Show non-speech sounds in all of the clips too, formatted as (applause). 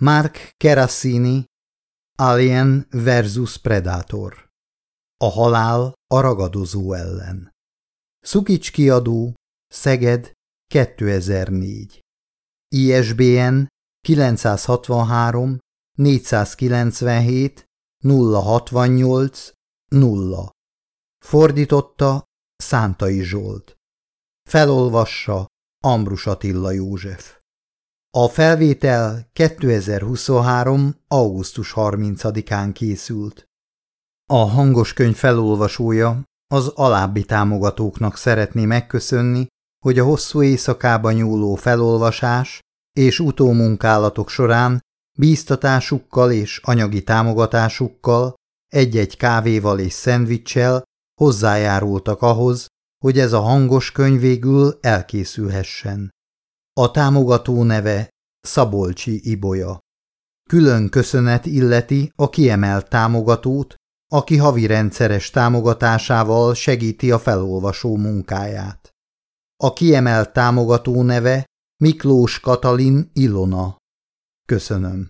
Mark Kerassini, Alien versus Predator. A halál a ragadozó ellen. Szukics kiadó, Szeged, 2004. ISBN 963 497 068 0. Fordította Szántai Zsolt. Felolvassa Ambrus Attila József. A felvétel 2023. augusztus 30-án készült. A hangos könyv felolvasója az alábbi támogatóknak szeretné megköszönni, hogy a hosszú éjszakában nyúló felolvasás és utómunkálatok során bíztatásukkal és anyagi támogatásukkal, egy-egy kávéval és szendvicssel hozzájárultak ahhoz, hogy ez a hangos könyv végül elkészülhessen. A támogató neve Szabolcsi Ibolya. Külön köszönet illeti a kiemelt támogatót, aki havi rendszeres támogatásával segíti a felolvasó munkáját. A kiemelt támogató neve Miklós Katalin Ilona. Köszönöm.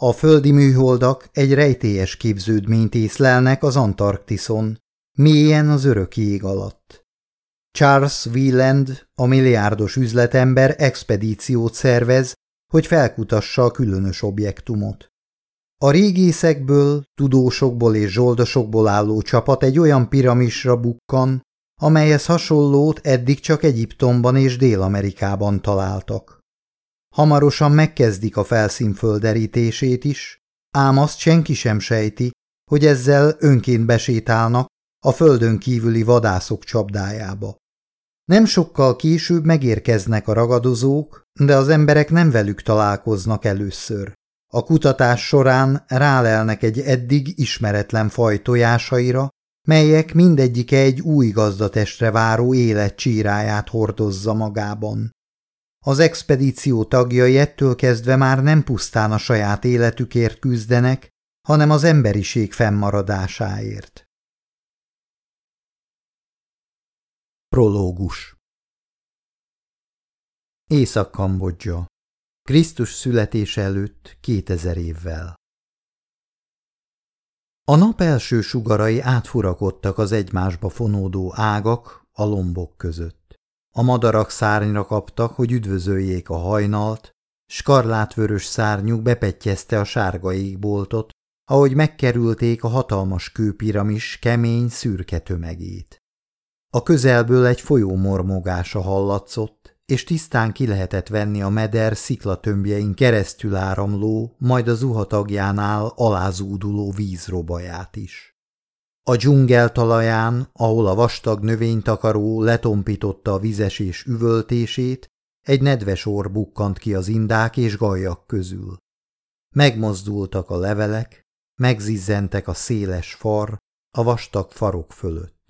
A földi műholdak egy rejtélyes képződményt észlelnek az Antarktiszon, mélyen az örök jég alatt. Charles Wieland, a milliárdos üzletember expedíciót szervez, hogy felkutassa a különös objektumot. A régészekből, tudósokból és zsoldosokból álló csapat egy olyan piramisra bukkan, amelyhez hasonlót eddig csak Egyiptomban és Dél-Amerikában találtak. Hamarosan megkezdik a felszín földerítését is, ám azt senki sem sejti, hogy ezzel önként besétálnak a földön kívüli vadászok csapdájába. Nem sokkal később megérkeznek a ragadozók, de az emberek nem velük találkoznak először. A kutatás során rálelnek egy eddig ismeretlen faj tojásaira, melyek mindegyike egy új gazdatestre váró élet csíráját hordozza magában. Az expedíció tagjai ettől kezdve már nem pusztán a saját életükért küzdenek, hanem az emberiség fennmaradásáért. Prológus Észak-Kambodzsa Krisztus születése előtt 2000 évvel A nap első sugarai átfurakodtak az egymásba fonódó ágak a lombok között. A madarak szárnyra kaptak, hogy üdvözöljék a hajnalt, skarlátvörös szárnyuk bepettyezte a sárga égboltot, ahogy megkerülték a hatalmas kőpiramis kemény szürke tömegét. A közelből egy folyó mormogása hallatszott, és tisztán ki lehetett venni a meder sziklatömbjein keresztül áramló, majd a zuhatagjánál alázúduló vízrobaját is. A dzsungel talaján, ahol a vastag növénytakaró letompította a vizesés üvöltését, egy nedves orr bukkant ki az indák és gajak közül. Megmozdultak a levelek, megzizzentek a széles far a vastag farok fölött.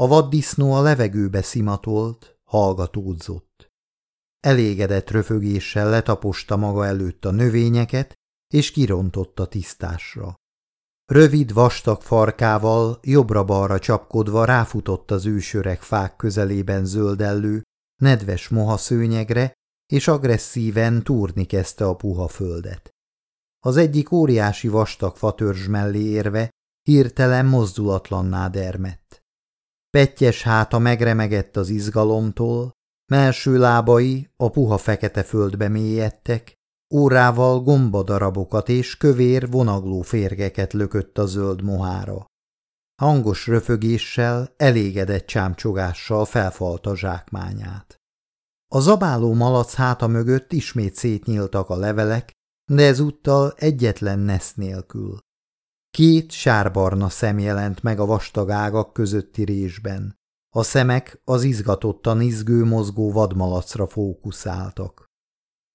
A vaddisznó a levegőbe szimatolt, hallgatódzott. Elégedett röfögéssel letaposta maga előtt a növényeket, és kirontotta tisztásra. Rövid, vastag farkával, jobbra-balra csapkodva ráfutott az ősöreg fák közelében zöldellő, nedves moha szőnyegre, és agresszíven túrni kezdte a puha földet. Az egyik óriási vastag fatörzs mellé érve hirtelen mozdulatlanná dermett. Pettyes háta megremegett az izgalomtól, melső lábai a puha fekete földbe mélyedtek, órával gombadarabokat és kövér vonagló férgeket lökött a zöld mohára. Hangos röfögéssel, elégedett csámcsogással felfalta zsákmányát. A zabáló malac háta mögött ismét szétnyíltak a levelek, de ezúttal egyetlen nesz nélkül. Két sárbarna szem jelent meg a vastag ágak közötti résben. A szemek az izgatottan izgő mozgó vadmalacra fókuszáltak.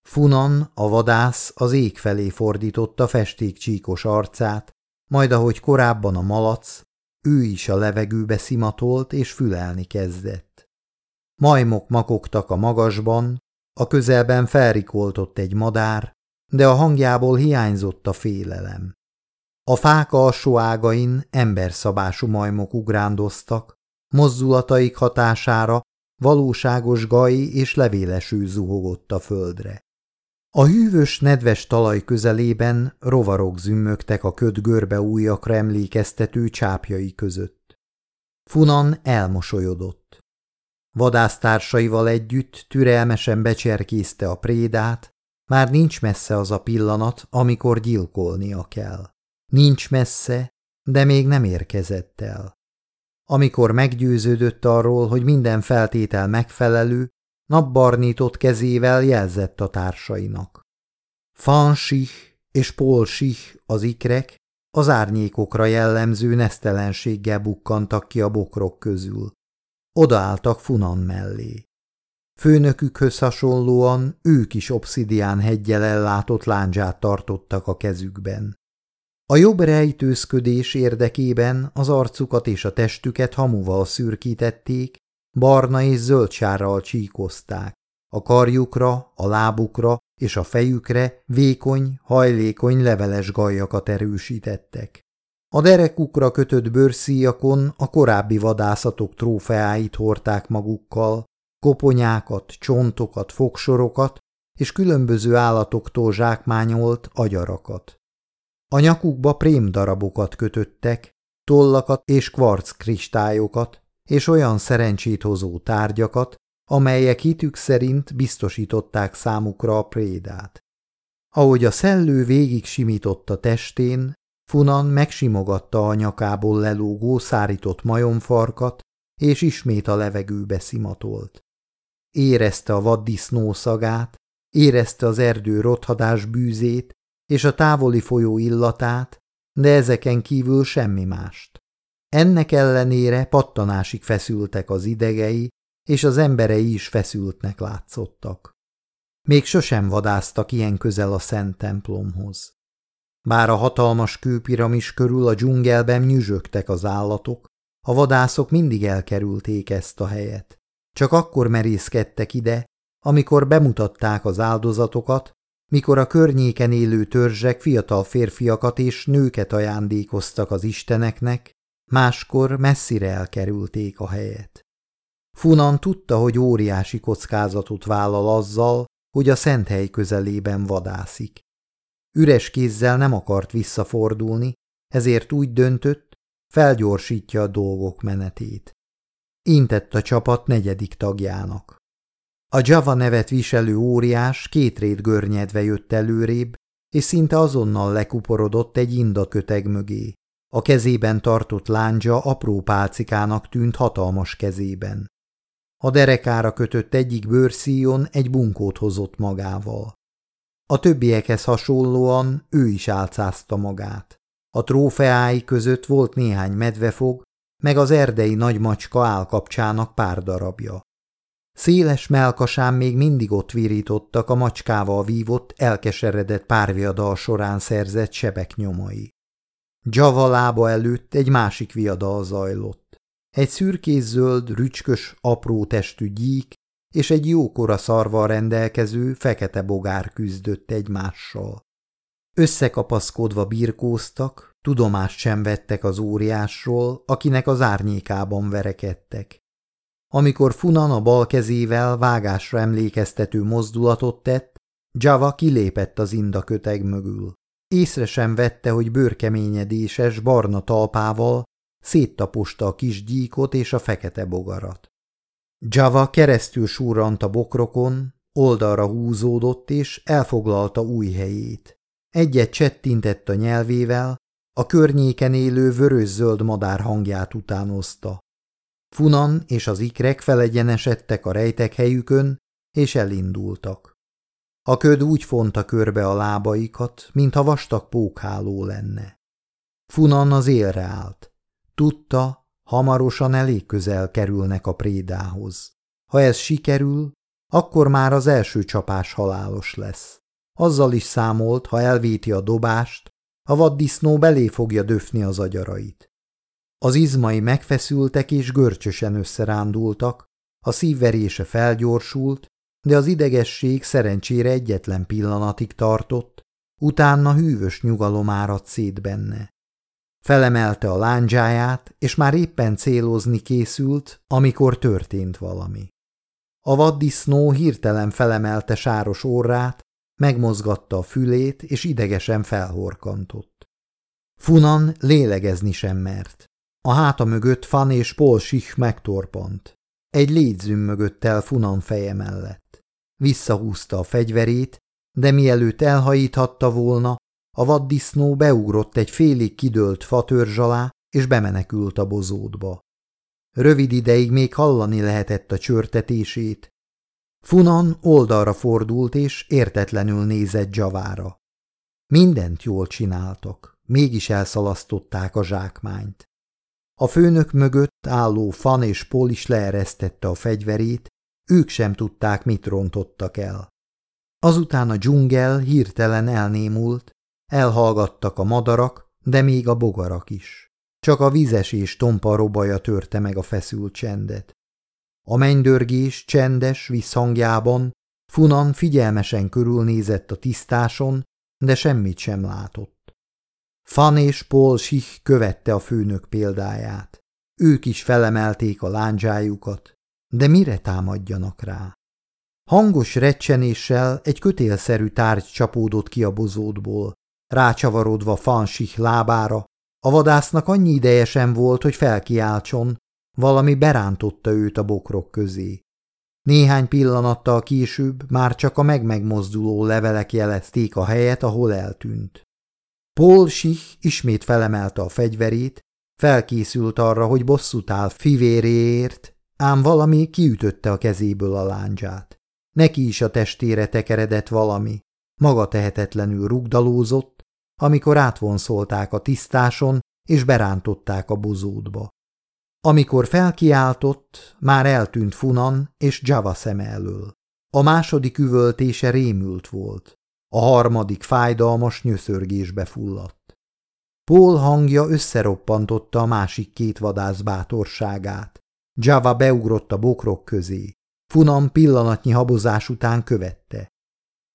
Funan, a vadász az ég felé fordította festékcsíkos arcát, majd ahogy korábban a malac, ő is a levegőbe szimatolt és fülelni kezdett. Majmok makogtak a magasban, a közelben felrikoltott egy madár, de a hangjából hiányzott a félelem. A fák alsó ágain emberszabású majmok ugrándoztak, mozzulataik hatására valóságos gaj és levélesű zuhogott a földre. A hűvös, nedves talaj közelében rovarok zümmögtek a köd görbe újakra emlékeztető csápjai között. Funan elmosolyodott. Vadásztársaival együtt türelmesen becserkészte a prédát, már nincs messze az a pillanat, amikor gyilkolnia kell. Nincs messze, de még nem érkezett el. Amikor meggyőződött arról, hogy minden feltétel megfelelő, napbarnított kezével jelzett a társainak. Fansich és Polsich az ikrek az árnyékokra jellemző nesztelenséggel bukkantak ki a bokrok közül. Odaálltak Funan mellé. Főnökükhöz hasonlóan ők is obszidián heggyel ellátott láncsát tartottak a kezükben. A jobb rejtőzködés érdekében az arcukat és a testüket hamuval szürkítették, barna és zöldsárral csíkozták. A karjukra, a lábukra és a fejükre vékony, hajlékony leveles gajakat erősítettek. A derekukra kötött bőrszíjakon a korábbi vadászatok trófeáit hordták magukkal, koponyákat, csontokat, fogsorokat és különböző állatoktól zsákmányolt agyarakat. A nyakukba prémdarabokat kötöttek, tollakat és kvarc kristályokat, és olyan szerencsét hozó tárgyakat, amelyek hitük szerint biztosították számukra a prédát. Ahogy a szellő végig simított testén, Funan megsimogatta a nyakából lelógó szárított majomfarkat, és ismét a levegőbe szimatolt. Érezte a vaddisznó szagát, érezte az erdő rothadás bűzét és a távoli folyó illatát, de ezeken kívül semmi mást. Ennek ellenére pattanásig feszültek az idegei, és az emberei is feszültnek látszottak. Még sosem vadáztak ilyen közel a szent templomhoz. Bár a hatalmas kőpiramis körül a dzsungelben nyüzsögtek az állatok, a vadászok mindig elkerülték ezt a helyet. Csak akkor merészkedtek ide, amikor bemutatták az áldozatokat, mikor a környéken élő törzsek fiatal férfiakat és nőket ajándékoztak az isteneknek, máskor messzire elkerülték a helyet. Funan tudta, hogy óriási kockázatot vállal azzal, hogy a szent hely közelében vadászik. Üres kézzel nem akart visszafordulni, ezért úgy döntött, felgyorsítja a dolgok menetét. Intett a csapat negyedik tagjának. A Java nevet viselő óriás két rét görnyedve jött előrébb, és szinte azonnal lekuporodott egy indaköteg mögé. A kezében tartott láncsa apró pálcikának tűnt hatalmas kezében. A derekára kötött egyik bőrszíjon egy bunkót hozott magával. A többiekhez hasonlóan ő is álcázta magát. A trófeái között volt néhány medvefog, meg az erdei nagymacska állkapcsának pár darabja. Széles melkasán még mindig ott virítottak a macskával vívott, elkeseredett párviadal során szerzett sebek nyomai. Java lába előtt egy másik viadal zajlott. Egy szürkészöld, rücskös, apró testű gyík és egy jókora szarval rendelkező fekete bogár küzdött egymással. Összekapaszkodva birkóztak, tudomást sem vettek az óriásról, akinek az árnyékában verekedtek. Amikor Funan a bal kezével vágásra emlékeztető mozdulatot tett, Java kilépett az indaköteg mögül. Észre sem vette, hogy bőrkeményedéses barna talpával széttaposta a kis gyíkot és a fekete bogarat. Java keresztül súrant a bokrokon, oldalra húzódott és elfoglalta új helyét. Egyet csettintett a nyelvével, a környéken élő vörös-zöld madár hangját utánozta. Funan és az ikrek felegyenesedtek a rejtek helyükön, és elindultak. A köd úgy fonta körbe a lábaikat, mintha vastag pókháló lenne. Funan az élre állt. Tudta, hamarosan elég közel kerülnek a prédához. Ha ez sikerül, akkor már az első csapás halálos lesz. Azzal is számolt, ha elvéti a dobást, a vaddisznó belé fogja döfni az agyarait. Az izmai megfeszültek és görcsösen összerándultak, a szívverése felgyorsult, de az idegesség szerencsére egyetlen pillanatig tartott, utána hűvös nyugalom áradt szét benne. Felemelte a lándzsáját, és már éppen célozni készült, amikor történt valami. A vaddisznó hirtelen felemelte sáros orrát, megmozgatta a fülét, és idegesen felhorkantott. Funan lélegezni sem mert. A háta mögött Fan és Paul Sich megtorpant. Egy légyzüm mögött el Funan feje mellett. Visszahúzta a fegyverét, de mielőtt elhajíthatta volna, a vaddisznó beugrott egy félig kidőlt fatörzs alá, és bemenekült a bozótba. Rövid ideig még hallani lehetett a csörtetését. Funan oldalra fordult, és értetlenül nézett Javára. Mindent jól csináltak, mégis elszalasztották a zsákmányt. A főnök mögött álló Fan és Paul is leeresztette a fegyverét, ők sem tudták, mit rontottak el. Azután a dzsungel hirtelen elnémult, elhallgattak a madarak, de még a bogarak is. Csak a vizes és tompa robaja törte meg a feszült csendet. A mennydörgés csendes visszhangjában Funan figyelmesen körülnézett a tisztáson, de semmit sem látott. Fan és Paul Sich követte a főnök példáját. Ők is felemelték a lándzsájukat, de mire támadjanak rá? Hangos recsenéssel egy kötélszerű tárgy csapódott ki a bozótból, rácsavarodva Fansich lábára, a vadásznak annyi ideje sem volt, hogy felkiáltson, valami berántotta őt a bokrok közé. Néhány pillanattal később már csak a megmegmozduló levelek jelezték a helyet, ahol eltűnt. Paul Sich ismét felemelte a fegyverét, felkészült arra, hogy bosszút áll fivéréért, ám valami kiütötte a kezéből a láncsát. Neki is a testére tekeredett valami, maga tehetetlenül rugdalózott, amikor átvonszolták a tisztáson és berántották a bozótba. Amikor felkiáltott, már eltűnt Funan és Java szem elől. A második üvöltése rémült volt, a harmadik fájdalmas nyöszörgésbe fulladt. Paul hangja összeroppantotta a másik két vadász bátorságát. Java beugrott a bokrok közé. Funan pillanatnyi habozás után követte.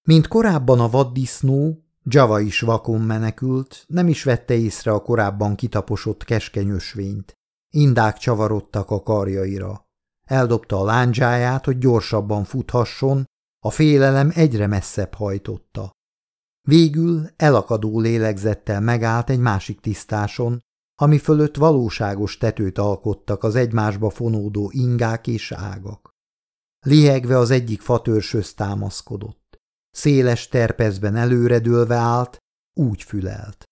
Mint korábban a vaddisznó, Java is vakon menekült, nem is vette észre a korábban kitaposott keskeny ösvényt. Indák csavarodtak a karjaira. Eldobta a lándzsáját, hogy gyorsabban futhasson, a félelem egyre messzebb hajtotta. Végül elakadó lélegzettel megállt egy másik tisztáson, ami fölött valóságos tetőt alkottak az egymásba fonódó ingák és ágak. Lihegve az egyik fatörsöz támaszkodott. Széles terpezben előredőlve állt, úgy fülelt.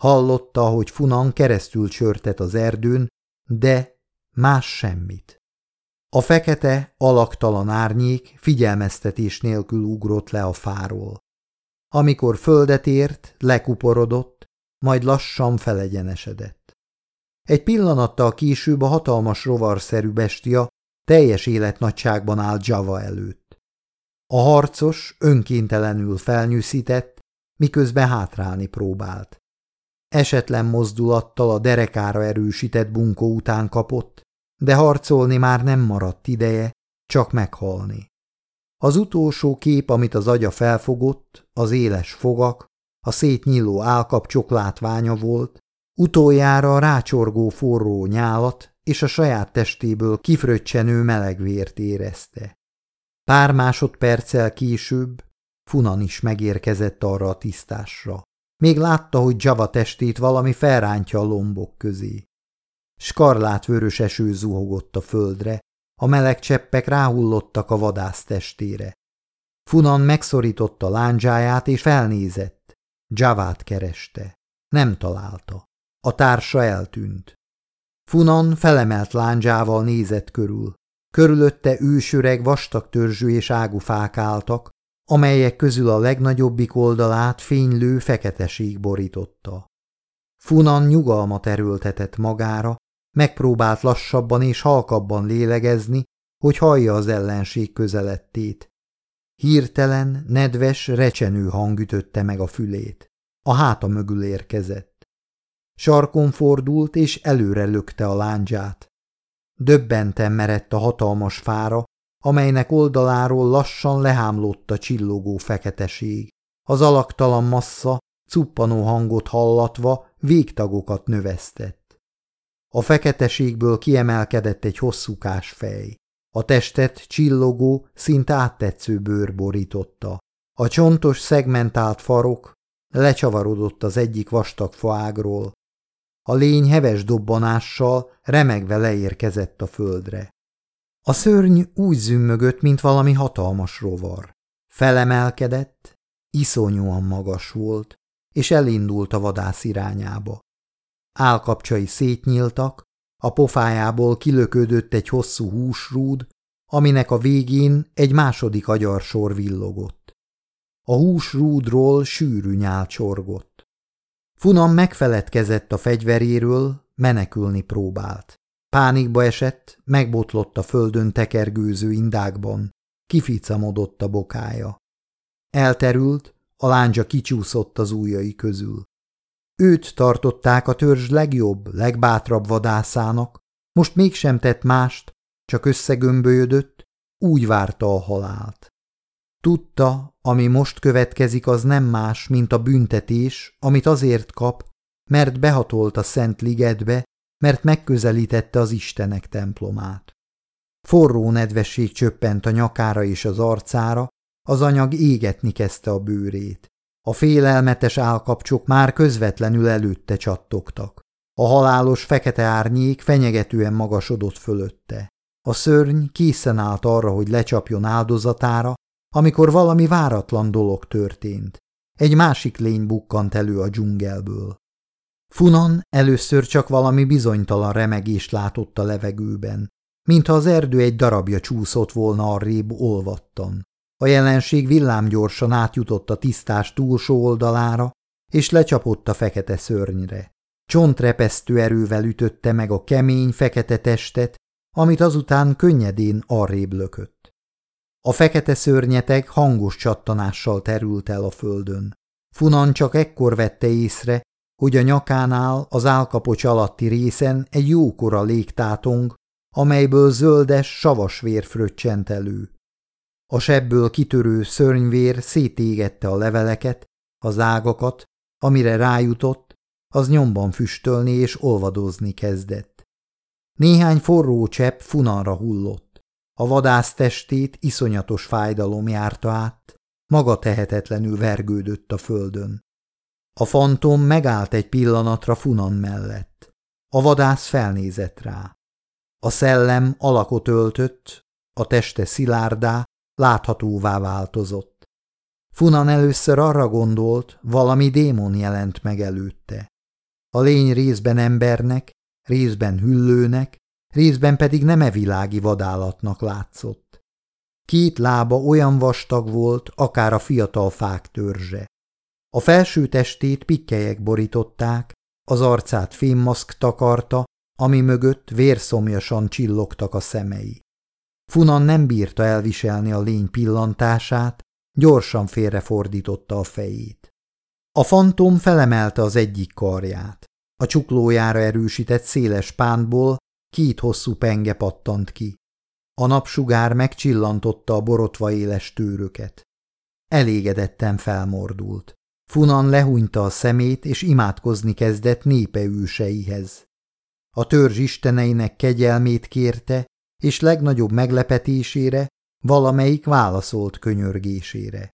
Hallotta, hogy Funan keresztül csörtet az erdőn, de más semmit. A fekete, alaktalan árnyék figyelmeztetés nélkül ugrott le a fáról. Amikor földet ért, lekuporodott, majd lassan felegyenesedett. Egy pillanattal később a hatalmas rovarszerű bestia teljes életnagyságban állt Java előtt. A harcos önkéntelenül felnyűszített, miközben hátrálni próbált. Esetlen mozdulattal a derekára erősített bunkó után kapott, de harcolni már nem maradt ideje, csak meghalni. Az utolsó kép, amit az agya felfogott, az éles fogak, a szétnyíló állkapcsok látványa volt, utoljára a rácsorgó forró nyálat és a saját testéből kifröccsenő melegvért érezte. Pár másodperccel később Funan is megérkezett arra a tisztásra. Még látta, hogy Java testét valami felrántja a lombok közé. Skarlát vörös eső zuhogott a földre, a meleg cseppek ráhullottak a vadász testére. Funan megszorította lándzsáját és felnézett. Javát kereste. Nem találta. A társa eltűnt. Funan felemelt lándzsával nézett körül. Körülötte ősöreg vastag törzsű és ágú fák álltak, amelyek közül a legnagyobbik oldalát fénylő feketeség borította. Funan nyugalmat erőltetett magára, megpróbált lassabban és halkabban lélegezni, hogy hallja az ellenség közelettét. Hirtelen, nedves, recsenő hang ütötte meg a fülét. A háta mögül érkezett. Sarkon fordult, és előre lökte a láncsát. Döbbenten merett a hatalmas fára, amelynek oldaláról lassan lehámlott a csillogó feketeség. Az alaktalan massza, cuppanó hangot hallatva végtagokat növesztett. A feketeségből kiemelkedett egy hosszúkás fej. A testet csillogó, szinte áttetsző bőr borította. A csontos, szegmentált farok lecsavarodott az egyik vastag faágról. A lény heves dobbanással remegve leérkezett a földre. A szörny úgy zümmögött, mint valami hatalmas rovar. Felemelkedett, iszonyúan magas volt, és elindult a vadász irányába. Álkapcsai szétnyíltak, a pofájából kilöködött egy hosszú húsrúd, aminek a végén egy második agyarsor villogott. A húsrúdról sűrű nyál csorgott. Funan megfeledkezett a fegyveréről, menekülni próbált. Pánikba esett, megbotlott a földön tekergőző indákban, kificamodott a bokája. Elterült, a lándzsa kicsúszott az ujjai közül. Őt tartották a törzs legjobb, legbátrabb vadászának, most mégsem tett mást, csak összegömbölyödött, úgy várta a halált. Tudta, ami most következik, az nem más, mint a büntetés, amit azért kap, mert behatolt a Szent Ligetbe, mert megközelítette az Istenek templomát. Forró nedvesség csöppent a nyakára és az arcára, az anyag égetni kezdte a bőrét. A félelmetes állkapcsok már közvetlenül előtte csattogtak. A halálos fekete árnyék fenyegetően magasodott fölötte. A szörny készen állt arra, hogy lecsapjon áldozatára, amikor valami váratlan dolog történt. Egy másik lény bukkant elő a dzsungelből. Funan először csak valami bizonytalan remegést látott a levegőben, mintha az erdő egy darabja csúszott volna arrébb olvattan. A jelenség villámgyorsan átjutott a tisztás túlsó oldalára, és lecsapott a fekete szörnyre. Csontrepesztő erővel ütötte meg a kemény, fekete testet, amit azután könnyedén arrébb lökött. A fekete szörnyeteg hangos csattanással terült el a földön. Funan csak ekkor vette észre, hogy a nyakánál az álkapocs alatti részen egy jókora légtátong, amelyből zöldes, savas vér fröccsent elő. A sebből kitörő szörnyvér szétégette a leveleket, az ágakat, amire rájutott, az nyomban füstölni és olvadozni kezdett. Néhány forró csepp funanra hullott. A vadász testét iszonyatos fájdalom járta át, maga tehetetlenül vergődött a földön. A fantom megállt egy pillanatra funan mellett. A vadász felnézett rá. A szellem alakot öltött, a teste szilárdá, láthatóvá változott. Funan először arra gondolt, valami démon jelent meg előtte. A lény részben embernek, részben hüllőnek, részben pedig nemevilági vadállatnak látszott. Két lába olyan vastag volt, akár a fiatal fák törzse. A felső testét pikkelyek borították, az arcát fémmaszk takarta, ami mögött vérszomjasan csillogtak a szemei. Funan nem bírta elviselni a lény pillantását, gyorsan félrefordította a fejét. A fantom felemelte az egyik karját. A csuklójára erősített széles pántból két hosszú penge pattant ki. A napsugár megcsillantotta a borotva éles tőröket. Elégedetten felmordult. Funan lehúnyta a szemét, és imádkozni kezdett népe őseihez. A törzs isteneinek kegyelmét kérte, és legnagyobb meglepetésére valamelyik válaszolt könyörgésére.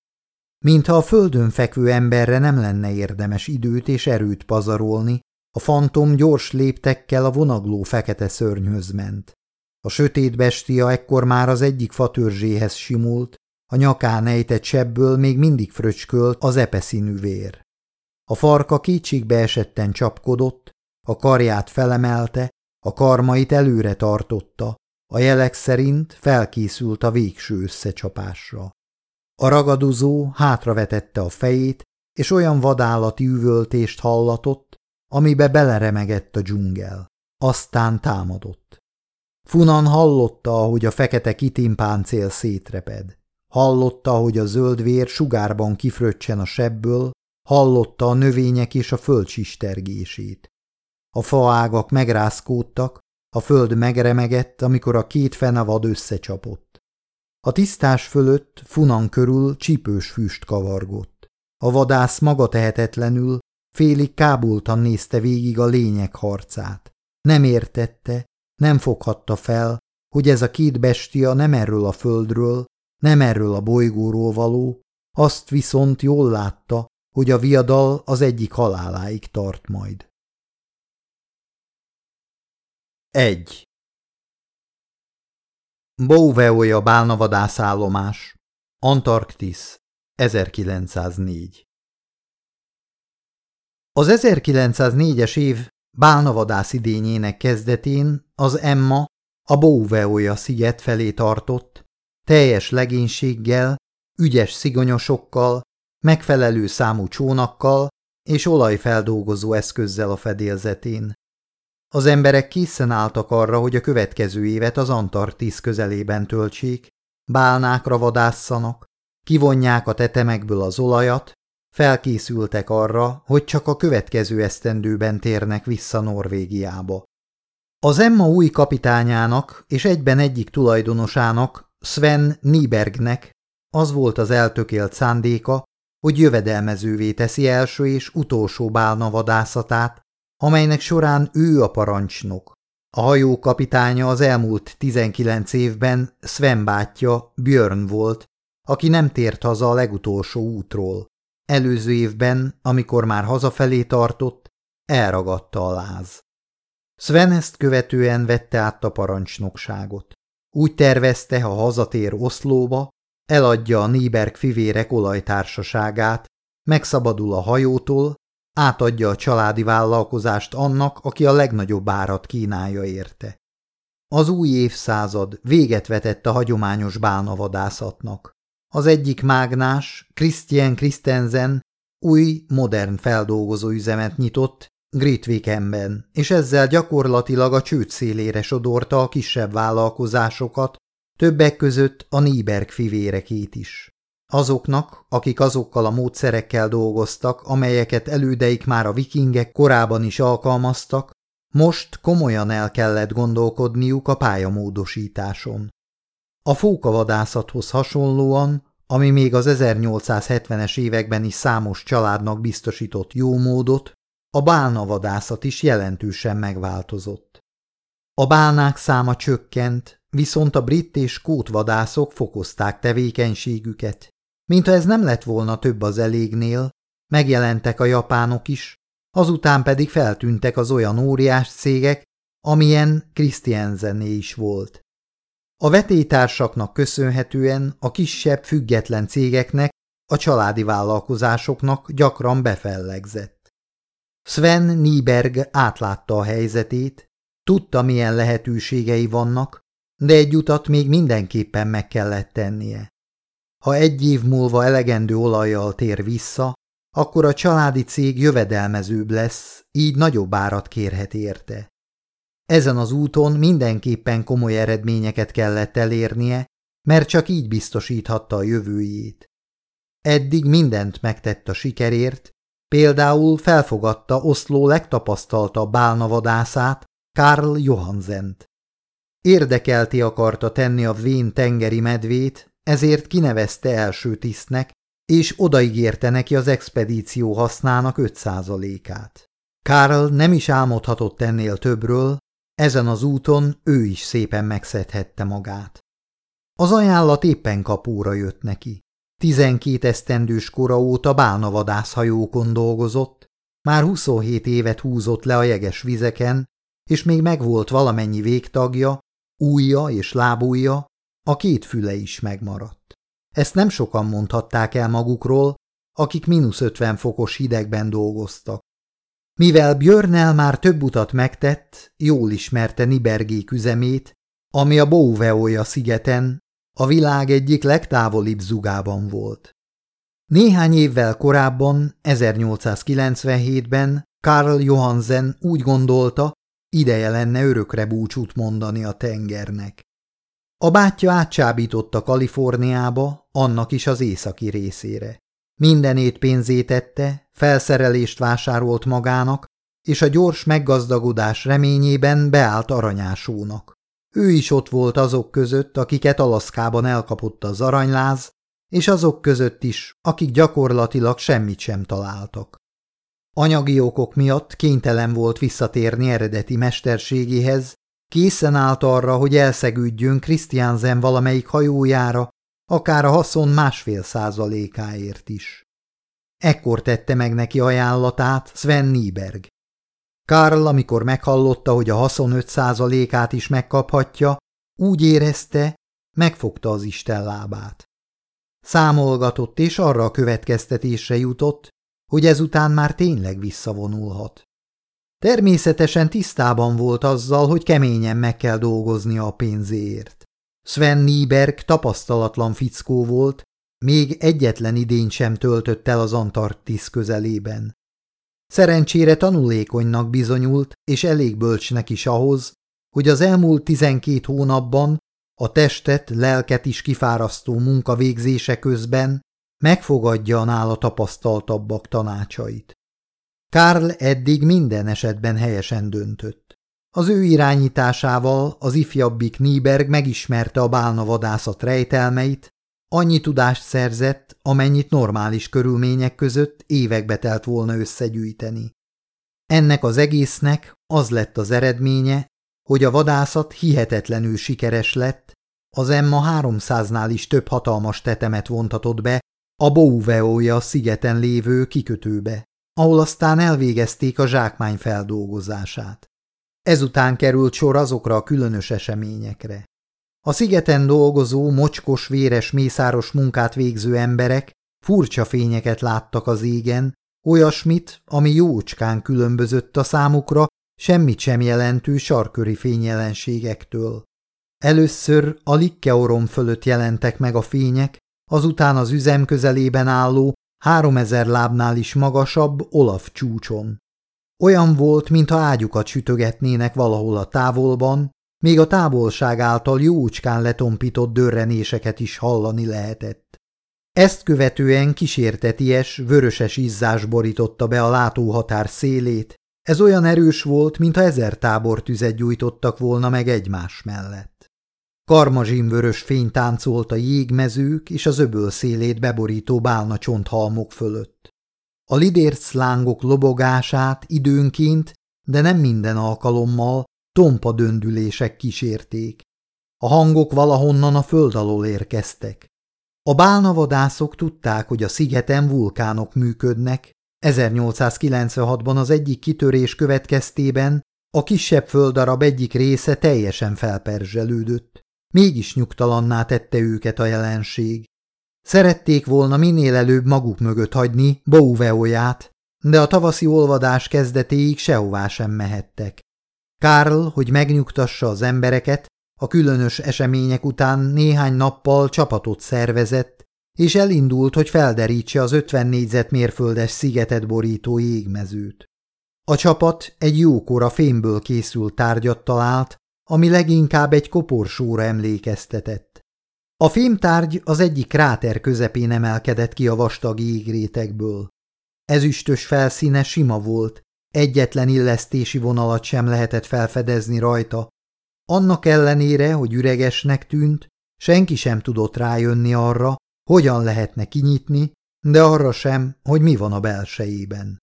Mintha a földön fekvő emberre nem lenne érdemes időt és erőt pazarolni, a fantom gyors léptekkel a vonagló fekete szörnyhöz ment. A sötét bestia ekkor már az egyik fatörzséhez simult, a nyakán ejtett sebből még mindig fröcskölt az epeszínű vér. A farka kétségbe esetten csapkodott, a karját felemelte, a karmait előre tartotta, a jelek szerint felkészült a végső összecsapásra. A ragadozó hátravetette a fejét, és olyan vadállati üvöltést hallatott, amibe beleremegett a dzsungel. Aztán támadott. Funan hallotta, ahogy a fekete kitimpáncél szétreped. Hallotta, hogy a zöld vér sugárban kifröccsen a sebből, hallotta a növények és a föld sistergését. A faágak megrázkódtak, a föld megremegett, amikor a két fenevad összecsapott. A tisztás fölött, funan körül csípős füst kavargott. A vadász maga tehetetlenül, félig kábultan nézte végig a lények harcát. Nem értette, nem foghatta fel, hogy ez a két bestia nem erről a földről, nem erről a bolygóról való, azt viszont jól látta, hogy a viadal az egyik haláláig tart majd. 1. Bouveoja bálnavadászállomás Antarktisz 1904 Az 1904-es év bálnavadász idényének kezdetén az Emma a Bouveoja sziget felé tartott, teljes legénységgel, ügyes szigonyosokkal, megfelelő számú csónakkal és olajfeldolgozó eszközzel a fedélzetén. Az emberek készen álltak arra, hogy a következő évet az Antarktisz közelében töltsék, bálnákra vadásszanak, kivonják a tetemekből az olajat, felkészültek arra, hogy csak a következő esztendőben térnek vissza Norvégiába. Az Emma új kapitányának és egyben egyik tulajdonosának, Sven Niebergnek az volt az eltökélt szándéka, hogy jövedelmezővé teszi első és utolsó bálna vadászatát, amelynek során ő a parancsnok. A hajó kapitánya az elmúlt 19 évben Sven bátyja Björn volt, aki nem tért haza a legutolsó útról. Előző évben, amikor már hazafelé tartott, elragadta a láz. Sven ezt követően vette át a parancsnokságot. Úgy tervezte, ha hazatér Oszlóba, eladja a Nieberg fivérek olajtársaságát, megszabadul a hajótól, átadja a családi vállalkozást annak, aki a legnagyobb árat kínálja érte. Az új évszázad véget vetett a hagyományos bálnavadászatnak. Az egyik mágnás, Christian Christensen új, modern feldolgozó üzemet nyitott Gritvikenben, és ezzel gyakorlatilag a csőd szélére sodorta a kisebb vállalkozásokat, többek között a Nieberg fivérekét is. Azoknak, akik azokkal a módszerekkel dolgoztak, amelyeket elődeik már a vikingek korában is alkalmaztak, most komolyan el kellett gondolkodniuk a pályamódosításon. A fókavadászathoz hasonlóan, ami még az 1870-es években is számos családnak biztosított jó módot, a bálnavadászat is jelentősen megváltozott. A bálnák száma csökkent, viszont a brit és skót vadászok fokozták tevékenységüket. Mintha ez nem lett volna több az elégnél, megjelentek a japánok is, azután pedig feltűntek az olyan óriás cégek, amilyen Christiansené is volt. A vetétársaknak köszönhetően a kisebb független cégeknek, a családi vállalkozásoknak gyakran befellegzett. Sven Nieberg átlátta a helyzetét, tudta milyen lehetőségei vannak, de egy utat még mindenképpen meg kellett tennie. Ha egy év múlva elegendő olajjal tér vissza, akkor a családi cég jövedelmezőbb lesz, így nagyobb árat kérhet érte. Ezen az úton mindenképpen komoly eredményeket kellett elérnie, mert csak így biztosíthatta a jövőjét. Eddig mindent megtett a sikerért, például felfogadta Oszló legtapasztaltabb bálnavadászát, Karl Johansent. Érdekelti akarta tenni a vén tengeri medvét, ezért kinevezte első tisztnek, és odaígérte neki az expedíció hasznának 5%-át. Karl nem is álmodhatott ennél többről, ezen az úton ő is szépen megszedhette magát. Az ajánlat éppen kapóra jött neki. Tizenkét esztendős kora óta bálnavadászhajókon dolgozott, már 27 évet húzott le a jeges vizeken, és még megvolt valamennyi végtagja, újja és lábújja, a két füle is megmaradt. Ezt nem sokan mondhatták el magukról, akik mínusz ötven fokos hidegben dolgoztak. Mivel Björnel már több utat megtett, jól ismerte Nibergék üzemét, ami a Bouveoja szigeten, a világ egyik legtávolibb zugában volt. Néhány évvel korábban, 1897-ben Karl Johansen úgy gondolta, Ideje lenne örökre búcsút mondani a tengernek. A bátyja átcsábította Kaliforniába, annak is az északi részére. Mindenét pénzétette, felszerelést vásárolt magának, és a gyors meggazdagodás reményében beállt aranyásónak. Ő is ott volt azok között, akiket Alaszkában elkapott az aranyláz, és azok között is, akik gyakorlatilag semmit sem találtak. Anyagi okok miatt kénytelen volt visszatérni eredeti mesterségéhez, Készen állt arra, hogy elszegődjön Christiansen valamelyik hajójára, akár a haszon másfél százalékáért is. Ekkor tette meg neki ajánlatát Sven Nieberg. Karl, amikor meghallotta, hogy a haszon 5 százalékát is megkaphatja, úgy érezte, megfogta az Isten lábát. Számolgatott és arra a következtetésre jutott, hogy ezután már tényleg visszavonulhat. Természetesen tisztában volt azzal, hogy keményen meg kell dolgoznia a pénzéért. Sven Nieberg tapasztalatlan fickó volt, még egyetlen idény sem töltött el az Antarktisz közelében. Szerencsére tanulékonynak bizonyult, és elég bölcsnek is ahhoz, hogy az elmúlt tizenkét hónapban a testet, lelket is kifárasztó munka végzése közben megfogadja a nála tapasztaltabbak tanácsait. Karl eddig minden esetben helyesen döntött. Az ő irányításával az ifjabbik Nieberg megismerte a bálna vadászat rejtelmeit, annyi tudást szerzett, amennyit normális körülmények között évekbe telt volna összegyűjteni. Ennek az egésznek az lett az eredménye, hogy a vadászat hihetetlenül sikeres lett, az Emma 300-nál is több hatalmas tetemet vontatott be a Bouveója szigeten lévő kikötőbe, ahol aztán elvégezték a zsákmány feldolgozását. Ezután került sor azokra a különös eseményekre. A szigeten dolgozó, mocskos, véres, mészáros munkát végző emberek furcsa fényeket láttak az égen, olyasmit, ami jócskán különbözött a számukra semmit sem jelentő sarköri fényjelenségektől. Először a Likkeorom fölött jelentek meg a fények, azután az üzem közelében álló, háromezer lábnál is magasabb Olaf csúcson. Olyan volt, mintha ágyukat sütögetnének valahol a távolban, még a távolság által jócskán letompított dörrenéseket is hallani lehetett. Ezt követően kísérteties, vöröses izzás borította be a látóhatár szélét, ez olyan erős volt, mintha ezer tábor tüzet gyújtottak volna meg egymás mellett. Karmazsinvörös fény táncolt a jégmezők és az öböl szélét beborító bálna csonthalmok fölött. A lidért szlángok lobogását időnként, de nem minden alkalommal tompa döndülések kísérték. A hangok valahonnan a föld alól érkeztek. A bálnavadászok tudták, hogy a szigeten vulkánok működnek, 1896-ban az egyik kitörés következtében a kisebb földarab egyik része teljesen felperzselődött. Mégis nyugtalanná tette őket a jelenség. Szerették volna minél előbb maguk mögött hagyni Bouveóját, de a tavaszi olvadás kezdetéig sehová sem mehettek. Karl, hogy megnyugtassa az embereket, a különös események után néhány nappal csapatot szervezett, és elindult, hogy felderítse az 50 négyzetmérföldes szigetet borító jégmezőt. A csapat egy jókora fémből készült tárgyat talált, ami leginkább egy koporsóra emlékeztetett. A fémtárgy az egyik kráter közepén emelkedett ki a vastag jégrétekből. Ezüstös felszíne sima volt, egyetlen illesztési vonalat sem lehetett felfedezni rajta. Annak ellenére, hogy üregesnek tűnt, senki sem tudott rájönni arra, hogyan lehetne kinyitni, de arra sem, hogy mi van a belsejében.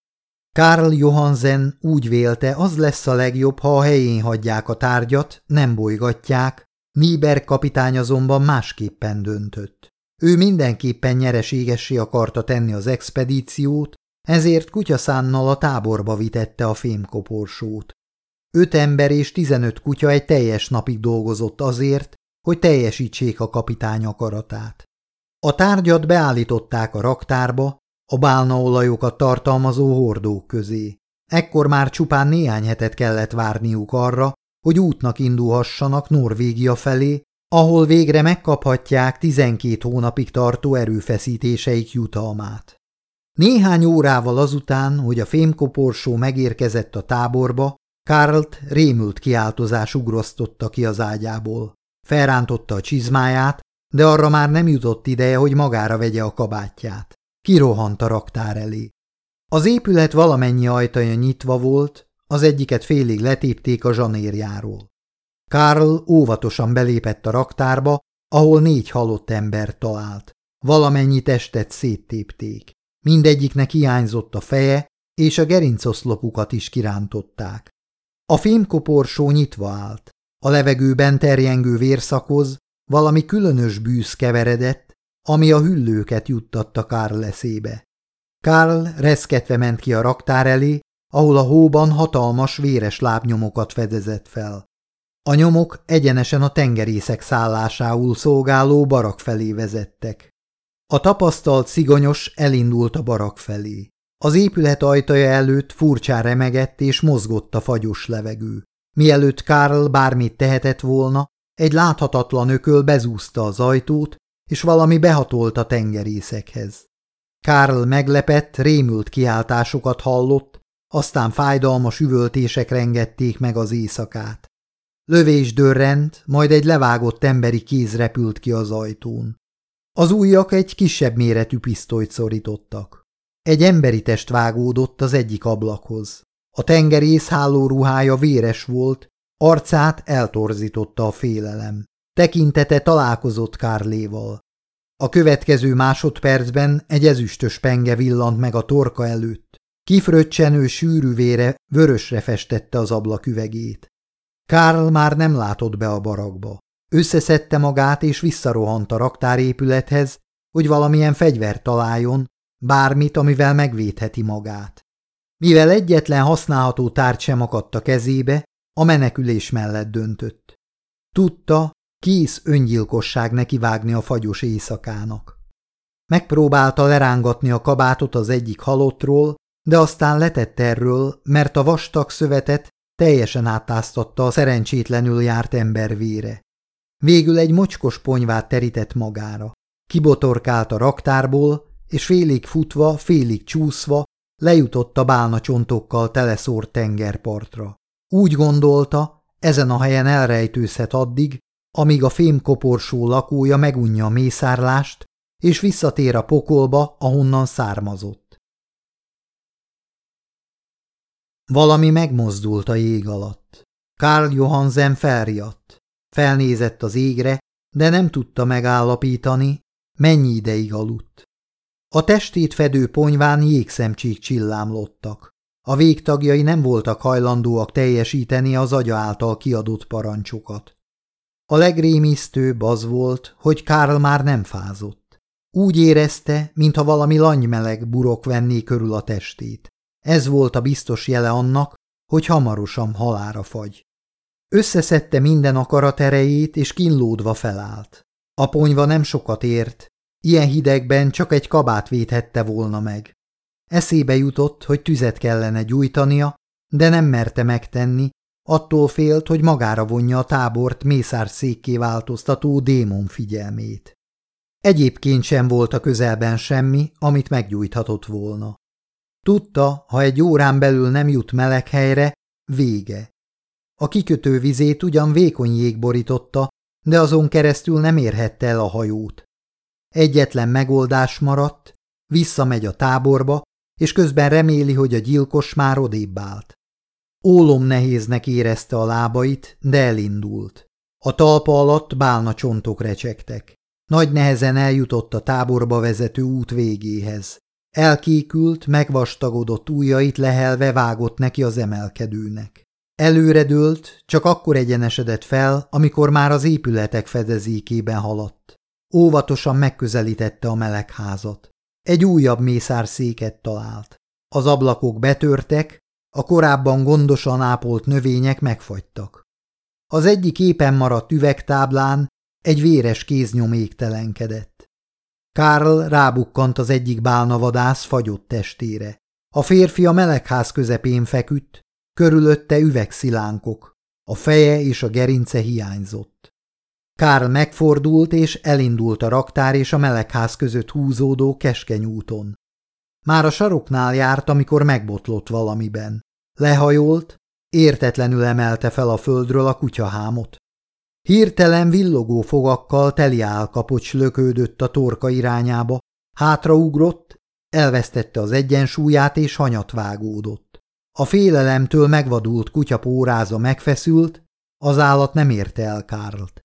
Karl Johansen úgy vélte, az lesz a legjobb, ha a helyén hagyják a tárgyat, nem bolygatják, Nieber kapitány azonban másképpen döntött. Ő mindenképpen nyereségessé akarta tenni az expedíciót, ezért kutyaszánnal a táborba vitette a fémkoporsót. Öt ember és tizenöt kutya egy teljes napig dolgozott azért, hogy teljesítsék a kapitány akaratát. A tárgyat beállították a raktárba, a bálnaolajokat tartalmazó hordók közé. Ekkor már csupán néhány hetet kellett várniuk arra, hogy útnak indulhassanak Norvégia felé, ahol végre megkaphatják 12 hónapig tartó erőfeszítéseik jutalmát. Néhány órával azután, hogy a fémkoporsó megérkezett a táborba, Karlt rémült kiáltozás ugrosztotta ki az ágyából. Felrántotta a csizmáját, de arra már nem jutott ideje, hogy magára vegye a kabátját. Kirohant a raktár elé. Az épület valamennyi ajtaja nyitva volt, az egyiket félig letépték a zsanérjáról. Karl óvatosan belépett a raktárba, ahol négy halott ember talált. Valamennyi testet széttépték. Mindegyiknek hiányzott a feje, és a gerincoszlopukat is kirántották. A fémkoporsó nyitva állt. A levegőben terjengő vérszakoz valami különös bűz keveredett, ami a hüllőket juttatta Karl leszébe. Karl reszketve ment ki a raktár elé, ahol a hóban hatalmas véres lábnyomokat fedezett fel. A nyomok egyenesen a tengerészek szállásául szolgáló barak felé vezettek. A tapasztalt szigonyos elindult a barak felé. Az épület ajtaja előtt furcsán remegett és mozgott a fagyos levegő. Mielőtt Karl bármit tehetett volna, egy láthatatlan ököl bezúzta az ajtót, és valami behatolt a tengerészekhez. Karl meglepett, rémült kiáltásokat hallott, aztán fájdalmas üvöltések rengették meg az éjszakát. Lövés dörrent, majd egy levágott emberi kéz repült ki az ajtón. Az ujjak egy kisebb méretű pisztolyt szorítottak. Egy emberi test vágódott az egyik ablakhoz. A tengerész ruhája véres volt, arcát eltorzította a félelem. Tekintete találkozott Kárléval. A következő másodpercben egy ezüstös penge villant meg a torka előtt. Kifröccsenő sűrű vére vörösre festette az ablak üvegét. Karl már nem látott be a barakba. Összeszedte magát és visszarohant a raktárépülethez, hogy valamilyen fegyvert találjon, bármit, amivel megvédheti magát. Mivel egyetlen használható tárgy sem akadt a kezébe, a menekülés mellett döntött. Tudta, kész öngyilkosság nekivágni a fagyos éjszakának. Megpróbálta lerángatni a kabátot az egyik halottról, de aztán letett erről, mert a vastag szövetet teljesen átáztatta a szerencsétlenül járt ember vére. Végül egy mocskos ponyvát terített magára. Kibotorkált a raktárból, és félig futva, félig csúszva lejutott a bálnacsontokkal teleszórt tengerpartra. Úgy gondolta, ezen a helyen elrejtőzhet addig, amíg a fémkoporsó lakója megunja a mészárlást, és visszatér a pokolba, ahonnan származott. Valami megmozdult a jég alatt. Karl Johansen felriadt. Felnézett az égre, de nem tudta megállapítani, mennyi ideig aludt. A testét fedő ponyván jégszemcsék csillámlottak. A végtagjai nem voltak hajlandóak teljesíteni az agya által kiadott parancsokat. A legrémisztőbb az volt, hogy Karl már nem fázott. Úgy érezte, mintha valami langymeleg burok venné körül a testét. Ez volt a biztos jele annak, hogy hamarosan halára fagy. Összeszedte minden akarat erejét, és kínlódva felállt. A ponyva nem sokat ért, ilyen hidegben csak egy kabát védhette volna meg. Eszébe jutott, hogy tüzet kellene gyújtania, de nem merte megtenni, attól félt, hogy magára vonja a tábort mészár székké változtató démon figyelmét. Egyébként sem volt a közelben semmi, amit meggyújthatott volna. Tudta, ha egy órán belül nem jut meleg helyre, vége. A kikötő vizét ugyan vékony jég borította, de azon keresztül nem érhette el a hajót. Egyetlen megoldás maradt, visszamegy a táborba, és közben reméli, hogy a gyilkos már odébb állt. Ólom nehéznek érezte a lábait, de elindult. A talpa alatt bálna csontok recsegtek. Nagy nehezen eljutott a táborba vezető út végéhez. Elkékült, megvastagodott ujjait lehelve vágott neki az emelkedőnek. Előredőlt, csak akkor egyenesedett fel, amikor már az épületek fedezékében haladt. Óvatosan megközelítette a melegházat. Egy újabb mészárszéket talált. Az ablakok betörtek, a korábban gondosan ápolt növények megfagytak. Az egyik éppen maradt üvegtáblán egy véres kéznyom égtelenkedett. Karl rábukkant az egyik bálnavadász fagyott testére. A férfi a melegház közepén feküdt, körülötte üvegszilánkok, a feje és a gerince hiányzott. Karl megfordult és elindult a raktár és a melegház között húzódó keskeny úton. Már a saroknál járt, amikor megbotlott valamiben. Lehajolt, értetlenül emelte fel a földről a kutyahámot. Hirtelen villogó fogakkal teli állkapocs lökődött a torka irányába, hátraugrott, elvesztette az egyensúlyát és hanyat vágódott. A félelemtől megvadult kutya póráza megfeszült, az állat nem érte el Kárlt.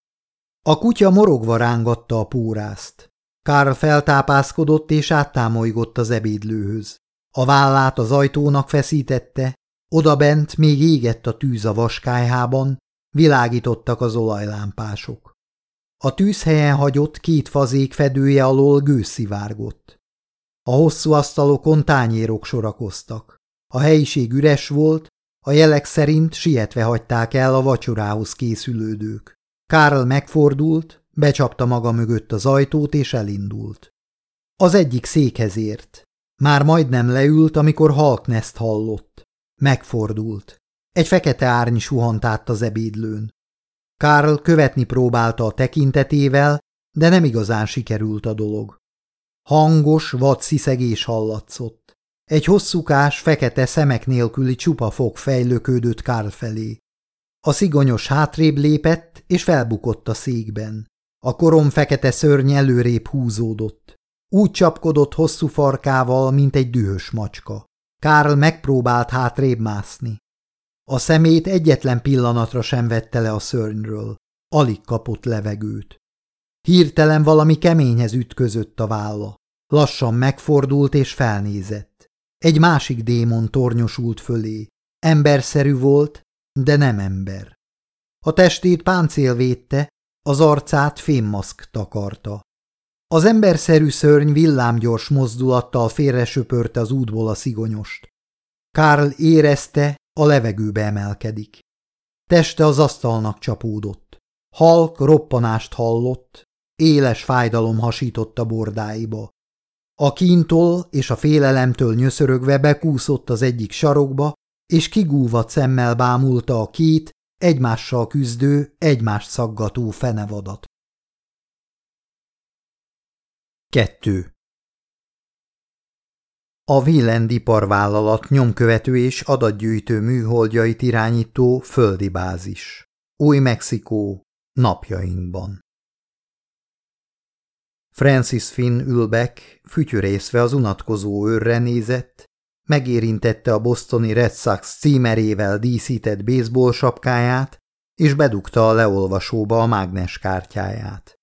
A kutya morogva rángatta a pórázt. Kárl feltápászkodott és áttámolygott az ebédlőhöz. A vállát az ajtónak feszítette, Oda bent még égett a tűz a vaskályhában, világítottak az olajlámpások. A tűzhelyen hagyott két fazék fedője alól gőz szivárgott. A hosszú asztalokon tányérok sorakoztak. A helyiség üres volt, a jelek szerint sietve hagyták el a vacsorához készülődők. Kárl megfordult, becsapta maga mögött az ajtót és elindult. Az egyik székhez ért. Már majdnem leült, amikor halkneszt hallott. Megfordult. Egy fekete árny suhant át az ebédlőn. Karl követni próbálta a tekintetével, de nem igazán sikerült a dolog. Hangos, vad sziszegés hallatszott. Egy hosszúkás, fekete szemek nélküli csupa fog fejlőködött Karl felé. A szigonyos hátrébb lépett, és felbukott a székben. A korom fekete szörny előrébb húzódott. Úgy csapkodott hosszú farkával, mint egy dühös macska. Karl megpróbált hátrébb mászni. A szemét egyetlen pillanatra sem vette le a szörnyről. Alig kapott levegőt. Hirtelen valami keményhez ütközött a válla. Lassan megfordult és felnézett. Egy másik démon tornyosult fölé. Emberszerű volt, de nem ember. A testét páncél védte, az arcát fémmaszk takarta. Az emberszerű szörny villámgyors mozdulattal félresöpörte az útból a szigonyost. Karl érezte, a levegőbe emelkedik. Teste az asztalnak csapódott. Halk roppanást hallott, éles fájdalom hasított bordáiba. A kíntól és a félelemtől nyöszörögve bekúszott az egyik sarokba, és kigúvat szemmel bámulta a két, egymással küzdő, egymást szaggató fenevadat. 2. A Wieland iparvállalat nyomkövető és adatgyűjtő műholdjait irányító földi bázis. Új-Mexikó napjainkban. Francis Finn ülbek, fütyörészve az unatkozó őrre nézett, megérintette a bostoni Red Sox címerével díszített baseball sapkáját, és bedugta a leolvasóba a mágnes kártyáját.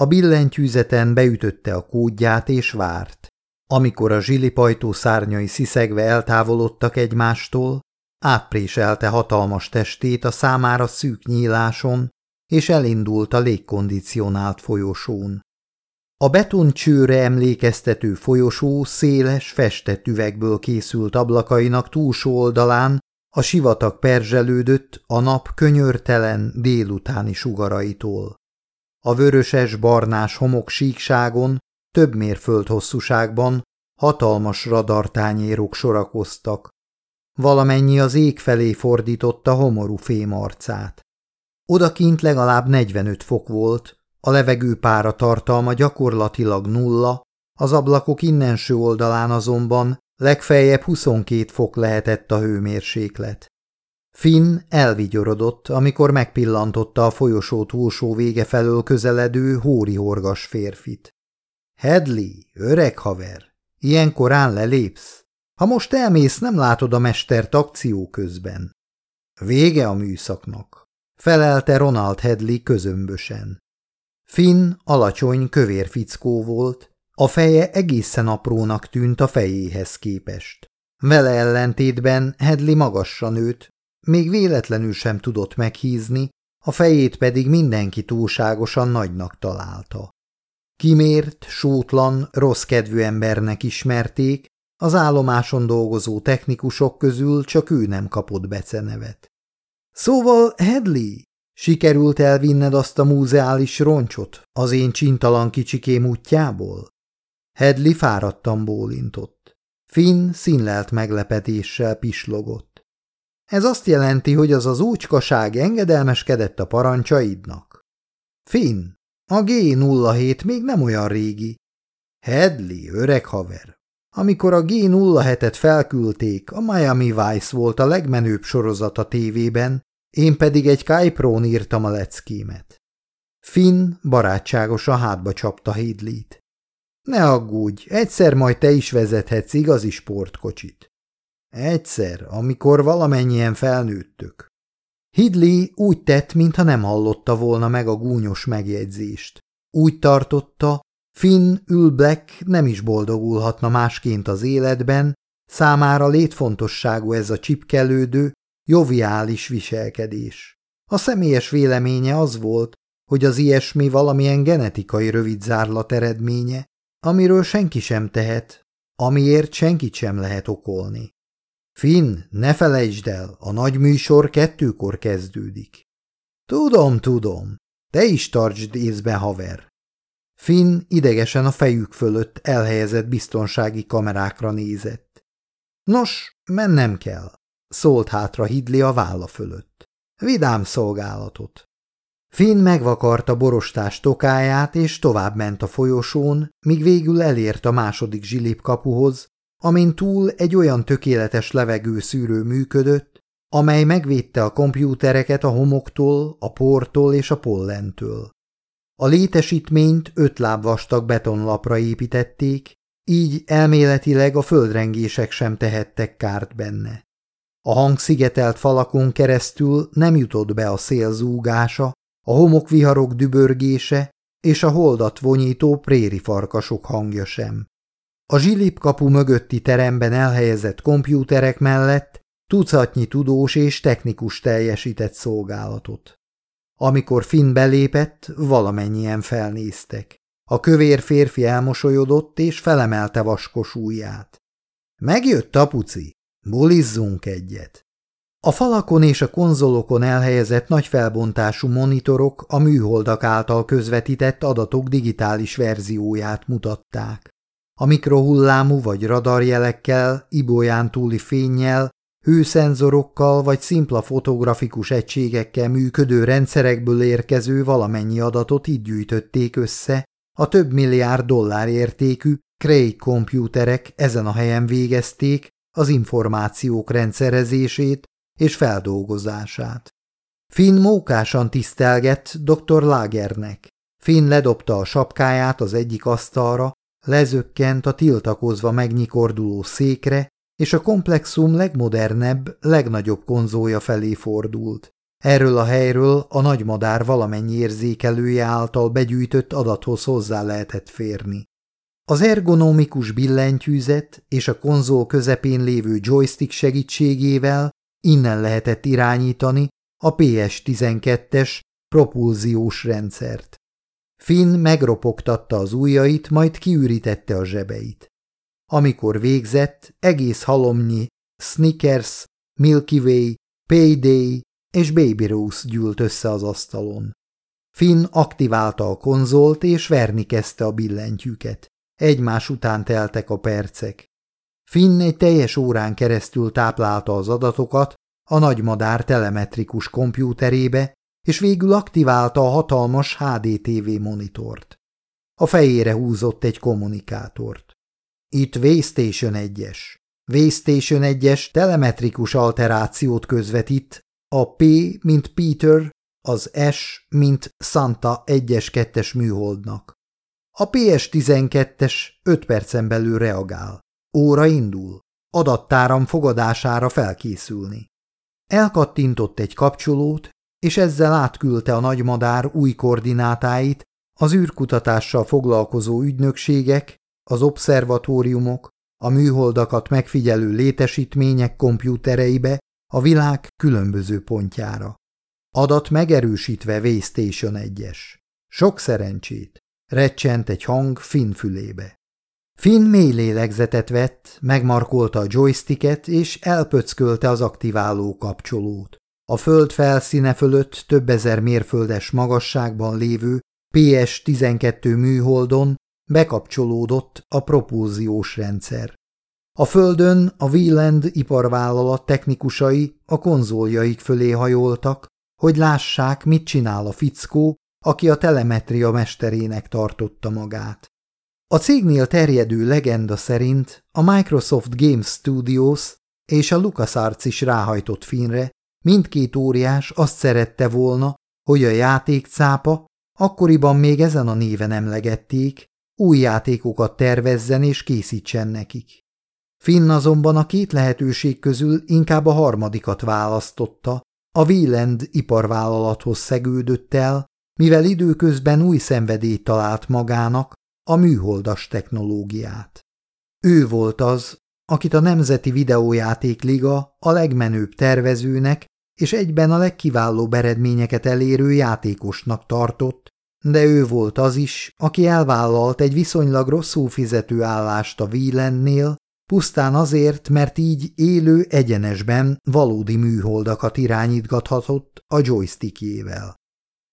A billentyűzeten beütötte a kódját és várt. Amikor a zsilipajtó szárnyai sziszegve eltávolodtak egymástól, átpréselte hatalmas testét a számára szűk nyíláson, és elindult a légkondicionált folyosón. A betoncsőre emlékeztető folyosó széles, festett üvegből készült ablakainak túlsó oldalán a sivatag perzselődött a nap könyörtelen délutáni sugaraitól. A vöröses barnás homok síkságon több mérföld hosszúságban hatalmas radartányérok sorakoztak. Valamennyi az ég felé fordította homorú fémarcát. Odakint legalább 45 fok volt, a levegő pára tartalma gyakorlatilag nulla, az ablakok innenső oldalán azonban legfeljebb 22 fok lehetett a hőmérséklet. Finn elvigyorodott, amikor megpillantotta a folyosó túlsó vége felől közeledő hóri-horgas férfit. Hedley, öreg haver, ilyen korán lelépsz? Ha most elmész, nem látod a mestert akció közben. Vége a műszaknak, felelte Ronald Hedley közömbösen. Finn alacsony, kövér fickó volt, a feje egészen aprónak tűnt a fejéhez képest. Vele ellentétben Hedley magasra nőtt, még véletlenül sem tudott meghízni, a fejét pedig mindenki túlságosan nagynak találta. Kimért, sótlan, rossz kedvű embernek ismerték, az állomáson dolgozó technikusok közül csak ő nem kapott becenevet. Szóval, Hedley, sikerült elvinned azt a múzeális roncsot az én csintalan kicsikém útjából? Hedley fáradtan bólintott. Finn színlelt meglepetéssel pislogott. Ez azt jelenti, hogy az az úcskaság engedelmeskedett a parancsaidnak. Finn, a G07 még nem olyan régi. Hedley, öreg haver. Amikor a G07-et felküldték, a Miami Vice volt a legmenőbb sorozat a tévében, én pedig egy Kyprón írtam a leckémet. Finn barátságosan hátba csapta Hedley-t. Ne aggódj, egyszer majd te is vezethetsz igazi sportkocsit. Egyszer, amikor valamennyien felnőttök. Hidley úgy tett, mintha nem hallotta volna meg a gúnyos megjegyzést. Úgy tartotta, Finn Ülbleck nem is boldogulhatna másként az életben, számára létfontosságú ez a csipkelődő, joviális viselkedés. A személyes véleménye az volt, hogy az ilyesmi valamilyen genetikai rövidzárlat eredménye, amiről senki sem tehet, amiért senkit sem lehet okolni. Finn, ne felejtsd el, a nagy műsor kettőkor kezdődik. Tudom, tudom, te is tartsd észbe, haver. Finn idegesen a fejük fölött elhelyezett biztonsági kamerákra nézett. Nos, mennem kell, szólt hátra Hidli a válla fölött. Vidám szolgálatot. Finn megvakarta borostás tokáját, és tovább ment a folyosón, míg végül elért a második zsilipkapuhoz, amin túl egy olyan tökéletes levegőszűrő működött, amely megvédte a kompjútereket a homoktól, a portól és a pollentől. A létesítményt öt láb vastag betonlapra építették, így elméletileg a földrengések sem tehettek kárt benne. A hangszigetelt falakon keresztül nem jutott be a szél zúgása, a homokviharok dübörgése és a holdat vonyító préri farkasok hangja sem. A zsilip kapu mögötti teremben elhelyezett kompjúterek mellett tucatnyi tudós és technikus teljesített szolgálatot. Amikor Finn belépett, valamennyien felnéztek. A kövér férfi elmosolyodott és felemelte vaskos ujját. Megjött apuci, bulizzunk egyet. A falakon és a konzolokon elhelyezett nagy felbontású monitorok a műholdak által közvetített adatok digitális verzióját mutatták. A mikrohullámú vagy radarjelekkel, ibolyán túli fényjel, hőszenzorokkal vagy szimpla fotografikus egységekkel működő rendszerekből érkező valamennyi adatot így gyűjtötték össze, a több milliárd dollár értékű Cray kompjúterek ezen a helyen végezték az információk rendszerezését és feldolgozását. Finn mókásan tisztelgett dr. Lagernek. Finn ledobta a sapkáját az egyik asztalra, lezökkent a tiltakozva megnyikorduló székre, és a komplexum legmodernebb, legnagyobb konzója felé fordult. Erről a helyről a nagymadár valamennyi érzékelője által begyűjtött adathoz hozzá lehetett férni. Az ergonomikus billentyűzet és a konzol közepén lévő joystick segítségével innen lehetett irányítani a PS-12-es propulziós rendszert. Finn megropogtatta az ujjait, majd kiürítette a zsebeit. Amikor végzett, egész halomnyi Snickers, Milky Way, Payday és Baby Rose gyűlt össze az asztalon. Finn aktiválta a konzolt, és verni kezdte a billentyűket. Egymás után teltek a percek. Finn egy teljes órán keresztül táplálta az adatokat a nagymadár telemetrikus kompjúterébe, és végül aktiválta a hatalmas HDTV monitort. A fejére húzott egy kommunikátort. Itt Waystation 1-es. Waystation 1-es telemetrikus alterációt közvetít, a P, mint Peter, az S, mint Santa 1-es 2-es műholdnak. A PS-12-es 5 percen belül reagál. Óra indul. Adattáram fogadására felkészülni. Elkattintott egy kapcsolót, és ezzel átküldte a nagymadár új koordinátáit az űrkutatással foglalkozó ügynökségek, az obszervatóriumok, a műholdakat megfigyelő létesítmények kompjútereibe a világ különböző pontjára. Adat megerősítve Waystation 1-es. Sok szerencsét! Recsent egy hang Finn fülébe. Finn mély lélegzetet vett, megmarkolta a joysticket és elpöckölte az aktiváló kapcsolót. A föld felszíne fölött több ezer mérföldes magasságban lévő PS-12 műholdon bekapcsolódott a propulziós rendszer. A földön a Wieland iparvállalat technikusai a konzoljaik fölé hajoltak, hogy lássák, mit csinál a fickó, aki a telemetria mesterének tartotta magát. A cégnél terjedő legenda szerint a Microsoft Games Studios és a LucasArts is ráhajtott finre, mindkét óriás azt szerette volna, hogy a játékcápa, akkoriban még ezen a néven emlegették, új játékokat tervezzen és készítsen nekik. Finn azonban a két lehetőség közül inkább a harmadikat választotta, a Wieland iparvállalathoz szegődött el, mivel időközben új szenvedélyt talált magának, a műholdas technológiát. Ő volt az, akit a Nemzeti Videójáték Liga a legmenőbb tervezőnek és egyben a legkiválóbb eredményeket elérő játékosnak tartott, de ő volt az is, aki elvállalt egy viszonylag rosszul fizető állást a Wielennél, pusztán azért, mert így élő egyenesben valódi műholdakat irányítgathatott a joystickjével.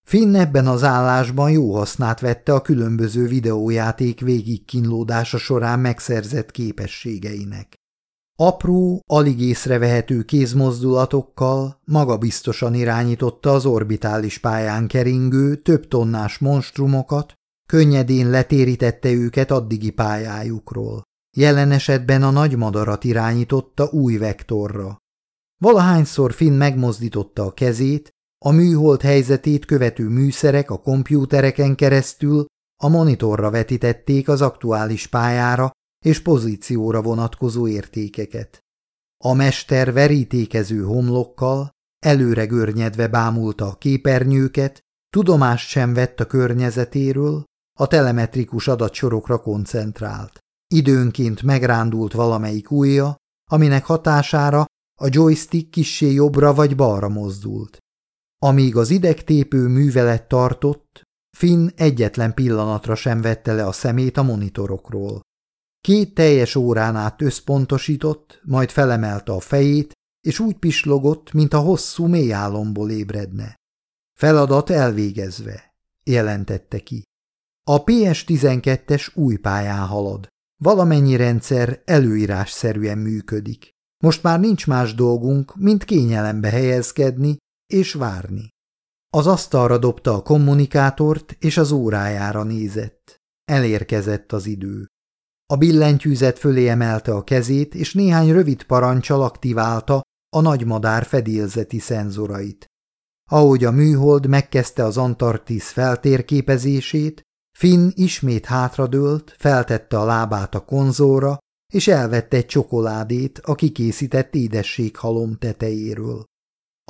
Finn ebben az állásban jó hasznát vette a különböző videójáték végigkínlódása során megszerzett képességeinek. Apró, alig észrevehető kézmozdulatokkal magabiztosan irányította az orbitális pályán keringő, több tonnás monstrumokat, könnyedén letérítette őket addigi pályájukról. Jelen esetben a nagy madarat irányította új vektorra. Valahányszor Finn megmozdította a kezét, a műhold helyzetét követő műszerek a kompjútereken keresztül a monitorra vetítették az aktuális pályára és pozícióra vonatkozó értékeket. A mester verítékező homlokkal, előre görnyedve bámulta a képernyőket, tudomást sem vett a környezetéről, a telemetrikus adatsorokra koncentrált. Időnként megrándult valamelyik ujja, aminek hatására a joystick kissé jobbra vagy balra mozdult. Amíg az idegtépő művelet tartott, Finn egyetlen pillanatra sem vette le a szemét a monitorokról. Két teljes órán át összpontosított, majd felemelte a fejét, és úgy pislogott, mint a hosszú mély álomból ébredne. Feladat elvégezve, jelentette ki. A PS-12-es új pályán halad. Valamennyi rendszer előírásszerűen működik. Most már nincs más dolgunk, mint kényelembe helyezkedni és várni. Az asztalra dobta a kommunikátort, és az órájára nézett. Elérkezett az idő. A billentyűzet fölé emelte a kezét, és néhány rövid parancsal aktiválta a nagymadár fedélzeti szenzorait. Ahogy a műhold megkezdte az Antarktisz feltérképezését, Finn ismét hátradőlt, feltette a lábát a konzóra, és elvette egy csokoládét a kikészített édességhalom tetejéről.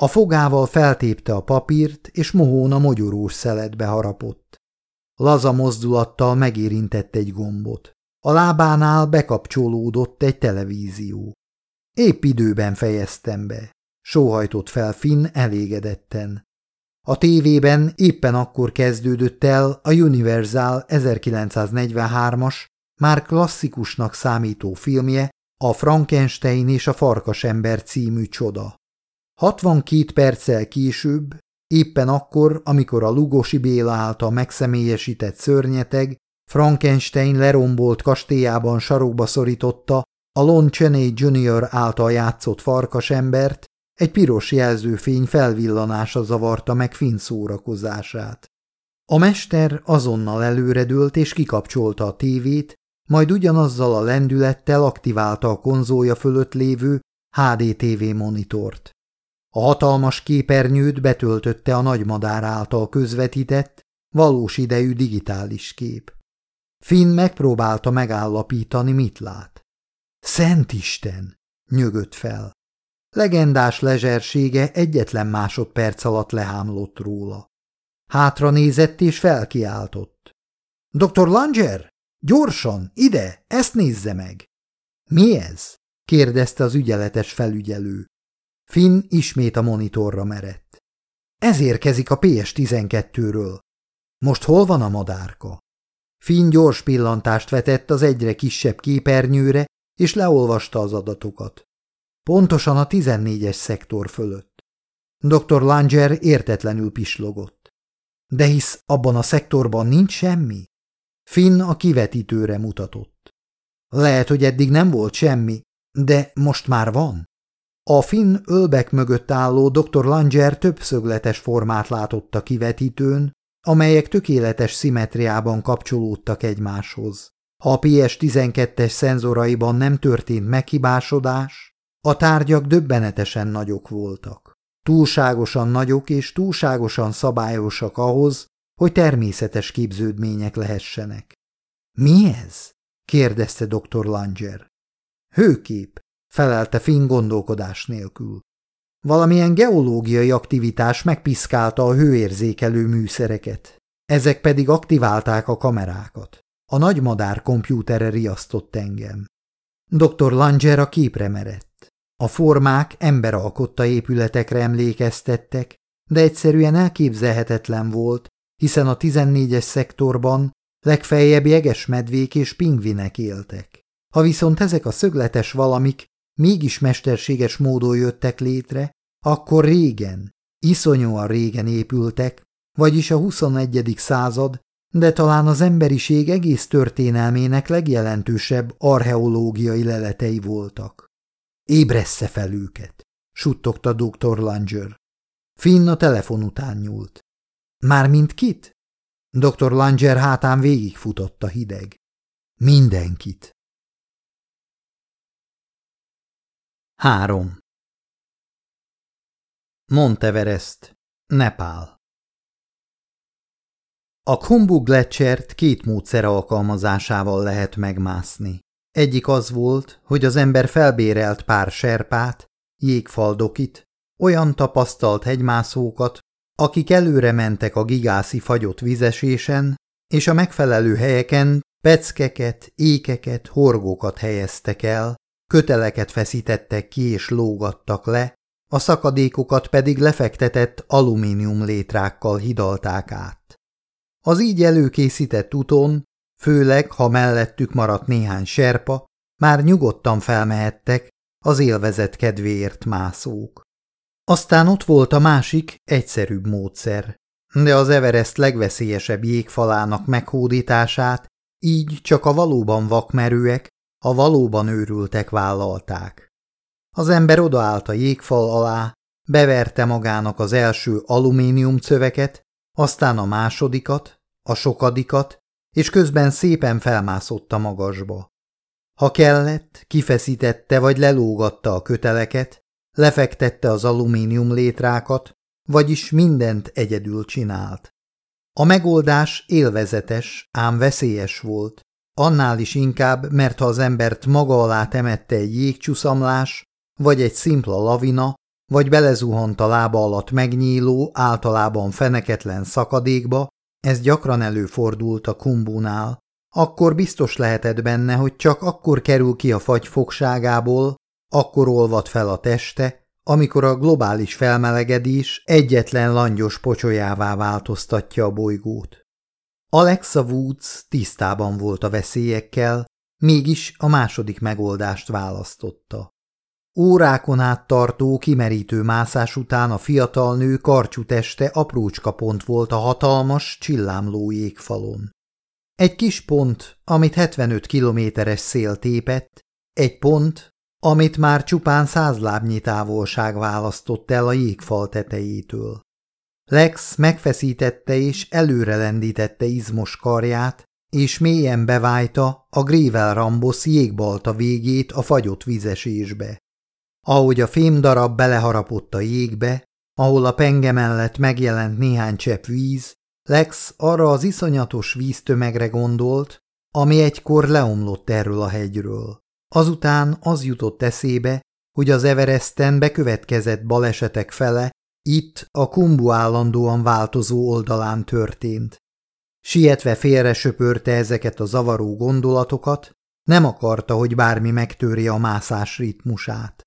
A fogával feltépte a papírt, és mohón a mogyorós szeletbe harapott. Laza mozdulattal megérintett egy gombot. A lábánál bekapcsolódott egy televízió. Épp időben fejeztem be. Sóhajtott fel Finn elégedetten. A tévében éppen akkor kezdődött el a Universal 1943-as, már klasszikusnak számító filmje, a Frankenstein és a Farkasember című csoda. 62 perccel később, éppen akkor, amikor a Lugosi Béla által megszemélyesített szörnyeteg Frankenstein lerombolt kastélyában sarokba szorította a Lon Chaney Jr. által játszott farkasembert, egy piros jelzőfény felvillanása zavarta meg Finn szórakozását. A mester azonnal előredőlt és kikapcsolta a tévét, majd ugyanazzal a lendülettel aktiválta a konzója fölött lévő HDTV monitort. A hatalmas képernyőt betöltötte a nagymadár által közvetített, valós idejű digitális kép. Finn megpróbálta megállapítani, mit lát. Szent Isten! nyögött fel. Legendás lezsersége egyetlen másodperc alatt lehámlott róla. Hátra nézett és felkiáltott. Dr. Langer, gyorsan, ide, ezt nézze meg! Mi ez? kérdezte az ügyeletes felügyelő. Finn ismét a monitorra merett. Ez érkezik a PS-12-ről. Most hol van a madárka? Finn gyors pillantást vetett az egyre kisebb képernyőre, és leolvasta az adatokat. Pontosan a 14-es szektor fölött. Dr. Langer értetlenül pislogott. De hisz abban a szektorban nincs semmi? Finn a kivetítőre mutatott. Lehet, hogy eddig nem volt semmi, de most már van. A Finn ölbek mögött álló dr. Langer többszögletes formát látott a kivetítőn, amelyek tökéletes szimetriában kapcsolódtak egymáshoz. Ha a PS12-es szenzoraiban nem történt meghibásodás, a tárgyak döbbenetesen nagyok voltak. Túlságosan nagyok és túlságosan szabályosak ahhoz, hogy természetes képződmények lehessenek. – Mi ez? – kérdezte dr. Langer. – Hőkép – felelte Finn gondolkodás nélkül. Valamilyen geológiai aktivitás megpiszkálta a hőérzékelő műszereket. Ezek pedig aktiválták a kamerákat. A nagymadár kompjútere riasztott engem. Dr. Langer a képre merett. A formák emberalkotta épületekre emlékeztettek, de egyszerűen elképzelhetetlen volt, hiszen a 14-es szektorban legfeljebb jeges medvék és pingvinek éltek. Ha viszont ezek a szögletes valamik mégis mesterséges módon jöttek létre, akkor régen, iszonyúan régen épültek, vagyis a 21. század, de talán az emberiség egész történelmének legjelentősebb archeológiai leletei voltak. Ébressze fel őket, suttogta dr. Langer. Finn a telefon után nyúlt. Mármint kit? Dr. Langer hátán végigfutott a hideg. Mindenkit. 3. Monteverest, Nepál A Khumbu Gletschert két módszer alkalmazásával lehet megmászni. Egyik az volt, hogy az ember felbérelt pár serpát, jégfaldokit, olyan tapasztalt hegymászókat, akik előre mentek a gigászi fagyott vizesésen, és a megfelelő helyeken peckeket, ékeket, horgókat helyeztek el, köteleket feszítettek ki és lógattak le, a szakadékokat pedig lefektetett alumínium létrákkal hidalták át. Az így előkészített úton, főleg ha mellettük maradt néhány serpa, már nyugodtan felmehettek az élvezet kedvéért mászók. Aztán ott volt a másik, egyszerűbb módszer, de az Everest legveszélyesebb jégfalának meghódítását így csak a valóban vakmerőek, a valóban őrültek vállalták. Az ember odaállt a jégfal alá, beverte magának az első alumínium cöveket, aztán a másodikat, a sokadikat, és közben szépen felmászott a magasba. Ha kellett, kifeszítette vagy lelógatta a köteleket, lefektette az alumínium létrákat, vagyis mindent egyedül csinált. A megoldás élvezetes, ám veszélyes volt, annál is inkább, mert ha az embert maga alá temette egy jégcsuszamlás, vagy egy szimpla lavina, vagy belezuhant a lába alatt megnyíló, általában feneketlen szakadékba, ez gyakran előfordult a kumbunál, akkor biztos lehetett benne, hogy csak akkor kerül ki a fagy fogságából, akkor olvad fel a teste, amikor a globális felmelegedés egyetlen langyos pocsolyává változtatja a bolygót. Alexa Woods tisztában volt a veszélyekkel, mégis a második megoldást választotta. Órákon át tartó, kimerítő mászás után a fiatal nő karcsú teste aprócska pont volt a hatalmas, csillámló jégfalon. Egy kis pont, amit 75 kilométeres szél tépett, egy pont, amit már csupán száz lábnyi távolság választott el a jégfal tetejétől. Lex megfeszítette és előre lendítette izmos karját, és mélyen bevájta a Grével Rambosz jégbalta végét a fagyott vizesésbe. Ahogy a fémdarab beleharapott a jégbe, ahol a penge mellett megjelent néhány csepp víz, Lex arra az iszonyatos víztömegre gondolt, ami egykor leomlott erről a hegyről. Azután az jutott eszébe, hogy az Everesten bekövetkezett balesetek fele itt a kumbu állandóan változó oldalán történt. Sietve félre söpörte ezeket a zavaró gondolatokat, nem akarta, hogy bármi megtörje a mászás ritmusát.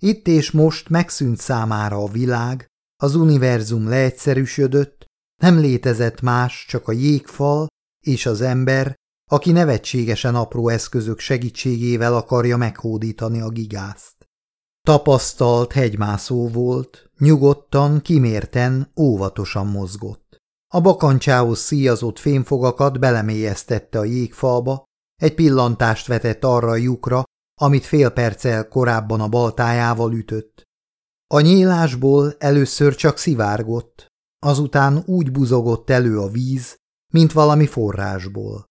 Itt és most megszűnt számára a világ, az univerzum leegyszerűsödött, nem létezett más, csak a jégfal és az ember, aki nevetségesen apró eszközök segítségével akarja meghódítani a gigászt. Tapasztalt hegymászó volt, nyugodtan, kimérten, óvatosan mozgott. A bakancsához szíjazott fémfogakat belemélyeztette a jégfalba, egy pillantást vetett arra a lyukra, amit fél perccel korábban a baltájával ütött. A nyílásból először csak szivárgott, azután úgy buzogott elő a víz, mint valami forrásból.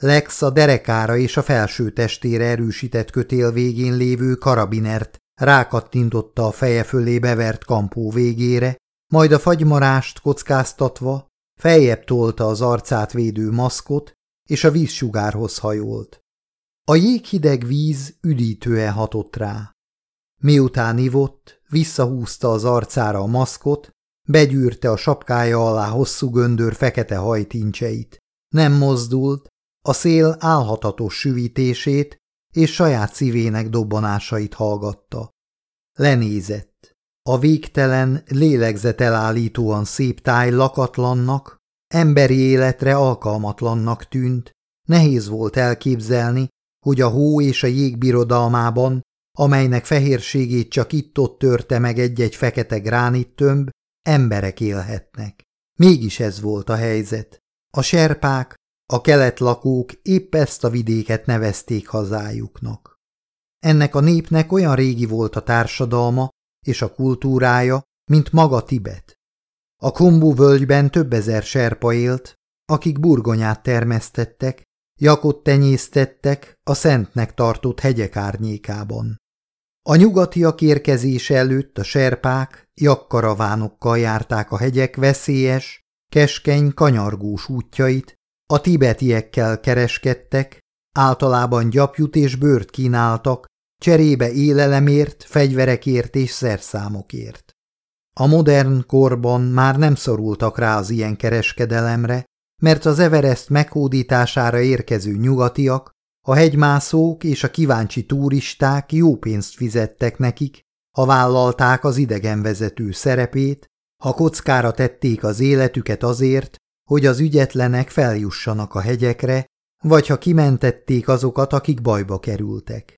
Lex a derekára és a felső testére erősített kötél végén lévő karabinert rákattintotta a feje fölé bevert kampó végére, majd a fagymarást kockáztatva feljebb tolta az arcát védő maszkot, és a vízsugárhoz hajolt. A jéghideg víz üdítően hatott rá. Miután ivott, visszahúzta az arcára a maszkot, begyűrte a sapkája alá hosszú göndör fekete hajtincseit. Nem mozdult, a szél álhatatos süvítését és saját szívének dobbanásait hallgatta. Lenézett. A végtelen, lélegzetelállítóan szép táj lakatlannak, emberi életre alkalmatlannak tűnt, nehéz volt elképzelni, hogy a hó és a jég birodalmában, amelynek fehérségét csak itt-ott törte meg egy-egy fekete gránittömb, emberek élhetnek. Mégis ez volt a helyzet. A serpák, a keletlakók épp ezt a vidéket nevezték hazájuknak. Ennek a népnek olyan régi volt a társadalma és a kultúrája, mint maga Tibet. A Kombu völgyben több ezer serpa élt, akik burgonyát termesztettek, jakot tenyésztettek a szentnek tartott hegyek árnyékában. A nyugatiak érkezése előtt a serpák jakkaravánokkal járták a hegyek veszélyes, keskeny, kanyargós útjait, a tibetiekkel kereskedtek, általában gyapjut és bőrt kínáltak, cserébe élelemért, fegyverekért és szerszámokért. A modern korban már nem szorultak rá az ilyen kereskedelemre, mert az Everest meghódítására érkező nyugatiak, a hegymászók és a kíváncsi turisták jó pénzt fizettek nekik, ha vállalták az idegenvezető szerepét, ha kockára tették az életüket azért, hogy az ügyetlenek feljussanak a hegyekre, vagy ha kimentették azokat, akik bajba kerültek.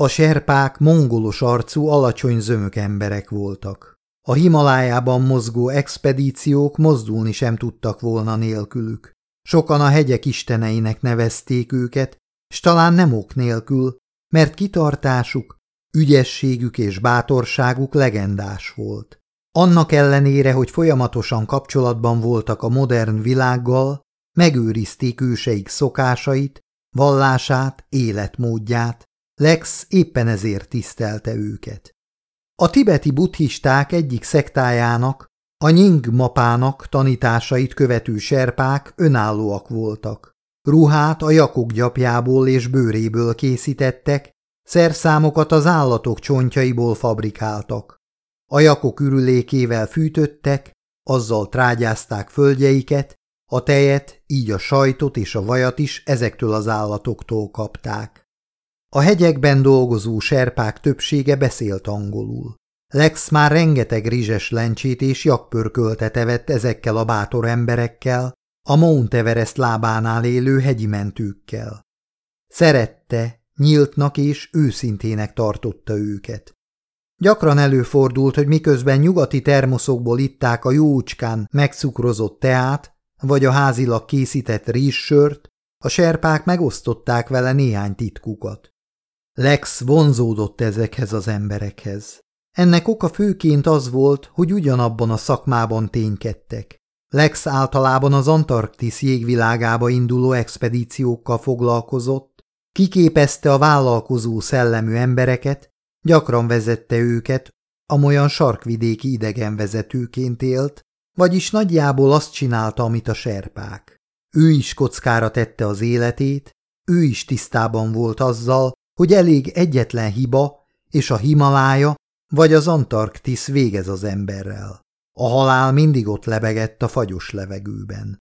A serpák mongolos arcú, alacsony zömök emberek voltak. A Himalájában mozgó expedíciók mozdulni sem tudtak volna nélkülük. Sokan a hegyek isteneinek nevezték őket, s talán nem ok nélkül, mert kitartásuk, ügyességük és bátorságuk legendás volt. Annak ellenére, hogy folyamatosan kapcsolatban voltak a modern világgal, megőrizték őseik szokásait, vallását, életmódját, Lex éppen ezért tisztelte őket. A tibeti buddhisták egyik szektájának, a Nying mapának tanításait követő serpák önállóak voltak. Ruhát a jakok gyapjából és bőréből készítettek, szerszámokat az állatok csontjaiból fabrikáltak. A jakok ürülékével fűtöttek, azzal trágyázták földjeiket, a tejet, így a sajtot és a vajat is ezektől az állatoktól kapták. A hegyekben dolgozó serpák többsége beszélt angolul. Lex már rengeteg rizses lencsét és jakpörköltet evett ezekkel a bátor emberekkel, a Mount Everest lábánál élő hegyi mentőkkel. Szerette, nyíltnak és őszintének tartotta őket. Gyakran előfordult, hogy miközben nyugati termoszokból itták a jócskán megcukrozott teát, vagy a házilag készített rizssört, a serpák megosztották vele néhány titkukat. Lex vonzódott ezekhez az emberekhez. Ennek oka főként az volt, hogy ugyanabban a szakmában ténykedtek. Lex általában az Antarktisz jégvilágába induló expedíciókkal foglalkozott, kiképezte a vállalkozó szellemű embereket, gyakran vezette őket, amolyan sarkvidéki idegenvezetőként élt, vagyis nagyjából azt csinálta, amit a serpák. Ő is kockára tette az életét, ő is tisztában volt azzal, hogy elég egyetlen hiba, és a Himalája vagy az Antarktisz végez az emberrel. A halál mindig ott lebegett a fagyos levegőben.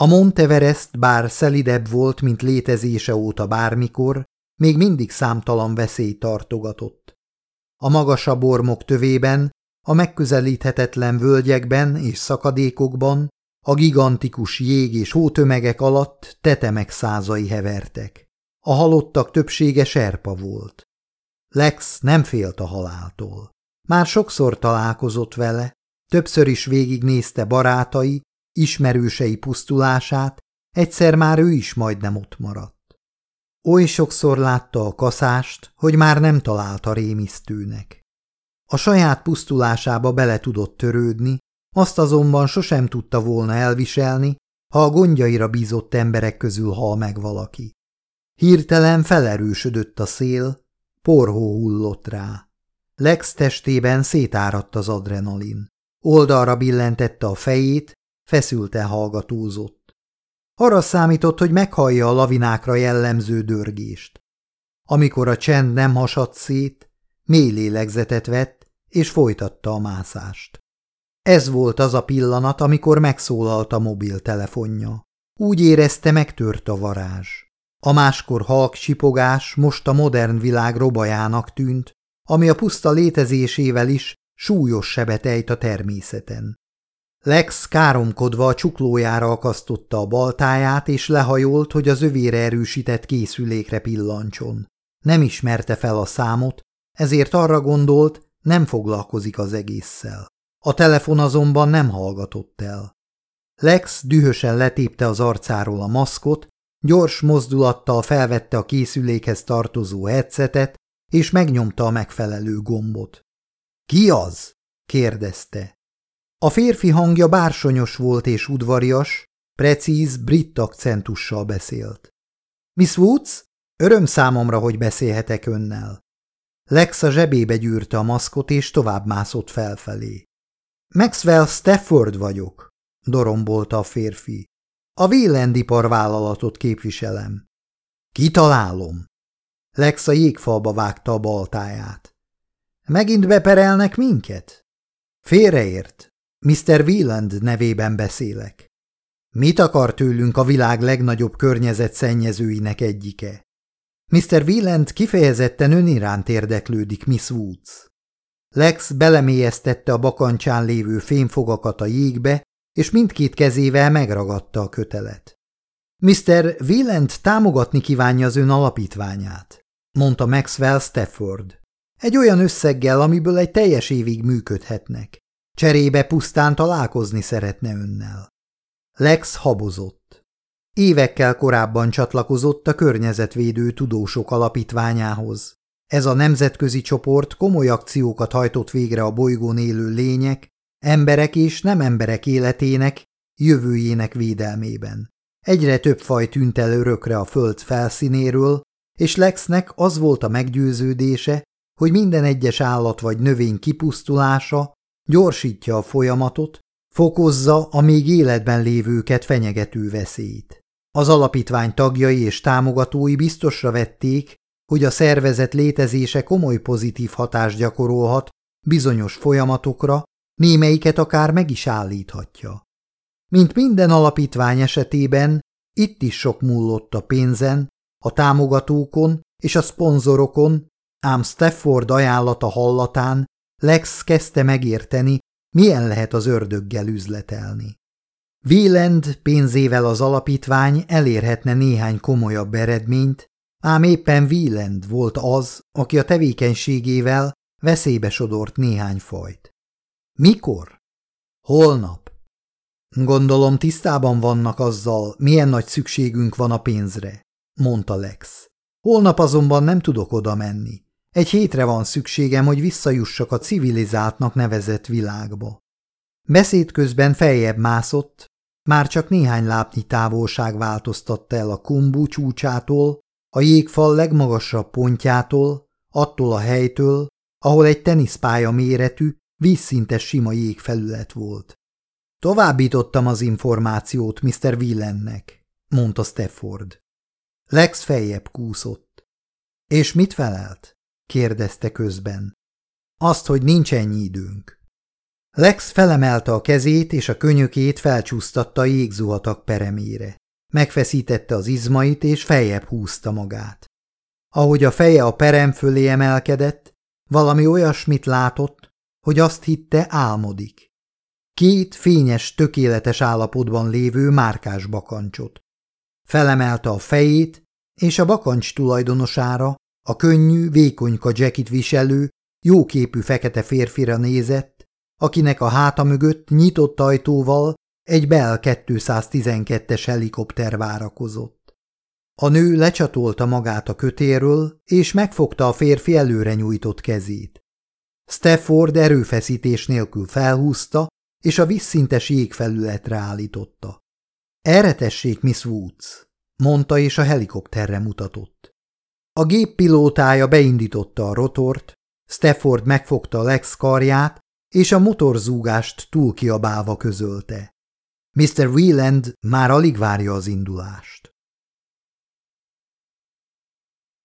A Monteverest bár szelidebb volt, mint létezése óta bármikor, még mindig számtalan veszély tartogatott. A magasabb ormok tövében, a megközelíthetetlen völgyekben és szakadékokban, a gigantikus jég és hótömegek alatt tetemek százai hevertek. A halottak többsége serpa volt. Lex nem félt a haláltól. Már sokszor találkozott vele, többször is végignézte barátai, ismerősei pusztulását, egyszer már ő is majdnem ott maradt. Oly sokszor látta a kaszást, hogy már nem találta rémisztőnek. A saját pusztulásába bele tudott törődni, azt azonban sosem tudta volna elviselni, ha a gondjaira bízott emberek közül hal meg valaki. Hirtelen felerősödött a szél, porhó hullott rá. Lex testében szétáradt az adrenalin. Oldalra billentette a fejét, feszülten hallgatózott. Arra számított, hogy meghallja a lavinákra jellemző dörgést. Amikor a csend nem hasadt szét, mély lélegzetet vett, és folytatta a mászást. Ez volt az a pillanat, amikor megszólalt a mobiltelefonja. Úgy érezte, megtört a varázs. A máskor halk sipogás most a modern világ robajának tűnt, ami a puszta létezésével is súlyos sebet ejt a természeten. Lex káromkodva a csuklójára akasztotta a baltáját, és lehajolt, hogy az övére erősített készülékre pillancson. Nem ismerte fel a számot, ezért arra gondolt, nem foglalkozik az egésszel. A telefon azonban nem hallgatott el. Lex dühösen letépte az arcáról a maszkot, gyors mozdulattal felvette a készülékhez tartozó headsetet, és megnyomta a megfelelő gombot. – Ki az? – kérdezte. A férfi hangja bársonyos volt és udvarias, precíz brit akcentussal beszélt. – Miss Woods, öröm számomra, hogy beszélhetek önnel. Lex a zsebébe gyűrte a maszkot, és tovább mászott felfelé. – Maxwell Stafford vagyok – dorombolta a férfi. – A Vélendipar vállalatot képviselem. – Kitalálom. Lex a jégfalba vágta a baltáját. – Megint beperelnek minket? – Félreért. Mr. Wieland nevében beszélek. Mit akar tőlünk a világ legnagyobb környezetszennyezőinek egyike? Mr. Wieland kifejezetten ön iránt érdeklődik, Miss Woods. Lex belemélyeztette a bakancsán lévő fémfogakat a jégbe, és mindkét kezével megragadta a kötelet. Mr. Wieland támogatni kívánja az ön alapítványát, mondta Maxwell Stafford. Egy olyan összeggel, amiből egy teljes évig működhetnek. Cserébe pusztán találkozni szeretne önnel. Lex habozott. Évekkel korábban csatlakozott a környezetvédő tudósok alapítványához. Ez a nemzetközi csoport komoly akciókat hajtott végre a bolygón élő lények, emberek és nem emberek életének, jövőjének védelmében. Egyre több faj tűnt el örökre a föld felszínéről, és Lexnek az volt a meggyőződése, hogy minden egyes állat vagy növény kipusztulása gyorsítja a folyamatot, fokozza a még életben lévőket fenyegető veszélyt. Az alapítvány tagjai és támogatói biztosra vették, hogy a szervezet létezése komoly pozitív hatást gyakorolhat bizonyos folyamatokra, némelyiket akár meg is állíthatja. Mint minden alapítvány esetében, itt is sok múlott a pénzen, a támogatókon és a szponzorokon, ám Stafford ajánlata hallatán Lex kezdte megérteni, milyen lehet az ördöggel üzletelni. Wieland pénzével az alapítvány elérhetne néhány komolyabb eredményt, ám éppen Wieland volt az, aki a tevékenységével veszélybe sodort néhány fajt. Mikor? Holnap. Gondolom tisztában vannak azzal, milyen nagy szükségünk van a pénzre, mondta Lex. Holnap azonban nem tudok oda menni. Egy hétre van szükségem, hogy visszajussak a civilizáltnak nevezett világba. Beszéd közben feljebb mászott, már csak néhány lápnyi távolság változtatta el a kumbú csúcsától, a jégfal legmagasabb pontjától, attól a helytől, ahol egy teniszpálya méretű, vízszintes sima jégfelület volt. Továbbítottam az információt Mr. Willennek, mondta Stafford. Lex feljebb kúszott. És mit felelt? Kérdezte közben. Azt, hogy nincs ennyi időnk. Lex felemelte a kezét, és a könyökét felcsúsztatta a peremére. Megfeszítette az izmait, és feljebb húzta magát. Ahogy a feje a perem fölé emelkedett, valami olyasmit látott, hogy azt hitte álmodik. Két fényes, tökéletes állapotban lévő márkás bakancsot. Felemelte a fejét, és a bakancs tulajdonosára, a könnyű, vékonyka jackit viselő, jóképű fekete férfira nézett, akinek a háta mögött nyitott ajtóval egy Bell 212-es helikopter várakozott. A nő lecsatolta magát a kötéről, és megfogta a férfi előre nyújtott kezét. Stafford erőfeszítés nélkül felhúzta, és a vízszintes jégfelületre állította. Erre tessék, Miss Woods, mondta, és a helikopterre mutatott. A gép pilótája beindította a rotort, Stafford megfogta Lex karját, és a motorzúgást túl kiabálva közölte. Mr. Wieland már alig várja az indulást.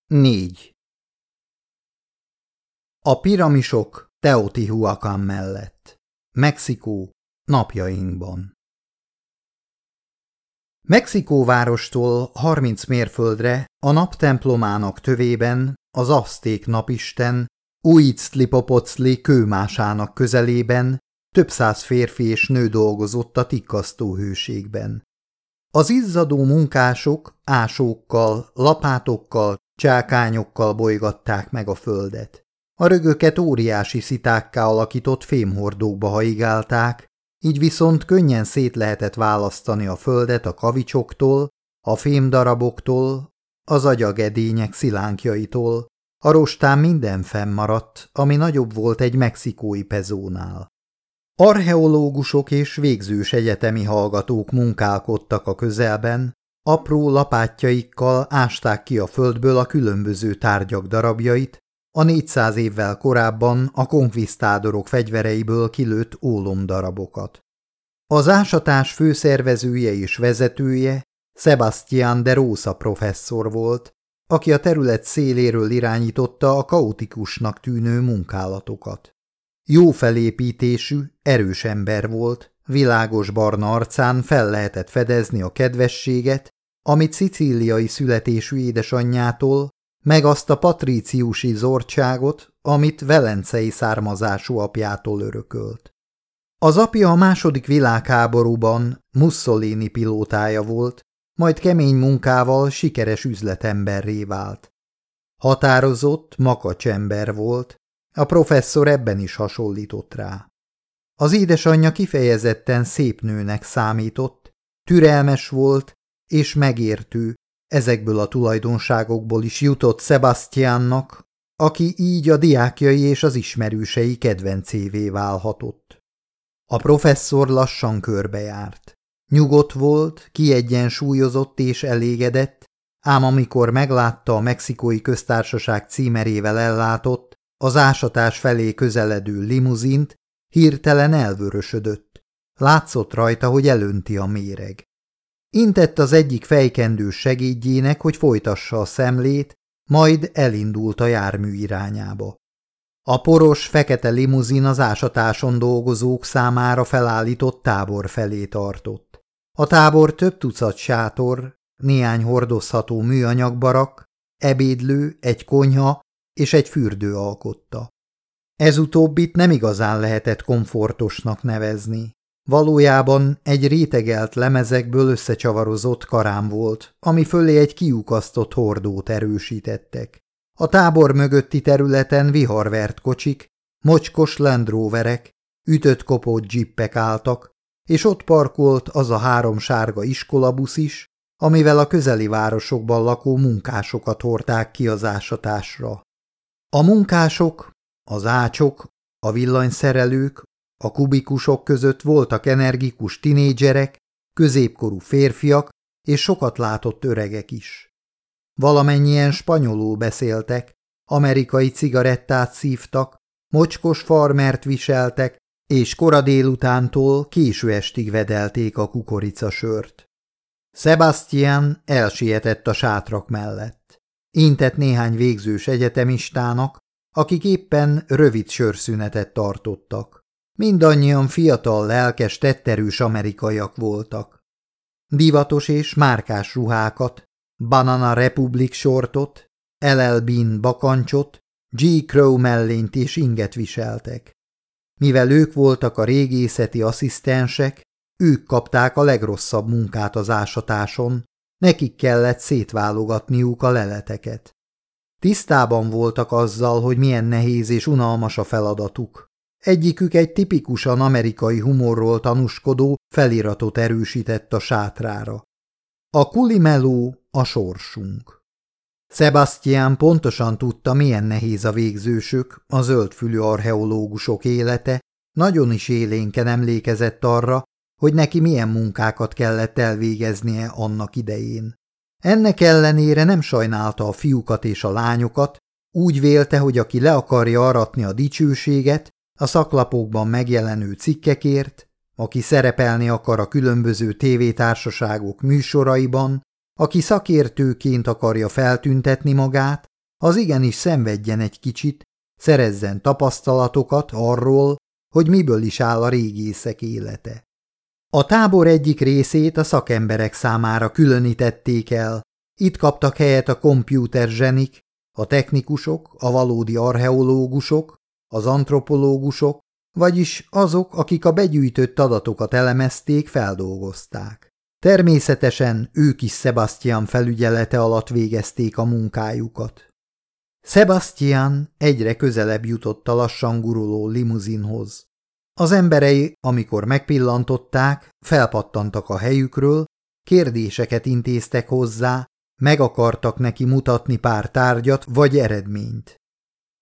4. A piramisok Teotihuacan mellett. Mexikó napjainkban. Mexikóvárostól 30 mérföldre a naptemplomának tövében az azték napisten Újclipopocli kőmásának közelében több száz férfi és nő dolgozott a tikkasztó hőségben. Az izzadó munkások ásókkal, lapátokkal, csákányokkal bolygatták meg a földet. A rögöket óriási szitákká alakított fémhordókba haigálták, így viszont könnyen szét lehetett választani a földet a kavicsoktól, a fémdaraboktól, az agyagedények szilánkjaitól. A rostán minden fennmaradt, ami nagyobb volt egy mexikói pezónál. Archeológusok és végzős egyetemi hallgatók munkálkodtak a közelben, apró lapátjaikkal ásták ki a földből a különböző tárgyak darabjait, a 400 évvel korábban a konkvisztádorok fegyvereiből kilőtt ólomdarabokat. Az ásatás főszervezője és vezetője Sebastian de Rosa professzor volt, aki a terület széléről irányította a kaotikusnak tűnő munkálatokat. Jó felépítésű, erős ember volt, világos barna arcán fel lehetett fedezni a kedvességet, amit szicíliai születésű édesanyjától, meg azt a patríciusi zordságot, amit velencei származású apjától örökölt. Az apja a második világháborúban Mussolini pilótája volt, majd kemény munkával sikeres üzletemberré vált. Határozott, makacs ember volt, a professzor ebben is hasonlított rá. Az édesanyja kifejezetten szép nőnek számított, türelmes volt és megértő, ezekből a tulajdonságokból is jutott Sebastiannak, aki így a diákjai és az ismerősei kedvencévé válhatott. A professzor lassan körbejárt. Nyugodt volt, kiegyensúlyozott és elégedett, ám amikor meglátta a mexikói köztársaság címerével ellátott, az ásatás felé közeledő limuzint, hirtelen elvörösödött. Látszott rajta, hogy elönti a méreg. Intett az egyik fejkendős segédjének, hogy folytassa a szemlét, majd elindult a jármű irányába. A poros, fekete limuzin az ásatáson dolgozók számára felállított tábor felé tartott. A tábor több tucat sátor, néhány hordozható műanyagbarak, ebédlő, egy konyha és egy fürdő alkotta. Ez utóbbit nem igazán lehetett komfortosnak nevezni. Valójában egy rétegelt lemezekből összecsavarozott karám volt, ami fölé egy kiukasztott hordót erősítettek. A tábor mögötti területen viharvert kocsik, mocskos landroverek, ütött kopott dzsippek álltak, és ott parkolt az a három sárga iskolabusz is, amivel a közeli városokban lakó munkásokat hordták ki az ásatásra. A munkások, az ácsok, a villanyszerelők, a kubikusok között voltak energikus tinédzserek, középkorú férfiak és sokat látott öregek is. Valamennyien spanyolul beszéltek, amerikai cigarettát szívtak, mocskos farmert viseltek, és kora délutántól késő estig vedelték a kukoricasört. Sebastian elsietett a sátrak mellett. Intett néhány végzős egyetemistának, akik éppen rövid sörszünetet tartottak. Mindannyian fiatal, lelkes, tetterős amerikaiak voltak. Divatos és márkás ruhákat, Banana Republic sortot, LL Bean bakancsot, G. Crow mellényt és inget viseltek. Mivel ők voltak a régészeti asszisztensek, ők kapták a legrosszabb munkát az ásatáson, nekik kellett szétválogatniuk a leleteket. Tisztában voltak azzal, hogy milyen nehéz és unalmas a feladatuk. Egyikük egy tipikusan amerikai humorról tanúskodó feliratot erősített a sátrára. A kulimeló a sorsunk. Sebastian pontosan tudta, milyen nehéz a végzősök, a zöldfülű archeológusok élete, nagyon is élénken emlékezett arra, hogy neki milyen munkákat kellett elvégeznie annak idején. Ennek ellenére nem sajnálta a fiúkat és a lányokat, úgy vélte, hogy aki le akarja aratni a dicsőséget, a szaklapokban megjelenő cikkekért, aki szerepelni akar a különböző tévétársaságok műsoraiban, aki szakértőként akarja feltüntetni magát, az igenis szenvedjen egy kicsit, szerezzen tapasztalatokat arról, hogy miből is áll a régészek élete. A tábor egyik részét a szakemberek számára különítették el, itt kaptak helyet a kompjúter zsenik, a technikusok, a valódi archeológusok, az antropológusok, vagyis azok, akik a begyűjtött adatokat elemezték, feldolgozták. Természetesen ők is Sebastian felügyelete alatt végezték a munkájukat. Sebastian egyre közelebb jutott a lassan guruló limuzinhoz. Az emberei, amikor megpillantották, felpattantak a helyükről, kérdéseket intéztek hozzá, meg akartak neki mutatni pár tárgyat vagy eredményt.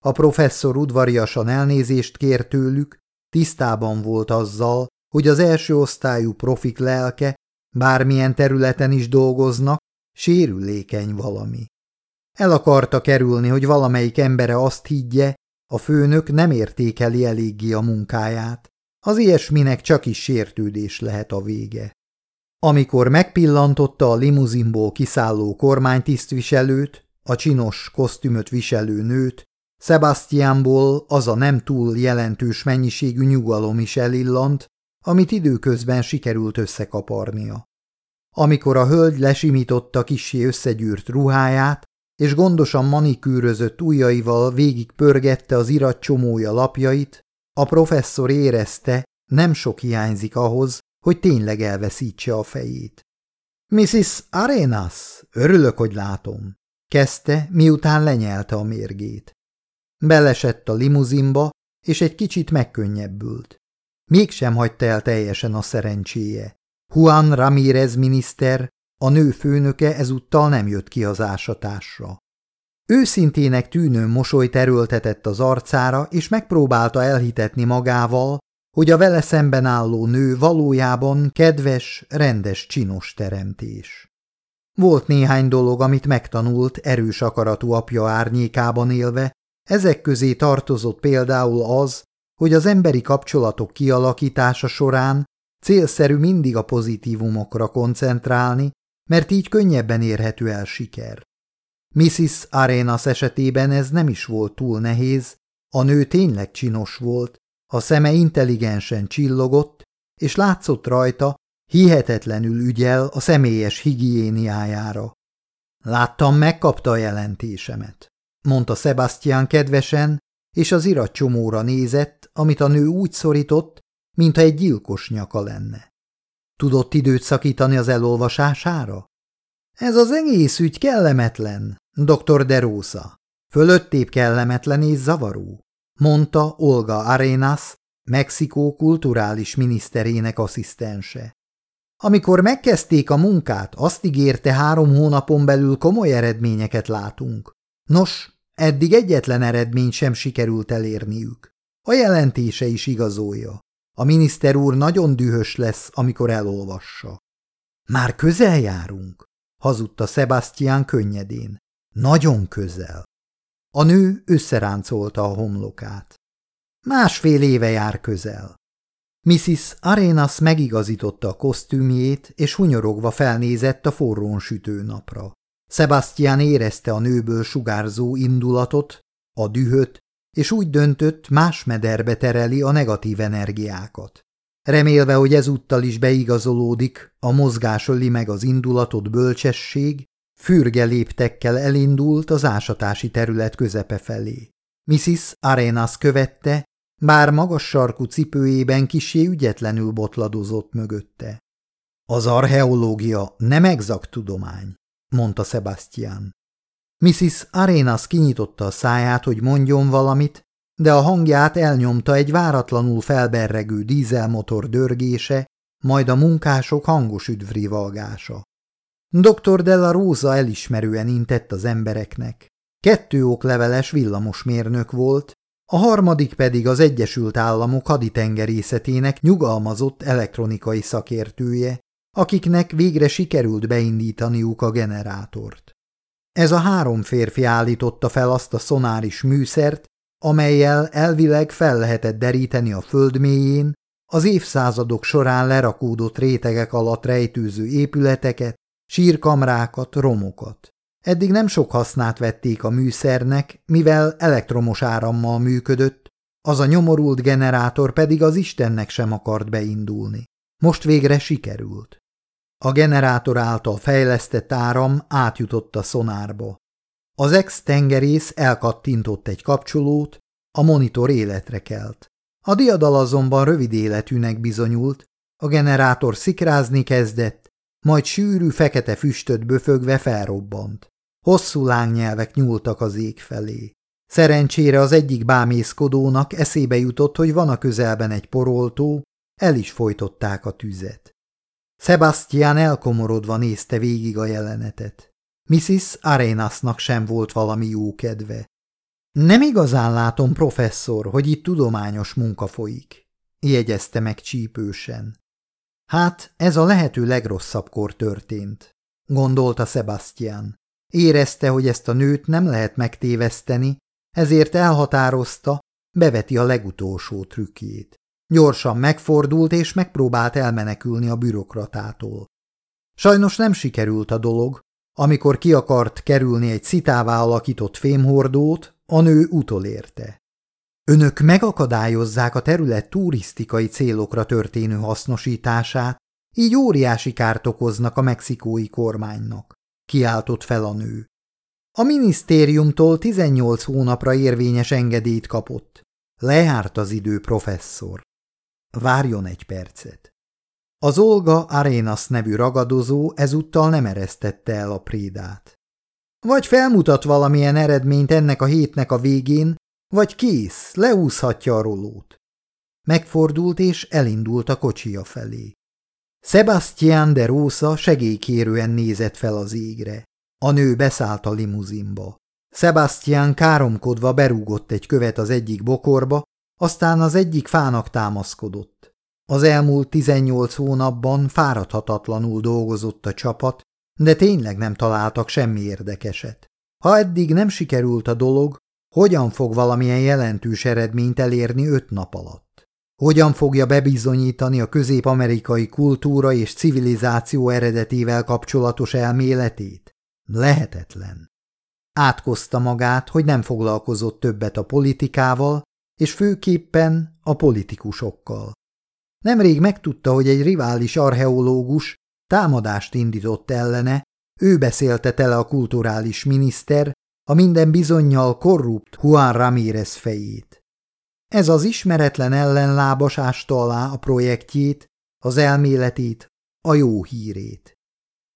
A professzor udvariasan elnézést kért tőlük, tisztában volt azzal, hogy az első osztályú profik lelke, bármilyen területen is dolgoznak, sérülékeny valami. El akarta kerülni, hogy valamelyik embere azt higgye, a főnök nem értékeli eléggé a munkáját. Az ilyesminek csak is sértődés lehet a vége. Amikor megpillantotta a limuzinból kiszálló kormánytisztviselőt, a csinos kosztümöt viselő nőt, Sebastianból az a nem túl jelentős mennyiségű nyugalom is elillant, amit időközben sikerült összekaparnia. Amikor a hölgy lesimította kisé összegyűrt ruháját, és gondosan manikűrözött ujjaival végig pörgette az irat csomója lapjait, a professzor érezte, nem sok hiányzik ahhoz, hogy tényleg elveszítse a fejét. Mrs. Arenas, örülök, hogy látom, kezdte, miután lenyelte a mérgét. Belesett a limuzinba, és egy kicsit megkönnyebbült. Mégsem hagyta el teljesen a szerencséje. Juan Ramírez miniszter, a nő főnöke ezúttal nem jött ki az ásatásra. Őszintének tűnő mosolyt erőltetett az arcára, és megpróbálta elhitetni magával, hogy a vele szemben álló nő valójában kedves, rendes, csinos teremtés. Volt néhány dolog, amit megtanult erős akaratú apja árnyékában élve, ezek közé tartozott például az, hogy az emberi kapcsolatok kialakítása során célszerű mindig a pozitívumokra koncentrálni, mert így könnyebben érhető el siker. Mrs. Arenas esetében ez nem is volt túl nehéz, a nő tényleg csinos volt, a szeme intelligensen csillogott, és látszott rajta, hihetetlenül ügyel a személyes higiéniájára. Láttam, megkapta a jelentésemet, mondta Sebastian kedvesen, és az irat csomóra nézett, amit a nő úgy szorított, mintha egy gyilkos nyaka lenne. Tudott időt szakítani az elolvasására? Ez az egész ügy kellemetlen, dr. De Rosa. Fölöttébb kellemetlen és zavaró mondta Olga Arenas, Mexikó kulturális miniszterének asszisztense. Amikor megkezdték a munkát, azt ígérte három hónapon belül komoly eredményeket látunk. Nos, eddig egyetlen eredményt sem sikerült elérniük. A jelentése is igazolja. A miniszter úr nagyon dühös lesz, amikor elolvassa. Már közel járunk, hazudta Sebastian könnyedén. Nagyon közel. A nő összeráncolta a homlokát. Másfél éve jár közel. Mrs. Arenas megigazította a kosztümjét, és hunyorogva felnézett a forrón sütő napra. Sebastian érezte a nőből sugárzó indulatot, a dühöt, és úgy döntött, más mederbe tereli a negatív energiákat. Remélve, hogy ezúttal is beigazolódik, a mozgás öli meg az indulatot bölcsesség, Fürge léptekkel elindult az ásatási terület közepe felé. Mrs. Arenas követte, bár magas sarkú cipőjében kisé ügyetlenül botladozott mögötte. Az archeológia nem exakt tudomány, mondta Sebastian. Mrs. Arenas kinyitotta a száját, hogy mondjon valamit, de a hangját elnyomta egy váratlanul felberregő dízelmotor dörgése, majd a munkások hangos üdvrivalgása. Dr. Della Rosa elismerően intett az embereknek. Kettő okleveles villamosmérnök volt, a harmadik pedig az Egyesült Államok haditengerészetének nyugalmazott elektronikai szakértője, akiknek végre sikerült beindítaniuk a generátort. Ez a három férfi állította fel azt a szonáris műszert, amelyel elvileg fel lehetett deríteni a föld mélyén, az évszázadok során lerakódott rétegek alatt rejtőző épületeket, sírkamrákat, romokat. Eddig nem sok hasznát vették a műszernek, mivel elektromos árammal működött, az a nyomorult generátor pedig az Istennek sem akart beindulni. Most végre sikerült. A generátor által fejlesztett áram átjutott a szonárba. Az ex-tengerész elkattintott egy kapcsolót, a monitor életre kelt. A diadal azonban rövid életűnek bizonyult, a generátor szikrázni kezdett, majd sűrű fekete füstöt böfögve felrobbant. Hosszú lángnyelvek nyúltak az ég felé. Szerencsére az egyik bámészkodónak eszébe jutott, hogy van a közelben egy poroltó, el is folytották a tüzet. Sebastian elkomorodva nézte végig a jelenetet. Mrs. Arenasnak sem volt valami jó kedve. Nem igazán látom, professzor, hogy itt tudományos munka folyik, jegyezte meg csípősen. Hát, ez a lehető legrosszabbkor történt, gondolta Sebastian. Érezte, hogy ezt a nőt nem lehet megtéveszteni, ezért elhatározta, beveti a legutolsó trükkjét. Gyorsan megfordult és megpróbált elmenekülni a bürokratától. Sajnos nem sikerült a dolog, amikor ki akart kerülni egy szitává alakított fémhordót, a nő utolérte. Önök megakadályozzák a terület turisztikai célokra történő hasznosítását, így óriási kárt okoznak a mexikói kormánynak, kiáltott fel a nő. A minisztériumtól 18 hónapra érvényes engedélyt kapott. Lejárt az idő, professzor. Várjon egy percet. Az Olga Arenas nevű ragadozó ezúttal nem eresztette el a prédát. Vagy felmutat valamilyen eredményt ennek a hétnek a végén, vagy kész, leúszhatja a rolót. Megfordult és elindult a kocsia felé. Sebastian de Rosa segélykérően nézett fel az égre. A nő beszállt a limuzinba. Sebastian káromkodva berúgott egy követ az egyik bokorba, aztán az egyik fának támaszkodott. Az elmúlt 18 hónapban fáradhatatlanul dolgozott a csapat, de tényleg nem találtak semmi érdekeset. Ha eddig nem sikerült a dolog, hogyan fog valamilyen jelentős eredményt elérni öt nap alatt? Hogyan fogja bebizonyítani a közép-amerikai kultúra és civilizáció eredetével kapcsolatos elméletét? Lehetetlen. Átkozta magát, hogy nem foglalkozott többet a politikával, és főképpen a politikusokkal. Nemrég megtudta, hogy egy rivális archeológus támadást indított ellene, ő beszélte tele a kulturális miniszter, a minden bizonyal korrupt Juan Ramírez fejét. Ez az ismeretlen ellenlábas ásta alá a projektjét, az elméletét, a jó hírét.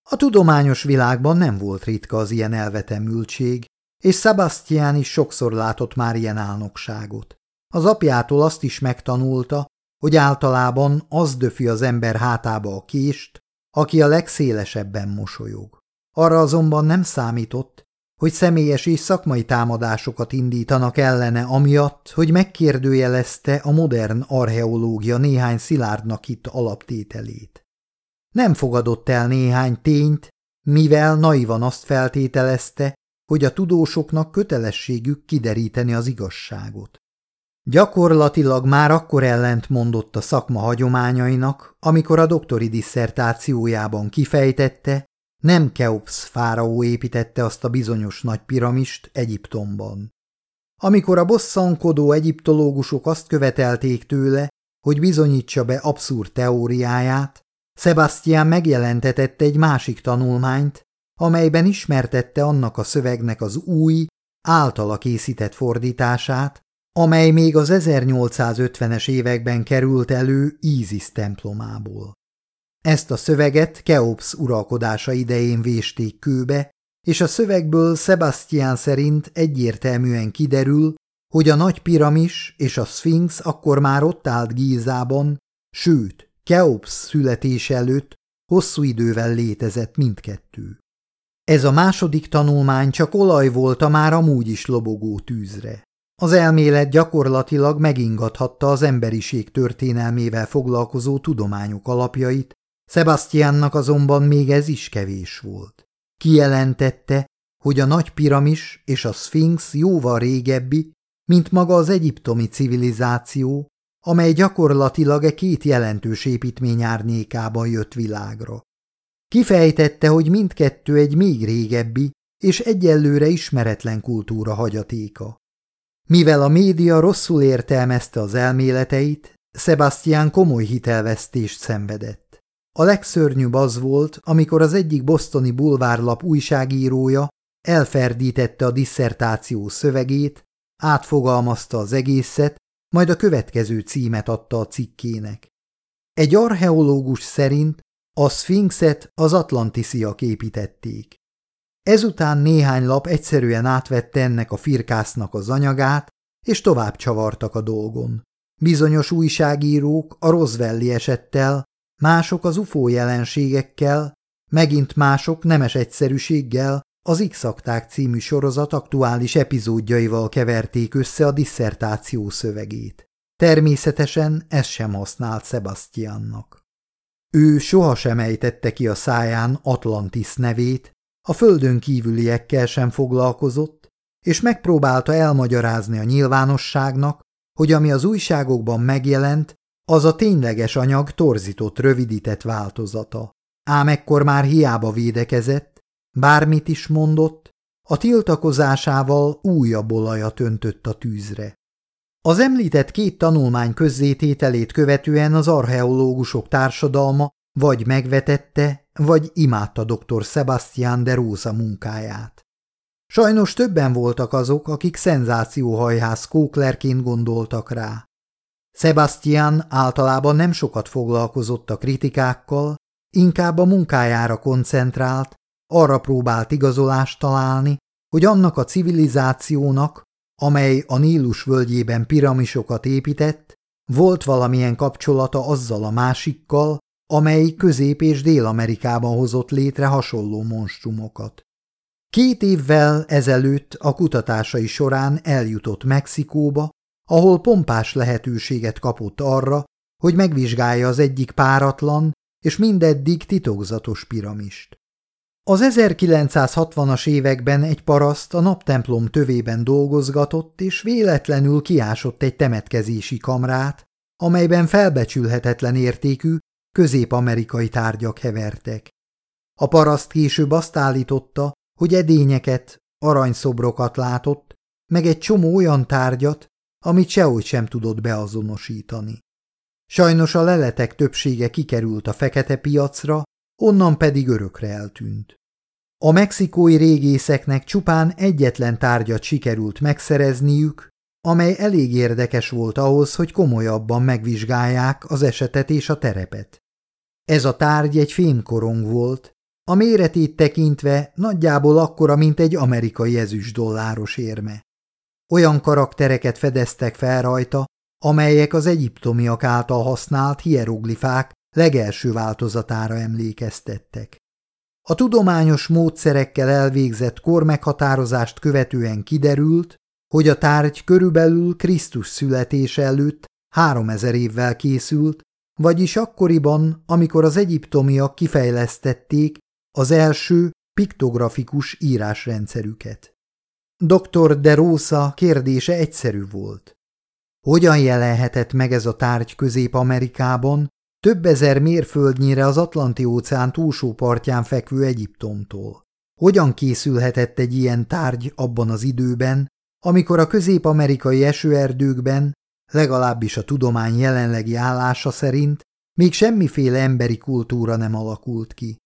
A tudományos világban nem volt ritka az ilyen elvetemültség, és Sebastian is sokszor látott már ilyen álnokságot. Az apjától azt is megtanulta, hogy általában az döfi az ember hátába a kést, aki a legszélesebben mosolyog. Arra azonban nem számított, hogy személyes és szakmai támadásokat indítanak ellene amiatt, hogy megkérdőjelezte a modern archeológia néhány szilárdnak itt alaptételét. Nem fogadott el néhány tényt, mivel naivan azt feltételezte, hogy a tudósoknak kötelességük kideríteni az igazságot. Gyakorlatilag már akkor ellent mondott a szakma hagyományainak, amikor a doktori disszertációjában kifejtette, nem Keops fáraó építette azt a bizonyos nagy piramist Egyiptomban. Amikor a bosszankodó egyiptológusok azt követelték tőle, hogy bizonyítsa be abszurd teóriáját, Sebastian megjelentetett egy másik tanulmányt, amelyben ismertette annak a szövegnek az új, általa készített fordítását, amely még az 1850-es években került elő Ízis templomából. Ezt a szöveget Keops uralkodása idején vésték kőbe, és a szövegből Sebastian szerint egyértelműen kiderül, hogy a nagy piramis és a szfinx akkor már ott állt Gízában, sőt, Keops születés előtt hosszú idővel létezett mindkettő. Ez a második tanulmány csak olaj volt a már amúgy is lobogó tűzre. Az elmélet gyakorlatilag megingathatta az emberiség történelmével foglalkozó tudományok alapjait, Sebastiannak azonban még ez is kevés volt. Kijelentette, hogy a nagy piramis és a szfinx jóval régebbi, mint maga az egyiptomi civilizáció, amely gyakorlatilag e két jelentős építmény árnyékában jött világra. Kifejtette, hogy mindkettő egy még régebbi és egyelőre ismeretlen kultúra hagyatéka. Mivel a média rosszul értelmezte az elméleteit, Sebastian komoly hitelvesztést szenvedett. A legszörnyűbb az volt, amikor az egyik bosztoni bulvárlap újságírója elferdítette a disszertáció szövegét, átfogalmazta az egészet, majd a következő címet adta a cikkének. Egy archeológus szerint a szfinxet az atlantisziak építették. Ezután néhány lap egyszerűen átvette ennek a firkásznak az anyagát, és tovább csavartak a dolgon. Bizonyos újságírók a Roswelli esettel, mások az UFO jelenségekkel, megint mások nemes egyszerűséggel az x című sorozat aktuális epizódjaival keverték össze a disszertáció szövegét. Természetesen ez sem használt Sebastiannak. Ő sohasem ejtette ki a száján Atlantis nevét, a földön kívüliekkel sem foglalkozott, és megpróbálta elmagyarázni a nyilvánosságnak, hogy ami az újságokban megjelent, az a tényleges anyag torzított, rövidített változata. Ám ekkor már hiába védekezett, bármit is mondott, a tiltakozásával újabb olajat öntött a tűzre. Az említett két tanulmány közzétételét követően az archeológusok társadalma vagy megvetette, vagy imádta dr. Sebastian de Rosa munkáját. Sajnos többen voltak azok, akik szenzációhajhász kóklerként gondoltak rá. Sebastian általában nem sokat foglalkozott a kritikákkal, inkább a munkájára koncentrált, arra próbált igazolást találni, hogy annak a civilizációnak, amely a Nílus völgyében piramisokat épített, volt valamilyen kapcsolata azzal a másikkal, amely Közép- és Dél-Amerikában hozott létre hasonló monstrumokat. Két évvel ezelőtt a kutatásai során eljutott Mexikóba, ahol pompás lehetőséget kapott arra, hogy megvizsgálja az egyik páratlan és mindeddig titokzatos piramist. Az 1960-as években egy paraszt a naptemplom tövében dolgozgatott, és véletlenül kiásott egy temetkezési kamrát, amelyben felbecsülhetetlen értékű közép-amerikai tárgyak hevertek. A paraszt később azt állította, hogy edényeket, aranyszobrokat látott, meg egy csomó olyan tárgyat, amit sehogy sem tudott beazonosítani. Sajnos a leletek többsége kikerült a fekete piacra, onnan pedig örökre eltűnt. A mexikói régészeknek csupán egyetlen tárgyat sikerült megszerezniük, amely elég érdekes volt ahhoz, hogy komolyabban megvizsgálják az esetet és a terepet. Ez a tárgy egy fémkorong volt, a méretét tekintve nagyjából akkora, mint egy amerikai ezüst dolláros érme. Olyan karaktereket fedeztek fel rajta, amelyek az egyiptomiak által használt hieroglifák legelső változatára emlékeztettek. A tudományos módszerekkel elvégzett kormeghatározást követően kiderült, hogy a tárgy körülbelül Krisztus születése előtt 3000 évvel készült, vagyis akkoriban, amikor az egyiptomiak kifejlesztették az első piktografikus írásrendszerüket. Dr. De Rosa kérdése egyszerű volt. Hogyan jelenhetett meg ez a tárgy Közép-Amerikában, több ezer mérföldnyire az Atlanti-óceán túlsó partján fekvő Egyiptomtól? Hogyan készülhetett egy ilyen tárgy abban az időben, amikor a közép-amerikai esőerdőkben, legalábbis a tudomány jelenlegi állása szerint, még semmiféle emberi kultúra nem alakult ki?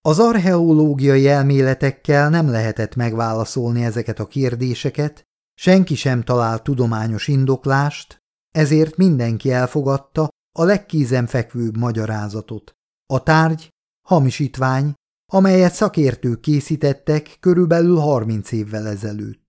Az archeológiai elméletekkel nem lehetett megválaszolni ezeket a kérdéseket, senki sem talált tudományos indoklást, ezért mindenki elfogadta a legkézenfekvőbb magyarázatot. A tárgy hamisítvány, amelyet szakértők készítettek körülbelül 30 évvel ezelőtt.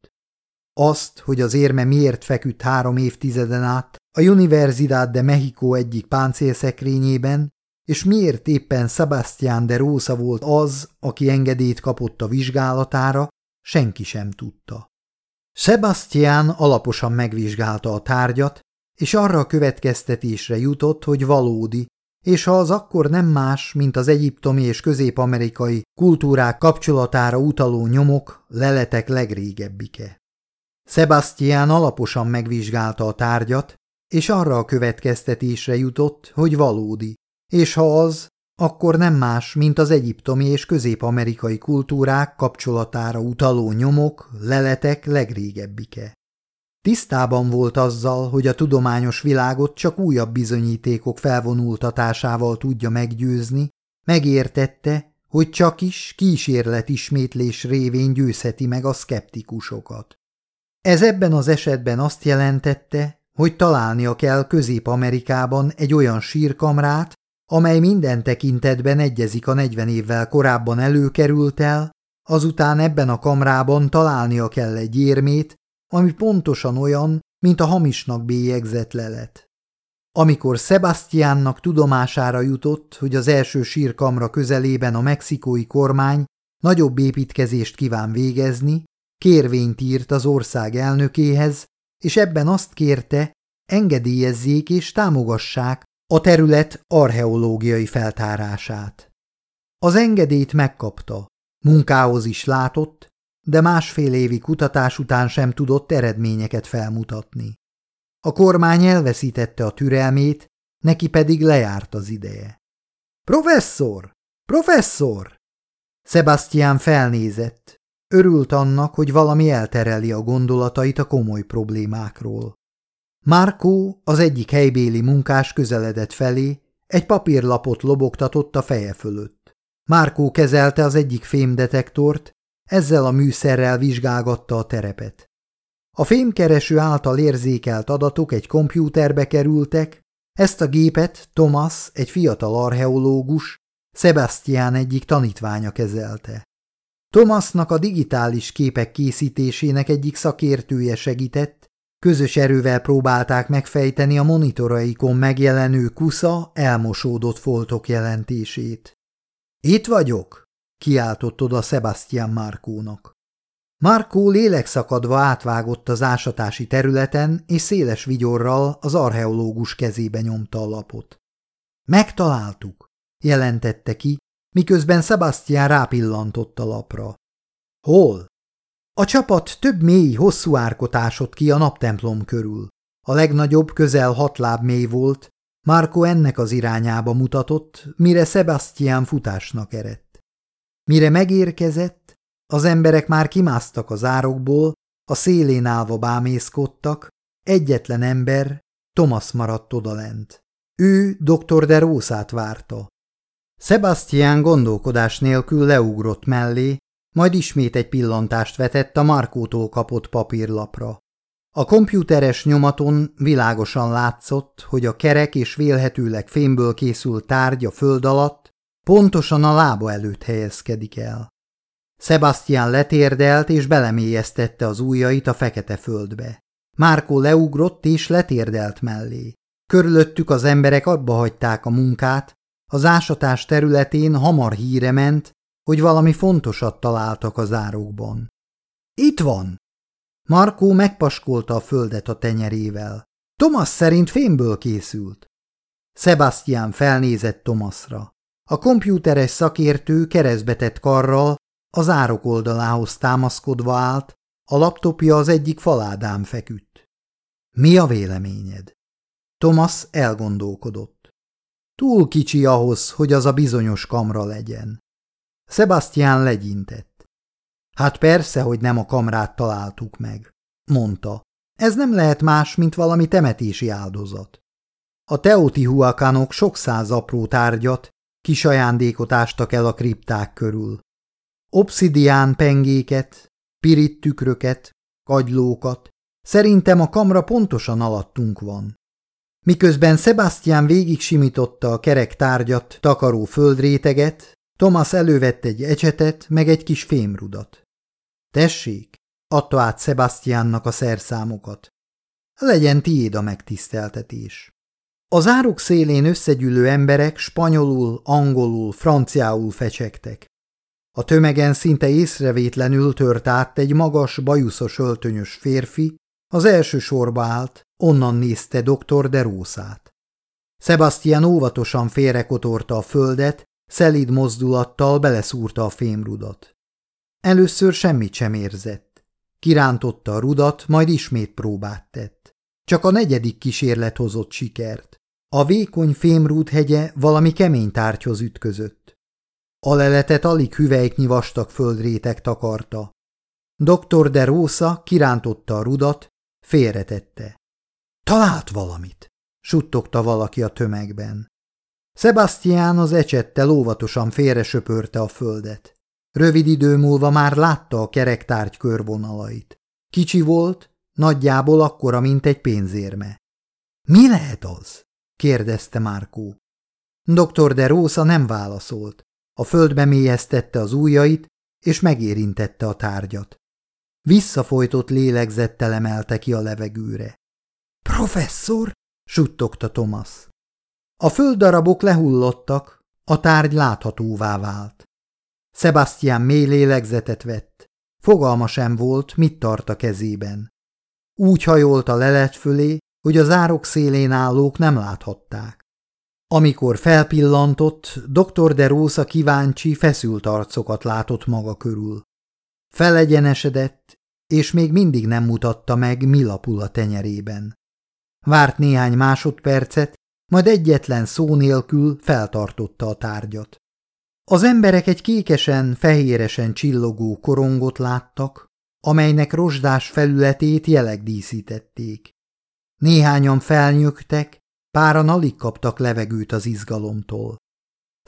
Azt, hogy az érme miért feküdt három évtizeden át a Universidad de Mexico egyik páncélszekrényében, és miért éppen Sebastián de Rosa volt az, aki engedélyt kapott a vizsgálatára, senki sem tudta. Sebastián alaposan megvizsgálta a tárgyat, és arra a következtetésre jutott, hogy valódi, és ha az akkor nem más, mint az egyiptomi és közép-amerikai kultúrák kapcsolatára utaló nyomok, leletek legrégebbike. Sebastián alaposan megvizsgálta a tárgyat, és arra a következtetésre jutott, hogy valódi, és ha az, akkor nem más, mint az egyiptomi és közép-amerikai kultúrák kapcsolatára utaló nyomok, leletek legrégebbike. Tisztában volt azzal, hogy a tudományos világot csak újabb bizonyítékok felvonultatásával tudja meggyőzni, megértette, hogy csak is kísérlet ismétlés révén győzheti meg a szkeptikusokat. Ez ebben az esetben azt jelentette, hogy találnia kell Közép-Amerikában egy olyan sírkamrát, amely minden tekintetben egyezik a 40 évvel korábban előkerült el, azután ebben a kamrában találnia kell egy érmét, ami pontosan olyan, mint a hamisnak bélyegzett lelet. Amikor Sebastiánnak tudomására jutott, hogy az első sírkamra közelében a mexikói kormány nagyobb építkezést kíván végezni, kérvényt írt az ország elnökéhez, és ebben azt kérte, engedélyezzék és támogassák a terület archeológiai feltárását. Az engedélyt megkapta, munkához is látott, de másfél évi kutatás után sem tudott eredményeket felmutatni. A kormány elveszítette a türelmét, neki pedig lejárt az ideje. Professzor! Professzor! Sebastian felnézett. Örült annak, hogy valami eltereli a gondolatait a komoly problémákról. Márkó, az egyik helybéli munkás közeledett felé, egy papírlapot lobogtatott a feje fölött. Márkó kezelte az egyik fémdetektort, ezzel a műszerrel vizsgálgatta a terepet. A fémkereső által érzékelt adatok egy kompjúterbe kerültek, ezt a gépet Thomas, egy fiatal archeológus, Sebastian egyik tanítványa kezelte. Thomasnak a digitális képek készítésének egyik szakértője segített, közös erővel próbálták megfejteni a monitoraikon megjelenő kusza elmosódott foltok jelentését. – Itt vagyok! – kiáltott oda Sebastian Márkónak. Markó lélekszakadva átvágott az ásatási területen, és széles vigyorral az archeológus kezébe nyomta a lapot. Megtaláltuk, jelentette ki, miközben Sebastian rápillantott a lapra. Hol? A csapat több mély, hosszú árkot ásott ki a naptemplom körül. A legnagyobb közel hat láb mély volt, Marco ennek az irányába mutatott, mire Sebastian futásnak eredt. Mire megérkezett, az emberek már kimásztak az árokból, a szélén állva bámészkodtak, egyetlen ember, Thomas maradt odalent. Ő dr. de Rószát várta. Sebastian gondolkodás nélkül leugrott mellé, majd ismét egy pillantást vetett a Markótól kapott papírlapra. A kompjúteres nyomaton világosan látszott, hogy a kerek és vélhetőleg fémből készült tárgy a föld alatt pontosan a lába előtt helyezkedik el. Sebastian letérdelt és belemélyeztette az ujjait a fekete földbe. Márkó leugrott és letérdelt mellé. Körülöttük az emberek abba hagyták a munkát, az ásatás területén hamar híre ment, hogy valami fontosat találtak az árokban. Itt van! Markó megpaskolta a földet a tenyerével. Thomas szerint fémből készült. Sebastian felnézett Thomasra. A kompjúteres szakértő keresztbetett karral az árok oldalához támaszkodva állt, a laptopja az egyik faládán feküdt. Mi a véleményed? Thomas elgondolkodott. Túl kicsi ahhoz, hogy az a bizonyos kamra legyen. Sebastian legyintett. Hát persze, hogy nem a kamrát találtuk meg, mondta. Ez nem lehet más, mint valami temetési áldozat. A teotihuakanok sok száz apró tárgyat, kis ajándékot ástak el a kripták körül obszidián pengéket, pirit kagylókat. Szerintem a kamra pontosan alattunk van. Miközben Sebastian végig simította a kerek tárgyat, takaró földréteget, Thomas elővett egy ecsetet, meg egy kis fémrudat. Tessék, adta át Sebastiannak a szerszámokat. Legyen tiéd a megtiszteltetés. Az árok szélén összegyűlő emberek spanyolul, angolul, franciául fecsegtek. A tömegen szinte észrevétlenül tört át egy magas, bajuszos öltönyös férfi, az első sorba állt, onnan nézte dr. Derószát. Sebastian óvatosan félrekotorta a földet, szelíd mozdulattal beleszúrta a fémrudat. Először semmit sem érzett. Kirántotta a rudat, majd ismét próbát tett. Csak a negyedik kísérlet hozott sikert. A vékony fémrúd hegye valami kemény tárgyhoz ütközött. A leletet alig hüvelyknyi vastag földrétek takarta. Doktor de Rosa kirántotta a rudat, félretette. Talált valamit, suttogta valaki a tömegben. Sebastian az ecsettel óvatosan félre a földet. Rövid idő múlva már látta a kerektárgy körvonalait. Kicsi volt, nagyjából akkora, mint egy pénzérme. – Mi lehet az? – kérdezte Márkó. Dr. de Rosa nem válaszolt. A földbe mélyeztette az ujjait, és megérintette a tárgyat. Visszafolytott lélegzettel emelte ki a levegőre. – Professzor! – suttogta Thomas. A földdarabok lehullottak, a tárgy láthatóvá vált. Sebastian mély lélegzetet vett. Fogalma sem volt, mit tart a kezében. Úgy hajolt a lelet fölé, hogy az árok szélén állók nem láthatták. Amikor felpillantott, dr. de Rosa kíváncsi, feszült arcokat látott maga körül. Felegyenesedett, és még mindig nem mutatta meg, mi lapul a tenyerében. Várt néhány másodpercet, majd egyetlen szó nélkül feltartotta a tárgyat. Az emberek egy kékesen, fehéresen csillogó korongot láttak, amelynek rozsdás felületét jelek díszítették. Néhányan felnyögtek, páran alig kaptak levegőt az izgalomtól.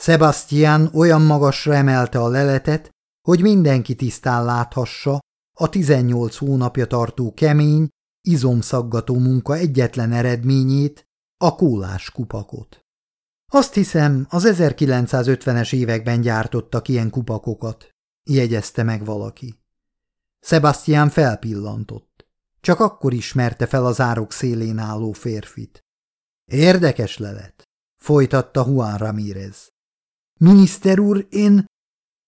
Sebastian olyan magasra emelte a leletet, hogy mindenki tisztán láthassa a 18 hónapja tartó kemény, izomszaggató munka egyetlen eredményét, a kólás kupakot. Azt hiszem, az 1950-es években gyártottak ilyen kupakokat, jegyezte meg valaki. Sebastian felpillantott. Csak akkor ismerte fel az árok szélén álló férfit. Érdekes lelet, folytatta Juan Ramírez. Miniszter úr, én...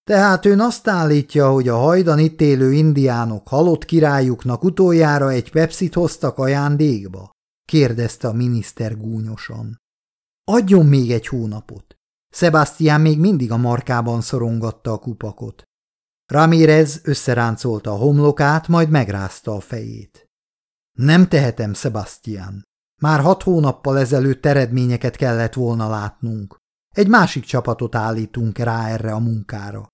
Tehát ön azt állítja, hogy a hajdan itt élő indiánok halott királyuknak utoljára egy pepsit hoztak ajándékba? kérdezte a miniszter gúnyosan. Adjon még egy hónapot. Sebastian még mindig a markában szorongatta a kupakot. Ramírez összeráncolta a homlokát, majd megrázta a fejét. Nem tehetem, Sebastian. Már hat hónappal ezelőtt eredményeket kellett volna látnunk. Egy másik csapatot állítunk rá erre a munkára.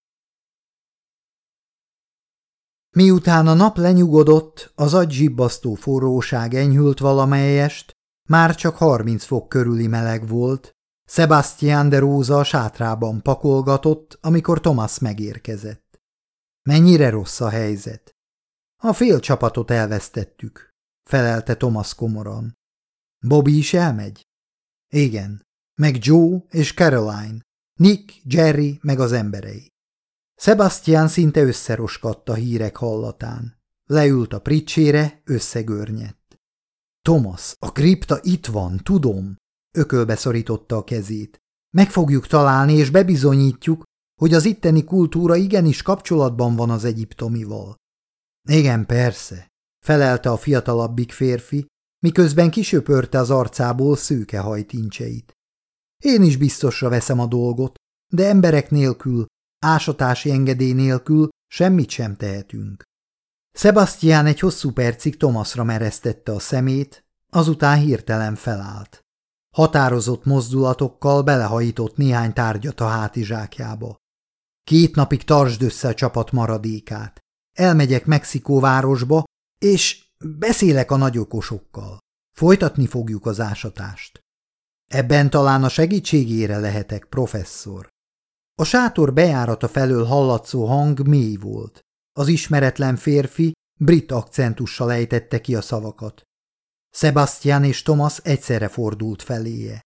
Miután a nap lenyugodott, az agyibbasztó forróság enyhült valamelyest, már csak harminc fok körüli meleg volt, Sebastian de Rosa a sátrában pakolgatott, amikor Thomas megérkezett. Mennyire rossz a helyzet? A fél csapatot elvesztettük, felelte Thomas komoran. Bobby is elmegy? Igen, meg Joe és Caroline, Nick, Jerry meg az emberei. Sebastian szinte összeroskadt a hírek hallatán. Leült a pricsére, összegörnyedt. Thomas, a kripta itt van, tudom, ökölbe szorította a kezét. Meg fogjuk találni, és bebizonyítjuk, hogy az itteni kultúra igenis kapcsolatban van az egyiptomival. Igen, persze, felelte a fiatalabbik férfi, miközben kisöpörte az arcából szőke hajtincseit. Én is biztosra veszem a dolgot, de emberek nélkül, ásatási engedély nélkül semmit sem tehetünk. Sebastian egy hosszú percig Thomasra meresztette a szemét, azután hirtelen felállt. Határozott mozdulatokkal belehajított néhány tárgyat a hátizsákjába. Két napig tartsd össze a csapat maradékát. Elmegyek Mexikóvárosba, és beszélek a nagyokosokkal. Folytatni fogjuk az ásatást. Ebben talán a segítségére lehetek, professzor. A sátor bejárata felől hallatszó hang mély volt. Az ismeretlen férfi brit akcentussal ejtette ki a szavakat. Sebastian és Thomas egyszerre fordult feléje.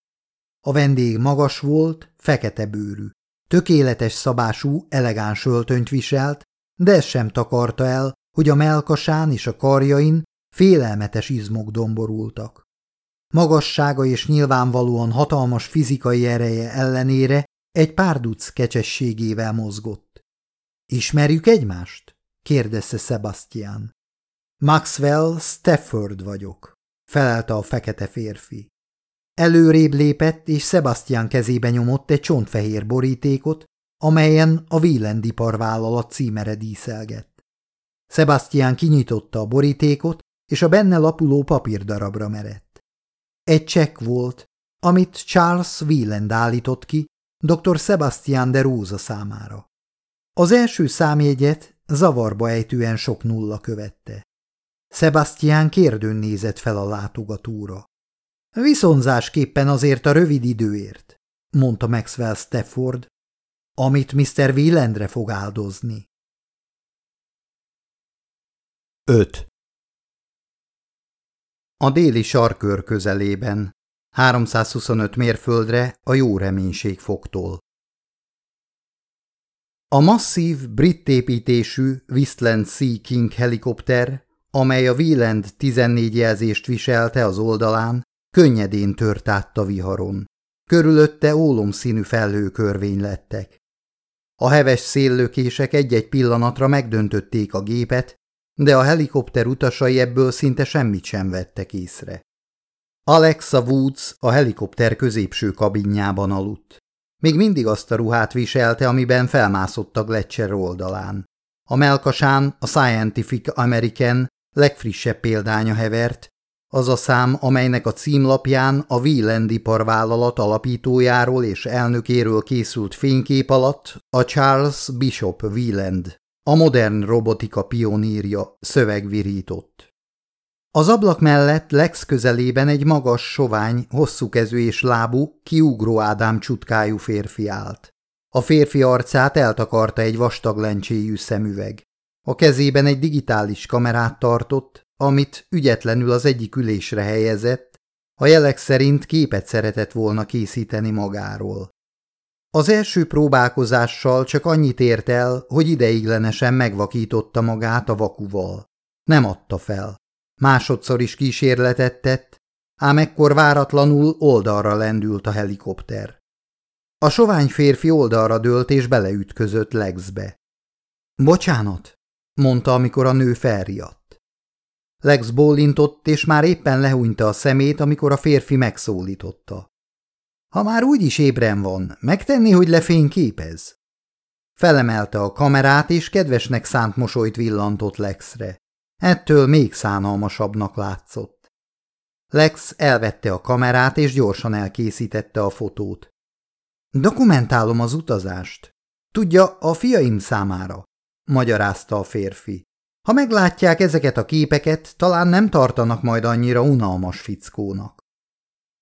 A vendég magas volt, fekete bőrű. Tökéletes szabású, elegáns öltönyt viselt, de ez sem takarta el, hogy a melkasán és a karjain félelmetes izmok domborultak. Magassága és nyilvánvalóan hatalmas fizikai ereje ellenére egy párduc kecsességével mozgott. Ismerjük egymást? kérdezte Sebastian. Maxwell Stafford vagyok, felelte a fekete férfi. Előrébb lépett, és Sebastian kezébe nyomott egy csontfehér borítékot, amelyen a Wielandipar vállalat címere díszelgett. Sebastian kinyitotta a borítékot, és a benne lapuló papírdarabra merett. Egy csekk volt, amit Charles Wieland állított ki dr. Sebastian de Rosa számára. Az első számjegyet zavarba ejtően sok nulla követte. Sebastian kérdőn nézett fel a látogatóra. Viszonzásképpen azért a rövid időért, mondta Maxwell Stafford, amit Mr. Wielandre fog áldozni. 5. A déli sarkör közelében, 325 mérföldre a jó reménység fogtól. A masszív, brit építésű Whistland Sea King helikopter, amely a Wieland 14 jelzést viselte az oldalán, könnyedén tört át a viharon. Körülötte ólomszínű felhőkörvény lettek. A heves széllökések egy-egy pillanatra megdöntötték a gépet, de a helikopter utasai ebből szinte semmit sem vettek észre. Alexa Woods a helikopter középső kabinjában aludt. Még mindig azt a ruhát viselte, amiben felmászott a Gletscher oldalán. A melkasán a Scientific American legfrissebb példánya hevert, az a szám, amelynek a címlapján a Wieland iparvállalat alapítójáról és elnökéről készült fénykép alatt a Charles Bishop Wieland, a modern robotika pionírja szövegvirított. Az ablak mellett Lex közelében egy magas, sovány, hosszú kezű és lábú, kiugró Ádám csutkájú férfi állt. A férfi arcát eltakarta egy vastag lencséjű szemüveg. A kezében egy digitális kamerát tartott, amit ügyetlenül az egyik ülésre helyezett, a jelek szerint képet szeretett volna készíteni magáról. Az első próbálkozással csak annyit ért el, hogy ideiglenesen megvakította magát a vakuval. Nem adta fel. Másodszor is kísérletet tett, ám ekkor váratlanul oldalra lendült a helikopter. A sovány férfi oldalra dőlt és beleütközött Lexbe. Bocsánat, mondta, amikor a nő felriadt. Lex bólintott, és már éppen lehúnyta a szemét, amikor a férfi megszólította. Ha már úgy is ébren van, megtenni, hogy lefényképez? Felemelte a kamerát, és kedvesnek szánt mosolyt villantott Lexre. Ettől még szánalmasabbnak látszott. Lex elvette a kamerát, és gyorsan elkészítette a fotót. Dokumentálom az utazást. Tudja, a fiaim számára, magyarázta a férfi. Ha meglátják ezeket a képeket, talán nem tartanak majd annyira unalmas fickónak.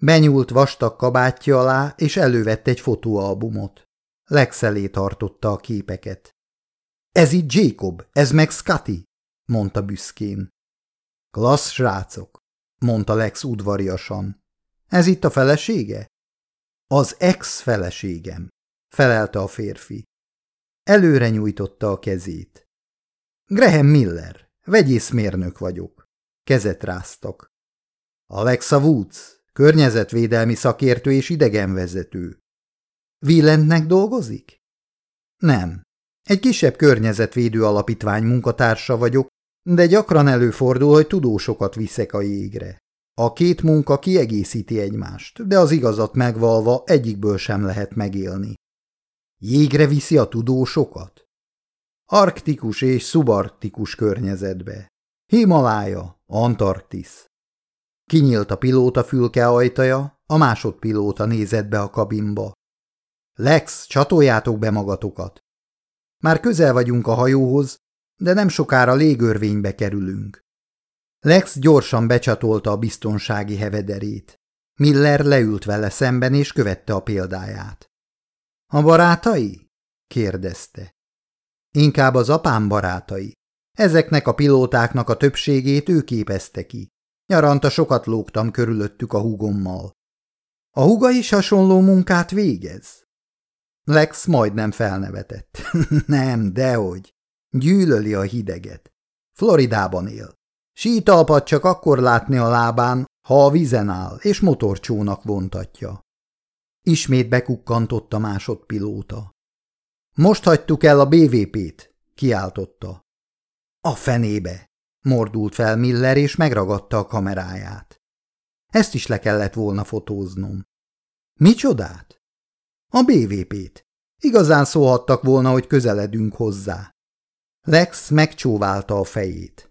Benyúlt vastag kabátja alá, és elővette egy fotóalbumot. Lex elé tartotta a képeket. Ez itt Jacob, ez meg Scotty, mondta büszkén. Klassz srácok, mondta Lex udvariasan. Ez itt a felesége? Az ex-feleségem, felelte a férfi. Előre nyújtotta a kezét. Graham Miller, vegyészmérnök vagyok. Kezet ráztak. Alexa Woods, környezetvédelmi szakértő és idegenvezető. Willentnek dolgozik? Nem. Egy kisebb környezetvédő alapítvány munkatársa vagyok, de gyakran előfordul, hogy tudósokat viszek a jégre. A két munka kiegészíti egymást, de az igazat megvalva egyikből sem lehet megélni. Jégre viszi a tudósokat? Arktikus és szubarktikus környezetbe. Himalája, Antarktisz. Kinyílt a pilóta fülke ajtaja, a másodpilóta nézett be a kabinba. Lex, csatoljátok be magatokat. Már közel vagyunk a hajóhoz, de nem sokára légörvénybe kerülünk. Lex gyorsan becsatolta a biztonsági hevederét. Miller leült vele szemben és követte a példáját. – A barátai? – kérdezte. – Inkább az apám barátai. Ezeknek a pilótáknak a többségét ő képezte ki. Nyaranta sokat lógtam körülöttük a hugommal. A huga is hasonló munkát végez? Lex majdnem felnevetett. (laughs) nem, dehogy. Gyűlöli a hideget. Floridában él. Sítalpat csak akkor látni a lábán, ha a vizen áll, és motorcsónak vontatja. Ismét bekukkantott a másodpilóta. Most hagytuk el a BVP-t, kiáltotta. A fenébe, mordult fel Miller, és megragadta a kameráját. Ezt is le kellett volna fotóznom. Micsodát? A BVP-t. Igazán szólhattak volna, hogy közeledünk hozzá. Lex megcsóválta a fejét.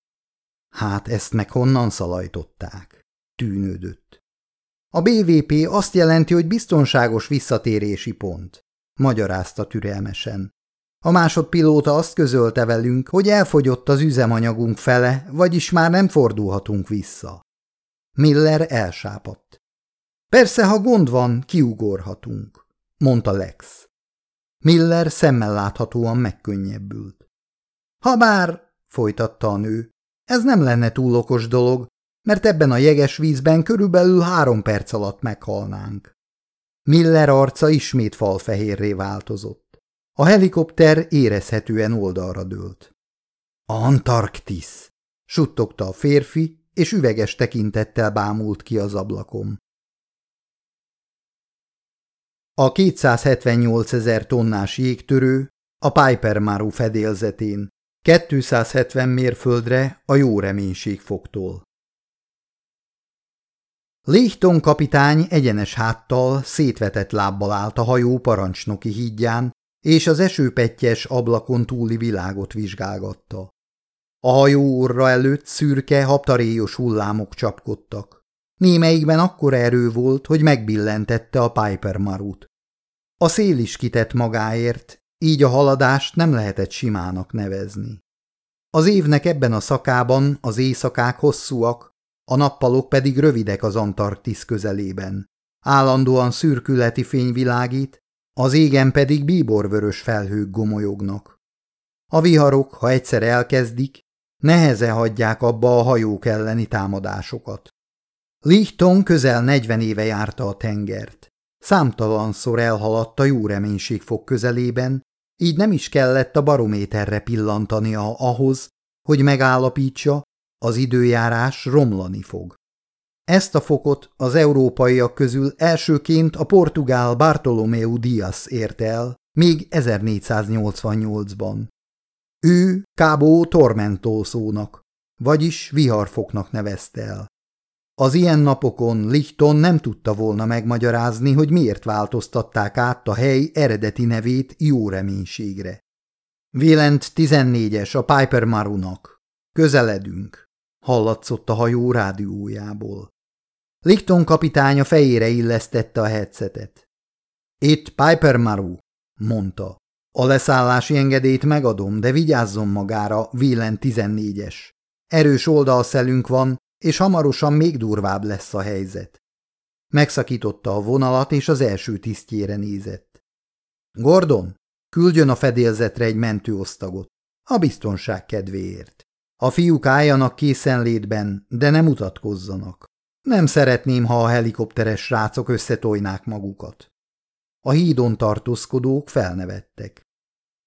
Hát ezt meg honnan szalajtották? Tűnődött. A BVP azt jelenti, hogy biztonságos visszatérési pont, magyarázta türelmesen. A másodpilóta azt közölte velünk, hogy elfogyott az üzemanyagunk fele, vagyis már nem fordulhatunk vissza. Miller elsápadt. Persze, ha gond van, kiugorhatunk, mondta Lex. Miller szemmel láthatóan megkönnyebbült. Habár, folytatta a nő, ez nem lenne túl okos dolog, mert ebben a jeges vízben körülbelül három perc alatt meghalnánk. Miller arca ismét falfehérré változott. A helikopter érezhetően oldalra dőlt. Antarktisz! suttogta a férfi, és üveges tekintettel bámult ki az ablakom. A 278 ezer tonnás jégtörő a Piper Maru fedélzetén, 270 mérföldre a jó reménységfoktól. Lichton kapitány egyenes háttal, szétvetett lábbal állt a hajó parancsnoki hídján, és az esőpettyes ablakon túli világot vizsgálgatta. A hajó orra előtt szürke, haptaréjos hullámok csapkodtak. Némelyikben akkora erő volt, hogy megbillentette a Piper marut. A szél is kitett magáért, így a haladást nem lehetett simának nevezni. Az évnek ebben a szakában az éjszakák hosszúak, a nappalok pedig rövidek az Antarktisz közelében. Állandóan szürkületi fény világít, az égen pedig bíborvörös felhők gomolyognak. A viharok, ha egyszer elkezdik, neheze hagyják abba a hajók elleni támadásokat. Lichton közel 40 éve járta a tengert. Számtalanszor elhaladt a jó reménységfok közelében, így nem is kellett a barométerre pillantania ahhoz, hogy megállapítsa, az időjárás romlani fog. Ezt a fokot az európaiak közül elsőként a portugál Bartolomeu Dias érte el, még 1488-ban. Ő Cabo Tormento szónak, vagyis viharfoknak nevezte el. Az ilyen napokon Lichton nem tudta volna megmagyarázni, hogy miért változtatták át a hely eredeti nevét jó reménységre. Vélent 14-es a Piper Marunak. Közeledünk hallatszott a hajó rádiójából. Lichton kapitánya fejére illesztette a headsetet. Itt Piper Maru, mondta. A leszállási engedélyt megadom, de vigyázzon magára, Villen 14-es. Erős oldalszelünk van, és hamarosan még durvább lesz a helyzet. Megszakította a vonalat, és az első tisztjére nézett. Gordon, küldjön a fedélzetre egy mentőosztagot, a biztonság kedvéért. A fiúk álljanak készenlétben, de nem mutatkozzanak. Nem szeretném, ha a helikopteres srácok összetojnák magukat. A hídon tartózkodók felnevettek.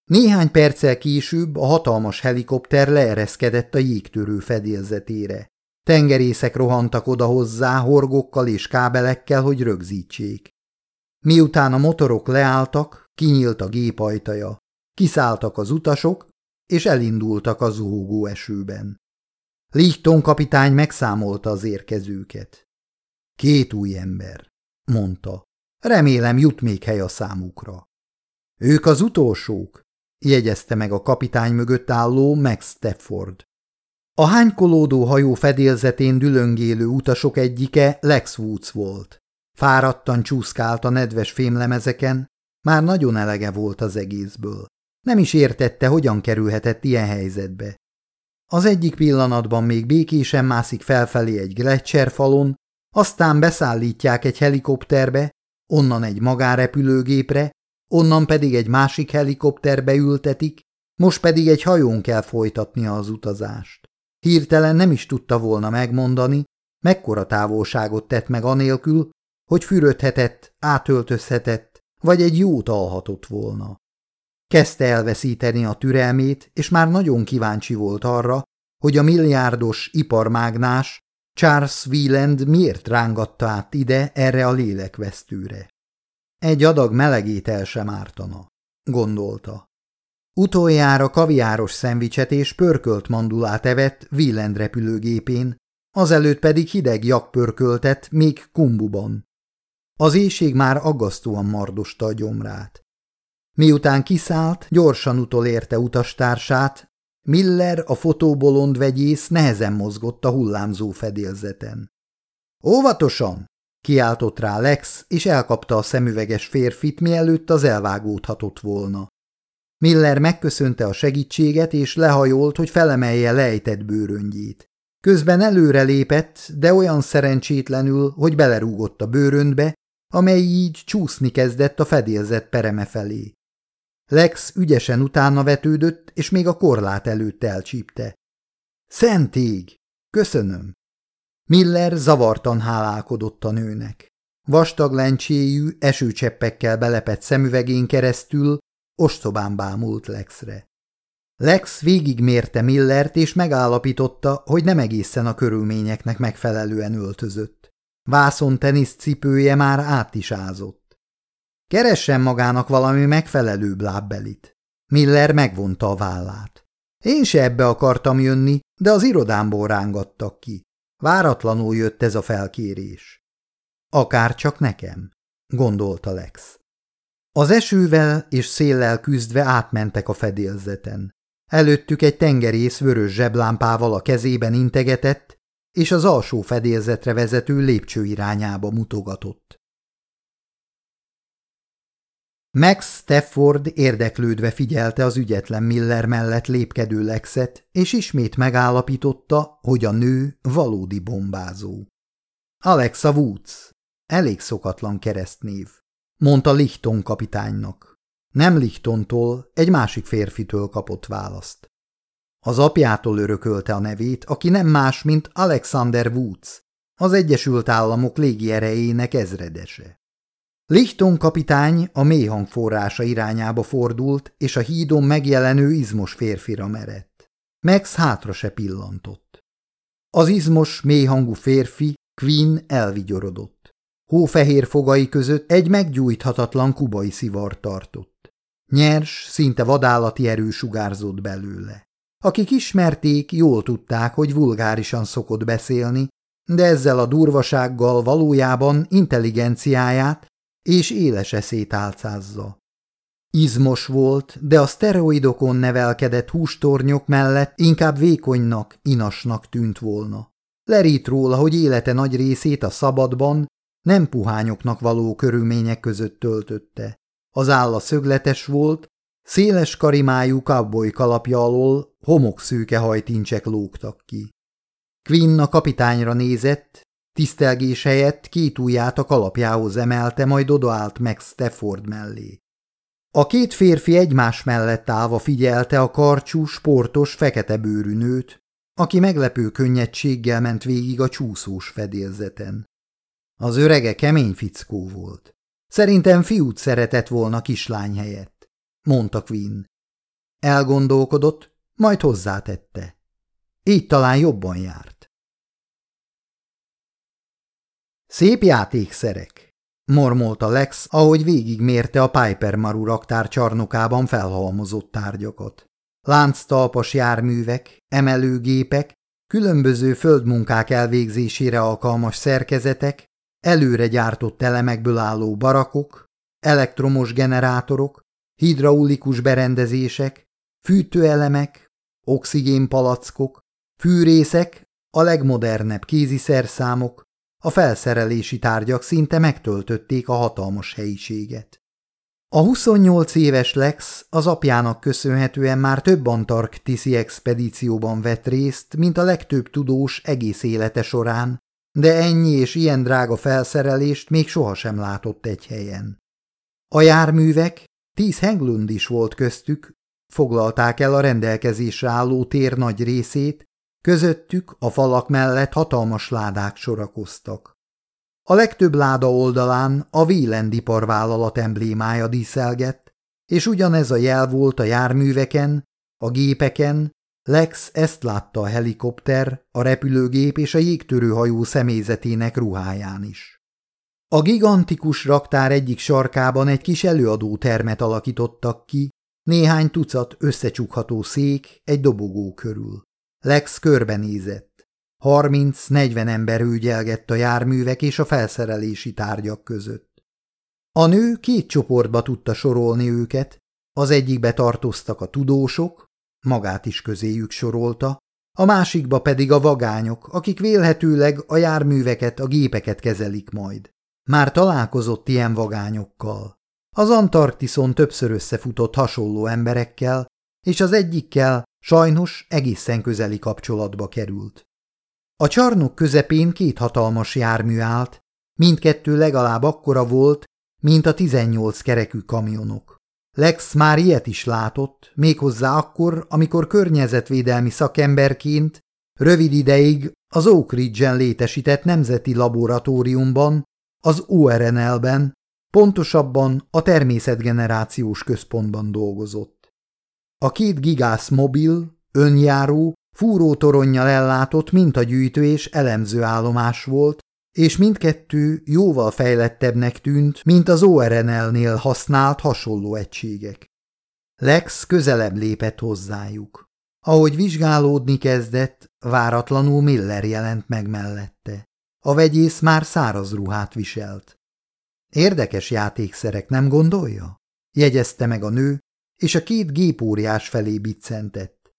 Néhány perccel később a hatalmas helikopter leereszkedett a jégtörő fedélzetére. Tengerészek rohantak oda hozzá horgokkal és kábelekkel, hogy rögzítsék. Miután a motorok leálltak, kinyílt a gép ajtaja. Kiszálltak az utasok, és elindultak a zuhogó esőben. Lichton kapitány megszámolta az érkezőket. Két új ember, mondta. Remélem jut még hely a számukra. Ők az utolsók, jegyezte meg a kapitány mögött álló Max Stefford. A hánykolódó hajó fedélzetén dülöngélő utasok egyike Lex Woods volt. Fáradtan csúszkált a nedves fémlemezeken, már nagyon elege volt az egészből. Nem is értette, hogyan kerülhetett ilyen helyzetbe. Az egyik pillanatban még békésen mászik felfelé egy falon, aztán beszállítják egy helikopterbe, onnan egy magárepülőgépre, onnan pedig egy másik helikopterbe ültetik, most pedig egy hajón kell folytatnia az utazást. Hirtelen nem is tudta volna megmondani, mekkora távolságot tett meg anélkül, hogy fürödhetett, átöltözhetett, vagy egy jót alhatott volna. Kezdte elveszíteni a türelmét, és már nagyon kíváncsi volt arra, hogy a milliárdos iparmágnás Charles Wieland miért rángatta át ide erre a lélekvesztőre. Egy adag melegét el sem ártana, gondolta. Utoljára kaviáros szendvicset és pörkölt mandulát evett Wieland repülőgépén, azelőtt pedig hideg jakpörköltet még kumbuban. Az éjség már aggasztóan mardosta a gyomrát. Miután kiszállt, gyorsan utolérte utastársát, Miller, a fotóbolond vegyész nehezen mozgott a hullámzó fedélzeten. Óvatosan! kiáltott rá Lex, és elkapta a szemüveges férfit, mielőtt az elvágódhatott volna. Miller megköszönte a segítséget, és lehajolt, hogy felemelje lejtett bőröngyét. Közben előre lépett, de olyan szerencsétlenül, hogy belerúgott a bőröndbe, amely így csúszni kezdett a fedélzet pereme felé. Lex ügyesen utána vetődött, és még a korlát előtt elcsípte. Szent ég! Köszönöm! Miller zavartan hálálkodott a nőnek. Vastag lencséjű, esőcseppekkel belepett szemüvegén keresztül ostobán bámult Lexre. Lex végigmérte Millert, és megállapította, hogy nem egészen a körülményeknek megfelelően öltözött. Vászon teniszcipője már át is ázott. Keressen magának valami megfelelő lábbelit. Miller megvonta a vállát. Én se ebbe akartam jönni, de az irodámból rángattak ki. Váratlanul jött ez a felkérés. Akár csak nekem, gondolta Lex. Az esővel és széllel küzdve átmentek a fedélzeten. Előttük egy tengerész vörös zseblámpával a kezében integetett, és az alsó fedélzetre vezető lépcső irányába mutogatott. Max Stafford érdeklődve figyelte az ügyetlen Miller mellett lépkedő Lexet, és ismét megállapította, hogy a nő valódi bombázó. Alexa Woods, elég szokatlan keresztnév, mondta Lichton kapitánynak. Nem Lichtontól, egy másik férfitől kapott választ. Az apjától örökölte a nevét, aki nem más, mint Alexander Woods, az Egyesült Államok légierejének ezredese. Lichton kapitány a mélyhang forrása irányába fordult, és a hídon megjelenő izmos férfira merett. Max hátra se pillantott. Az izmos, mélyhangú férfi, Queen elvigyorodott. Hófehér fogai között egy meggyújthatatlan kubai szivar tartott. Nyers, szinte vadállati erő sugárzott belőle. Akik ismerték, jól tudták, hogy vulgárisan szokott beszélni, de ezzel a durvasággal valójában intelligenciáját és éles eszét álcázza. Izmos volt, de a szteroidokon nevelkedett hústornyok mellett inkább vékonynak, inasnak tűnt volna. Lerít róla, hogy élete nagy részét a szabadban, nem puhányoknak való körülmények között töltötte. Az álla szögletes volt, széles karimájú cowboy kalapja alól homokszőke hajtincsek lógtak ki. Quinn a kapitányra nézett, Tisztelgés helyett két ujját a kalapjához emelte, majd odaállt meg Stafford mellé. A két férfi egymás mellett állva figyelte a karcsú, sportos, fekete bőrű nőt, aki meglepő könnyedséggel ment végig a csúszós fedélzeten. Az örege kemény fickó volt. Szerintem fiút szeretett volna kislány helyett, mondta Quinn. Elgondolkodott, majd hozzátette. Így talán jobban járt. Szép játékszerek, mormolta Lex, ahogy végigmérte a Piper Maru raktár csarnokában felhalmozott tárgyakat. Lánctalpas járművek, emelőgépek, különböző földmunkák elvégzésére alkalmas szerkezetek, előre gyártott elemekből álló barakok, elektromos generátorok, hidraulikus berendezések, fűtőelemek, oxigénpalackok, fűrészek, a legmodernebb kéziszerszámok, a felszerelési tárgyak szinte megtöltötték a hatalmas helyiséget. A 28 éves Lex az apjának köszönhetően már több antarktiszi expedícióban vett részt, mint a legtöbb tudós egész élete során, de ennyi és ilyen drága felszerelést még sohasem látott egy helyen. A járművek, tíz Henglund is volt köztük, foglalták el a rendelkezésre álló tér nagy részét, Közöttük a falak mellett hatalmas ládák sorakoztak. A legtöbb láda oldalán a Vélendipar vállalat emblémája díszelgett, és ugyanez a jel volt a járműveken, a gépeken, Lex ezt látta a helikopter, a repülőgép és a jégtörőhajó személyzetének ruháján is. A gigantikus raktár egyik sarkában egy kis előadó termet alakítottak ki, néhány tucat összecsukható szék egy dobogó körül. Lex körbenézett. Harminc-negyven ember ügyelgett a járművek és a felszerelési tárgyak között. A nő két csoportba tudta sorolni őket, az egyikbe tartoztak a tudósok, magát is közéjük sorolta, a másikba pedig a vagányok, akik vélhetőleg a járműveket, a gépeket kezelik majd. Már találkozott ilyen vagányokkal. Az Antarktiszon többször összefutott hasonló emberekkel, és az egyikkel Sajnos egészen közeli kapcsolatba került. A csarnok közepén két hatalmas jármű állt, Mindkettő legalább akkora volt, mint a 18 kerekű kamionok. Lex már ilyet is látott, méghozzá akkor, amikor környezetvédelmi szakemberként rövid ideig az Oak Ridge-en létesített nemzeti laboratóriumban, az ORNL-ben, pontosabban a természetgenerációs központban dolgozott. A két gigász mobil, önjáró, fúrótoronnyal ellátott mintagyűjtő és elemző állomás volt, és mindkettő jóval fejlettebbnek tűnt, mint az ORNL-nél használt hasonló egységek. Lex közelebb lépett hozzájuk. Ahogy vizsgálódni kezdett, váratlanul Miller jelent meg mellette. A vegyész már száraz ruhát viselt. Érdekes játékszerek, nem gondolja? jegyezte meg a nő, és a két gépóriás felé biccentett.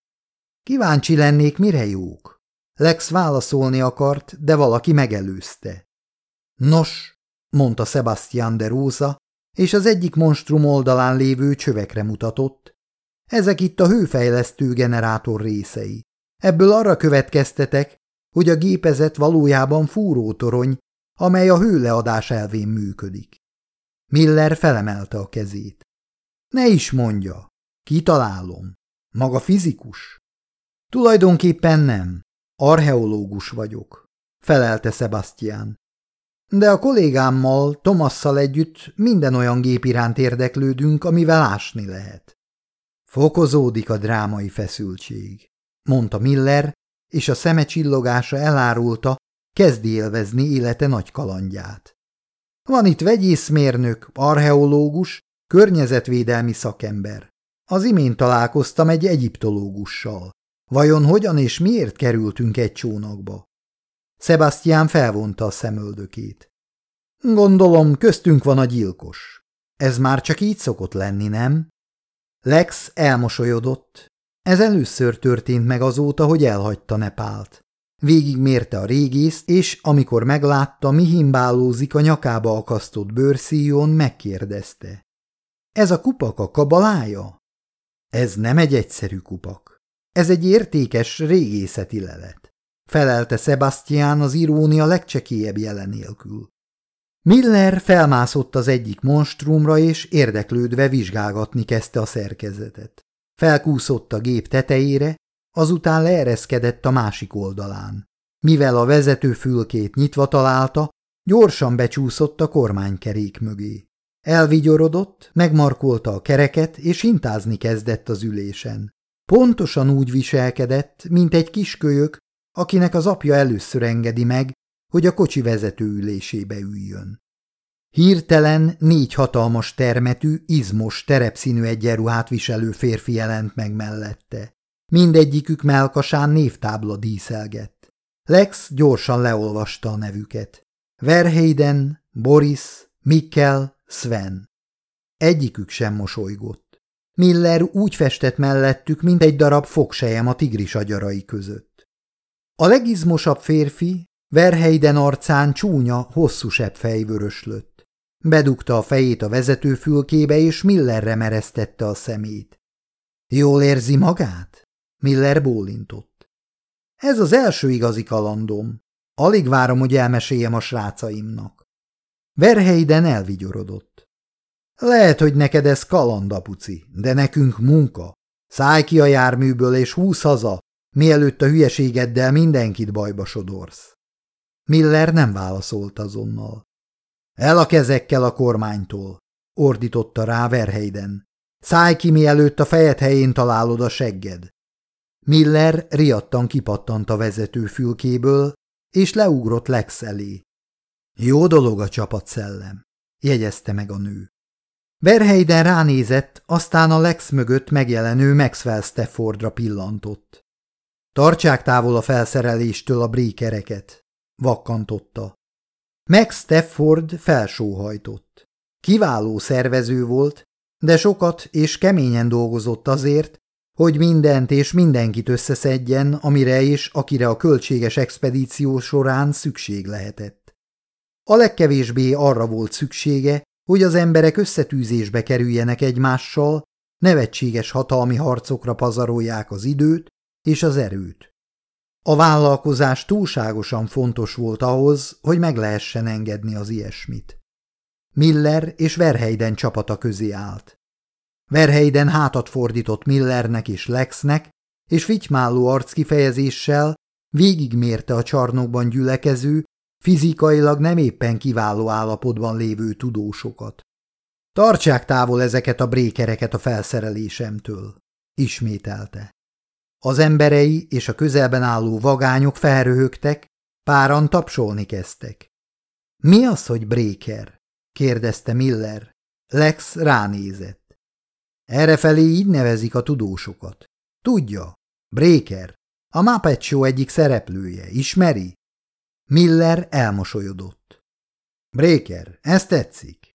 Kíváncsi lennék, mire jók? Lex válaszolni akart, de valaki megelőzte. Nos, mondta Sebastian de Rosa, és az egyik monstrum oldalán lévő csövekre mutatott. Ezek itt a hőfejlesztő generátor részei. Ebből arra következtetek, hogy a gépezet valójában fúrótorony, amely a hőleadás elvén működik. Miller felemelte a kezét. Ne is mondja, kitalálom. Maga fizikus? Tulajdonképpen nem. Archeológus vagyok, felelte Sebastian. De a kollégámmal, Tomasszal együtt minden olyan gép iránt érdeklődünk, amivel ásni lehet. Fokozódik a drámai feszültség, mondta Miller, és a szeme csillogása elárulta, kezdi élvezni élete nagy kalandját. Van itt vegyészmérnök, archeológus, környezetvédelmi szakember. Az imént találkoztam egy egyiptológussal. Vajon hogyan és miért kerültünk egy csónakba? Sebastian felvonta a szemöldökét. Gondolom, köztünk van a gyilkos. Ez már csak így szokott lenni, nem? Lex elmosolyodott. Ez először történt meg azóta, hogy elhagyta Nepált. Végig mérte a régészt, és amikor meglátta, mi himbálózik a nyakába akasztott bőrszíjon, megkérdezte. Ez a kupak a kabalája? Ez nem egy egyszerű kupak. Ez egy értékes régészeti lelet felelte Sebastian az irónia legcsekélyebb jelenélkül. Miller felmászott az egyik monstrumra, és érdeklődve vizsgálgatni kezdte a szerkezetet. Felkúszott a gép tetejére, azután leereszkedett a másik oldalán. Mivel a vezető fülkét nyitva találta, gyorsan becsúszott a kormánykerék mögé. Elvigyorodott, megmarkolta a kereket, és hintázni kezdett az ülésen. Pontosan úgy viselkedett, mint egy kiskölyök, akinek az apja először engedi meg, hogy a kocsi vezetőülésébe üljön. Hirtelen négy hatalmas termetű, izmos, terepszínű egyenruhát viselő férfi jelent meg mellette. Mindegyikük melkasán névtábla díszelgett. Lex gyorsan leolvasta a nevüket. Verheiden, Boris, Mikkel, Sven. Egyikük sem mosolygott. Miller úgy festett mellettük, mint egy darab fogsejem a tigris agyarai között. A legizmosabb férfi Verheiden arcán csúnya, hosszú fej vöröslött. Bedugta a fejét a vezetőfülkébe, és Millerre mereztette a szemét. Jól érzi magát? Miller bólintott. Ez az első igazi kalandom. Alig várom, hogy elmeséljem a srácaimnak. Verheiden elvigyorodott. Lehet, hogy neked ez kalandapuci, de nekünk munka. Szállj ki a járműből és húz haza, mielőtt a hülyeségeddel mindenkit bajba sodorsz. Miller nem válaszolt azonnal. El a kezekkel a kormánytól, ordította rá Verheiden. Szállj ki, mielőtt a fejed helyén találod a segged. Miller riadtan kipattant a vezető fülkéből, és leugrott Lex elé. Jó dolog a csapatszellem, jegyezte meg a nő. Verheiden ránézett, aztán a Lex mögött megjelenő Maxwell Staffordra pillantott. Tartsák távol a felszereléstől a brékereket, vakkantotta. Max Stafford felsóhajtott. Kiváló szervező volt, de sokat és keményen dolgozott azért, hogy mindent és mindenkit összeszedjen, amire és akire a költséges expedíció során szükség lehetett. A legkevésbé arra volt szüksége, hogy az emberek összetűzésbe kerüljenek egymással, nevetséges hatalmi harcokra pazarolják az időt, és az erőt. A vállalkozás túlságosan fontos volt ahhoz, hogy meg lehessen engedni az ilyesmit. Miller és Verheiden csapata közé állt. Verheiden hátat fordított Millernek és Lexnek, és fitymáló arckifejezéssel végigmérte a csarnokban gyülekező, fizikailag nem éppen kiváló állapotban lévő tudósokat. Tartsák távol ezeket a brékereket a felszerelésemtől, ismételte. Az emberei és a közelben álló vagányok felröhögtek, páran tapsolni kezdtek. Mi az, hogy bréker? kérdezte Miller. Lex ránézett. Errefelé így nevezik a tudósokat. Tudja, Breaker, a Muppet egyik szereplője, ismeri? Miller elmosolyodott. Breaker, ez tetszik.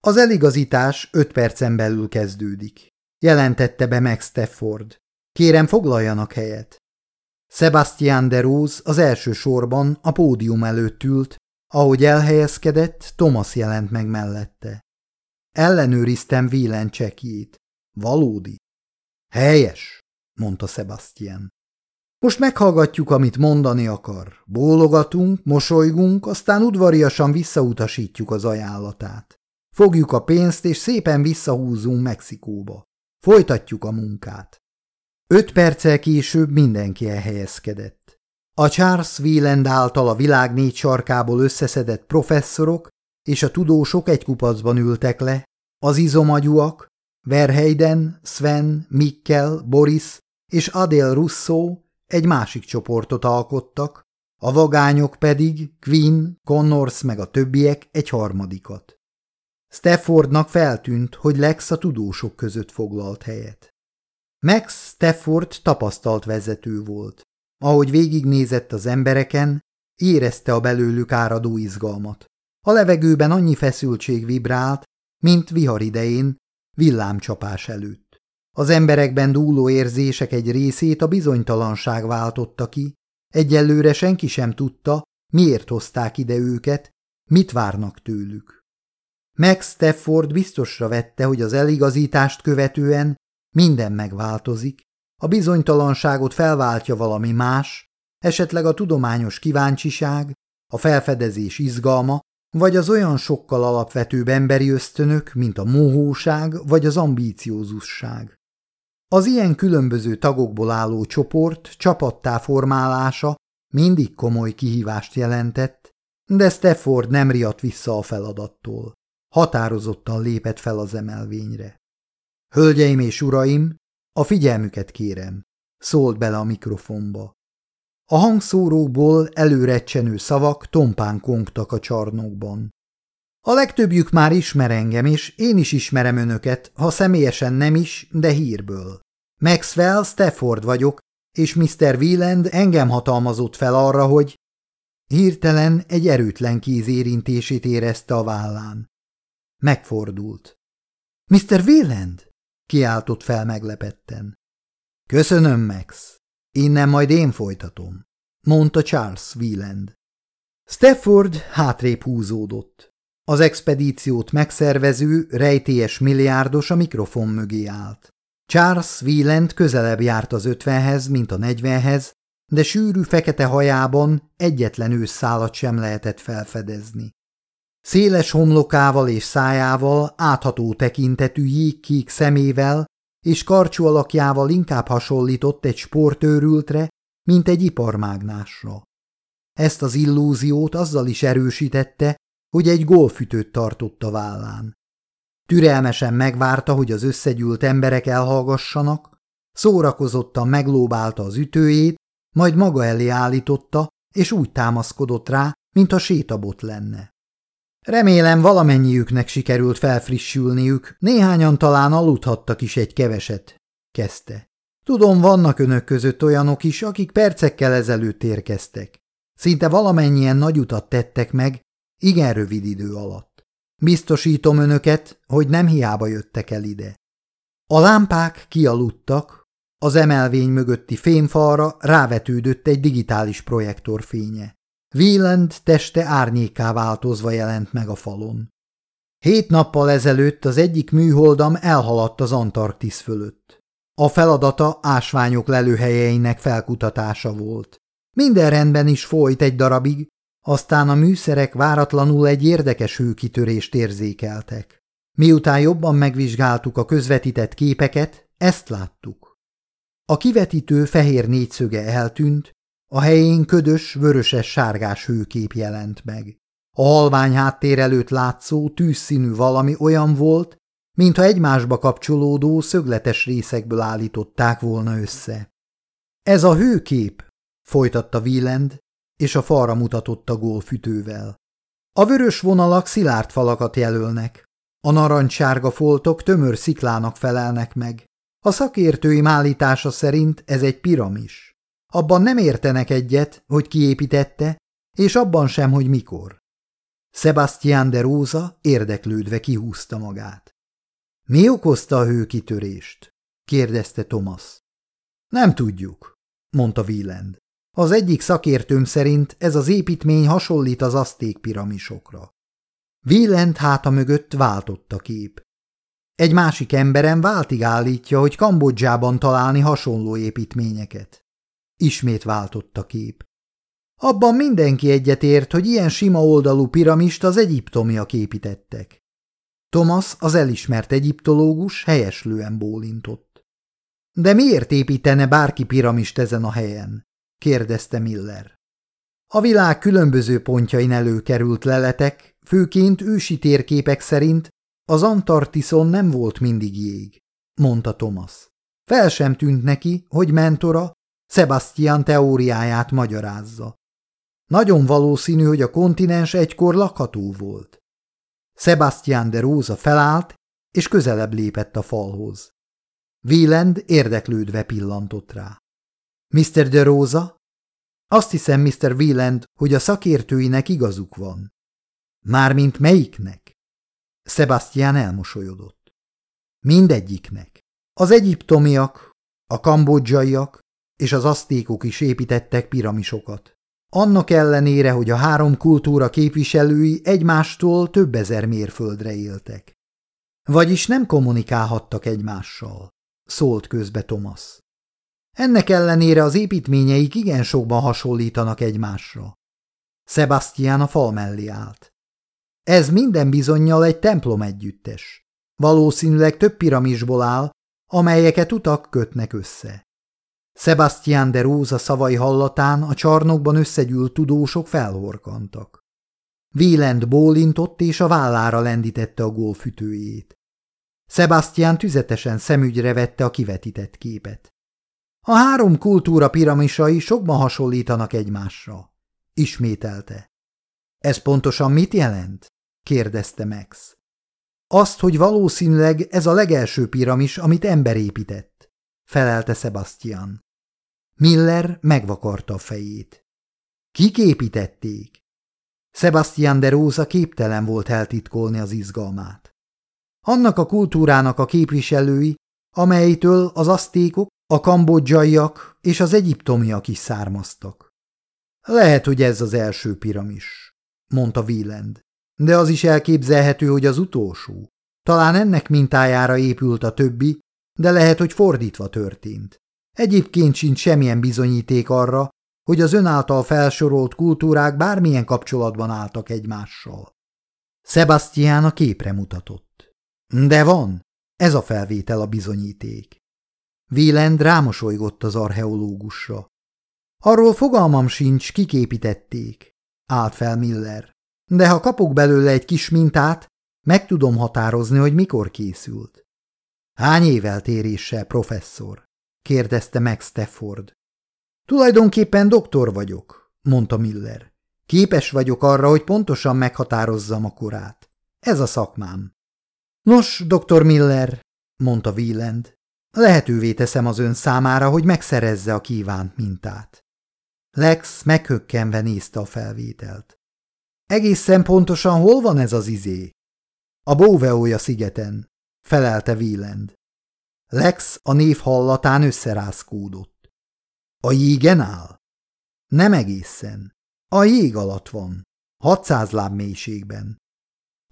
Az eligazítás öt percen belül kezdődik, jelentette be Max Stafford. Kérem, foglaljanak helyet. Sebastian de Rose az első sorban a pódium előtt ült, ahogy elhelyezkedett, Thomas jelent meg mellette. Ellenőriztem Wieland csekjét. Valódi. Helyes, mondta Sebastian. Most meghallgatjuk, amit mondani akar. Bólogatunk, mosolygunk, aztán udvariasan visszautasítjuk az ajánlatát. Fogjuk a pénzt, és szépen visszahúzunk Mexikóba. Folytatjuk a munkát. Öt perccel később mindenki elhelyezkedett. A Charles Wieland által a világ négy sarkából összeszedett professzorok és a tudósok egy kupacban ültek le, az izomagyúak, Verheiden, Sven, Mikkel, Boris és Adél Russo egy másik csoportot alkottak, a vagányok pedig Quinn, Connors meg a többiek egy harmadikat. Staffordnak feltűnt, hogy Lex a tudósok között foglalt helyet. Max Stafford tapasztalt vezető volt. Ahogy végignézett az embereken, érezte a belőlük áradó izgalmat. A levegőben annyi feszültség vibrált, mint vihar idején, villámcsapás előtt. Az emberekben dúló érzések egy részét a bizonytalanság váltotta ki, egyelőre senki sem tudta, miért hozták ide őket, mit várnak tőlük. Max Stafford biztosra vette, hogy az eligazítást követően minden megváltozik, a bizonytalanságot felváltja valami más, esetleg a tudományos kíváncsiság, a felfedezés izgalma, vagy az olyan sokkal alapvetőbb emberi ösztönök, mint a mohóság vagy az ambíciózusság. Az ilyen különböző tagokból álló csoport csapattá formálása mindig komoly kihívást jelentett, de Stafford nem riadt vissza a feladattól. Határozottan lépett fel az emelvényre. Hölgyeim és uraim, a figyelmüket kérem, szólt bele a mikrofonba. A hangszórókból előrecsenő szavak tompán kongtak a csarnokban. A legtöbbjük már ismer engem, és én is ismerem önöket, ha személyesen nem is, de hírből. Maxwell Stafford vagyok, és Mr. Wieland engem hatalmazott fel arra, hogy... Hirtelen egy erőtlen kéz érintését érezte a vállán. Megfordult. Mr. Wieland? kiáltott fel meglepetten. Köszönöm, Max. Innen majd én folytatom, mondta Charles Wieland. Stafford hátrébb húzódott. Az expedíciót megszervező, rejtélyes milliárdos a mikrofon mögé állt. Charles Wieland közelebb járt az ötvenhez, mint a negyvenhez, de sűrű fekete hajában egyetlen őszszálat sem lehetett felfedezni. Széles homlokával és szájával, átható tekintetű jégkék szemével és karcsú alakjával inkább hasonlított egy sportőrültre, mint egy iparmágnásra. Ezt az illúziót azzal is erősítette, hogy egy golfütőt tartott a vállán. Türelmesen megvárta, hogy az összegyűlt emberek elhallgassanak, szórakozottan meglóbálta az ütőjét, majd maga elé állította, és úgy támaszkodott rá, mintha sétabot lenne. Remélem valamennyiüknek sikerült felfrissülniük, néhányan talán aludhattak is egy keveset, kezdte. Tudom, vannak önök között olyanok is, akik percekkel ezelőtt érkeztek. Szinte valamennyien nagy utat tettek meg, igen rövid idő alatt. Biztosítom önöket, hogy nem hiába jöttek el ide. A lámpák kialudtak, az emelvény mögötti fémfalra rávetődött egy digitális projektor fénye. Wieland teste árnyéká változva jelent meg a falon. Hét nappal ezelőtt az egyik műholdam elhaladt az Antarktisz fölött. A feladata ásványok lelőhelyeinek felkutatása volt. Minden rendben is folyt egy darabig, aztán a műszerek váratlanul egy érdekes hőkitörést érzékeltek. Miután jobban megvizsgáltuk a közvetített képeket, ezt láttuk. A kivetítő fehér négyszöge eltűnt, a helyén ködös, vöröses-sárgás hőkép jelent meg. A halvány háttér előtt látszó tűzszínű valami olyan volt, mintha egymásba kapcsolódó szögletes részekből állították volna össze. Ez a hőkép, folytatta Wieland, és a falra mutatott a gólfütővel. A vörös vonalak szilárd falakat jelölnek, a narancssárga foltok tömör sziklának felelnek meg. A szakértői állítása szerint ez egy piramis. Abban nem értenek egyet, hogy kiépítette, és abban sem, hogy mikor. Sebastian de Rosa érdeklődve kihúzta magát. Mi okozta a hőkitörést? kérdezte Thomas. Nem tudjuk, mondta Wieland. Az egyik szakértőm szerint ez az építmény hasonlít az aszték piramisokra. Wieland háta mögött váltott a kép. Egy másik emberem váltig állítja, hogy Kambodzsában találni hasonló építményeket. Ismét váltott a kép. Abban mindenki egyetért, hogy ilyen sima oldalú piramist az egyiptomiak építettek. Thomas, az elismert egyiptológus helyeslően bólintott. De miért építene bárki piramist ezen a helyen? Kérdezte Miller. A világ különböző pontjain előkerült leletek, főként ősi térképek szerint az Antartiszon nem volt mindig jég, mondta Thomas. Fel sem tűnt neki, hogy mentora Sebastian teóriáját magyarázza. Nagyon valószínű, hogy a kontinens egykor lakható volt. Sebastian de Rosa felállt, és közelebb lépett a falhoz. Wieland érdeklődve pillantott rá. Mr. de Rosa? Azt hiszem, Mr. Wieland, hogy a szakértőinek igazuk van. Mármint melyiknek? Sebastian elmosolyodott. Mindegyiknek. Az egyiptomiak, a kambodzsaiak és az asztékok is építettek piramisokat. Annak ellenére, hogy a három kultúra képviselői egymástól több ezer mérföldre éltek. Vagyis nem kommunikálhattak egymással, szólt közbe Thomas. Ennek ellenére az építményeik igen sokban hasonlítanak egymásra. Sebastian a fal mellé állt. Ez minden bizonyal egy templom együttes. Valószínűleg több piramisból áll, amelyeket utak kötnek össze. Sebastian de Rosa szavai hallatán a csarnokban összegyűlt tudósok felhorkantak. Vélend bólintott és a vállára lendítette a gólfütőjét. Sebastian tüzetesen szemügyre vette a kivetített képet. A három kultúra piramisai sokban hasonlítanak egymásra. Ismételte. Ez pontosan mit jelent? kérdezte Max. Azt, hogy valószínűleg ez a legelső piramis, amit ember épített, felelte Sebastian. Miller megvakarta a fejét. Kik építették? Sebastian de Rosa képtelen volt eltitkolni az izgalmát. Annak a kultúrának a képviselői, amelytől az asztékok, a kambodzsaiak és az egyiptomiak is származtak. Lehet, hogy ez az első piramis, mondta Wieland, de az is elképzelhető, hogy az utolsó. Talán ennek mintájára épült a többi, de lehet, hogy fordítva történt. Egyébként sincs semmilyen bizonyíték arra, hogy az ön által felsorolt kultúrák bármilyen kapcsolatban álltak egymással. Sebastian a képre mutatott. De van, ez a felvétel a bizonyíték. Wieland rámosolygott az archeológusra. Arról fogalmam sincs, kiképítették, állt fel Miller. De ha kapok belőle egy kis mintát, meg tudom határozni, hogy mikor készült. Hány éveltéréssel, professzor? kérdezte meg Stafford. Tulajdonképpen doktor vagyok, mondta Miller. Képes vagyok arra, hogy pontosan meghatározzam a korát. Ez a szakmám. Nos, doktor Miller, mondta Wieland, lehetővé teszem az ön számára, hogy megszerezze a kívánt mintát. Lex meghökkenve nézte a felvételt. Egészen pontosan hol van ez az izé? A Bóveója szigeten, felelte Wieland. Lex a név hallatán összerázkódott. A jégen áll? Nem egészen. A jég alatt van, 600 láb mélységben.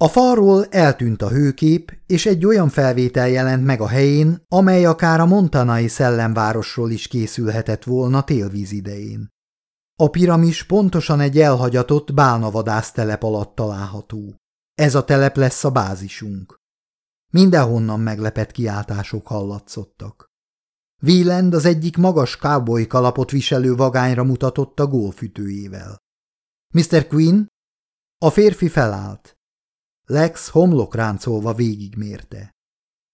A falról eltűnt a hőkép, és egy olyan felvétel jelent meg a helyén, amely akár a montanai szellemvárosról is készülhetett volna télvíz idején. A piramis pontosan egy elhagyatott bálnavadásztelep alatt található. Ez a telep lesz a bázisunk. Mindenhonnan meglepett kiáltások hallatszottak. Wieland az egyik magas cowboy kalapot viselő vagányra mutatott a golfütőjével. Mr. Quinn? A férfi felállt. Lex homlok ráncolva végigmérte.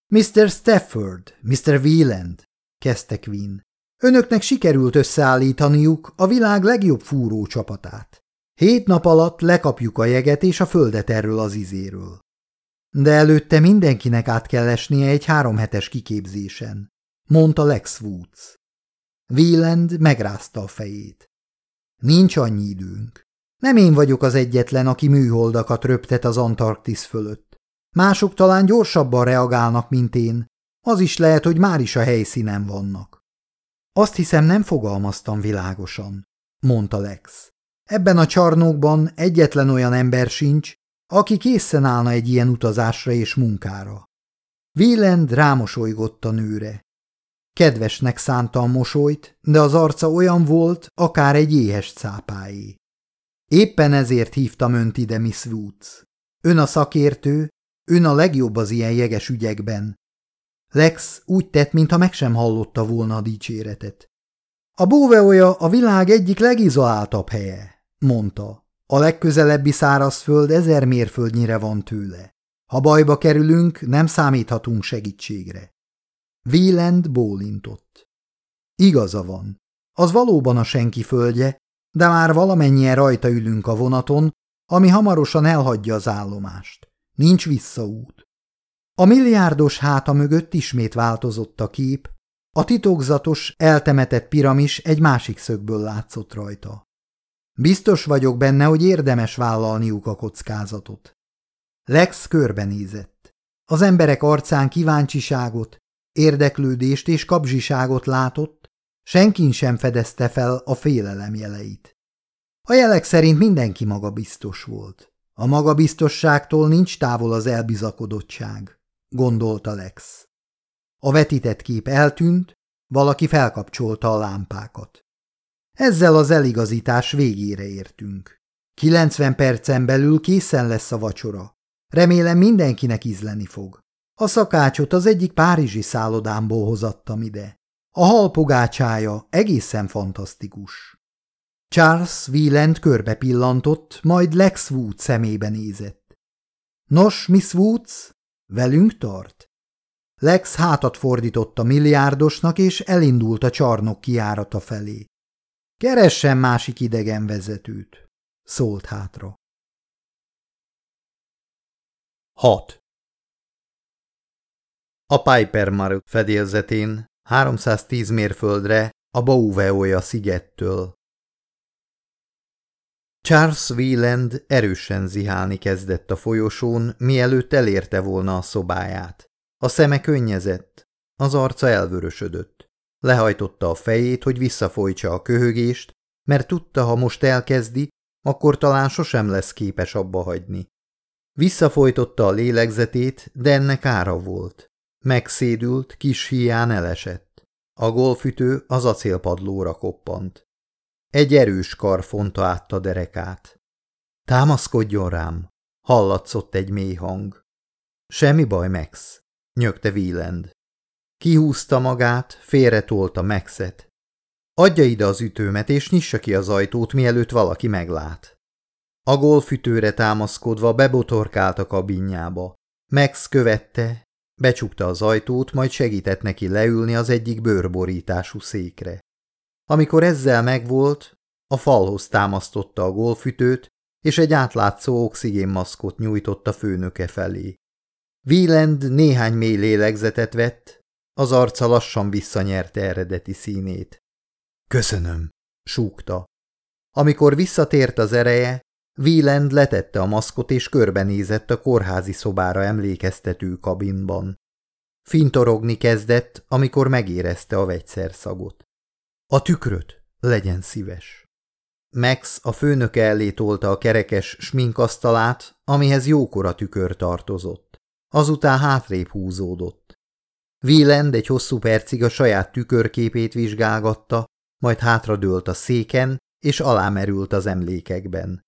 Mr. Stafford, Mr. Wieland, kezdte Quinn. Önöknek sikerült összeállítaniuk a világ legjobb fúró csapatát. Hét nap alatt lekapjuk a jeget és a földet erről az izéről. De előtte mindenkinek át kell esnie egy háromhetes kiképzésen, mondta Lex Woods. Wieland megrázta a fejét. Nincs annyi időnk. Nem én vagyok az egyetlen, aki műholdakat röptet az Antarktisz fölött. Mások talán gyorsabban reagálnak, mint én. Az is lehet, hogy már is a helyszínen vannak. Azt hiszem, nem fogalmaztam világosan, mondta Lex. Ebben a csarnokban egyetlen olyan ember sincs, aki készen állna egy ilyen utazásra és munkára. Wieland rámosolygott a nőre. Kedvesnek szánta a mosolyt, de az arca olyan volt, akár egy éhes cápáé. Éppen ezért hívtam önt ide, Miss Woods. Ön a szakértő, ön a legjobb az ilyen jeges ügyekben. Lex úgy tett, mintha meg sem hallotta volna a dicséretet. A bóveolja a világ egyik legizoláltabb helye, mondta. A legközelebbi szárazföld ezer mérföldnyire van tőle. Ha bajba kerülünk, nem számíthatunk segítségre. Wieland bólintott. Igaza van. Az valóban a senki földje, de már valamennyien rajta ülünk a vonaton, ami hamarosan elhagyja az állomást. Nincs visszaút. A milliárdos háta mögött ismét változott a kép, a titokzatos, eltemetett piramis egy másik szögből látszott rajta. Biztos vagyok benne, hogy érdemes vállalniuk a kockázatot. Lex körbenézett. Az emberek arcán kíváncsiságot, érdeklődést és kapzsiságot látott, senkin sem fedezte fel a félelem jeleit. A jelek szerint mindenki magabiztos volt. A magabiztosságtól nincs távol az elbizakodottság, gondolta Lex. A vetített kép eltűnt, valaki felkapcsolta a lámpákat. Ezzel az eligazítás végére értünk. 90 percen belül készen lesz a vacsora. Remélem mindenkinek ízleni fog. A szakácsot az egyik párizsi szállodámból hozattam ide. A halpogácsája egészen fantasztikus. Charles Wieland körbe pillantott, majd Lex Wood szemébe nézett. Nos, Miss Woods, velünk tart? Lex hátat fordított a milliárdosnak, és elindult a csarnok kiárata felé. Keressen másik idegen vezetőt, szólt hátra. 6. A Piper Mark fedélzetén 310 mérföldre a Bauveoja szigettől. Charles Wieland erősen zihálni kezdett a folyosón, mielőtt elérte volna a szobáját. A szeme könnyezett, az arca elvörösödött. Lehajtotta a fejét, hogy visszafolytsa a köhögést, mert tudta, ha most elkezdi, akkor talán sosem lesz képes abba hagyni. Visszafolytotta a lélegzetét, de ennek ára volt. Megszédült, kis hián elesett. A golfütő az acélpadlóra koppant. Egy erős kar fonta át a derekát. Támaszkodjon rám, hallatszott egy mély hang. Semmi baj, Max, nyögte Wieland. Kihúzta magát, félretolta Maxet. Adja ide az ütőmet, és nyissa ki az ajtót, mielőtt valaki meglát. A golfütőre támaszkodva bebotorkált a kabinjába. Max követte, becsukta az ajtót, majd segített neki leülni az egyik bőrborítású székre. Amikor ezzel megvolt, a falhoz támasztotta a golfütőt, és egy átlátszó oxigénmaszkot nyújtott a főnöke felé. Wieland néhány mély lélegzetet vett, az arca lassan visszanyerte eredeti színét. Köszönöm, súgta. Amikor visszatért az ereje, Wieland letette a maszkot és körbenézett a kórházi szobára emlékeztető kabinban. Fintorogni kezdett, amikor megérezte a vegyszerszagot. A tükröt, legyen szíves. Max a főnöke elé tolta a kerekes sminkasztalát, amihez jókora tükör tartozott. Azután hátrébb húzódott. Wieland egy hosszú percig a saját tükörképét vizsgálgatta, majd hátradőlt a széken, és alámerült az emlékekben.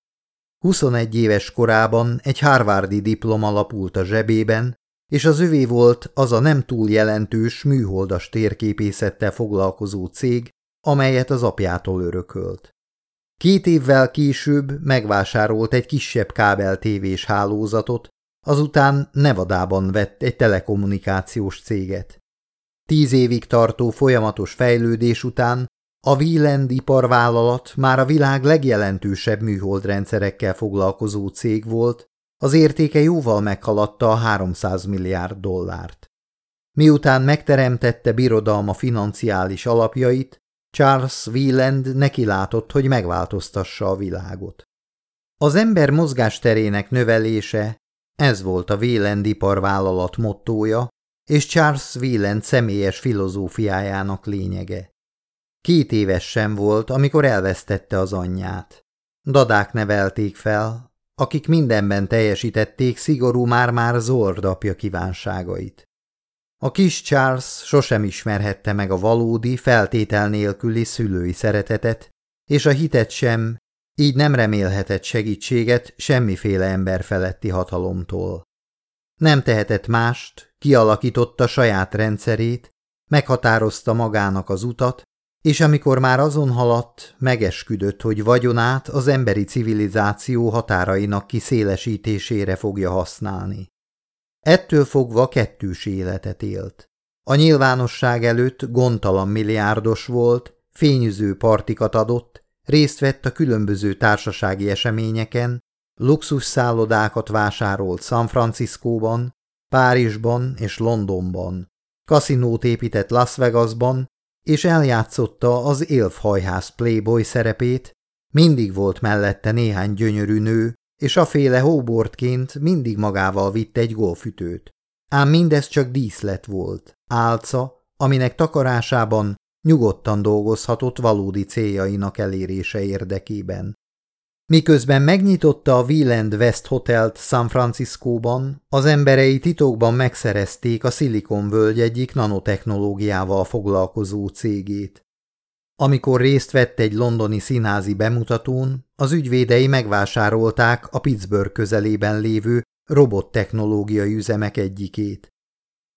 21 éves korában egy Harvardi diploma lapult a zsebében, és az övé volt az a nem túl jelentős műholdas térképészettel foglalkozó cég, amelyet az apjától örökölt. Két évvel később megvásárolt egy kisebb kábel tévés hálózatot, azután Nevadában vett egy telekommunikációs céget. Tíz évig tartó folyamatos fejlődés után a Wieland iparvállalat már a világ legjelentősebb műholdrendszerekkel foglalkozó cég volt, az értéke jóval meghaladta a 300 milliárd dollárt. Miután megteremtette birodalma financiális alapjait, Charles Wieland nekilátott, hogy megváltoztassa a világot. Az ember mozgásterének növelése, ez volt a Wieland iparvállalat mottója, és Charles Wieland személyes filozófiájának lényege. Két éves sem volt, amikor elvesztette az anyját. Dadák nevelték fel, akik mindenben teljesítették szigorú már-már Zord apja kívánságait. A kis Charles sosem ismerhette meg a valódi, feltétel nélküli szülői szeretetet, és a hitet sem, így nem remélhetett segítséget semmiféle ember feletti hatalomtól. Nem tehetett mást, kialakította saját rendszerét, meghatározta magának az utat, és amikor már azon haladt, megesküdött, hogy vagyonát az emberi civilizáció határainak kiszélesítésére fogja használni. Ettől fogva kettős életet élt. A nyilvánosság előtt gondtalan milliárdos volt, fényűző partikat adott, részt vett a különböző társasági eseményeken, luxus szállodákat vásárolt San Franciscóban, Párizsban és Londonban, kaszinót épített Las Vegasban, és eljátszotta az élfhajház playboy szerepét, mindig volt mellette néhány gyönyörű nő, és a féle hóbortként mindig magával vitt egy golfütőt. Ám mindez csak díszlet volt, álca, aminek takarásában nyugodtan dolgozhatott valódi céljainak elérése érdekében. Miközben megnyitotta a Wieland West Hotelt San Franciscóban, az emberei titokban megszerezték a völgy egyik nanotechnológiával foglalkozó cégét. Amikor részt vett egy londoni színházi bemutatón, az ügyvédei megvásárolták a Pittsburgh közelében lévő robottechnológiai üzemek egyikét.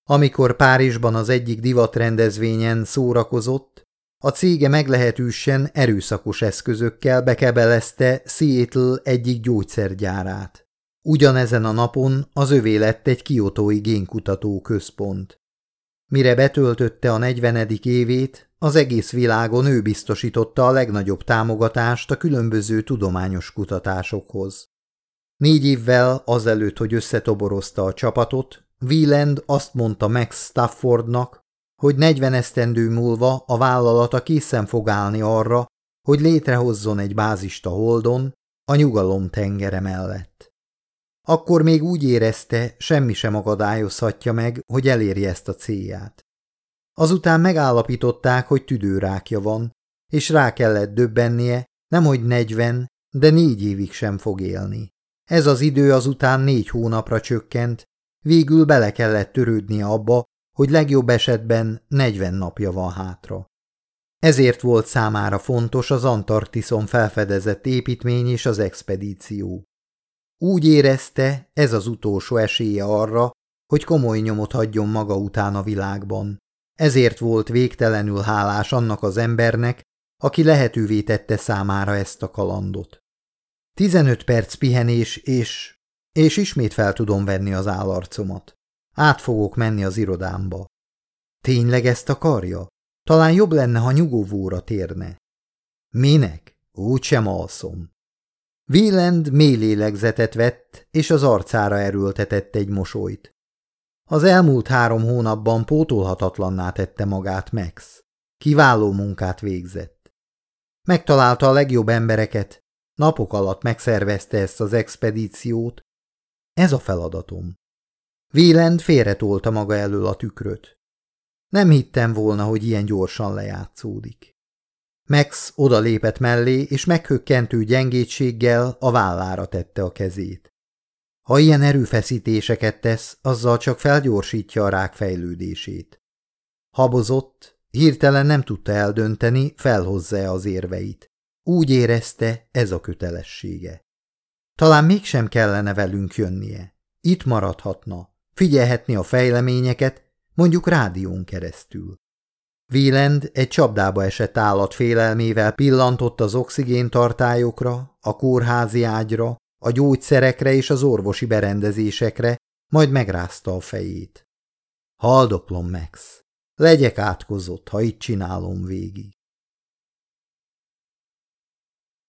Amikor Párizsban az egyik divatrendezvényen szórakozott, a cége meglehetősen erőszakos eszközökkel bekebelezte Seattle egyik gyógyszergyárát. Ugyanezen a napon az övé lett egy kiotói génkutató központ. Mire betöltötte a 40. évét, az egész világon ő biztosította a legnagyobb támogatást a különböző tudományos kutatásokhoz. Négy évvel azelőtt, hogy összetoborozta a csapatot, Wieland azt mondta Max Staffordnak, hogy 40 esztendő múlva a vállalata készen fog állni arra, hogy létrehozzon egy bázist a Holdon, a nyugalom tengere mellett. Akkor még úgy érezte, semmi sem akadályozhatja meg, hogy elérje ezt a célját. Azután megállapították, hogy tüdőrákja van, és rá kellett döbbennie, nemhogy negyven, de négy évig sem fog élni. Ez az idő azután négy hónapra csökkent, végül bele kellett törődnie abba, hogy legjobb esetben 40 napja van hátra. Ezért volt számára fontos az Antarktiszon felfedezett építmény és az expedíció. Úgy érezte, ez az utolsó esélye arra, hogy komoly nyomot hagyjon maga után a világban. Ezért volt végtelenül hálás annak az embernek, aki lehetővé tette számára ezt a kalandot. Tizenöt perc pihenés, és... és ismét fel tudom venni az állarcomat. Át fogok menni az irodámba. Tényleg ezt akarja? Talán jobb lenne, ha nyugovóra térne. Minek? Úgy sem alszom. Wieland mély lélegzetet vett, és az arcára erőltetett egy mosolyt. Az elmúlt három hónapban pótolhatatlanná tette magát Max. Kiváló munkát végzett. Megtalálta a legjobb embereket, napok alatt megszervezte ezt az expedíciót. Ez a feladatom. Wieland félretolta maga elől a tükröt. Nem hittem volna, hogy ilyen gyorsan lejátszódik. Max odalépett mellé, és meghökkentő gyengétséggel a vállára tette a kezét. Ha ilyen erőfeszítéseket tesz, azzal csak felgyorsítja a rák fejlődését. Habozott, hirtelen nem tudta eldönteni, felhozza-e az érveit. Úgy érezte, ez a kötelessége. Talán mégsem kellene velünk jönnie. Itt maradhatna, figyelhetni a fejleményeket, mondjuk rádión keresztül. Wieland egy csapdába esett állat félelmével pillantott az oxigéntartályokra, a kórházi ágyra, a gyógyszerekre és az orvosi berendezésekre, majd megrázta a fejét. Haldoklom, Max. Legyek átkozott, ha itt csinálom végig.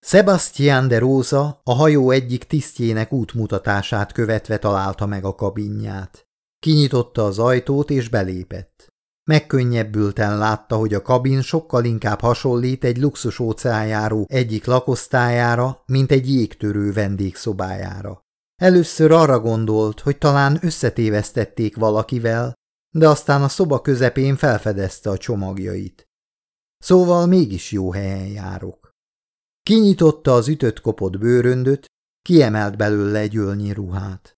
Sebastian de Rosa a hajó egyik tisztjének útmutatását követve találta meg a kabinját. Kinyitotta az ajtót és belépett. Megkönnyebbülten látta, hogy a kabin sokkal inkább hasonlít egy luxus óceánjáró egyik lakosztályára, mint egy jégtörő vendégszobájára. Először arra gondolt, hogy talán összetévesztették valakivel, de aztán a szoba közepén felfedezte a csomagjait. Szóval mégis jó helyen járok. Kinyitotta az ütött kopott bőröndöt, kiemelt belőle egy ölnyi ruhát.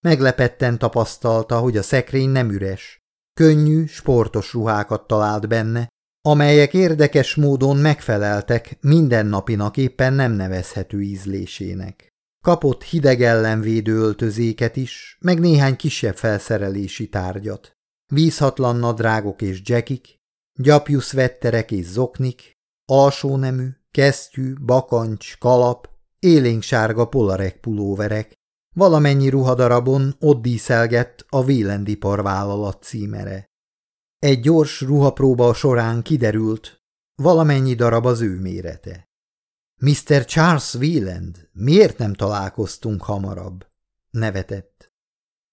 Meglepetten tapasztalta, hogy a szekrény nem üres, könnyű, sportos ruhákat talált benne, amelyek érdekes módon megfeleltek mindennapinak éppen nem nevezhető ízlésének. Kapott hideg ellenvédő öltözéket is, meg néhány kisebb felszerelési tárgyat. Vízhatlan nadrágok és jackik, gyapjú szvetterek és zoknik, alsónemű, kesztyű, bakancs, kalap, élénksárga polarek pulóverek, Valamennyi ruhadarabon ott díszelgett a Vélendipar vállalat címere. Egy gyors ruhapróba során kiderült, valamennyi darab az ő mérete. Mr. Charles Wieland, miért nem találkoztunk hamarabb? Nevetett.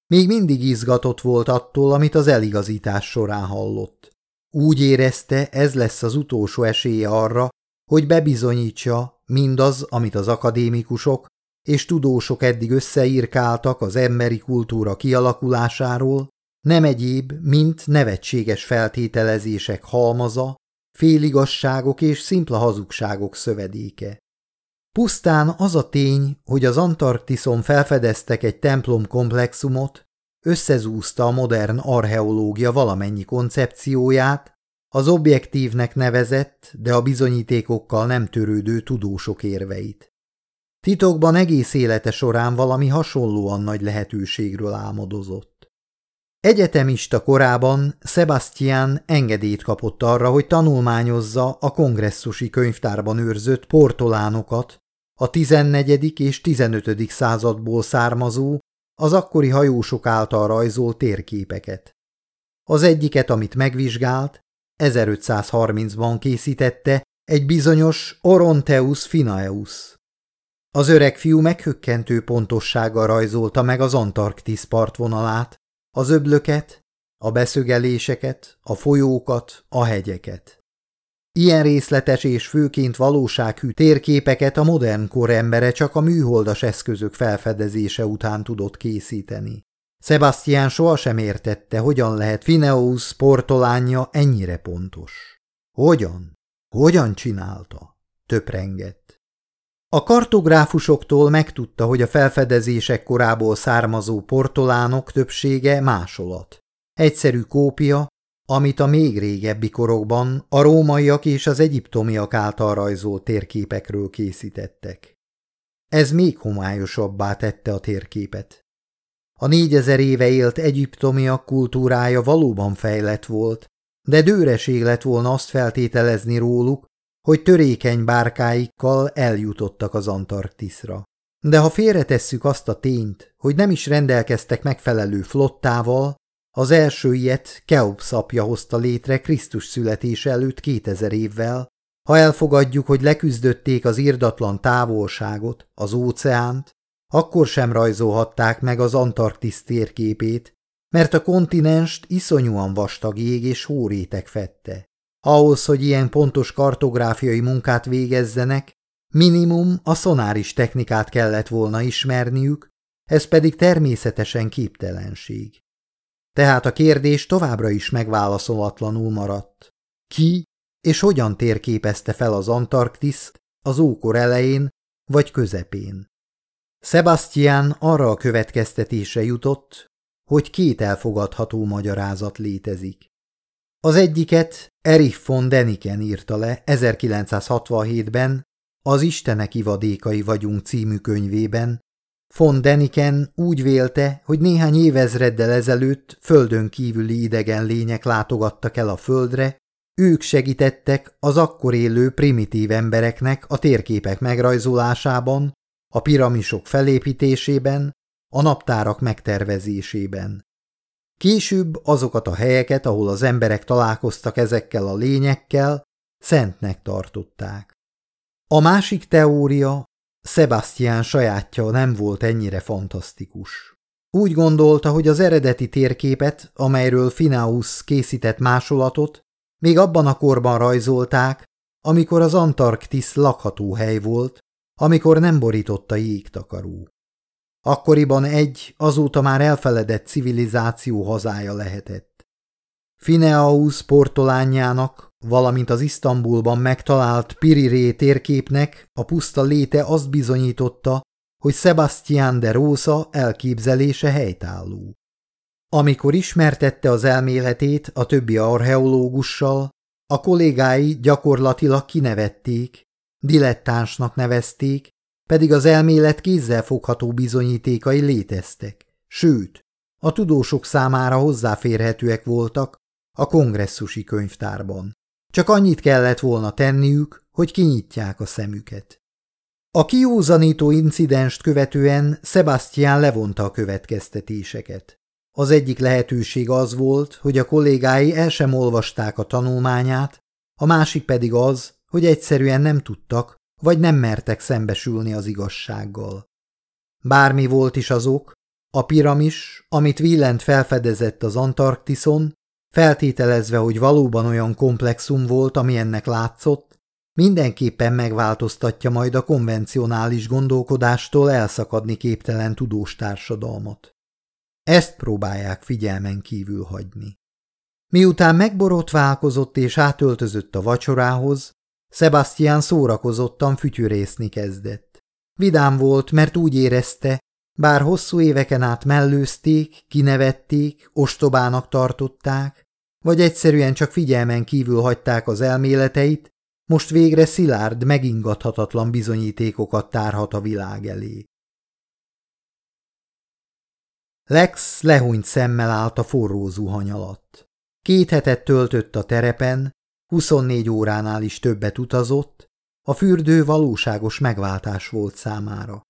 Még mindig izgatott volt attól, amit az eligazítás során hallott. Úgy érezte, ez lesz az utolsó esélye arra, hogy bebizonyítsa mindaz, amit az akadémikusok, és tudósok eddig összeírkáltak az emberi kultúra kialakulásáról, nem egyéb, mint nevetséges feltételezések halmaza, féligasságok és szimpla hazugságok szövedéke. Pusztán az a tény, hogy az Antarktiszon felfedeztek egy templom komplexumot, összezúzta a modern archeológia valamennyi koncepcióját, az objektívnek nevezett, de a bizonyítékokkal nem törődő tudósok érveit. Titokban egész élete során valami hasonlóan nagy lehetőségről álmodozott. Egyetemista korában Sebastian engedélyt kapott arra, hogy tanulmányozza a kongresszusi könyvtárban őrzött portolánokat, a 14. és 15. századból származó, az akkori hajósok által rajzolt térképeket. Az egyiket, amit megvizsgált, 1530-ban készítette egy bizonyos Oronteus Finaeus. Az öreg fiú meghökkentő pontossággal rajzolta meg az Antarktisz partvonalát, az öblöket, a beszögeléseket, a folyókat, a hegyeket. Ilyen részletes és főként valósághű térképeket a modern kor embere csak a műholdas eszközök felfedezése után tudott készíteni. Sebastian sohasem értette, hogyan lehet Fineus portolánja ennyire pontos. Hogyan? Hogyan csinálta? Töprengett. A kartográfusoktól megtudta, hogy a felfedezések korából származó portolánok többsége másolat. Egyszerű kópia, amit a még régebbi korokban a rómaiak és az egyiptomiak által rajzolt térképekről készítettek. Ez még homályosabbá tette a térképet. A négyezer éve élt egyiptomiak kultúrája valóban fejlett volt, de dőreség lett volna azt feltételezni róluk, hogy törékeny bárkáikkal eljutottak az Antarktiszra. De ha félretesszük azt a tényt, hogy nem is rendelkeztek megfelelő flottával, az első ilyet Keops apja hozta létre Krisztus születése előtt 2000 évvel, ha elfogadjuk, hogy leküzdötték az irdatlan távolságot, az óceánt, akkor sem rajzolhatták meg az Antarktisz térképét, mert a kontinenst iszonyúan vastag jég és hórétek fette. Ahhoz, hogy ilyen pontos kartográfiai munkát végezzenek, minimum a szonáris technikát kellett volna ismerniük, ez pedig természetesen képtelenség. Tehát a kérdés továbbra is megválaszolatlanul maradt. Ki és hogyan térképezte fel az Antarktiszt az ókor elején vagy közepén? Sebastian arra a következtetése jutott, hogy két elfogadható magyarázat létezik. Az egyiket Erich von Deniken írta le 1967-ben az Istenek ivadékai vagyunk című könyvében, von Deniken úgy vélte, hogy néhány évezreddel ezelőtt földön kívüli idegen lények látogattak el a földre, ők segítettek az akkor élő primitív embereknek a térképek megrajzolásában, a piramisok felépítésében, a naptárak megtervezésében. Később azokat a helyeket, ahol az emberek találkoztak ezekkel a lényekkel, szentnek tartották. A másik teória, Sebastian sajátja nem volt ennyire fantasztikus. Úgy gondolta, hogy az eredeti térképet, amelyről Finaus készített másolatot, még abban a korban rajzolták, amikor az Antarktisz lakható hely volt, amikor nem borította jégtakaró. Akkoriban egy, azóta már elfeledett civilizáció hazája lehetett. Fineaus portolányának, valamint az Isztambulban megtalált Piriré térképnek a puszta léte azt bizonyította, hogy Sebastian de Rosa elképzelése helytálló. Amikor ismertette az elméletét a többi archeológussal, a kollégái gyakorlatilag kinevették, dilettánsnak nevezték, pedig az elmélet kézzelfogható bizonyítékai léteztek, sőt, a tudósok számára hozzáférhetőek voltak a kongresszusi könyvtárban. Csak annyit kellett volna tenniük, hogy kinyitják a szemüket. A kiúzanító incidenst követően Sebastian levonta a következtetéseket. Az egyik lehetőség az volt, hogy a kollégái el sem olvasták a tanulmányát, a másik pedig az, hogy egyszerűen nem tudtak, vagy nem mertek szembesülni az igazsággal. Bármi volt is azok, a piramis, amit Willent felfedezett az Antarktiszon, feltételezve, hogy valóban olyan komplexum volt, ami ennek látszott, mindenképpen megváltoztatja majd a konvencionális gondolkodástól elszakadni képtelen tudós társadalmat. Ezt próbálják figyelmen kívül hagyni. Miután megborotválkozott és átöltözött a vacsorához, Sebastian szórakozottan fütyűrészni kezdett. Vidám volt, mert úgy érezte, bár hosszú éveken át mellőzték, kinevették, ostobának tartották, vagy egyszerűen csak figyelmen kívül hagyták az elméleteit, most végre szilárd, megingathatatlan bizonyítékokat tárhat a világ elé. Lex lehúnyt szemmel állt a forró zuhany alatt. Két hetet töltött a terepen, 24 óránál is többet utazott, a fürdő valóságos megváltás volt számára.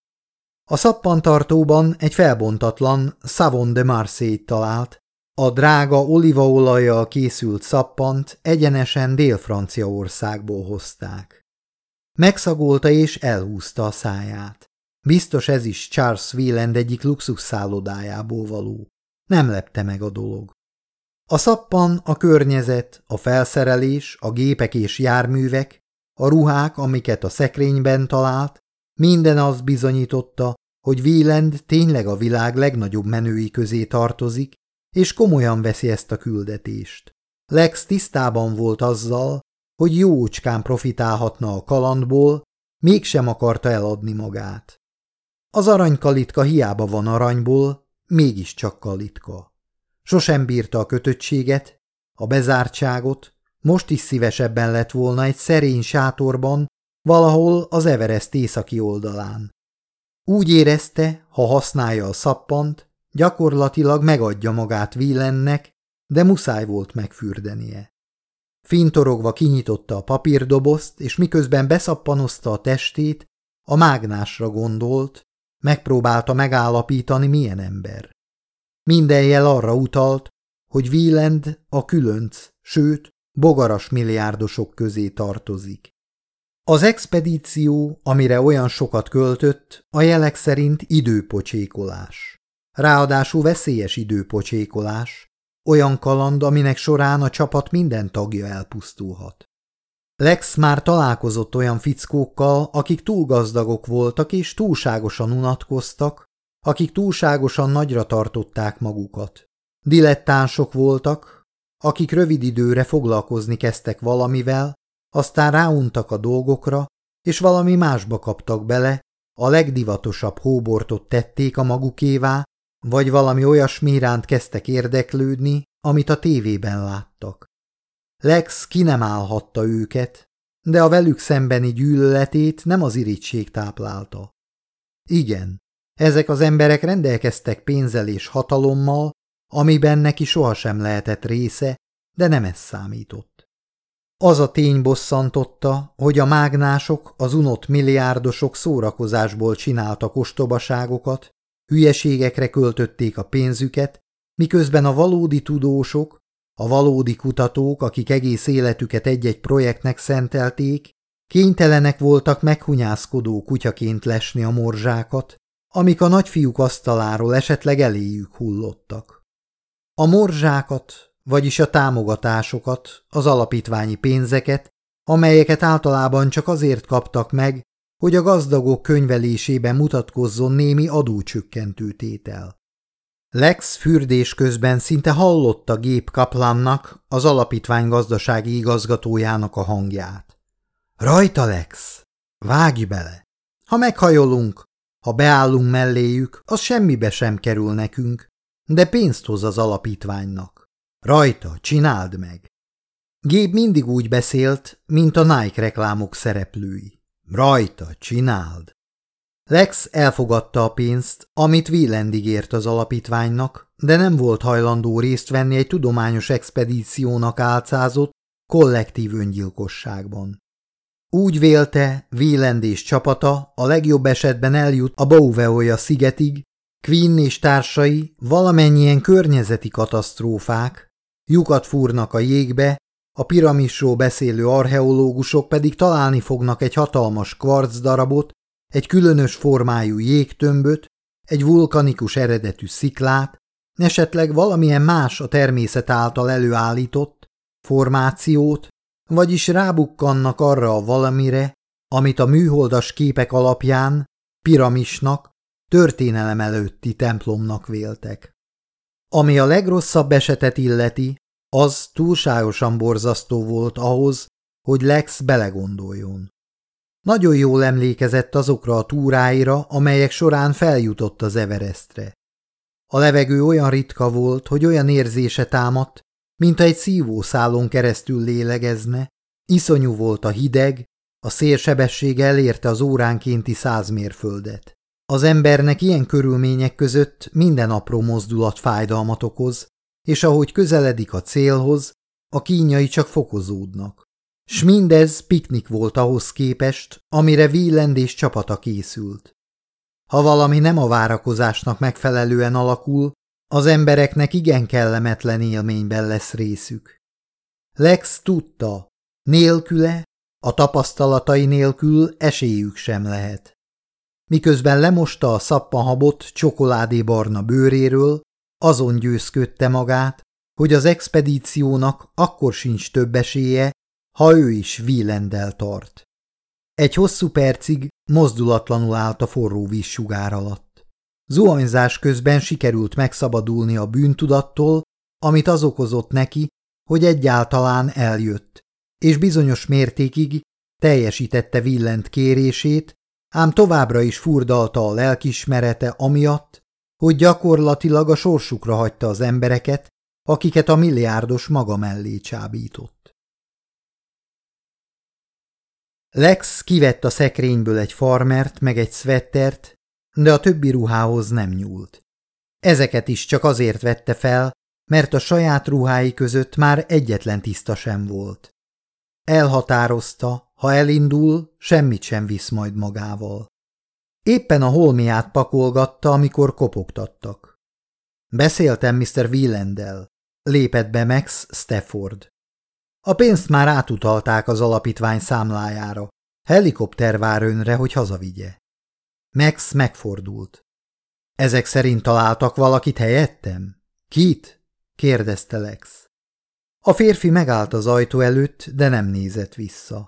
A szappantartóban egy felbontatlan Savon de Marseille talált, a drága olívaolajjal készült szappant egyenesen Dél-Franciaországból hozták. Megszagolta és elhúzta a száját. Biztos ez is Charles Wieland egyik luxus szállodájából való. Nem lepte meg a dolog. A szappan, a környezet, a felszerelés, a gépek és járművek, a ruhák, amiket a szekrényben talált, minden az bizonyította, hogy Wieland tényleg a világ legnagyobb menői közé tartozik, és komolyan veszi ezt a küldetést. Lex tisztában volt azzal, hogy jócskán profitálhatna a kalandból, mégsem akarta eladni magát. Az aranykalitka hiába van aranyból, mégiscsak kalitka. Sosem bírta a kötöttséget, a bezártságot, most is szívesebben lett volna egy szerény sátorban, valahol az Everest északi oldalán. Úgy érezte, ha használja a szappant, gyakorlatilag megadja magát Willennek, de muszáj volt megfürdenie. Fintorogva kinyitotta a papírdobozt, és miközben beszappanozta a testét, a mágnásra gondolt, megpróbálta megállapítani, milyen ember. Minden jel arra utalt, hogy Wieland a különc, sőt, bogaras milliárdosok közé tartozik. Az expedíció, amire olyan sokat költött, a jelek szerint időpocsékolás. Ráadásul veszélyes időpocsékolás, olyan kaland, aminek során a csapat minden tagja elpusztulhat. Lex már találkozott olyan fickókkal, akik túl gazdagok voltak és túlságosan unatkoztak, akik túlságosan nagyra tartották magukat. Dilettánsok voltak, akik rövid időre foglalkozni kezdtek valamivel, aztán ráuntak a dolgokra, és valami másba kaptak bele, a legdivatosabb hóbortot tették a magukévá, vagy valami olyasmi iránt kezdtek érdeklődni, amit a tévében láttak. Lex ki nem állhatta őket, de a velük szembeni gyűlöletét nem az irítség táplálta. Igen, ezek az emberek rendelkeztek pénzzel és hatalommal, amiben neki sohasem lehetett része, de nem ez számított. Az a tény bosszantotta, hogy a mágnások, az unott milliárdosok szórakozásból csináltak ostobaságokat, hülyeségekre költötték a pénzüket, miközben a valódi tudósok, a valódi kutatók, akik egész életüket egy-egy projektnek szentelték, kénytelenek voltak meghunyászkodó kutyaként lesni a morzsákat, amik a nagyfiúk asztaláról esetleg eléjük hullottak. A morzsákat, vagyis a támogatásokat, az alapítványi pénzeket, amelyeket általában csak azért kaptak meg, hogy a gazdagok könyvelésében mutatkozzon némi adócsökkentő tétel. Lex fürdés közben szinte hallotta gép Kaplannak, az alapítvány gazdasági igazgatójának a hangját. Rajta, Lex! Vágj bele! Ha meghajolunk, ha beállunk melléjük, az semmibe sem kerül nekünk, de pénzt hoz az alapítványnak. Rajta, csináld meg! Gép mindig úgy beszélt, mint a Nike reklámok szereplői. Rajta, csináld! Lex elfogadta a pénzt, amit Wieland ígért az alapítványnak, de nem volt hajlandó részt venni egy tudományos expedíciónak álcázott, kollektív öngyilkosságban. Úgy vélte, Wieland és csapata a legjobb esetben eljut a Bauveoja szigetig, Quinn és társai valamennyien környezeti katasztrófák, lyukat fúrnak a jégbe, a piramisról beszélő archeológusok pedig találni fognak egy hatalmas kvarc darabot, egy különös formájú jégtömböt, egy vulkanikus eredetű sziklát, esetleg valamilyen más a természet által előállított formációt, vagyis rábukkannak arra a valamire, amit a műholdas képek alapján piramisnak, történelem előtti templomnak véltek. Ami a legrosszabb esetet illeti, az túlságosan borzasztó volt ahhoz, hogy Lex belegondoljon. Nagyon jól emlékezett azokra a túráira, amelyek során feljutott az Everestre. A levegő olyan ritka volt, hogy olyan érzése támadt, mint egy szívószálon keresztül lélegezne, iszonyú volt a hideg, a szélsebessége elérte az óránkénti száz mérföldet. Az embernek ilyen körülmények között minden apró mozdulat fájdalmat okoz, és ahogy közeledik a célhoz, a kínjai csak fokozódnak. S mindez piknik volt ahhoz képest, amire Wieland és csapata készült. Ha valami nem a várakozásnak megfelelően alakul, az embereknek igen kellemetlen élményben lesz részük. Lex tudta, nélküle, a tapasztalatai nélkül esélyük sem lehet. Miközben lemosta a szappanhabot csokoládé-barna bőréről, azon győzködte magát, hogy az expedíciónak akkor sincs több esélye, ha ő is Wielendel tart. Egy hosszú percig mozdulatlanul állt a forró vízsugár alatt. Zuhanyzás közben sikerült megszabadulni a bűntudattól, amit az okozott neki, hogy egyáltalán eljött, és bizonyos mértékig teljesítette Villent kérését, ám továbbra is furdalta a lelkismerete amiatt, hogy gyakorlatilag a sorsukra hagyta az embereket, akiket a milliárdos maga mellé csábított. Lex kivett a szekrényből egy farmert meg egy szvettert, de a többi ruhához nem nyúlt. Ezeket is csak azért vette fel, mert a saját ruhái között már egyetlen tiszta sem volt. Elhatározta, ha elindul, semmit sem visz majd magával. Éppen a holmiát pakolgatta, amikor kopogtattak. Beszéltem Mr. Wielendel, lépett be Max Stafford. A pénzt már átutalták az alapítvány számlájára. Helikopter vár önre, hogy hazavigye. Max megfordult. Ezek szerint találtak valakit helyettem? Kit? kérdezte Lex. A férfi megállt az ajtó előtt, de nem nézett vissza.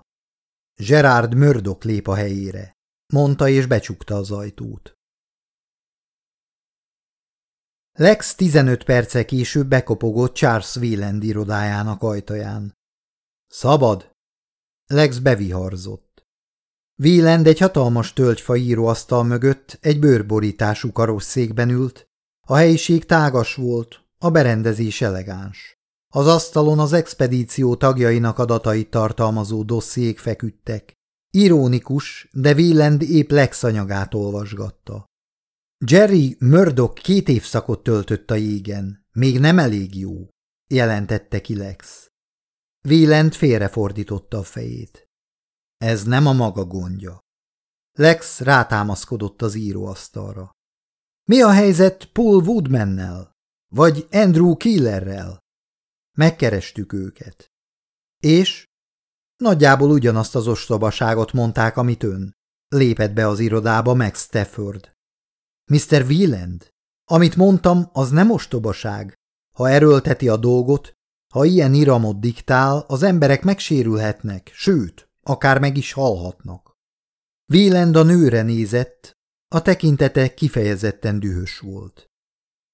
Gerard Murdoch lép a helyére, mondta és becsukta az ajtót. Lex 15 perce később bekopogott Charles Wieland irodájának ajtaján. Szabad? Lex beviharzott. Wieland egy hatalmas tölgyfa íróasztal mögött egy bőrborítású karosszékben ült. A helyiség tágas volt, a berendezés elegáns. Az asztalon az expedíció tagjainak adatait tartalmazó dossziék feküdtek. Ironikus, de Wieland épp Lex anyagát olvasgatta. Jerry Murdoch két évszakot töltött a jégen. Még nem elég jó, jelentette ki Lex. Wieland félrefordította a fejét. Ez nem a maga gondja. Lex rátámaszkodott az íróasztalra. Mi a helyzet Paul Woodmannel? Vagy Andrew Killerrel? Megkerestük őket. És? Nagyjából ugyanazt az ostobaságot mondták, amit ön. Lépett be az irodába Max Stafford. Mr. Wieland, amit mondtam, az nem ostobaság. Ha erőlteti a dolgot, ha ilyen iramot diktál, az emberek megsérülhetnek, sőt, akár meg is halhatnak. Wieland a nőre nézett, a tekintete kifejezetten dühös volt.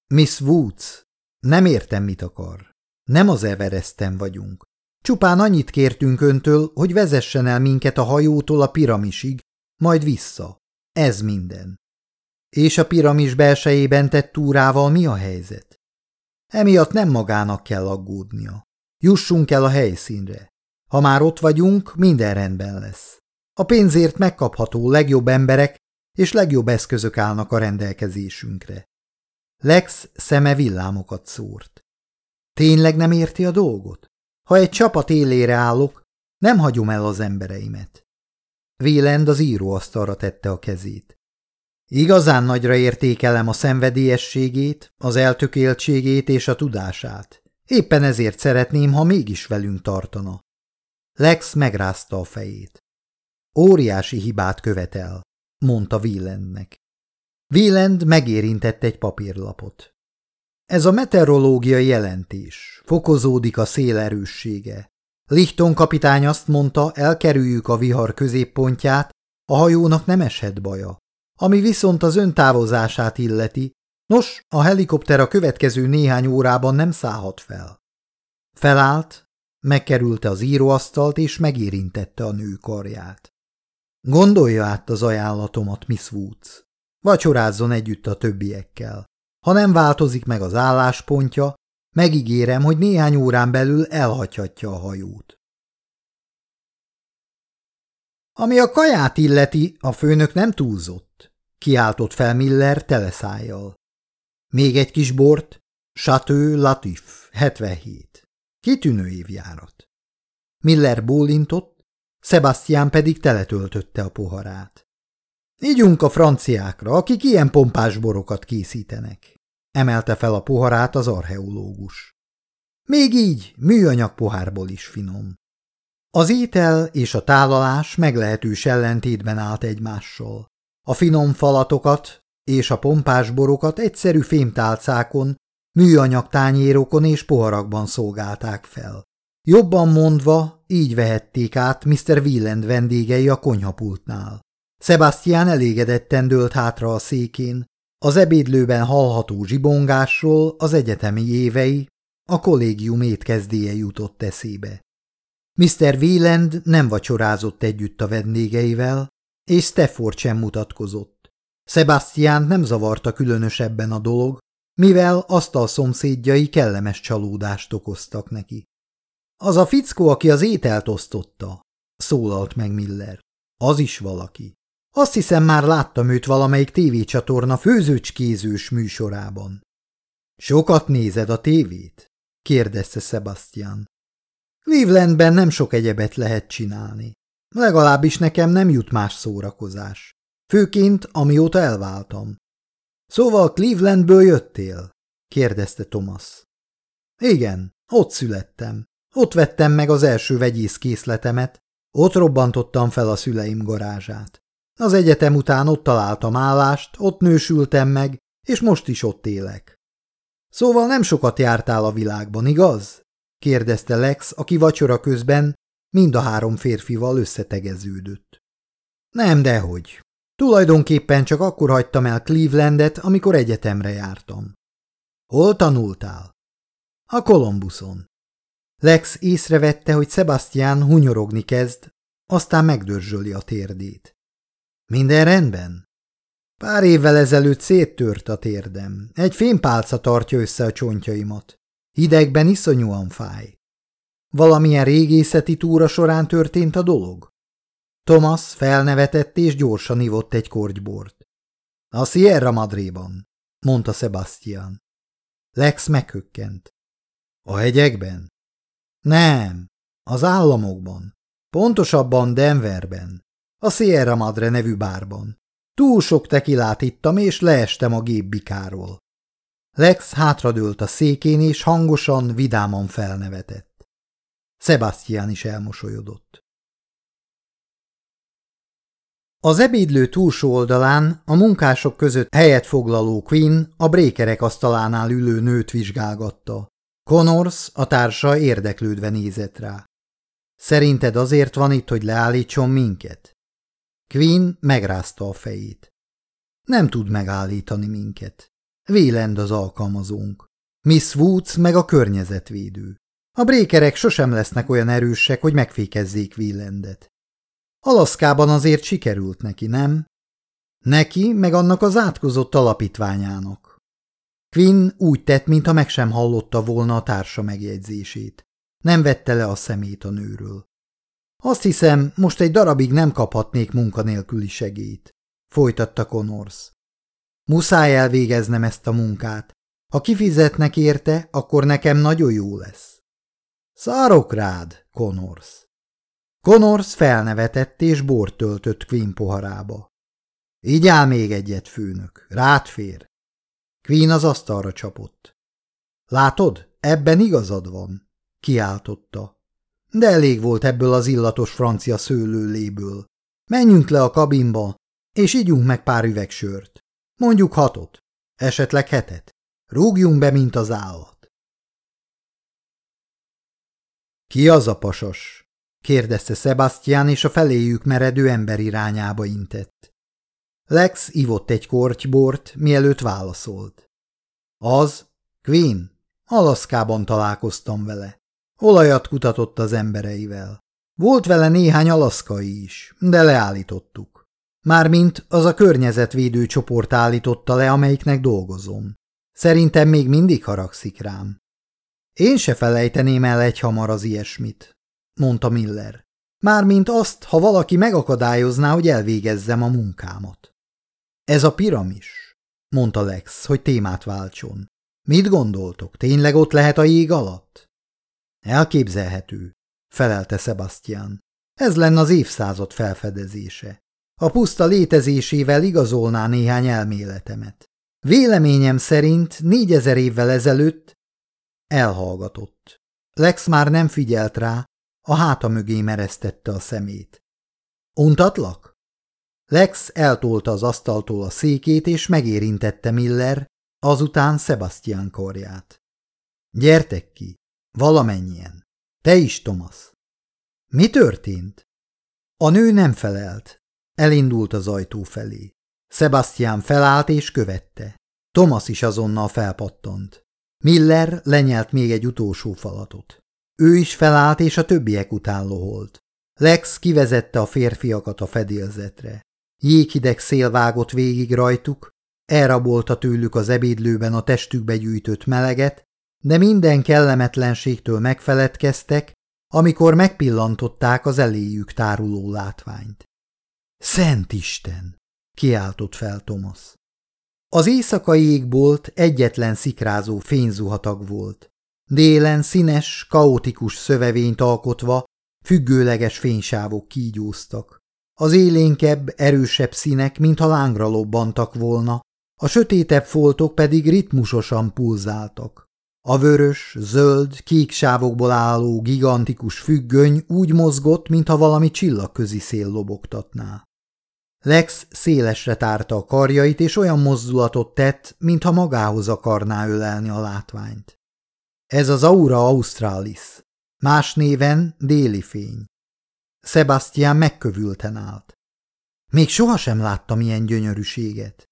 Miss Woods, nem értem, mit akar. Nem az Everesten vagyunk. Csupán annyit kértünk öntől, hogy vezessen el minket a hajótól a piramisig, majd vissza. Ez minden. És a piramis belsejében tett túrával mi a helyzet? Emiatt nem magának kell aggódnia. Jussunk el a helyszínre. Ha már ott vagyunk, minden rendben lesz. A pénzért megkapható legjobb emberek és legjobb eszközök állnak a rendelkezésünkre. Lex szeme villámokat szórt. Tényleg nem érti a dolgot? Ha egy csapat élére állok, nem hagyom el az embereimet. Vélend az íróasztalra tette a kezét. Igazán nagyra értékelem a szenvedélyességét, az eltökéltségét és a tudását. Éppen ezért szeretném, ha mégis velünk tartana. Lex megrázta a fejét. Óriási hibát követel, mondta Wielandnek. Wieland megérintett egy papírlapot. Ez a meteorológiai jelentés. Fokozódik a szél erőssége. Lichton kapitány azt mondta, elkerüljük a vihar középpontját, a hajónak nem eshet baja. Ami viszont az öntávozását illeti, nos, a helikopter a következő néhány órában nem szállhat fel. Felállt, megkerülte az íróasztalt és megérintette a nő karját. Gondolja át az ajánlatomat, Miss Woods. Vacsorázzon együtt a többiekkel. Ha nem változik meg az álláspontja, megígérem, hogy néhány órán belül elhagyhatja a hajót. Ami a kaját illeti, a főnök nem túlzott, kiáltott fel Miller teleszájjal. Még egy kis bort, Chateau Latif, 77. Kitűnő évjárat. Miller bólintott, Sebastian pedig teletöltötte a poharát. Ígyunk a franciákra, akik ilyen pompás borokat készítenek emelte fel a poharát az archeológus. Még így, műanyag pohárból is finom. Az étel és a tálalás meglehetős ellentétben állt egymással. A finom falatokat és a pompás borokat egyszerű fémtálcákon, műanyag tányérokon és poharakban szolgálták fel. Jobban mondva, így vehették át Mr. Wieland vendégei a konyhapultnál. Sebastian elégedetten dőlt hátra a székén, az ebédlőben hallható zsibongásról az egyetemi évei, a kollégium étkezdéje jutott eszébe. Mr. Wieland nem vacsorázott együtt a vendégeivel, és Stafford sem mutatkozott. Sebastian nem zavarta különösebben a dolog, mivel asztal szomszédjai kellemes csalódást okoztak neki. Az a fickó, aki az ételt osztotta, szólalt meg Miller. Az is valaki. Azt hiszem már láttam őt valamelyik tévécsatorna főzőcskézős műsorában. Sokat nézed a tévét? kérdezte Sebastian. Clevelandben nem sok egyebet lehet csinálni. Legalábbis nekem nem jut más szórakozás. Főként, amióta elváltam. Szóval Clevelandből jöttél? kérdezte Thomas. Igen, ott születtem. Ott vettem meg az első vegyész készletemet, ott robbantottam fel a szüleim garázsát. Az egyetem után ott találtam állást, ott nősültem meg, és most is ott élek. Szóval nem sokat jártál a világban, igaz? kérdezte Lex, aki vacsora közben mind a három férfival összetegeződött. Nem, dehogy. Tulajdonképpen csak akkor hagytam el Clevelandet, amikor egyetemre jártam. Hol tanultál? A Kolumbuson. Lex észrevette, hogy Sebastian hunyorogni kezd, aztán megdörzsöli a térdét. Minden rendben? Pár évvel ezelőtt széttört a térdem. Egy fémpálca tartja össze a csontjaimat. Hidegben iszonyúan fáj. Valamilyen régészeti túra során történt a dolog? Thomas felnevetett és gyorsan ivott egy kortybort. A Sierra Madréban, mondta Sebastian. Lex meghökkent. A hegyekben? Nem, az államokban. Pontosabban Denverben. A Sierra Madre nevű bárban. Túl sok tekilát ittam, és leestem a gépbikáról. Lex hátradőlt a székén, és hangosan, vidáman felnevetett. Sebastian is elmosolyodott. Az ebédlő túlsó oldalán a munkások között helyet foglaló Quinn a brékerek asztalánál ülő nőt vizsgálgatta. Connors, a társa érdeklődve nézett rá. Szerinted azért van itt, hogy leállítson minket? Quinn megrázta a fejét. Nem tud megállítani minket. Vélend az alkalmazónk. Miss Woods meg a környezetvédő. A brékerek sosem lesznek olyan erősek, hogy megfékezzék Vélendet. Alaszkában azért sikerült neki, nem? Neki, meg annak az átkozott alapítványának. Quinn úgy tett, mintha meg sem hallotta volna a társa megjegyzését. Nem vette le a szemét a nőről. Azt hiszem, most egy darabig nem kaphatnék munkanélküli segélyt, folytatta Connors. Muszáj elvégeznem ezt a munkát. Ha kifizetnek érte, akkor nekem nagyon jó lesz. Szárok rád, Connors. Connors felnevetett és bort töltött Queen poharába. Így áll még egyet, főnök. Rád fér. Queen az asztalra csapott. Látod, ebben igazad van, kiáltotta. De elég volt ebből az illatos francia szőlőléből. Menjünk le a kabinba, és ígyunk meg pár üveg sört. Mondjuk hatot, esetleg hetet. Rúgjunk be, mint az állat. Ki az a pasas? Kérdezte Sebastian, és a feléjük meredő ember irányába intett. Lex ivott egy kortybort, mielőtt válaszolt. Az, Queen, Alaszkában találkoztam vele. Olajat kutatott az embereivel. Volt vele néhány alaszkai is, de leállítottuk. Mármint az a környezetvédő csoport állította le, amelyiknek dolgozom. Szerintem még mindig haragszik rám. Én se felejteném el egy hamar az ilyesmit, mondta Miller. Mármint azt, ha valaki megakadályozná, hogy elvégezzem a munkámat. Ez a piramis, mondta Lex, hogy témát váltson. Mit gondoltok, tényleg ott lehet a jég alatt? Elképzelhető, felelte Sebastian. Ez lenne az évszázad felfedezése. A puszta létezésével igazolná néhány elméletemet. Véleményem szerint négyezer évvel ezelőtt elhallgatott. Lex már nem figyelt rá, a háta mögé meresztette a szemét. Untatlak? Lex eltolta az asztaltól a székét, és megérintette Miller, azután Sebastian korját. Gyertek ki, valamennyien. Te is, Thomas. Mi történt? A nő nem felelt. Elindult az ajtó felé. Sebastian felállt és követte. Thomas is azonnal felpattant. Miller lenyelt még egy utolsó falatot. Ő is felállt, és a többiek után loholt. Lex kivezette a férfiakat a fedélzetre. Jéghideg szél vágott végig rajtuk, elrabolta tőlük az ebédlőben a testükbe gyűjtött meleget, de minden kellemetlenségtől megfeledkeztek, amikor megpillantották az eléjük táruló látványt. Szent Isten! kiáltott fel Thomas. Az éjszakai égbolt egyetlen szikrázó fényzuhatag volt. Délen színes, kaotikus szövevényt alkotva függőleges fénysávok kígyóztak. Az élénkebb, erősebb színek, mintha lángra lobbantak volna, a sötétebb foltok pedig ritmusosan pulzáltak. A vörös, zöld, kék sávokból álló gigantikus függöny úgy mozgott, mintha valami csillagközi szél lobogtatná. Lex szélesre tárta a karjait, és olyan mozdulatot tett, mintha magához akarná ölelni a látványt. Ez az Aura Australis, más néven déli fény. Sebastian megkövülten állt. Még sohasem láttam ilyen gyönyörűséget.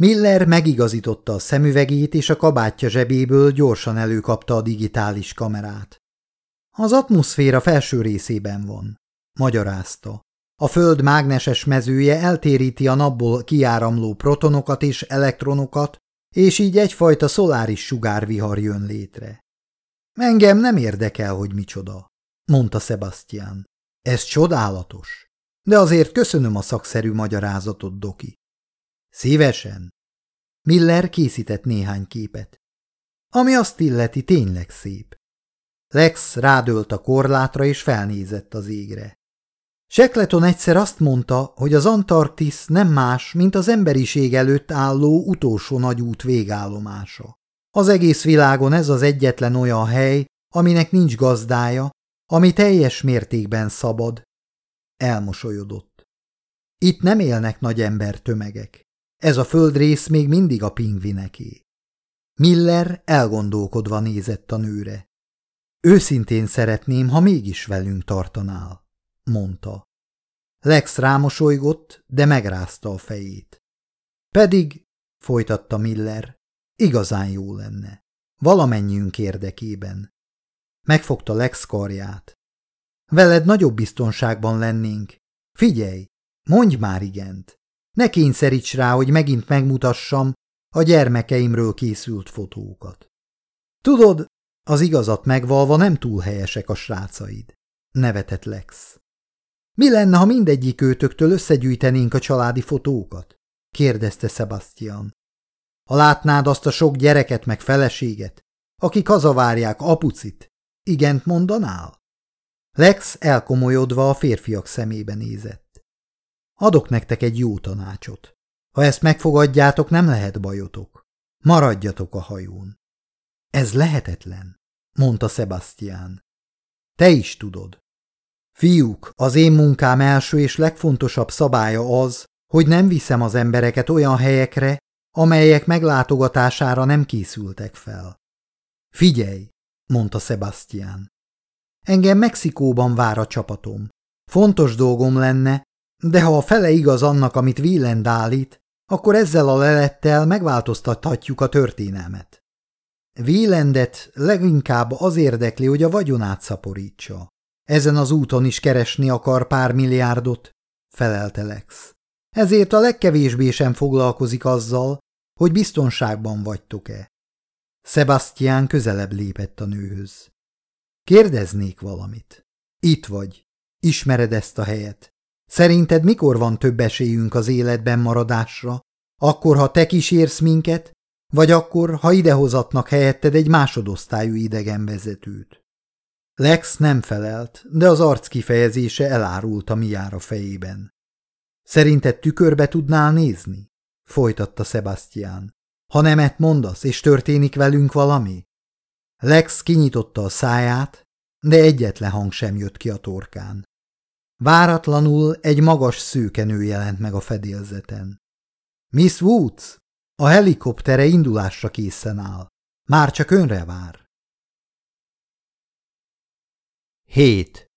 Miller megigazította a szemüvegét, és a kabátja zsebéből gyorsan előkapta a digitális kamerát. Az atmoszféra felső részében van, magyarázta. A Föld mágneses mezője eltéríti a napból kiáramló protonokat és elektronokat, és így egyfajta szoláris sugárvihar jön létre. Engem nem érdekel, hogy micsoda, mondta Sebastian. Ez csodálatos. De azért köszönöm a szakszerű magyarázatot, Doki. Szívesen. Miller készített néhány képet. Ami azt illeti, tényleg szép. Lex rádölt a korlátra és felnézett az égre. Sekleton egyszer azt mondta, hogy az Antarktisz nem más, mint az emberiség előtt álló utolsó nagy út végállomása. Az egész világon ez az egyetlen olyan hely, aminek nincs gazdája, ami teljes mértékben szabad. Elmosolyodott. Itt nem élnek nagy ember tömegek. Ez a földrész még mindig a pingvineké. Miller elgondolkodva nézett a nőre. Őszintén szeretném, ha mégis velünk tartanál, mondta. Lex rámosolygott, de megrázta a fejét. Pedig, folytatta Miller, igazán jó lenne. Valamennyiünk érdekében. Megfogta Lex karját. Veled nagyobb biztonságban lennénk. Figyelj, mondj már igent. Ne kényszeríts rá, hogy megint megmutassam a gyermekeimről készült fotókat. Tudod, az igazat megvalva nem túl helyesek a srácaid, nevetett Lex. Mi lenne, ha mindegyik őtöktől összegyűjtenénk a családi fotókat? kérdezte Sebastian. Ha látnád azt a sok gyereket meg feleséget, akik hazavárják apucit, igent mondanál? Lex elkomolyodva a férfiak szemébe nézett. Adok nektek egy jó tanácsot. Ha ezt megfogadjátok, nem lehet bajotok. Maradjatok a hajón. Ez lehetetlen, mondta Sebastian. Te is tudod. Fiúk, az én munkám első és legfontosabb szabálya az, hogy nem viszem az embereket olyan helyekre, amelyek meglátogatására nem készültek fel. Figyelj, mondta Sebastian. Engem Mexikóban vár a csapatom. Fontos dolgom lenne, de ha a fele igaz annak, amit Wieland állít, akkor ezzel a lelettel megváltoztathatjuk a történelmet. Wielandet leginkább az érdekli, hogy a vagyonát szaporítsa. Ezen az úton is keresni akar pár milliárdot, felelte Lex. Ezért a legkevésbé sem foglalkozik azzal, hogy biztonságban vagytok-e. Sebastian közelebb lépett a nőhöz. Kérdeznék valamit. Itt vagy. Ismered ezt a helyet. Szerinted mikor van több esélyünk az életben maradásra? Akkor, ha te kísérsz minket, vagy akkor, ha idehozatnak helyetted egy másodosztályú idegenvezetőt? Lex nem felelt, de az arc kifejezése elárult a miára fejében. Szerinted tükörbe tudnál nézni? Folytatta Sebastian. Ha nemet mondasz, és történik velünk valami? Lex kinyitotta a száját, de egyetlen hang sem jött ki a torkán. Váratlanul egy magas szőkenő jelent meg a fedélzeten. Miss Woods, a helikoptere indulásra készen áll. Már csak önre vár. 7.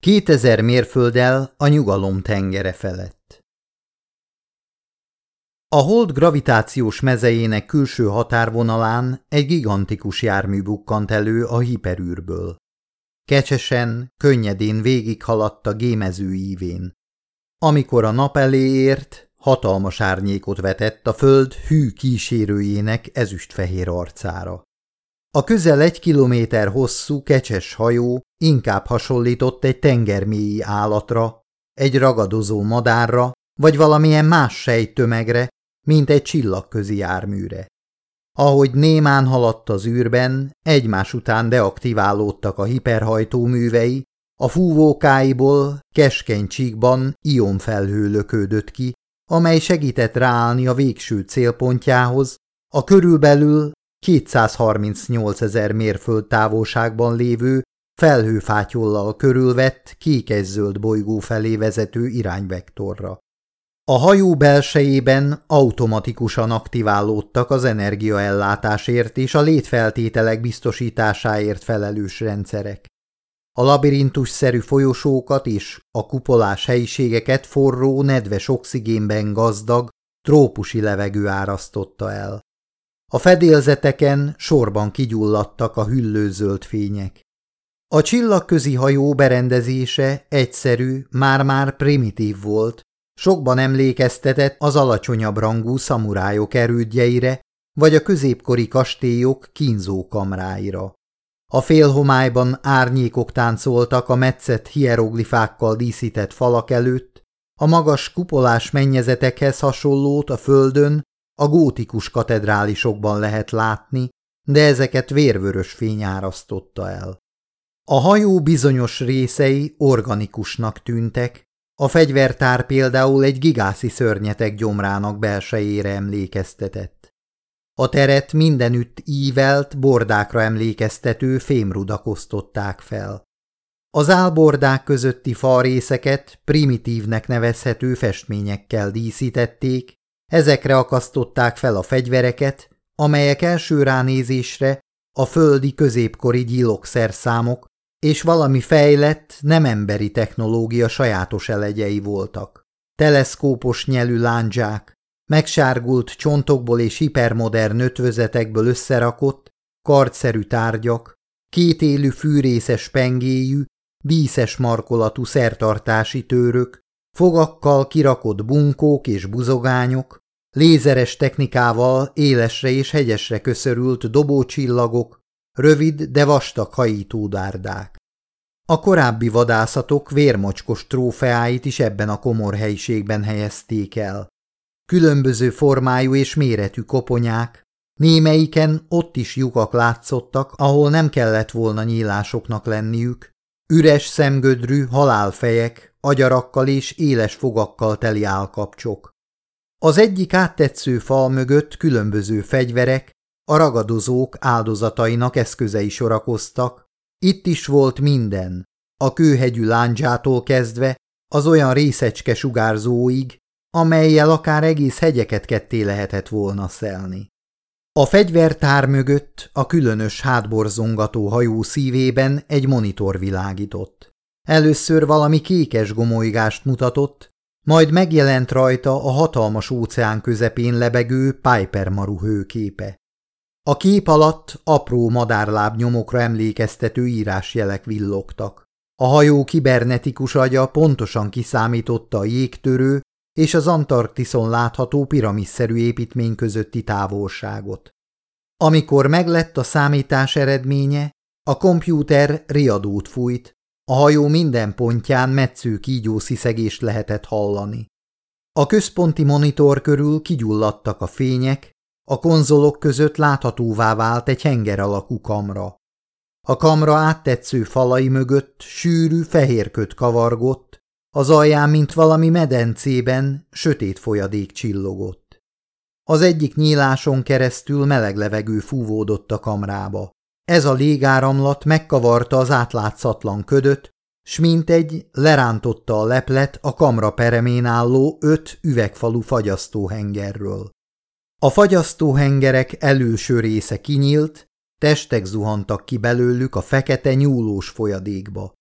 Kétezer mérfölddel a nyugalom tengere felett. A hold gravitációs mezejének külső határvonalán egy gigantikus jármű bukkant elő a hiperűrből. Kecsesen, könnyedén végighaladt a gémező ívén. Amikor a nap elé ért, hatalmas árnyékot vetett a föld hű kísérőjének ezüstfehér arcára. A közel egy kilométer hosszú kecses hajó inkább hasonlított egy tengermélyi állatra, egy ragadozó madárra, vagy valamilyen más sejttömegre, mint egy csillagközi járműre. Ahogy némán haladt az űrben, egymás után deaktiválódtak a hiperhajtóművei, a fúvókáiból keskeny csíkban ionfelhő lökődött ki, amely segített ráállni a végső célpontjához, a körülbelül 238 ezer mérföld távolságban lévő, felhőfátyollal körülvett, kékes-zöld bolygó felé vezető irányvektorra. A hajó belsejében automatikusan aktiválódtak az energiaellátásért és a létfeltételek biztosításáért felelős rendszerek. A labirintusszerű folyosókat és a kupolás helyiségeket forró, nedves oxigénben gazdag, trópusi levegő árasztotta el. A fedélzeteken sorban kigyulladtak a hüllőzöld fények. A csillagközi hajó berendezése egyszerű, már-már primitív volt, sokban emlékeztetett az alacsonyabb rangú szamurájok erődjeire, vagy a középkori kastélyok kínzókamráira. A félhomályban árnyékok táncoltak a metszett hieroglifákkal díszített falak előtt, a magas kupolás mennyezetekhez hasonlót a földön a gótikus katedrálisokban lehet látni, de ezeket vérvörös fény árasztotta el. A hajó bizonyos részei organikusnak tűntek, a fegyvertár például egy gigászi szörnyetek gyomrának belsejére emlékeztetett. A teret mindenütt ívelt, bordákra emlékeztető fémrudak osztották fel. Az álbordák közötti falrészeket primitívnek nevezhető festményekkel díszítették, ezekre akasztották fel a fegyvereket, amelyek első ránézésre a földi középkori gyilokszerszámok és valami fejlett, nem emberi technológia sajátos elegyei voltak. Teleszkópos nyelű lándzsák, megsárgult csontokból és hipermodern ötvözetekből összerakott, kartszerű tárgyak, kétélű fűrészes pengéjű, díszes markolatú szertartási tőrök, fogakkal kirakott bunkók és buzogányok, lézeres technikával élesre és hegyesre köszörült dobócsillagok, rövid, de vastag hajítódárdák. A korábbi vadászatok vérmocskos trófeáit is ebben a komor helyiségben helyezték el. Különböző formájú és méretű koponyák, némeiken ott is lyukak látszottak, ahol nem kellett volna nyílásoknak lenniük, üres szemgödrű halálfejek, agyarakkal és éles fogakkal teli állkapcsok. Az egyik áttetsző fal mögött különböző fegyverek, a ragadozók áldozatainak eszközei sorakoztak, itt is volt minden, a kőhegyű láncsától kezdve az olyan részecske sugárzóig, amelyel akár egész hegyeket ketté lehetett volna szelni. A fegyvertár mögött a különös hátborzongató hajó szívében egy monitor világított. Először valami kékes gomolygást mutatott, majd megjelent rajta a hatalmas óceán közepén lebegő Piper maru hőképe. A kép alatt apró madárlábnyomokra emlékeztető írásjelek villogtak. A hajó kibernetikus agya pontosan kiszámította a jégtörő és az Antarktiszon látható piramisszerű építmény közötti távolságot. Amikor meglett a számítás eredménye, a kompjúter riadót fújt, a hajó minden pontján metsző kígyó sziszegést lehetett hallani. A központi monitor körül kigyulladtak a fények, a konzolok között láthatóvá vált egy henger alakú kamra. A kamra áttetsző falai mögött sűrű fehérköt kavargott, az alján, mint valami medencében, sötét folyadék csillogott. Az egyik nyíláson keresztül meleg levegő fúvódott a kamrába. Ez a légáramlat megkavarta az átlátszatlan ködöt, s mint egy lerántotta a leplet a kamra peremén álló öt üvegfalú fagyasztóhengerről. A fagyasztóhengerek előső része kinyílt, testek zuhantak ki belőlük a fekete nyúlós folyadékba.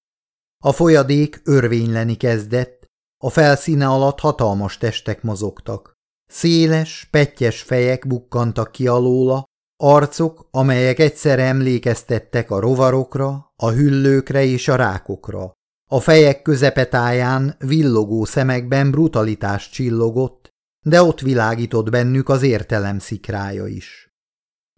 A folyadék örvényleni kezdett, a felszíne alatt hatalmas testek mozogtak. Széles, pettyes fejek bukkantak ki alóla, arcok, amelyek egyszerre emlékeztettek a rovarokra, a hüllőkre és a rákokra. A fejek közepetáján villogó szemekben brutalitás csillogott, de ott világított bennük az értelem szikrája is.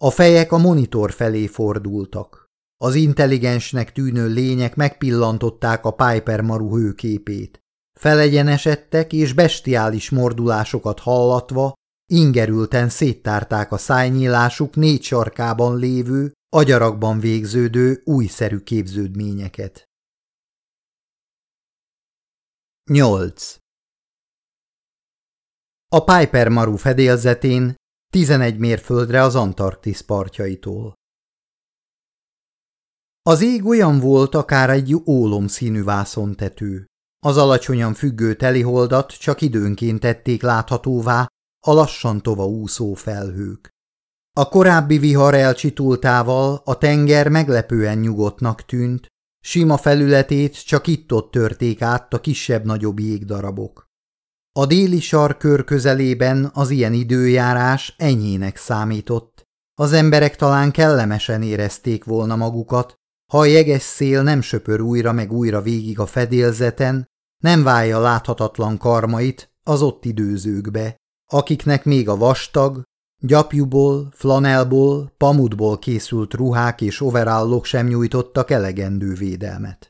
A fejek a monitor felé fordultak. Az intelligensnek tűnő lények megpillantották a Piper maru hőképét. Felegyenesedtek és bestiális mordulásokat hallatva, ingerülten széttárták a szájnyílásuk négy sarkában lévő, agyarakban végződő újszerű képződményeket. 8. A Piper Maru fedélzetén 11 mérföldre az Antarktisz partjaitól. Az ég olyan volt akár egy ólom színű vászontető. Az alacsonyan függő teliholdat csak időnként tették láthatóvá a lassan tova úszó felhők. A korábbi vihar elcsitultával a tenger meglepően nyugodtnak tűnt, sima felületét csak itt-ott törték át a kisebb-nagyobb jégdarabok. A déli sarkör közelében az ilyen időjárás enyhének számított. Az emberek talán kellemesen érezték volna magukat, ha a jeges szél nem söpör újra meg újra végig a fedélzeten, nem válja láthatatlan karmait az ott időzőkbe, akiknek még a vastag, Gyapjúból, flanelból, pamutból készült ruhák és overallok sem nyújtottak elegendő védelmet.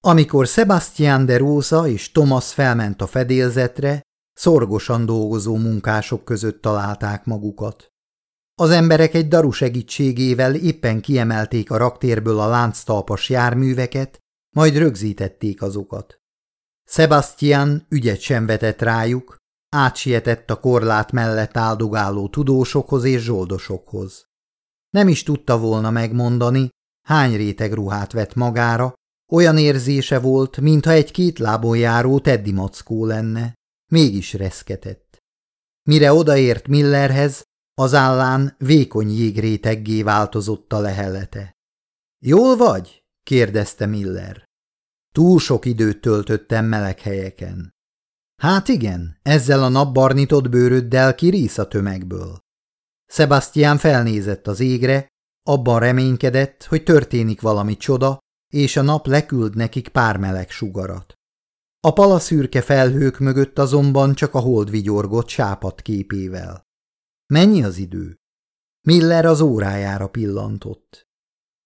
Amikor Sebastian de Rosa és Thomas felment a fedélzetre, szorgosan dolgozó munkások között találták magukat. Az emberek egy daru segítségével éppen kiemelték a raktérből a lánctalpas járműveket, majd rögzítették azokat. Sebastian ügyet sem vetett rájuk, átsietett a korlát mellett áldogáló tudósokhoz és zsoldosokhoz. Nem is tudta volna megmondani, hány réteg ruhát vett magára, olyan érzése volt, mintha egy két lábon járó Teddy mackó lenne, mégis reszketett. Mire odaért Millerhez, az állán vékony jégréteggé változott a lehelete. – Jól vagy? – kérdezte Miller. Túl sok időt töltöttem meleg helyeken. Hát igen, ezzel a napbarnitott bőröddel kirísz a tömegből. Sebastian felnézett az égre, abban reménykedett, hogy történik valami csoda, és a nap leküld nekik pár meleg sugarat. A palaszürke felhők mögött azonban csak a hold vigyorgott sápat képével. Mennyi az idő? Miller az órájára pillantott.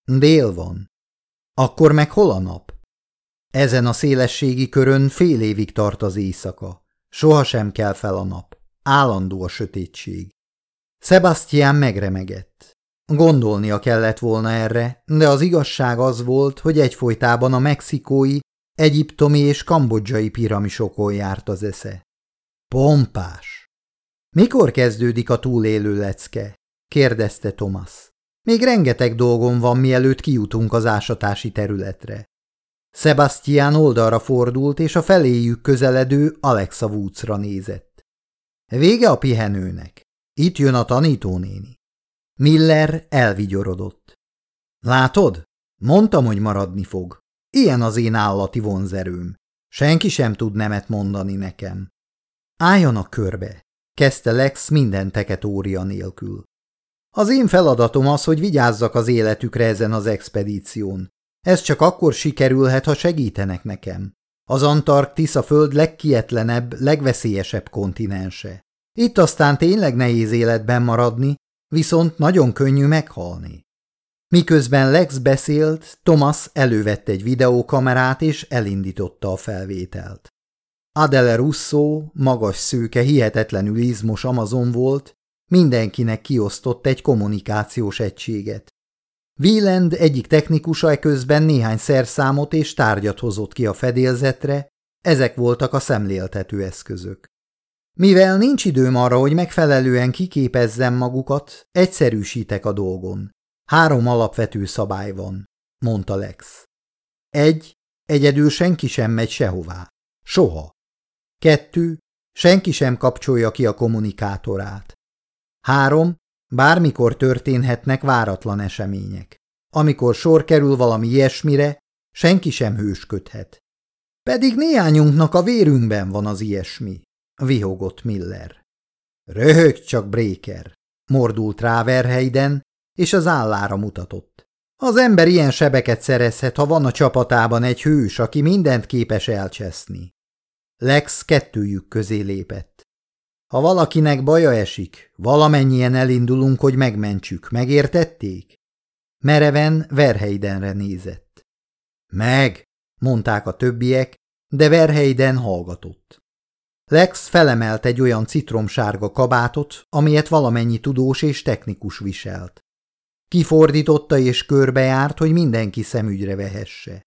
Dél van. Akkor meg hol a nap? Ezen a szélességi körön fél évig tart az éjszaka. Soha sem kell fel a nap. Állandó a sötétség. Sebastian megremegett. Gondolnia kellett volna erre, de az igazság az volt, hogy egyfolytában a mexikói, egyiptomi és kambodzsai piramisokon járt az esze. Pompás! Mikor kezdődik a túlélő lecke? kérdezte Thomas. Még rengeteg dolgom van, mielőtt kijutunk az ásatási területre. Sebastian oldalra fordult, és a feléjük közeledő Alexa Woodsra nézett. Vége a pihenőnek. Itt jön a tanítónéni. Miller elvigyorodott. Látod? Mondtam, hogy maradni fog. Ilyen az én állati vonzerőm. Senki sem tud nemet mondani nekem. Álljanak körbe, kezdte Lex minden teketória nélkül. Az én feladatom az, hogy vigyázzak az életükre ezen az expedíción. Ez csak akkor sikerülhet, ha segítenek nekem. Az Antarktisz a föld legkietlenebb, legveszélyesebb kontinense. Itt aztán tényleg nehéz életben maradni, viszont nagyon könnyű meghalni. Miközben Lex beszélt, Thomas elővette egy videókamerát és elindította a felvételt. Adele Russo, magas szőke, hihetetlenül izmos Amazon volt, mindenkinek kiosztott egy kommunikációs egységet. Wieland egyik technikusa közben néhány szerszámot és tárgyat hozott ki a fedélzetre, ezek voltak a szemléltető eszközök. Mivel nincs időm arra, hogy megfelelően kiképezzem magukat, egyszerűsítek a dolgon. Három alapvető szabály van, mondta Lex. Egy, egyedül senki sem megy sehová. Soha. Kettő, senki sem kapcsolja ki a kommunikátorát. Három, bármikor történhetnek váratlan események. Amikor sor kerül valami ilyesmire, senki sem hősködhet. Pedig néhányunknak a vérünkben van az ilyesmi, vihogott Miller. Röhög csak, Breaker, mordult rá Verheiden, és az állára mutatott. Az ember ilyen sebeket szerezhet, ha van a csapatában egy hős, aki mindent képes elcseszni. Lex kettőjük közé lépett. Ha valakinek baja esik, valamennyien elindulunk, hogy megmentsük. Megértették? Mereven Verheidenre nézett. Meg, mondták a többiek, de Verheiden hallgatott. Lex felemelt egy olyan citromsárga kabátot, amilyet valamennyi tudós és technikus viselt. Kifordította és körbejárt, hogy mindenki szemügyre vehesse.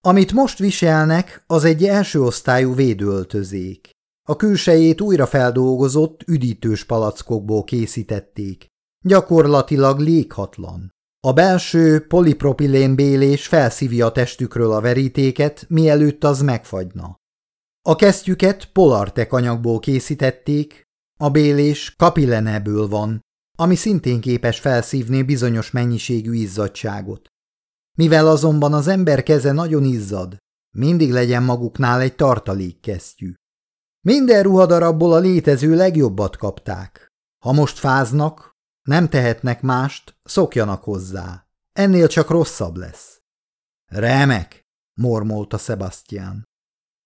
Amit most viselnek, az egy első osztályú védőöltözék. A külsejét újra feldolgozott, üdítős palackokból készítették. Gyakorlatilag léghatlan. A belső polipropilénbélés felszívja a testükről a verítéket, mielőtt az megfagyna. A kesztyüket polartek anyagból készítették, a bélés kapilleneből van, ami szintén képes felszívni bizonyos mennyiségű izzadságot. Mivel azonban az ember keze nagyon izzad, mindig legyen maguknál egy tartalékkesztyű. Minden ruhadarabból a létező legjobbat kapták. Ha most fáznak, nem tehetnek mást, szokjanak hozzá. Ennél csak rosszabb lesz. Remek, mormolta Sebastian.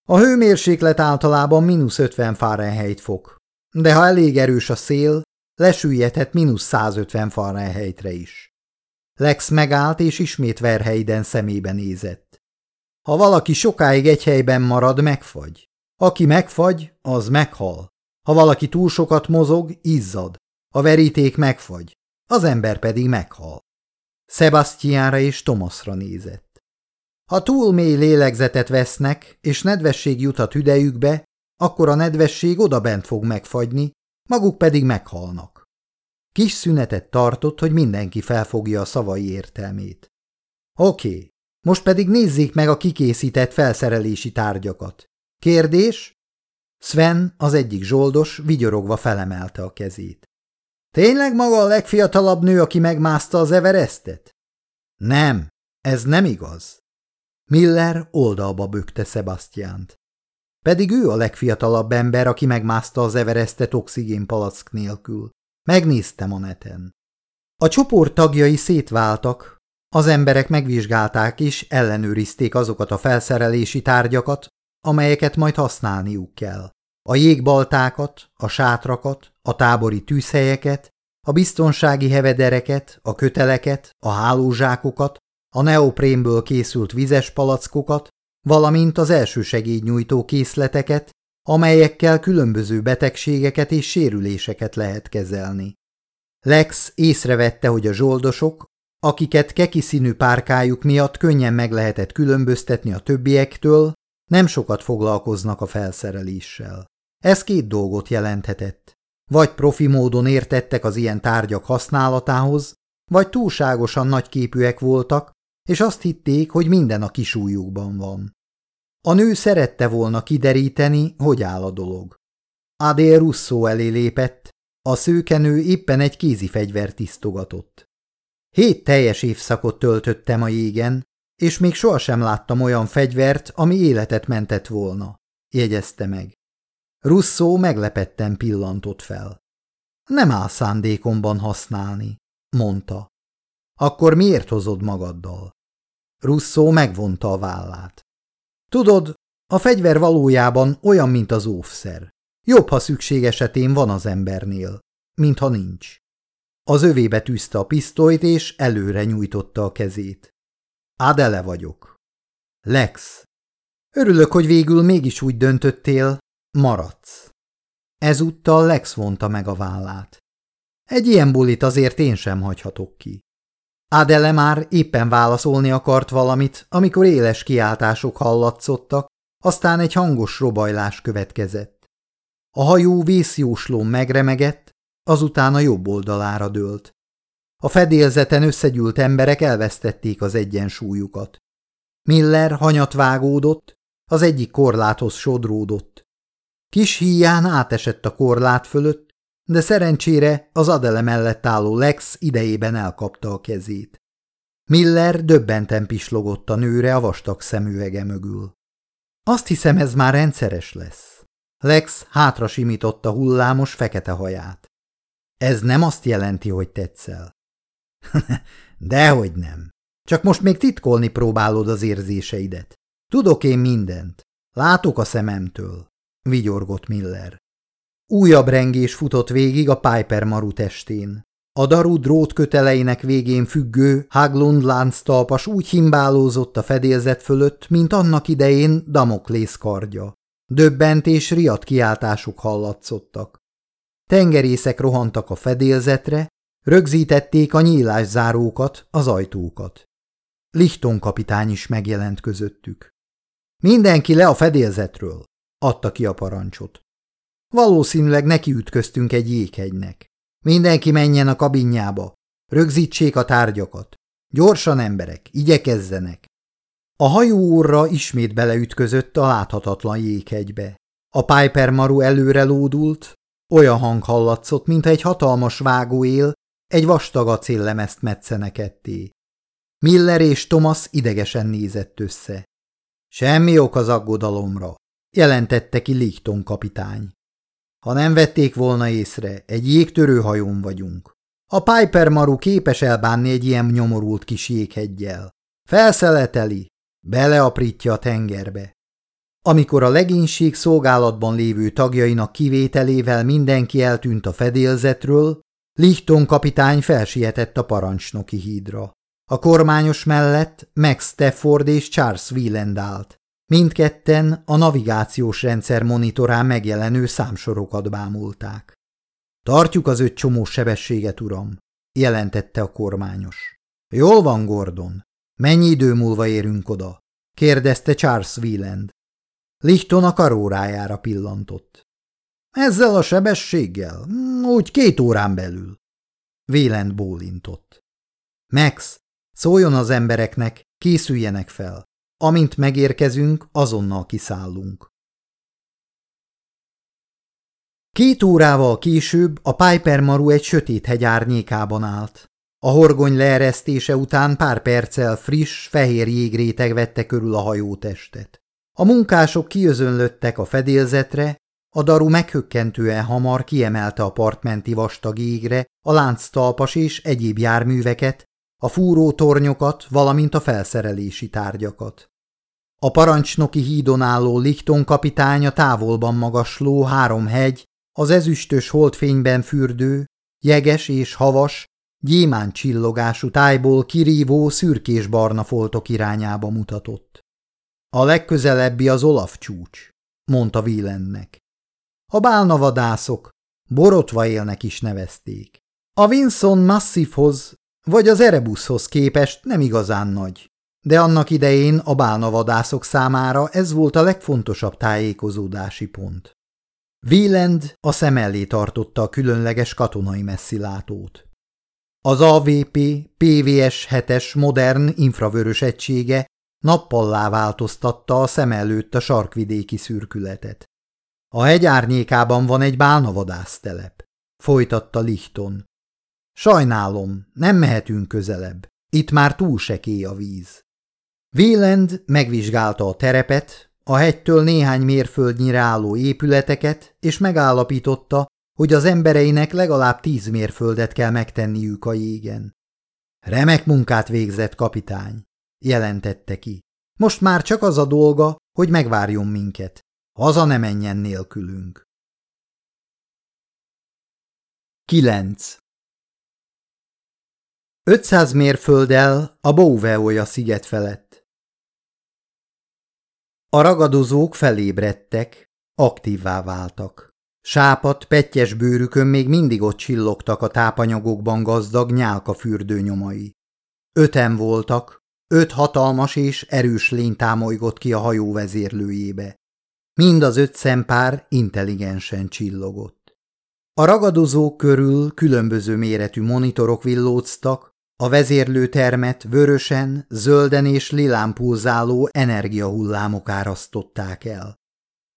A hőmérséklet általában mínusz 50 Fahrenheit fok, de ha elég erős a szél, lesüllyedhet mínusz 150 Fahrenheitre is. Lex megállt, és ismét Verheiden szemébe nézett. Ha valaki sokáig egy helyben marad, megfagy. Aki megfagy, az meghal. Ha valaki túl sokat mozog, izzad. A veríték megfagy. Az ember pedig meghal. Sebastianra és Thomasra nézett. Ha túl mély lélegzetet vesznek, és nedvesség jut a tüdejükbe, akkor a nedvesség odabent fog megfagyni, maguk pedig meghalnak. Kis szünetet tartott, hogy mindenki felfogja a szavai értelmét. Oké, most pedig nézzék meg a kikészített felszerelési tárgyakat. Kérdés? Sven, az egyik zsoldos, vigyorogva felemelte a kezét. Tényleg maga a legfiatalabb nő, aki megmászta az Everestet? Nem, ez nem igaz. Miller oldalba bökte Sebastiánt. Pedig ő a legfiatalabb ember, aki megmászta az Everestet oxigénpalack nélkül. Megnéztem a neten. A csoport tagjai szétváltak, az emberek megvizsgálták és ellenőrizték azokat a felszerelési tárgyakat, amelyeket majd használniuk kell. A jégbaltákat, a sátrakat, a tábori tűzhelyeket, a biztonsági hevedereket, a köteleket, a hálózsákokat, a neoprénből készült vizes palackokat, valamint az elsősegélynyújtó készleteket, amelyekkel különböző betegségeket és sérüléseket lehet kezelni. Lex észrevette, hogy a zsoldosok, akiket keki színű párkájuk miatt könnyen meg lehetett különböztetni a többiektől, nem sokat foglalkoznak a felszereléssel. Ez két dolgot jelenthetett. Vagy profi módon értettek az ilyen tárgyak használatához, vagy túlságosan nagyképűek voltak, és azt hitték, hogy minden a kisújukban van. A nő szerette volna kideríteni, hogy áll a dolog. Adél Russo elé lépett, a szőkenő éppen egy kézi fegyvert tisztogatott. Hét teljes évszakot töltöttem a jégen, és még sohasem láttam olyan fegyvert, ami életet mentett volna, jegyezte meg. Russo meglepetten pillantott fel. Nem áll szándékomban használni, mondta. Akkor miért hozod magaddal? Russo megvonta a vállát. Tudod, a fegyver valójában olyan, mint az óvszer. Jobb, ha szükség esetén van az embernél, mint ha nincs. Az övébe tűzte a pisztolyt, és előre nyújtotta a kezét. Adele vagyok. Lex. Örülök, hogy végül mégis úgy döntöttél, maradsz. Ezúttal Lex vonta meg a vállát. Egy ilyen bulit azért én sem hagyhatok ki. Adele már éppen válaszolni akart valamit, amikor éles kiáltások hallatszottak, aztán egy hangos robajlás következett. A hajó vészjóslón megremegett, azután a jobb oldalára dőlt. A fedélzeten összegyűlt emberek elvesztették az egyensúlyukat. Miller hanyat vágódott, az egyik korláthoz sodródott. Kis híján átesett a korlát fölött, de szerencsére az Adele mellett álló Lex idejében elkapta a kezét. Miller döbbenten pislogott a nőre a vastag szemüvege mögül. Azt hiszem, ez már rendszeres lesz. Lex hátra simította hullámos fekete haját. Ez nem azt jelenti, hogy tetszel. (laughs) Dehogy nem. Csak most még titkolni próbálod az érzéseidet. Tudok én mindent. Látok a szememtől, vigyorgott Miller. Újabb rengés futott végig a Piper maru testén. A darú drót köteleinek végén függő Haglund lánctalpas úgy himbálózott a fedélzet fölött, mint annak idején Damoklész kardja. Döbbent és riadt kiáltások hallatszottak. Tengerészek rohantak a fedélzetre, rögzítették a nyílászárókat, az ajtókat. Lichton kapitány is megjelent közöttük. Mindenki le a fedélzetről, adta ki a parancsot. Valószínűleg nekiütköztünk egy jéghegynek. Mindenki menjen a kabinjába. Rögzítsék a tárgyakat. Gyorsan, emberek, igyekezzenek. A hajó úrra ismét beleütközött a láthatatlan jéghegybe. A Piper maru előre lódult, olyan hang hallatszott, mintha egy hatalmas vágóél egy vastag acéllemezt metszene ketté. Miller és Thomas idegesen nézett össze. Semmi ok az aggodalomra, jelentette ki Lichton kapitány. Ha nem vették volna észre, egy jégtörő hajón vagyunk. A Piper maru képes elbánni egy ilyen nyomorult kis jégheggyel. Felszeleteli, beleaprítja a tengerbe. Amikor a legénység szolgálatban lévő tagjainak kivételével mindenki eltűnt a fedélzetről, Lichton kapitány felsietett a parancsnoki hídra. A kormányos mellett Max Stafford és Charles Wieland állt. Mindketten a navigációs rendszer monitorán megjelenő számsorokat bámulták. Tartjuk az öt csomó sebességet, uram, jelentette a kormányos. Jól van, Gordon. Mennyi idő múlva érünk oda? kérdezte Charles Wieland. Lichton a karórájára pillantott. Ezzel a sebességgel? Úgy két órán belül. Wieland bólintott. Max, szóljon az embereknek, készüljenek fel. Amint megérkezünk, azonnal kiszállunk. Két órával később a Piper Maru egy sötét hegy árnyékában állt. A horgony leeresztése után pár perccel friss, fehér jégréteg vette körül a hajótestet. A munkások kiözönlöttek a fedélzetre, a daru meghökkentően hamar kiemelte a partmenti vastag égre a lánctalpas és egyéb járműveket, a fúrótornyokat, valamint a felszerelési tárgyakat. A parancsnoki hídon álló Lichton kapitánya távolban magasló három hegy, az ezüstös holdfényben fürdő, jeges és havas, gyémán csillogású tájból kirívó szürkés-barna foltok irányába mutatott. A legközelebbi az Olaf csúcs, mondta Wielennek. A bálnavadászok borotva élnek is nevezték. A Vinson Massifhoz vagy az Erebushoz képest nem igazán nagy, de annak idején a bálnavadászok számára ez volt a legfontosabb tájékozódási pont. Wieland a szem elé tartotta a különleges katonai messzilátót. Az AVP PVS 7-es modern infravörös egysége nappallá változtatta a szem előtt a sarkvidéki szürkületet. A hegy árnyékában van egy bálnavadásztelep, folytatta Lichton. Sajnálom, nem mehetünk közelebb. Itt már túl sekély a víz. Wieland megvizsgálta a terepet, a hegytől néhány mérföldnyire álló épületeket, és megállapította, hogy az embereinek legalább tíz mérföldet kell megtenniük a jégen. Remek munkát végzett kapitány, jelentette ki. Most már csak az a dolga, hogy megvárjon minket. Haza ne menjen nélkülünk. 9. 500 mérfölddel a Bouveoja sziget felett. A ragadozók felébredtek, aktívvá váltak. Sápat, pettyes bőrükön még mindig ott csillogtak a tápanyagokban gazdag nyálka fürdőnyomai. Öten voltak, öt hatalmas és erős lény támolygott ki a hajó vezérlőjébe. Mind az öt szempár intelligensen csillogott. A ragadozók körül különböző méretű monitorok villóztak, a vezérlőtermet vörösen, zölden és lilán pulzáló energiahullámok árasztották el.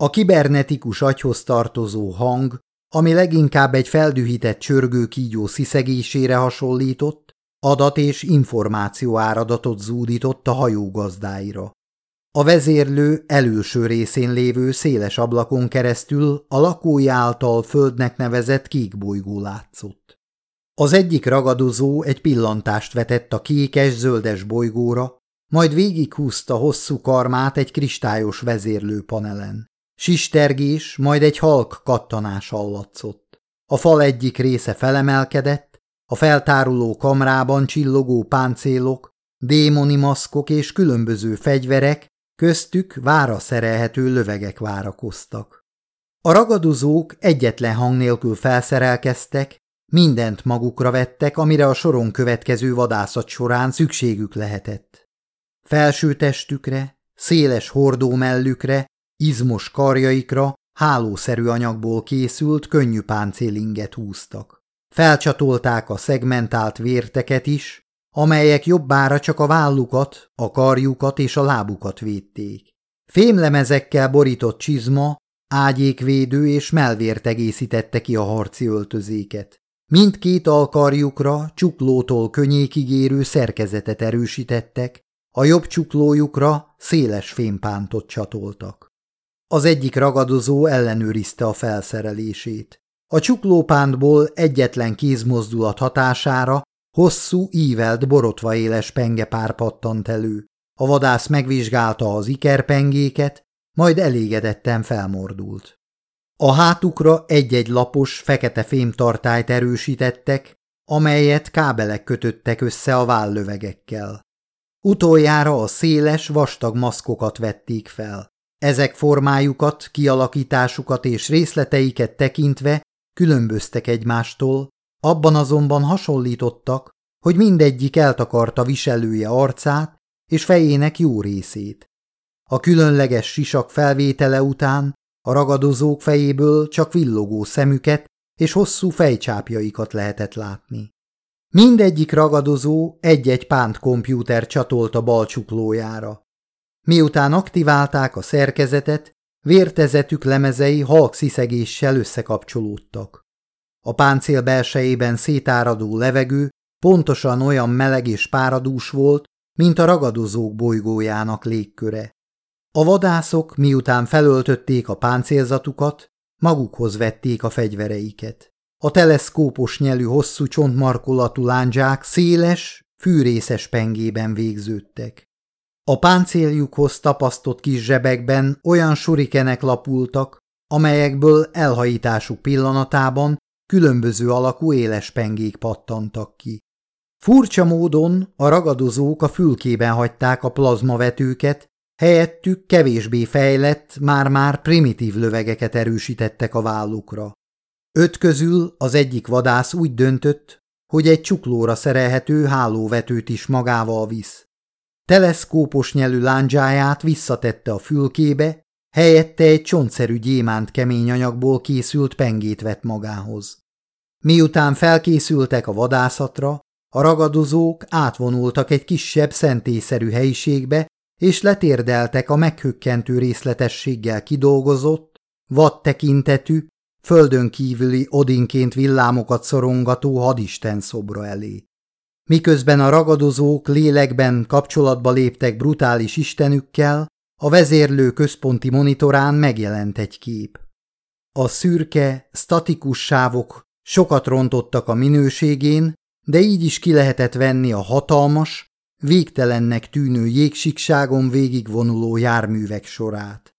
A kibernetikus agyhoz tartozó hang, ami leginkább egy feldühített csörgő kígyó sziszegésére hasonlított, adat és információ áradatot zúdított a hajó gazdáira. A vezérlő előső részén lévő széles ablakon keresztül a lakói által földnek nevezett kék bolygó látszott. Az egyik ragadozó egy pillantást vetett a kékes-zöldes bolygóra, majd végighúzta hosszú karmát egy kristályos vezérlőpanelen. Sistergés, majd egy halk kattanás hallatszott. A fal egyik része felemelkedett, a feltáruló kamrában csillogó páncélok, démoni maszkok és különböző fegyverek, köztük vára szerelhető lövegek várakoztak. A ragadozók egyetlen hang nélkül felszerelkeztek, Mindent magukra vettek, amire a soron következő vadászat során szükségük lehetett. Felső testükre, széles hordó mellükre, izmos karjaikra hálószerű anyagból készült könnyű páncélinget húztak. Felcsatolták a szegmentált vérteket is, amelyek jobbára csak a vállukat, a karjukat és a lábukat védték. Fémlemezekkel borított csizma, ágyékvédő és melvért egészítette ki a harci öltözéket. Mindkét alkarjukra csuklótól könnyékig érő szerkezetet erősítettek, a jobb csuklójukra széles fémpántot csatoltak. Az egyik ragadozó ellenőrizte a felszerelését. A csuklópántból egyetlen kézmozdulat hatására hosszú, ívelt, borotva éles pengepár pattant elő. A vadász megvizsgálta az ikerpengéket, majd elégedetten felmordult. A hátukra egy-egy lapos, fekete fémtartályt erősítettek, amelyet kábelek kötöttek össze a vállövegekkel. Utoljára a széles, vastag maszkokat vették fel. Ezek formájukat, kialakításukat és részleteiket tekintve különböztek egymástól, abban azonban hasonlítottak, hogy mindegyik eltakarta viselője arcát és fejének jó részét. A különleges sisak felvétele után a ragadozók fejéből csak villogó szemüket és hosszú fejcsápjaikat lehetett látni. Mindegyik ragadozó egy-egy pánt kompjúter csatolt a balcsuklójára. Miután aktiválták a szerkezetet, vértezetük lemezei halk sziszegéssel összekapcsolódtak. A páncél belsejében szétáradó levegő pontosan olyan meleg és páradús volt, mint a ragadozók bolygójának légköre. A vadászok, miután felöltötték a páncélzatukat, magukhoz vették a fegyvereiket. A teleszkópos nyelű hosszú csontmarkolatú lándzsák széles, fűrészes pengében végződtek. A páncéljukhoz tapasztott kis zsebekben olyan surikenek lapultak, amelyekből elhajításuk pillanatában különböző alakú éles pengék pattantak ki. Furcsa módon a ragadozók a fülkében hagyták a plazmavetőket, helyettük kevésbé fejlett, már-már primitív lövegeket erősítettek a vállukra. Öt közül az egyik vadász úgy döntött, hogy egy csuklóra szerelhető hálóvetőt is magával visz. Teleszkópos nyelű lándzsáját visszatette a fülkébe, helyette egy csontszerű gyémánt kemény anyagból készült pengét vett magához. Miután felkészültek a vadászatra, a ragadozók átvonultak egy kisebb szentélyszerű helyiségbe, és letérdeltek a meghökkentő részletességgel kidolgozott, vad tekintetű, földön kívüli odinként villámokat szorongató hadisten szobra elé. Miközben a ragadozók lélekben kapcsolatba léptek brutális istenükkel, a vezérlő központi monitorán megjelent egy kép. A szürke, statikus sávok sokat rontottak a minőségén, de így is ki lehetett venni a hatalmas, végtelennek tűnő jégsíkságon végigvonuló járművek sorát.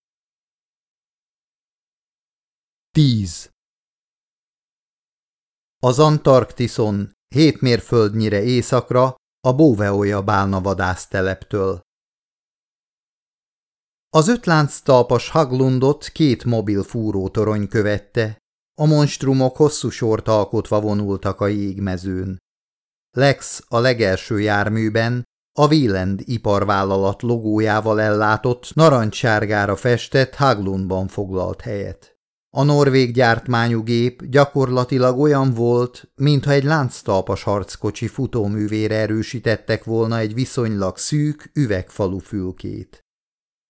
10. Az Antarktiszon hét mérföldnyire északra a Bóveolja bálna vadászteleptől. Az ötlánc talpas Haglundot két mobil fúrótorony követte, a monstrumok hosszú sort alkotva vonultak a jégmezőn. Lex a legelső járműben a Wieland iparvállalat logójával ellátott narancsárgára festett Haglundban foglalt helyet. A norvég gyártmányú gép gyakorlatilag olyan volt, mintha egy lánctalpas harckocsi futóművére erősítettek volna egy viszonylag szűk, üvegfalú fülkét.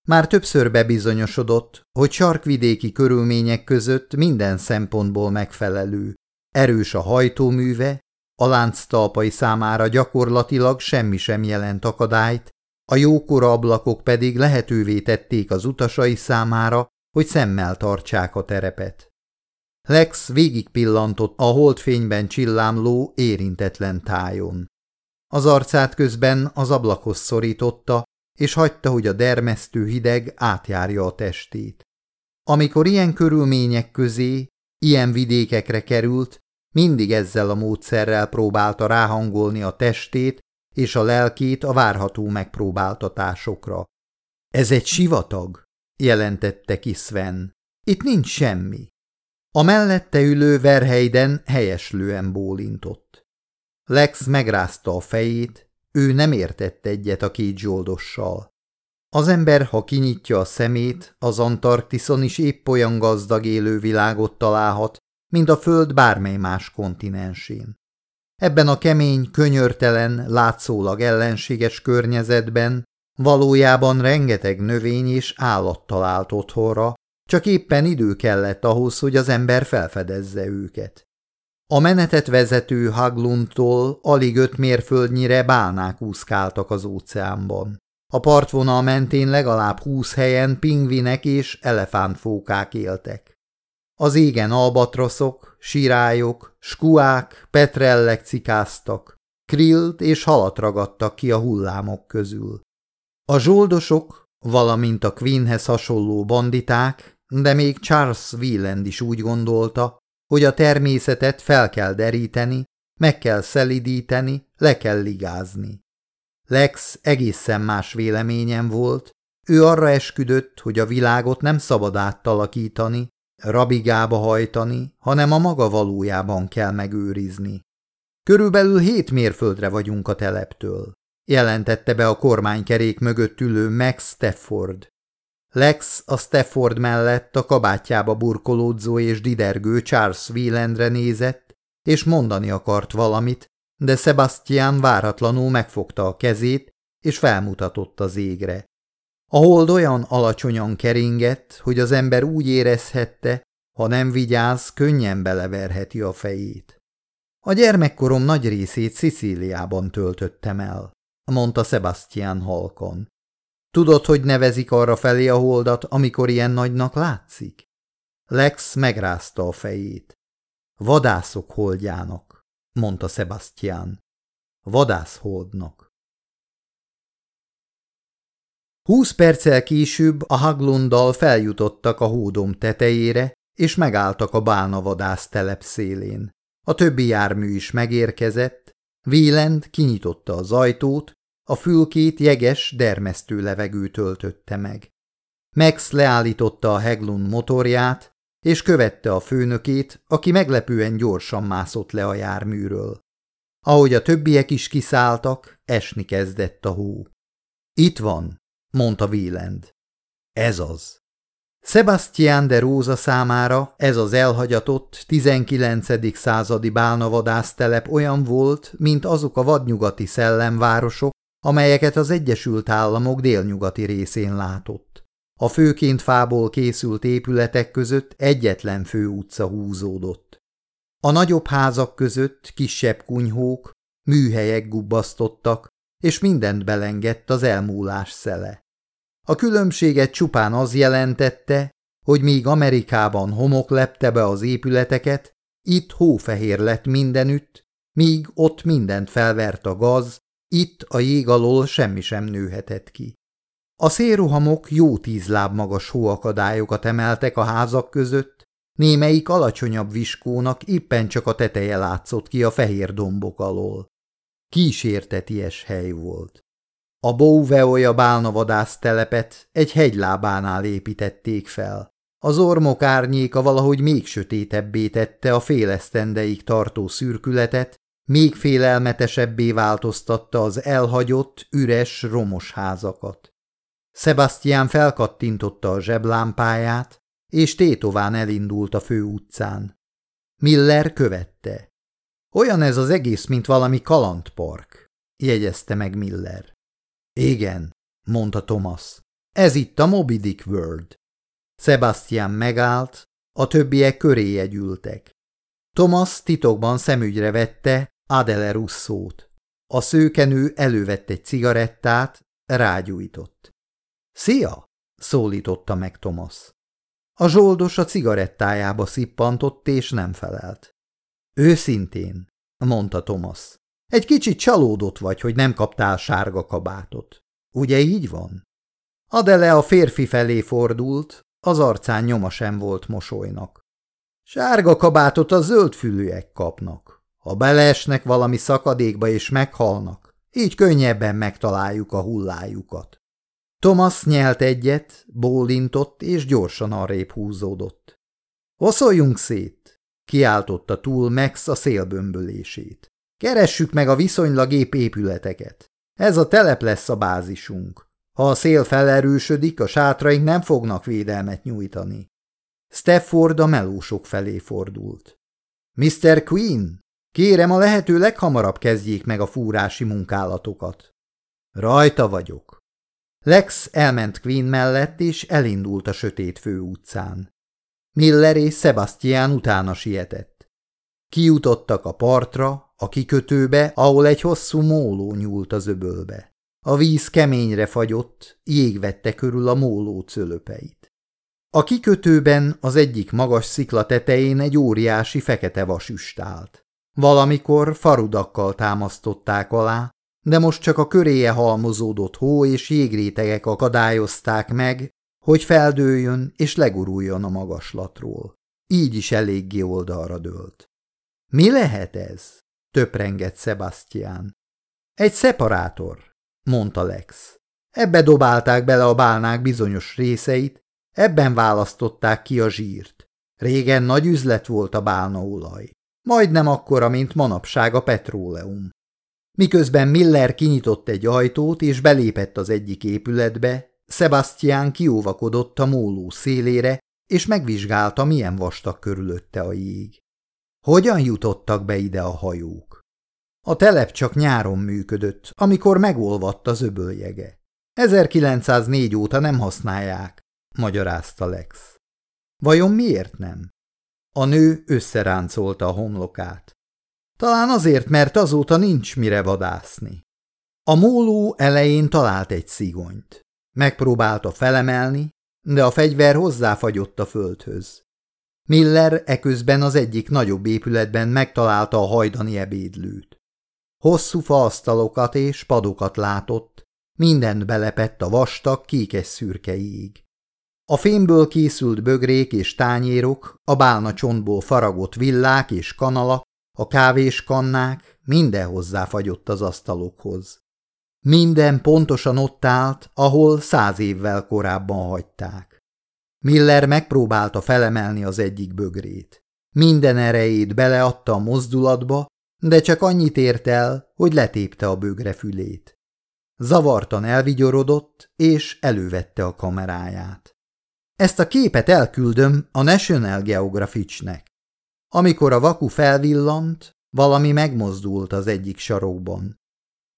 Már többször bebizonyosodott, hogy sarkvidéki körülmények között minden szempontból megfelelő. Erős a hajtóműve, a lánctalpai számára gyakorlatilag semmi sem jelent akadályt, a jókora ablakok pedig lehetővé tették az utasai számára, hogy szemmel tartsák a terepet. Lex végig pillantott a holdfényben csillámló, érintetlen tájon. Az arcát közben az ablakhoz szorította, és hagyta, hogy a dermesztő hideg átjárja a testét. Amikor ilyen körülmények közé, ilyen vidékekre került, mindig ezzel a módszerrel próbálta ráhangolni a testét és a lelkét a várható megpróbáltatásokra. Ez egy sivatag, jelentette ki Sven. Itt nincs semmi. A mellette ülő Verheiden helyeslően bólintott. Lex megrázta a fejét, ő nem értett egyet a két zsoldossal. Az ember, ha kinyitja a szemét, az Antarktiszon is épp olyan gazdag élővilágot találhat, mint a Föld bármely más kontinensén. Ebben a kemény, könyörtelen, látszólag ellenséges környezetben valójában rengeteg növény és állat talált otthonra, csak éppen idő kellett ahhoz, hogy az ember felfedezze őket. A menetet vezető Haglundtól alig öt mérföldnyire bálnák úszkáltak az óceánban. A partvonal mentén legalább húsz helyen pingvinek és elefántfókák éltek. Az égen albatroszok, sirályok, skuák, petrellek cikáztak, krillt és halat ragadtak ki a hullámok közül. A zsoldosok, valamint a Queenhez hasonló banditák de még Charles Wieland is úgy gondolta, hogy a természetet fel kell deríteni, meg kell szelidíteni, le kell ligázni. Lex egészen más véleményem volt, ő arra esküdött, hogy a világot nem szabad áttalakítani, rabigába hajtani, hanem a maga valójában kell megőrizni. Körülbelül hét mérföldre vagyunk a teleptől, jelentette be a kormánykerék mögött ülő Max Stafford. Lex a Stafford mellett a kabátjába burkolódzó és didergő Charles Wielandre nézett, és mondani akart valamit, de Sebastian váratlanul megfogta a kezét, és felmutatott az égre. A hold olyan alacsonyan keringett, hogy az ember úgy érezhette, ha nem vigyáz, könnyen beleverheti a fejét. A gyermekkorom nagy részét Szicíliában töltöttem el, mondta Sebastian halkon. Tudod, hogy nevezik arra felé a holdat, amikor ilyen nagynak látszik? Lex megrázta a fejét. Vadászok holdjának, mondta Sebastian. Vadászholdnak. Húsz perccel később a Haglunddal feljutottak a hódom tetejére, és megálltak a bálnavadász telep szélén. A többi jármű is megérkezett, Wieland kinyitotta az ajtót, a fülkét jeges, dermesztő levegő töltötte meg. Max leállította a Heglund motorját, és követte a főnökét, aki meglepően gyorsan mászott le a járműről. Ahogy a többiek is kiszálltak, esni kezdett a hó. Itt van, mondta Wieland. Ez az. Sebastian de Róza számára ez az elhagyatott 19. századi bálnavadásztelep olyan volt, mint azok a vadnyugati szellemvárosok, amelyeket az Egyesült Államok délnyugati részén látott. A főként fából készült épületek között egyetlen fő utca húzódott. A nagyobb házak között kisebb kunyhók, műhelyek gubbasztottak, és mindent belengett az elmúlás szele. A különbséget csupán az jelentette, hogy míg Amerikában homok lepte be az épületeket, itt hófehér lett mindenütt, míg ott mindent felvert a gaz, itt a jég alól semmi sem nőhetett ki. A szélrohamok jó tíz láb magas hóakadályokat emeltek a házak között, némelyik alacsonyabb viskónak éppen csak a teteje látszott ki a fehér dombok alól. Kísérteties hely volt. A Bouveoja bálnavadász telepet egy hegylábánál építették fel. Az ormok árnyéka valahogy még sötétebbé tette a félesztendeig tartó szürkületet, még félelmetesebbé változtatta az elhagyott, üres, romos házakat. Sebastian felkattintotta a zseblámpáját, és tétován elindult a fő utcán. Miller követte. Olyan ez az egész, mint valami kalandpark, jegyezte meg Miller. Igen, mondta Thomas. Ez itt a Moby Dick World. Sebastian megállt, a többiek köré jegyültek. Thomas titokban szemügyre vette Adele Russzót. A szőkenő elővett egy cigarettát, rágyújtott. – Szia! – szólította meg Thomas. A zsoldos a cigarettájába szippantott, és nem felelt. – Őszintén – mondta Thomas. – Egy kicsit csalódott vagy, hogy nem kaptál sárga kabátot. Ugye így van? Adele a férfi felé fordult, az arcán nyoma sem volt mosolynak. Sárga kabátot a zöldfülűek kapnak. Ha beleesnek valami szakadékba és meghalnak, így könnyebben megtaláljuk a hullájukat. Thomas nyelt egyet, bólintott és gyorsan arrébb húzódott. Oszoljunk szét, kiáltotta túl Max a szélbömbölését. Keressük meg a viszonylag ép épületeket. Ez a telep lesz a bázisunk. Ha a szél felerősödik, a sátraink nem fognak védelmet nyújtani. Stefford a melósok felé fordult. Mr. Queen, Kérem, a lehető leghamarabb kezdjék meg a fúrási munkálatokat. Rajta vagyok. Lex elment Queen mellett, és elindult a sötét főutcán. Miller és Sebastian utána sietett. Kijutottak a partra, a kikötőbe, ahol egy hosszú móló nyúlt az öbölbe. A víz keményre fagyott, jég vette körül a móló cölöpeit. A kikötőben az egyik magas szikla tetején egy óriási fekete vasüst állt. Valamikor farudakkal támasztották alá, de most csak a köréje halmozódott hó és jégrétegek akadályozták meg, hogy feldőljön és leguruljon a magaslatról. Így is eléggé oldalra dőlt. Mi lehet ez? töprengett Sebastian. Egy szeparátor, mondta Lex. Ebbe dobálták bele a bálnák bizonyos részeit, ebben választották ki a zsírt. Régen nagy üzlet volt a bálnaolaj. Majdnem akkora, mint manapság a petróleum. Miközben Miller kinyitott egy ajtót és belépett az egyik épületbe, Sebastian kióvakodott a móló szélére, és megvizsgálta, milyen vastag körülötte a jég. Hogyan jutottak be ide a hajók? A telep csak nyáron működött, amikor megolvadt az öböljege. 1904 óta nem használják, magyarázta Lex. Vajon miért nem? A nő összeráncolta a homlokát. Talán azért, mert azóta nincs mire vadászni. A móló elején talált egy szigonyt. Megpróbálta felemelni, de a fegyver hozzáfagyott a földhöz. Miller eközben az egyik nagyobb épületben megtalálta a hajdani ebédlőt. Hosszú faasztalokat és padokat látott, mindent belepett a vastag, kékes szürke ég. A fémből készült bögrék és tányérok, a bálna csontból faragott villák és kanalak, a kávéskannák, minden hozzáfagyott az asztalokhoz. Minden pontosan ott állt, ahol száz évvel korábban hagyták. Miller megpróbálta felemelni az egyik bögrét. Minden erejét beleadta a mozdulatba, de csak annyit ért el, hogy letépte a bögre fülét. Zavartan elvigyorodott, és elővette a kameráját. Ezt a képet elküldöm a National Geographic-nek. Amikor a vaku felvillant, valami megmozdult az egyik sarokban.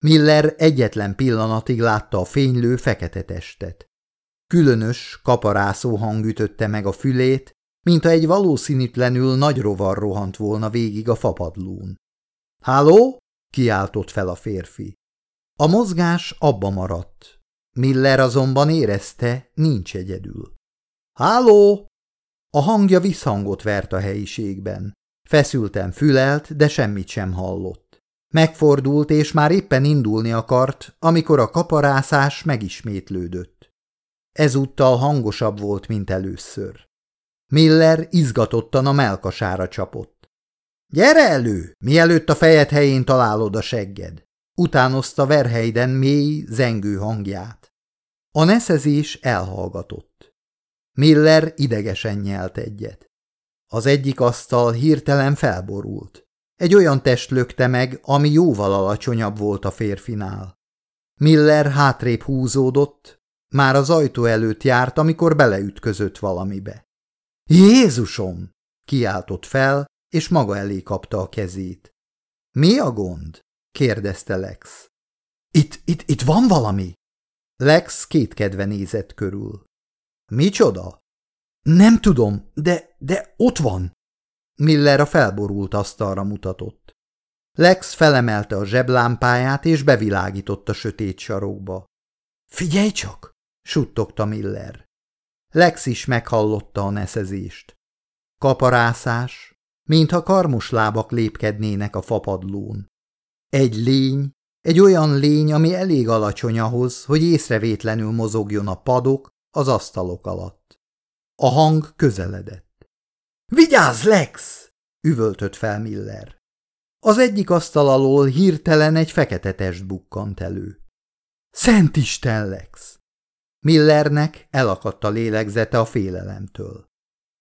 Miller egyetlen pillanatig látta a fénylő fekete testet. Különös, kaparászó hang ütötte meg a fülét, mint egy valószínűtlenül nagy rovar rohant volna végig a fapadlón. – Háló? – kiáltott fel a férfi. A mozgás abba maradt. Miller azonban érezte, nincs egyedül. – Háló! A hangja visszhangot vert a helyiségben. Feszülten fülelt, de semmit sem hallott. Megfordult, és már éppen indulni akart, amikor a kaparászás megismétlődött. Ezúttal hangosabb volt, mint először. Miller izgatottan a melkasára csapott. – Gyere elő, mielőtt a fejed helyén találod a segged! Utánozta Verheiden mély, zengő hangját. A neszezés elhallgatott. Miller idegesen nyelt egyet. Az egyik asztal hirtelen felborult. Egy olyan test lökte meg, ami jóval alacsonyabb volt a férfinál. Miller hátrébb húzódott, már az ajtó előtt járt, amikor beleütközött valamibe. Jézusom! kiáltott fel, és maga elé kapta a kezét. Mi a gond? kérdezte Lex. Itt, itt, itt van valami? Lex kétkedve nézett körül. Micsoda? Nem tudom, de, de ott van. Miller a felborult asztalra mutatott. Lex felemelte a zseblámpáját és bevilágított a sötét sarokba. Figyelj csak! suttogta Miller. Lex is meghallotta a neszezést. Kaparászás, mintha karmos lábak lépkednének a fapadlón. Egy lény, egy olyan lény, ami elég alacsony ahhoz, hogy észrevétlenül mozogjon a padok az asztalok alatt. A hang közeledett. – Vigyázz, Lex! – üvöltött fel Miller. Az egyik asztal alól hirtelen egy fekete test bukkant elő. – Szent Isten, Lex! Millernek elakadt a lélegzete a félelemtől.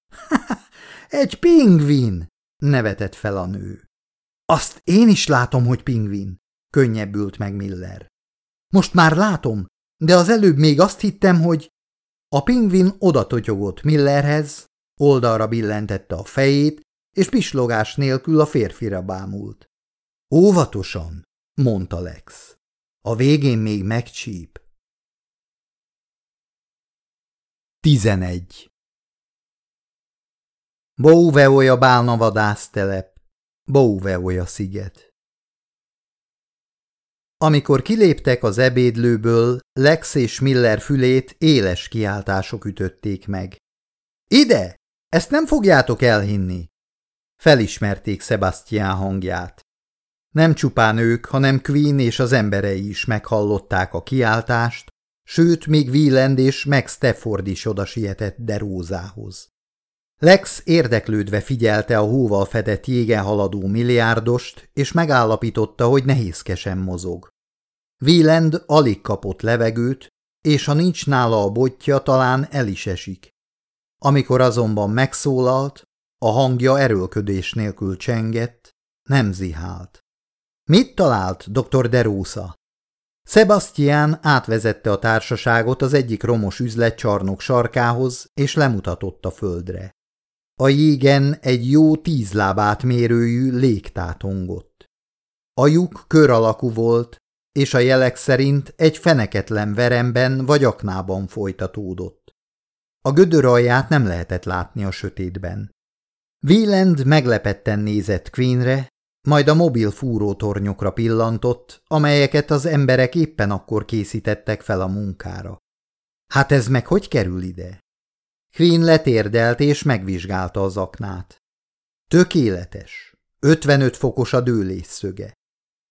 (laughs) – Egy pingvin! – nevetett fel a nő. – Azt én is látom, hogy pingvin! – könnyebbült meg Miller. – Most már látom, de az előbb még azt hittem, hogy… A pingvin odatotyogott Millerhez, oldalra billentette a fejét, és pislogás nélkül a férfira bámult. – Óvatosan! – mondta Lex. – A végén még megcsíp. 11. Bouveoja bálna vadásztelep, Bouveoja sziget. Amikor kiléptek az ebédlőből, Lex és Miller fülét éles kiáltások ütötték meg. Ide! Ezt nem fogjátok elhinni! Felismerték Sebastian hangját. Nem csupán ők, hanem Queen és az emberei is meghallották a kiáltást, sőt, még Wieland és Max Stafford is oda sietett Derózához. Lex érdeklődve figyelte a hóval fedett jégen haladó milliárdost, és megállapította, hogy nehézkesen mozog. Wieland alig kapott levegőt, és ha nincs nála a botja, talán el is esik. Amikor azonban megszólalt, a hangja erőlködés nélkül csengett, nem zihált. Mit talált, dr. Derusa? Sebastian átvezette a társaságot az egyik romos üzletcsarnok sarkához, és lemutatott a földre. A jégen egy jó tíz lábát mérőjű légtátongott. A lyuk kör alakú volt, és a jelek szerint egy feneketlen veremben vagy aknában folytatódott. A gödör alját nem lehetett látni a sötétben. Wieland meglepetten nézett Queenre, majd a mobil fúrótornyokra pillantott, amelyeket az emberek éppen akkor készítettek fel a munkára. Hát ez meg hogy kerül ide? Queen letérdelt és megvizsgálta az aknát. Tökéletes. 55 fokos a dőlésszöge.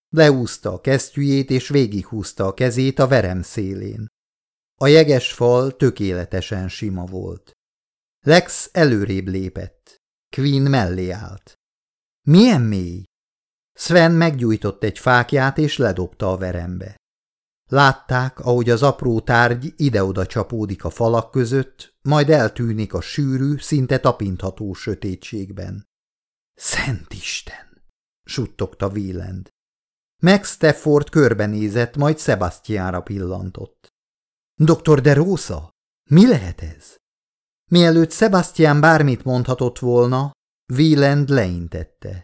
Leúzta a kesztyűjét és végighúzta a kezét a verem szélén. A jeges fal tökéletesen sima volt. Lex előrébb lépett. Queen mellé állt. Milyen mély? Sven meggyújtott egy fákját és ledobta a verembe. Látták, ahogy az apró tárgy ide-oda csapódik a falak között, majd eltűnik a sűrű, szinte tapintható sötétségben. Szent Isten! suttogta Wieland. Max Stafford körbenézett, majd Sebastianra pillantott. Doktor de Rosa, mi lehet ez? Mielőtt Sebastian bármit mondhatott volna, Wieland leintette.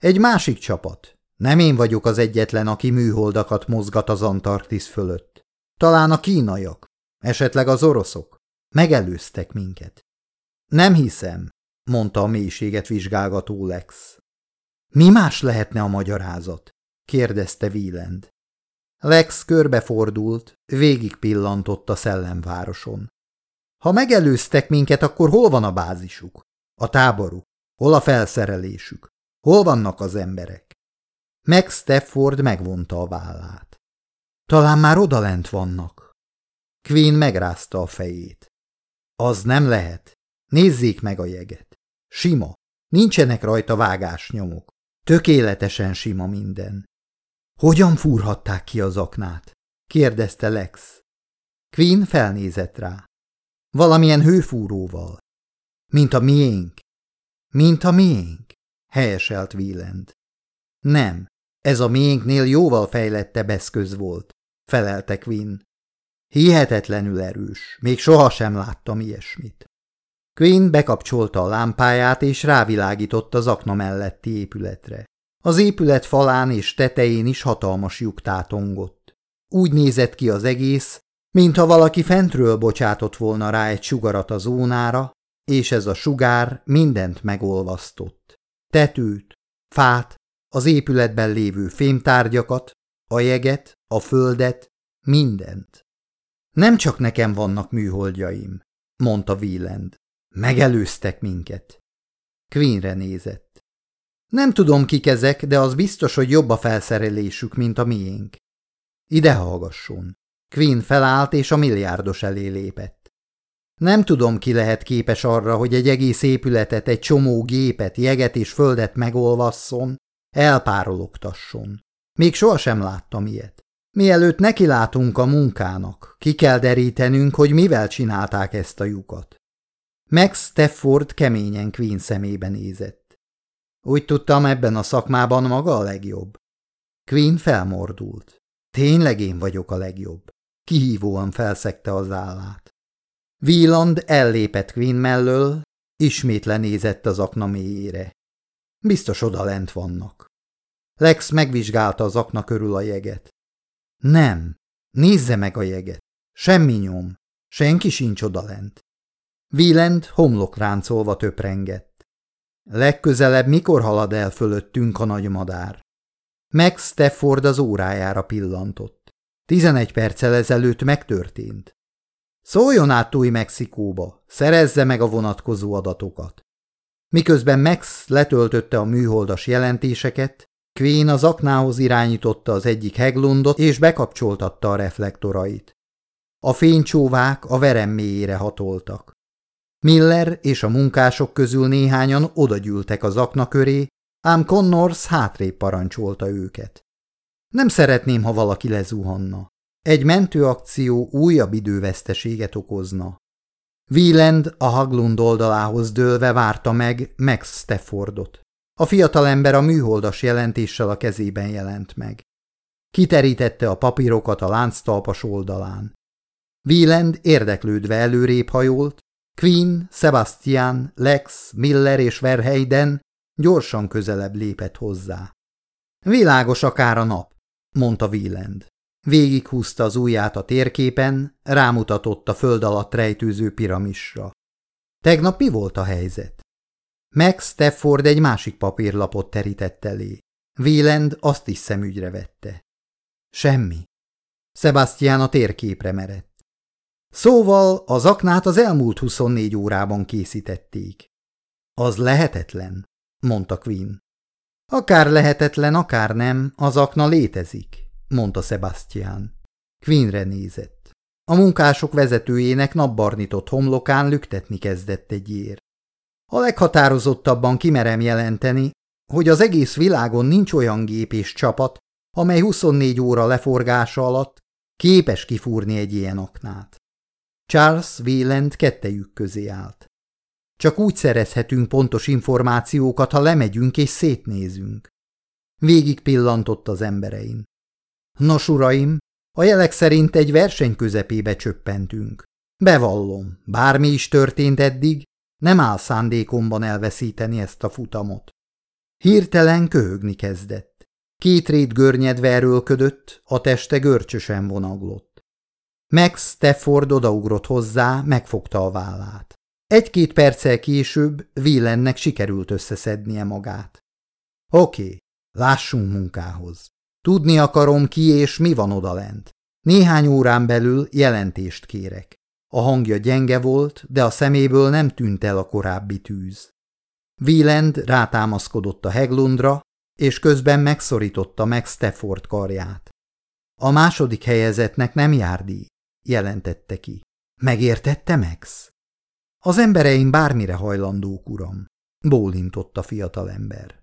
Egy másik csapat. Nem én vagyok az egyetlen, aki műholdakat mozgat az Antarktisz fölött. Talán a kínaiak, esetleg az oroszok. Megelőztek minket. Nem hiszem, mondta a mélységet vizsgálgató Lex. Mi más lehetne a magyarázat? kérdezte Wieland. Lex körbefordult, végig pillantott a szellemvároson. Ha megelőztek minket, akkor hol van a bázisuk? A táboruk? Hol a felszerelésük? Hol vannak az emberek? Max Stafford megvonta a vállát. Talán már odalent vannak. Queen megrázta a fejét. Az nem lehet. Nézzék meg a jeget. Sima. Nincsenek rajta vágásnyomok. Tökéletesen sima minden. Hogyan fúrhatták ki az aknát? kérdezte Lex. Queen felnézett rá. Valamilyen hőfúróval. Mint a miénk. Mint a miénk, helyeselt Wieland. Nem, ez a miénknél jóval fejlettebb eszköz volt, felelte Quinn. Hihetetlenül erős, még sohasem láttam ilyesmit. Quinn bekapcsolta a lámpáját és rávilágított az akna melletti épületre. Az épület falán és tetején is hatalmas lyuk tátongott. Úgy nézett ki az egész, mintha valaki fentről bocsátott volna rá egy sugarat a zónára, és ez a sugár mindent megolvasztott. Tetőt, fát, az épületben lévő fémtárgyakat, a jeget, a földet, mindent. Nem csak nekem vannak műholdjaim, mondta Wieland. Megelőztek minket. Queenre nézett. Nem tudom, kik ezek, de az biztos, hogy jobb a felszerelésük, mint a miénk. Ide hallgasson. Queen felállt, és a milliárdos elé lépett. Nem tudom, ki lehet képes arra, hogy egy egész épületet, egy csomó gépet, jeget és földet megolvasszon, elpárologtasson. Még sohasem láttam ilyet. Mielőtt nekilátunk a munkának, ki kell derítenünk, hogy mivel csinálták ezt a lyukat. Max Stafford keményen Queen szemébe nézett. Úgy tudtam, ebben a szakmában maga a legjobb. Queen felmordult. Tényleg én vagyok a legjobb. Kihívóan felszegte az állát. Wieland ellépett Queen mellől, ismét lenézett az akna mélyére. Biztos oda lent vannak. Lex megvizsgálta az akna körül a jeget. Nem, nézze meg a jeget. Semmi nyom, senki sincs odalent. Wieland homlokráncolva töprengett. Legközelebb mikor halad el fölöttünk a nagy madár? Max Stafford az órájára pillantott. Tizenegy perccel ezelőtt megtörtént. Szóljon át új Mexikóba, szerezze meg a vonatkozó adatokat. Miközben Max letöltötte a műholdas jelentéseket, Queen az aknához irányította az egyik heglundot és bekapcsoltatta a reflektorait. A fénycsóvák a verem mélyére hatoltak. Miller és a munkások közül néhányan odagyűltek az akna köré, ám Connors hátrébb parancsolta őket. Nem szeretném, ha valaki lezuhanna. Egy mentőakció újabb időveszteséget okozna. Wieland a Haglund oldalához dőlve várta meg Max Staffordot. A fiatalember a műholdas jelentéssel a kezében jelent meg. Kiterítette a papírokat a lánctalpas oldalán. Wieland érdeklődve előrébb hajolt, Queen, Sebastian, Lex, Miller és Verheiden gyorsan közelebb lépett hozzá. Világos akár a nap, mondta Wieland. Végighúzta az ujját a térképen, rámutatott a föld alatt rejtőző piramisra. Tegnap mi volt a helyzet? Max Stafford egy másik papírlapot terített elé. Wieland azt is szemügyre vette. Semmi. Sebastian a térképre merett. Szóval az aknát az elmúlt 24 órában készítették. Az lehetetlen, mondta Quinn. Akár lehetetlen, akár nem, az akna létezik, mondta Sebastian. Quinnre nézett. A munkások vezetőjének napbarnitott homlokán lüktetni kezdett egy ér. A leghatározottabban kimerem jelenteni, hogy az egész világon nincs olyan gép és csapat, amely 24 óra leforgása alatt képes kifúrni egy ilyen aknát. Charles Wieland kettejük közé állt. Csak úgy szerezhetünk pontos információkat, ha lemegyünk és szétnézünk. Végig pillantott az emberein. Nos, uraim, a jelek szerint egy verseny közepébe csöppentünk. Bevallom, bármi is történt eddig, nem áll szándékomban elveszíteni ezt a futamot. Hirtelen köhögni kezdett. Két rét görnyedve erőlködött, a teste görcsösen vonaglott. Max Stafford odaugrott hozzá, megfogta a vállát. Egy-két perccel később Willennek sikerült összeszednie magát. Oké, lássunk munkához. Tudni akarom ki és mi van odalent. Néhány órán belül jelentést kérek. A hangja gyenge volt, de a szeméből nem tűnt el a korábbi tűz. Wieland rátámaszkodott a Heglundra, és közben megszorította meg Stafford karját. A második helyezetnek nem jár díj, jelentette ki. Megértette Max? Az embereim bármire hajlandók, uram, bólintott a fiatalember.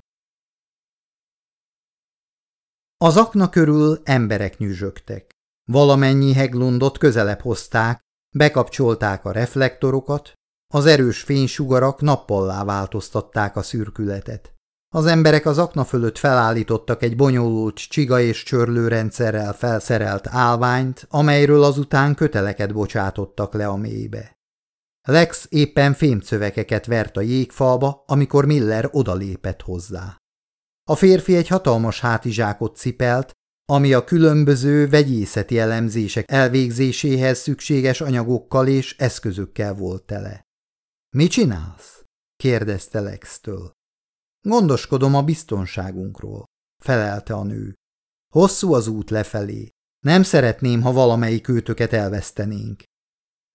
Az akna körül emberek nyüzsögtek. Valamennyi heglundot közelebb hozták, bekapcsolták a reflektorokat, az erős fénysugarak nappallá változtatták a szürkületet. Az emberek az akna fölött felállítottak egy bonyolult csiga és csörlőrendszerrel felszerelt állványt, amelyről azután köteleket bocsátottak le a mélybe. Lex éppen fémcövekeket vert a jégfalba, amikor Miller odalépett hozzá. A férfi egy hatalmas hátizsákot cipelt, ami a különböző vegyészeti elemzések elvégzéséhez szükséges anyagokkal és eszközökkel volt tele. – Mi csinálsz? – kérdezte Lex-től. – Gondoskodom a biztonságunkról – felelte a nő. – Hosszú az út lefelé. Nem szeretném, ha valamelyik őtöket elvesztenénk.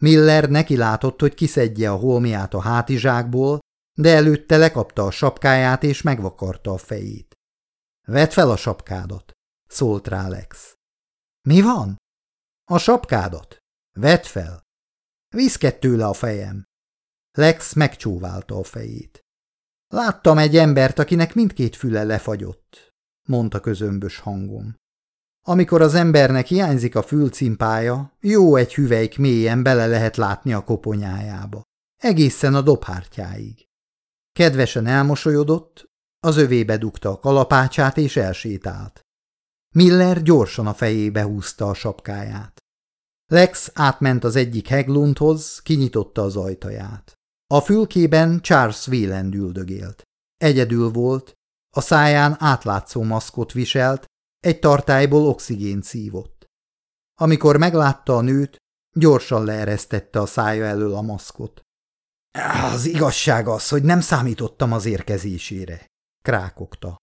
Miller neki látott, hogy kiszedje a holmiát a hátizsákból, de előtte lekapta a sapkáját és megvakarta a fejét. Vedd fel a sapkádat, szólt rá Lex. Mi van? A sapkádat. Vedd fel. Viszkett tőle a fejem. Lex megcsóválta a fejét. Láttam egy embert, akinek mindkét füle lefagyott, mondta közömbös hangom. Amikor az embernek hiányzik a fülcimpája, jó egy hüvelyk mélyen bele lehet látni a koponyájába, egészen a dobhártyáig. Kedvesen elmosolyodott, az övébe dugta a kalapácsát és elsétált. Miller gyorsan a fejébe húzta a sapkáját. Lex átment az egyik heglundhoz, kinyitotta az ajtaját. A fülkében Charles Wieland üldögélt. Egyedül volt, a száján átlátszó maszkot viselt, egy tartályból oxigént szívott. Amikor meglátta a nőt, gyorsan leeresztette a szája elől a maszkot. Az igazság az, hogy nem számítottam az érkezésére, krákogta.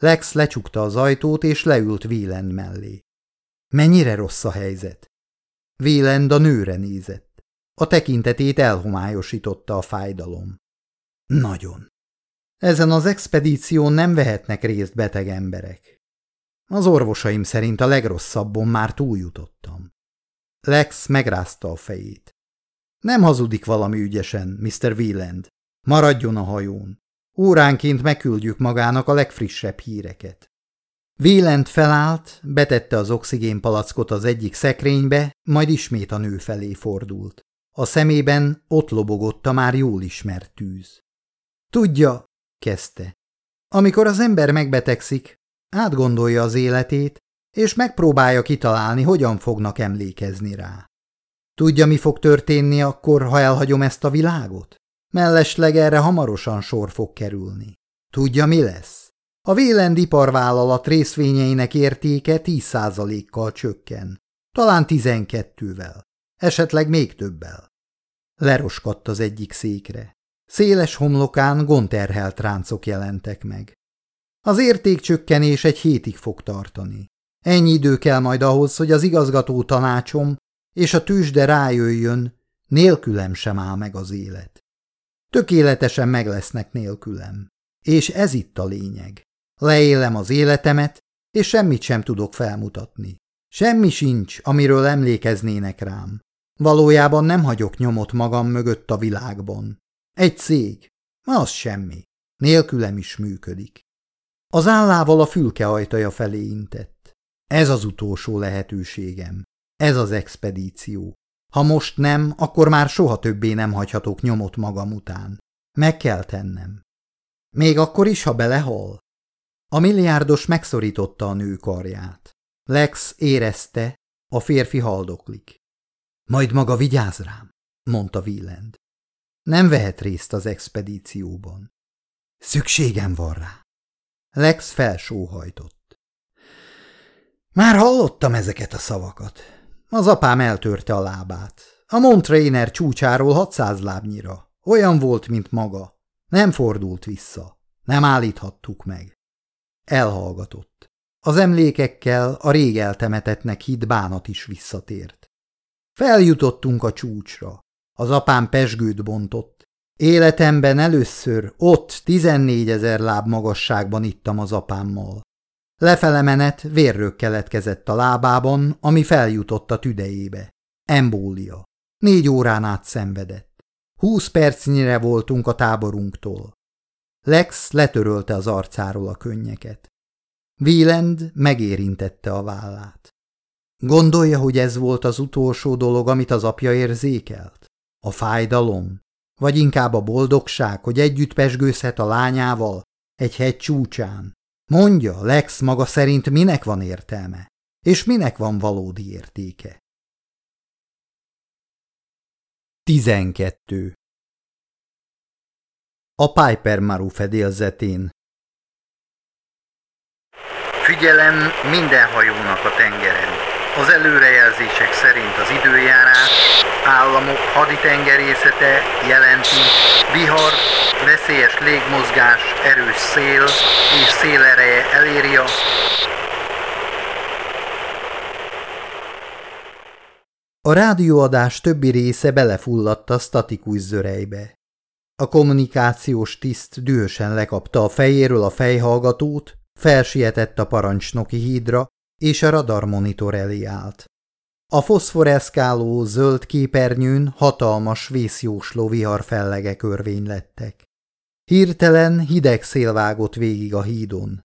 Lex lecsukta az ajtót, és leült Wieland mellé. Mennyire rossz a helyzet? Wieland a nőre nézett. A tekintetét elhomályosította a fájdalom. Nagyon. Ezen az expedíción nem vehetnek részt beteg emberek. Az orvosaim szerint a legrosszabbon már túljutottam. Lex megrázta a fejét. Nem hazudik valami ügyesen, Mr. Wieland. Maradjon a hajón. Óránként megküldjük magának a legfrissebb híreket. Wieland felállt, betette az oxigénpalackot az egyik szekrénybe, majd ismét a nő felé fordult. A szemében ott lobogott a már jól ismert tűz. Tudja, kezdte, amikor az ember megbetegszik, átgondolja az életét, és megpróbálja kitalálni, hogyan fognak emlékezni rá. Tudja, mi fog történni akkor, ha elhagyom ezt a világot? Mellesleg erre hamarosan sor fog kerülni. Tudja, mi lesz? A Vélend iparvállalat részvényeinek értéke 10%-kal csökken, talán 12-vel, esetleg még többel. Leroskadt az egyik székre. Széles homlokán gonterhelt ráncok jelentek meg. Az értékcsökkenés egy hétig fog tartani. Ennyi idő kell majd ahhoz, hogy az igazgató tanácsom és a tűzde rájöjjön, nélkülem sem áll meg az élet. Tökéletesen meg lesznek nélkülem. És ez itt a lényeg. Leélem az életemet, és semmit sem tudok felmutatni. Semmi sincs, amiről emlékeznének rám. Valójában nem hagyok nyomot magam mögött a világban. Egy cég, az semmi. Nélkülem is működik. Az állával a fülke ajtaja felé intett. Ez az utolsó lehetőségem. Ez az expedíció. Ha most nem, akkor már soha többé nem hagyhatok nyomot magam után. Meg kell tennem. Még akkor is, ha belehal? A milliárdos megszorította a nő karját. Lex érezte, a férfi haldoklik. Majd maga vigyáz rám, mondta Wieland. Nem vehet részt az expedícióban. Szükségem van rá. Lex felsóhajtott. Már hallottam ezeket a szavakat. Az apám eltörte a lábát. A Montrainer csúcsáról 600 lábnyira. Olyan volt, mint maga. Nem fordult vissza. Nem állíthattuk meg. Elhallgatott. Az emlékekkel a rég eltemetetnek hit bánat is visszatért. Feljutottunk a csúcsra. Az apám pesgőt bontott. Életemben először ott 14 ezer láb magasságban ittam az apámmal. Lefele menet vérrög keletkezett a lábában, ami feljutott a tüdejébe. Embólia. Négy órán át szenvedett. Húsz percnyire voltunk a táborunktól. Lex letörölte az arcáról a könnyeket. Wieland megérintette a vállát. Gondolja, hogy ez volt az utolsó dolog, amit az apja érzékelt? A fájdalom? Vagy inkább a boldogság, hogy együtt pesgőzhet a lányával egy hegy csúcsán? Mondja, Lex maga szerint minek van értelme, és minek van valódi értéke? 12. A Piper Maru fedélzetén Figyelem minden hajónak a tengeren. Az előrejelzések szerint az időjárás államok haditengerészete jelenti vihar, veszélyes légmozgás, erős szél és szélereje eléri a A rádióadás többi része belefulladt a statikus zörejbe. A kommunikációs tiszt dühösen lekapta a fejéről a fejhallgatót, felsietett a parancsnoki hídra, és a radarmonitor elé állt. A foszforeszkáló zöld képernyőn hatalmas vészjósló viharfellege körvény lettek. Hirtelen hideg szél vágott végig a hídon.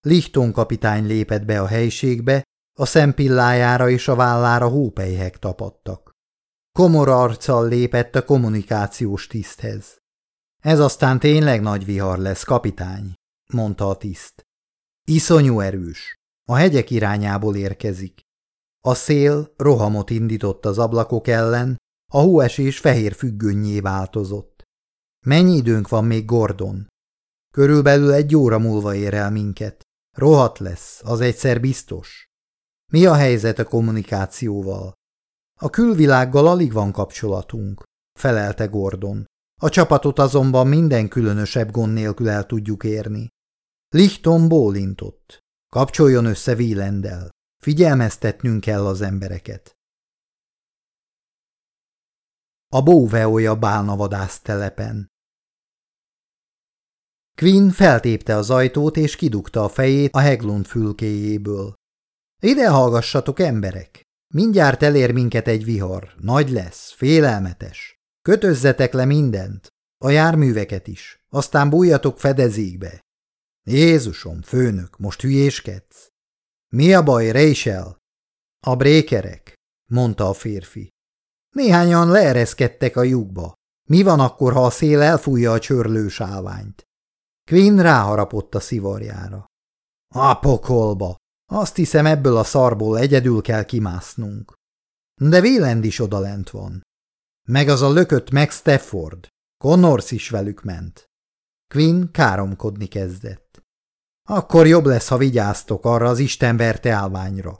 Lichton kapitány lépett be a helyiségbe, a szempillájára és a vállára hópelyhek tapadtak. Komor arccal lépett a kommunikációs tiszthez. Ez aztán tényleg nagy vihar lesz, kapitány, mondta a tiszt. Iszonyú erős. A hegyek irányából érkezik. A szél rohamot indított az ablakok ellen, a hóesés fehér függönnyé változott. Mennyi időnk van még, Gordon? Körülbelül egy óra múlva ér el minket. Rohat lesz, az egyszer biztos. Mi a helyzet a kommunikációval? A külvilággal alig van kapcsolatunk, felelte Gordon. A csapatot azonban minden különösebb gond nélkül el tudjuk érni. Lichton bólintott. Kapcsoljon össze Wielendel. Figyelmeztetnünk kell az embereket. A bóveója bálnavadász telepen. Quinn feltépte az ajtót és kidugta a fejét a Heglund fülkéjéből. Ide hallgassatok, emberek! Mindjárt elér minket egy vihar. Nagy lesz, félelmetes. Kötözzetek le mindent, a járműveket is, aztán bújjatok fedezékbe. Jézusom, főnök, most hülyéskedsz? Mi a baj, Rachel? A brékerek, mondta a férfi. Néhányan leereszkedtek a lyukba. Mi van akkor, ha a szél elfújja a csörlős állványt? Quinn ráharapott a szivarjára. A pokolba! Azt hiszem, ebből a szarból egyedül kell kimásznunk. De Vélend is odalent van. Meg az a lökött meg Stafford. Connors is velük ment. Quinn káromkodni kezdett. Akkor jobb lesz, ha vigyáztok arra az istenverte állványra.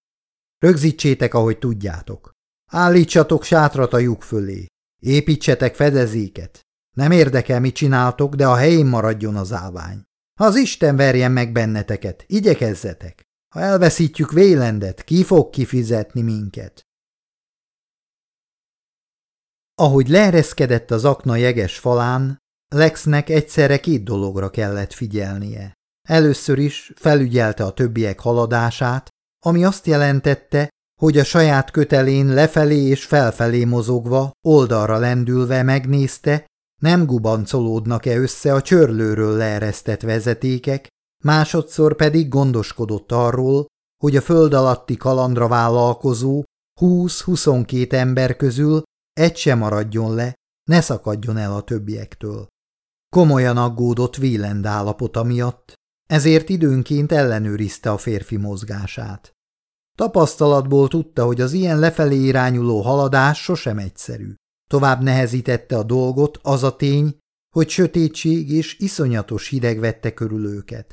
Rögzítsétek, ahogy tudjátok. Állítsatok sátrat a lyuk fölé. Építsetek fedezéket. Nem érdekel, mit csináltok, de a helyén maradjon az állvány. Az Isten verjen meg benneteket, igyekezzetek. Ha elveszítjük vélendet, ki fog kifizetni minket? Ahogy leereszkedett az akna jeges falán, Lexnek egyszerre két dologra kellett figyelnie. Először is felügyelte a többiek haladását, ami azt jelentette, hogy a saját kötelén lefelé és felfelé mozogva, oldalra lendülve megnézte, nem gubancolódnak-e össze a csörlőről leeresztett vezetékek, másodszor pedig gondoskodott arról, hogy a föld alatti kalandra vállalkozó 20-22 ember közül egy sem maradjon le, ne szakadjon el a többiektől. Komolyan aggódott Wieland állapota miatt, ezért időnként ellenőrizte a férfi mozgását. Tapasztalatból tudta, hogy az ilyen lefelé irányuló haladás sosem egyszerű. Tovább nehezítette a dolgot az a tény, hogy sötétség és iszonyatos hideg vette körül őket.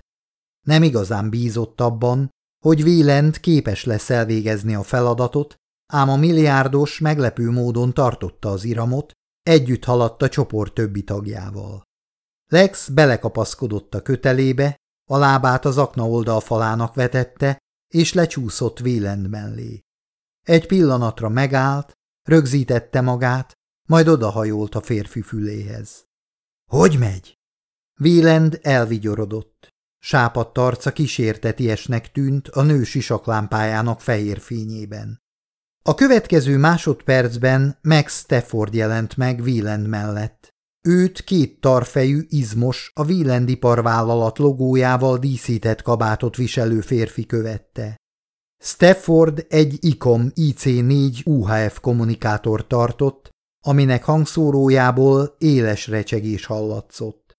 Nem igazán bízott abban, hogy Wieland képes lesz elvégezni a feladatot, ám a milliárdos meglepő módon tartotta az iramot, együtt haladt a csoport többi tagjával. Lex belekapaszkodott a kötelébe, a lábát az akna oldalfalának vetette, és lecsúszott Wieland mellé. Egy pillanatra megállt, rögzítette magát, majd odahajolt a férfi füléhez. – Hogy megy? Wieland elvigyorodott. Sápadt arca kísértetiesnek tűnt a nő sisaklámpájának fehér fényében. A következő másodpercben Max Stafford jelent meg Wieland mellett. Őt két tarfejű, izmos, a Wieland iparvállalat logójával díszített kabátot viselő férfi követte. Stafford egy ICOM IC4 UHF kommunikátor tartott, aminek hangszórójából éles recsegés hallatszott.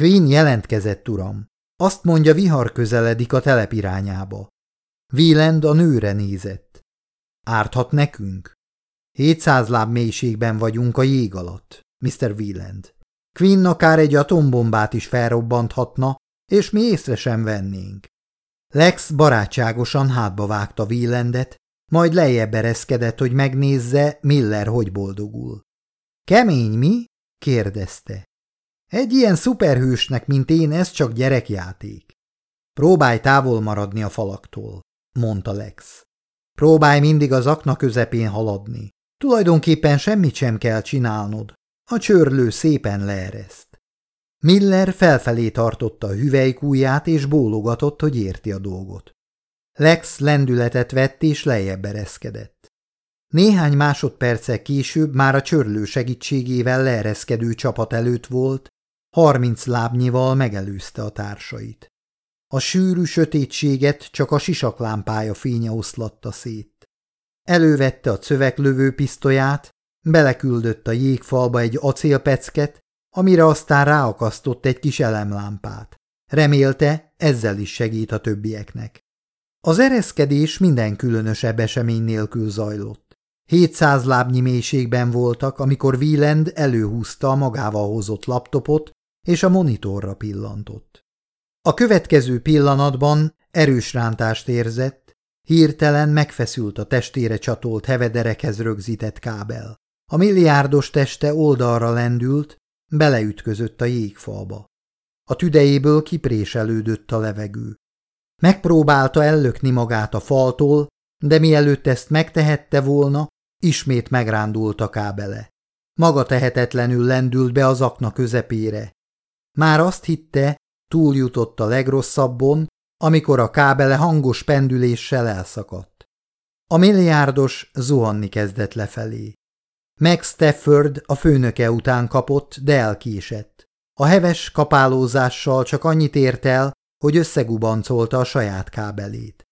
Queen jelentkezett, uram. Azt mondja, vihar közeledik a telep irányába. Wieland a nőre nézett. Árthat nekünk? 700 láb mélységben vagyunk a jég alatt, Mr. Wieland. Quinn akár egy atombombát is felrobbanthatna, és mi észre sem vennénk. Lex barátságosan hátba vágta Wielandet, majd lejjebb ereszkedett, hogy megnézze, Miller hogy boldogul. Kemény mi? kérdezte. Egy ilyen szuperhősnek, mint én, ez csak gyerekjáték. Próbálj távol maradni a falaktól, mondta Lex. Próbálj mindig az akna közepén haladni. Tulajdonképpen semmit sem kell csinálnod. A csörlő szépen leereszt. Miller felfelé tartotta a hüvelykújját és bólogatott, hogy érti a dolgot. Lex lendületet vett és lejjebb ereszkedett. Néhány másodperccel később már a csörlő segítségével leereszkedő csapat előtt volt, harminc lábnyival megelőzte a társait. A sűrű sötétséget csak a sisaklámpája fénye oszlatta szét. Elővette a szöveglövő pisztolyát, beleküldött a jégfalba egy acélpecket, amire aztán ráakasztott egy kis elemlámpát. Remélte, ezzel is segít a többieknek. Az ereszkedés minden különösebb esemény nélkül zajlott. 700 lábnyi mélységben voltak, amikor Wieland előhúzta a magával hozott laptopot, és a monitorra pillantott. A következő pillanatban erős rántást érzett, hirtelen megfeszült a testére csatolt hevederekhez rögzített kábel. A milliárdos teste oldalra lendült, beleütközött a jégfalba. A tüdejéből kipréselődött a levegő. Megpróbálta ellökni magát a faltól, de mielőtt ezt megtehette volna, ismét megrándult a kábele. Maga tehetetlenül lendült be az akna közepére. Már azt hitte, túljutott a legrosszabbon, amikor a kábele hangos pendüléssel elszakadt. A milliárdos zuhanni kezdett lefelé. Max Stafford a főnöke után kapott, de elkésett. A heves kapálózással csak annyit ért el, hogy összegubancolta a saját kábelét.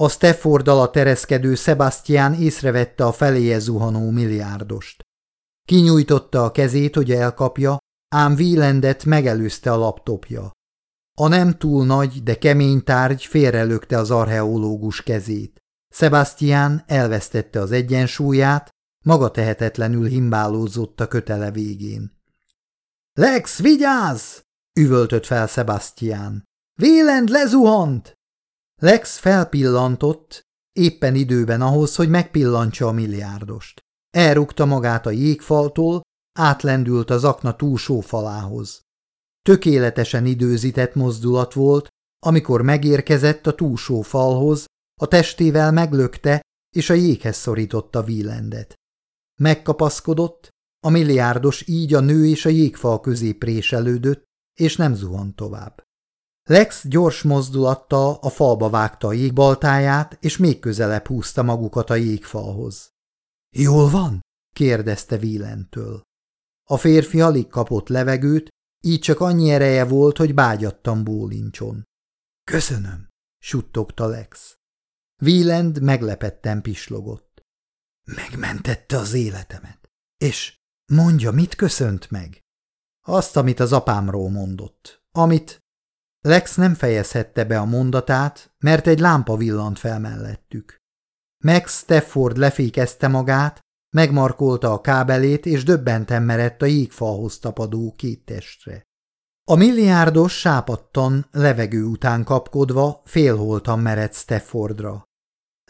A Stafford alatt tereszkedő Sebastian észrevette a feléje zuhanó milliárdost. Kinyújtotta a kezét, hogy elkapja, ám Wielandet megelőzte a laptopja. A nem túl nagy, de kemény tárgy félrelökte az archeológus kezét. Sebastian elvesztette az egyensúlyát, maga tehetetlenül himbálózott a kötele végén. – Lex, vigyázz! – üvöltött fel Sebastian. – Vélend lezuhant! Lex felpillantott, éppen időben ahhoz, hogy megpillantsa a milliárdost. Elrúgta magát a jégfaltól, átlendült az akna túlsó falához. Tökéletesen időzített mozdulat volt, amikor megérkezett a túlsó falhoz, a testével meglökte, és a jéghez szorította Wielandet. Megkapaszkodott, a milliárdos így a nő és a jégfal közé préselődött, és nem zuhant tovább. Lex gyors mozdulattal a falba vágta a jégbaltáját, és még közelebb húzta magukat a jégfalhoz. – Jól van? – kérdezte Wielandtől. A férfi alig kapott levegőt, így csak annyi ereje volt, hogy bágyattan bólincson. – Köszönöm – suttogta Lex. Wieland meglepetten pislogott. Megmentette az életemet. És mondja, mit köszönt meg? Azt, amit az apámról mondott. Amit... Lex nem fejezhette be a mondatát, mert egy lámpa villant fel mellettük. Max Stafford lefékezte magát, megmarkolta a kábelét, és döbbenten merett a jégfalhoz tapadó két testre. A milliárdos sápadtan, levegő után kapkodva, félholtan merett Staffordra.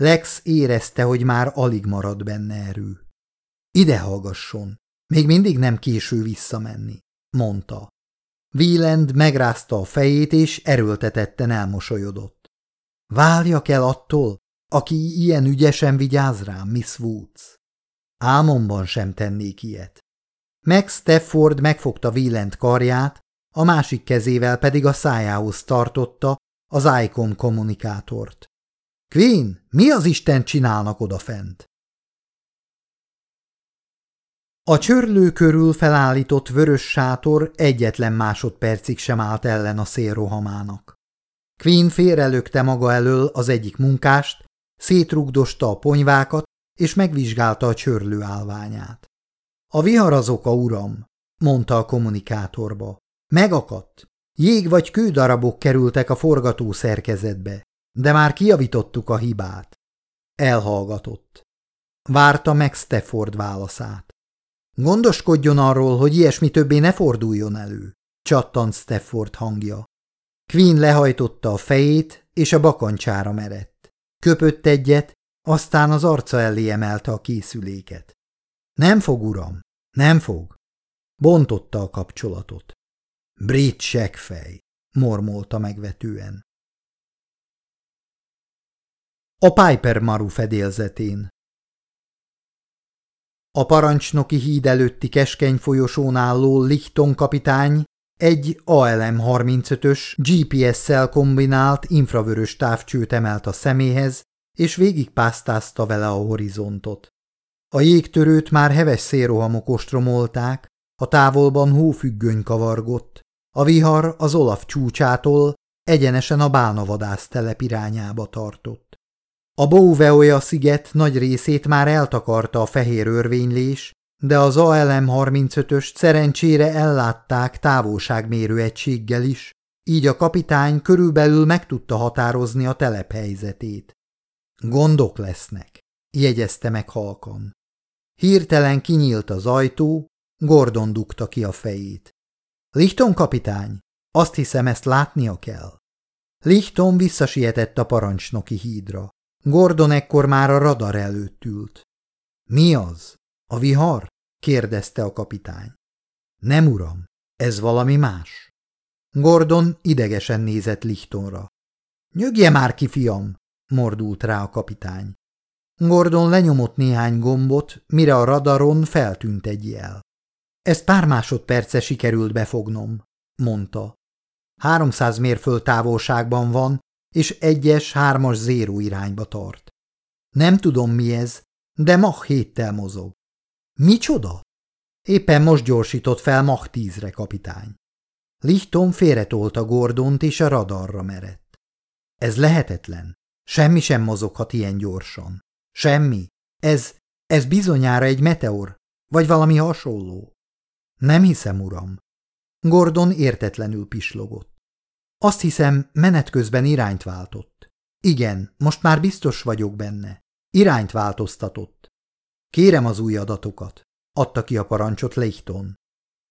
Lex érezte, hogy már alig marad benne erő. Ide hallgasson, még mindig nem késő visszamenni, mondta. Wieland megrázta a fejét, és erőltetetten elmosolyodott. Váljak el attól, aki ilyen ügyesen vigyáz rám, Miss Woods. Álmomban sem tennék ilyet. Max Stafford megfogta Wieland karját, a másik kezével pedig a szájához tartotta az ICOM kommunikátort. Queen, mi az Isten csinálnak odafent? A csörlő körül felállított vörös sátor egyetlen másodpercig sem állt ellen a szélrohamának. Queen félrelökte maga elől az egyik munkást, szétrugdosta a ponyvákat, és megvizsgálta a csörlő állványát. A vihar az oka, uram, mondta a kommunikátorba. Megakadt. Jég vagy kődarabok kerültek a forgató szerkezetbe. De már kijavítottuk a hibát. Elhallgatott. Várta meg Stafford válaszát. Gondoskodjon arról, hogy ilyesmi többé ne forduljon elő, csattant Stafford hangja. Queen lehajtotta a fejét, és a bakancsára merett. Köpött egyet, aztán az arca elé emelte a készüléket. Nem fog, uram, nem fog. Bontotta a kapcsolatot. Brit seggfej, mormolta megvetően. A Piper Maru fedélzetén. A parancsnoki híd előtti keskeny folyosón álló Lichton kapitány egy ALM-35-ös GPS-szel kombinált infravörös távcsőt emelt a szeméhez, és végigpásztázta vele a horizontot. A jégtörőt már heves szélrohamok ostromolták, a távolban hófüggöny kavargott, a vihar az Olaf csúcsától egyenesen a bálnavadász telep irányába tartott. A Bouveoja sziget nagy részét már eltakarta a fehér örvénylés, de az ALM-35-öst szerencsére ellátták távolságmérő egységgel is, így a kapitány körülbelül meg tudta határozni a telephelyzetét. Gondok lesznek, jegyezte meg halkan. Hirtelen kinyílt az ajtó, Gordon dugta ki a fejét. Lichton kapitány, azt hiszem ezt látnia kell. Lichton visszasietett a parancsnoki hídra. Gordon ekkor már a radar előtt ült. Mi az? A vihar? kérdezte a kapitány. Nem, uram, ez valami más. Gordon idegesen nézett Lichtonra. Nyögje már ki, fiam, mordult rá a kapitány. Gordon lenyomott néhány gombot, mire a radaron feltűnt egy jel. Ezt pár másodperce sikerült befognom, mondta. Háromszáz mérföld távolságban van, és egyes hármas zéró irányba tart. Nem tudom mi ez, de Mach héttel mozog. Micsoda? Éppen most gyorsított fel Mach tízre, kapitány. Lichton félretolta Gordont és a radarra merett. Ez lehetetlen. Semmi sem mozoghat ilyen gyorsan. Semmi. Ez, ez bizonyára egy meteor, vagy valami hasonló. Nem hiszem, uram. Gordon értetlenül pislogott. Azt hiszem, menet közben irányt váltott. Igen, most már biztos vagyok benne. Irányt változtatott. Kérem az új adatokat, adta ki a parancsot Leighton.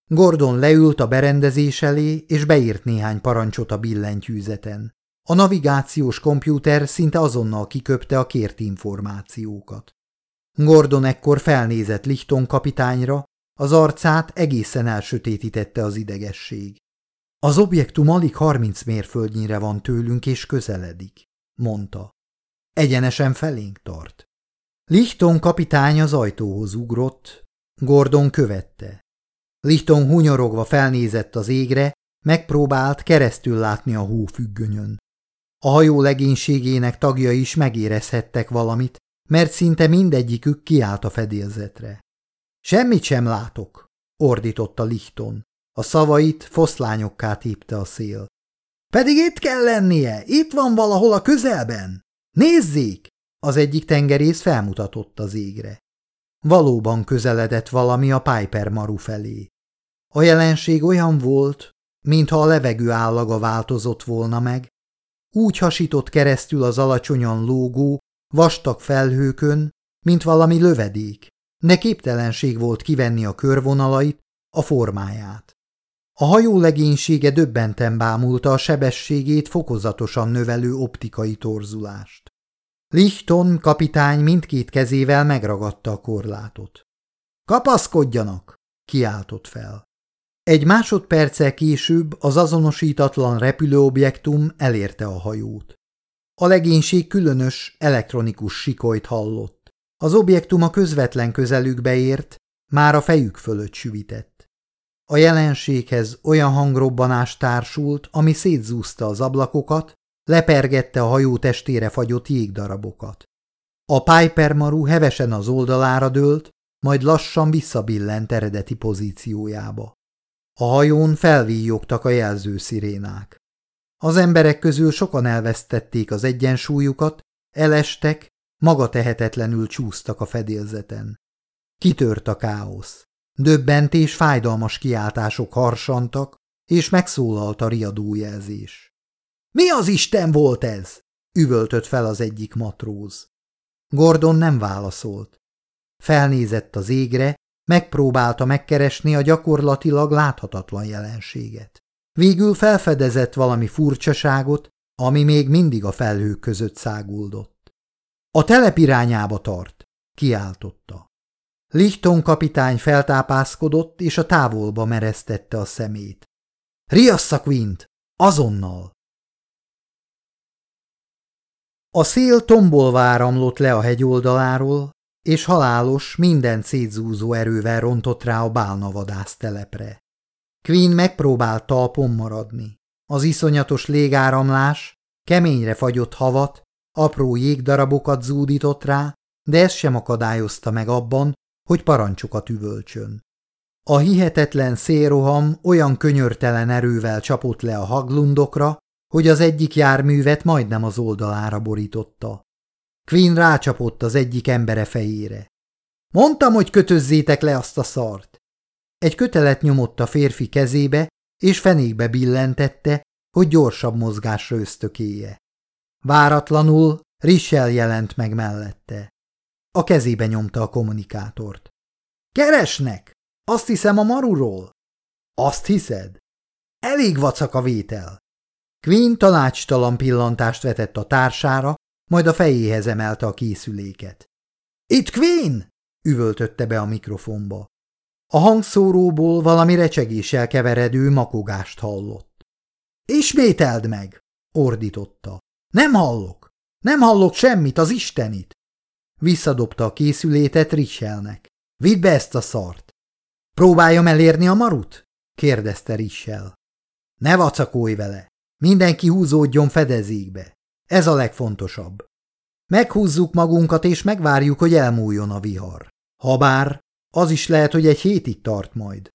Gordon leült a berendezés elé, és beírt néhány parancsot a billentyűzeten. A navigációs kompjúter szinte azonnal kiköpte a kért információkat. Gordon ekkor felnézett Lichton kapitányra, az arcát egészen elsötétítette az idegesség. Az objektum alig harminc mérföldnyire van tőlünk és közeledik, mondta. Egyenesen felénk tart. Lichton kapitány az ajtóhoz ugrott, Gordon követte. Lichton hunyorogva felnézett az égre, megpróbált keresztül látni a hófüggönyön. A hajó legénységének tagja is megérezhettek valamit, mert szinte mindegyikük kiállt a fedélzetre. Semmit sem látok, ordította Lichton. A szavait foszlányokká tépte a szél. Pedig itt kell lennie, itt van valahol a közelben. Nézzék! Az egyik tengerész felmutatott az égre. Valóban közeledett valami a Piper maru felé. A jelenség olyan volt, mintha a levegő állaga változott volna meg, úgy hasított keresztül az alacsonyan lógó, vastag felhőkön, mint valami lövedék, de képtelenség volt kivenni a körvonalait, a formáját. A hajó legénysége döbbenten bámulta a sebességét fokozatosan növelő optikai torzulást. Lichton kapitány mindkét kezével megragadta a korlátot. – Kapaszkodjanak! – kiáltott fel. Egy másodperccel később az azonosítatlan repülőobjektum elérte a hajót. A legénység különös elektronikus sikolyt hallott. Az objektum a közvetlen közelükbe ért, már a fejük fölött süvitett. A jelenséghez olyan hangrobbanás társult, ami szétzúzta az ablakokat, lepergette a hajó testére fagyott jégdarabokat. A Piper maru hevesen az oldalára dőlt, majd lassan visszabillent eredeti pozíciójába. A hajón felvíjogtak a jelzőszirénák. Az emberek közül sokan elvesztették az egyensúlyukat, elestek, maga tehetetlenül csúsztak a fedélzeten. Kitört a káosz. Döbbentés, fájdalmas kiáltások harsantak, és megszólalt a riadójelzés. – Mi az Isten volt ez? – üvöltött fel az egyik matróz. Gordon nem válaszolt. Felnézett az égre, megpróbálta megkeresni a gyakorlatilag láthatatlan jelenséget. Végül felfedezett valami furcsaságot, ami még mindig a felhők között száguldott. A telep irányába tart, kiáltotta. Lichton kapitány feltápászkodott, és a távolba mereztette a szemét. Riassza Quint! Azonnal! A szél tombolva áramlott le a hegyoldaláról, és halálos, minden szétzúzó erővel rontott rá a bálnavadász telepre. Queen megpróbált talpon maradni. Az iszonyatos légáramlás keményre fagyott havat, apró jégdarabokat zúdított rá, de ez sem akadályozta meg abban, hogy parancsokat üvölcsön. A hihetetlen szélroham olyan könyörtelen erővel csapott le a haglundokra, hogy az egyik járművet majdnem az oldalára borította. Queen rácsapott az egyik embere fejére. Mondtam, hogy kötözzétek le azt a szart. Egy kötelet nyomott a férfi kezébe, és fenékbe billentette, hogy gyorsabb mozgásra ösztökéje. Váratlanul Rissel jelent meg mellette. A kezébe nyomta a kommunikátort. Keresnek! Azt hiszem a maruról. Azt hiszed? Elég vacak a vétel. Queen tanácstalan pillantást vetett a társára, majd a fejéhez emelte a készüléket. Itt Queen! üvöltötte be a mikrofonba. A hangszóróból valami recsegéssel keveredő makogást hallott. Ismételd meg! ordította. Nem hallok! Nem hallok semmit, az istenit! Visszadobta a készülétet Richelnek. Vidd be ezt a szart! Próbáljam elérni a marut? kérdezte Richel. Ne vacakolj vele! Mindenki húzódjon fedezékbe. Ez a legfontosabb. Meghúzzuk magunkat, és megvárjuk, hogy elmúljon a vihar. Habár az is lehet, hogy egy hétig tart majd.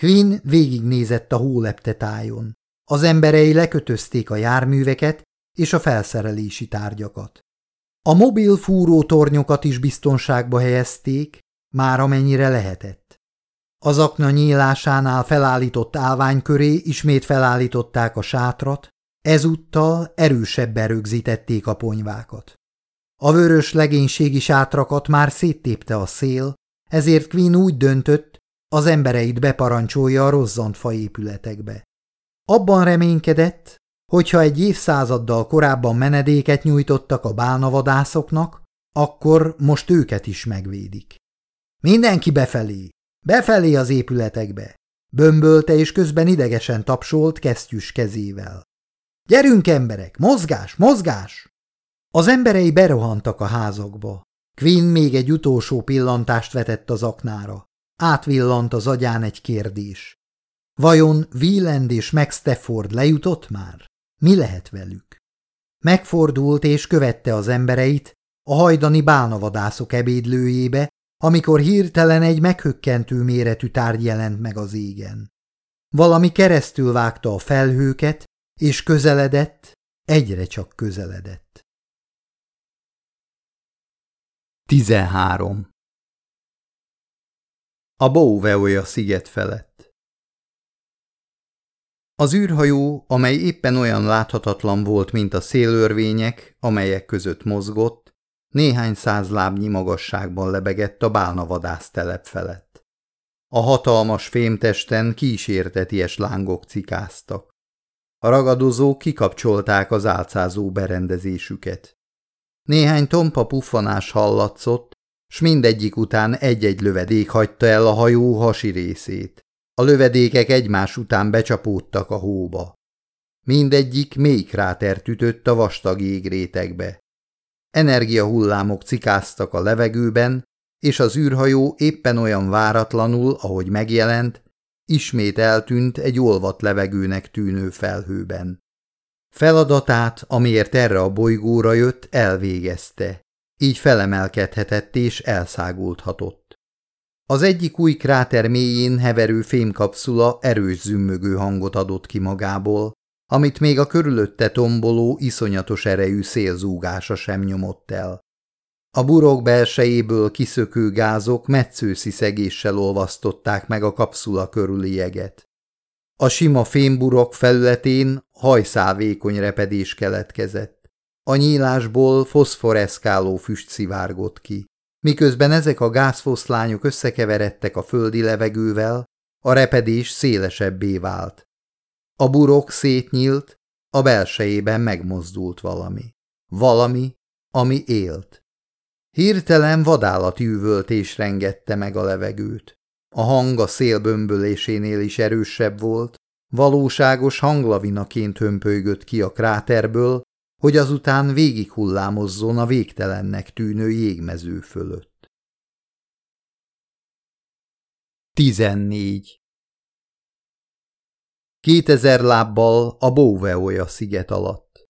Quinn végignézett a hóleptetájon. Az emberei lekötözték a járműveket és a felszerelési tárgyakat. A mobil fúrótornyokat is biztonságba helyezték, már amennyire lehetett. Az akna nyílásánál felállított állvány köré ismét felállították a sátrat, ezúttal erősebben rögzítették a ponyvákat. A vörös legénységi sátrakat már széttépte a szél, ezért Queen úgy döntött, az embereit beparancsolja a rozzant faépületekbe. Abban reménykedett, hogyha egy évszázaddal korábban menedéket nyújtottak a bálnavadászoknak, akkor most őket is megvédik. Mindenki befelé, befelé az épületekbe, bömbölte és közben idegesen tapsolt kesztyűs kezével. Gyerünk, emberek, mozgás, mozgás! Az emberei berohantak a házakba. Quinn még egy utolsó pillantást vetett az aknára. Átvillant az agyán egy kérdés. Vajon Wieland és Max Stafford lejutott már? Mi lehet velük? Megfordult és követte az embereit a hajdani bálnavadászok ebédlőjébe, amikor hirtelen egy meghökkentő méretű tárgy jelent meg az égen. Valami keresztül vágta a felhőket, és közeledett, egyre csak közeledett. 13. A Bouveoja sziget felett Az űrhajó, amely éppen olyan láthatatlan volt, mint a szélörvények, amelyek között mozgott, néhány száz lábnyi magasságban lebegett a bálnavadász telep felett. A hatalmas fémtesten kísérteties lángok cikáztak. A ragadozók kikapcsolták az álcázó berendezésüket. Néhány tompa puffanás hallatszott, s mindegyik után egy-egy lövedék hagyta el a hajó hasi részét. A lövedékek egymás után becsapódtak a hóba. Mindegyik mély krátert ütött a vastag jégrétegbe. Energiahullámok cikáztak a levegőben, és az űrhajó éppen olyan váratlanul, ahogy megjelent, ismét eltűnt egy olvat levegőnek tűnő felhőben. Feladatát, amiért erre a bolygóra jött, elvégezte, így felemelkedhetett és elszágulthatott. Az egyik új kráter mélyén heverő fémkapszula erős zümmögő hangot adott ki magából, amit még a körülötte tomboló, iszonyatos erejű szélzúgása sem nyomott el. A burok belsejéből kiszökő gázok metszőszi szegéssel olvasztották meg a kapszula körüli jeget. A sima fémburok felületén hajszálvékony repedés keletkezett. A nyílásból foszforeszkáló füst szivárgott ki. Miközben ezek a gázfoszlányok összekeveredtek a földi levegővel, a repedés szélesebbé vált. A burok szétnyílt, a belsejében megmozdult valami. Valami, ami élt. Hirtelen vadállati üvöltés rengette meg a levegőt. A hang a szél bömbölésénél is erősebb volt, valóságos hanglavinaként hömpölygött ki a kráterből, hogy azután végighullámozzon a végtelennek tűnő jégmező fölött. 14. Kétezer lábbal a Bóveoja sziget alatt.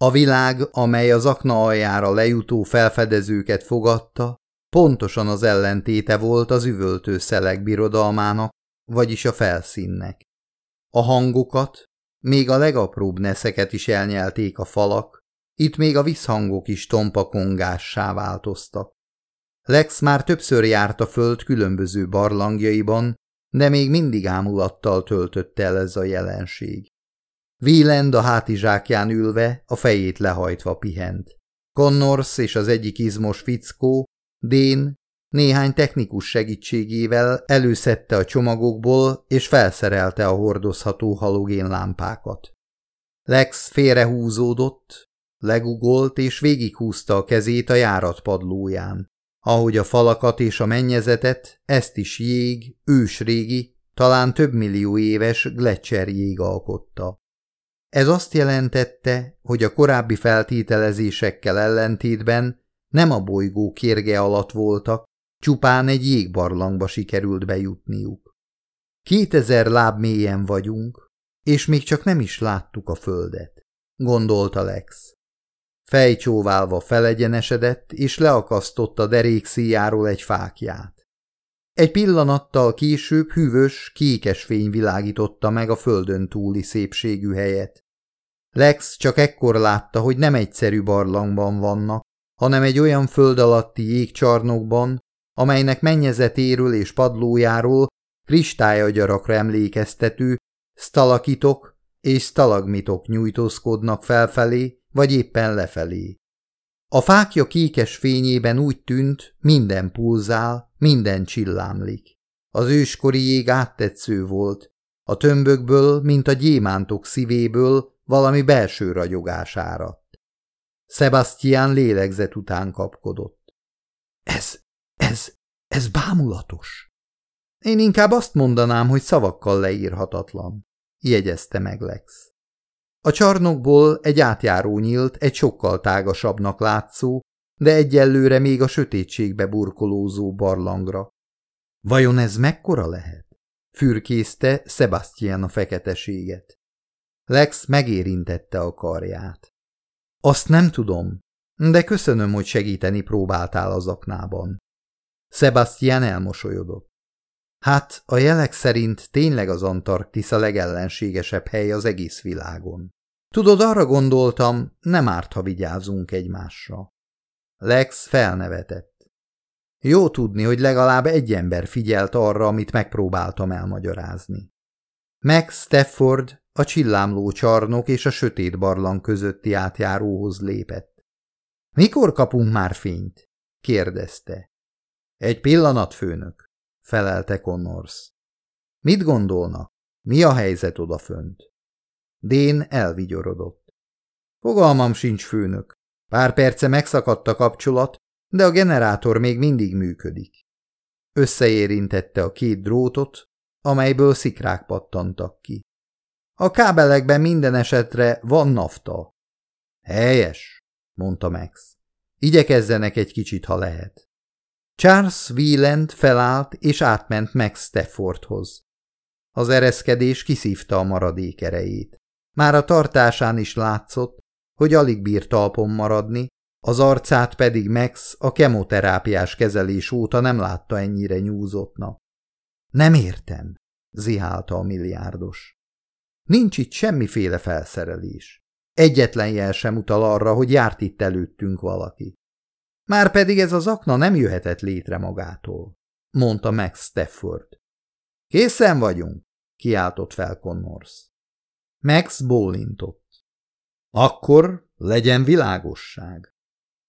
A világ, amely az akna aljára lejutó felfedezőket fogadta, pontosan az ellentéte volt az üvöltő szelek birodalmának, vagyis a felszínnek. A hangokat, még a legapróbb neszeket is elnyelték a falak, itt még a visszhangok is tompa változtak. Lex már többször járt a föld különböző barlangjaiban, de még mindig ámulattal töltötte el ez a jelenség. Wieland a hátizsákján ülve, a fejét lehajtva pihent. Connors és az egyik izmos fickó, Dén, néhány technikus segítségével előszedte a csomagokból és felszerelte a hordozható halogénlámpákat. Lex félrehúzódott, legugolt és végighúzta a kezét a járat padlóján. Ahogy a falakat és a mennyezetet, ezt is jég, ősrégi, talán több millió éves Gletscher jég alkotta. Ez azt jelentette, hogy a korábbi feltételezésekkel ellentétben nem a bolygó kérge alatt voltak, csupán egy jégbarlangba sikerült bejutniuk. Kétezer láb mélyen vagyunk, és még csak nem is láttuk a földet, gondolta Lex. Fejcsóválva felegyenesedett, és leakasztotta derék szíjáról egy fákját. Egy pillanattal később hűvös, kékes fény világította meg a földön túli szépségű helyet. Lex csak ekkor látta, hogy nem egyszerű barlangban vannak, hanem egy olyan föld alatti jégcsarnokban, amelynek mennyezetéről és padlójáról kristályagyarakra emlékeztető sztalakitok és stalagmitok nyújtózkodnak felfelé, vagy éppen lefelé. A fákja kékes fényében úgy tűnt, minden pulzál, minden csillámlik. Az őskori jég áttetsző volt, a tömbökből, mint a gyémántok szívéből valami belső ragyogás áradt. Sebastian lélegzet után kapkodott. Ez, ez, ez bámulatos. Én inkább azt mondanám, hogy szavakkal leírhatatlan, jegyezte meg Lex. A csarnokból egy átjáró nyílt, egy sokkal tágasabbnak látszó, de egyelőre még a sötétségbe burkolózó barlangra. Vajon ez mekkora lehet? Fürkészte Sebastian a feketeséget. Lex megérintette a karját. Azt nem tudom, de köszönöm, hogy segíteni próbáltál az aknában. Sebastian elmosolyodott. Hát, a jelek szerint tényleg az Antarktisz a legellenségesebb hely az egész világon. Tudod, arra gondoltam, nem árt, ha vigyázunk egymásra. Lex felnevetett. Jó tudni, hogy legalább egy ember figyelt arra, amit megpróbáltam elmagyarázni. Max Stafford a csillámló csarnok és a sötét barlang közötti átjáróhoz lépett. – Mikor kapunk már fényt? – kérdezte. – Egy pillanat, főnök – felelte Connors. – Mit gondolnak? Mi a helyzet odafönt? Dén elvigyorodott. – Fogalmam sincs, főnök. Pár perce megszakadt a kapcsolat, de a generátor még mindig működik. Összeérintette a két drótot, amelyből szikrák pattantak ki. A kábelekben minden esetre van nafta. Helyes, mondta Max. Igyekezzenek egy kicsit, ha lehet. Charles Wieland felállt és átment Max Staffordhoz. Az ereszkedés kiszívta a maradék erejét. Már a tartásán is látszott, hogy alig bír talpon maradni, az arcát pedig Max a kemoterápiás kezelés óta nem látta ennyire nyúzottnak. Nem értem, zihálta a milliárdos. Nincs itt semmiféle felszerelés. Egyetlen jel sem utal arra, hogy járt itt előttünk valaki. Márpedig ez az akna nem jöhetett létre magától, mondta Max Stafford. Készen vagyunk, kiáltott fel Connors. Max bólintott. Akkor legyen világosság.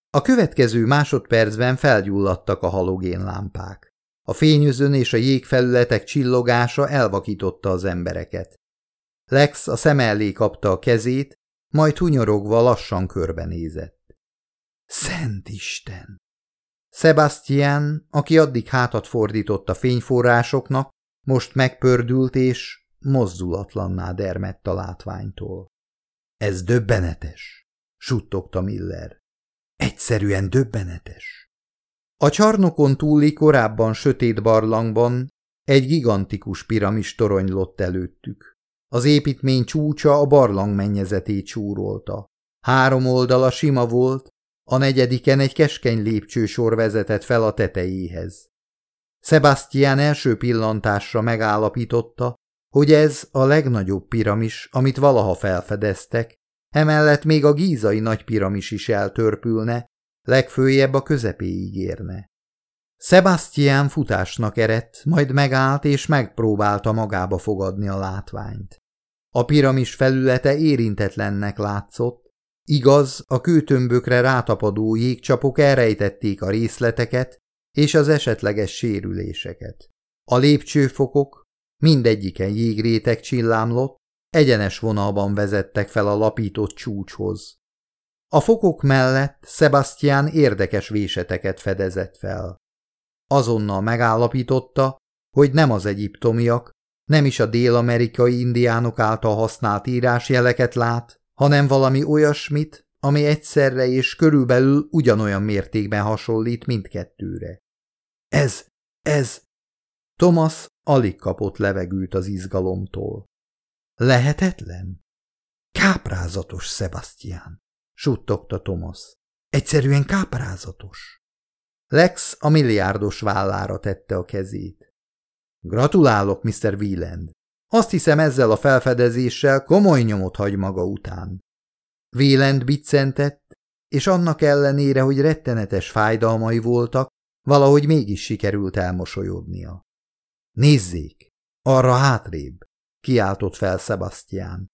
A következő másodpercben felgyulladtak a halogénlámpák. A fényözön és a jégfelületek csillogása elvakította az embereket. Lex a szem elé kapta a kezét, majd hunyorogva lassan körbenézett. Szent Isten! Sebastian, aki addig hátat fordított a fényforrásoknak, most megpördült és mozdulatlanná dermedt a látványtól. Ez döbbenetes, suttogta Miller. Egyszerűen döbbenetes. A csarnokon túli korábban sötét barlangban egy gigantikus piramis toronylott előttük. Az építmény csúcsa a barlang mennyezetét súrolta. Három oldala sima volt, a negyediken egy keskeny lépcsősor vezetett fel a tetejéhez. Sebastian első pillantásra megállapította, hogy ez a legnagyobb piramis, amit valaha felfedeztek, emellett még a gízai nagy piramis is eltörpülne, legfőjebb a közepéig érne. Sebastian futásnak erett, majd megállt és megpróbálta magába fogadni a látványt. A piramis felülete érintetlennek látszott, igaz, a kőtömbökre rátapadó jégcsapok elrejtették a részleteket és az esetleges sérüléseket. A lépcsőfokok, mindegyiken jégrétek csillámlott, egyenes vonalban vezettek fel a lapított csúcshoz. A fokok mellett Sebastian érdekes véseteket fedezett fel. Azonnal megállapította, hogy nem az egyiptomiak, nem is a dél-amerikai indiánok által használt írásjeleket lát, hanem valami olyasmit, ami egyszerre és körülbelül ugyanolyan mértékben hasonlít mindkettőre. Ez, ez... Thomas alig kapott levegőt az izgalomtól. Lehetetlen? Káprázatos, Sebastian, suttogta Thomas. Egyszerűen káprázatos. Lex a milliárdos vállára tette a kezét. Gratulálok, Mr. Wieland. Azt hiszem ezzel a felfedezéssel komoly nyomot hagy maga után. Wieland biccentett, és annak ellenére, hogy rettenetes fájdalmai voltak, valahogy mégis sikerült elmosolyodnia. Nézzék, arra hátrébb, kiáltott fel Sebastian.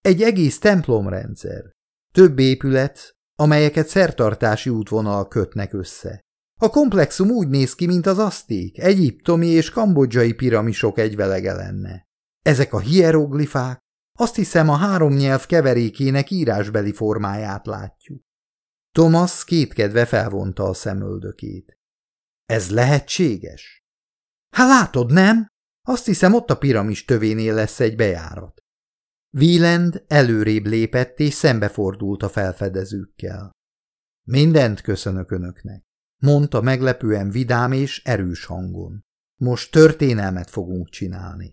Egy egész templomrendszer, több épület, amelyeket szertartási útvonal kötnek össze. A komplexum úgy néz ki, mint az aszték, egyiptomi és kambodzsai piramisok egyvelege lenne. Ezek a hieroglifák, azt hiszem a három nyelv keverékének írásbeli formáját látjuk. Thomas kétkedve felvonta a szemöldökét. Ez lehetséges? Hát látod, nem? Azt hiszem, ott a piramis tövénél lesz egy bejárat. Wieland előrébb lépett és szembefordult a felfedezőkkel. Mindent köszönök önöknek, mondta meglepően vidám és erős hangon. Most történelmet fogunk csinálni.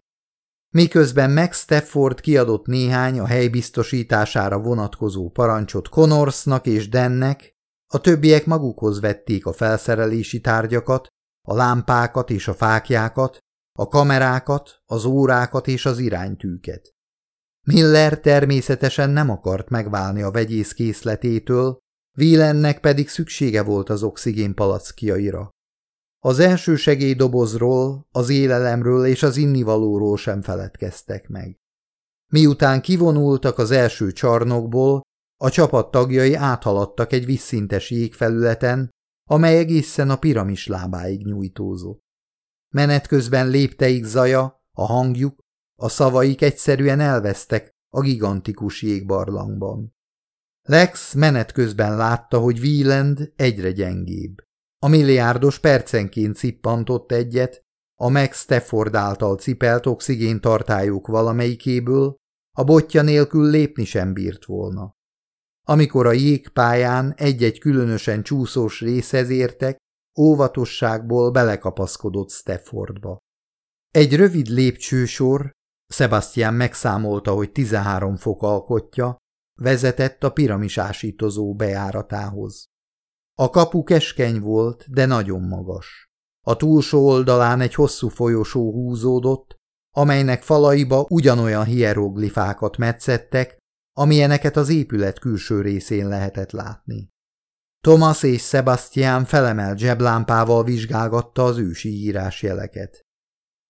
Miközben Max Stafford kiadott néhány a hely biztosítására vonatkozó parancsot Connorsnak és Dennek, a többiek magukhoz vették a felszerelési tárgyakat, a lámpákat és a fákjákat, a kamerákat, az órákat és az iránytűket. Miller természetesen nem akart megválni a vegyész készletétől, Wielennek pedig szüksége volt az oxigén palackjaira. Az első segélydobozról, az élelemről és az innivalóról sem feledkeztek meg. Miután kivonultak az első csarnokból, a csapat tagjai áthaladtak egy visszintes jégfelületen, amely egészen a piramis lábáig nyújtózott. Menet közben lépteik zaja, a hangjuk, a szavaik egyszerűen elvesztek a gigantikus jégbarlangban. Lex menet közben látta, hogy Wieland egyre gyengébb. A milliárdos percenként cippantott egyet, a Max Stafford által cipelt oxigéntartályok valamelyikéből, a botja nélkül lépni sem bírt volna. Amikor a jégpályán egy-egy különösen csúszós részhez értek, óvatosságból belekapaszkodott Staffordba. Egy rövid lépcsősor, Sebastian megszámolta, hogy 13 fok alkotja, vezetett a piramisásítozó bejáratához. A kapu keskeny volt, de nagyon magas. A túlsó oldalán egy hosszú folyosó húzódott, amelynek falaiba ugyanolyan hieroglifákat metszettek, amilyeneket az épület külső részén lehetett látni. Thomas és Sebastian felemelt zseblámpával vizsgálgatta az ősi írásjeleket.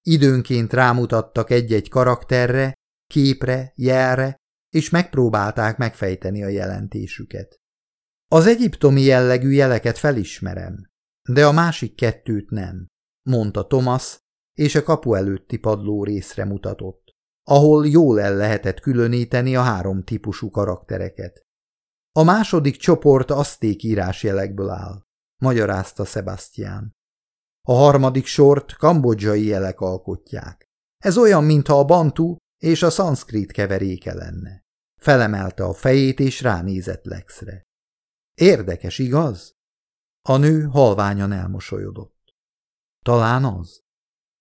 Időnként rámutattak egy-egy karakterre, képre, jelre, és megpróbálták megfejteni a jelentésüket. Az egyiptomi jellegű jeleket felismerem, de a másik kettőt nem, mondta Thomas, és a kapu előtti padló részre mutatott, ahol jól el lehetett különíteni a három típusú karaktereket. A második csoport aszték írásjelekből áll, magyarázta Sebastian. A harmadik sort kambodzsai jelek alkotják. Ez olyan, mintha a bantu és a szanszkrit keveréke lenne. Felemelte a fejét és ránézett Lexre. Érdekes, igaz? A nő halványan elmosolyodott. Talán az.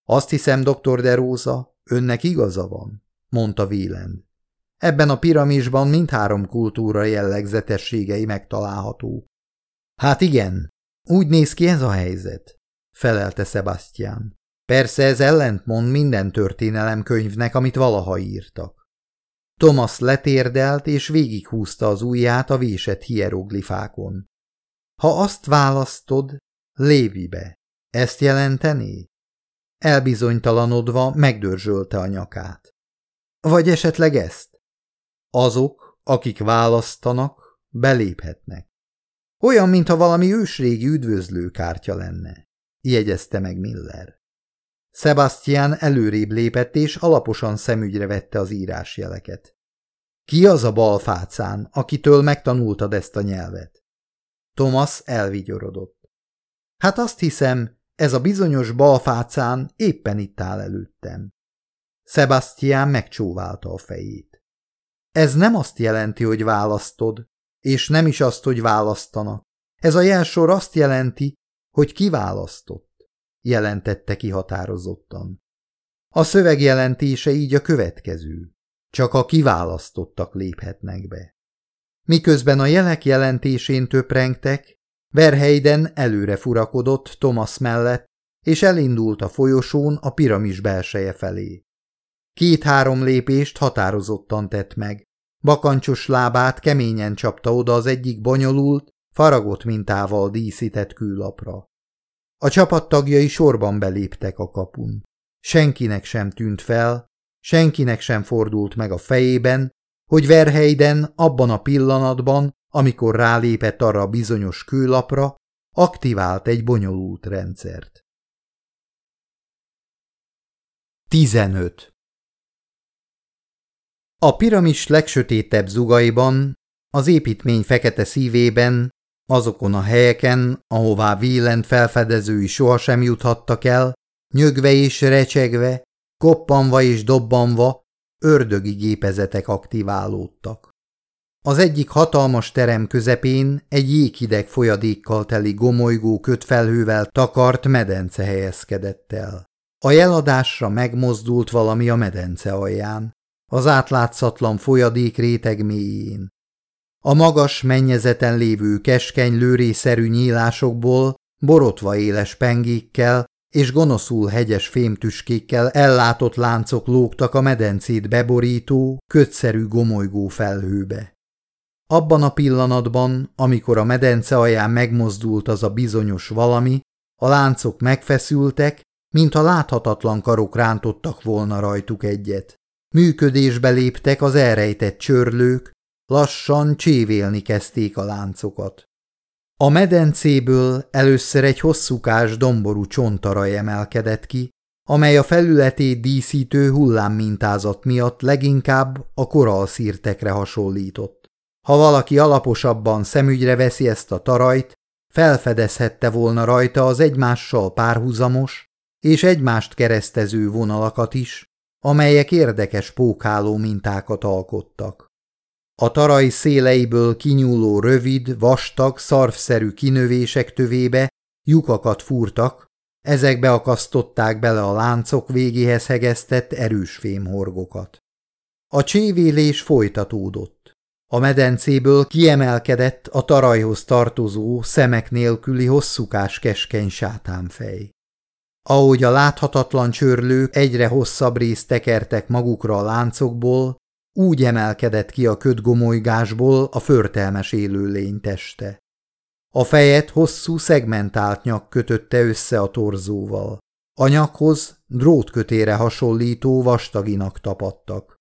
Azt hiszem, doktor de Rosa, önnek igaza van, mondta Wieland. Ebben a piramisban mindhárom kultúra jellegzetességei megtalálható. Hát igen, úgy néz ki ez a helyzet, felelte Sebastian. Persze ez ellentmond minden történelemkönyvnek, amit valaha írtak. Thomas letérdelt és végighúzta az ujját a vésett hieroglifákon. Ha azt választod, lévi be. Ezt jelenteni? Elbizonytalanodva megdörzsölte a nyakát. Vagy esetleg ezt? Azok, akik választanak, beléphetnek. Olyan, mintha valami ősrégi üdvözlőkártya lenne, jegyezte meg Miller. Sebastian előrébb lépett, és alaposan szemügyre vette az írásjeleket. Ki az a balfácán, akitől megtanultad ezt a nyelvet? Thomas elvigyorodott. Hát azt hiszem, ez a bizonyos balfácán éppen itt áll előttem. Sebastian megcsóválta a fejét. Ez nem azt jelenti, hogy választod, és nem is azt, hogy választanak. Ez a jelsor azt jelenti, hogy kiválasztott, jelentette ki határozottan. A szöveg jelentése így a következő. Csak a kiválasztottak léphetnek be. Miközben a jelek jelentésén töprengtek, Verheiden előre furakodott Thomas mellett, és elindult a folyosón a piramis belseje felé. Két-három lépést határozottan tett meg. Bakancsos lábát keményen csapta oda az egyik bonyolult, faragott mintával díszített küllapra. A csapattagjai sorban beléptek a kapun. Senkinek sem tűnt fel, senkinek sem fordult meg a fejében, hogy Verheiden abban a pillanatban, amikor rálépett arra a bizonyos kőlapra, aktivált egy bonyolult rendszert. 15. A piramis legsötétebb zugaiban, az építmény fekete szívében, azokon a helyeken, ahová Vélent felfedezői sohasem juthattak el, nyögve és recsegve, koppanva és dobbanva, ördögi gépezetek aktiválódtak. Az egyik hatalmas terem közepén egy jéghideg folyadékkal teli gomolygó kötfelhővel takart medence helyezkedett el. A jeladásra megmozdult valami a medence alján, az átlátszatlan folyadék réteg mélyén. A magas mennyezeten lévő keskeny lőrészerű nyílásokból borotva éles pengékkel és gonoszul hegyes fémtüskékkel ellátott láncok lógtak a medencét beborító, kötszerű gomolygó felhőbe. Abban a pillanatban, amikor a medence alján megmozdult az a bizonyos valami, a láncok megfeszültek, mintha láthatatlan karok rántottak volna rajtuk egyet. Működésbe léptek az elrejtett csörlők, lassan csévélni kezdték a láncokat. A medencéből először egy hosszúkás domború csontaraj emelkedett ki, amely a felületét díszítő hullámmintázat miatt leginkább a koralszírtekre hasonlított. Ha valaki alaposabban szemügyre veszi ezt a tarajt, felfedezhette volna rajta az egymással párhuzamos és egymást keresztező vonalakat is, amelyek érdekes pókháló mintákat alkottak. A taraj széleiből kinyúló rövid, vastag, szarvszerű kinövések tövébe lyukakat fúrtak, ezekbe akasztották bele a láncok végéhez hegesztett erős fémhorgokat. A csévélés folytatódott. A medencéből kiemelkedett a tarajhoz tartozó, szemek nélküli hosszúkás keskeny sátánfej. Ahogy a láthatatlan csörlők egyre hosszabb részt tekertek magukra a láncokból, úgy emelkedett ki a ködgomolygásból a förtelmes élőlény teste. A fejet hosszú szegmentált nyak kötötte össze a torzóval. A nyakhoz drótkötére hasonlító vastaginak tapadtak.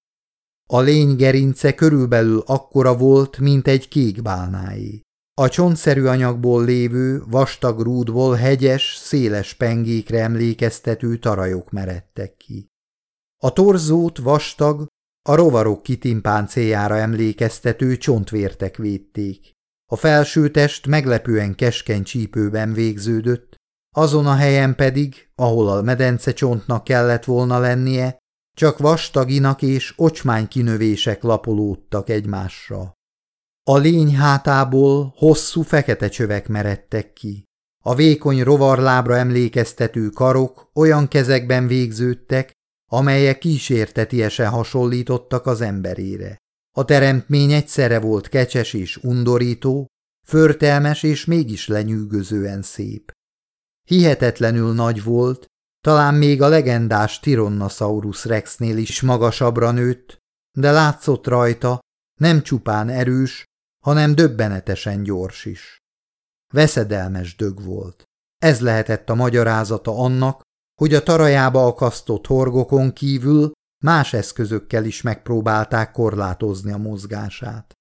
A lény gerince körülbelül akkora volt, mint egy kék bálnáé. A csontszerű anyagból lévő, vastag rúdból hegyes, széles pengékre emlékeztető tarajok meredtek ki. A torzót vastag, a rovarok kitimpáncéjára emlékeztető csontvértek védték. A felső test meglepően keskeny csípőben végződött, azon a helyen pedig, ahol a medence csontnak kellett volna lennie, csak vastaginak és ocsmány kinövések lapolódtak egymásra. A lény hátából hosszú fekete csövek meredtek ki. A vékony rovarlábra emlékeztető karok olyan kezekben végződtek, amelyek kísértetiesen hasonlítottak az emberére. A teremtmény egyszerre volt kecses és undorító, förtelmes és mégis lenyűgözően szép. Hihetetlenül nagy volt, talán még a legendás Tyrannosaurus rexnél is magasabbra nőtt, de látszott rajta, nem csupán erős, hanem döbbenetesen gyors is. Veszedelmes dög volt. Ez lehetett a magyarázata annak, hogy a tarajába akasztott horgokon kívül más eszközökkel is megpróbálták korlátozni a mozgását.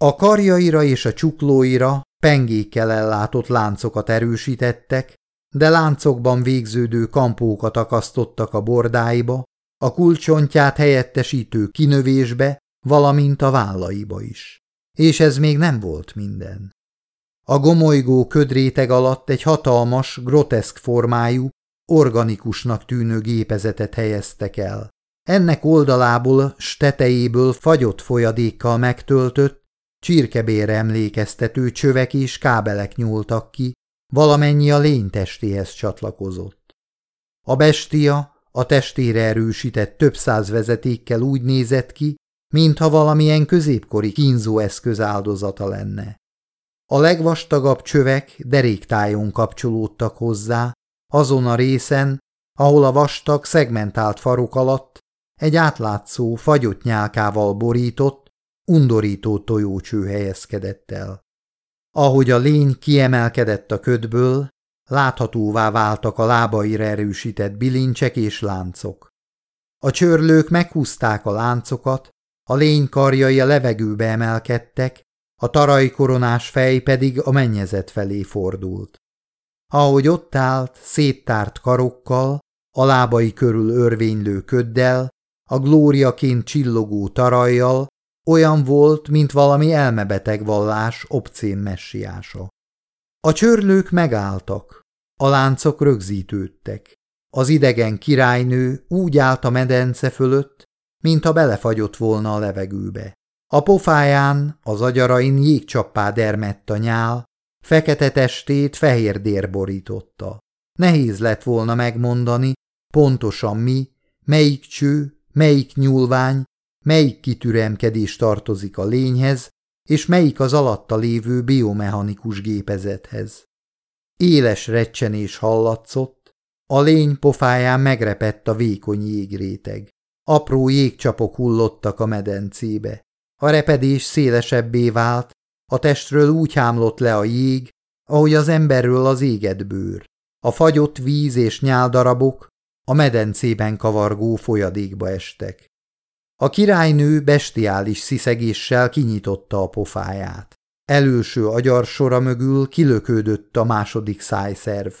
A karjaira és a csuklóira pengékkel ellátott láncokat erősítettek, de láncokban végződő kampókat akasztottak a bordáiba, a kulcsontját helyettesítő kinövésbe, valamint a vállaiba is. És ez még nem volt minden. A gomolygó ködréteg alatt egy hatalmas, groteszk formájú, organikusnak tűnő gépezetet helyeztek el. Ennek oldalából, stetejéből fagyott folyadékkal megtöltött, csirkebére emlékeztető csövek és kábelek nyúltak ki, valamennyi a lény testéhez csatlakozott. A bestia a testére erősített több száz vezetékkel úgy nézett ki, mintha valamilyen középkori kínzó eszköz áldozata lenne. A legvastagabb csövek deréktájon kapcsolódtak hozzá, azon a részen, ahol a vastag, szegmentált farok alatt egy átlátszó, fagyott nyálkával borított, undorító tojócső helyezkedett el. Ahogy a lény kiemelkedett a ködből, láthatóvá váltak a lábaira erősített bilincsek és láncok. A csörlők meghúzták a láncokat, a lény karjai a levegőbe emelkedtek, a tarajkoronás fej pedig a mennyezet felé fordult. Ahogy ott állt, széttárt karokkal, a lábai körül örvénylő köddel, a glóriaként csillogó tarajjal, olyan volt, mint valami elmebeteg vallás obcén messiása. A csörlők megálltak, a láncok rögzítődtek. Az idegen királynő úgy állt a medence fölött, mintha belefagyott volna a levegőbe. A pofáján, az agyarain jégcsappá dermett a nyál, fekete testét fehér dér borította. Nehéz lett volna megmondani, pontosan mi, melyik cső, melyik nyúlvány, melyik kitüremkedés tartozik a lényhez, és melyik az alatta lévő biomechanikus gépezethez. Éles recsenés hallatszott, a lény pofáján megrepett a vékony jégréteg. Apró jégcsapok hullottak a medencébe. A repedés szélesebbé vált, a testről úgy hámlott le a jég, ahogy az emberről az éget bőr. A fagyott víz és nyáldarabok a medencében kavargó folyadékba estek. A királynő bestiális sziszegéssel kinyitotta a pofáját. Előső agyarsora mögül kilökődött a második szájszerv.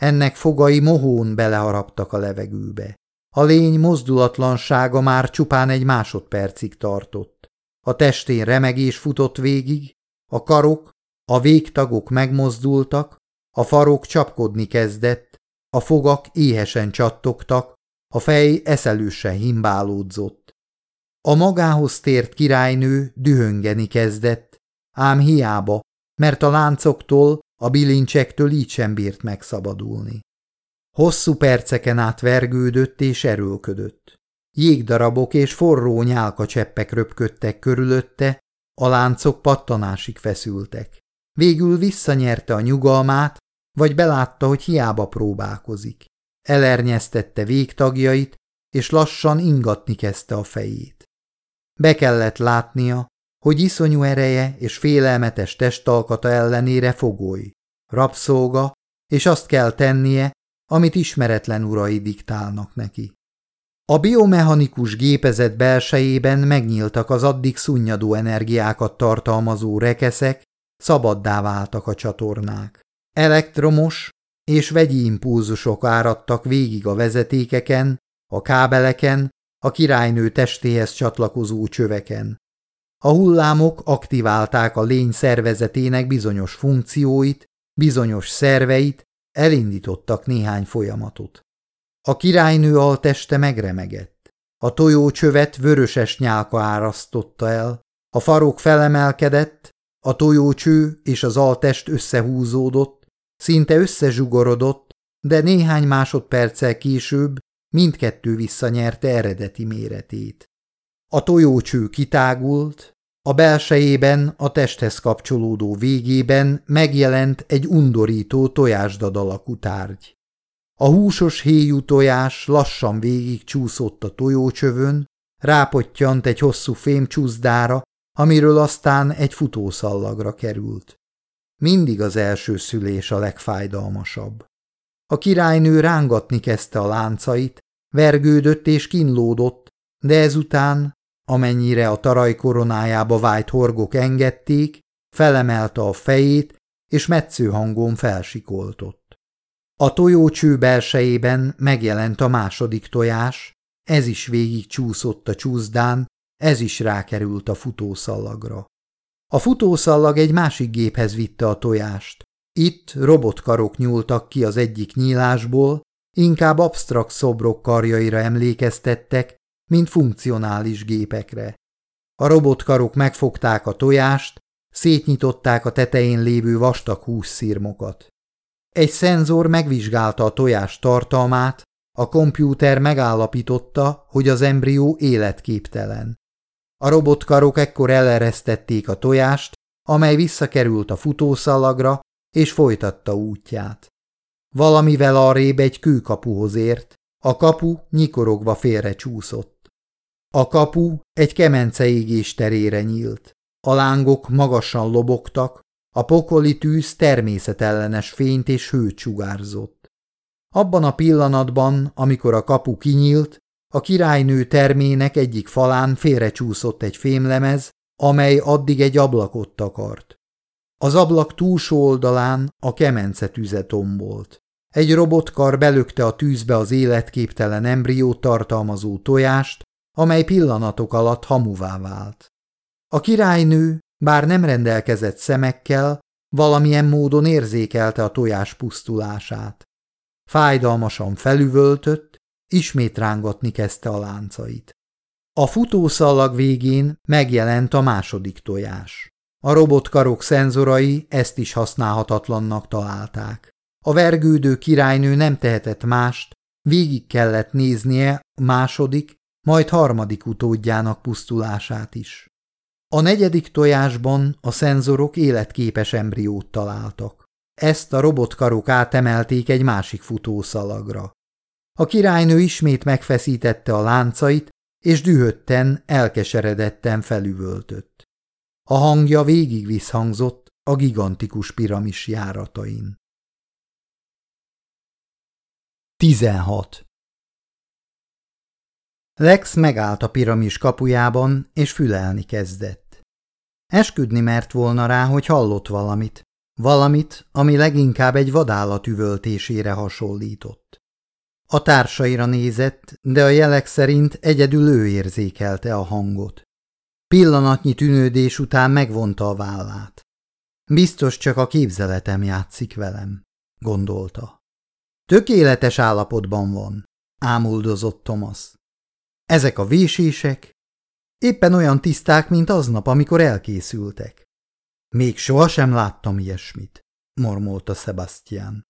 Ennek fogai mohón beleharaptak a levegőbe. A lény mozdulatlansága már csupán egy másodpercig tartott. A testén remegés futott végig, a karok, a végtagok megmozdultak, a farok csapkodni kezdett, a fogak éhesen csattogtak, a fej eszelősen himbálódzott. A magához tért királynő dühöngeni kezdett, ám hiába, mert a láncoktól, a bilincsektől így sem bírt megszabadulni. Hosszú perceken át vergődött és erőlködött. Jégdarabok és forró nyálkacseppek röpködtek körülötte, a láncok pattanásig feszültek. Végül visszanyerte a nyugalmát, vagy belátta, hogy hiába próbálkozik. Elernyeztette végtagjait, és lassan ingatni kezdte a fejét. Be kellett látnia, hogy iszonyú ereje és félelmetes testalkata ellenére fogoly, rabszolga, és azt kell tennie, amit ismeretlen urai diktálnak neki. A biomechanikus gépezet belsejében megnyíltak az addig szunnyadó energiákat tartalmazó rekeszek, szabaddá váltak a csatornák. Elektromos és vegyi impulzusok áradtak végig a vezetékeken, a kábeleken, a királynő testéhez csatlakozó csöveken. A hullámok aktiválták a lény szervezetének bizonyos funkcióit, bizonyos szerveit, elindítottak néhány folyamatot. A királynő alteste megremegett. A tojócsövet vöröses nyálka árasztotta el, a farok felemelkedett, a tojócső és az altest összehúzódott, szinte összezsugorodott, de néhány másodperccel később mindkettő visszanyerte eredeti méretét. A tojócső kitágult, a belsejében, a testhez kapcsolódó végében megjelent egy undorító tojásdad alakú tárgy. A húsos héjú tojás lassan végig csúszott a tojócsövön, rápottyant egy hosszú fémcsúszdára, amiről aztán egy futószallagra került. Mindig az első szülés a legfájdalmasabb. A királynő rángatni kezdte a láncait, vergődött és kínlódott, de ezután, amennyire a taraj koronájába vájt horgok engedték, felemelte a fejét, és metsző hangon felsikoltott. A tojócső belsejében megjelent a második tojás, ez is végig csúszott a csúszdán, ez is rákerült a futószallagra. A futószallag egy másik géphez vitte a tojást. Itt robotkarok nyúltak ki az egyik nyílásból, inkább absztrakt szobrok karjaira emlékeztettek, mint funkcionális gépekre. A robotkarok megfogták a tojást, szétnyitották a tetején lévő vastag hússzírmokat. Egy szenzor megvizsgálta a tojás tartalmát, a kompjúter megállapította, hogy az embrió életképtelen. A robotkarok ekkor eleresztették a tojást, amely visszakerült a futószalagra, és folytatta útját. Valamivel arrébb egy kőkapuhoz ért, a kapu nyikorogva félre csúszott. A kapu egy kemence égés terére nyílt. A lángok magasan lobogtak, a pokoli tűz természetellenes fényt és hőt sugárzott. Abban a pillanatban, amikor a kapu kinyílt, a királynő termének egyik falán félrecsúszott egy fémlemez, amely addig egy ablakot takart. Az ablak túlsó oldalán a kemence tüze tombolt. Egy robotkar belökte a tűzbe az életképtelen embriót tartalmazó tojást, amely pillanatok alatt hamuvá vált. A királynő, bár nem rendelkezett szemekkel, valamilyen módon érzékelte a tojás pusztulását. Fájdalmasan felüvöltött, ismét rángatni kezdte a láncait. A futószalag végén megjelent a második tojás. A robotkarok szenzorai ezt is használhatatlannak találták. A vergődő királynő nem tehetett mást, végig kellett néznie második, majd harmadik utódjának pusztulását is. A negyedik tojásban a szenzorok életképes embriót találtak. Ezt a robotkarok átemelték egy másik futószalagra. A királynő ismét megfeszítette a láncait, és dühötten, elkeseredetten felüvöltött. A hangja végig visszhangzott a gigantikus piramis járatain. 16. Lex megállt a piramis kapujában, és fülelni kezdett. Esküdni mert volna rá, hogy hallott valamit, valamit, ami leginkább egy vadállat üvöltésére hasonlított. A társaira nézett, de a jelek szerint egyedül ő érzékelte a hangot. Pillanatnyi tűnődés után megvonta a vállát. Biztos csak a képzeletem játszik velem, gondolta. Tökéletes állapotban van, ámuldozott Thomas. Ezek a vésések éppen olyan tiszták, mint aznap, amikor elkészültek. Még sohasem láttam ilyesmit, mormolta Sebastian.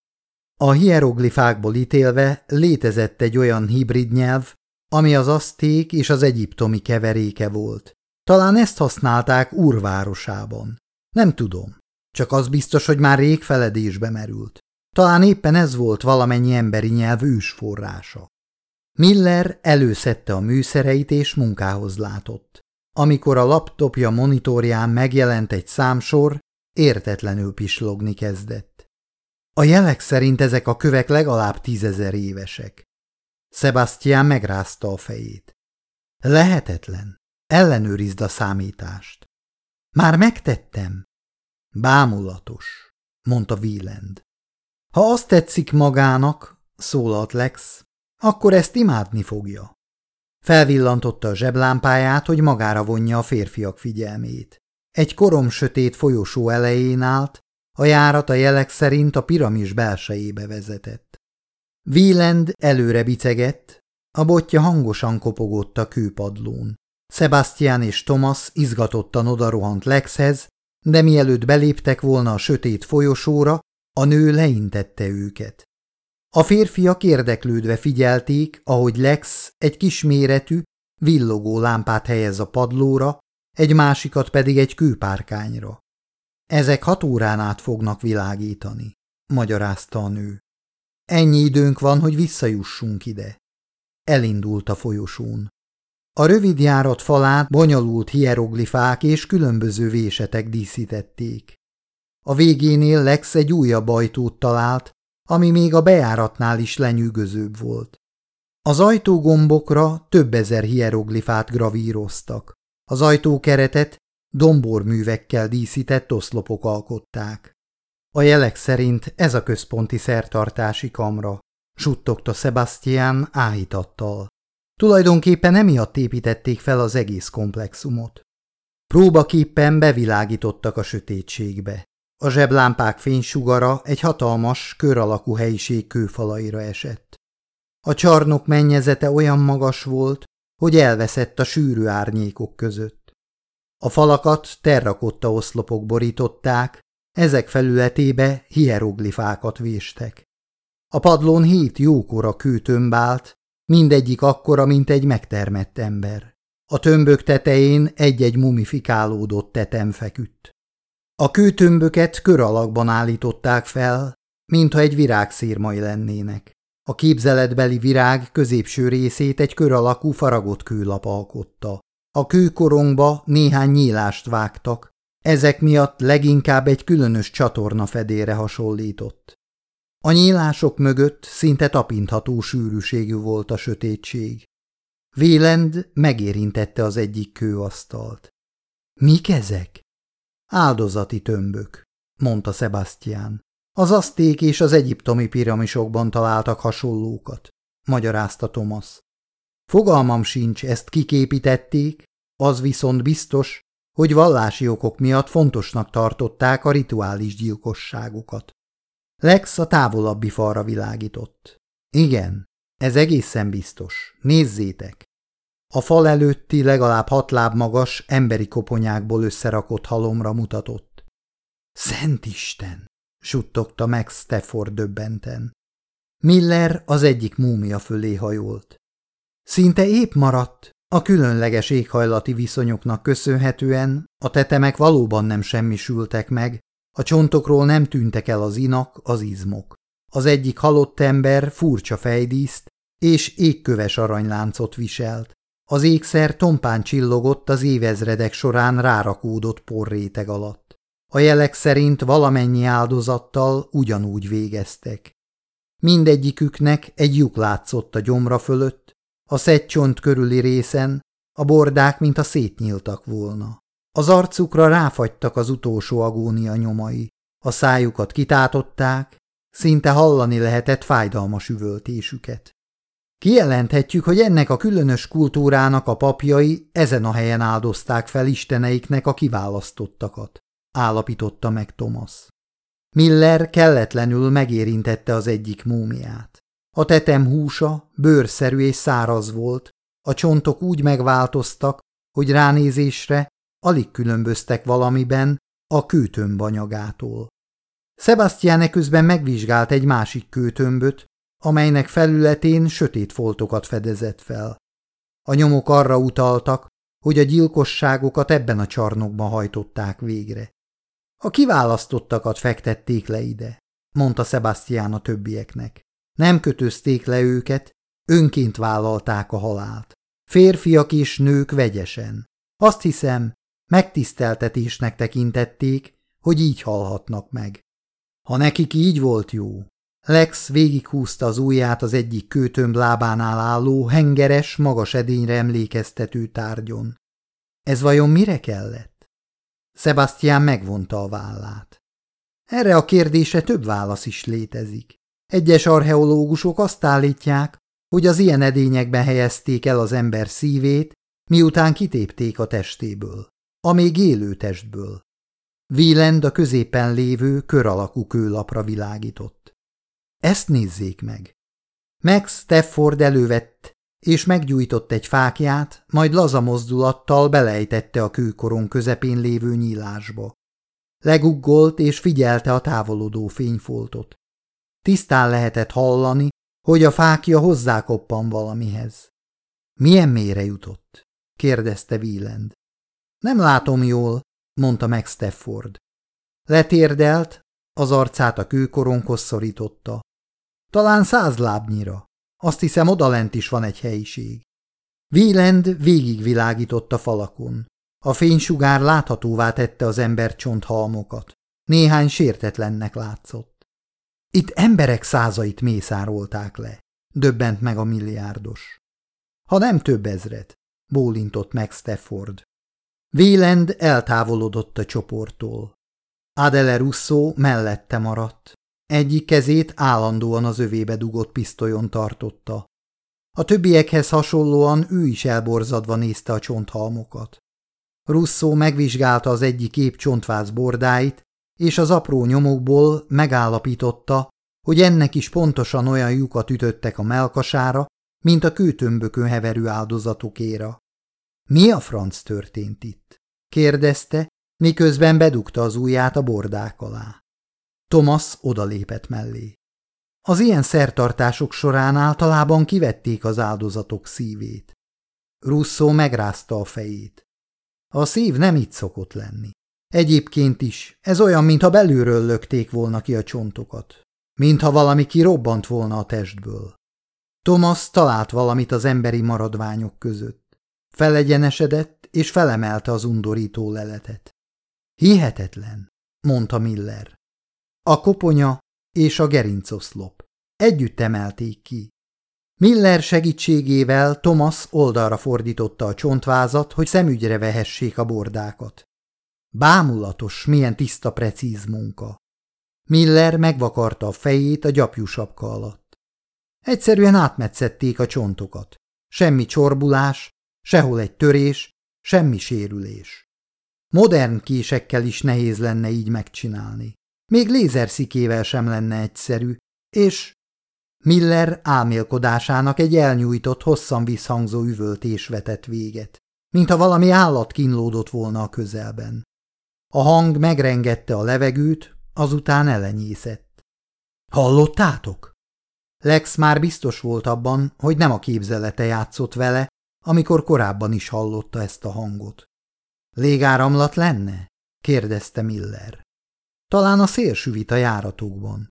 A hieroglifákból ítélve létezett egy olyan hibrid nyelv, ami az aszték és az egyiptomi keveréke volt. Talán ezt használták úrvárosában. Nem tudom, csak az biztos, hogy már rég feledésbe merült. Talán éppen ez volt valamennyi emberi nyelv ősforrása. Miller előszedte a műszereit és munkához látott. Amikor a laptopja monitorján megjelent egy számsor, értetlenül pislogni kezdett. A jelek szerint ezek a kövek legalább tízezer évesek. Sebastian megrázta a fejét. Lehetetlen. Ellenőrizd a számítást. Már megtettem. Bámulatos, mondta Wieland. Ha azt tetszik magának, szólalt Lex, akkor ezt imádni fogja. Felvillantotta a zseblámpáját, hogy magára vonja a férfiak figyelmét. Egy korom sötét folyosó elején állt, a járat a jelek szerint a piramis belsejébe vezetett. Wieland előre bicegett, a botja hangosan kopogott a kőpadlón. Sebastian és Thomas izgatottan odarohant Lexhez, de mielőtt beléptek volna a sötét folyosóra, a nő leintette őket. A férfiak érdeklődve figyelték, ahogy Lex egy kisméretű, villogó lámpát helyez a padlóra, egy másikat pedig egy kőpárkányra. Ezek hat órán át fognak világítani, magyarázta a nő. Ennyi időnk van, hogy visszajussunk ide. Elindult a folyosón. A rövid járat falát bonyolult hieroglifák és különböző vésetek díszítették. A végénél Lex egy újabb ajtót talált, ami még a bejáratnál is lenyűgözőbb volt. Az ajtógombokra több ezer hieroglifát gravíroztak. Az ajtókeretet domborművekkel díszített oszlopok alkották. A jelek szerint ez a központi szertartási kamra, suttogta Sebastian áhítattal. Tulajdonképpen emiatt építették fel az egész komplexumot. Próbaképpen bevilágítottak a sötétségbe. A zseblámpák fénysugara egy hatalmas, kör alakú helyiség kőfalaira esett. A csarnok mennyezete olyan magas volt, hogy elveszett a sűrű árnyékok között. A falakat terrakotta oszlopok borították, ezek felületébe hieroglifákat véstek. A padlón hét jókora kőtömb állt, mindegyik akkora, mint egy megtermett ember. A tömbök tetején egy-egy mumifikálódott tetem feküdt. A kőtömböket kör alakban állították fel, mintha egy virágszírmai lennének. A képzeletbeli virág középső részét egy kör alakú faragott kőlap alkotta. A kőkorongba néhány nyílást vágtak, ezek miatt leginkább egy különös csatorna fedére hasonlított. A nyílások mögött szinte tapintható sűrűségű volt a sötétség. Vélend megérintette az egyik kőasztalt. – Mik ezek? – Áldozati tömbök, mondta Sebastian. Az aszték és az egyiptomi piramisokban találtak hasonlókat, magyarázta Thomas. Fogalmam sincs, ezt kiképítették, az viszont biztos, hogy vallási okok miatt fontosnak tartották a rituális gyilkosságukat. Lex a távolabbi falra világított. Igen, ez egészen biztos. Nézzétek! A fal előtti legalább hat láb magas, emberi koponyákból összerakott halomra mutatott. Szent Isten! suttogta meg Stafford döbbenten. Miller az egyik múmia fölé hajolt. Szinte épp maradt, a különleges éghajlati viszonyoknak köszönhetően a tetemek valóban nem semmisültek meg, a csontokról nem tűntek el az inak, az izmok. Az egyik halott ember furcsa fejdíszt és égköves aranyláncot viselt. Az ékszer tompán csillogott az évezredek során rárakódott porréteg alatt. A jelek szerint valamennyi áldozattal ugyanúgy végeztek. Mindegyiküknek egy lyuk látszott a gyomra fölött, a szedcsont körüli részen, a bordák, mint a szétnyíltak volna. Az arcukra ráfagytak az utolsó agónia nyomai, a szájukat kitátották, szinte hallani lehetett fájdalmas üvöltésüket. Kijelenthetjük, hogy ennek a különös kultúrának a papjai ezen a helyen áldozták fel isteneiknek a kiválasztottakat, állapította meg Thomas. Miller kelletlenül megérintette az egyik múmiát. A tetem húsa bőrszerű és száraz volt, a csontok úgy megváltoztak, hogy ránézésre alig különböztek valamiben a kőtömb anyagától. Sebastian közben megvizsgált egy másik kőtömböt, amelynek felületén sötét foltokat fedezett fel. A nyomok arra utaltak, hogy a gyilkosságokat ebben a csarnokban hajtották végre. A kiválasztottakat fektették le ide, mondta Sebastian a többieknek. Nem kötözték le őket, önként vállalták a halált. Férfiak és nők vegyesen. Azt hiszem, megtiszteltetésnek tekintették, hogy így halhatnak meg. Ha nekik így volt jó. Lex végighúzta az ujját az egyik kőtömb lábánál álló, hengeres, magas edényre emlékeztető tárgyon. Ez vajon mire kellett? Sebastian megvonta a vállát. Erre a kérdése több válasz is létezik. Egyes archeológusok azt állítják, hogy az ilyen edényekben helyezték el az ember szívét, miután kitépték a testéből, a még élő testből. Wieland a középen lévő kör alakú kőlapra világított. Ezt nézzék meg! Max Stafford elővett, és meggyújtott egy fákját, majd laza mozdulattal belejtette a kőkoron közepén lévő nyílásba. Leguggolt és figyelte a távolodó fényfoltot. Tisztán lehetett hallani, hogy a fákja hozzákoppan valamihez. Milyen mélyre jutott? kérdezte Wieland. Nem látom jól, mondta meg Stefford. Letérdelt, az arcát a kőkoronkhoz szorította. Talán száz lábnyira. Azt hiszem, odalent is van egy helyiség. Wieland végigvilágított a falakon. A fénysugár láthatóvá tette az ember csonthalmokat. Néhány sértetlennek látszott. Itt emberek százait mészárolták le, döbbent meg a milliárdos. Ha nem több ezret, bólintott meg Stafford. Wieland eltávolodott a csoporttól. Adele Russo mellette maradt. Egyik kezét állandóan az övébe dugott pisztolyon tartotta. A többiekhez hasonlóan ő is elborzadva nézte a csonthalmokat. Russo megvizsgálta az egyik kép csontváz bordáit, és az apró nyomokból megállapította, hogy ennek is pontosan olyan lyukat ütöttek a melkasára, mint a kőtömbökön heverő áldozatokéra. Mi a franc történt itt? kérdezte, miközben bedugta az ujját a bordák alá. Thomas odalépett mellé. Az ilyen szertartások során általában kivették az áldozatok szívét. Russo megrázta a fejét. A szív nem itt szokott lenni. Egyébként is, ez olyan, mintha belülről lökték volna ki a csontokat. Mintha valami kirobbant volna a testből. Thomas talált valamit az emberi maradványok között. Felegyenesedett, és felemelte az undorító leletet. Hihetetlen, mondta Miller. A koponya és a gerincoszlop. Együtt emelték ki. Miller segítségével Thomas oldalra fordította a csontvázat, hogy szemügyre vehessék a bordákat. Bámulatos, milyen tiszta, precíz munka. Miller megvakarta a fejét a gyapjú sapka alatt. Egyszerűen átmetszették a csontokat. Semmi csorbulás, sehol egy törés, semmi sérülés. Modern késekkel is nehéz lenne így megcsinálni. Még lézerszikével sem lenne egyszerű, és Miller álmélkodásának egy elnyújtott, hosszan visszhangzó üvöltés vetett véget, mintha valami állat kínlódott volna a közelben. A hang megrengette a levegőt, azután elenyészett. Hallottátok? Lex már biztos volt abban, hogy nem a képzelete játszott vele, amikor korábban is hallotta ezt a hangot. Légáramlat lenne? kérdezte Miller. Talán a szél süvít a járatokban.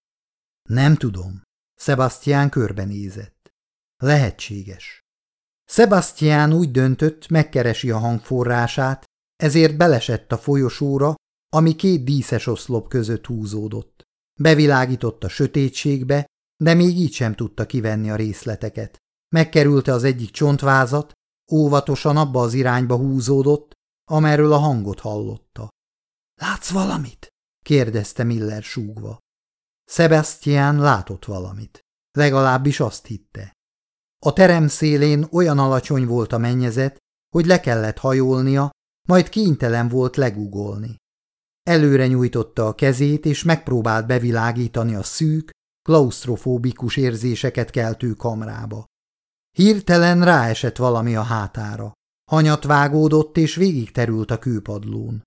Nem tudom. Sebastian körbenézett. Lehetséges. Sebastian úgy döntött, megkeresi a hangforrását, ezért belesett a folyosóra, ami két díszes oszlop között húzódott. Bevilágított a sötétségbe, de még így sem tudta kivenni a részleteket. Megkerülte az egyik csontvázat, óvatosan abba az irányba húzódott, amerről a hangot hallotta. – Látsz valamit? – kérdezte Miller súgva. Sebastian látott valamit. Legalábbis azt hitte. A terem szélén olyan alacsony volt a mennyezet, hogy le kellett hajolnia, majd kénytelen volt legugolni. Előre nyújtotta a kezét, és megpróbált bevilágítani a szűk, klaustrofóbikus érzéseket keltő kamrába. Hirtelen ráesett valami a hátára. Hanyat vágódott, és végig terült a kőpadlón.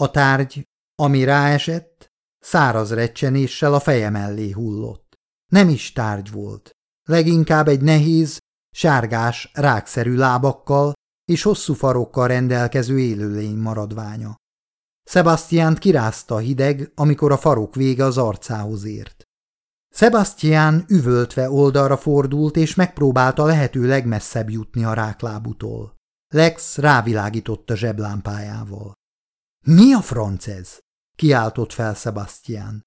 A tárgy, ami ráesett, száraz recsenéssel a feje mellé hullott. Nem is tárgy volt, leginkább egy nehéz, sárgás, rákszerű lábakkal és hosszú farokkal rendelkező élőlény maradványa. Sebastiánt kirázta a hideg, amikor a farok vége az arcához ért. Sebastian üvöltve oldalra fordult, és megpróbálta lehető legmesszebb jutni a ráklábutól. Lex rávilágított a zseblámpájával. – Mi a franc ez? – kiáltott fel Sebastian.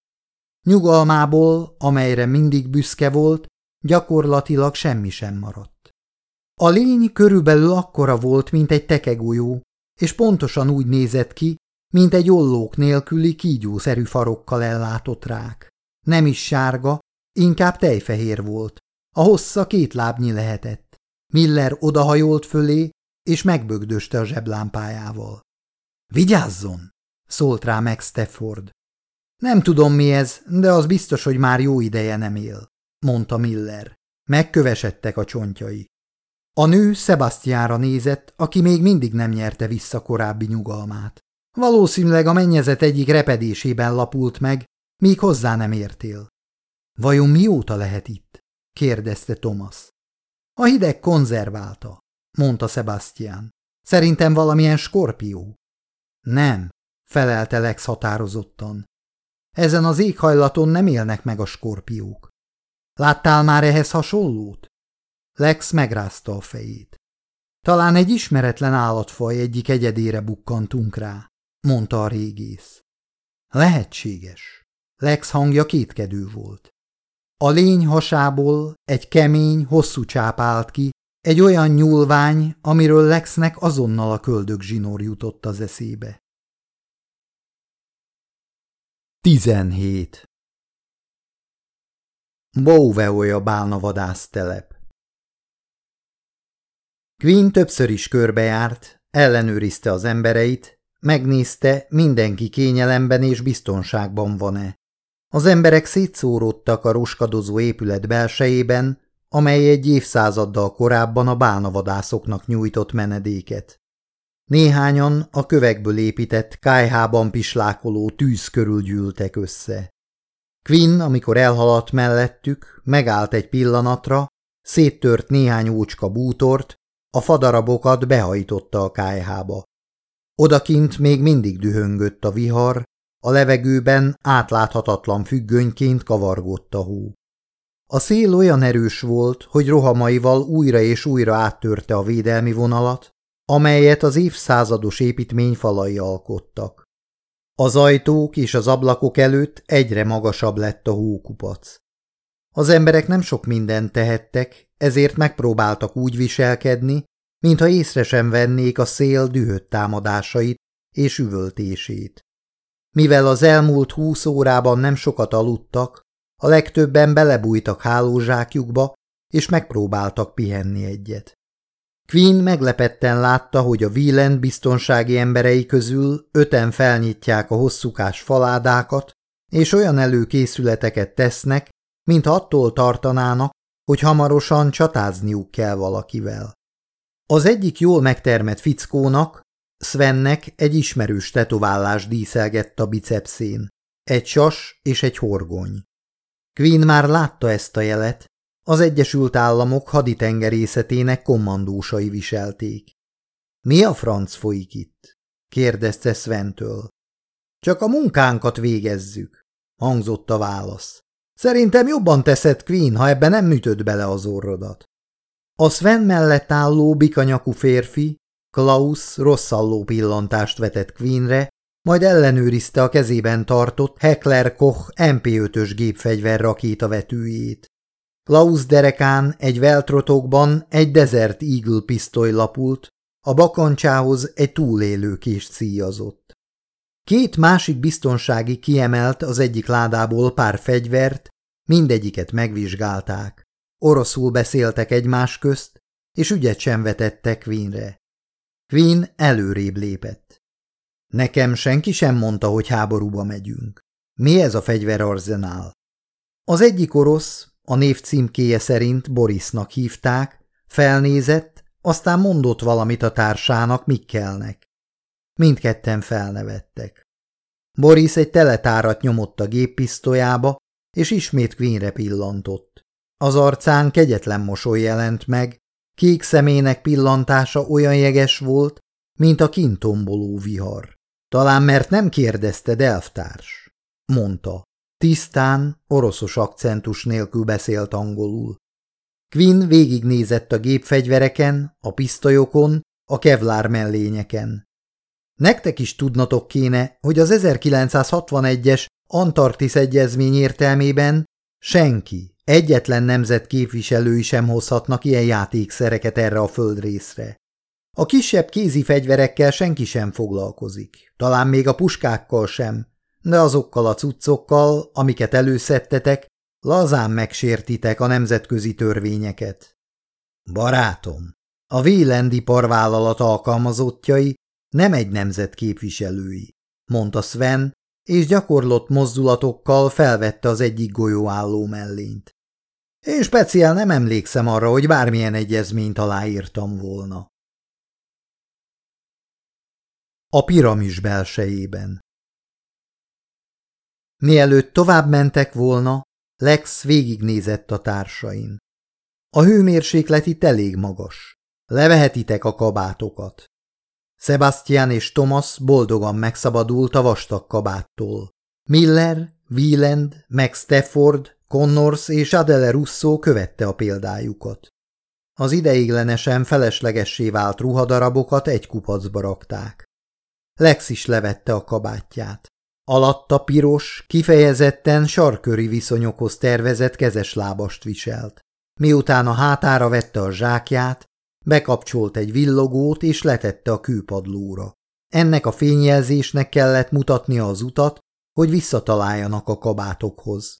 Nyugalmából, amelyre mindig büszke volt, gyakorlatilag semmi sem maradt. A lény körülbelül akkora volt, mint egy tekegolyó, és pontosan úgy nézett ki, mint egy ollók nélküli kígyószerű farokkal ellátott rák. Nem is sárga, inkább tejfehér volt. A hossza két lábnyi lehetett. Miller odahajolt fölé, és megbögdöste a zseblámpájával. – Vigyázzon! – szólt rá meg Stafford. – Nem tudom mi ez, de az biztos, hogy már jó ideje nem él – mondta Miller. Megkövesedtek a csontjai. A nő Sebastiára nézett, aki még mindig nem nyerte vissza korábbi nyugalmát. Valószínűleg a mennyezet egyik repedésében lapult meg, míg hozzá nem értél. Vajon mióta lehet itt? kérdezte Thomas. A hideg konzerválta, mondta Sebastian. Szerintem valamilyen skorpió. Nem, felelte Lex határozottan. Ezen az éghajlaton nem élnek meg a skorpiók. Láttál már ehhez hasonlót? Lex megrázta a fejét. Talán egy ismeretlen állatfaj egyik egyedére bukkantunk rá mondta a régész. Lehetséges. Lex hangja kétkedő volt. A lény hasából egy kemény, hosszú csáp állt ki, egy olyan nyúlvány, amiről Lexnek azonnal a köldök zsinór jutott az eszébe. 17. Bóveolja bálna telep. Queen többször is körbejárt, ellenőrizte az embereit, Megnézte, mindenki kényelemben és biztonságban van-e. Az emberek szétszóródtak a roskadozó épület belsejében, amely egy évszázaddal korábban a bálnavadászoknak nyújtott menedéket. Néhányan a kövekből épített kájhában pislákoló tűz körül gyűltek össze. Quinn, amikor elhaladt mellettük, megállt egy pillanatra, széttört néhány ócska bútort, a fadarabokat behajtotta a kájhába. Odakint még mindig dühöngött a vihar, a levegőben átláthatatlan függönyként kavargott a hó. A szél olyan erős volt, hogy rohamaival újra és újra áttörte a védelmi vonalat, amelyet az évszázados építmény falai alkottak. Az ajtók és az ablakok előtt egyre magasabb lett a hókupac. Az emberek nem sok mindent tehettek, ezért megpróbáltak úgy viselkedni, mintha észre sem vennék a szél dühött támadásait és üvöltését. Mivel az elmúlt húsz órában nem sokat aludtak, a legtöbben belebújtak hálózsákjukba, és megpróbáltak pihenni egyet. Queen meglepetten látta, hogy a Wieland biztonsági emberei közül öten felnyitják a hosszúkás faládákat, és olyan előkészületeket tesznek, mint attól tartanának, hogy hamarosan csatázniuk kell valakivel. Az egyik jól megtermett fickónak, Svennek egy ismerős tetoválás díszelgett a bicepszén, egy sas és egy horgony. Queen már látta ezt a jelet, az Egyesült Államok haditengerészetének kommandósai viselték. – Mi a franc folyik itt? – kérdezte Sventől. – Csak a munkánkat végezzük – hangzott a válasz. – Szerintem jobban teszed, Queen, ha ebben nem műtöd bele az orrodat. A Sven mellett álló bikanyakú férfi, Klaus rosszalló pillantást vetett Queenre, majd ellenőrizte a kezében tartott Heckler Koch MP5-ös gépfegyver rakétavetőjét. Klaus derekán egy veltrotokban egy Desert Eagle pisztoly lapult, a bakancsához egy túlélő kés szíjazott. Két másik biztonsági kiemelt az egyik ládából pár fegyvert, mindegyiket megvizsgálták. Oroszul beszéltek egymás közt, és ügyet sem vetettek Queenre. Queen előrébb lépett. Nekem senki sem mondta, hogy háborúba megyünk. Mi ez a fegyverarzenál? Az egyik orosz, a név címkéje szerint Borisnak hívták, felnézett, aztán mondott valamit a társának, mik kellnek. Mindketten felnevettek. Boris egy teletárat nyomott a géppisztolyába, és ismét Queenre pillantott. Az arcán kegyetlen mosoly jelent meg, kék szemének pillantása olyan jeges volt, mint a kintomboló vihar. Talán mert nem kérdezte Delftárs, mondta. Tisztán, oroszos akcentus nélkül beszélt angolul. Quinn végignézett a gépfegyvereken, a pisztolyokon, a kevlár mellényeken. Nektek is tudnatok kéne, hogy az 1961-es Antarktisz egyezmény értelmében senki, egyetlen nemzet képviselői sem hozhatnak ilyen játékszereket erre a földrészre. A kisebb kézi fegyverekkel senki sem foglalkozik, talán még a puskákkal sem, de azokkal a cuccokkal, amiket előszedtetek, lazán megsértitek a nemzetközi törvényeket. Barátom, a Vélendi parvállalat alkalmazottjai nem egy nemzet képviselői, mondta Sven, és gyakorlott mozdulatokkal felvette az egyik golyóálló mellényt. Én speciál nem emlékszem arra, hogy bármilyen egyezményt aláírtam volna. A piramis belsejében Mielőtt tovább mentek volna, Lex végignézett a társain. A hőmérséklet itt elég magas. Levehetitek a kabátokat. Sebastian és Thomas boldogan megszabadult a vastag kabáttól. Miller, Wieland, Max Stafford, Connors és Adele Russo követte a példájukat. Az ideiglenesen feleslegessé vált ruhadarabokat egy kupacba rakták. Lex is levette a kabátját. Alatta piros, kifejezetten sarköri viszonyokhoz tervezett kezes lábast viselt. Miután a hátára vette a zsákját, bekapcsolt egy villogót és letette a kőpadlóra. Ennek a fényjelzésnek kellett mutatnia az utat, hogy visszataláljanak a kabátokhoz.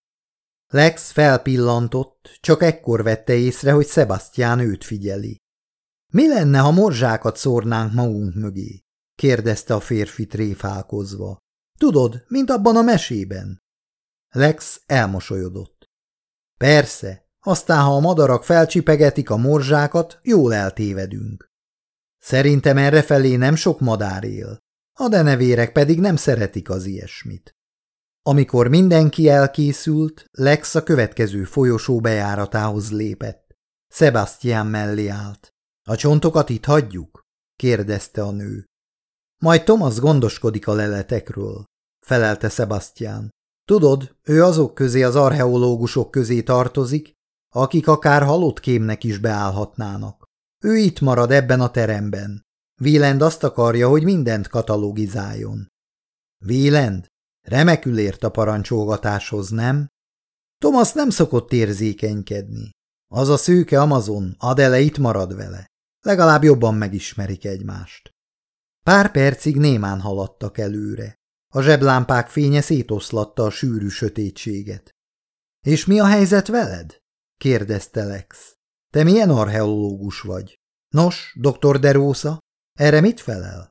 Lex felpillantott, csak ekkor vette észre, hogy Sebastian őt figyeli. – Mi lenne, ha morzsákat szórnánk magunk mögé? – kérdezte a férfi tréfálkozva. Tudod, mint abban a mesében. Lex elmosolyodott. Persze, aztán ha a madarak felcsipegetik a morzsákat, jól eltévedünk. Szerintem errefelé nem sok madár él, a denevérek pedig nem szeretik az ilyesmit. Amikor mindenki elkészült, Lex a következő folyosó bejáratához lépett. Sebastian mellé állt. A csontokat itt hagyjuk? kérdezte a nő. Majd Thomas gondoskodik a leletekről, felelte Sebastian. Tudod, ő azok közé az archeológusok közé tartozik, akik akár halott kémnek is beállhatnának. Ő itt marad ebben a teremben. Wieland azt akarja, hogy mindent katalogizáljon. Wieland? Remekül ért a parancsolgatáshoz, nem? Thomas nem szokott érzékenykedni. Az a szőke Amazon, Adele itt marad vele. Legalább jobban megismerik egymást. Pár percig némán haladtak előre. A zseblámpák fénye szétoszlatta a sűrű sötétséget. – És mi a helyzet veled? – kérdezte Lex. – Te milyen archeológus vagy? Nos, dr. Derosa, erre mit felel?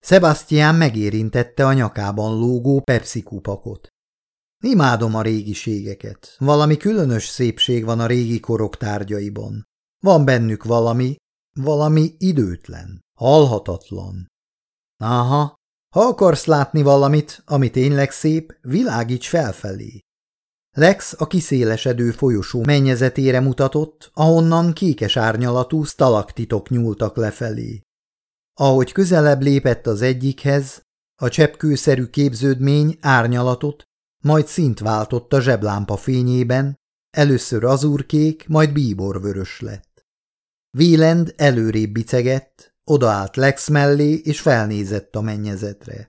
Sebastian megérintette a nyakában lógó Pepsi kupakot. Imádom a régiségeket. Valami különös szépség van a régi korok tárgyaiban. Van bennük valami, valami időtlen, halhatatlan. Aha, ha akarsz látni valamit, ami tényleg szép, világíts felfelé. Lex a kiszélesedő folyosó mennyezetére mutatott, ahonnan kékes árnyalatú stalaktitok nyúltak lefelé. Ahogy közelebb lépett az egyikhez, a cseppkőszerű képződmény árnyalatot, majd szint váltott a zseblámpa fényében, először azurkék, majd bíborvörös lett. Wieland előrébb bicegett, odaállt Lex mellé, és felnézett a mennyezetre.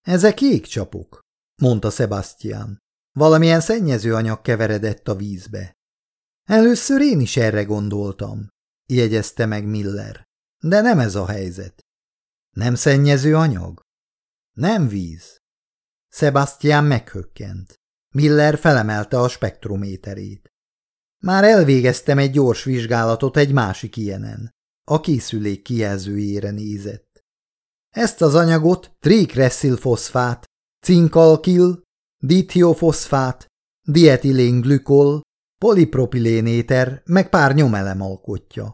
Ezek kék csapok, mondta Sebastian. Valamilyen szennyező anyag keveredett a vízbe. Először én is erre gondoltam, jegyezte meg Miller. De nem ez a helyzet. Nem szennyező anyag? Nem víz. Sebastian meghökkent. Miller felemelte a spektrométerét. Már elvégeztem egy gyors vizsgálatot egy másik ilyenen. A készülék kijelzőjére nézett. Ezt az anyagot trékresszilfoszfát, cinkalkil, ditiofoszfát, dietilén polipropilénéter meg pár nyomelem alkotja.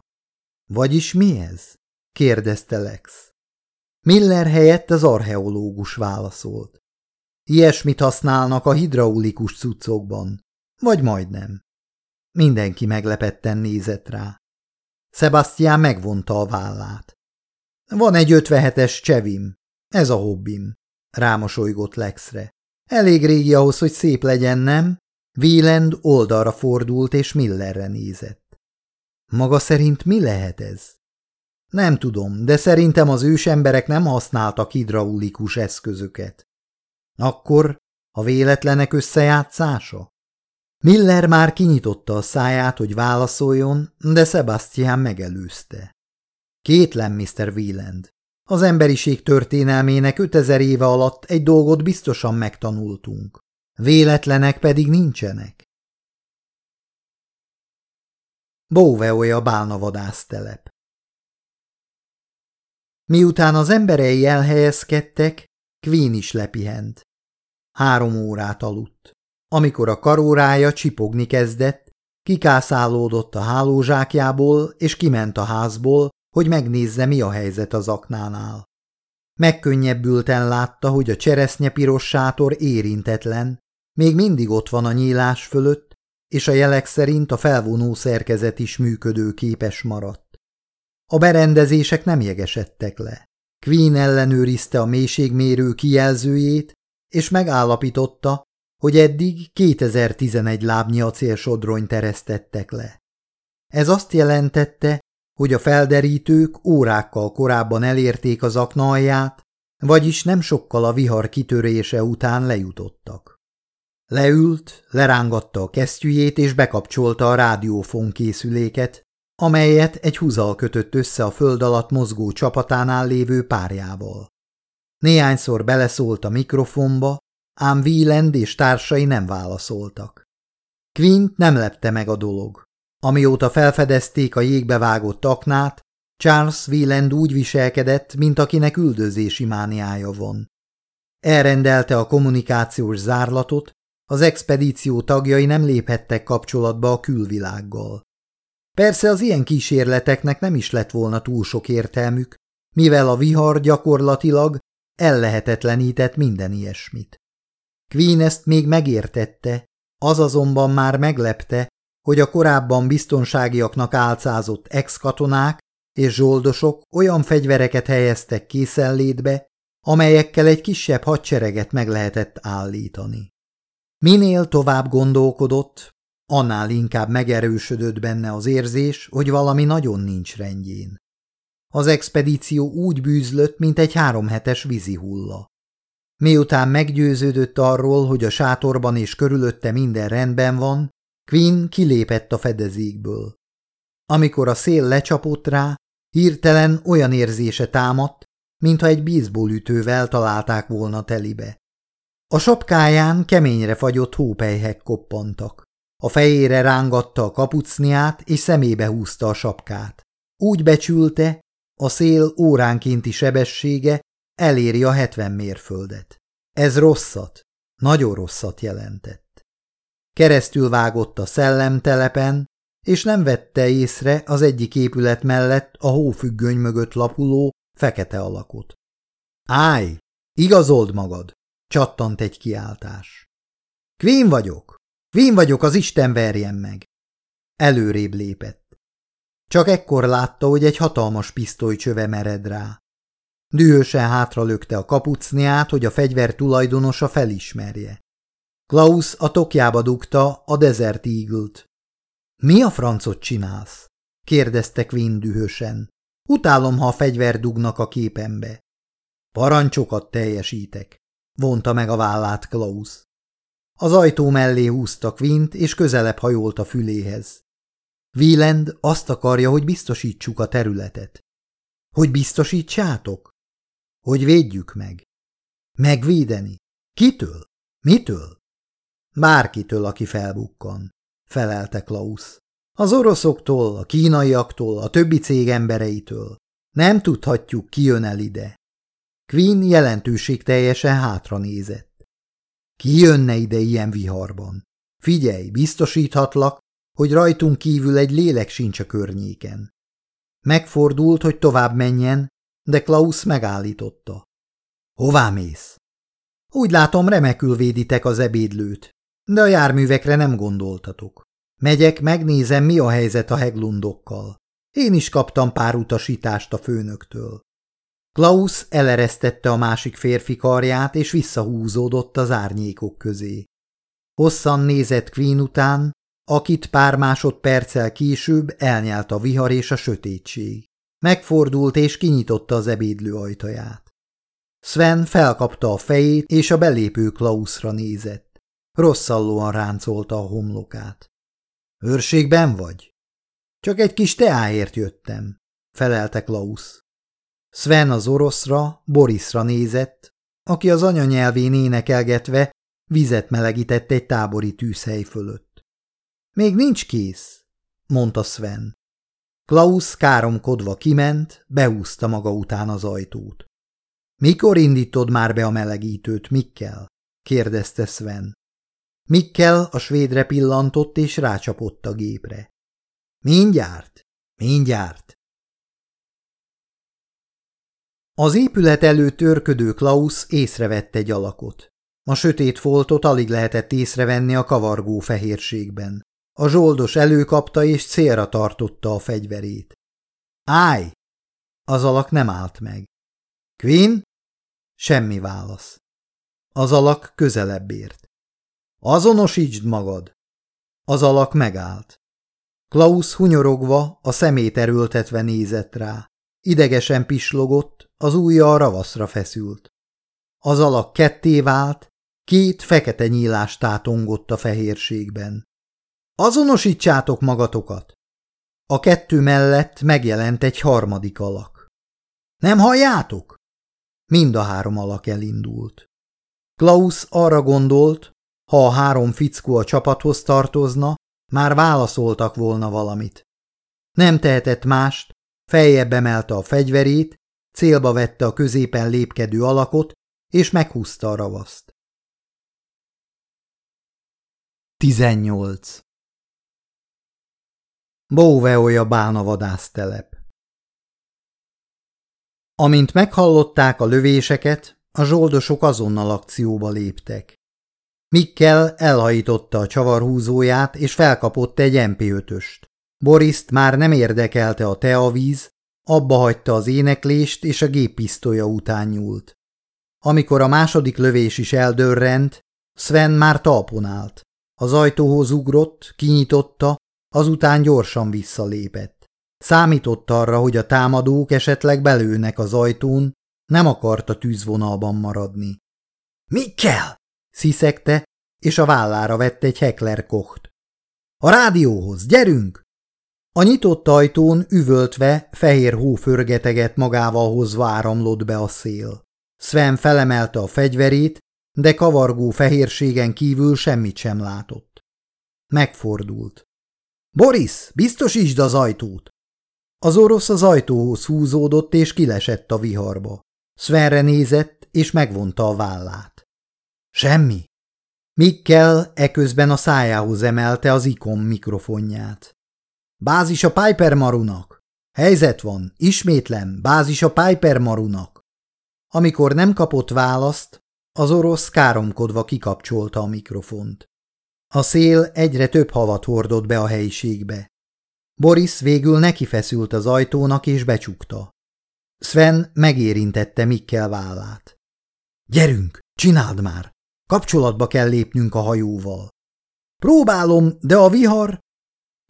Vagyis mi ez? kérdezte Lex. Miller helyett az archeológus válaszolt. Ilyesmit használnak a hidraulikus cuccokban. Vagy majdnem. Mindenki meglepetten nézett rá. Sebastian megvonta a vállát. Van egy ötvehetes csevim. Ez a hobbim. Rámosolygott Lexre. Elég régi ahhoz, hogy szép legyen, nem? Wieland oldalra fordult és Millerre nézett. Maga szerint mi lehet ez? Nem tudom, de szerintem az ősemberek nem használtak hidraulikus eszközöket. Akkor a véletlenek összejátszása? Miller már kinyitotta a száját, hogy válaszoljon, de Sebastian megelőzte. Kétlem, Mr. Wieland. Az emberiség történelmének 5000 éve alatt egy dolgot biztosan megtanultunk. Véletlenek pedig nincsenek. Bóveolja bálna vadásztelep. Miután az emberei elhelyezkedtek, Queen is lepihent. Három órát aludt. Amikor a karórája csipogni kezdett, kikászálódott a hálózsákjából, és kiment a házból, hogy megnézze, mi a helyzet az aknánál. Megkönnyebbülten látta, hogy a cseresznyepiros sátor érintetlen, még mindig ott van a nyílás fölött, és a jelek szerint a felvonó szerkezet is működő képes maradt. A berendezések nem jegesedtek le. Queen ellenőrizte a mélységmérő kijelzőjét, és megállapította, hogy eddig 2011 lábnyi acélsodrony teresztettek le. Ez azt jelentette, hogy a felderítők órákkal korábban elérték az akna vagyis nem sokkal a vihar kitörése után lejutottak. Leült, lerángatta a kesztyűjét és bekapcsolta a rádiófon készüléket, amelyet egy húzal kötött össze a föld alatt mozgó csapatánál lévő párjával. Néhányszor beleszólt a mikrofonba, ám Wieland és társai nem válaszoltak. Quint nem lepte meg a dolog. Amióta felfedezték a jégbe vágott aknát, Charles Wieland úgy viselkedett, mint akinek üldözési mániája van. Elrendelte a kommunikációs zárlatot, az expedíció tagjai nem léphettek kapcsolatba a külvilággal. Persze az ilyen kísérleteknek nem is lett volna túl sok értelmük, mivel a vihar gyakorlatilag ellehetetlenített minden ilyesmit. Queen ezt még megértette, az azonban már meglepte, hogy a korábban biztonságiaknak álcázott ex-katonák és zsoldosok olyan fegyvereket helyeztek készenlétbe, amelyekkel egy kisebb hadsereget meg lehetett állítani. Minél tovább gondolkodott, annál inkább megerősödött benne az érzés, hogy valami nagyon nincs rendjén. Az expedíció úgy bűzlött, mint egy háromhetes vízihulla. Miután meggyőződött arról, hogy a sátorban és körülötte minden rendben van, Quinn kilépett a fedezékből. Amikor a szél lecsapott rá, hirtelen olyan érzése támadt, mintha egy bízbólütővel találták volna telibe. A sapkáján keményre fagyott hópelyhek koppantak. A fejére rángatta a kapucniát, és szemébe húzta a sapkát. Úgy becsülte, a szél óránkénti sebessége eléri a hetven mérföldet. Ez rosszat, nagyon rosszat jelentett. Keresztül vágott a szellemtelepen, és nem vette észre az egyik épület mellett a hófüggöny mögött lapuló fekete alakot. Állj! Igazold magad! Csattant egy kiáltás. Kvén vagyok! Kvén vagyok, az Isten verjen meg! Előrébb lépett. Csak ekkor látta, hogy egy hatalmas pisztoly csöve mered rá. Dühösen hátra lökte a kapucniát, hogy a fegyver tulajdonosa felismerje. Klaus a tokjába dugta a Desert Eagle-t. – Mi a francot csinálsz? – kérdezte Quinn dühösen. – Utálom, ha a fegyver dugnak a képembe. – Parancsokat teljesítek – vonta meg a vállát Klaus. Az ajtó mellé húzta Quint, és közelebb hajolt a füléhez. Wieland azt akarja, hogy biztosítsuk a területet. Hogy biztosítsátok? Hogy védjük meg. Megvédeni? Kitől? Mitől? Bárkitől, aki felbukkan, felelte Klaus. Az oroszoktól, a kínaiaktól, a többi cég embereitől. Nem tudhatjuk, ki jön el ide. Quinn jelentőség teljesen hátra nézett. Ki jönne ide ilyen viharban? Figyelj, biztosíthatlak, hogy rajtunk kívül egy lélek sincs a környéken. Megfordult, hogy tovább menjen, de Klaus megállította. Hová mész? Úgy látom, remekül véditek az ebédlőt, de a járművekre nem gondoltatok. Megyek, megnézem, mi a helyzet a heglundokkal. Én is kaptam pár utasítást a főnöktől. Klaus eleresztette a másik férfi karját, és visszahúzódott az árnyékok közé. Hosszan nézett Queen után, akit pár másodperccel később elnyelt a vihar és a sötétség. Megfordult és kinyitotta az ebédlő ajtaját. Sven felkapta a fejét, és a belépő Klausra nézett. Rosszallóan ráncolta a homlokát. – Őrségben vagy? – Csak egy kis teáért jöttem – felelte Klaus. Sven az oroszra, Borisra nézett, aki az anyanyelvén énekelgetve vizet melegített egy tábori tűzhely fölött. – Még nincs kész – mondta Sven. Klaus káromkodva kiment, behúzta maga után az ajtót. – Mikor indítod már be a melegítőt, Mikkel? – kérdezte Sven. Mikkel a svédre pillantott és rácsapott a gépre. – Mindjárt, mindjárt! Az épület előtt törködő Klaus észrevette egy alakot. A sötét foltot alig lehetett észrevenni a kavargó fehérségben. A zsoldos előkapta és célra tartotta a fegyverét. Állj! Az alak nem állt meg. Quinn? Semmi válasz. Az alak közelebb ért. Azonosítsd magad! Az alak megállt. Klaus hunyorogva, a szemét erőltetve nézett rá. Idegesen pislogott, az ujja a ravaszra feszült. Az alak ketté vált, két fekete nyílás tátongott a fehérségben. Azonosítsátok magatokat! A kettő mellett megjelent egy harmadik alak. Nem halljátok? Mind a három alak elindult. Klaus arra gondolt, ha a három fickó a csapathoz tartozna, már válaszoltak volna valamit. Nem tehetett mást, feljebb emelte a fegyverét, célba vette a középen lépkedő alakot, és meghúzta a ravaszt. 18. Bóveolja bálna vadásztelep Amint meghallották a lövéseket, a zsoldosok azonnal akcióba léptek. Mikkel elhajította a csavarhúzóját, és felkapott egy MP5-öst. Boriszt már nem érdekelte a teavíz, abba hagyta az éneklést, és a géppisztolya után nyúlt. Amikor a második lövés is eldörrent, Sven már talpon állt. Az ajtóhoz ugrott, kinyitotta, azután gyorsan visszalépett. Számított arra, hogy a támadók esetleg belőnek az ajtón, nem akarta tűzvonalban maradni. – Mi kell? – sziszegte, és a vállára vett egy Heckler kocht. – A rádióhoz, gyerünk! A nyitott ajtón üvöltve fehér hó förgeteget magával hozva áramlott be a szél. Sven felemelte a fegyverét, de kavargó fehérségen kívül semmit sem látott. Megfordult. – Boris, biztosítsd az ajtót! Az orosz az ajtóhoz húzódott és kilesett a viharba. Svenre nézett, és megvonta a vállát. Semmi. Mikkel eközben a szájához emelte az ikon mikrofonját. Bázis a Piper Marunak. Helyzet van, ismétlem, bázis a Piper Marunak. Amikor nem kapott választ, az orosz káromkodva kikapcsolta a mikrofont. A szél egyre több havat hordott be a helyiségbe. Boris végül nekifeszült az ajtónak és becsukta. Sven megérintette Mikkel vállát. Gyerünk, csináld már! Kapcsolatba kell lépnünk a hajóval. Próbálom, de a vihar...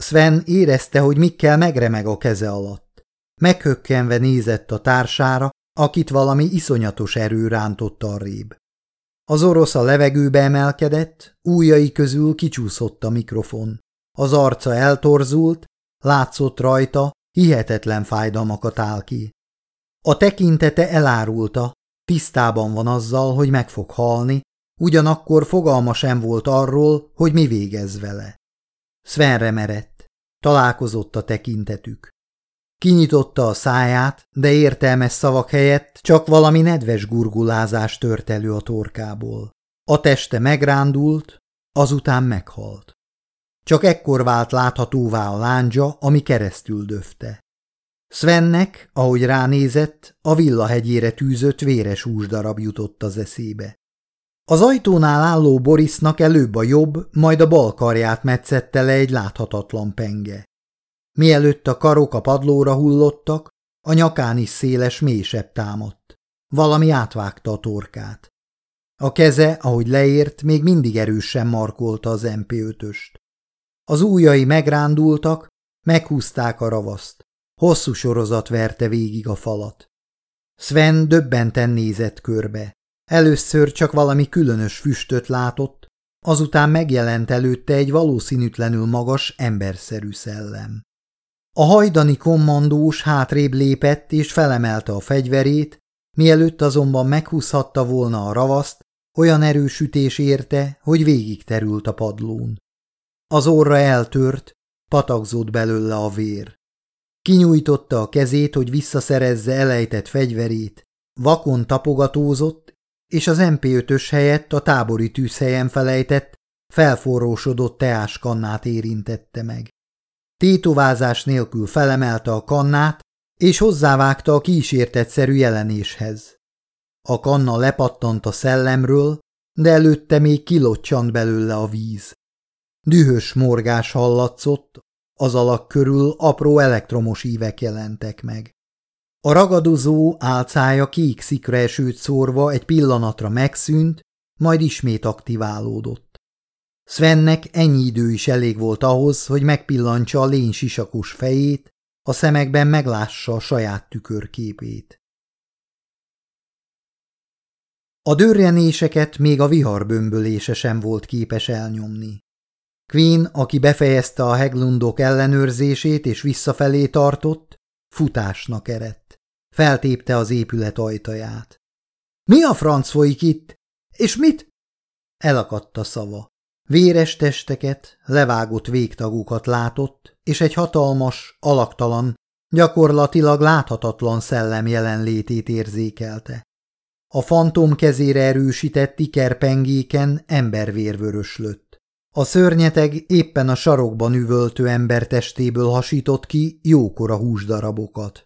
Sven érezte, hogy Mikkel megremeg a keze alatt. Meghökkenve nézett a társára, akit valami iszonyatos erő rántott arrébb. Az orosz a levegőbe emelkedett, újai közül kicsúszott a mikrofon. Az arca eltorzult, látszott rajta, hihetetlen fájdalmakat áll ki. A tekintete elárulta, tisztában van azzal, hogy meg fog halni, ugyanakkor fogalma sem volt arról, hogy mi végez vele. Svenre merett, találkozott a tekintetük. Kinyitotta a száját, de értelmes szavak helyett csak valami nedves gurgulázás tört elő a torkából. A teste megrándult, azután meghalt. Csak ekkor vált láthatóvá a lándzsa, ami keresztül döfte. Svennek, ahogy ránézett, a villahegyére tűzött véres húsdarab jutott az eszébe. Az ajtónál álló Borisnak előbb a jobb, majd a bal karját metszette le egy láthatatlan penge. Mielőtt a karok a padlóra hullottak, a nyakán is széles mélysebb támadt. Valami átvágta a torkát. A keze, ahogy leért, még mindig erősen markolta az MP5-öst. Az ujjai megrándultak, meghúzták a ravaszt. Hosszú sorozat verte végig a falat. Sven döbbenten nézett körbe. Először csak valami különös füstöt látott, azután megjelent előtte egy valószínűtlenül magas, emberszerű szellem. A hajdani kommandós hátrébb lépett és felemelte a fegyverét, mielőtt azonban meghúzhatta volna a ravaszt, olyan erősütés érte, hogy végig terült a padlón. Az orra eltört, patakzott belőle a vér. Kinyújtotta a kezét, hogy visszaszerezze elejtett fegyverét, vakon tapogatózott, és az MP5-ös helyett a tábori tűzhelyen felejtett, felforrósodott teáskannát érintette meg. Tétovázás nélkül felemelte a kannát, és hozzávágta a kísértetszerű jelenéshez. A kanna lepattant a szellemről, de előtte még kilocsant belőle a víz. Dühös morgás hallatszott, az alak körül apró elektromos ívek jelentek meg. A ragadozó álcája kék szikra esőt szórva egy pillanatra megszűnt, majd ismét aktiválódott. Svennek ennyi idő is elég volt ahhoz, hogy megpillantsa a lény sisakos fejét, a szemekben meglássa a saját tükörképét. A dörrenéseket még a vihar bömbölése sem volt képes elnyomni. Queen, aki befejezte a Heglundok ellenőrzését és visszafelé tartott, futásnak erett. Feltépte az épület ajtaját. – Mi a franc folyik itt? És mit? Elakadt a szava. Véres testeket, levágott végtagukat látott, és egy hatalmas, alaktalan, gyakorlatilag láthatatlan szellem jelenlétét érzékelte. A fantom kezére erősített ikerpengéken embervér vöröslött. A szörnyeteg éppen a sarokban üvöltő ember testéből hasított ki jókora húsdarabokat.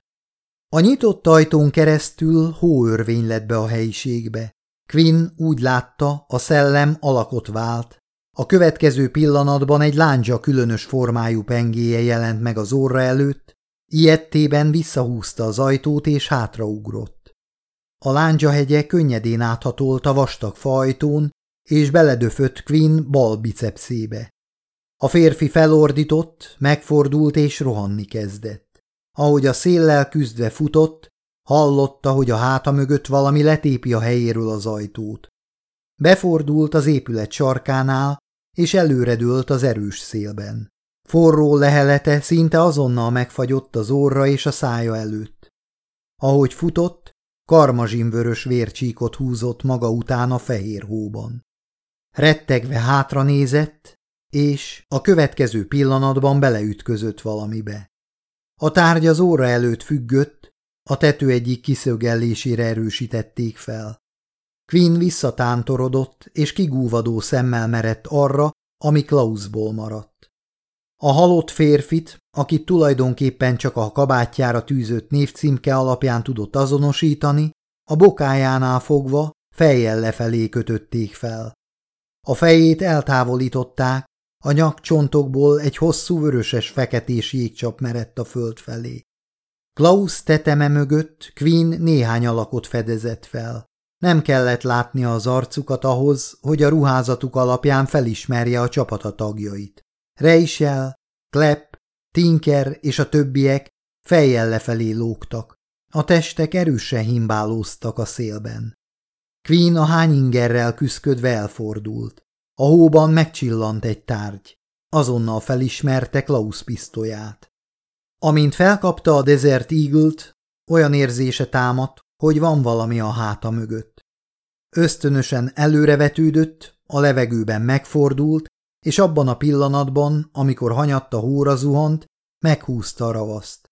A nyitott ajtón keresztül hóörvény lett be a helyiségbe. Quinn úgy látta, a szellem alakot vált, a következő pillanatban egy lándzsa különös formájú pengéje jelent meg az orra előtt, Ilyettében visszahúzta az ajtót és hátraugrott. A lándzsahegye könnyedén áthatolt a vastag faajtón, és beledöfött Quinn bal bicepszébe. A férfi felordított, megfordult és rohanni kezdett. Ahogy a széllel küzdve futott, hallotta, hogy a háta mögött valami letépi a helyéről az ajtót. Befordult az épület sarkánál, és előredőlt az erős szélben. Forró lehelete szinte azonnal megfagyott az orra és a szája előtt. Ahogy futott, karmazsinvörös vércsíkot húzott maga után a fehér hóban. Rettegve hátra nézett, és a következő pillanatban beleütközött valamibe. A tárgy az óra előtt függött, a tető egyik kiszögellésére erősítették fel. Quinn visszatántorodott, és kigúvadó szemmel merett arra, ami Klausból maradt. A halott férfit, akit tulajdonképpen csak a kabátjára tűzött névcímke alapján tudott azonosítani, a bokájánál fogva fejjel lefelé kötötték fel. A fejét eltávolították, a nyakcsontokból egy hosszú vöröses feketés jégcsap merett a föld felé. Klaus teteme mögött Queen néhány alakot fedezett fel. Nem kellett látnia az arcukat ahhoz, hogy a ruházatuk alapján felismerje a csapata tagjait. Reichel, Klepp, Tinker és a többiek fejjel lefelé lógtak. A testek erősen himbálóztak a szélben. Queen a hányingerrel küszködve elfordult. A hóban megcsillant egy tárgy. Azonnal felismerte Klaus pisztolyát. Amint felkapta a Desert Eagle-t, olyan érzése támadt, hogy van valami a háta mögött. Ösztönösen előrevetődött, a levegőben megfordult, és abban a pillanatban, amikor hanyatta hóra zuhant, meghúzta a ravaszt.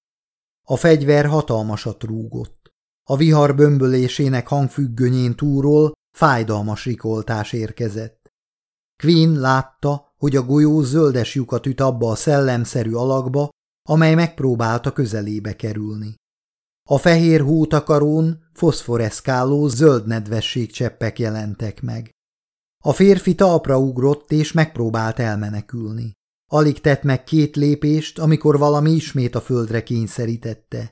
A fegyver hatalmasat rúgott. A vihar bömbölésének hangfüggönyén túról fájdalmas rikoltás érkezett. Queen látta, hogy a golyó zöldes lyukat üt abba a szellemszerű alakba, amely megpróbálta közelébe kerülni. A fehér hótakarón foszforeszkáló zöld nedvességcseppek jelentek meg. A férfi talpra ugrott és megpróbált elmenekülni. Alig tett meg két lépést, amikor valami ismét a földre kényszerítette.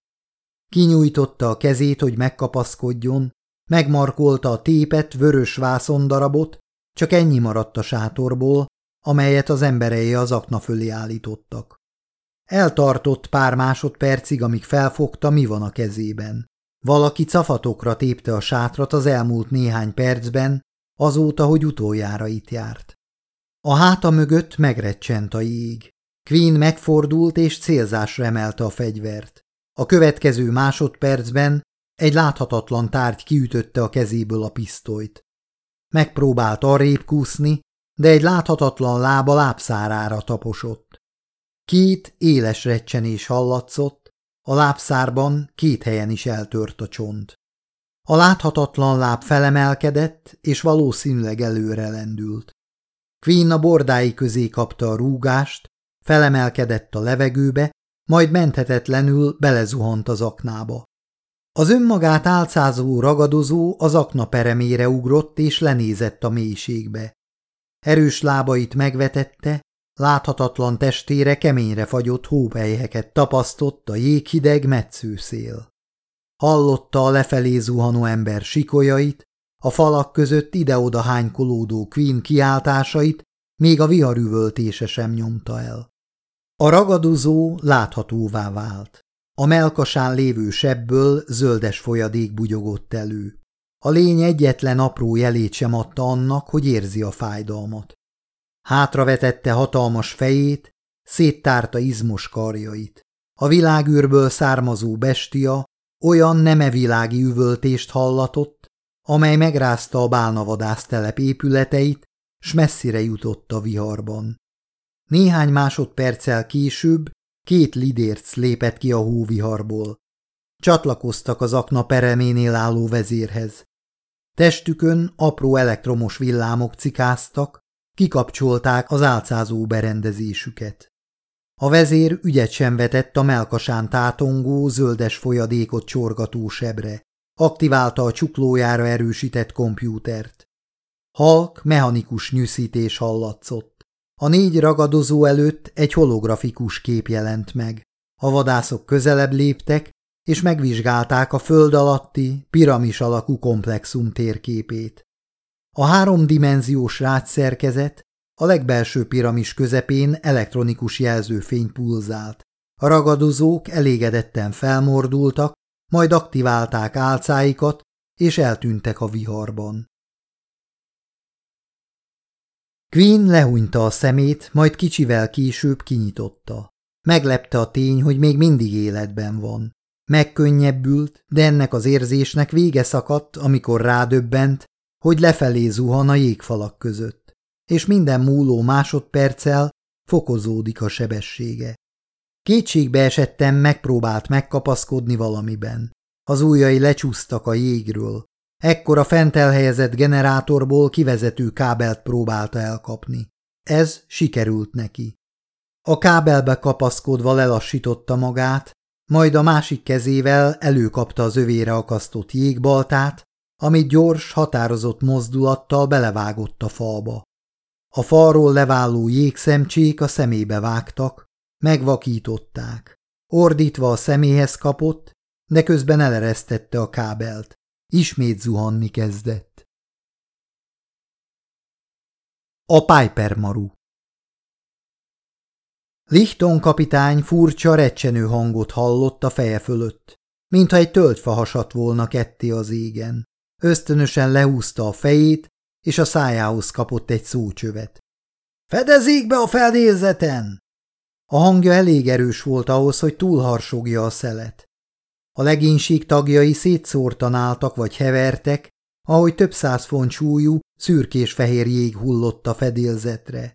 Kinyújtotta a kezét, hogy megkapaszkodjon, megmarkolta a tépet vörös vászondarabot, csak ennyi maradt a sátorból, amelyet az emberei az akna fölé állítottak. Eltartott pár másodpercig, amíg felfogta, mi van a kezében. Valaki cafatokra tépte a sátrat az elmúlt néhány percben, azóta, hogy utoljára itt járt. A háta mögött megrecsent a jég. Queen megfordult és célzásra emelte a fegyvert. A következő másodpercben egy láthatatlan tárgy kiütötte a kezéből a pisztolyt. Megpróbált arrébb kúszni, de egy láthatatlan lába lábszárára taposott. Két éles recsenés hallatszott, a lábszárban két helyen is eltört a csont. A láthatatlan láb felemelkedett, és valószínűleg előre lendült. Queen a bordái közé kapta a rúgást, felemelkedett a levegőbe, majd menthetetlenül belezuhant az aknába. Az önmagát álcázó ragadozó az akna peremére ugrott és lenézett a mélységbe. Erős lábait megvetette, láthatatlan testére keményre fagyott hópelyheket tapasztott a jéghideg metszőszél. Hallotta a lefelé zuhanó ember sikolyait, a falak között ide-oda hánykolódó Queen kiáltásait, még a viharüvöltése sem nyomta el. A ragadozó láthatóvá vált. A melkasán lévő sebből zöldes folyadék bugyogott elő. A lény egyetlen apró jelét sem adta annak, hogy érzi a fájdalmat. Hátravetette hatalmas fejét, széttárta izmos karjait. A világűrből származó bestia olyan nemevilági üvöltést hallatott, amely megrázta a bálnavadásztelep épületeit, s messzire jutott a viharban. Néhány másodperccel később két lidérc lépett ki a hóviharból. Csatlakoztak az akna pereménél álló vezérhez. Testükön apró elektromos villámok cikáztak, kikapcsolták az álcázó berendezésüket. A vezér ügyet sem vetett a melkasán tátongó, zöldes folyadékot csorgató sebre. Aktiválta a csuklójára erősített kompjútert. Halk, mechanikus nyűszítés hallatszott. A négy ragadozó előtt egy holografikus kép jelent meg. A vadászok közelebb léptek, és megvizsgálták a föld alatti, piramis alakú komplexum térképét. A háromdimenziós rácszerkezet a legbelső piramis közepén elektronikus jelzőfény pulzált. A ragadozók elégedetten felmordultak, majd aktiválták álcáikat, és eltűntek a viharban. Queen lehúnyta a szemét, majd kicsivel később kinyitotta. Meglepte a tény, hogy még mindig életben van. Megkönnyebbült, de ennek az érzésnek vége szakadt, amikor rádöbbent, hogy lefelé zuhan a jégfalak között, és minden múló másodperccel fokozódik a sebessége. Kétségbe esettem megpróbált megkapaszkodni valamiben. Az ujjai lecsúsztak a jégről. Ekkor a fent elhelyezett generátorból kivezető kábelt próbálta elkapni. Ez sikerült neki. A kábelbe kapaszkodva lelassította magát, majd a másik kezével előkapta az övére akasztott jégbaltát, amit gyors, határozott mozdulattal belevágott a falba. A falról leváló jégszemcsék a szemébe vágtak, megvakították. Ordítva a szeméhez kapott, de közben eleresztette a kábelt. Ismét zuhanni kezdett. A Piper maru Lichton kapitány furcsa, recsenő hangot hallott a feje fölött, mintha egy töltfa hasadt volna ketté az égen. Ösztönösen lehúzta a fejét, és a szájához kapott egy szócsövet. – Fedezzék be a feldézeten! A hangja elég erős volt ahhoz, hogy túlharsogja a szelet. A legénység tagjai szétszórtan álltak vagy hevertek, ahogy több száz font súlyú, szürkés-fehér jég hullott a fedélzetre.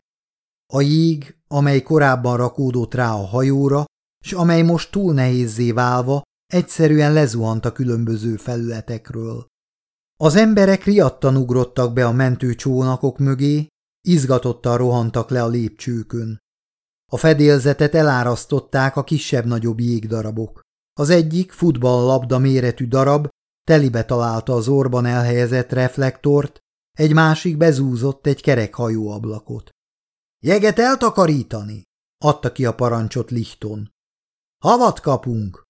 A jég, amely korábban rakódott rá a hajóra, s amely most túl nehézzé válva, egyszerűen lezuhant a különböző felületekről. Az emberek riadtan ugrottak be a mentőcsónakok mögé, izgatottan rohantak le a lépcsőkön. A fedélzetet elárasztották a kisebb-nagyobb jégdarabok. Az egyik futballlabda méretű darab telibe találta az orban elhelyezett reflektort, egy másik bezúzott egy kerek hajóablakot. – Jeget eltakarítani! – adta ki a parancsot Lichton. – Havat kapunk!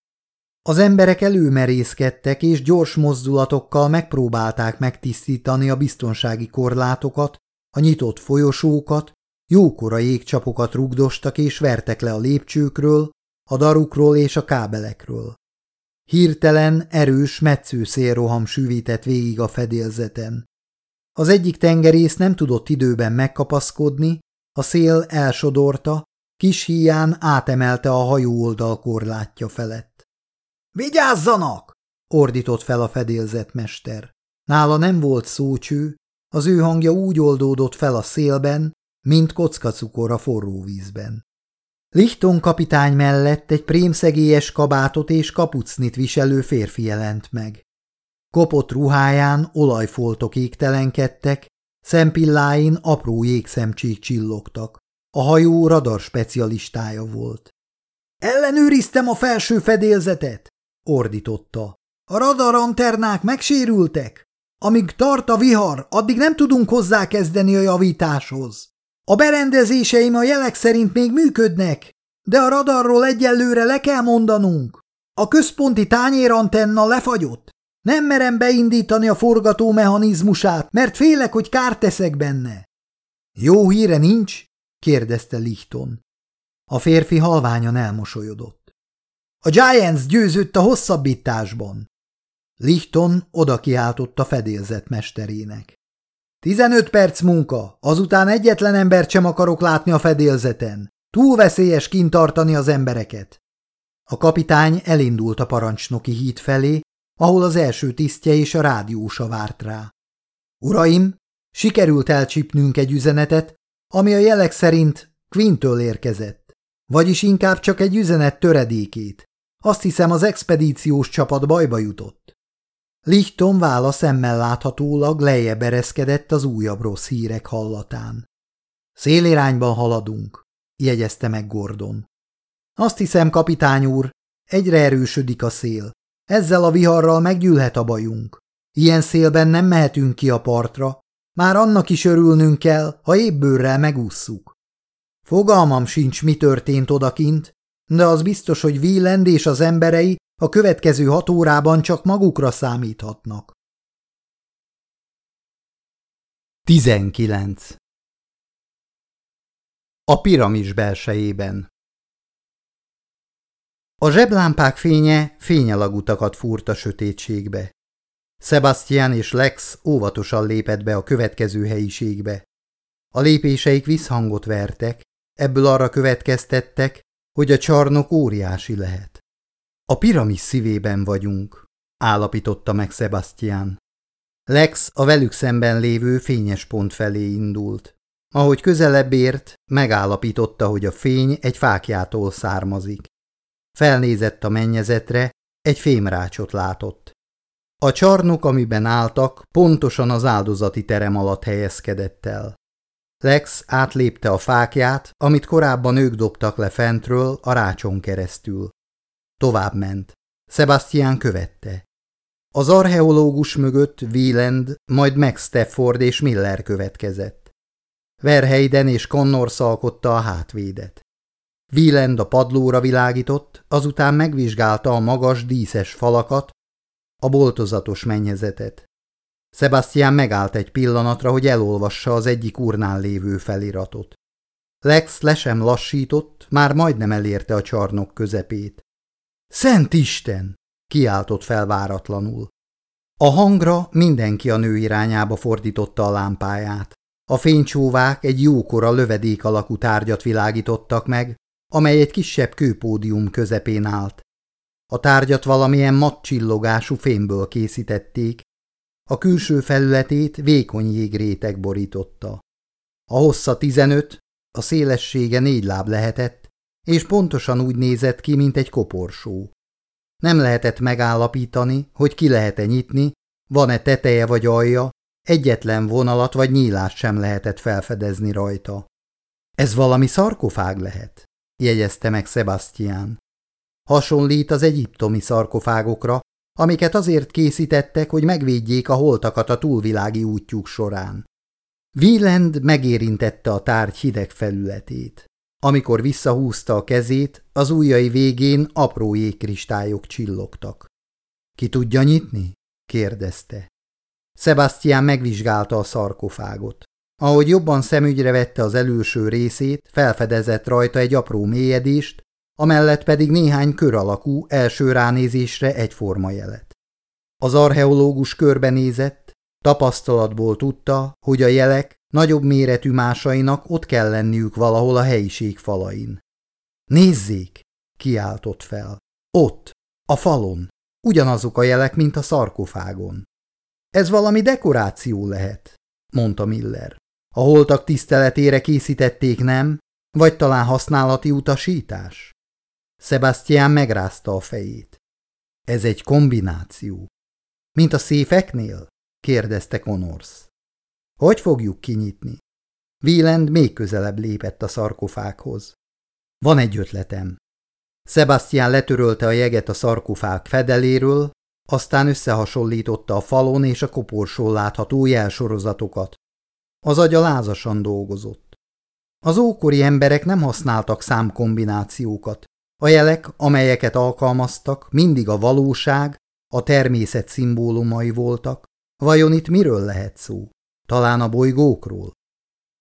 Az emberek előmerészkedtek, és gyors mozdulatokkal megpróbálták megtisztítani a biztonsági korlátokat, a nyitott folyosókat, jókora jégcsapokat rugdostak és vertek le a lépcsőkről, a darukról és a kábelekről. Hirtelen, erős, metsző szélroham sűvített végig a fedélzeten. Az egyik tengerész nem tudott időben megkapaszkodni, a szél elsodorta, kis híján átemelte a hajó oldal korlátja felett. – Vigyázzanak! – ordított fel a fedélzetmester. Nála nem volt szócső, az ő hangja úgy oldódott fel a szélben, mint kockacukor a forró vízben. Lichton kapitány mellett egy prémszegélyes kabátot és kapucnit viselő férfi jelent meg. Kopott ruháján olajfoltok égtelenkedtek, szempilláin apró jégszemcsék csillogtak. A hajó radar specialistája volt. Ellenőriztem a felső fedélzetet, ordította. A radaranternák megsérültek. Amíg tart a vihar, addig nem tudunk hozzákezdeni a javításhoz. A berendezéseim a jelek szerint még működnek, de a radarról egyelőre le kell mondanunk. A központi tányérantenna lefagyott. Nem merem beindítani a forgató mechanizmusát, mert félek, hogy kárt teszek benne. Jó híre nincs? kérdezte Lichton. A férfi halványan elmosolyodott. A Giants győzött a hosszabbításban. Lichton oda kiáltott a fedélzet mesterének. Tizenöt perc munka, azután egyetlen embert sem akarok látni a fedélzeten. Túl veszélyes kint tartani az embereket. A kapitány elindult a parancsnoki híd felé, ahol az első tisztje és a rádiósa várt rá. Uraim, sikerült elcsípnünk egy üzenetet, ami a jelek szerint Quintől érkezett, vagyis inkább csak egy üzenet töredékét. Azt hiszem az expedíciós csapat bajba jutott. Lichton vála szemmel láthatólag lejjebb ereszkedett az újabb rossz hírek hallatán. Szélirányban haladunk, jegyezte meg Gordon. Azt hiszem, kapitány úr, egyre erősödik a szél. Ezzel a viharral meggyűlhet a bajunk. Ilyen szélben nem mehetünk ki a partra, már annak is örülnünk kell, ha ébbőrrel megússzuk. Fogalmam sincs, mi történt odakint, de az biztos, hogy Wieland és az emberei a következő hat órában csak magukra számíthatnak. 19. A piramis belsejében A zseblámpák fénye fényalagutakat fúrt a sötétségbe. Sebastian és Lex óvatosan lépett be a következő helyiségbe. A lépéseik visszhangot vertek, ebből arra következtettek, hogy a csarnok óriási lehet. A piramis szívében vagyunk, állapította meg Sebastian. Lex a velük szemben lévő fényes pont felé indult. Ahogy közelebb ért, megállapította, hogy a fény egy fákjától származik. Felnézett a mennyezetre, egy fémrácsot látott. A csarnok, amiben álltak, pontosan az áldozati terem alatt helyezkedett el. Lex átlépte a fákját, amit korábban ők dobtak le fentről a rácson keresztül. Tovább ment. Sebastian követte. Az archeológus mögött Wieland, majd Max Stafford és Miller következett. Verheiden és Connor szalkotta a hátvédet. Wieland a padlóra világított, azután megvizsgálta a magas díszes falakat, a boltozatos mennyezetet. Sebastian megállt egy pillanatra, hogy elolvassa az egyik urnán lévő feliratot. Lex le sem lassított, már majdnem elérte a csarnok közepét. Szent Isten! kiáltott fel váratlanul. A hangra mindenki a nő irányába fordította a lámpáját. A fénycsóvák egy jókora lövedék alakú tárgyat világítottak meg, amely egy kisebb kőpódium közepén állt. A tárgyat valamilyen matt csillogású fémből készítették, a külső felületét vékony jégréteg borította. A hossza tizenöt, a szélessége négy láb lehetett, és pontosan úgy nézett ki, mint egy koporsó. Nem lehetett megállapítani, hogy ki lehet-e nyitni, van-e teteje vagy alja, egyetlen vonalat vagy nyílást sem lehetett felfedezni rajta. Ez valami szarkofág lehet, jegyezte meg Sebastian. Hasonlít az egyiptomi szarkofágokra, amiket azért készítettek, hogy megvédjék a holtakat a túlvilági útjuk során. Wieland megérintette a tárgy hideg felületét. Amikor visszahúzta a kezét, az ujjai végén apró jégkristályok csillogtak. – Ki tudja nyitni? – kérdezte. Sebastian megvizsgálta a szarkofágot. Ahogy jobban szemügyre vette az előső részét, felfedezett rajta egy apró mélyedést, amellett pedig néhány kör alakú, első ránézésre egyforma jelet. Az archeológus körbenézett, tapasztalatból tudta, hogy a jelek nagyobb méretű másainak ott kell lenniük valahol a helyiség falain. Nézzék! kiáltott fel. Ott, a falon. Ugyanazok a jelek, mint a szarkofágon. Ez valami dekoráció lehet, mondta Miller. A holtak tiszteletére készítették, nem? Vagy talán használati utasítás? Sebastian megrázta a fejét. Ez egy kombináció. Mint a széfeknél? kérdezte Connors. Hogy fogjuk kinyitni? Wieland még közelebb lépett a szarkofághoz. Van egy ötletem. Sebastian letörölte a jeget a szarkofág fedeléről, aztán összehasonlította a falon és a koporsón látható jelsorozatokat. Az agya lázasan dolgozott. Az ókori emberek nem használtak számkombinációkat, a jelek, amelyeket alkalmaztak, mindig a valóság, a természet szimbólumai voltak. Vajon itt miről lehet szó? Talán a bolygókról?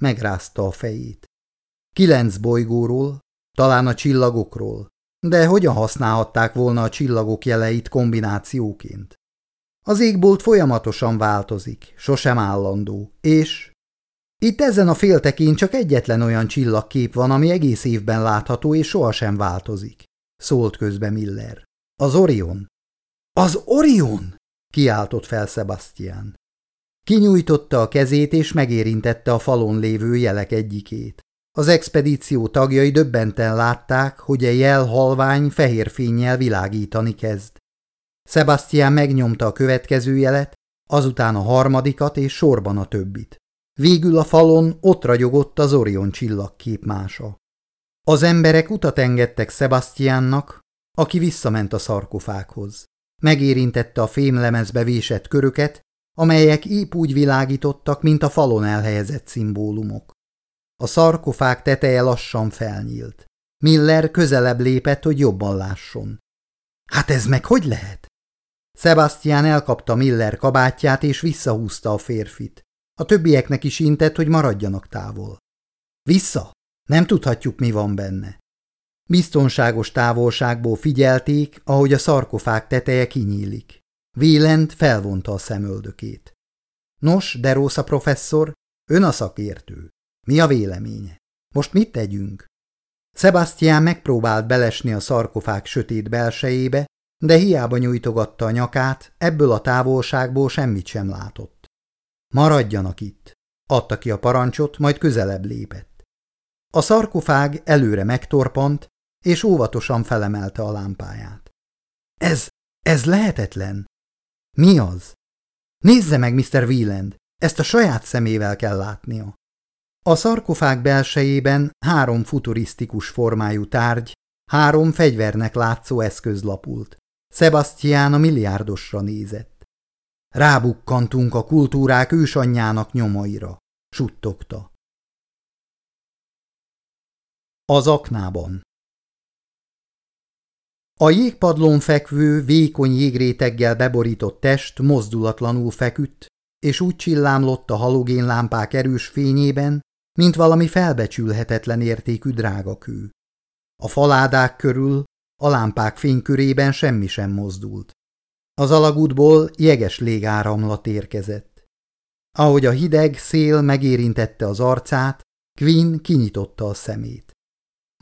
Megrázta a fejét. Kilenc bolygóról, talán a csillagokról. De hogyan használhatták volna a csillagok jeleit kombinációként? Az égbolt folyamatosan változik, sosem állandó, és itt ezen a féltekén csak egyetlen olyan csillagkép van, ami egész évben látható és sohasem változik, szólt közbe Miller. Az Orion. Az Orion! kiáltott fel Sebastian. Kinyújtotta a kezét és megérintette a falon lévő jelek egyikét. Az expedíció tagjai döbbenten látták, hogy a jel halvány fehér fényjel világítani kezd. Sebastian megnyomta a következő jelet, azután a harmadikat és sorban a többit. Végül a falon ott ragyogott az Orion csillagképmása. Az emberek utat engedtek Sebastiannak, aki visszament a szarkofákhoz. Megérintette a fémlemezbe vésett köröket, amelyek épp úgy világítottak, mint a falon elhelyezett szimbólumok. A szarkofág teteje lassan felnyílt. Miller közelebb lépett, hogy jobban lásson. Hát ez meg hogy lehet? Sebastian elkapta Miller kabátját és visszahúzta a férfit. A többieknek is intett, hogy maradjanak távol. Vissza! Nem tudhatjuk, mi van benne. Biztonságos távolságból figyelték, ahogy a szarkofág teteje kinyílik. Vélent felvonta a szemöldökét. Nos, de Rosa professzor, ön a szakértő. Mi a véleménye? Most mit tegyünk? Sebastian megpróbált belesni a szarkofág sötét belsejébe, de hiába nyújtogatta a nyakát, ebből a távolságból semmit sem látott. Maradjanak itt, adta ki a parancsot, majd közelebb lépett. A szarkofág előre megtorpant, és óvatosan felemelte a lámpáját. Ez, ez lehetetlen. Mi az? Nézze meg, Mr. Wieland, ezt a saját szemével kell látnia. A szarkofág belsejében három futurisztikus formájú tárgy, három fegyvernek látszó eszköz lapult. Sebastian a milliárdosra nézett. Rábukkantunk a kultúrák ősanyjának nyomaira, suttogta. Az aknában A jégpadlón fekvő, vékony jégréteggel beborított test mozdulatlanul feküdt, és úgy csillámlott a halogénlámpák erős fényében, mint valami felbecsülhetetlen értékű drágakő. A faládák körül, a lámpák fénykörében semmi sem mozdult. Az alagútból jeges légáramlat érkezett. Ahogy a hideg szél megérintette az arcát, Quinn kinyitotta a szemét.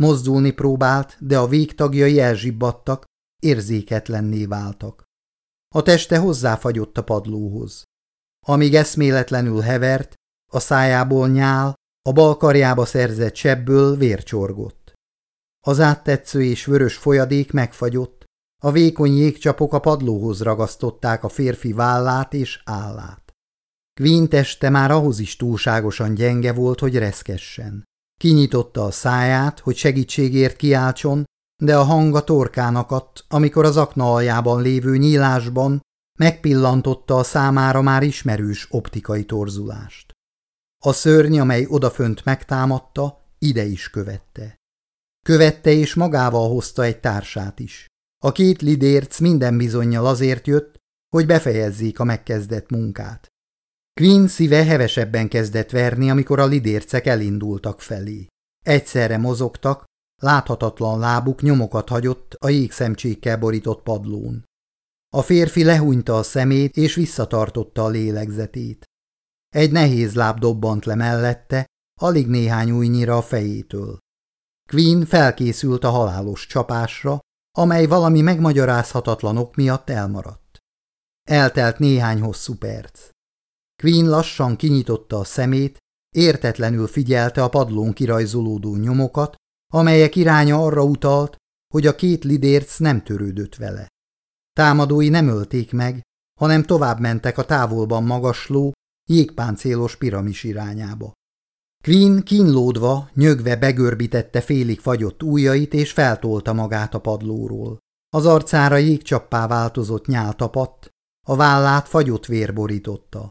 Mozdulni próbált, de a végtagjai elzsibbadtak, érzéketlenné váltak. A teste hozzáfagyott a padlóhoz. Amíg eszméletlenül hevert, a szájából nyál, a bal karjába szerzett sebből vércsorgott. Az áttetsző és vörös folyadék megfagyott, a vékony jégcsapok a padlóhoz ragasztották a férfi vállát és állát. Queen teste már ahhoz is túlságosan gyenge volt, hogy reszkessen. Kinyitotta a száját, hogy segítségért kiáltson, de a hang a torkán akadt, amikor az akna aljában lévő nyílásban megpillantotta a számára már ismerős optikai torzulást. A szörny, amely odafönt megtámadta, ide is követte. Követte és magával hozta egy társát is. A két lidérc minden bizonyal azért jött, hogy befejezzék a megkezdett munkát. Quinn szíve hevesebben kezdett verni, amikor a lidércek elindultak felé. Egyszerre mozogtak, láthatatlan lábuk nyomokat hagyott a jégszemcsékkel borított padlón. A férfi lehúnyta a szemét és visszatartotta a lélegzetét. Egy nehéz láb dobbant le mellette, alig néhány újnyira a fejétől. Queen felkészült a halálos csapásra, amely valami megmagyarázhatatlan ok miatt elmaradt. Eltelt néhány hosszú perc. Queen lassan kinyitotta a szemét, értetlenül figyelte a padlón kirajzolódó nyomokat, amelyek iránya arra utalt, hogy a két lidérc nem törődött vele. Támadói nem ölték meg, hanem tovább mentek a távolban magasló, jégpáncélos piramis irányába. Queen kínlódva, nyögve begörbítette félig fagyott ujjait és feltolta magát a padlóról. Az arcára jégcsappá változott nyál tapadt, a vállát fagyott vér borította.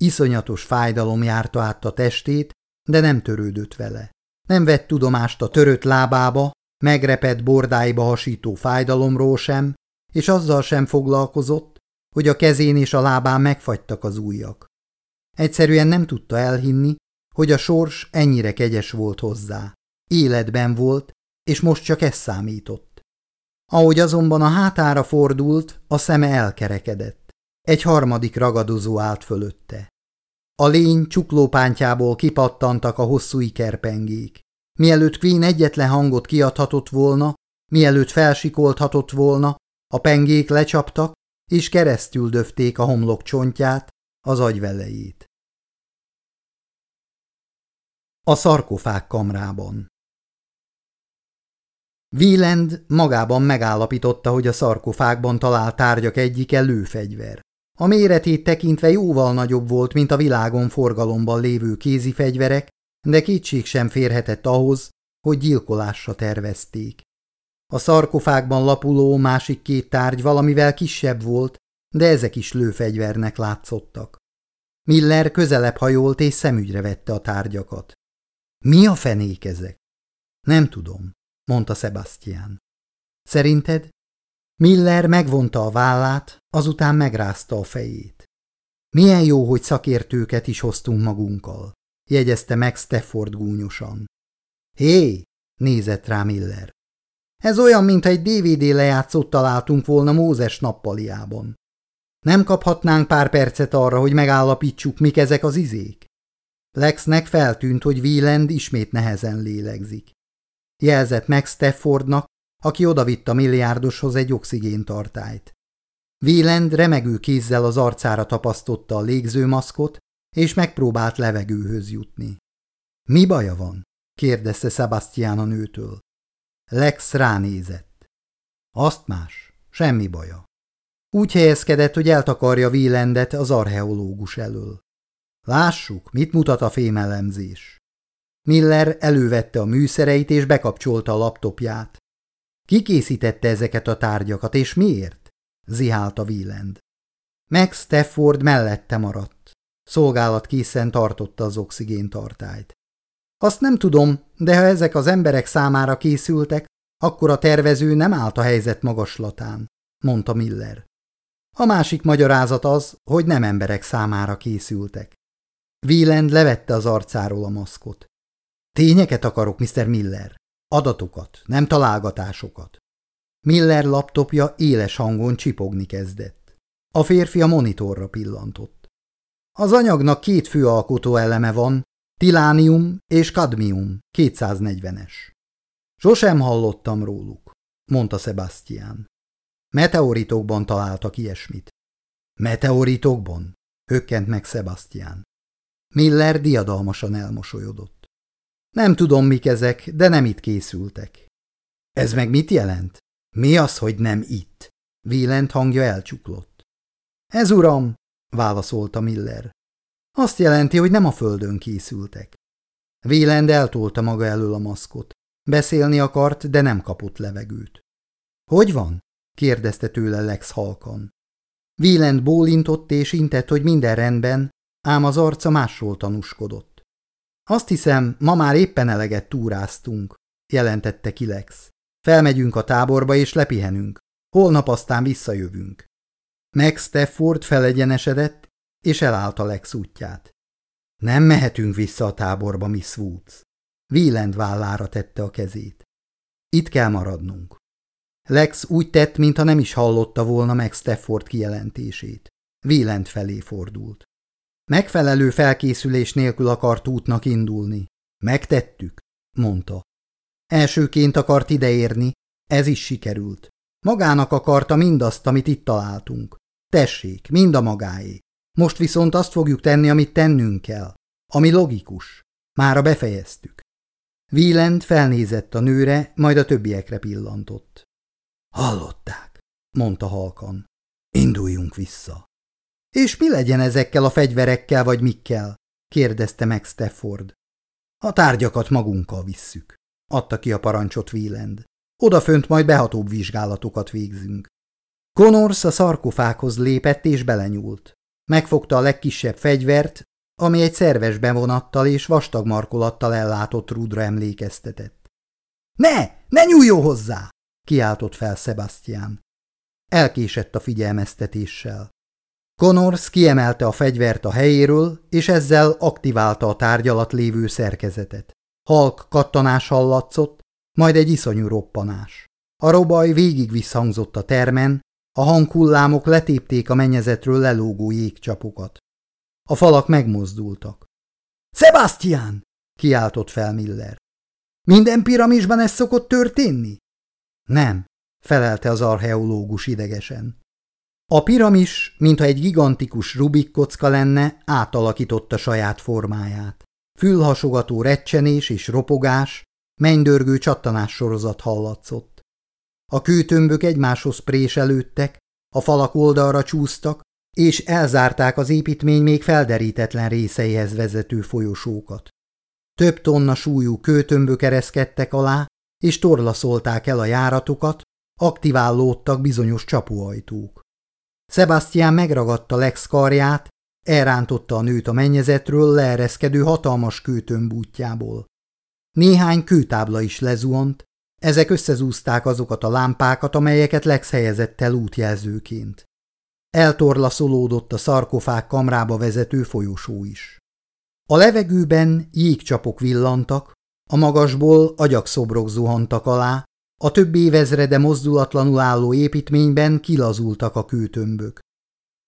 Iszonyatos fájdalom járta át a testét, de nem törődött vele. Nem vett tudomást a törött lábába, megrepett bordáiba hasító fájdalomról sem, és azzal sem foglalkozott, hogy a kezén és a lábán megfagytak az ujjak. Egyszerűen nem tudta elhinni, hogy a sors ennyire kegyes volt hozzá. Életben volt, és most csak ez számított. Ahogy azonban a hátára fordult, a szeme elkerekedett. Egy harmadik ragadozó állt fölötte. A lény csuklópántjából kipattantak a hosszú ikerpengék. Mielőtt Queen egyetlen hangot kiadhatott volna, mielőtt felsikolthatott volna, a pengék lecsaptak, és keresztül döfték a homlok csontját, az agyvelejét. A szarkofág kamrában Wieland magában megállapította, hogy a szarkofágban talált tárgyak egyike lőfegyver. A méretét tekintve jóval nagyobb volt, mint a világon forgalomban lévő kézi fegyverek, de kétség sem férhetett ahhoz, hogy gyilkolásra tervezték. A szarkofágban lapuló másik két tárgy valamivel kisebb volt, de ezek is lőfegyvernek látszottak. Miller közelebb hajolt és szemügyre vette a tárgyakat. Mi a fenék ezek? Nem tudom. mondta Sebastian. Szerinted? Miller megvonta a vállát, azután megrázta a fejét. Milyen jó, hogy szakértőket is hoztunk magunkkal, jegyezte meg Stafford gúnyosan. Hé, nézett rá Miller. Ez olyan, mint egy DVD lejátszót találtunk volna Mózes nappaliában. Nem kaphatnánk pár percet arra, hogy megállapítsuk, mik ezek az izék? Lexnek feltűnt, hogy Wieland ismét nehezen lélegzik. Jelzett meg Staffordnak, aki odavitt a milliárdoshoz egy oxigéntartályt. Wieland remegő kézzel az arcára tapasztotta a légzőmaszkot, és megpróbált levegőhöz jutni. – Mi baja van? – kérdezte Sebastian a nőtől. Lex ránézett. – Azt más, semmi baja. Úgy helyezkedett, hogy eltakarja Wielandet az archeológus elől. Lássuk, mit mutat a fémelemzés. Miller elővette a műszereit és bekapcsolta a laptopját. Ki készítette ezeket a tárgyakat, és miért? zihálta Wieland. Max Stafford mellette maradt. Szolgálat készen tartotta az oxigéntartályt. Azt nem tudom, de ha ezek az emberek számára készültek, akkor a tervező nem állt a helyzet magaslatán, mondta Miller. A másik magyarázat az, hogy nem emberek számára készültek. Wieland levette az arcáról a maszkot. Tényeket akarok, Mr. Miller. Adatokat, nem találgatásokat. Miller laptopja éles hangon csipogni kezdett. A férfi a monitorra pillantott. Az anyagnak két fő alkotó eleme van, tilánium és kadmium, 240-es. Sosem hallottam róluk, mondta Sebastian. Meteoritokban találtak ilyesmit. Meteoritokban? Hökkent meg Sebastian. Miller diadalmasan elmosolyodott. Nem tudom, mik ezek, de nem itt készültek. Ez meg mit jelent? Mi az, hogy nem itt? Vélent hangja elcsuklott. Ez uram, válaszolta Miller. Azt jelenti, hogy nem a földön készültek. Vélend eltolta maga elől a maszkot. Beszélni akart, de nem kapott levegőt. Hogy van? kérdezte tőle Lex halkan. Vélend bólintott és intett, hogy minden rendben, ám az arca másról tanúskodott. Azt hiszem, ma már éppen eleget túráztunk, jelentette Kilex. Felmegyünk a táborba és lepihenünk. Holnap aztán visszajövünk. Meg Stafford felegyenesedett, és elállt a Lex útját. Nem mehetünk vissza a táborba, Miss Woods. Wieland vállára tette a kezét. Itt kell maradnunk. Lex úgy tett, mintha nem is hallotta volna meg Stafford kijelentését. Wieland felé fordult. Megfelelő felkészülés nélkül akart útnak indulni. Megtettük, mondta. Elsőként akart ideérni, ez is sikerült. Magának akarta mindazt, amit itt találtunk. Tessék, mind a magáé. Most viszont azt fogjuk tenni, amit tennünk kell. Ami logikus. Mára befejeztük. Wieland felnézett a nőre, majd a többiekre pillantott. Hallották, mondta halkan. Induljunk vissza. És mi legyen ezekkel a fegyverekkel vagy mikkel? kérdezte meg Stafford. A tárgyakat magunkkal visszük, adta ki a parancsot Wieland. Odafönt majd behatóbb vizsgálatokat végzünk. Connors a szarkofákhoz lépett és belenyúlt. Megfogta a legkisebb fegyvert, ami egy szerves bevonattal és vastag markolattal ellátott rúdra emlékeztetett. – Ne! Ne nyújjon hozzá! – kiáltott fel Sebastian. Elkésett a figyelmeztetéssel. Connors kiemelte a fegyvert a helyéről, és ezzel aktiválta a tárgy alatt lévő szerkezetet. Halk kattanás hallatszott, majd egy iszonyú roppanás. A robaj végig visszhangzott a termen, a hanghullámok letépték a mennyezetről lelógó jégcsapokat. A falak megmozdultak. – Sebastian! – kiáltott fel Miller. – Minden piramisban ez szokott történni? – Nem – felelte az archeológus idegesen. A piramis, mintha egy gigantikus Rubik kocka lenne, átalakította saját formáját. Fülhasogató recsenés és ropogás, mennydörgő csattanás sorozat hallatszott. A kőtömbök egymáshoz préselődtek, a falak oldalra csúsztak, és elzárták az építmény még felderítetlen részeihez vezető folyosókat. Több tonna súlyú kőtömbök ereszkedtek alá, és torlaszolták el a járatokat, aktiválódtak bizonyos csapóajtók. Sebastian megragadta Lex karját, elrántotta a nőt a mennyezetről leereszkedő hatalmas útjából. Néhány kőtábla is lezuhant, Ezek összezúzták azokat a lámpákat, amelyeket Lex helyezett el útjelzőként. Eltorlaszolódott a szarkofág kamrába vezető folyosó is. A levegőben jégcsapok villantak, a magasból agyakszobrok zuhantak alá, a több évezrede mozdulatlanul álló építményben kilazultak a kőtömbök.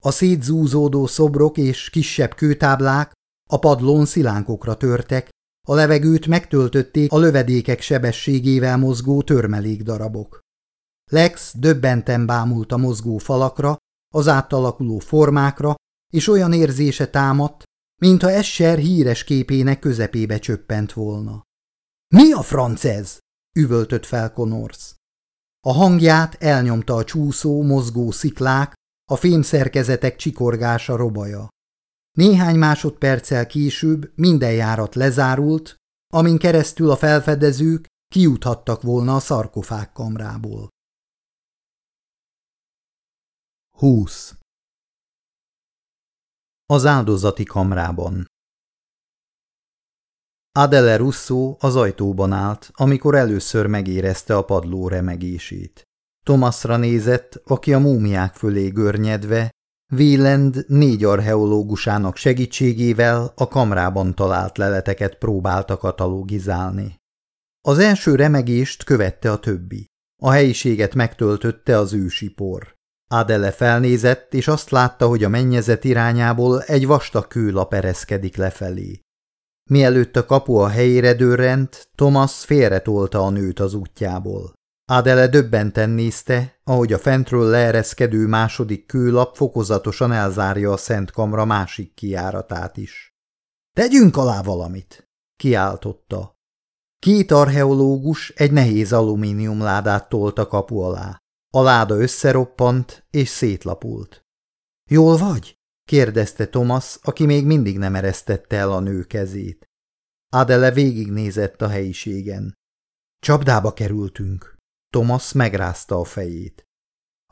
A szétzúzódó szobrok és kisebb kőtáblák a padlón szilánkokra törtek, a levegőt megtöltötték a lövedékek sebességével mozgó törmelékdarabok. Lex döbbenten bámult a mozgó falakra, az átalakuló formákra, és olyan érzése támadt, mintha Escher híres képének közepébe csöppent volna. – Mi a franc ez? – üvöltött fel Connors. A hangját elnyomta a csúszó, mozgó sziklák, a fémszerkezetek csikorgása robaja. Néhány másodperccel később minden járat lezárult, amin keresztül a felfedezők kijuthattak volna a szarkofág kamrából. 20. Az áldozati kamrában Adele Russo az ajtóban állt, amikor először megérezte a padló remegését. Thomasra nézett, aki a múmiák fölé görnyedve, Wieland négy archeológusának segítségével a kamrában talált leleteket próbálta katalogizálni. Az első remegést követte a többi. A helyiséget megtöltötte az ősi por. Adele felnézett, és azt látta, hogy a mennyezet irányából egy vastag kőlap ereszkedik lefelé. Mielőtt a kapu a helyére dőrent, Thomas félretolta a nőt az útjából. Adele döbbenten nézte, ahogy a fentről leereszkedő második kőlap fokozatosan elzárja a Szent Kamra másik kiáratát is. – Tegyünk alá valamit! – kiáltotta. Két archeológus egy nehéz alumíniumládát tolt a kapu alá. A láda összeroppant és szétlapult. – Jól vagy? – kérdezte Thomas, aki még mindig nem eresztette el a nő kezét. Adele végignézett a helyiségen. – Csapdába kerültünk Thomas megrázta a fejét.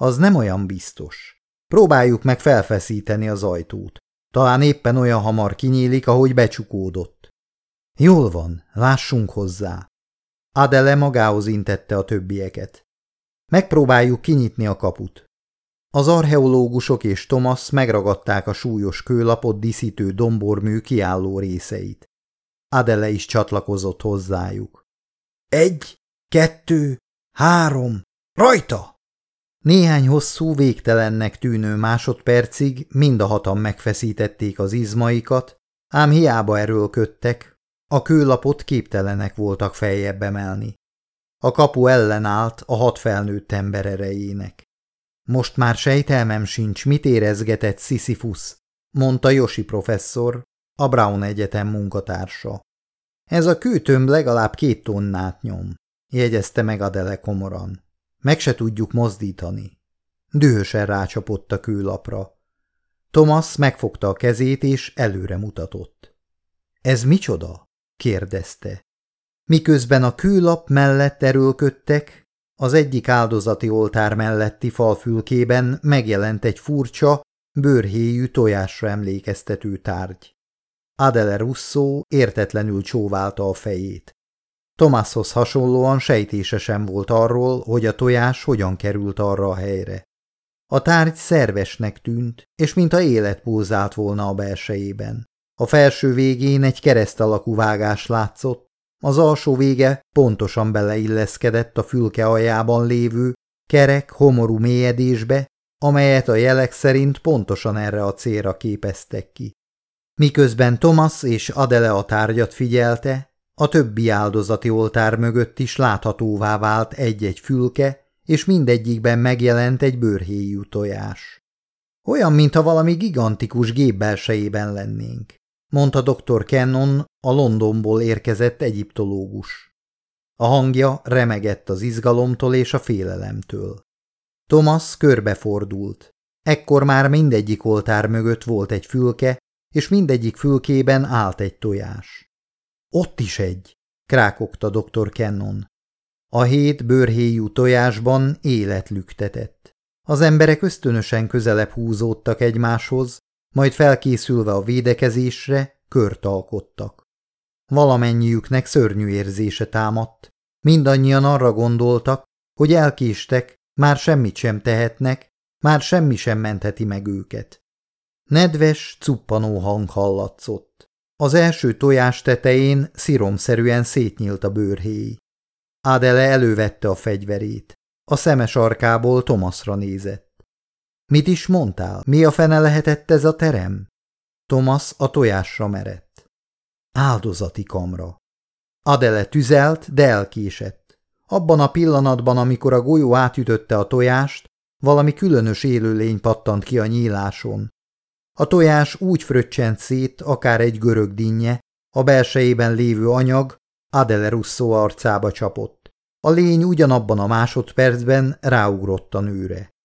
Az nem olyan biztos. Próbáljuk meg felfeszíteni az ajtót. Talán éppen olyan hamar kinyílik, ahogy becsukódott. Jól van, lássunk hozzá. Adele magához intette a többieket. Megpróbáljuk kinyitni a kaput. Az archeológusok és Thomas megragadták a súlyos kőlapot díszítő dombormű kiálló részeit. Adele is csatlakozott hozzájuk. Egy, kettő, Három! Rajta! Néhány hosszú, végtelennek tűnő másodpercig mind a hatan megfeszítették az izmaikat, ám hiába erőlködtek, a kőlapot képtelenek voltak feljebb emelni. A kapu ellenállt a hat felnőtt ember erejének. Most már sejtelmem sincs, mit érezgetett Sisyphus, mondta Josi professzor, a Brown Egyetem munkatársa. Ez a kőtömb legalább két tonnát nyom jegyezte meg Adele komoran. Meg se tudjuk mozdítani. Dühösen rácsapott a kőlapra. Thomas megfogta a kezét és előre mutatott. Ez micsoda? kérdezte. Miközben a kőlap mellett erőlködtek, az egyik áldozati oltár melletti falfülkében megjelent egy furcsa, bőrhéjű tojásra emlékeztető tárgy. Adele Russo értetlenül csóválta a fejét. Tomáshoz hasonlóan sejtése sem volt arról, hogy a tojás hogyan került arra a helyre. A tárgy szervesnek tűnt, és mintha élet pulzált volna a belsejében. A felső végén egy kereszt alakú vágás látszott, az alsó vége pontosan beleilleszkedett a fülke aljában lévő, kerek, homorú mélyedésbe, amelyet a jelek szerint pontosan erre a célra képeztek ki. Miközben Thomas és Adele a tárgyat figyelte, a többi áldozati oltár mögött is láthatóvá vált egy-egy fülke, és mindegyikben megjelent egy bőrhéjú tojás. Olyan, mintha valami gigantikus gép belsejében lennénk, mondta dr. Cannon, a Londonból érkezett egyiptológus. A hangja remegett az izgalomtól és a félelemtől. Thomas körbefordult. Ekkor már mindegyik oltár mögött volt egy fülke, és mindegyik fülkében állt egy tojás. Ott is egy, krákogta dr. Kennon. A hét bőrhéjú tojásban élet lüktetett. Az emberek ösztönösen közelebb húzódtak egymáshoz, majd felkészülve a védekezésre, kört alkottak. Valamennyiüknek szörnyű érzése támadt, Mindannyian arra gondoltak, hogy elkéstek, már semmit sem tehetnek, már semmi sem mentheti meg őket. Nedves, cuppanó hang hallatszott. Az első tojás tetején sziromszerűen szétnyílt a bőrhéj. Adele elővette a fegyverét. A szemes arkából Tomaszra nézett. Mit is mondtál? Mi a fene lehetett ez a terem? Thomas a tojásra merett. Áldozati kamra. Adele tüzelt, de elkésett. Abban a pillanatban, amikor a golyó átütötte a tojást, valami különös élőlény pattant ki a nyíláson. A tojás úgy fröccsent szét, akár egy görög dinnye, a belsejében lévő anyag Adele Russo arcába csapott. A lény ugyanabban a másodpercben ráugrott a nőre.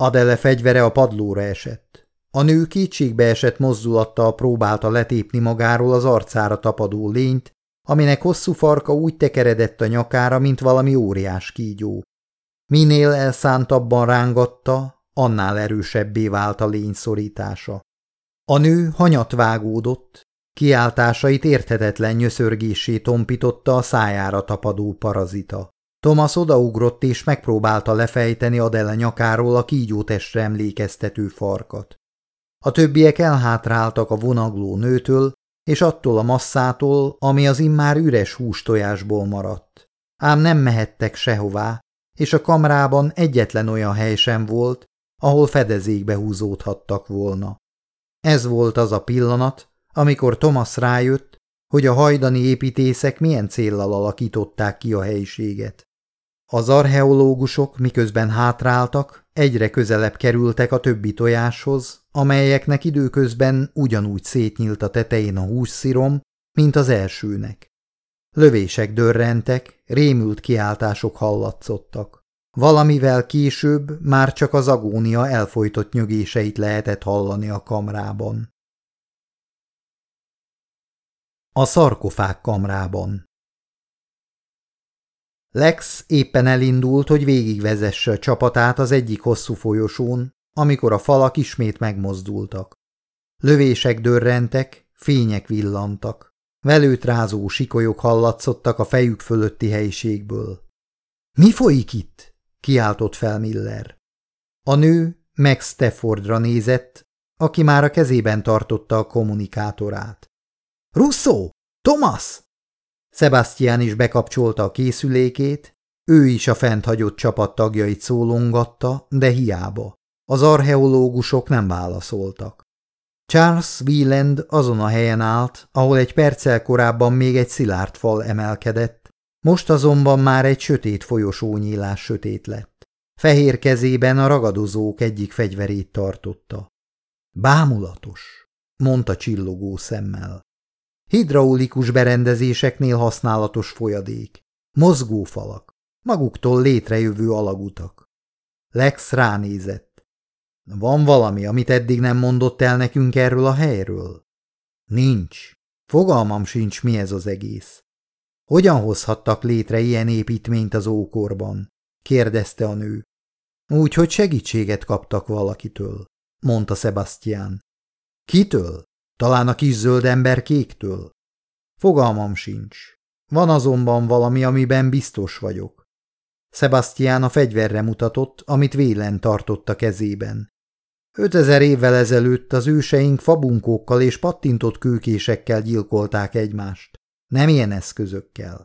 Adele fegyvere a padlóra esett. A nő kétségbe esett mozdulattal próbálta letépni magáról az arcára tapadó lényt, aminek hosszú farka úgy tekeredett a nyakára, mint valami óriás kígyó. Minél elszántabban rángatta, annál erősebbé vált a lény szorítása. A nő hanyat vágódott, kiáltásait érthetetlen nyöszörgésé tompította a szájára tapadó parazita. Thomas odaugrott és megpróbálta lefejteni Adele nyakáról a kígyótestre emlékeztető farkat. A többiek elhátráltak a vonagló nőtől, és attól a masszától, ami az immár üres hústojásból maradt. Ám nem mehettek sehová, és a kamrában egyetlen olyan hely sem volt, ahol fedezékbe húzódhattak volna. Ez volt az a pillanat, amikor Thomas rájött, hogy a hajdani építészek milyen céllal alakították ki a helyiséget. Az archeológusok miközben hátráltak, egyre közelebb kerültek a többi tojáshoz, amelyeknek időközben ugyanúgy szétnyílt a tetején a hússzirom, mint az elsőnek. Lövések dörrentek, rémült kiáltások hallatszottak. Valamivel később már csak az agónia elfolytott nyögéseit lehetett hallani a kamrában. A szarkofág kamrában Lex éppen elindult, hogy végigvezesse a csapatát az egyik hosszú folyosón, amikor a falak ismét megmozdultak. Lövések dörrentek, fények villantak. Velőt rázó sikolyok hallatszottak a fejük fölötti helyiségből. – Mi folyik itt? kiáltott fel Miller. A nő meg Steffordra nézett, aki már a kezében tartotta a kommunikátorát. – Russo! Thomas! Sebastian is bekapcsolta a készülékét, ő is a fent hagyott csapat tagjait szólongatta, de hiába. Az archeológusok nem válaszoltak. Charles Wieland azon a helyen állt, ahol egy perccel korábban még egy szilárd fal emelkedett, most azonban már egy sötét folyosónyílás sötét lett. Fehér kezében a ragadozók egyik fegyverét tartotta. Bámulatos, mondta csillogó szemmel. Hidraulikus berendezéseknél használatos folyadék, mozgófalak, maguktól létrejövő alagutak. Lex ránézett. Van valami, amit eddig nem mondott el nekünk erről a helyről? Nincs. Fogalmam sincs, mi ez az egész. Hogyan hozhattak létre ilyen építményt az ókorban? kérdezte a nő. Úgy, hogy segítséget kaptak valakitől, mondta Sebastian. Kitől? Talán a kis zöld ember kéktől? Fogalmam sincs. Van azonban valami, amiben biztos vagyok. Sebastian a fegyverre mutatott, amit vélen tartott a kezében. Ötezer évvel ezelőtt az őseink fabunkókkal és pattintott kőkésekkel gyilkolták egymást. Nem ilyen eszközökkel.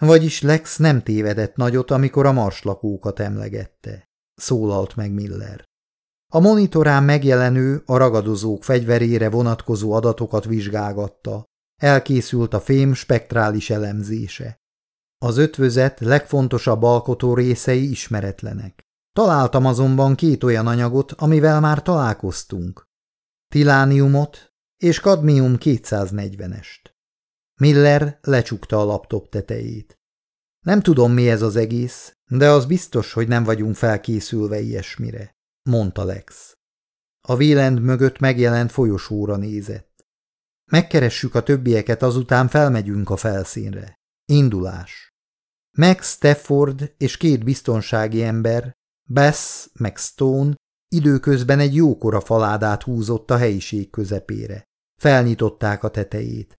Vagyis Lex nem tévedett nagyot, amikor a marslakókat emlegette. Szólalt meg Miller. A monitorán megjelenő, a ragadozók fegyverére vonatkozó adatokat vizsgálgatta. Elkészült a fém spektrális elemzése. Az ötvözet legfontosabb alkotó részei ismeretlenek. Találtam azonban két olyan anyagot, amivel már találkoztunk. Tilániumot és kadmium 240-est. Miller lecsukta a laptop tetejét. Nem tudom, mi ez az egész, de az biztos, hogy nem vagyunk felkészülve ilyesmire, mondta Lex. A Wieland mögött megjelent folyosóra nézett. Megkeressük a többieket, azután felmegyünk a felszínre. Indulás. Max Stafford és két biztonsági ember, Bess meg Stone időközben egy jókora faládát húzott a helyiség közepére. Felnyitották a tetejét.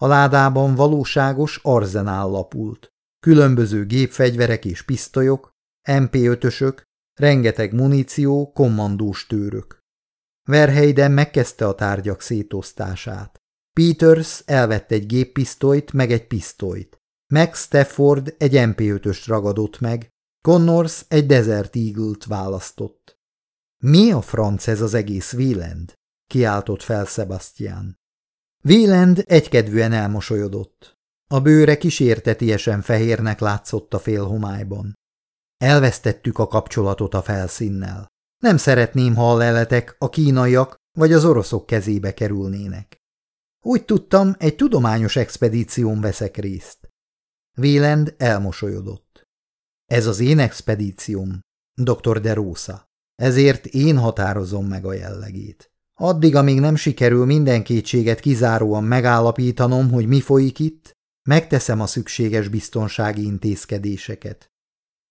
A ládában valóságos arzenál lapult. különböző gépfegyverek és pisztolyok, MP5-ösök, rengeteg muníció, kommandós tőrök. Verheiden megkezdte a tárgyak szétosztását. Peters elvette egy géppisztolyt, meg egy pisztolyt. Max Stafford egy MP5-öst ragadott meg, Connors egy Desert Eagle-t választott. Mi a franc ez az egész Wieland? kiáltott fel Sebastian. Wieland egykedvűen elmosolyodott. A bőre kísértetiesen fehérnek látszott a félhomályban. Elvesztettük a kapcsolatot a felszínnel. Nem szeretném, ha a leletek a kínaiak vagy az oroszok kezébe kerülnének. Úgy tudtam, egy tudományos expedíción veszek részt. Wieland elmosolyodott. Ez az én expedícióm, dr. De Rosa. Ezért én határozom meg a jellegét. Addig, amíg nem sikerül minden kétséget kizáróan megállapítanom, hogy mi folyik itt, megteszem a szükséges biztonsági intézkedéseket.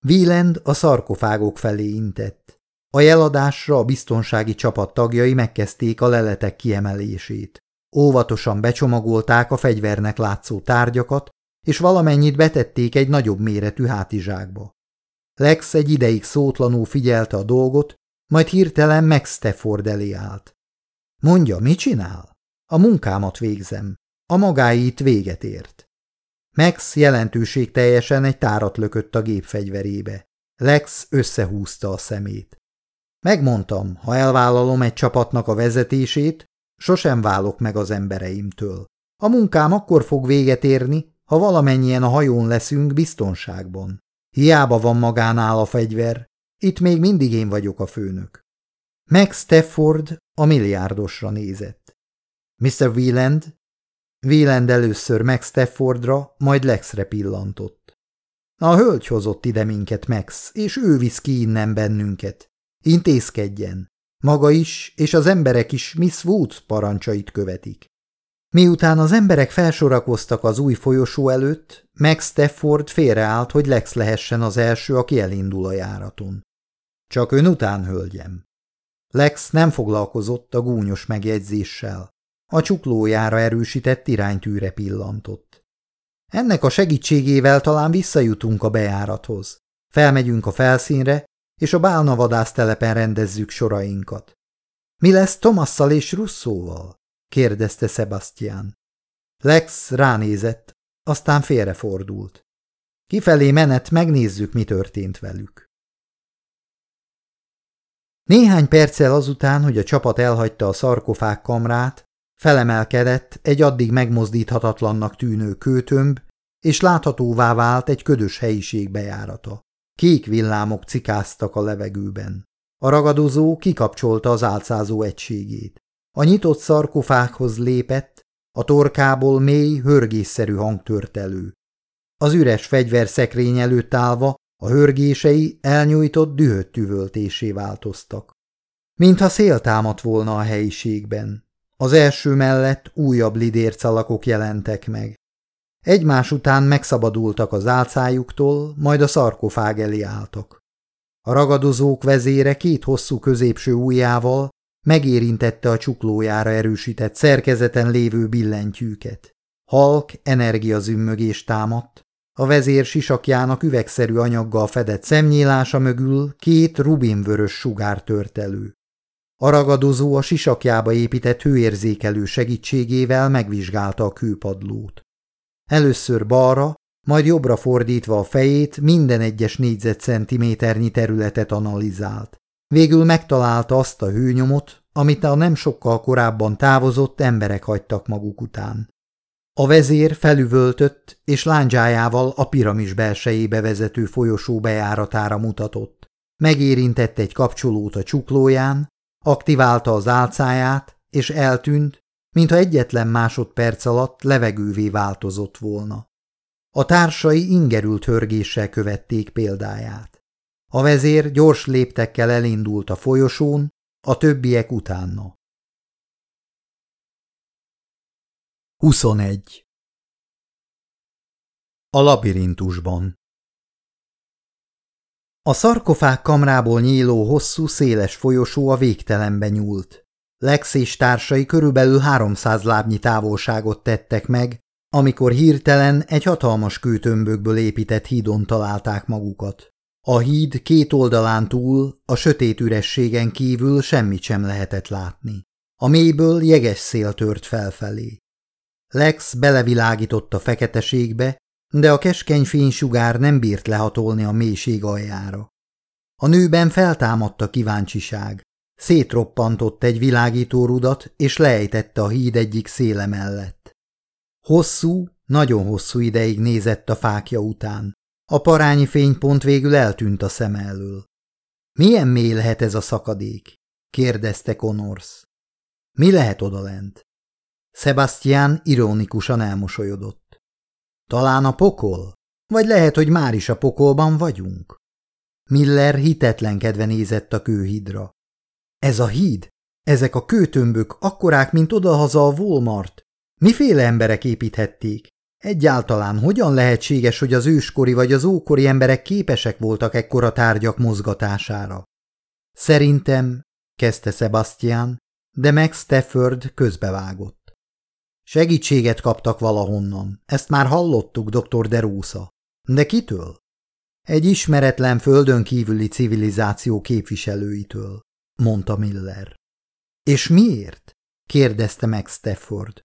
Wieland a szarkofágok felé intett. A jeladásra a biztonsági csapat tagjai megkezdték a leletek kiemelését. Óvatosan becsomagolták a fegyvernek látszó tárgyakat, és valamennyit betették egy nagyobb méretű hátizsákba. Lex egy ideig szótlanul figyelte a dolgot, majd hirtelen meg Stafford elé állt. Mondja, mit csinál? A munkámat végzem. A magáit véget ért. Max jelentőség teljesen egy tárat lökött a gépfegyverébe. Lex összehúzta a szemét. Megmondtam, ha elvállalom egy csapatnak a vezetését, sosem válok meg az embereimtől. A munkám akkor fog véget érni, ha valamennyien a hajón leszünk biztonságban. Hiába van magánál a fegyver, itt még mindig én vagyok a főnök. Max Stafford a milliárdosra nézett. Mr. Wieland? Wieland először Max Staffordra, majd Lexre pillantott. A hölgy hozott ide minket, Max, és ő visz ki innen bennünket. Intézkedjen. Maga is, és az emberek is Miss Woods parancsait követik. Miután az emberek felsorakoztak az új folyosó előtt, Max Stafford félreállt, hogy Lex lehessen az első, aki elindul a járaton. Csak ön után, hölgyem. Lex nem foglalkozott a gúnyos megjegyzéssel. A csuklójára erősített iránytűre pillantott. Ennek a segítségével talán visszajutunk a bejárathoz. Felmegyünk a felszínre, és a bálnavadásztelepen rendezzük sorainkat. Mi lesz Tomasszal és Russzóval? kérdezte Sebastian. Lex ránézett, aztán félrefordult. Kifelé menet megnézzük, mi történt velük. Néhány perccel azután, hogy a csapat elhagyta a szarkofág kamrát, felemelkedett egy addig megmozdíthatatlannak tűnő kőtömb, és láthatóvá vált egy ködös helyiség bejárata. Kék villámok cikáztak a levegőben. A ragadozó kikapcsolta az álcázó egységét. A nyitott szarkofághoz lépett, a torkából mély, hörgésszerű hang tört elő. Az üres fegyverszekrény előtt állva a hörgései elnyújtott dühött üvöltésé változtak. Mintha szél támadt volna a helyiségben. Az első mellett újabb lidércalakok jelentek meg. Egymás után megszabadultak az álcájuktól, majd a szarkofág elé álltak. A ragadozók vezére két hosszú középső ujjával megérintette a csuklójára erősített szerkezeten lévő billentyűket. Halk energiazümmögés támadt, a vezér sisakjának üvegszerű anyaggal fedett szemnyílása mögül két rubinvörös sugár tört elő. A ragadozó a sisakjába épített hőérzékelő segítségével megvizsgálta a kőpadlót. Először balra, majd jobbra fordítva a fejét minden egyes négyzetcentiméternyi területet analizált. Végül megtalálta azt a hőnyomot, amit a nem sokkal korábban távozott emberek hagytak maguk után. A vezér felüvöltött, és lándzsájával a piramis belsejébe vezető folyosó bejáratára mutatott. Megérintett egy kapcsolót a csuklóján, aktiválta az álcáját, és eltűnt, mintha egyetlen másodperc alatt levegővé változott volna. A társai ingerült hörgéssel követték példáját. A vezér gyors léptekkel elindult a folyosón, a többiek utána. 21. A labirintusban A szarkofág kamrából nyíló hosszú, széles folyosó a végtelenbe nyúlt. Lex és társai körülbelül 300 lábnyi távolságot tettek meg, amikor hirtelen egy hatalmas kőtömbökből épített hídon találták magukat. A híd két oldalán túl, a sötét ürességen kívül semmit sem lehetett látni. A mélyből jeges szél tört felfelé. Lex belevilágított a feketeségbe, de a keskeny fénysugár nem bírt lehatolni a mélység aljára. A nőben feltámadt a kíváncsiság. Szétroppantott egy világítórudat, és lejtette a híd egyik széle mellett. Hosszú, nagyon hosszú ideig nézett a fákja után. A parányi fénypont végül eltűnt a szem elől. Milyen mély lehet ez a szakadék? kérdezte Connors. Mi lehet odalent? Sebastian ironikusan elmosolyodott. Talán a pokol? Vagy lehet, hogy már is a pokolban vagyunk? Miller hitetlenkedve nézett a kőhídra. Ez a híd? Ezek a kőtömbök akkorák, mint odahaza a Walmart. Miféle emberek építhették? Egyáltalán hogyan lehetséges, hogy az őskori vagy az ókori emberek képesek voltak ekkora tárgyak mozgatására? Szerintem, kezdte Sebastian, de Max Stafford közbevágott. Segítséget kaptak valahonnan, ezt már hallottuk, dr. Derusa. De kitől? Egy ismeretlen földön kívüli civilizáció képviselőitől, mondta Miller. És miért? kérdezte meg Stafford.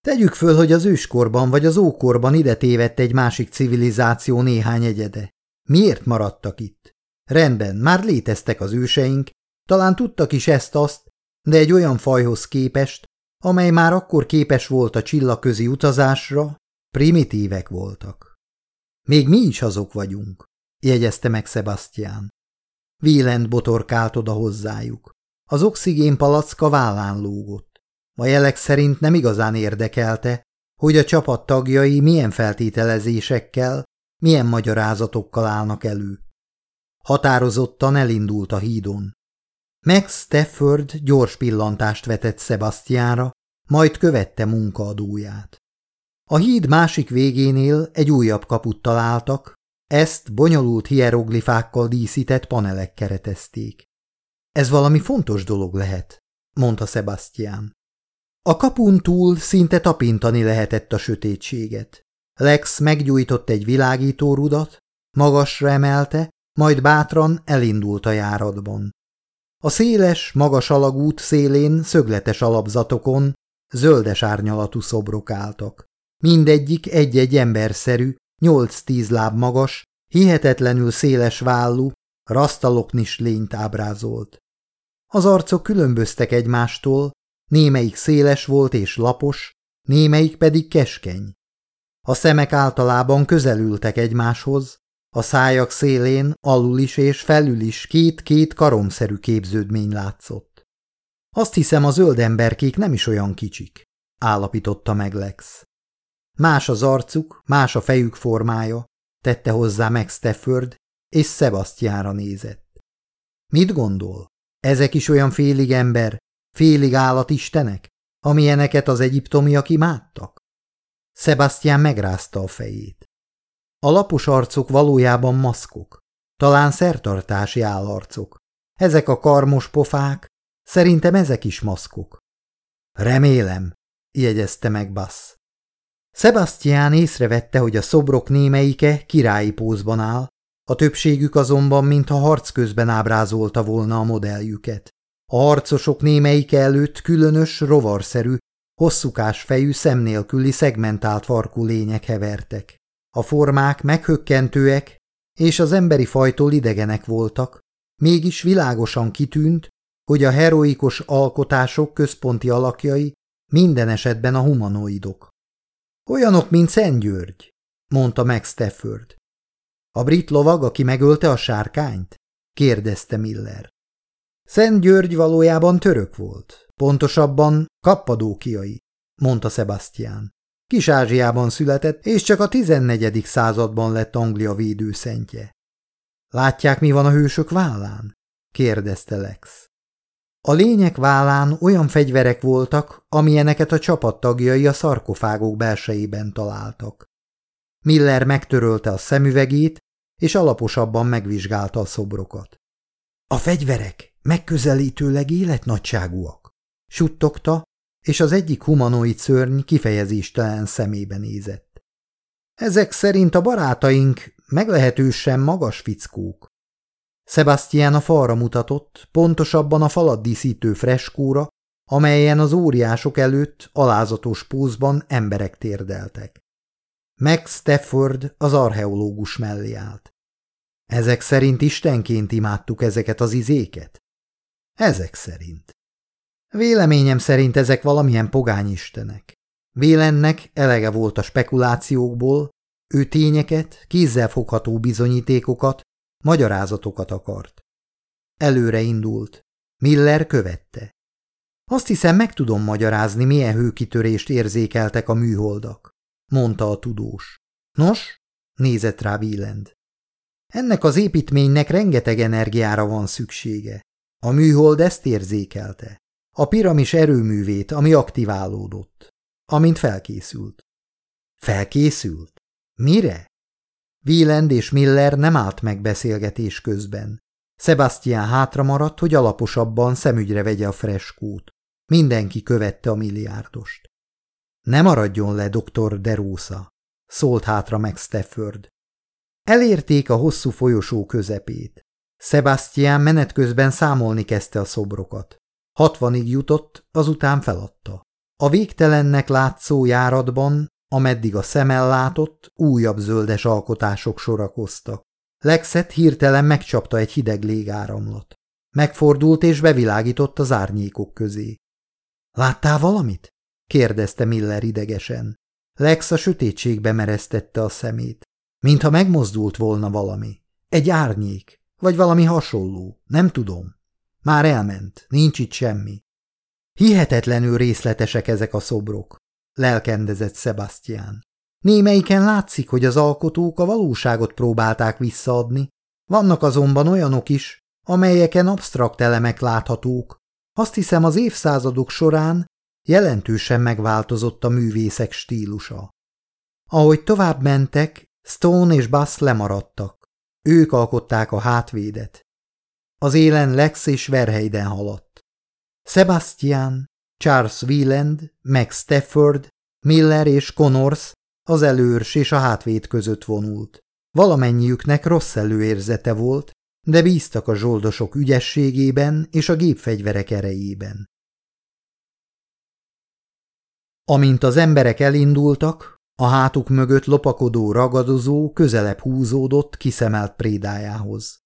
Tegyük föl, hogy az őskorban vagy az ókorban ide tévedt egy másik civilizáció néhány egyede. Miért maradtak itt? Rendben, már léteztek az őseink, talán tudtak is ezt-azt, de egy olyan fajhoz képest, amely már akkor képes volt a csillagközi utazásra, primitívek voltak. Még mi is azok vagyunk, jegyezte meg Sebastian. Vélent botorkált oda hozzájuk. Az oxigénpalacka vállán lógott. A jelek szerint nem igazán érdekelte, hogy a csapat tagjai milyen feltételezésekkel, milyen magyarázatokkal állnak elő. Határozottan elindult a hídon. Max Stafford gyors pillantást vetett Sebastianra, majd követte munkaadóját. A híd másik végénél egy újabb kaput találtak, ezt bonyolult hieroglifákkal díszített panelek keretezték. Ez valami fontos dolog lehet, mondta Sebastian. A kapun túl szinte tapintani lehetett a sötétséget. Lex meggyújtott egy világító rudat, magasra emelte, majd bátran elindult a járatban. A széles, magas alagút szélén szögletes alapzatokon zöldes árnyalatú szobrok álltak. Mindegyik egy-egy emberszerű, nyolc-tíz láb magas, hihetetlenül széles vállú, rasztaloknis lényt ábrázolt. Az arcok különböztek egymástól, némelyik széles volt és lapos, némelyik pedig keskeny. A szemek általában közelültek egymáshoz, a szájak szélén alul is és felül is két-két karomszerű képződmény látszott. Azt hiszem a zöld emberkék nem is olyan kicsik, állapította meg Lex. Más az arcuk, más a fejük formája, tette hozzá meg Stafford, és Sebastianra nézett. Mit gondol? Ezek is olyan félig ember, félig állatistenek, amilyeneket az egyiptomiak imádtak? Sebastian megrázta a fejét. A lapos arcok valójában maszkok, talán szertartási állarcok. Ezek a karmos pofák, szerintem ezek is maszkok. Remélem, jegyezte meg Bass. Sebastian észrevette, hogy a szobrok némeike királyi pózban áll, a többségük azonban mintha harc közben ábrázolta volna a modelljüket. A harcosok némeike előtt különös, rovarszerű, hosszúkás fejű, szemnélküli, szegmentált farkú lények hevertek. A formák meghökkentőek, és az emberi fajtól idegenek voltak, mégis világosan kitűnt, hogy a heroikus alkotások központi alakjai minden esetben a humanoidok. Olyanok, mint Szent György, mondta meg Stafford. A brit lovag, aki megölte a sárkányt? kérdezte Miller. Szent György valójában török volt, pontosabban kappadókiai, mondta Sebastian. Kis-Ázsiában született, és csak a 14. században lett Anglia védőszentje. Látják, mi van a hősök vállán? kérdezte Lex. A lények vállán olyan fegyverek voltak, amilyeneket a csapattagjai a szarkofágok belsejében találtak. Miller megtörölte a szemüvegét, és alaposabban megvizsgálta a szobrokat. A fegyverek megközelítőleg életnagyságúak, suttogta, és az egyik humanoid szörny kifejezéstelen szemébe nézett. Ezek szerint a barátaink meglehetősen magas fickók. Sebastian a falra mutatott, pontosabban a falat díszítő freskóra, amelyen az óriások előtt alázatos pózban emberek térdeltek. Max Stafford az archeológus mellé állt. Ezek szerint istenként imádtuk ezeket az izéket? Ezek szerint. Véleményem szerint ezek valamilyen pogányistenek. Vélennek elege volt a spekulációkból, ő tényeket, kézzelfogható bizonyítékokat, magyarázatokat akart. Előre indult. Miller követte. Azt hiszem, meg tudom magyarázni, milyen hőkitörést érzékeltek a műholdak, mondta a tudós. Nos, nézett rá Wieland. Ennek az építménynek rengeteg energiára van szüksége. A műhold ezt érzékelte. A piramis erőművét, ami aktiválódott. Amint felkészült. Felkészült? Mire? Wieland és Miller nem állt meg beszélgetés közben. Sebastian hátra maradt, hogy alaposabban szemügyre vegye a freskót. Mindenki követte a milliárdost. Ne maradjon le, doktor Derosa, szólt hátra meg Stafford. Elérték a hosszú folyosó közepét. Sebastian menet közben számolni kezdte a szobrokat. Hatvanig jutott, azután feladta. A végtelennek látszó járatban, ameddig a szemel látott, újabb zöldes alkotások sorakoztak. Lexet hirtelen megcsapta egy hideg légáramlat. Megfordult és bevilágított az árnyékok közé. Láttál valamit? kérdezte Miller idegesen. Lex a sötétségbe mereztette a szemét, mintha megmozdult volna valami. Egy árnyék, vagy valami hasonló, nem tudom. Már elment, nincs itt semmi. Hihetetlenül részletesek ezek a szobrok, lelkendezett Sebastian. Némelyiken látszik, hogy az alkotók a valóságot próbálták visszaadni, vannak azonban olyanok is, amelyeken absztrakt elemek láthatók, azt hiszem az évszázadok során jelentősen megváltozott a művészek stílusa. Ahogy tovább mentek, Stone és Bass lemaradtak. Ők alkották a hátvédet. Az élen Lex és Verheiden haladt. Sebastian, Charles Wieland, Max Stafford, Miller és Connors az előrs és a hátvéd között vonult. Valamennyiüknek rossz előérzete volt, de bíztak a zsoldosok ügyességében és a gépfegyverek erejében. Amint az emberek elindultak, a hátuk mögött lopakodó ragadozó közelebb húzódott kiszemelt prédájához.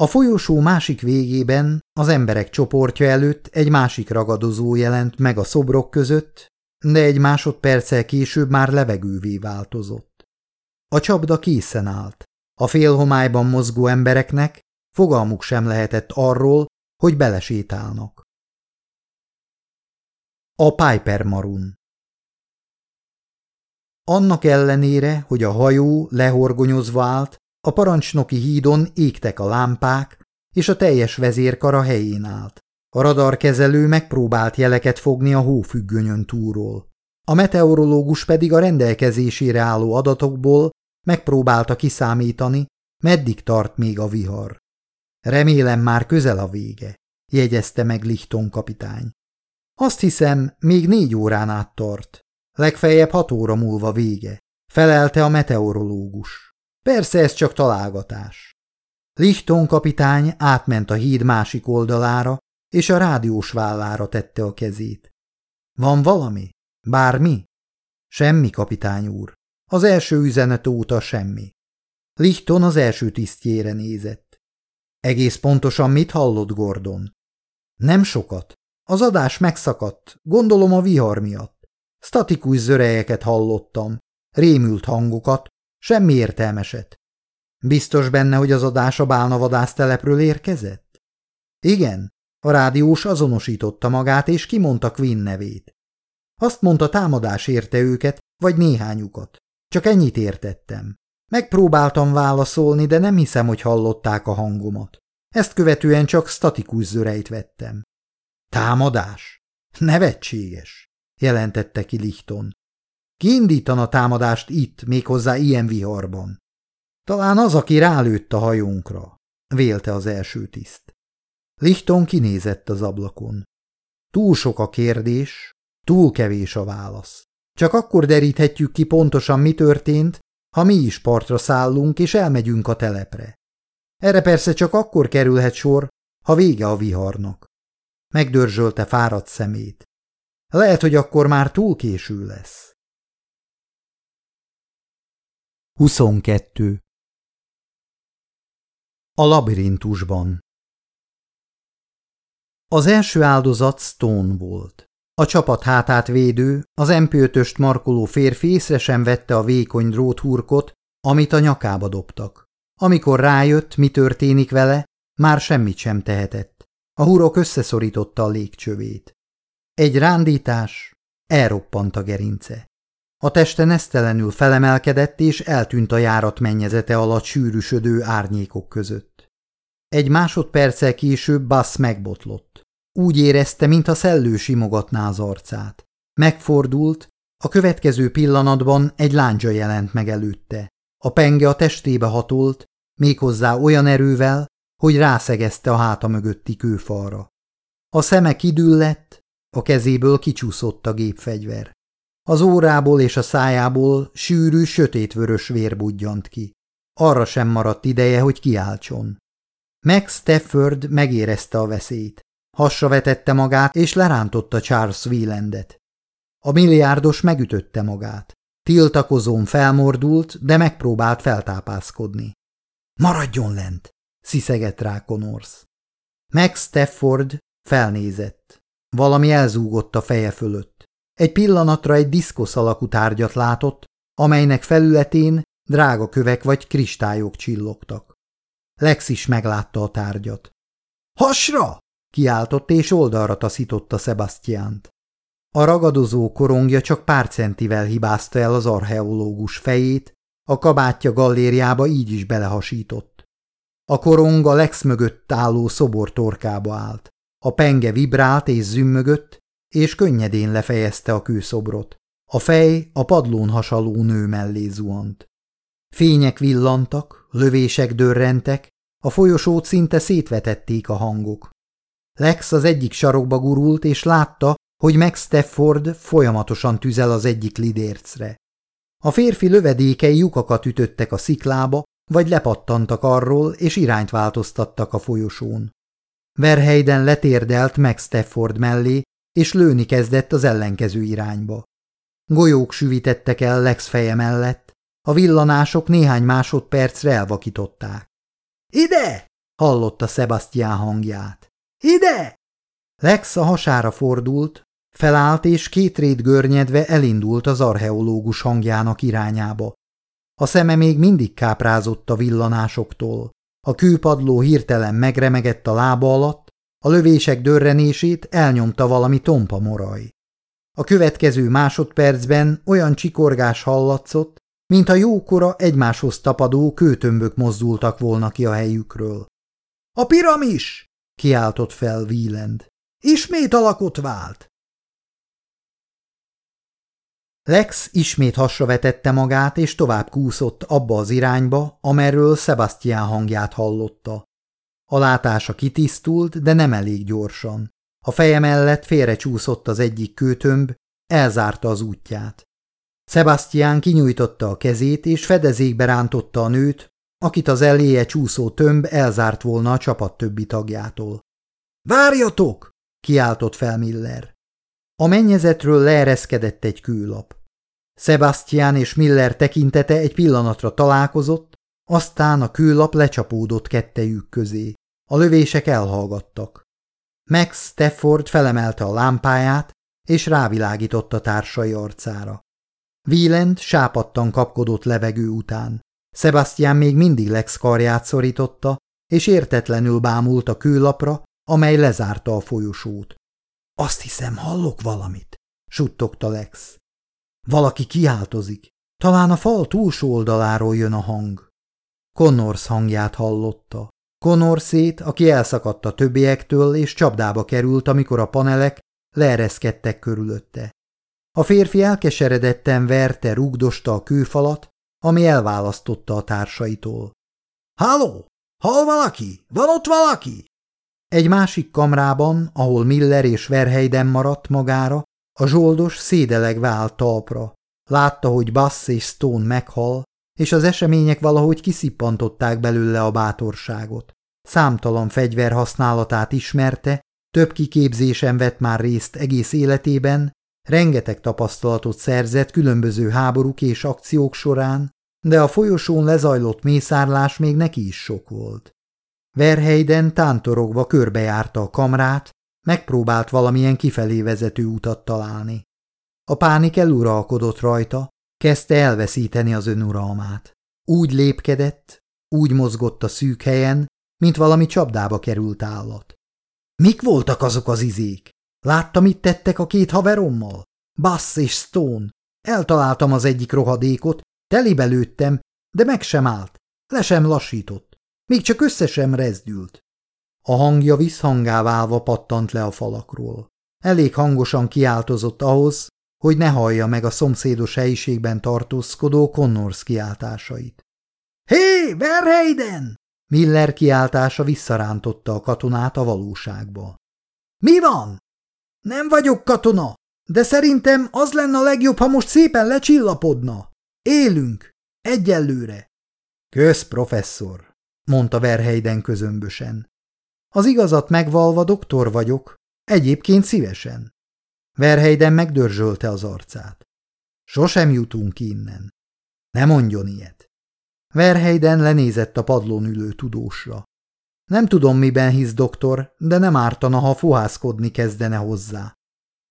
A folyosó másik végében az emberek csoportja előtt egy másik ragadozó jelent meg a szobrok között, de egy másodperccel később már levegővé változott. A csapda készen állt. A félhomályban mozgó embereknek Fogalmuk sem lehetett arról, hogy belesétálnak. A Piper Marun Annak ellenére, hogy a hajó lehorgonyozva állt, a parancsnoki hídon égtek a lámpák, és a teljes vezérkar a helyén állt. A radarkezelő megpróbált jeleket fogni a hófüggönyön túlról. A meteorológus pedig a rendelkezésére álló adatokból megpróbálta kiszámítani, meddig tart még a vihar. Remélem már közel a vége, jegyezte meg Lichton kapitány. Azt hiszem, még négy órán át tart. Legfeljebb hat óra múlva vége, felelte a meteorológus. Persze ez csak találgatás. Lichton kapitány átment a híd másik oldalára, és a rádiós vállára tette a kezét. Van valami? Bármi? Semmi, kapitány úr. Az első üzenet óta semmi. Lichton az első tisztjére nézett. Egész pontosan mit hallott Gordon? Nem sokat. Az adás megszakadt, gondolom a vihar miatt. Statikus zörejeket hallottam, rémült hangokat, semmi értelmeset. Biztos benne, hogy az adás a bálnavadász telepről érkezett? Igen, a rádiós azonosította magát, és kimondta Quinn nevét. Azt mondta, támadás érte őket, vagy néhányukat. Csak ennyit értettem. Megpróbáltam válaszolni, de nem hiszem, hogy hallották a hangomat. Ezt követően csak statikus zörejt vettem. Támadás? Nevetséges, jelentette ki Lichton. Ki indítana támadást itt, méghozzá ilyen viharban? Talán az, aki rálőtt a hajónkra, vélte az első tiszt. Lichton kinézett az ablakon. Túl sok a kérdés, Túl kevés a válasz. Csak akkor deríthetjük ki pontosan, mi történt, ha mi is partra szállunk és elmegyünk a telepre. Erre persze csak akkor kerülhet sor, ha vége a viharnak. Megdörzsölte fáradt szemét. Lehet, hogy akkor már túl késő lesz. 22. A labirintusban Az első áldozat Stone volt. A csapat hátát védő, az MP5-öst markoló férfi észre sem vette a vékony dróthurkot, amit a nyakába dobtak. Amikor rájött, mi történik vele, már semmit sem tehetett. A hurok összeszorította a légcsövét. Egy rándítás, elroppant a gerince. A teste nesztelenül felemelkedett, és eltűnt a járat mennyezete alatt sűrűsödő árnyékok között. Egy másodperccel később Bass megbotlott. Úgy érezte, mintha szellő simogatná az arcát. Megfordult, a következő pillanatban egy láncsa jelent meg előtte. A penge a testébe hatolt, méghozzá olyan erővel, hogy rászegezte a háta mögötti kőfalra. A szeme kidüllett, a kezéből kicsúszott a gépfegyver. Az órából és a szájából sűrű, sötétvörös vér budjant ki. Arra sem maradt ideje, hogy kiáltson. Max Stafford megérezte a veszélyt. Hasra vetette magát, és lerántotta Charles Wielandet. A milliárdos megütötte magát. Tiltakozón felmordult, de megpróbált feltápászkodni. Maradjon lent! sziszegett rá Connors. Max Stafford felnézett. Valami elzúgott a feje fölött. Egy pillanatra egy diszkosz alakú tárgyat látott, amelynek felületén drága kövek vagy kristályok csillogtak. Lex is meglátta a tárgyat. – Hasra! – kiáltott és oldalra taszította Sebastiánt. A ragadozó korongja csak pár centivel hibázta el az archeológus fejét, a kabátja gallériába így is belehasított. A korong a Lex mögött álló szobor torkába állt. A penge vibrált és zümmögött, és könnyedén lefejezte a kőszobrot. A fej a padlón hasaló nő mellé zuhant. Fények villantak, lövések dörrentek, a folyosót szinte szétvetették a hangok. Lex az egyik sarokba gurult, és látta, hogy Max Stafford folyamatosan tüzel az egyik lidércre. A férfi lövedékei lyukakat ütöttek a sziklába, vagy lepattantak arról, és irányt változtattak a folyosón. Verheiden letérdelt Max Stafford mellé, és lőni kezdett az ellenkező irányba. Golyók süvítettek el Lex feje mellett, a villanások néhány másodpercre elvakították. – Ide! – hallotta Sebastian hangját. – Ide! Lex a hasára fordult, felállt és két rét görnyedve elindult az archeológus hangjának irányába. A szeme még mindig káprázott a villanásoktól. A kőpadló hirtelen megremegett a lába alatt, a lövések dörrenését elnyomta valami tompa moraj. A következő másodpercben olyan csikorgás hallatszott, mint a jókora egymáshoz tapadó kőtömbök mozdultak volna ki a helyükről. – A piramis! – kiáltott fel Wieland. – Ismét alakot vált! Lex ismét hasra vetette magát, és tovább kúszott abba az irányba, amerről Sebastian hangját hallotta. A látása kitisztult, de nem elég gyorsan. A feje mellett félrecsúszott az egyik kőtömb, elzárta az útját. Sebastian kinyújtotta a kezét, és fedezékbe rántotta a nőt, akit az eléje csúszó tömb elzárt volna a csapat többi tagjától. – Várjatok! – kiáltott fel Miller. A mennyezetről leereszkedett egy kőlap. Sebastian és Miller tekintete egy pillanatra találkozott, aztán a kőlap lecsapódott kettejük közé. A lövések elhallgattak. Max Stafford felemelte a lámpáját, és rávilágított társai arcára. Wieland sápadtan kapkodott levegő után. Sebastian még mindig Lex karját szorította, és értetlenül bámult a kőlapra, amely lezárta a folyosót. Azt hiszem, hallok valamit, suttogta Lex. Valaki kiáltozik. Talán a fal túlsó oldaláról jön a hang. Connors hangját hallotta. Connorsét, aki elszakadt a többiektől és csapdába került, amikor a panelek leereszkedtek körülötte. A férfi elkeseredetten verte, rugdosta a kőfalat, ami elválasztotta a társaitól. – Halló! Hall valaki? Van ott valaki? Egy másik kamrában, ahol Miller és Verheiden maradt magára, A zsoldos szédelegve állt talpra. Látta, hogy Bass és Stone meghal, és az események valahogy kiszippantották belőle a bátorságot. Számtalan fegyver használatát ismerte, több kiképzésen vett már részt egész életében, rengeteg tapasztalatot szerzett különböző háborúk és akciók során, de a folyosón lezajlott mészárlás még neki is sok volt. Verheiden tántorogva körbejárta a kamrát, megpróbált valamilyen kifelé vezető utat találni. A pánik eluralkodott rajta, kezdte elveszíteni az önuralmát. Úgy lépkedett, úgy mozgott a szűk helyen, mint valami csapdába került állat. Mik voltak azok az izék? Látta, mit tettek a két haverommal? Bass és Stone. Eltaláltam az egyik rohadékot, telibe lőttem, de meg sem állt, le sem lassított. Még csak össze sem rezdült. A hangja visszhangá válva pattant le a falakról. Elég hangosan kiáltozott ahhoz, hogy ne hallja meg a szomszédos helyiségben tartózkodó Connors kiáltásait. Hé, Verheiden! Miller kiáltása visszarántotta a katonát a valóságba. Mi van? Nem vagyok katona, de szerintem az lenne a legjobb, ha most szépen lecsillapodna. Élünk. Egyelőre. Kösz, professzor, mondta Verheiden közömbösen. Az igazat megvalva doktor vagyok, egyébként szívesen. Verheiden megdörzsölte az arcát. Sosem jutunk innen. Ne mondjon ilyet. Verheiden lenézett a padlón ülő tudósra. Nem tudom, miben hisz doktor, de nem ártana, ha fohászkodni kezdene hozzá.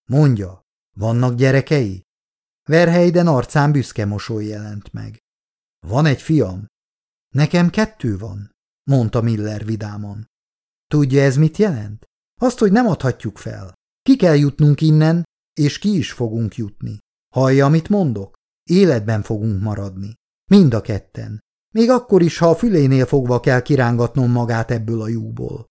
Mondja, vannak gyerekei? Verheiden arcán büszke mosoly jelent meg. Van egy fiam? Nekem kettő van, mondta Miller vidáman. Tudja ez mit jelent? Azt, hogy nem adhatjuk fel. Ki kell jutnunk innen, és ki is fogunk jutni. Hallja, amit mondok? Életben fogunk maradni. Mind a ketten. Még akkor is, ha a fülénél fogva kell kirángatnom magát ebből a lyukból.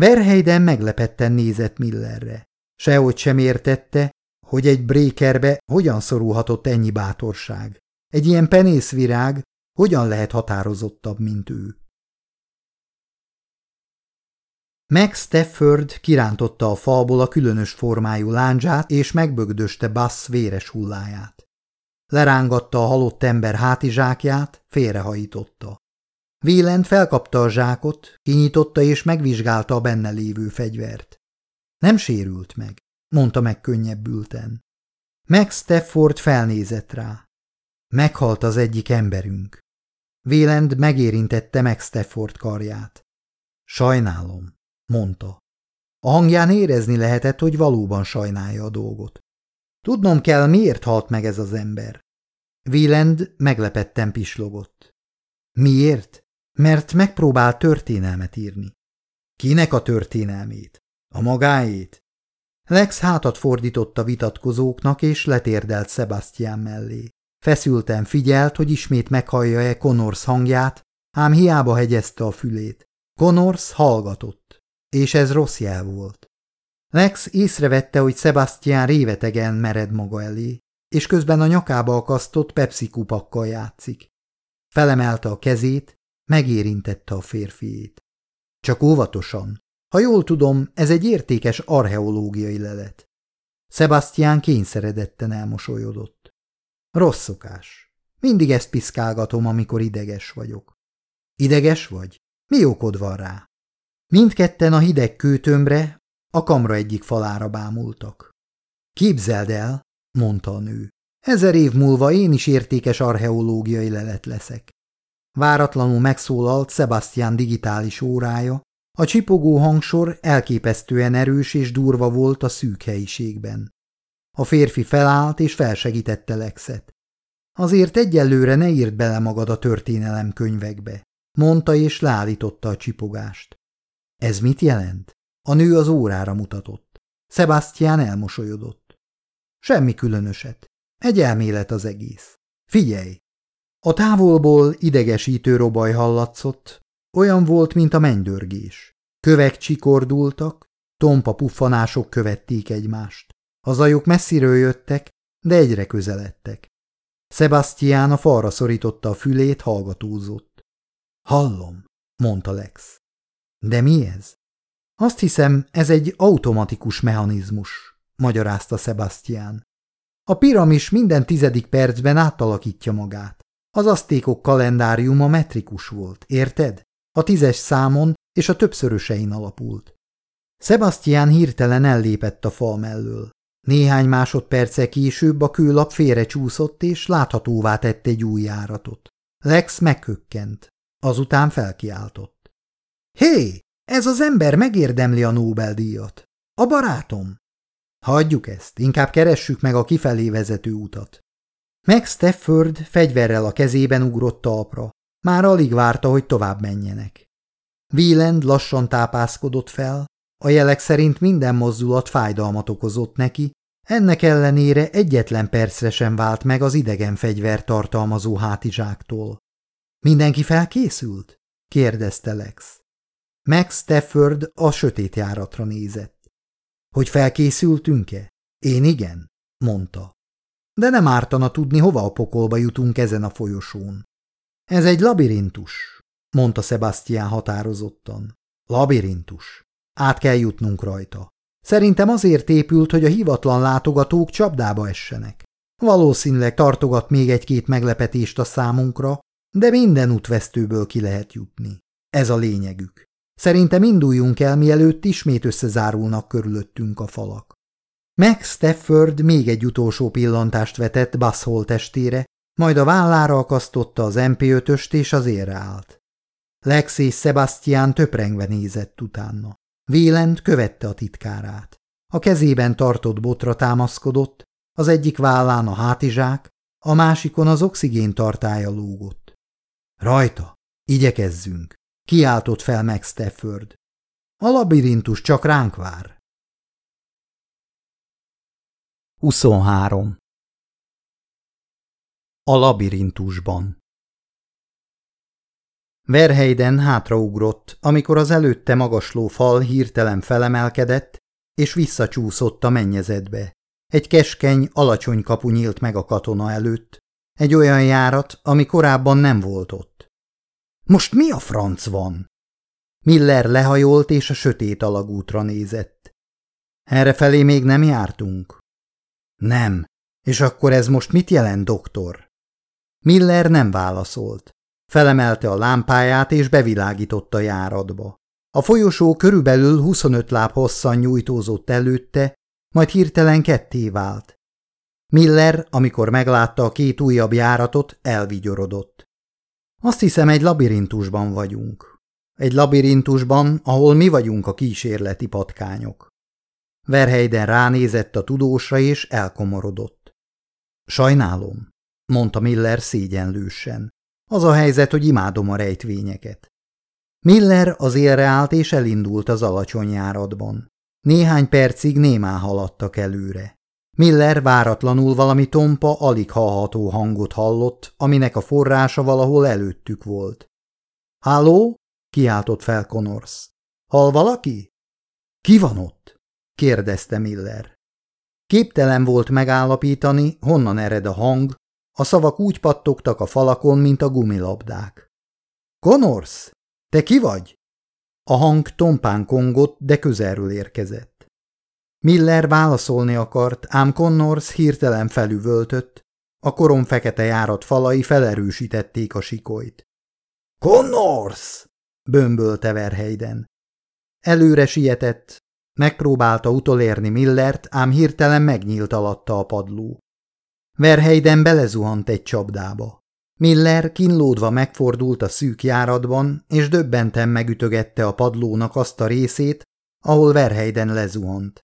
Verheiden meglepetten nézett Millerre. Sehogy sem értette, hogy egy brékerbe hogyan szorulhatott ennyi bátorság. Egy ilyen penészvirág hogyan lehet határozottabb, mint ő. Max Stafford kirántotta a falból a különös formájú láncsát, és megbögdöste Bass véres hulláját. Lerángatta a halott ember hátizsákját, félrehajította. Vélent felkapta a zsákot, kinyitotta és megvizsgálta a benne lévő fegyvert. Nem sérült meg, mondta meg könnyebbülten. Max Stafford felnézett rá. Meghalt az egyik emberünk. Vélend megérintette Max Stafford karját. Sajnálom mondta. A hangján érezni lehetett, hogy valóban sajnálja a dolgot. Tudnom kell, miért halt meg ez az ember. Wieland meglepetten pislogott. Miért? Mert megpróbál történelmet írni. Kinek a történelmét? A magáét? Lex hátat fordított a vitatkozóknak, és letérdelt Sebastian mellé. Feszülten figyelt, hogy ismét meghallja-e Connors hangját, ám hiába hegyezte a fülét. Connors hallgatott és ez rossz jel volt. Lex észrevette, hogy Sebastian révetegen mered maga elé, és közben a nyakába akasztott Pepsi kupakkal játszik. Felemelte a kezét, megérintette a férfiét. Csak óvatosan. Ha jól tudom, ez egy értékes archeológiai lelet. Sebastian kényszeredetten elmosolyodott. Rossz szokás. Mindig ezt piszkálgatom, amikor ideges vagyok. Ideges vagy? Mi okod van rá? Mindketten a hideg kőtömbre, a kamra egyik falára bámultak. Képzeld el, mondta a nő, ezer év múlva én is értékes archeológiai lelet leszek. Váratlanul megszólalt Sebastian digitális órája, a csipogó hangsor elképesztően erős és durva volt a szűk helyiségben. A férfi felállt és felsegítette Lexet. Azért egyelőre ne írd bele magad a történelem könyvekbe, mondta és leállította a csipogást. Ez mit jelent? A nő az órára mutatott. Sebastian elmosolyodott. Semmi különöset. Egy elmélet az egész. Figyelj! A távolból idegesítő robaj hallatszott, olyan volt, mint a mennydörgés. Kövek csikordultak, tompa puffanások követték egymást. A zajok messziről jöttek, de egyre közeledtek. Sebastian a falra szorította a fülét, hallgatózott. Hallom, mondta Lex. De mi ez? Azt hiszem, ez egy automatikus mechanizmus, magyarázta Sebastian. A piramis minden tizedik percben átalakítja magát. Az asztékok kalendáriuma metrikus volt, érted? A tízes számon és a többszörösein alapult. Sebastian hirtelen ellépett a fal mellől. Néhány másodperce később a kőlap félre csúszott és láthatóvá tett egy új járatot. Lex meghökkent. Azután felkiáltott. Hé, ez az ember megérdemli a Nobel-díjat. A barátom. Hagyjuk ezt, inkább keressük meg a kifelé vezető utat. Meg Stafford fegyverrel a kezében ugrott talpra. Már alig várta, hogy tovább menjenek. Wieland lassan tápászkodott fel, a jelek szerint minden mozdulat fájdalmat okozott neki, ennek ellenére egyetlen percre sem vált meg az idegen fegyver tartalmazó hátizsáktól. Mindenki felkészült? kérdezte Lex. Max Stafford a sötét járatra nézett. Hogy felkészültünk-e? Én igen, mondta. De nem ártana tudni, hova a pokolba jutunk ezen a folyosón. Ez egy labirintus, mondta Sebastian határozottan. Labirintus. Át kell jutnunk rajta. Szerintem azért épült, hogy a hivatlan látogatók csapdába essenek. Valószínűleg tartogat még egy-két meglepetést a számunkra, de minden útvesztőből ki lehet jutni. Ez a lényegük. Szerintem induljunk el, mielőtt ismét összezárulnak körülöttünk a falak. Max Stafford még egy utolsó pillantást vetett Basshol testére, majd a vállára akasztotta az MP5-öst és az érre állt. Lex és Sebastian töprengve nézett utána. Vélent követte a titkárát. A kezében tartott botra támaszkodott, az egyik vállán a hátizsák, a másikon az oxigén tartája lógott. Rajta, igyekezzünk, kiáltott fel meg Stafford. A labirintus csak ránk vár. 23. A labirintusban Verheiden hátraugrott, amikor az előtte magasló fal hirtelen felemelkedett, és visszacsúszott a mennyezetbe. Egy keskeny, alacsony kapu nyílt meg a katona előtt, egy olyan járat, ami korábban nem volt ott. Most mi a franc van? Miller lehajolt és a sötét alagútra nézett. Errefelé még nem jártunk? Nem. És akkor ez most mit jelent, doktor? Miller nem válaszolt. Felemelte a lámpáját és bevilágította járatba. A folyosó körülbelül 25 láb hosszan nyújtózott előtte, majd hirtelen ketté vált. Miller, amikor meglátta a két újabb járatot, elvigyorodott. Azt hiszem, egy labirintusban vagyunk. Egy labirintusban, ahol mi vagyunk a kísérleti patkányok. Verheiden ránézett a tudósra és elkomorodott. Sajnálom, mondta Miller szégyenlősen. Az a helyzet, hogy imádom a rejtvényeket. Miller az élre állt és elindult az alacsony járatban. Néhány percig némán haladtak előre. Miller váratlanul valami tompa, alig hallható hangot hallott, aminek a forrása valahol előttük volt. – Halló? – kiáltott fel Connors. – Hall valaki? – Ki van ott? – kérdezte Miller. Képtelen volt megállapítani, honnan ered a hang, a szavak úgy pattogtak a falakon, mint a gumilabdák. – Connors, te ki vagy? A hang tompán kongott, de közelről érkezett. Miller válaszolni akart, ám Connors hirtelen felüvöltött, a korom fekete járat falai felerősítették a sikolyt. – Connors! – bömbölte Verheiden. Előre sietett, megpróbálta utolérni Millert, ám hirtelen megnyílt alatta a padló. Verheiden belezuhant egy csapdába. Miller kínlódva megfordult a szűk járatban, és döbbenten megütögette a padlónak azt a részét, ahol Verheiden lezuhant.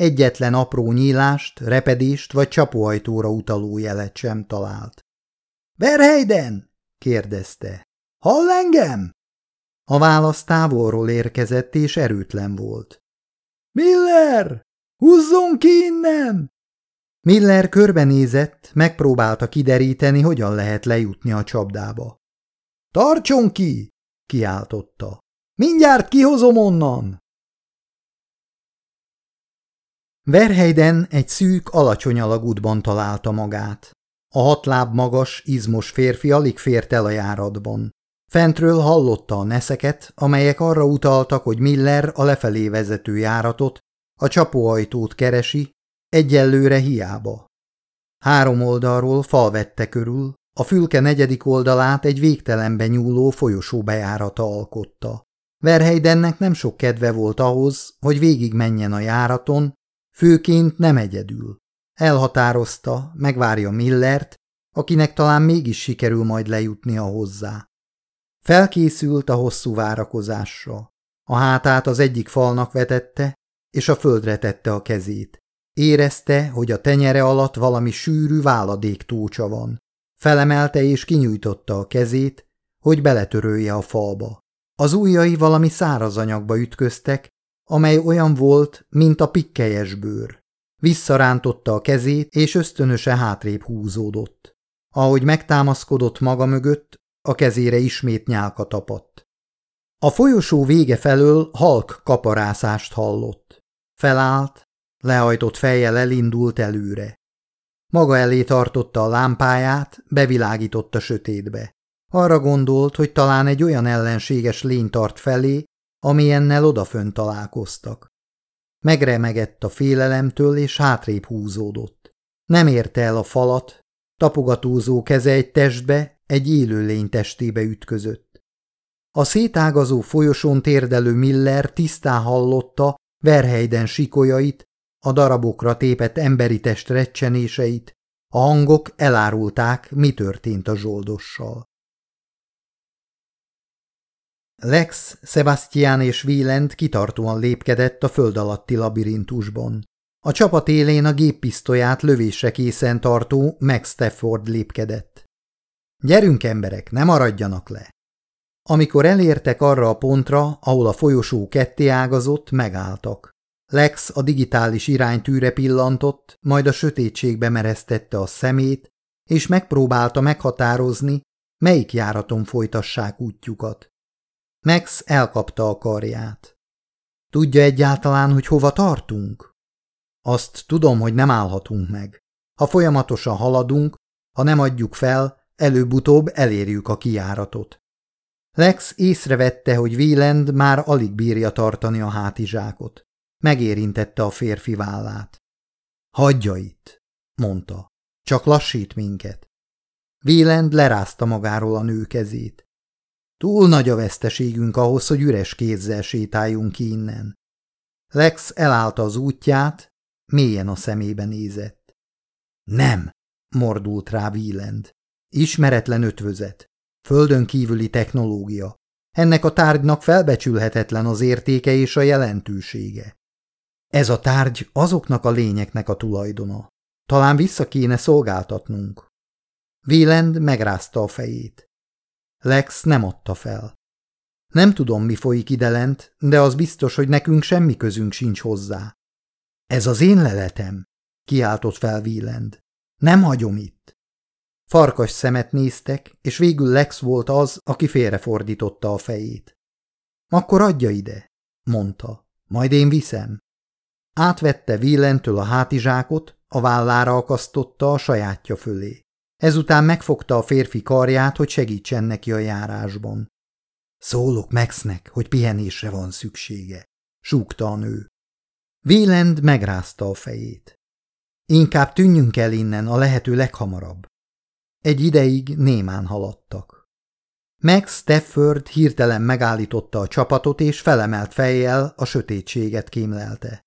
Egyetlen apró nyílást, repedést vagy csapóajtóra utaló jelet sem talált. – Verheiden! – kérdezte. – Hall engem? A válasz távolról érkezett és erőtlen volt. – Miller! Húzzon ki innen! Miller körbenézett, megpróbálta kideríteni, hogyan lehet lejutni a csapdába. – Tartson ki! – kiáltotta. – Mindjárt kihozom onnan! Verheiden egy szűk, alacsony alagútban találta magát. A hat láb magas, izmos férfi alig fért el a járatban. Fentről hallotta a neszeket, amelyek arra utaltak, hogy Miller a lefelé vezető járatot, A csapóajtót keresi, egyelőre hiába. Három oldalról fal vette körül, a fülke negyedik oldalát egy végtelenbe nyúló folyosó bejárata alkotta. Verheidennek nem sok kedve volt ahhoz, hogy végig menjen a járaton, főként nem egyedül. Elhatározta, megvárja Millert, akinek talán mégis sikerül majd lejutnia hozzá. Felkészült a hosszú várakozásra. A hátát az egyik falnak vetette, és a földre tette a kezét. Érezte, hogy a tenyere alatt valami sűrű váladék tócsa van. Felemelte és kinyújtotta a kezét, hogy beletörölje a falba. Az ujjai valami száraz anyagba ütköztek, amely olyan volt, mint a pikkelyes bőr. Visszarántotta a kezét, és ösztönöse hátrébb húzódott. Ahogy megtámaszkodott maga mögött, a kezére ismét nyálka tapadt. A folyosó vége felől halk kaparászást hallott. Felállt, lehajtott fejjel elindult előre. Maga elé tartotta a lámpáját, bevilágította sötétbe. Arra gondolt, hogy talán egy olyan ellenséges lény tart felé, amilyennel odafön találkoztak. Megremegett a félelemtől, és hátrébb húzódott. Nem érte el a falat, tapogatózó keze egy testbe, egy élőlény testébe ütközött. A szétágazó folyosón térdelő Miller tisztán hallotta Verheiden sikolyait, a darabokra tépett emberi test recsenéseit, a hangok elárulták, mi történt a zsoldossal. Lex, Sebastian és Wieland kitartóan lépkedett a föld alatti labirintusban. A csapat élén a géppisztolyát lövésre készen tartó Max Stafford lépkedett. Gyerünk, emberek, ne maradjanak le! Amikor elértek arra a pontra, ahol a folyosó ketté ágazott, megálltak. Lex a digitális iránytűre pillantott, majd a sötétségbe mereztette a szemét, és megpróbálta meghatározni, melyik járaton folytassák útjukat. Max elkapta a karját. Tudja egyáltalán, hogy hova tartunk? Azt tudom, hogy nem állhatunk meg. Ha folyamatosan haladunk, ha nem adjuk fel, előbb-utóbb elérjük a kijáratot. Lex észrevette, hogy Wieland már alig bírja tartani a hátizsákot. Megérintette a férfi vállát. Hagyja itt, mondta. Csak lassít minket. Wieland lerázta magáról a nő kezét. Túl nagy a veszteségünk ahhoz, hogy üres kézzel sétáljunk ki innen. Lex elállta az útját, mélyen a szemébe nézett. Nem, mordult rá Wieland. Ismeretlen ötvözet. Földön kívüli technológia. Ennek a tárgynak felbecsülhetetlen az értéke és a jelentősége. Ez a tárgy azoknak a lényeknek a tulajdona. Talán vissza kéne szolgáltatnunk. Wieland megrázta a fejét. Lex nem adta fel. Nem tudom, mi folyik lent, de az biztos, hogy nekünk semmi közünk sincs hozzá. Ez az én leletem, kiáltott fel Wieland. Nem hagyom itt. Farkas szemet néztek, és végül Lex volt az, aki félrefordította a fejét. Akkor adja ide, mondta, majd én viszem. Átvette Willentől a hátizsákot, a vállára akasztotta a sajátja fölé. Ezután megfogta a férfi karját, hogy segítsen neki a járásban. Szólok Maxnek, hogy pihenésre van szüksége, súgta a nő. Wieland megrázta a fejét. Inkább tűnjünk el innen a lehető leghamarabb. Egy ideig némán haladtak. Max Stafford hirtelen megállította a csapatot, és felemelt fejjel a sötétséget kémlelte.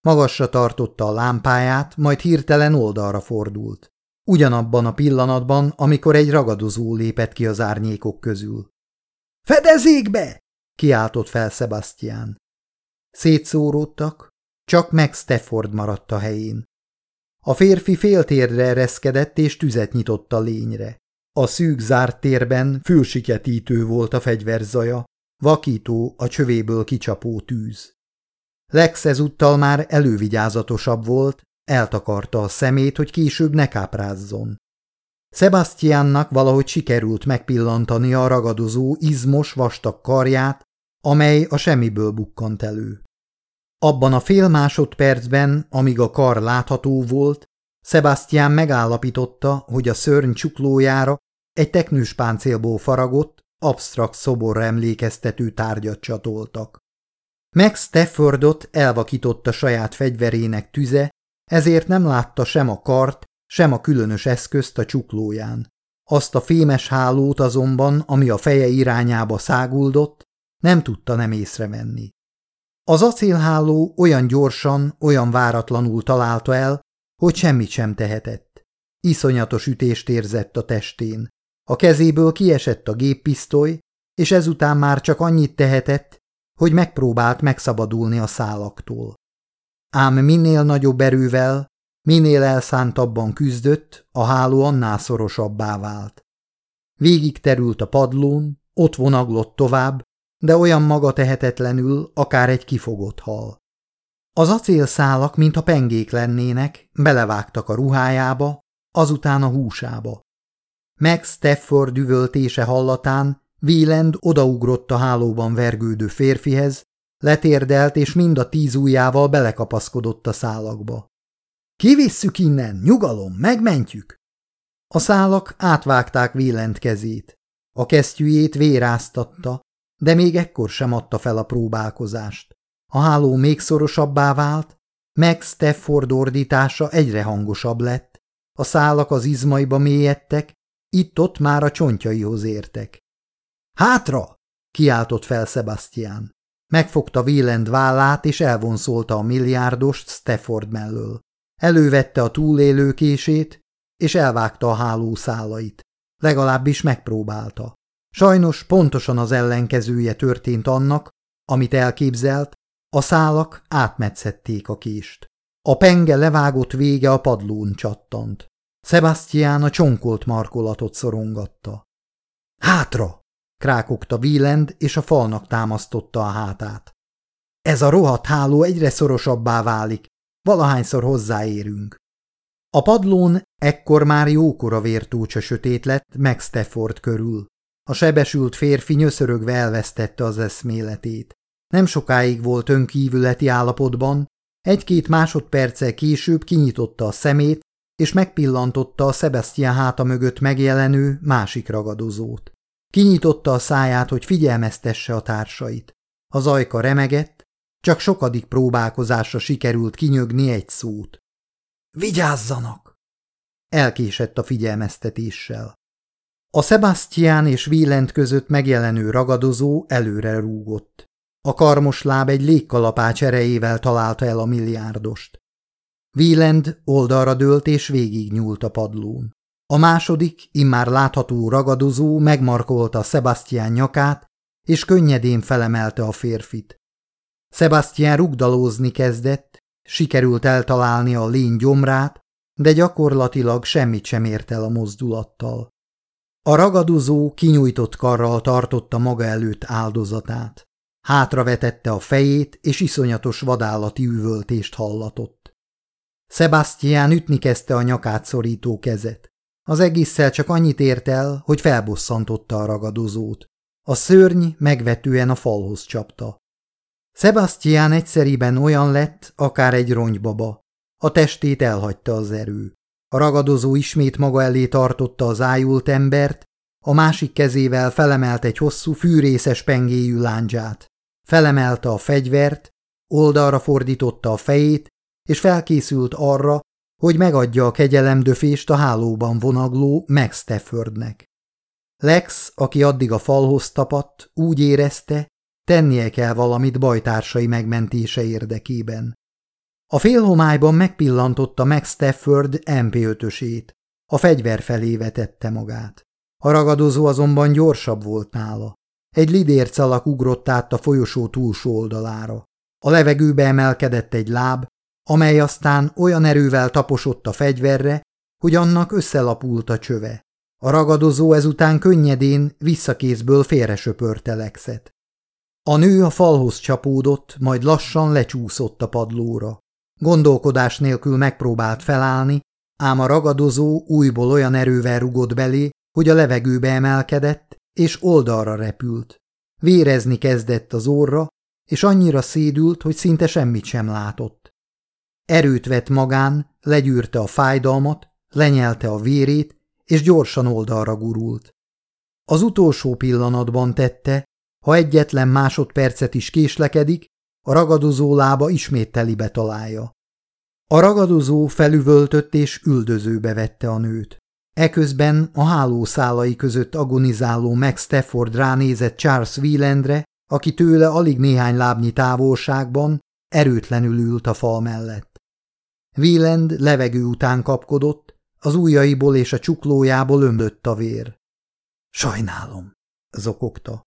Magasra tartotta a lámpáját, majd hirtelen oldalra fordult. Ugyanabban a pillanatban, amikor egy ragadozó lépett ki az árnyékok közül. – Fedezékbe! – kiáltott fel Sebastian. Szétszóródtak, csak Max Stafford maradt a helyén. A férfi féltérre ereszkedett és tüzet nyitott a lényre. A szűk zárt térben fülsiketítő volt a fegyverzaja, vakító a csövéből kicsapó tűz. Lex ezúttal már elővigyázatosabb volt, eltakarta a szemét, hogy később ne káprázzon. Sebastiannak valahogy sikerült megpillantani a ragadozó, izmos, vastag karját, amely a semmiből bukkant elő. Abban a fél másodpercben, amíg a kar látható volt, Sebastian megállapította, hogy a szörny csuklójára egy teknős páncélból faragott, absztrakt szoborra emlékeztető tárgyat csatoltak. Max Staffordot elvakította saját fegyverének tüze, ezért nem látta sem a kart, sem a különös eszközt a csuklóján. Azt a fémes hálót azonban, ami a feje irányába száguldott, nem tudta nem észrevenni. Az acélháló olyan gyorsan, olyan váratlanul találta el, hogy semmit sem tehetett. Iszonyatos ütést érzett a testén. A kezéből kiesett a géppisztoly, és ezután már csak annyit tehetett, hogy megpróbált megszabadulni a szálaktól. Ám minél nagyobb erővel, minél elszántabban küzdött, a háló annál szorosabbá vált. Végig terült a padlón, ott vonaglott tovább, de olyan maga tehetetlenül, akár egy kifogott hal. Az acélszálak, mintha pengék lennének, belevágtak a ruhájába, azután a húsába. Max Stafford üvöltése hallatán Wieland odaugrott a hálóban vergődő férfihez, letérdelt és mind a tíz ujjával belekapaszkodott a szálakba. Kivisszük innen, nyugalom, megmentjük! A szálak átvágták Wieland kezét. A kesztyűjét véráztatta, de még ekkor sem adta fel a próbálkozást. A háló még szorosabbá vált, meg Stefford ordítása egyre hangosabb lett. A szálak az izmaiba mélyedtek, itt-ott már a csontjaihoz értek. Hátra! kiáltott fel Sebastian. Megfogta Wieland vállát és elvonszolta a milliárdost Stafford mellől. Elővette a túlélőkését, és elvágta a háló szálait. Legalábbis megpróbálta. Sajnos pontosan az ellenkezője történt annak, amit elképzelt, a szálak átmetszették a kést. A penge levágott vége a padlón csattant. Sebastian a csonkolt markolatot szorongatta. Hátra! Krákogta Wieland, és a falnak támasztotta a hátát. Ez a rohadt háló egyre szorosabbá válik, valahányszor hozzáérünk. A padlón ekkor már jókora vértócsa sötét lett meg Stafford körül. A sebesült férfi nyöszörögve elvesztette az eszméletét. Nem sokáig volt önkívületi állapotban, egy-két másodperccel később kinyitotta a szemét, és megpillantotta a Sebastian háta mögött megjelenő másik ragadozót. Kinyitotta a száját, hogy figyelmeztesse a társait. Az ajka remegett, csak sokadik próbálkozásra sikerült kinyögni egy szót. Vigyázzanak! Elkésett a figyelmeztetéssel. A Sebastian és Wieland között megjelenő ragadozó előre rúgott. A karmos láb egy légkalapács erejével találta el a milliárdost. Wieland oldalra dőlt és végig nyúlt a padlón. A második, immár látható ragadozó megmarkolta Sebastian nyakát, és könnyedén felemelte a férfit. Sebastian rugdalózni kezdett, sikerült eltalálni a lény gyomrát, de gyakorlatilag semmit sem ért el a mozdulattal. A ragadozó kinyújtott karral tartotta maga előtt áldozatát. Hátravetette a fejét, és iszonyatos vadállati üvöltést hallatott. Sebastian ütni kezdte a nyakát szorító kezet. Az egésszel csak annyit ért el, hogy felbosszantotta a ragadozót. A szörny megvetően a falhoz csapta. Sebastian egyszeriben olyan lett, akár egy ronybaba. A testét elhagyta az erő. A ragadozó ismét maga elé tartotta az ájult embert, a másik kezével felemelt egy hosszú, fűrészes pengéjű láncsát. Felemelte a fegyvert, oldalra fordította a fejét, és felkészült arra, hogy megadja a kegyelemdöfést a hálóban vonagló Max Staffordnek. Lex, aki addig a falhoz tapadt, úgy érezte, tennie kell valamit bajtársai megmentése érdekében. A félhomályban megpillantotta Max Stafford MP5-ösét. A fegyver felé vetette magát. A ragadozó azonban gyorsabb volt nála. Egy lidércalak ugrott át a folyosó túlsó oldalára. A levegőbe emelkedett egy láb, amely aztán olyan erővel taposott a fegyverre, hogy annak összelapult a csöve. A ragadozó ezután könnyedén visszakézből félresöpörte Lexet. A nő a falhoz csapódott, majd lassan lecsúszott a padlóra. Gondolkodás nélkül megpróbált felállni, ám a ragadozó újból olyan erővel rugott belé, hogy a levegőbe emelkedett, és oldalra repült. Vérezni kezdett az orra, és annyira szédült, hogy szinte semmit sem látott. Erőt vett magán, legyűrte a fájdalmat, lenyelte a vérét, és gyorsan oldalra gurult. Az utolsó pillanatban tette, ha egyetlen másodpercet is késlekedik, a ragadozó lába ismét telibe találja. A ragadozó felüvöltött és üldözőbe vette a nőt. Eközben a hálószálai között agonizáló Max Stafford ránézett Charles Wielandre, aki tőle alig néhány lábnyi távolságban erőtlenül ült a fal mellett. Wieland levegő után kapkodott, az ujjaiból és a csuklójából ömlött a vér. Sajnálom, zokogta.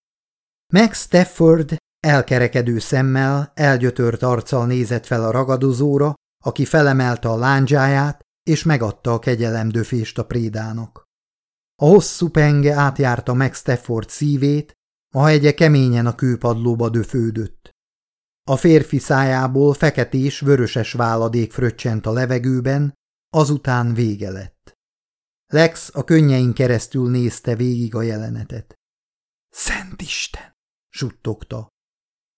Max Stafford elkerekedő szemmel, elgyötört arccal nézett fel a ragadozóra, aki felemelte a lándzsáját, és megadta a kegyelemdöfést a prédának. A hosszú penge átjárta meg Stafford szívét, a hegye keményen a kőpadlóba döfődött. A férfi szájából feketés, vöröses váladék fröccsent a levegőben, azután vége lett. Lex a könnyein keresztül nézte végig a jelenetet. Szent Isten! suttogta.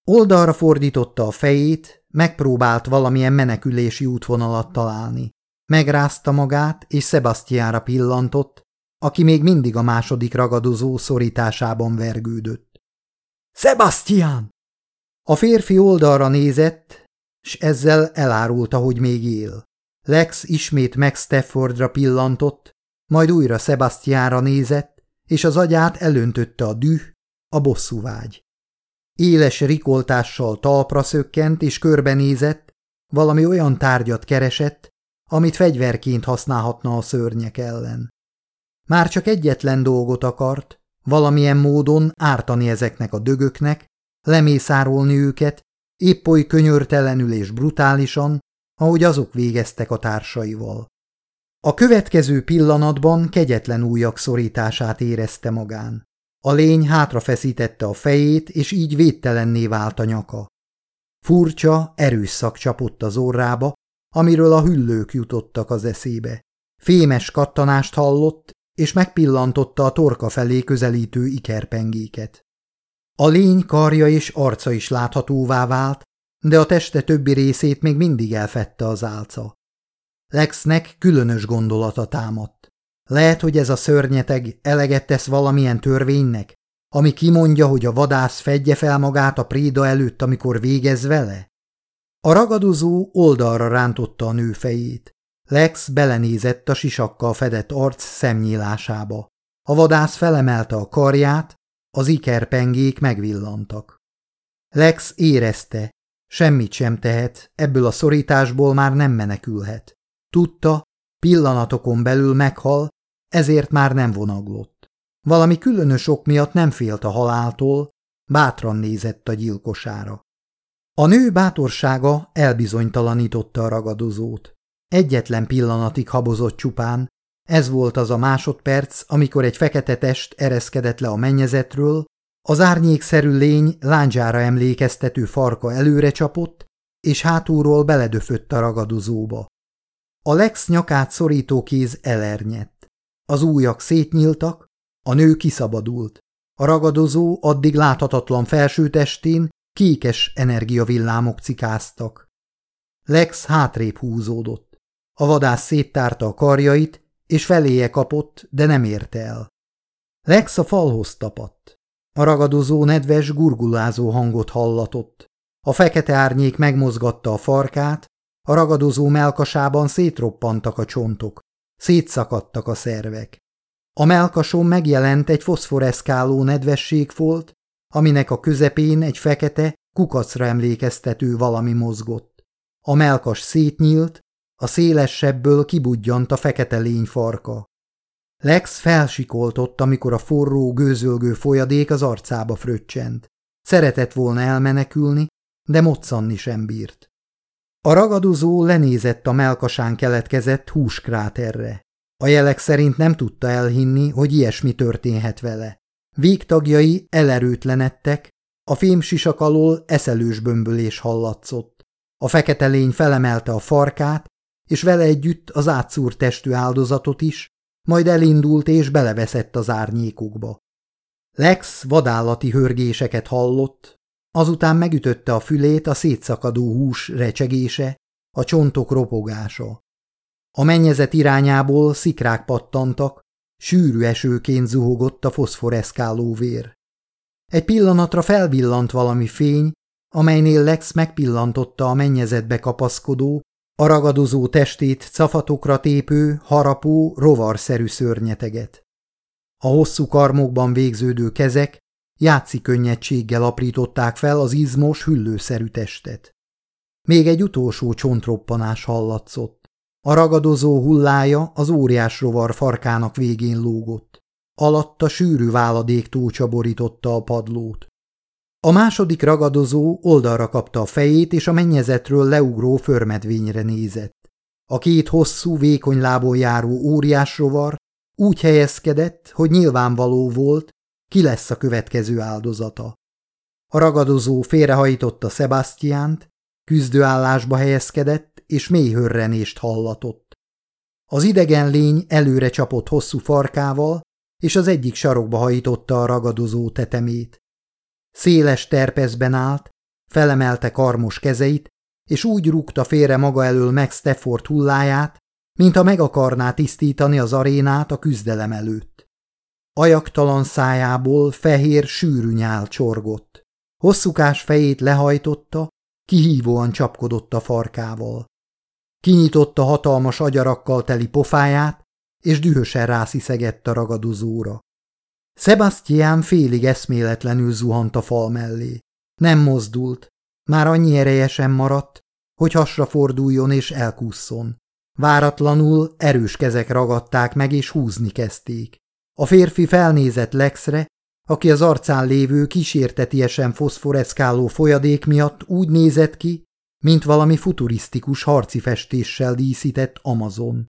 Oldalra fordította a fejét, megpróbált valamilyen menekülési útvonalat találni. Megrázta magát, és Sebastiára pillantott, aki még mindig a második ragadozó szorításában vergődött. Sebastian! A férfi oldalra nézett, s ezzel elárulta, hogy még él. Lex ismét meg Staffordra pillantott, majd újra Sebastiára nézett, és az agyát elöntötte a düh, a bosszúvágy. Éles rikoltással talpra szökkent és körbenézett, valami olyan tárgyat keresett, amit fegyverként használhatna a szörnyek ellen. Már csak egyetlen dolgot akart, valamilyen módon ártani ezeknek a dögöknek, lemészárolni őket, épp oly könyörtelenül és brutálisan, ahogy azok végeztek a társaival. A következő pillanatban kegyetlen újak szorítását érezte magán. A lény hátrafeszítette a fejét, és így védtelenné vált a nyaka. Furcsa, erős csapott az orrába, amiről a hüllők jutottak az eszébe. Fémes kattanást hallott, és megpillantotta a torka felé közelítő ikerpengéket. A lény karja és arca is láthatóvá vált, de a teste többi részét még mindig elfette az álca. Lexnek különös gondolata támadt. Lehet, hogy ez a szörnyeteg eleget tesz valamilyen törvénynek, ami kimondja, hogy a vadász fedje fel magát a préda előtt, amikor végez vele? A ragadozó oldalra rántotta a nő fejét. Lex belenézett a sisakkal fedett arc szemnyílásába. A vadász felemelte a karját, az ikerpengék megvillantak. Lex érezte, semmit sem tehet, ebből a szorításból már nem menekülhet. Tudta, pillanatokon belül meghal, ezért már nem vonaglott. Valami különös ok miatt nem félt a haláltól, bátran nézett a gyilkosára. A nő bátorsága elbizonytalanította a ragadozót. Egyetlen pillanatig habozott csupán, ez volt az a másodperc, amikor egy fekete test ereszkedett le a mennyezetről, az árnyékszerű lény lándzsára emlékeztető farka előre csapott, és hátulról beledöfött a ragadozóba. A Lex nyakát szorító kéz elernyett. Az újak szétnyíltak, a nő kiszabadult. A ragadozó addig láthatatlan felsőtestén kékes energiavillámok cikáztak. Lex hátrébb húzódott. A vadász széttárta a karjait, és feléje kapott, de nem érte el. Lex a falhoz tapadt. A ragadozó nedves, gurgulázó hangot hallatott. A fekete árnyék megmozgatta a farkát, a ragadozó melkasában szétroppantak a csontok, szétszakadtak a szervek. A melkason megjelent egy foszforeszkáló nedvességfolt, aminek a közepén egy fekete, kukacra emlékeztető valami mozgott. A melkas szétnyílt, a szélesebből kibudjant a fekete lény farka. Lex felsikoltott, amikor a forró, gőzölgő folyadék az arcába fröccsent. Szeretett volna elmenekülni, de moccanni sem bírt. A ragadozó lenézett a melkasán keletkezett húskráterre. A jelek szerint nem tudta elhinni, hogy ilyesmi történhet vele. Végtagjai elerőtlenedtek, a fémsisak alól eszelős bömbölés hallatszott. A fekete lény felemelte a farkát, és vele együtt az átszúrt testű áldozatot is, majd elindult és beleveszett az árnyékokba. Lex vadállati hörgéseket hallott, azután megütötte a fülét a szétszakadó hús recsegése, a csontok ropogása. A mennyezet irányából szikrák pattantak, sűrű esőként zuhogott a foszforeszkáló vér. Egy pillanatra felvillant valami fény, amelynél Lex megpillantotta a mennyezetbe kapaszkodó, a ragadozó testét cafatokra tépő, harapó, rovarszerű szörnyeteget. A hosszú karmokban végződő kezek játszi könnyedséggel aprították fel az izmos, hüllőszerű testet. Még egy utolsó csontroppanás hallatszott. A ragadozó hullája az óriás rovar farkának végén lógott. Alatta sűrű váladék túlcsa borította a padlót. A második ragadozó oldalra kapta a fejét, és a mennyezetről leugró förmedvényre nézett. A két hosszú, vékony lából járó óriás rovar úgy helyezkedett, hogy nyilvánvaló volt, ki lesz a következő áldozata. A ragadozó félrehajtotta Sebastiánt, küzdőállásba helyezkedett, és mély hörrenést hallatott. Az idegen lény előre csapott hosszú farkával, és az egyik sarokba hajtotta a ragadozó tetemét. Széles terpezben állt, felemelte karmos kezeit, és úgy rúgta félre maga elől meg Stafford hulláját, mintha meg akarná tisztítani az arénát a küzdelem előtt. Ajaktalan szájából fehér sűrű nyál csorgott. Hosszúkás fejét lehajtotta, kihívóan csapkodott a farkával. Kinyitotta hatalmas agyarakkal teli pofáját, és dühösen rásziszegett a ragadozóra. Sebastian félig eszméletlenül zuhant a fal mellé. Nem mozdult, már annyi erejesen maradt, hogy hasra forduljon és elkusszon. Váratlanul erős kezek ragadták meg és húzni kezdték. A férfi felnézett Lexre, aki az arcán lévő kísértetiesen foszforeszkáló folyadék miatt úgy nézett ki, mint valami futurisztikus harci festéssel díszített Amazon.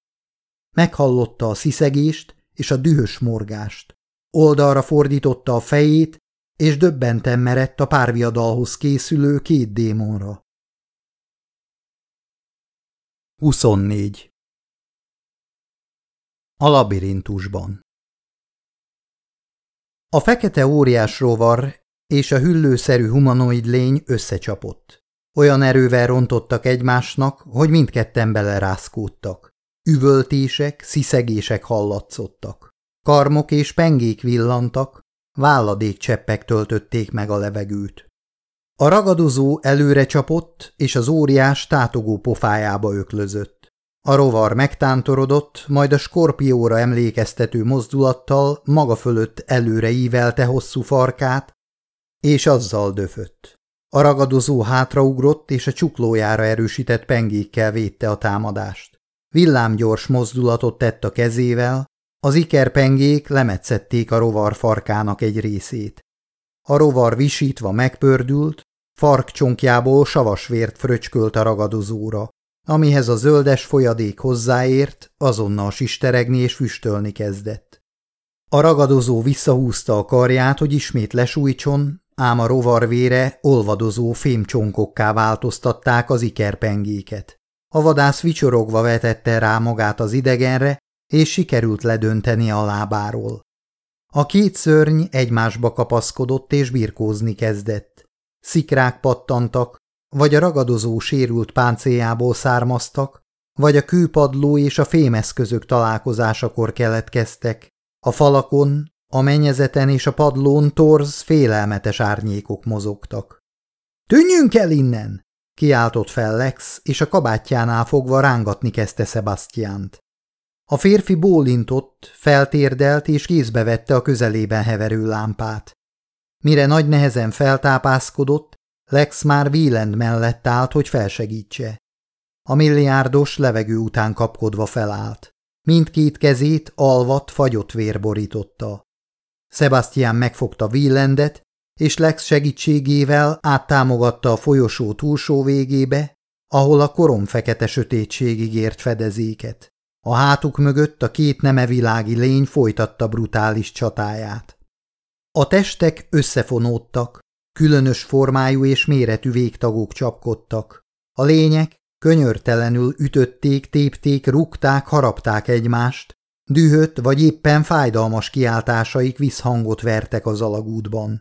Meghallotta a sziszegést és a dühös morgást. Oldalra fordította a fejét, és döbbenten merett a párviadalhoz készülő két démonra. 24. A labirintusban A fekete óriás rovar és a hüllőszerű humanoid lény összecsapott. Olyan erővel rontottak egymásnak, hogy mindketten belerázkódtak. Üvöltések, sziszegések hallatszottak. Karmok és pengék villantak, cseppek töltötték meg a levegőt. A ragadozó előre csapott, és az óriás tátogó pofájába öklözött. A rovar megtántorodott, majd a skorpióra emlékeztető mozdulattal maga fölött előre ívelte hosszú farkát, és azzal döfött. A ragadozó hátraugrott, és a csuklójára erősített pengékkel védte a támadást. Villámgyors mozdulatot tett a kezével, az ikerpengék lemetszették a rovar farkának egy részét. A rovar visítva megpördült, farkcsonkjából savasvért fröcskölt a ragadozóra, amihez a zöldes folyadék hozzáért, azonnal sisteregni és füstölni kezdett. A ragadozó visszahúzta a karját, hogy ismét lesújtson, ám a rovar vére olvadozó fémcsonkokká változtatták az ikerpengéket. A vadász vicsorogva vetette rá magát az idegenre, és sikerült ledönteni a lábáról. A két szörny egymásba kapaszkodott és birkózni kezdett. Szikrák pattantak, vagy a ragadozó sérült páncéjából származtak, vagy a kőpadló és a fémeszközök találkozásakor keletkeztek. A falakon, a mennyezeten és a padlón torz, félelmetes árnyékok mozogtak. – Tűnjünk el innen! – kiáltott fel Lex, és a kabátjánál fogva rángatni kezdte Sebastiánt. A férfi bólintott, feltérdelt és kézbe vette a közelében heverő lámpát. Mire nagy nehezen feltápászkodott, Lex már Wieland mellett állt, hogy felsegítse. A milliárdos levegő után kapkodva felállt. Mindkét kezét alvat, fagyott vér borította. Sebastian megfogta Wielandet, és Lex segítségével áttámogatta a folyosó túlsó végébe, ahol a korom fekete sötétségig ért fedezéket. A hátuk mögött a két nemevilági lény folytatta brutális csatáját. A testek összefonódtak, különös formájú és méretű végtagok csapkodtak. A lények könyörtelenül ütötték, tépték, rúgták, harapták egymást, dühött vagy éppen fájdalmas kiáltásaik visszhangot vertek az alagútban.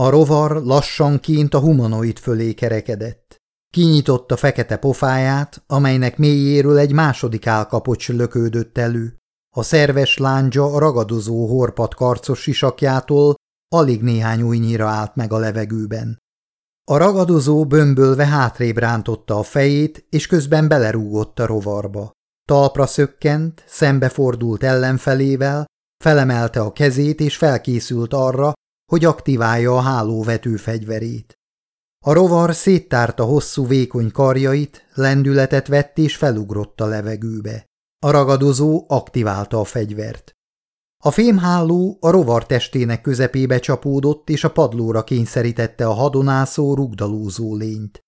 A rovar lassanként a humanoid fölé kerekedett. Kinyitotta fekete pofáját, amelynek mélyéről egy második álkapocs lökődött elő. A szerves láncsa a ragadozó horpat karcos sisakjától alig néhány újnyira állt meg a levegőben. A ragadozó bömbölve hátrébb rántotta a fejét, és közben belerúgott a rovarba. Talpra szökkent, szembefordult ellenfelével, felemelte a kezét és felkészült arra, hogy aktiválja a hálóvető fegyverét. A rovar széttárta hosszú vékony karjait, lendületet vett és felugrott a levegőbe. A ragadozó aktiválta a fegyvert. A fémháló a rovar testének közepébe csapódott, és a padlóra kényszerítette a hadonászó, rugdalózó lényt.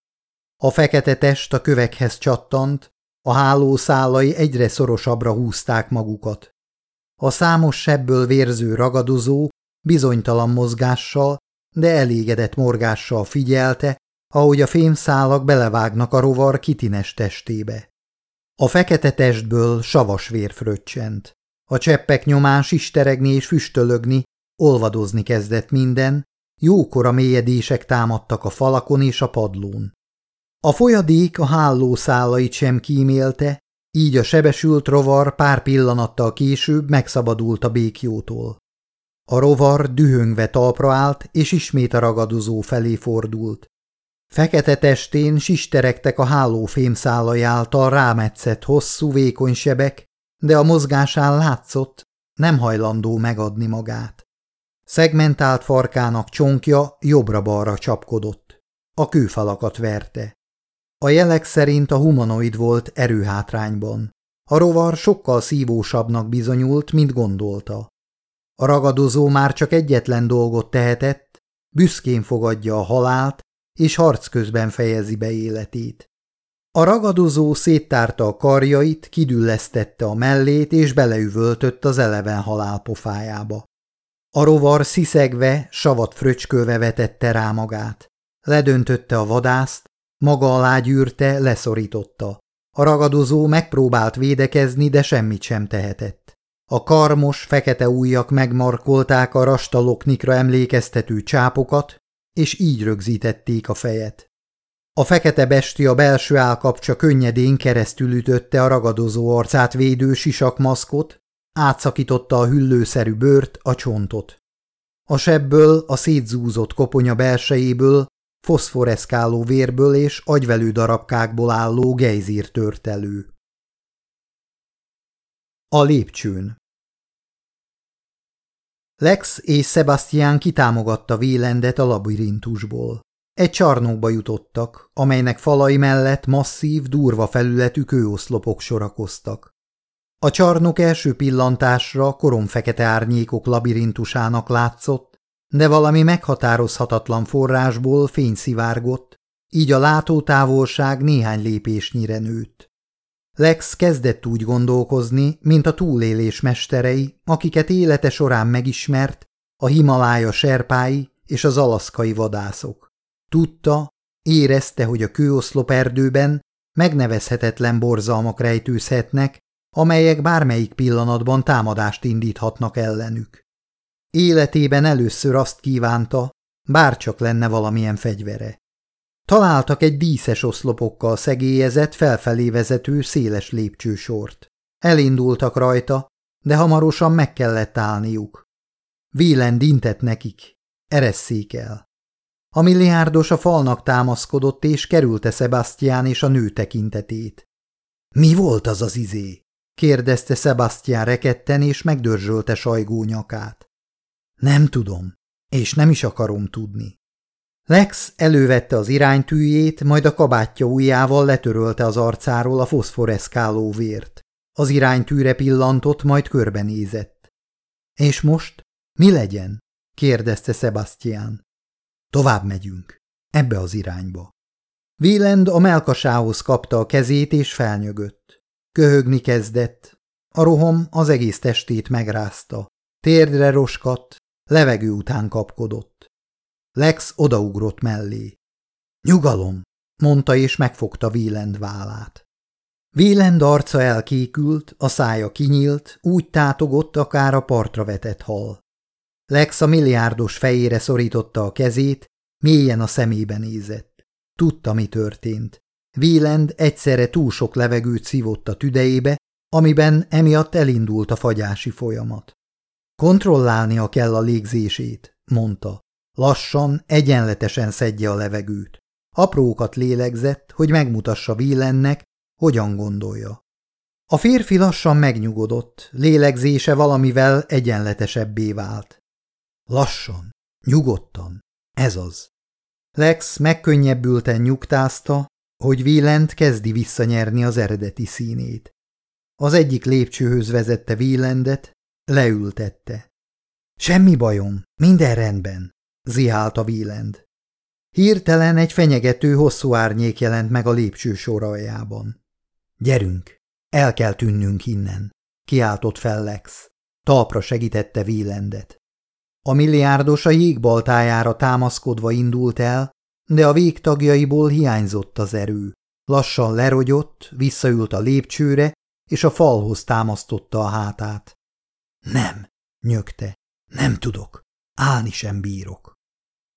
A fekete test a kövekhez csattant, a háló szálai egyre szorosabbra húzták magukat. A számos sebből vérző ragadozó bizonytalan mozgással, de elégedett morgással figyelte, ahogy a fémszálak belevágnak a rovar kitines testébe. A fekete testből savas vér fröccsent. A cseppek nyomán sisteregni és füstölögni, olvadozni kezdett minden, jókora mélyedések támadtak a falakon és a padlón. A folyadék a háló szálait sem kímélte, így a sebesült rovar pár pillanattal később megszabadult a békjótól. A rovar dühöngve talpra állt, és ismét a ragadozó felé fordult. Fekete testén sisteregtek a háló fémszálai által rámetszett hosszú, vékony sebek, de a mozgásán látszott, nem hajlandó megadni magát. Szegmentált farkának csonkja jobbra-balra csapkodott. A kőfalakat verte. A jelek szerint a humanoid volt erőhátrányban. A rovar sokkal szívósabbnak bizonyult, mint gondolta. A ragadozó már csak egyetlen dolgot tehetett, büszkén fogadja a halált, és harc közben fejezi be életét. A ragadozó széttárta a karjait, kidüllesztette a mellét, és beleüvöltött az eleven halál pofájába. A rovar sziszegve, savat fröcskölve vetette rá magát. Ledöntötte a vadászt, maga alá gyűrte, leszorította. A ragadozó megpróbált védekezni, de semmit sem tehetett. A karmos, fekete ujjak megmarkolták a rastaloknikra emlékeztető csápokat, és így rögzítették a fejet. A fekete bestia belső állkapcsa könnyedén keresztül ütötte a ragadozó arcát védő sisakmaszkot, átszakította a hüllőszerű bőrt, a csontot. A sebből, a szétzúzott koponya belsejéből, foszforeszkáló vérből és agyvelő darabkákból álló gejzír tört elő. A lépcsőn Lex és Sebastian kitámogatta Vélendet a labirintusból. Egy csarnokba jutottak, amelynek falai mellett masszív, durva felületű kőoszlopok sorakoztak. A csarnok első pillantásra koromfekete árnyékok labirintusának látszott, de valami meghatározhatatlan forrásból fény szivárgott, így a látótávolság néhány lépésnyire nőtt. Lex kezdett úgy gondolkozni, mint a túlélés mesterei, akiket élete során megismert, a Himalája serpái és az alaszkai vadászok. Tudta, érezte, hogy a kőoszlop erdőben megnevezhetetlen borzalmak rejtőzhetnek, amelyek bármelyik pillanatban támadást indíthatnak ellenük. Életében először azt kívánta, bárcsak lenne valamilyen fegyvere. Találtak egy díszes oszlopokkal szegélyezett, felfelé vezető széles lépcsősort. Elindultak rajta, de hamarosan meg kellett állniuk. Vélen intett nekik, eresszék el. A milliárdos a falnak támaszkodott, és kerülte Sebastian és a nő tekintetét. – Mi volt az az izé? – kérdezte Sebastian reketten, és megdörzsölte sajgó nyakát. – Nem tudom, és nem is akarom tudni. Lex elővette az iránytűjét, majd a kabátja ujjával letörölte az arcáról a foszforeszkáló vért. Az iránytűre pillantott, majd körbenézett. – És most? Mi legyen? – kérdezte Sebastian. – Tovább megyünk. Ebbe az irányba. Wieland a melkasához kapta a kezét és felnyögött. Köhögni kezdett. A rohom az egész testét megrázta. Térdre roskadt, levegő után kapkodott. Lex odaugrott mellé. Nyugalom, mondta és megfogta Vélend vállát. Vélend arca elkékült, a szája kinyílt, úgy tátogott, akár a partra vetett hal. Lex a milliárdos fejére szorította a kezét, mélyen a szemébe nézett. Tudta, mi történt. Vélend egyszerre túl sok levegőt szívott a tüdejébe, amiben emiatt elindult a fagyási folyamat. Kontrollálnia kell a légzését, mondta. Lassan, egyenletesen szedje a levegőt. Aprókat lélegzett, hogy megmutassa Villennek, hogyan gondolja. A férfi lassan megnyugodott, lélegzése valamivel egyenletesebbé vált. Lassan, nyugodtan, ez az. Lex megkönnyebbülten nyugtázta, hogy Villent kezdi visszanyerni az eredeti színét. Az egyik lépcsőhöz vezette Villendet, leültette. Semmi bajom, minden rendben, zihálta Villend. Hirtelen egy fenyegető hosszú árnyék jelent meg a lépcső soraljában. Gyerünk, el kell tűnnünk innen, kiáltott fel Lex. Talpra segítette Villendet. A milliárdos a jégbaltájára támaszkodva indult el, de a végtagjaiból hiányzott az erő. Lassan lerogyott, visszaült a lépcsőre, és a falhoz támasztotta a hátát. Nem, nyögte, nem tudok, állni sem bírok.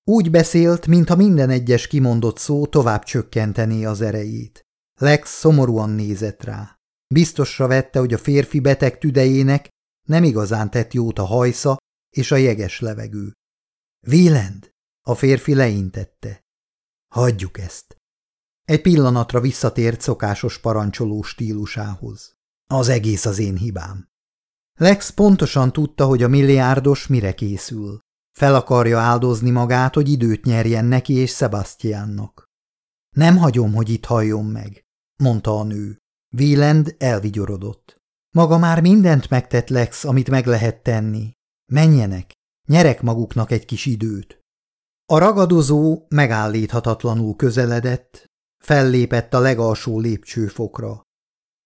Úgy beszélt, mintha minden egyes kimondott szó tovább csökkentené az erejét. Lex szomorúan nézett rá. Biztosra vette, hogy a férfi beteg tüdejének nem igazán tett jót a hajsza és a jeges levegő. Vélend! A férfi leintette. Hagyjuk ezt. Egy pillanatra visszatért szokásos parancsoló stílusához. Az egész az én hibám. Lex pontosan tudta, hogy a milliárdos mire készül. Fel akarja áldozni magát, hogy időt nyerjen neki és Sebastiannak. Nem hagyom, hogy itt halljon meg, mondta a nő. Wieland elvigyorodott. Maga már mindent megtett, Lex, amit meg lehet tenni. Menjenek, nyerek maguknak egy kis időt. A ragadozó megállíthatatlanul közeledett, fellépett a legalsó lépcsőfokra.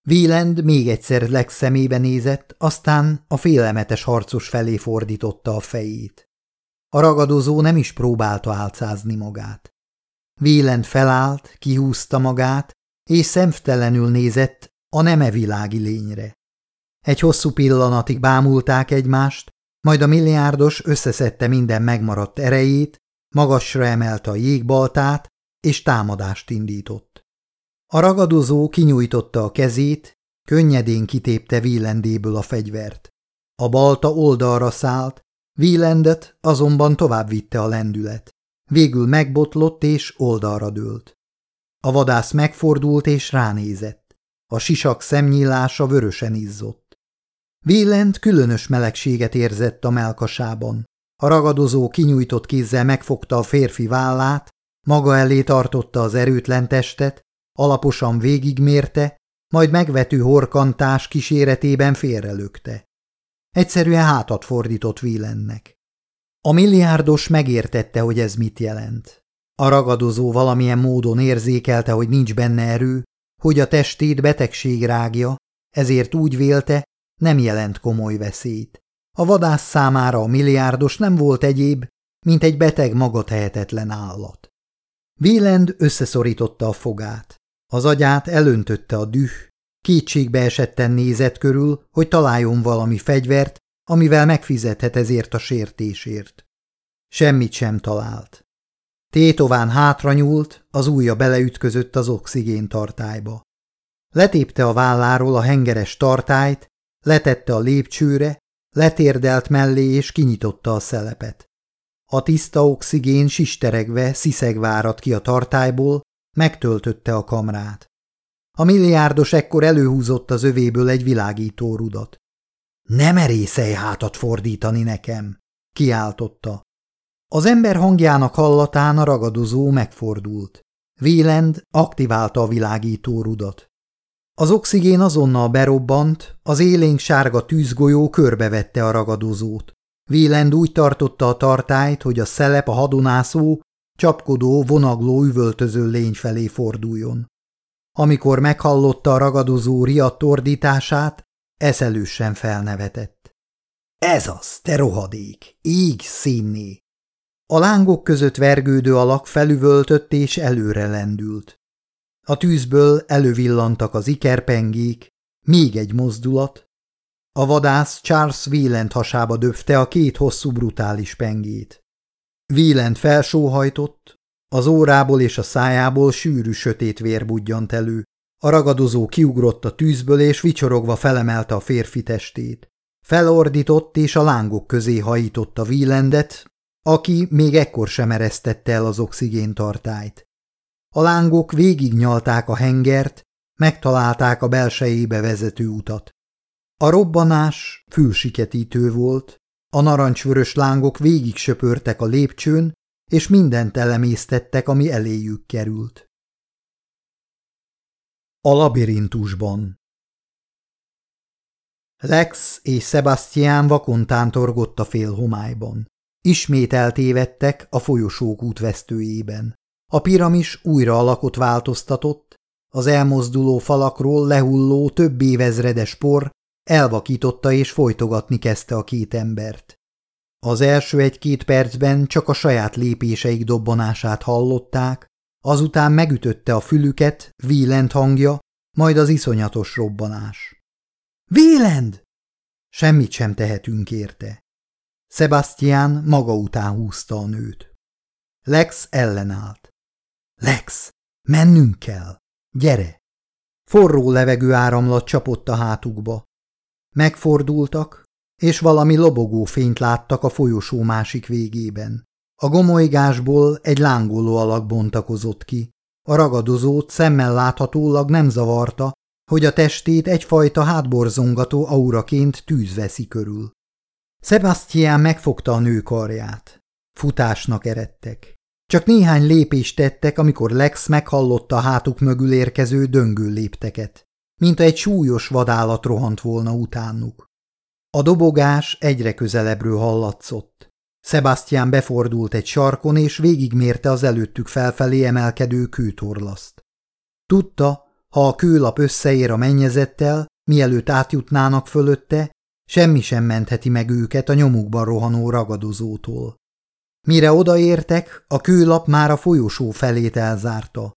Wieland még egyszer Lex szemébe nézett, aztán a félelmetes harcos felé fordította a fejét. A ragadozó nem is próbálta álcázni magát. Wieland felállt, kihúzta magát, és szemtelenül nézett a neme világi lényre. Egy hosszú pillanatig bámulták egymást, majd a milliárdos összeszedte minden megmaradt erejét, magasra emelte a jégbaltát, és támadást indított. A ragadozó kinyújtotta a kezét, könnyedén kitépte Villendéből a fegyvert. A balta oldalra szállt, Wielandet azonban tovább vitte a lendület. Végül megbotlott és oldalra dőlt. A vadász megfordult és ránézett. A sisak szemnyílása vörösen izzott. Vélent különös melegséget érzett a melkasában. A ragadozó kinyújtott kézzel megfogta a férfi vállát, maga elé tartotta az erőtlen testet, alaposan végigmérte, majd megvető horkantás kíséretében félrelökte. Egyszerűen hátat fordított Wielennek. A milliárdos megértette, hogy ez mit jelent. A ragadozó valamilyen módon érzékelte, hogy nincs benne erő, hogy a testét betegség rágja, ezért úgy vélte, nem jelent komoly veszélyt. A vadász számára a milliárdos nem volt egyéb, mint egy beteg maga tehetetlen állat. Vélend összeszorította a fogát. Az agyát elöntötte a düh, kétségbe esetten nézett körül, hogy találjon valami fegyvert, amivel megfizethet ezért a sértésért. Semmit sem talált. Tétován hátra nyúlt, az ujja beleütközött az oxigén tartályba. Letépte a válláról a hengeres tartályt, letette a lépcsőre, letérdelt mellé és kinyitotta a szelepet. A tiszta oxigén sisteregve sziszegvárat ki a tartályból, megtöltötte a kamrát. A milliárdos ekkor előhúzott az övéből egy világító rudat. – Nem merészelj hátat fordítani nekem! – kiáltotta. Az ember hangjának hallatán a ragadozó megfordult. Vélend aktiválta a világító rudat. Az oxigén azonnal berobbant, az élénk sárga tűzgolyó körbevette a ragadozót. Vélend úgy tartotta a tartályt, hogy a szelep a hadonászó, csapkodó, vonagló, üvöltöző lény felé forduljon. Amikor meghallotta a ragadozó riadt ordítását, eszelősen felnevetett. Ez az, te rohadék, így színné! A lángok között vergődő alak felüvöltött és előre lendült. A tűzből elővillantak az ikerpengék, még egy mozdulat. A vadász Charles Wieland hasába döfte a két hosszú brutális pengét. Wieland felsóhajtott, az órából és a szájából sűrű sötét vér budjant elő. A ragadozó kiugrott a tűzből, és vicsorogva felemelte a férfi testét. Felordított, és a lángok közé hajította Wielandet, aki még ekkor sem eresztette el az oxigéntartályt. A lángok végignyalták a hengert, megtalálták a belsejébe vezető utat. A robbanás fülsiketítő volt, a narancsvörös lángok végig söpörtek a lépcsőn, és mindent elemésztettek, ami eléjük került. A labirintusban Lex és Sebastian vakon tántorgott a félhomályban. Ismét eltévedtek a folyosók útvesztőjében. A piramis újra alakot változtatott, az elmozduló falakról lehulló több évezredes por elvakította és folytogatni kezdte a két embert. Az első egy-két percben csak a saját lépéseik dobbanását hallották, azután megütötte a fülüket, Wieland hangja, majd az iszonyatos robbanás. – Wieland! Semmit sem tehetünk érte. Sebastian maga után húzta a nőt. Lex ellenállt. – Lex, mennünk kell! Gyere! Forró levegő áramlat csapott a hátukba. Megfordultak, és valami lobogó fényt láttak a folyosó másik végében. A gomolygásból egy lángoló alak bontakozott ki. A ragadozót szemmel láthatólag nem zavarta, hogy a testét egyfajta hátborzongató auraként tűz veszi körül. Sebastian megfogta a nő karját. Futásnak eredtek. Csak néhány lépést tettek, amikor Lex meghallotta a hátuk mögül érkező döngő lépteket, mint egy súlyos vadállat rohant volna utánuk. A dobogás egyre közelebbről hallatszott. Sebastian befordult egy sarkon, és végigmérte az előttük felfelé emelkedő kőtorlaszt. Tudta, ha a kőlap összeér a mennyezettel, mielőtt átjutnának fölötte, semmi sem mentheti meg őket a nyomukban rohanó ragadozótól. Mire odaértek, a kőlap már a folyosó felét elzárta.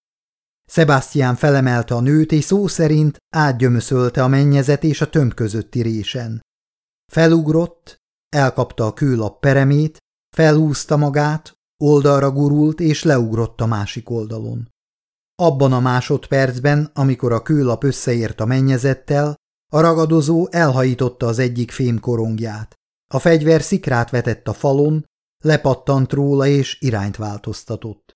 Sebastian felemelte a nőt, és szó szerint átgyömöszölte a mennyezet és a tömb közötti résen. Felugrott, elkapta a kőlap peremét, felhúzta magát, oldalra gurult és leugrott a másik oldalon. Abban a másodpercben, amikor a kőlap összeért a mennyezettel, a ragadozó elhajította az egyik fémkorongját. A fegyver szikrát vetett a falon, lepattant róla és irányt változtatott.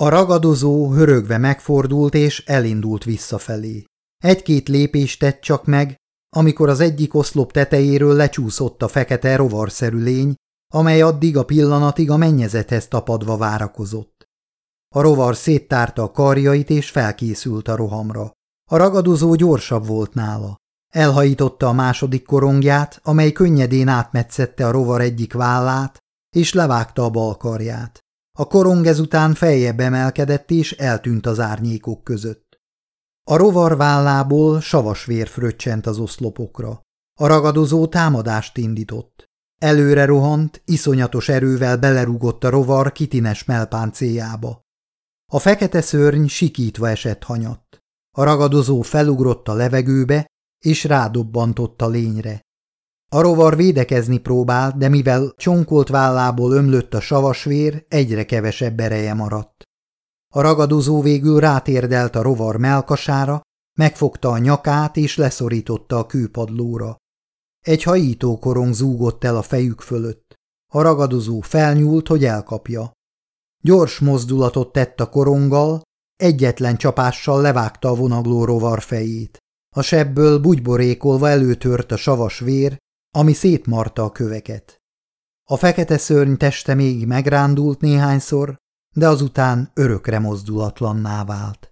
A ragadozó hörögve megfordult és elindult visszafelé. Egy-két lépést tett csak meg, amikor az egyik oszlop tetejéről lecsúszott a fekete rovarszerű lény, amely addig a pillanatig a mennyezethez tapadva várakozott. A rovar széttárta a karjait és felkészült a rohamra. A ragadozó gyorsabb volt nála. Elhajította a második korongját, amely könnyedén átmetszette a rovar egyik vállát, és levágta a bal karját. A korong ezután feljebb emelkedett és eltűnt az árnyékok között. A rovar vállából savas vér fröccsent az oszlopokra. A ragadozó támadást indított. Előre rohant, iszonyatos erővel belerúgott a rovar kitines melpáncéjába. A fekete szörny sikítva esett hanyatt. A ragadozó felugrott a levegőbe, és rádobbantott a lényre. A rovar védekezni próbált, de mivel csonkolt vállából ömlött a savasvér, egyre kevesebb ereje maradt. A ragadozó végül rátérdelt a rovar melkasára, megfogta a nyakát és leszorította a kőpadlóra. Egy hajítókorong zúgott el a fejük fölött. A ragadozó felnyúlt, hogy elkapja. Gyors mozdulatot tett a koronggal, egyetlen csapással levágta a vonagló rovar fejét. A sebből bugyborékolva előtört a savas vér, ami szétmarta a köveket. A fekete szörny teste még megrándult néhányszor, de azután örökre mozdulatlanná vált.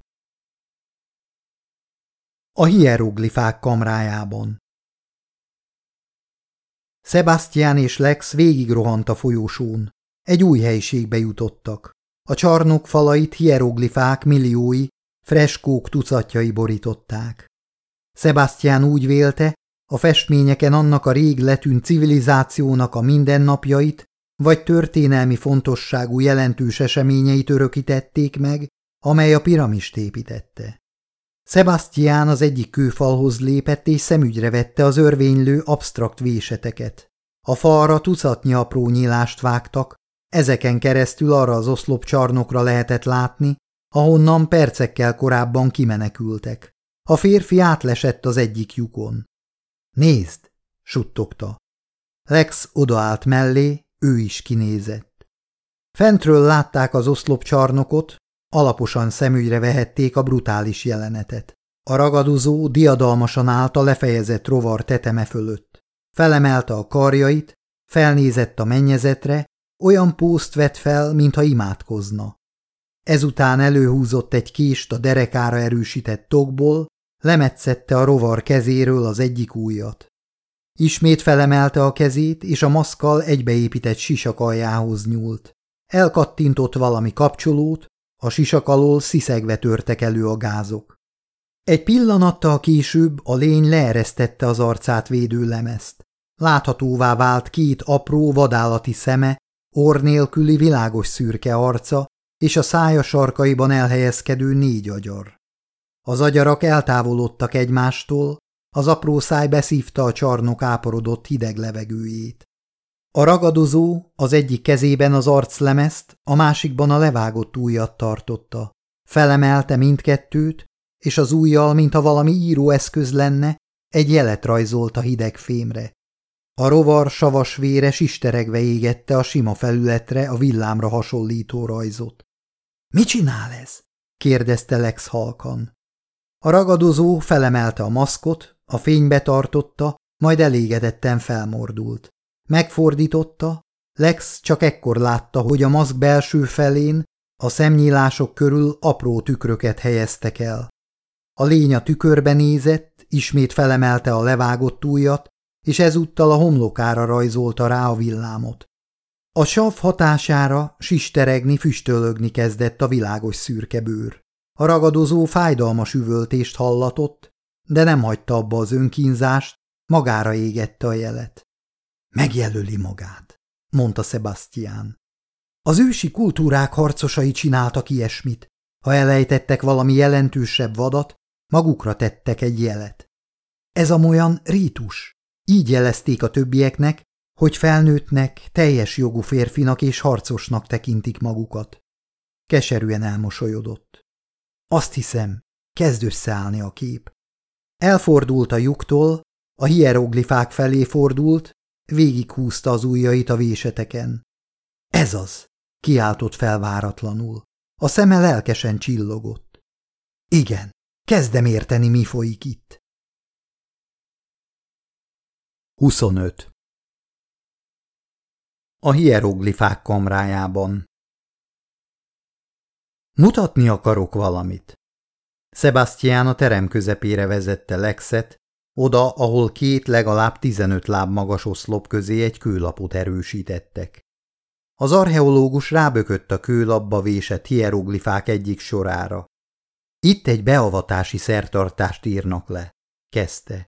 A hieroglifák kamrájában Sebastian és Lex végigrohant a folyósón. Egy új helyiségbe jutottak. A csarnok falait hieroglifák milliói, freskók tucatjai borították. Sebastian úgy vélte, a festményeken annak a rég letűnt civilizációnak a mindennapjait, vagy történelmi fontosságú jelentős eseményeit örökítették meg, amely a piramist építette. Sebastian az egyik kőfalhoz lépett és szemügyre vette az örvénylő absztrakt véseteket. A falra tucatnyi apró nyílást vágtak, ezeken keresztül arra az oszlopcsarnokra lehetett látni, ahonnan percekkel korábban kimenekültek. A férfi átlesett az egyik lyukon. Nézd, suttogta. Lex odaállt mellé, ő is kinézett. Fentről látták az oszlopcsarnokot, alaposan szemügyre vehették a brutális jelenetet. A ragadozó diadalmasan állt a lefejezett rovar teteme fölött. Felemelte a karjait, felnézett a mennyezetre, olyan pószt vett fel, mintha imádkozna. Ezután előhúzott egy kést a derekára erősített tokból, lemetszette a rovar kezéről az egyik ujjat. Ismét felemelte a kezét, és a maszkal egybeépített sisak aljához nyúlt. Elkattintott valami kapcsolót, a sisak alól sziszegve törtek elő a gázok. Egy pillanattal később a lény leeresztette az arcát védő lemezt. Láthatóvá vált két apró vadállati szeme, orr nélküli világos szürke arca és a szája sarkaiban elhelyezkedő négy agyar. Az agyarak eltávolodtak egymástól, az apró száj beszívta a csarnok áporodott hideg levegőjét. A ragadozó az egyik kezében az arclemezt, a másikban a levágott ujjat tartotta. Felemelte mindkettőt, és az ujjal, mintha valami íróeszköz lenne, egy jelet rajzolt a hideg fémre. A rovar savas vére sisteregve égette a sima felületre a villámra hasonlító rajzot. – Mi csinál ez? – kérdezte Lex halkan. A ragadozó felemelte a maszkot, a fénybe tartotta, majd elégedetten felmordult. Megfordította, Lex csak ekkor látta, hogy a maszk belső felén a szemnyílások körül apró tükröket helyeztek el. A lény a tükörbe nézett, ismét felemelte a levágott ujjat, és ezúttal a homlokára rajzolta rá a villámot. A sav hatására sisteregni, füstölögni kezdett a világos szürke bőr. A ragadozó fájdalmas üvöltést hallatott, de nem hagyta abba az önkínzást, magára égette a jelet. Megjelöli magát, mondta Sebastian. Az ősi kultúrák harcosai csináltak ilyesmit. Ha elejtettek valami jelentősebb vadat, magukra tettek egy jelet. Ez a olyan rítus. Így jelezték a többieknek, hogy felnőttnek, teljes jogú férfinak és harcosnak tekintik magukat. Keserűen elmosolyodott. Azt hiszem, kezd összeállni a kép. Elfordult a lyuktól, a hieroglifák felé fordult, végighúzta az ujjait a véseteken. Ez az, kiáltott fel váratlanul. A szeme lelkesen csillogott. Igen, kezdem érteni, mi folyik itt. 25. A hieroglifák kamrájában Mutatni akarok valamit. Sebastian a terem közepére vezette Lexet, oda, ahol két legalább 15 láb magas oszlop közé egy kőlapot erősítettek. Az archeológus rábökött a kőlapba vésett hieroglifák egyik sorára. Itt egy beavatási szertartást írnak le, kezdte.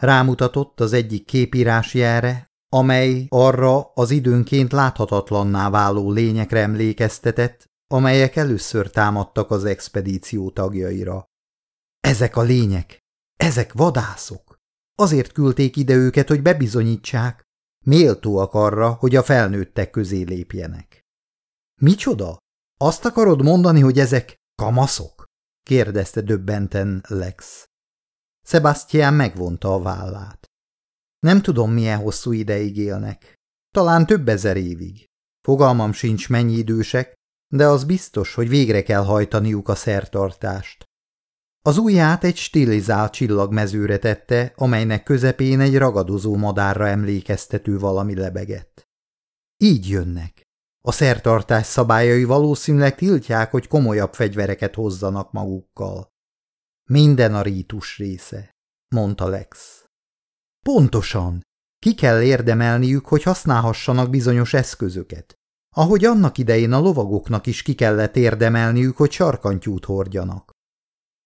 Rámutatott az egyik képírásjára, amely arra az időnként láthatatlanná váló lényekre emlékeztetett, amelyek először támadtak az expedíció tagjaira. Ezek a lények, ezek vadászok. Azért küldték ide őket, hogy bebizonyítsák, méltóak arra, hogy a felnőttek közé lépjenek. Micsoda? Azt akarod mondani, hogy ezek kamaszok? kérdezte döbbenten Lex. Sebastian megvonta a vállát. Nem tudom, milyen hosszú ideig élnek. Talán több ezer évig. Fogalmam sincs, mennyi idősek, de az biztos, hogy végre kell hajtaniuk a szertartást. Az ujját egy stilizált csillagmezőre tette, amelynek közepén egy ragadozó madárra emlékeztető valami lebegett. Így jönnek. A szertartás szabályai valószínűleg tiltják, hogy komolyabb fegyvereket hozzanak magukkal. Minden a rítus része, mondta Lex. Pontosan. Ki kell érdemelniük, hogy használhassanak bizonyos eszközöket. Ahogy annak idején a lovagoknak is ki kellett érdemelniük, hogy sarkantyút hordjanak.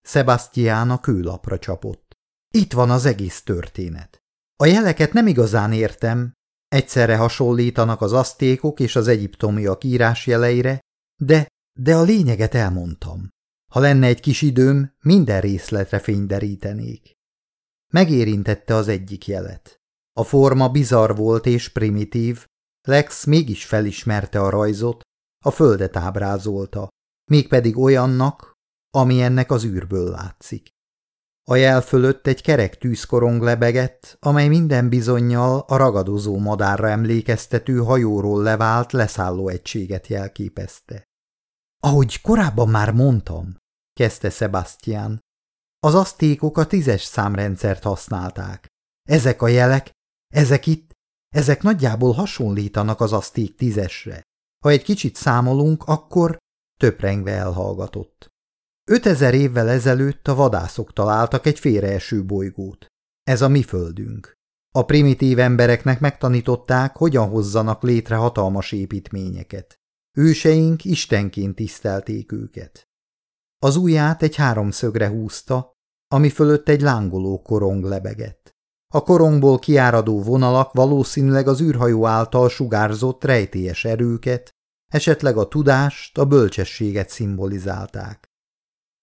Sebastián a kőlapra csapott. Itt van az egész történet. A jeleket nem igazán értem, egyszerre hasonlítanak az asztékok és az egyiptomiak írásjeleire, de, de a lényeget elmondtam. Ha lenne egy kis időm, minden részletre fényderítenék. Megérintette az egyik jelet. A forma bizarr volt és primitív, Lex mégis felismerte a rajzot, a földet ábrázolta, mégpedig olyannak, ami ennek az űrből látszik. A jel fölött egy kerek tűzkorong lebegett, amely minden bizonyal a ragadozó madárra emlékeztető hajóról levált leszálló egységet jelképezte. Ahogy korábban már mondtam, kezdte Sebastian, az asztékok a tízes számrendszert használták. Ezek a jelek, ezek itt, ezek nagyjából hasonlítanak az aszték tízesre. Ha egy kicsit számolunk, akkor töprengve elhallgatott. Ötezer évvel ezelőtt a vadászok találtak egy félreeső bolygót. Ez a mi földünk. A primitív embereknek megtanították, hogyan hozzanak létre hatalmas építményeket. Őseink istenként tisztelték őket. Az ujját egy háromszögre húzta, ami fölött egy lángoló korong lebegett. A korongból kiáradó vonalak valószínűleg az űrhajó által sugárzott rejtélyes erőket, esetleg a tudást, a bölcsességet szimbolizálták.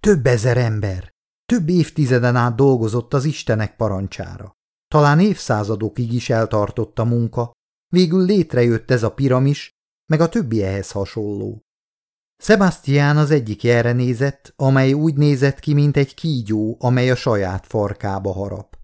Több ezer ember, több évtizeden át dolgozott az Istenek parancsára. Talán évszázadokig is eltartott a munka, végül létrejött ez a piramis, meg a többi ehhez hasonló. Sebastian az egyik erre nézett, amely úgy nézett ki, mint egy kígyó, amely a saját farkába harap.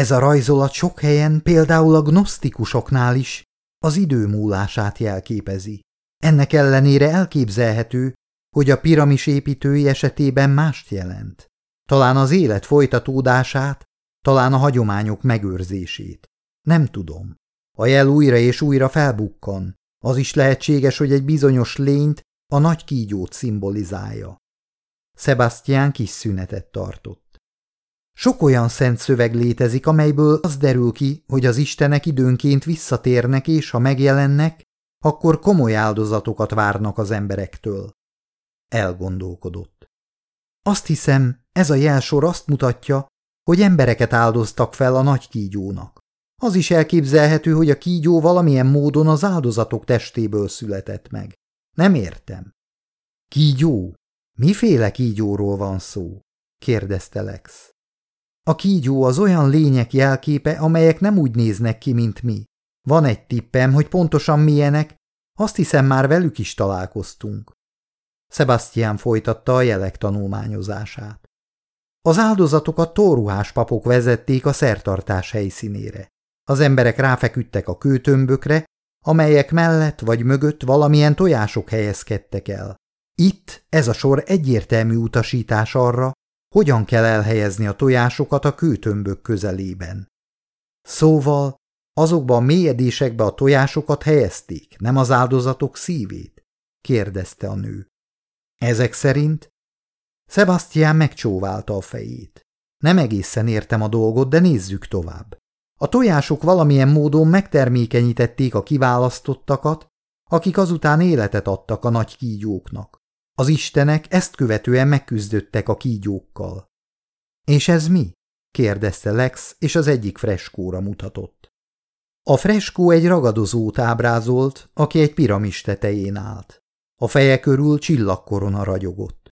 Ez a rajzolat sok helyen, például a gnosztikusoknál is, az idő múlását jelképezi. Ennek ellenére elképzelhető, hogy a piramis építői esetében mást jelent. Talán az élet folytatódását, talán a hagyományok megőrzését. Nem tudom. A jel újra és újra felbukkan. Az is lehetséges, hogy egy bizonyos lényt, a nagy kígyót szimbolizálja. Sebastian kis szünetet tartott. Sok olyan szent szöveg létezik, amelyből az derül ki, hogy az istenek időnként visszatérnek, és ha megjelennek, akkor komoly áldozatokat várnak az emberektől. Elgondolkodott. Azt hiszem, ez a jelsor azt mutatja, hogy embereket áldoztak fel a nagy kígyónak. Az is elképzelhető, hogy a kígyó valamilyen módon az áldozatok testéből született meg. Nem értem. Kígyó? Miféle kígyóról van szó? kérdezte Lex. A kígyó az olyan lények jelképe, amelyek nem úgy néznek ki, mint mi. Van egy tippem, hogy pontosan milyenek, azt hiszem már velük is találkoztunk. Sebastian folytatta a jelek tanulmányozását. Az áldozatokat tóruhás papok vezették a szertartás helyszínére. Az emberek ráfeküdtek a kőtömbökre, amelyek mellett vagy mögött valamilyen tojások helyezkedtek el. Itt ez a sor egyértelmű utasítás arra, hogyan kell elhelyezni a tojásokat a kőtömbök közelében. Szóval azokba a mélyedésekbe a tojásokat helyezték, nem az áldozatok szívét? kérdezte a nő. Ezek szerint? Sebastian megcsóválta a fejét. Nem egészen értem a dolgot, de nézzük tovább. A tojások valamilyen módon megtermékenyítették a kiválasztottakat, akik azután életet adtak a nagy kígyóknak. Az istenek ezt követően megküzdöttek a kígyókkal. És ez mi? kérdezte Lex, és az egyik freskóra mutatott. A freskó egy ragadozót ábrázolt, aki egy piramis tetején állt. A feje körül csillagkorona ragyogott.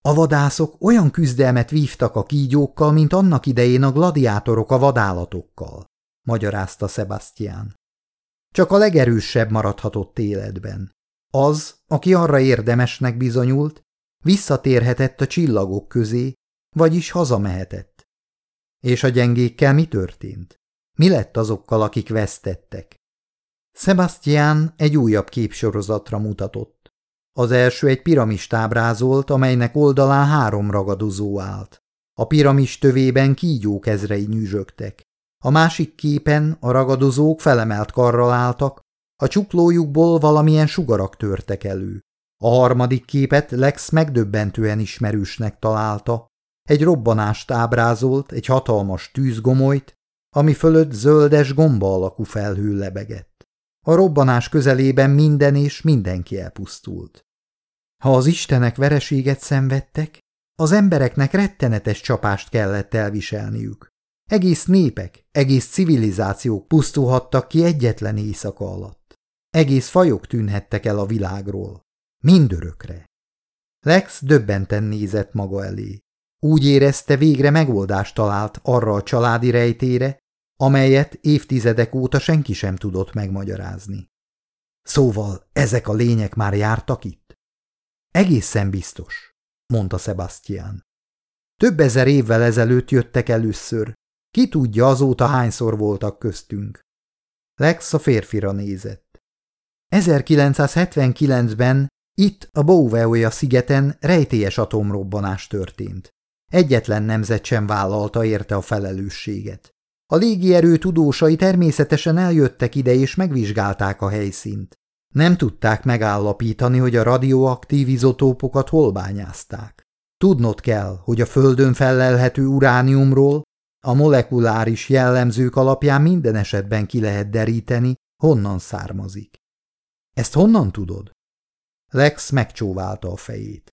A vadászok olyan küzdelmet vívtak a kígyókkal, mint annak idején a gladiátorok a vadállatokkal, magyarázta Sebastian. Csak a legerősebb maradhatott életben. Az, aki arra érdemesnek bizonyult, visszatérhetett a csillagok közé, vagyis hazamehetett. És a gyengékkel mi történt? Mi lett azokkal, akik vesztettek? Sebastian egy újabb képsorozatra mutatott. Az első egy piramist ábrázolt, amelynek oldalán három ragadozó állt. A piramis tövében kígyók ezrei nyűzsögtek. A másik képen a ragadozók felemelt karral álltak, a csuklójukból valamilyen sugarak törtek elő. A harmadik képet Lex megdöbbentően ismerősnek találta. Egy robbanást ábrázolt, egy hatalmas tűzgomolyt, ami fölött zöldes gomba alakú felhő lebegett. A robbanás közelében minden és mindenki elpusztult. Ha az istenek vereséget szenvedtek, az embereknek rettenetes csapást kellett elviselniük. Egész népek, egész civilizációk pusztulhattak ki egyetlen éjszaka alatt. Egész fajok tűnhettek el a világról. Mindörökre. Lex döbbenten nézett maga elé. Úgy érezte végre megoldást talált arra a családi rejtére, amelyet évtizedek óta senki sem tudott megmagyarázni. Szóval ezek a lények már jártak itt? Egészen biztos, mondta Sebastian. Több ezer évvel ezelőtt jöttek először. Ki tudja, azóta hányszor voltak köztünk. Lex a férfira nézett. 1979-ben itt a Bouveoja szigeten rejtélyes atomrobbanás történt. Egyetlen nemzet sem vállalta érte a felelősséget. A légierő tudósai természetesen eljöttek ide és megvizsgálták a helyszínt. Nem tudták megállapítani, hogy a radioaktív izotópokat hol bányázták. Tudnod kell, hogy a Földön fellelhető urániumról a molekuláris jellemzők alapján minden esetben ki lehet deríteni, honnan származik. Ezt honnan tudod? Lex megcsóválta a fejét.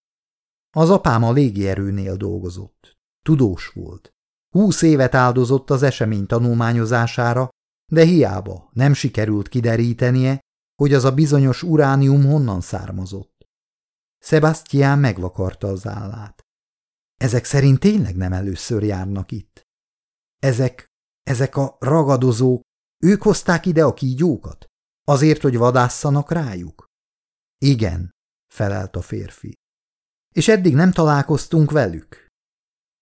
Az apám a légierőnél dolgozott. Tudós volt. Húsz évet áldozott az esemény tanulmányozására, de hiába nem sikerült kiderítenie, hogy az a bizonyos uránium honnan származott. Sebastian megvakarta az állát. Ezek szerint tényleg nem először járnak itt. Ezek, ezek a ragadozók, ők hozták ide a kígyókat? Azért, hogy vadásszanak rájuk? Igen, felelt a férfi. És eddig nem találkoztunk velük?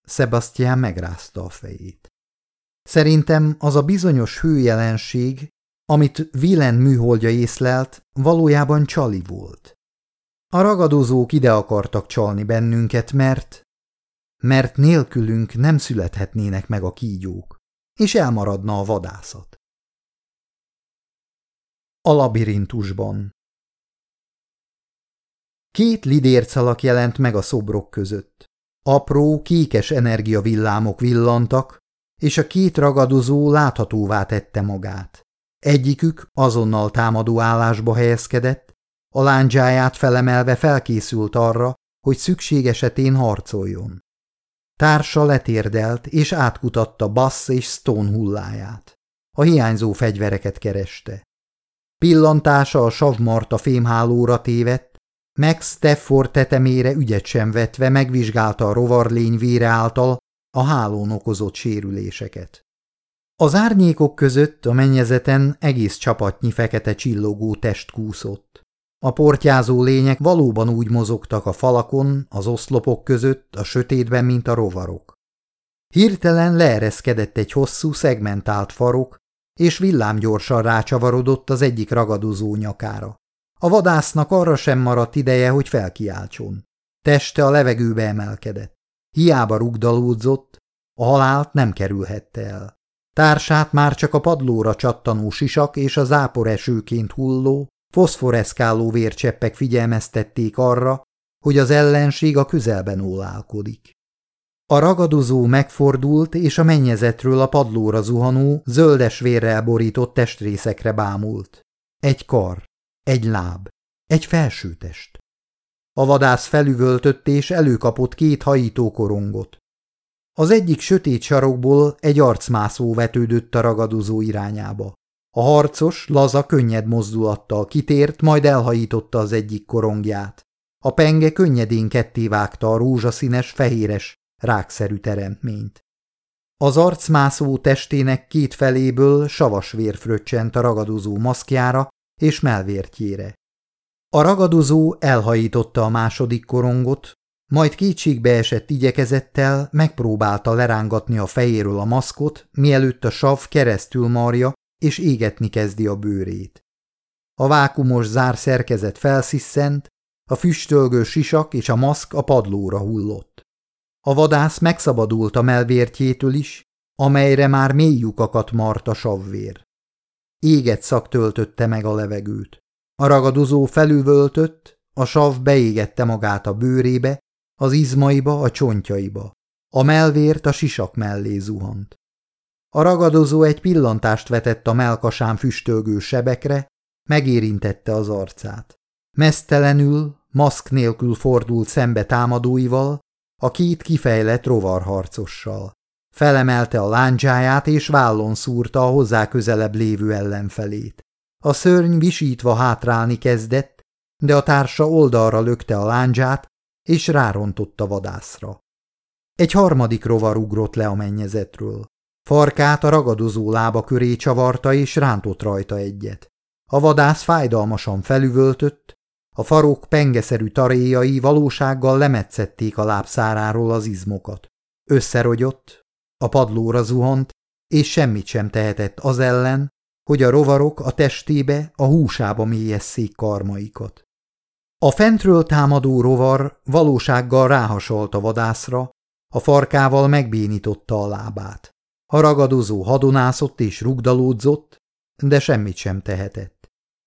Sebastian megrázta a fejét. Szerintem az a bizonyos hőjelenség, amit Willen műholdja észlelt, valójában csali volt. A ragadozók ide akartak csalni bennünket, mert... mert nélkülünk nem születhetnének meg a kígyók, és elmaradna a vadászat. A labirintusban Két lidércalak jelent meg a szobrok között. Apró, kékes energiavillámok villantak, és a két ragadozó láthatóvá tette magát. Egyikük azonnal támadó állásba helyezkedett, a lándzsáját felemelve felkészült arra, hogy szükség esetén harcoljon. Társa letérdelt, és átkutatta Bass és Stone hulláját. A hiányzó fegyvereket kereste. Pillantása a savmarta fémhálóra tévedt, Max Stafford tetemére ügyet sem vetve megvizsgálta a rovarlény vére által a hálón okozott sérüléseket. Az árnyékok között a mennyezeten egész csapatnyi fekete csillogó test kúszott. A portyázó lények valóban úgy mozogtak a falakon, az oszlopok között, a sötétben, mint a rovarok. Hirtelen leereszkedett egy hosszú, szegmentált farok, és villámgyorsan rácsavarodott az egyik ragadozó nyakára. A vadásznak arra sem maradt ideje, hogy felkiáltson. Teste a levegőbe emelkedett. Hiába rugdalódzott, a halált nem kerülhette el. Társát már csak a padlóra csattanó sisak és a zápor esőként hulló, foszforeszkáló vércseppek figyelmeztették arra, hogy az ellenség a közelben ólálkodik. A ragadozó megfordult, és a mennyezetről a padlóra zuhanó, zöldes vérrel borított testrészekre bámult. Egy kar, egy láb, egy felsőtest. A vadász felüvöltött és előkapott két hajítókorongot. Az egyik sötét sarokból egy arcmászó vetődött a ragadozó irányába. A harcos, laza, könnyed mozdulattal kitért, majd elhajította az egyik korongját. A penge könnyedén ketté vágta a rózsaszínes, fehéres, rákszerű teremtményt. Az arcmászó testének két feléből savas vér fröccsent a ragadozó maszkjára, és melvértjére. A ragadozó elhajította a második korongot, majd kétségbe esett igyekezettel megpróbálta lerángatni a fejéről a maszkot, mielőtt a sav keresztül marja és égetni kezdi a bőrét. A vákumos zár szerkezet felsziszent, a füstölgő sisak és a maszk a padlóra hullott. A vadász megszabadult a melvértjétől is, amelyre már mély lyukakat mart a savvér. Éget szak töltötte meg a levegőt. A ragadozó felüvöltött, a sav beégette magát a bőrébe, az izmaiba, a csontjaiba. A melvért a sisak mellé zuhant. A ragadozó egy pillantást vetett a melkasán füstölgő sebekre, megérintette az arcát. Mesztelenül, maszk nélkül fordult szembe támadóival, a két kifejlett rovarharcossal. Felemelte a lándzsáját, és vállon szúrta a hozzá közelebb lévő ellenfelét. A szörny visítva hátrálni kezdett, de a társa oldalra lökte a lándzsát, és rárontott a vadászra. Egy harmadik rovar ugrott le a mennyezetről. Farkát a ragadozó lába köré csavarta, és rántott rajta egyet. A vadász fájdalmasan felüvöltött, a farok pengeszerű taréjai valósággal lemetszették a lábszáráról az izmokat. összerogyott, a padlóra zuhant, és semmit sem tehetett az ellen, hogy a rovarok a testébe, a húsába mélyesszék karmaikat. A fentről támadó rovar valósággal ráhasolt a vadászra, a farkával megbénította a lábát. A ragadozó hadonászott és rugdalódzott, de semmit sem tehetett.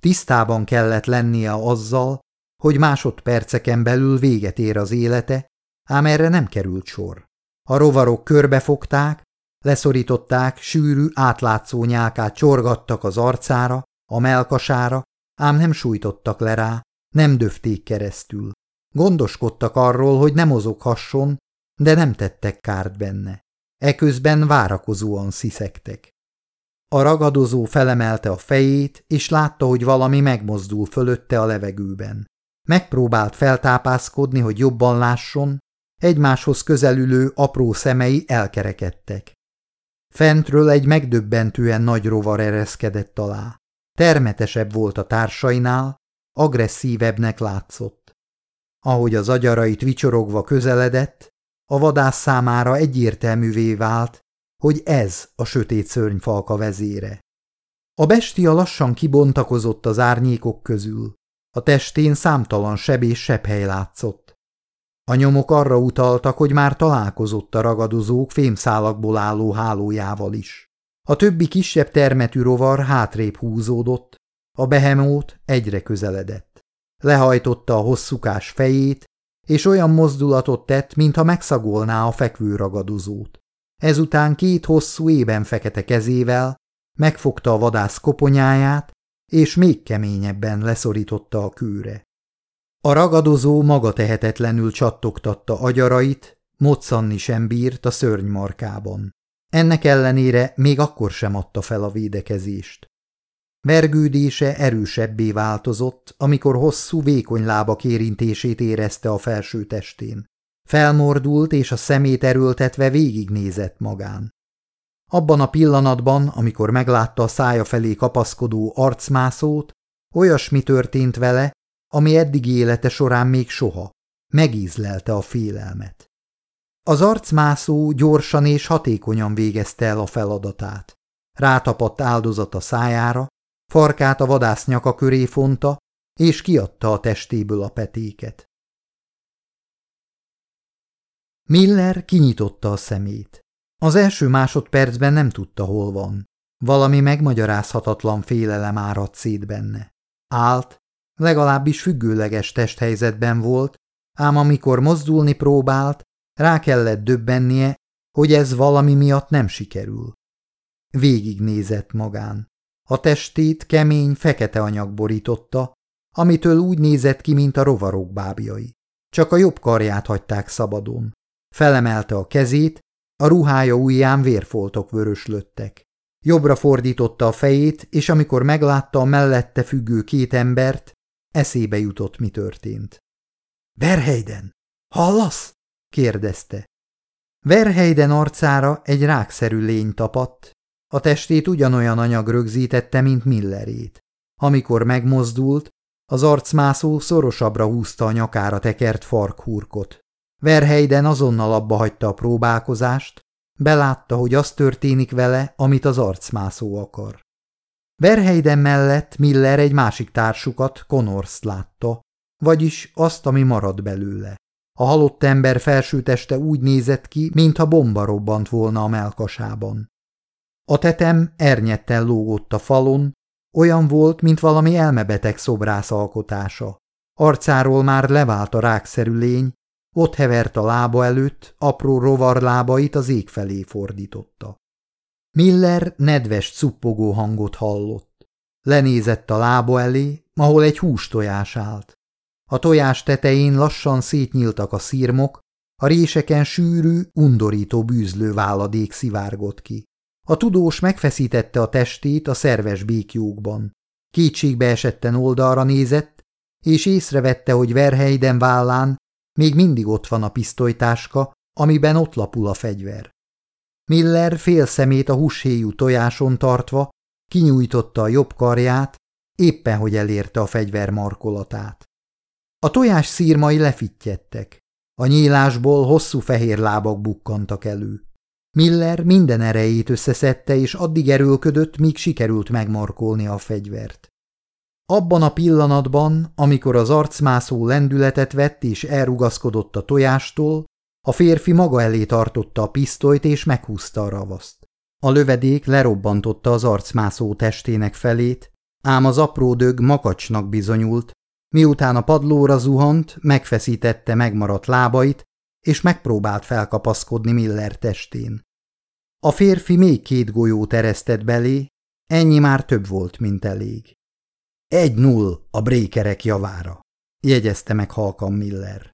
Tisztában kellett lennie azzal, hogy másodperceken belül véget ér az élete, ám erre nem került sor. A rovarok körbefogták, leszorították, sűrű, átlátszó nyálkát csorgattak az arcára, a melkasára, ám nem sújtottak le rá, nem döfték keresztül. Gondoskodtak arról, hogy nem mozoghasson, de nem tettek kárt benne. Eközben várakozóan sziszegtek. A ragadozó felemelte a fejét, és látta, hogy valami megmozdul fölötte a levegőben. Megpróbált feltápászkodni, hogy jobban lásson, egymáshoz közelülő apró szemei elkerekedtek. Fentről egy megdöbbentően nagy rovar ereszkedett alá. Termetesebb volt a társainál, agresszívebbnek látszott. Ahogy az agyarait vicsorogva közeledett, a vadász számára egyértelművé vált, hogy ez a sötét szörnyfalka vezére. A bestia lassan kibontakozott az árnyékok közül. A testén számtalan seb és sebhely látszott. A nyomok arra utaltak, hogy már találkozott a ragadozók fémszálakból álló hálójával is. A többi kisebb termetű rovar hátrébb húzódott, a behemót egyre közeledett. Lehajtotta a hosszúkás fejét, és olyan mozdulatot tett, mintha megszagolná a fekvő ragadozót. Ezután két hosszú ében fekete kezével megfogta a vadász koponyáját, és még keményebben leszorította a kőre. A ragadozó maga tehetetlenül csattogtatta agyarait, moccanni sem bírt a szörny markában. Ennek ellenére még akkor sem adta fel a védekezést. Vergődése erősebbé változott, amikor hosszú, vékony lábak érintését érezte a felső testén. Felmordult, és a szemét erőltetve végignézett magán. Abban a pillanatban, amikor meglátta a szája felé kapaszkodó arcmászót, olyasmi történt vele, ami eddigi élete során még soha. Megízlelte a félelmet. Az arcmászó gyorsan és hatékonyan végezte el a feladatát. Rátapadt áldozat a szájára, farkát a vadász nyaka köré fonta, és kiadta a testéből a petéket. Miller kinyitotta a szemét. Az első másodpercben nem tudta, hol van. Valami megmagyarázhatatlan félelem áradt szét benne. Állt, legalábbis függőleges testhelyzetben volt, ám amikor mozdulni próbált, rá kellett döbbennie, hogy ez valami miatt nem sikerül. Végignézett magán. A testét kemény, fekete anyag borította, amitől úgy nézett ki, mint a rovarok bábjai. Csak a jobb karját hagyták szabadon. Felemelte a kezét, a ruhája ujján vérfoltok vöröslöttek. Jobbra fordította a fejét, és amikor meglátta a mellette függő két embert, eszébe jutott, mi történt. – Verheiden, hallasz? – kérdezte. Verheiden arcára egy rákszerű lény tapadt, a testét ugyanolyan anyag rögzítette, mint Millerét. Amikor megmozdult, az arcmászó szorosabbra húzta a nyakára tekert farkhurkot. Verheiden azonnal abba hagyta a próbálkozást, belátta, hogy az történik vele, amit az arcmászó akar. Verheiden mellett Miller egy másik társukat, Connorszt látta, vagyis azt, ami marad belőle. A halott ember felső teste úgy nézett ki, mintha bomba robbant volna a melkasában. A tetem ernyetten lógott a falon, olyan volt, mint valami elmebeteg szobrász alkotása. Arcáról már levált a rákszerű lény, ott hevert a lába előtt, apró rovarlábait az ég felé fordította. Miller nedves cuppogó hangot hallott. Lenézett a lába elé, ahol egy hústojás állt. A tojás tetején lassan szétnyíltak a szírmok, a réseken sűrű, undorító bűzlő váladék szivárgott ki. A tudós megfeszítette a testét a szerves békjókban. Kétségbe esetten oldalra nézett, és észrevette, hogy Verheiden vállán még mindig ott van a pisztolytáska, amiben ott lapul a fegyver. Miller fél szemét a húshéjú tojáson tartva kinyújtotta a jobb karját, éppen hogy elérte a fegyver markolatát. A tojás szírmai lefittyettek. A nyílásból hosszú fehér lábak bukkantak elő. Miller minden erejét összeszedte, és addig erőlködött, míg sikerült megmarkolni a fegyvert. Abban a pillanatban, amikor az arcmászó lendületet vett és elrugaszkodott a tojástól, a férfi maga elé tartotta a pisztolyt és meghúzta a ravaszt. A lövedék lerobbantotta az arcmászó testének felét, ám az apró dög makacsnak bizonyult, miután a padlóra zuhant, megfeszítette megmaradt lábait, és megpróbált felkapaszkodni Miller testén. A férfi még két golyót eresztett belé, ennyi már több volt, mint elég. Egy null a brékerek javára, jegyezte meg halkan Miller.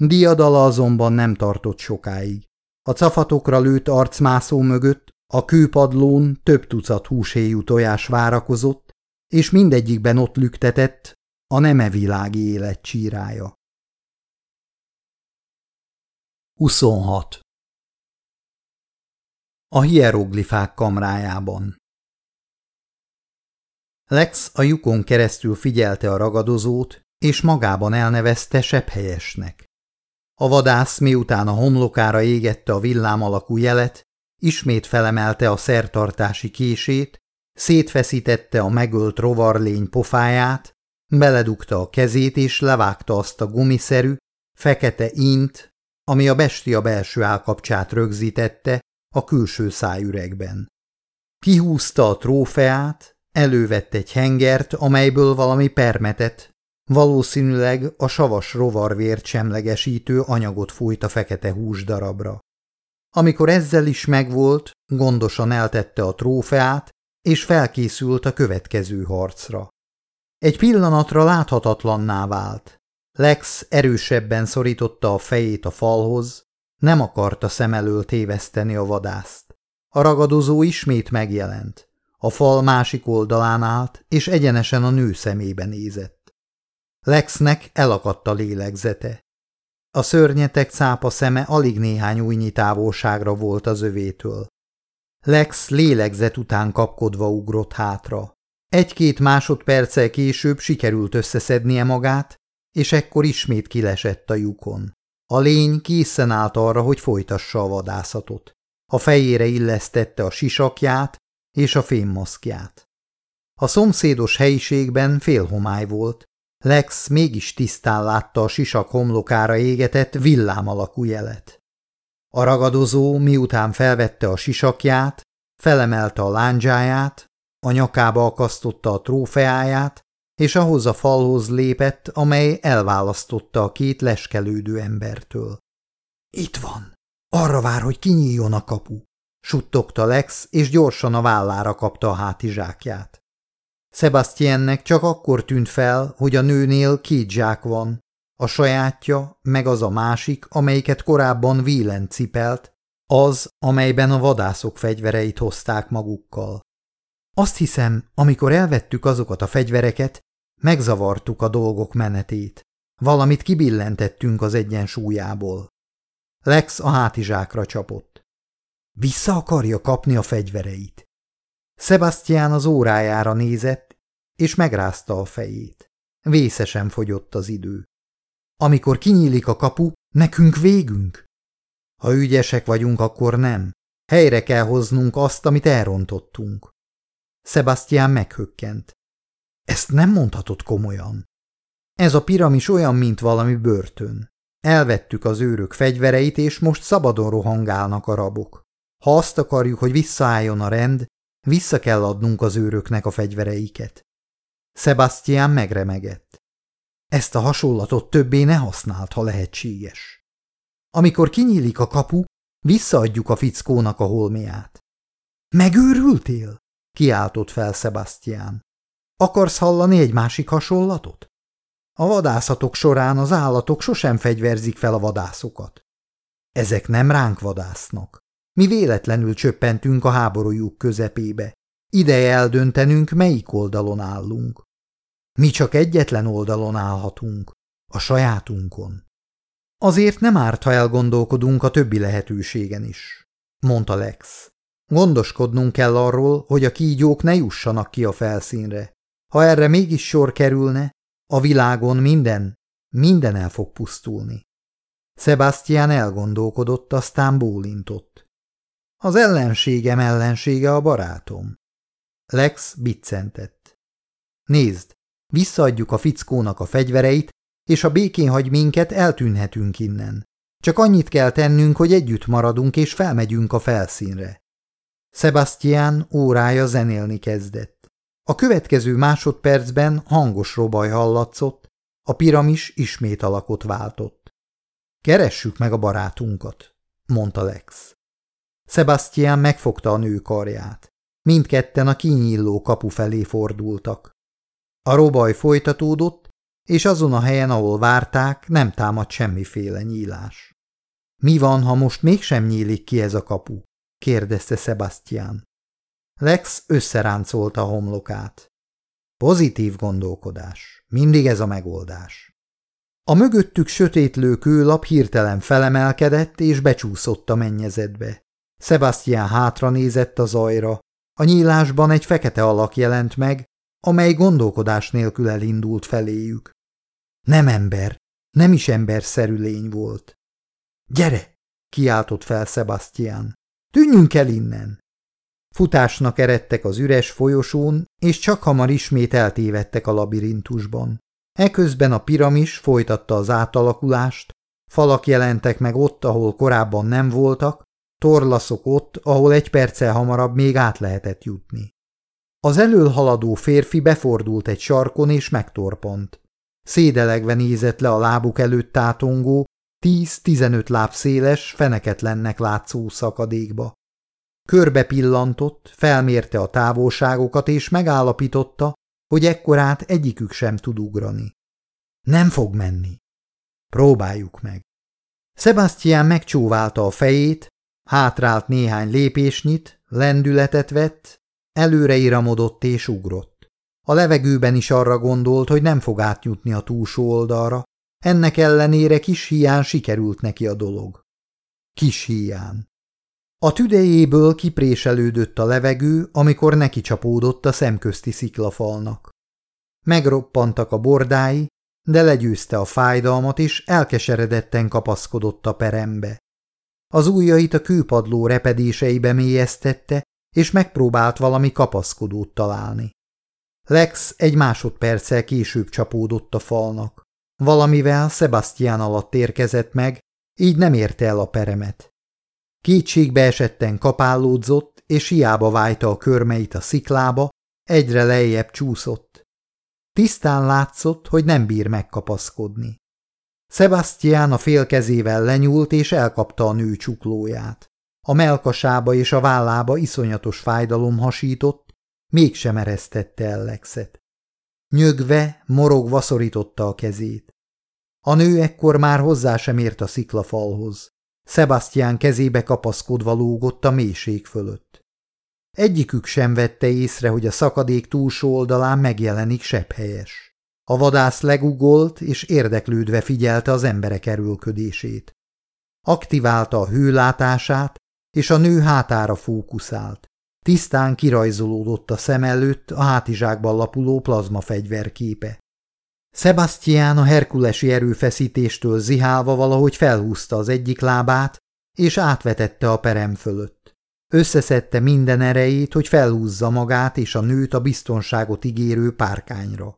Diadala azonban nem tartott sokáig. A cafatokra lőtt arcmászó mögött a kőpadlón több tucat húséjú tojás várakozott, és mindegyikben ott lüktetett a nemevilági élet csírája. 26. A hieroglifák kamrájában Lex a lyukon keresztül figyelte a ragadozót, és magában elnevezte sepphelyesnek. A vadász miután a homlokára égette a villám alakú jelet, ismét felemelte a szertartási kését, szétfeszítette a megölt rovarlény pofáját, beledugta a kezét és levágta azt a gumiszerű, fekete int, ami a bestia belső állkapcsát rögzítette a külső szájüregben. Kihúzta a trófeát, elővett egy hengert, amelyből valami permetet, valószínűleg a savas rovarvért semlegesítő anyagot fújt a fekete húsdarabra. Amikor ezzel is megvolt, gondosan eltette a trófeát, és felkészült a következő harcra. Egy pillanatra láthatatlanná vált. Lex erősebben szorította a fejét a falhoz, nem akarta szem elől téveszteni a vadászt. A ragadozó ismét megjelent. A fal másik oldalán állt, és egyenesen a nő szemébe nézett. Lexnek elakadt a lélegzete. A szörnyetek cápa szeme alig néhány újnyi távolságra volt az övétől. Lex lélegzet után kapkodva ugrott hátra. Egy-két másodperccel később sikerült összeszednie magát, és ekkor ismét kilesett a lyukon. A lény készen állt arra, hogy folytassa a vadászatot. A fejére illesztette a sisakját és a fémmaszkját. A szomszédos helyiségben félhomály volt, Lex mégis tisztán látta a sisak homlokára égetett villám alakú jelet. A ragadozó, miután felvette a sisakját, felemelte a lándzsáját, a nyakába akasztotta a trófeáját, és ahhoz a falhoz lépett, amely elválasztotta a két leskelődő embertől. Itt van! Arra vár, hogy kinyíljon a kapu! Suttogta Lex, és gyorsan a vállára kapta a hátizsákját. Sebastiannek csak akkor tűnt fel, hogy a nőnél két zsák van, a sajátja, meg az a másik, amelyiket korábban Vílen cipelt, az, amelyben a vadászok fegyvereit hozták magukkal. Azt hiszem, amikor elvettük azokat a fegyvereket, megzavartuk a dolgok menetét. Valamit kibillentettünk az egyensúlyából. Lex a hátizsákra csapott. Vissza akarja kapni a fegyvereit. Sebastian az órájára nézett, és megrázta a fejét. Vészesen fogyott az idő. Amikor kinyílik a kapu, nekünk végünk. Ha ügyesek vagyunk, akkor nem. Helyre kell hoznunk azt, amit elrontottunk. Sebastian meghökkent. Ezt nem mondhatod komolyan. Ez a piramis olyan, mint valami börtön. Elvettük az őrök fegyvereit, és most szabadon rohangálnak a rabok. Ha azt akarjuk, hogy visszaálljon a rend, vissza kell adnunk az őröknek a fegyvereiket. Sebastian megremegett. Ezt a hasonlatot többé ne használt, ha lehetséges. Amikor kinyílik a kapu, visszaadjuk a fickónak a holmiát. Megőrültél? kiáltott fel Sebastian. Akarsz hallani egy másik hasonlatot? A vadászatok során az állatok sosem fegyverzik fel a vadászokat. Ezek nem ránk vadásznak. Mi véletlenül csöppentünk a háborújuk közepébe. Ideje eldöntenünk, melyik oldalon állunk. Mi csak egyetlen oldalon állhatunk, a sajátunkon. Azért nem árt, ha elgondolkodunk a többi lehetőségen is, mondta Lex. Gondoskodnunk kell arról, hogy a kígyók ne jussanak ki a felszínre. Ha erre mégis sor kerülne, a világon minden, minden el fog pusztulni. Sebastian elgondolkodott, aztán bólintott. Az ellenségem ellensége a barátom. Lex biccentett. Nézd, visszaadjuk a fickónak a fegyvereit, és ha békén hagy minket, eltűnhetünk innen. Csak annyit kell tennünk, hogy együtt maradunk és felmegyünk a felszínre. Sebastian órája zenélni kezdett. A következő másodpercben hangos robaj hallatszott, a piramis ismét alakot váltott. Keressük meg a barátunkat, mondta Lex. Sebastian megfogta a nő karját. Mindketten a kinyíló kapu felé fordultak. A robaj folytatódott, és azon a helyen, ahol várták, nem támadt semmiféle nyílás. Mi van, ha most mégsem nyílik ki ez a kapu? kérdezte Sebastian. Lex összeráncolta a homlokát. Pozitív gondolkodás. Mindig ez a megoldás. A mögöttük sötétlő kőlap hirtelen felemelkedett és becsúszott a mennyezetbe. Sebastian hátra nézett a zajra. A nyílásban egy fekete alak jelent meg, amely gondolkodás nélkül elindult feléjük. Nem ember, nem is emberszerű lény volt. Gyere! kiáltott fel Sebastian. Tűnjünk el innen! Futásnak eredtek az üres folyosón, és csak hamar ismét eltévedtek a labirintusban. Eközben a piramis folytatta az átalakulást, falak jelentek meg ott, ahol korábban nem voltak, torlaszok ott, ahol egy perccel hamarabb még át lehetett jutni. Az elől haladó férfi befordult egy sarkon és megtorpant. Szédelegve nézett le a lábuk előtt tátongó, 10-15 láb széles, feneketlennek látszó szakadékba. Körbe pillantott, felmérte a távolságokat, és megállapította, hogy ekkorát egyikük sem tud ugrani. Nem fog menni. Próbáljuk meg. Sebastian megcsóválta a fejét, hátrált néhány lépésnyit, lendületet vett, előre iramodott és ugrott. A levegőben is arra gondolt, hogy nem fog átjutni a túlsó oldalra, ennek ellenére kis hián sikerült neki a dolog. Kis hián. A tüdejéből kipréselődött a levegő, amikor neki csapódott a szemközti sziklafalnak. Megroppantak a bordái, de legyőzte a fájdalmat, és elkeseredetten kapaszkodott a perembe. Az ujjait a kőpadló repedéseibe mélyeztette, és megpróbált valami kapaszkodót találni. Lex egy másodperccel később csapódott a falnak. Valamivel Sebastian alatt érkezett meg, így nem érte el a peremet. Kétségbe esetten kapálódzott, és hiába vájta a körmeit a sziklába, egyre lejjebb csúszott. Tisztán látszott, hogy nem bír megkapaszkodni. Sebastian a félkezével lenyúlt, és elkapta a nő csuklóját. A melkasába és a vállába iszonyatos fájdalom hasított, mégsem eresztette el Lexet. Nyögve, morogva szorította a kezét. A nő ekkor már hozzá sem ért a sziklafalhoz. Sebastian kezébe kapaszkodva lógott a mélység fölött. Egyikük sem vette észre, hogy a szakadék túlsó oldalán megjelenik helyes. A vadász legugolt, és érdeklődve figyelte az emberek erőlködését. Aktiválta a hőlátását, és a nő hátára fókuszált. Tisztán kirajzolódott a szem előtt a hátizsákban lapuló plazmafegyver képe. Sebastian a herkulesi erőfeszítéstől zihálva valahogy felhúzta az egyik lábát, és átvetette a perem fölött. Összeszedte minden erejét, hogy felhúzza magát és a nőt a biztonságot ígérő párkányra.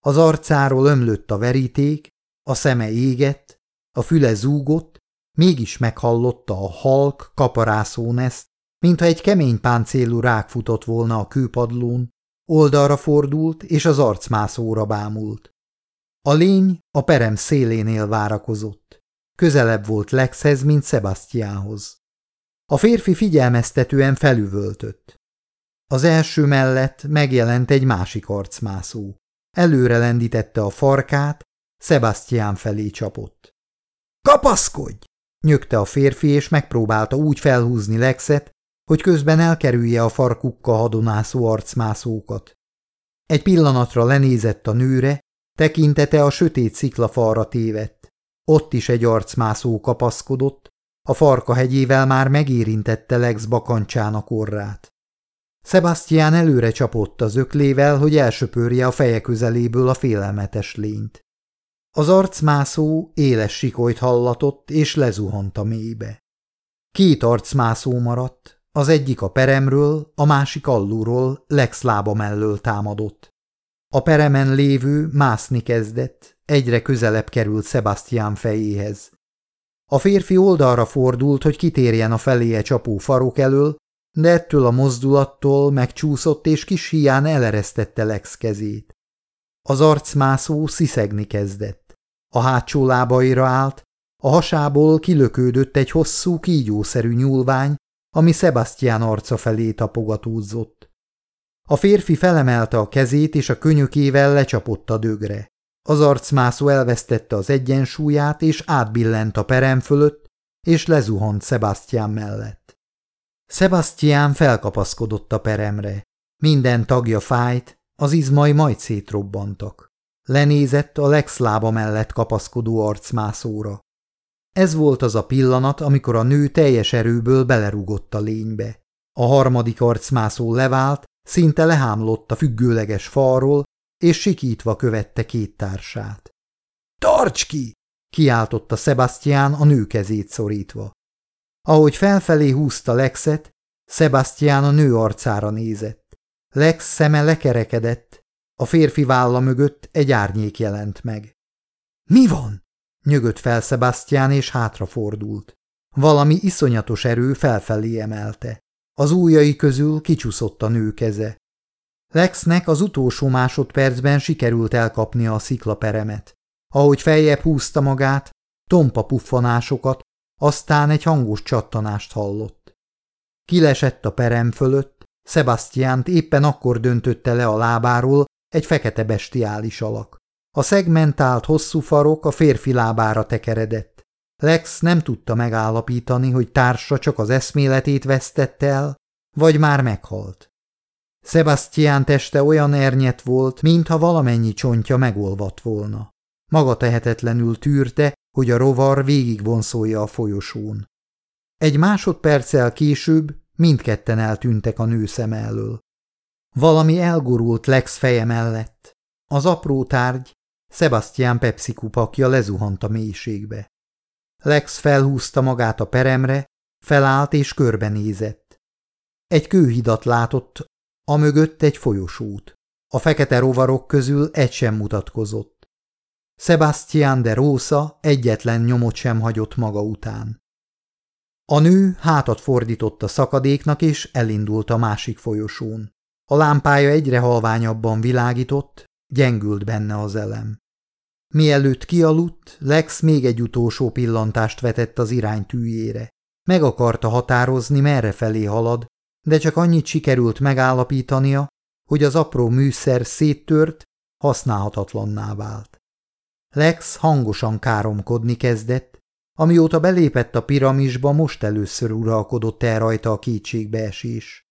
Az arcáról ömlött a veríték, a szeme égett, a füle zúgott, mégis meghallotta a halk, kaparászóneszt, mintha egy kemény páncélú rák futott volna a kőpadlón, oldalra fordult és az arcmászóra bámult. A lény a perem szélénél várakozott. Közelebb volt Lexhez, mint Sebastiánhoz. A férfi figyelmeztetően felüvöltött. Az első mellett megjelent egy másik arcmászó. Előre lendítette a farkát, Sebastián felé csapott. – Kapaszkodj! – nyögte a férfi, és megpróbálta úgy felhúzni Lexet, hogy közben elkerülje a farkukkal hadonászó arcmászókat. Egy pillanatra lenézett a nőre, tekintete a sötét sziklafalra tévedt. Ott is egy arcmászó kapaszkodott, a farka hegyével már megérintette Lex bakancsának orrát. Sebastian előre csapott az öklével, hogy elsöpörje a feje közeléből a félelmetes lényt. Az arcmászó éles sikolyt hallatott, és lezuhant a mélybe. Két arcmászó maradt, az egyik a peremről, a másik alulról Lex lába mellől támadott. A peremen lévő mászni kezdett, egyre közelebb került Sebastian fejéhez. A férfi oldalra fordult, hogy kitérjen a feléje csapó farok elől, de ettől a mozdulattól megcsúszott és kis hián eleresztette Lex kezét. Az arcmászó sziszegni kezdett. A hátsó lábaira állt, a hasából kilökődött egy hosszú, kígyószerű nyúlvány, ami Sebastian arca felé tapogatózott. A férfi felemelte a kezét, és a könyökével lecsapott a dögre. Az arcmászó elvesztette az egyensúlyát, és átbillent a perem fölött, és lezuhant Sebastian mellett. Sebastian felkapaszkodott a peremre. Minden tagja fájt, az izmai majd szétrobbantak. Lenézett a Lex lába mellett kapaszkodó arcmászóra. Ez volt az a pillanat, amikor a nő teljes erőből belerúgott a lénybe. A harmadik arcmászó levált, szinte lehámlott a függőleges falról, és sikítva követte két társát. – Tarts ki! – kiáltotta Sebastian a nő kezét szorítva. Ahogy felfelé húzta Lexet, Sebastian a nő arcára nézett. Lex szeme lekerekedett, a férfi válla mögött egy árnyék jelent meg. – Mi van? – nyögött fel Sebastian, és hátrafordult. Valami iszonyatos erő felfelé emelte. Az ujjai közül kicsúszott a nő keze. Lexnek az utolsó másodpercben sikerült elkapnia a sziklaperemet. Ahogy feljebb húzta magát, tompa puffanásokat, aztán egy hangos csattanást hallott. Kilesett a perem fölött, Sebastiánt éppen akkor döntötte le a lábáról egy fekete bestiális alak. A szegmentált hosszú farok a férfi lábára tekeredett. Lex nem tudta megállapítani, hogy társa csak az eszméletét vesztette el, vagy már meghalt. Sebastian teste olyan ernyet volt, mintha valamennyi csontja megolvadt volna. Maga tehetetlenül tűrte, hogy a rovar végigvonszolja a folyosón. Egy másodperccel később mindketten eltűntek a nő szem elől. Valami elgurult Lex feje mellett. Az apró tárgy, Sebastian Pepsi kupakja lezuhant a mélységbe. Lex felhúzta magát a peremre, felállt és körbenézett. Egy kőhidat látott, a mögött egy folyosót. A fekete rovarok közül egy sem mutatkozott. Sebastian de Rosa egyetlen nyomot sem hagyott maga után. A nő hátat fordított a szakadéknak, és elindult a másik folyosón. A lámpája egyre halványabban világított, gyengült benne az elem. Mielőtt kialudt, Lex még egy utolsó pillantást vetett az irány tűjére. Meg akarta határozni, merre felé halad, de csak annyit sikerült megállapítania, hogy az apró műszer széttört, használhatatlanná vált. Lex hangosan káromkodni kezdett, amióta belépett a piramisba, most először uralkodott el rajta a kétségbeesés.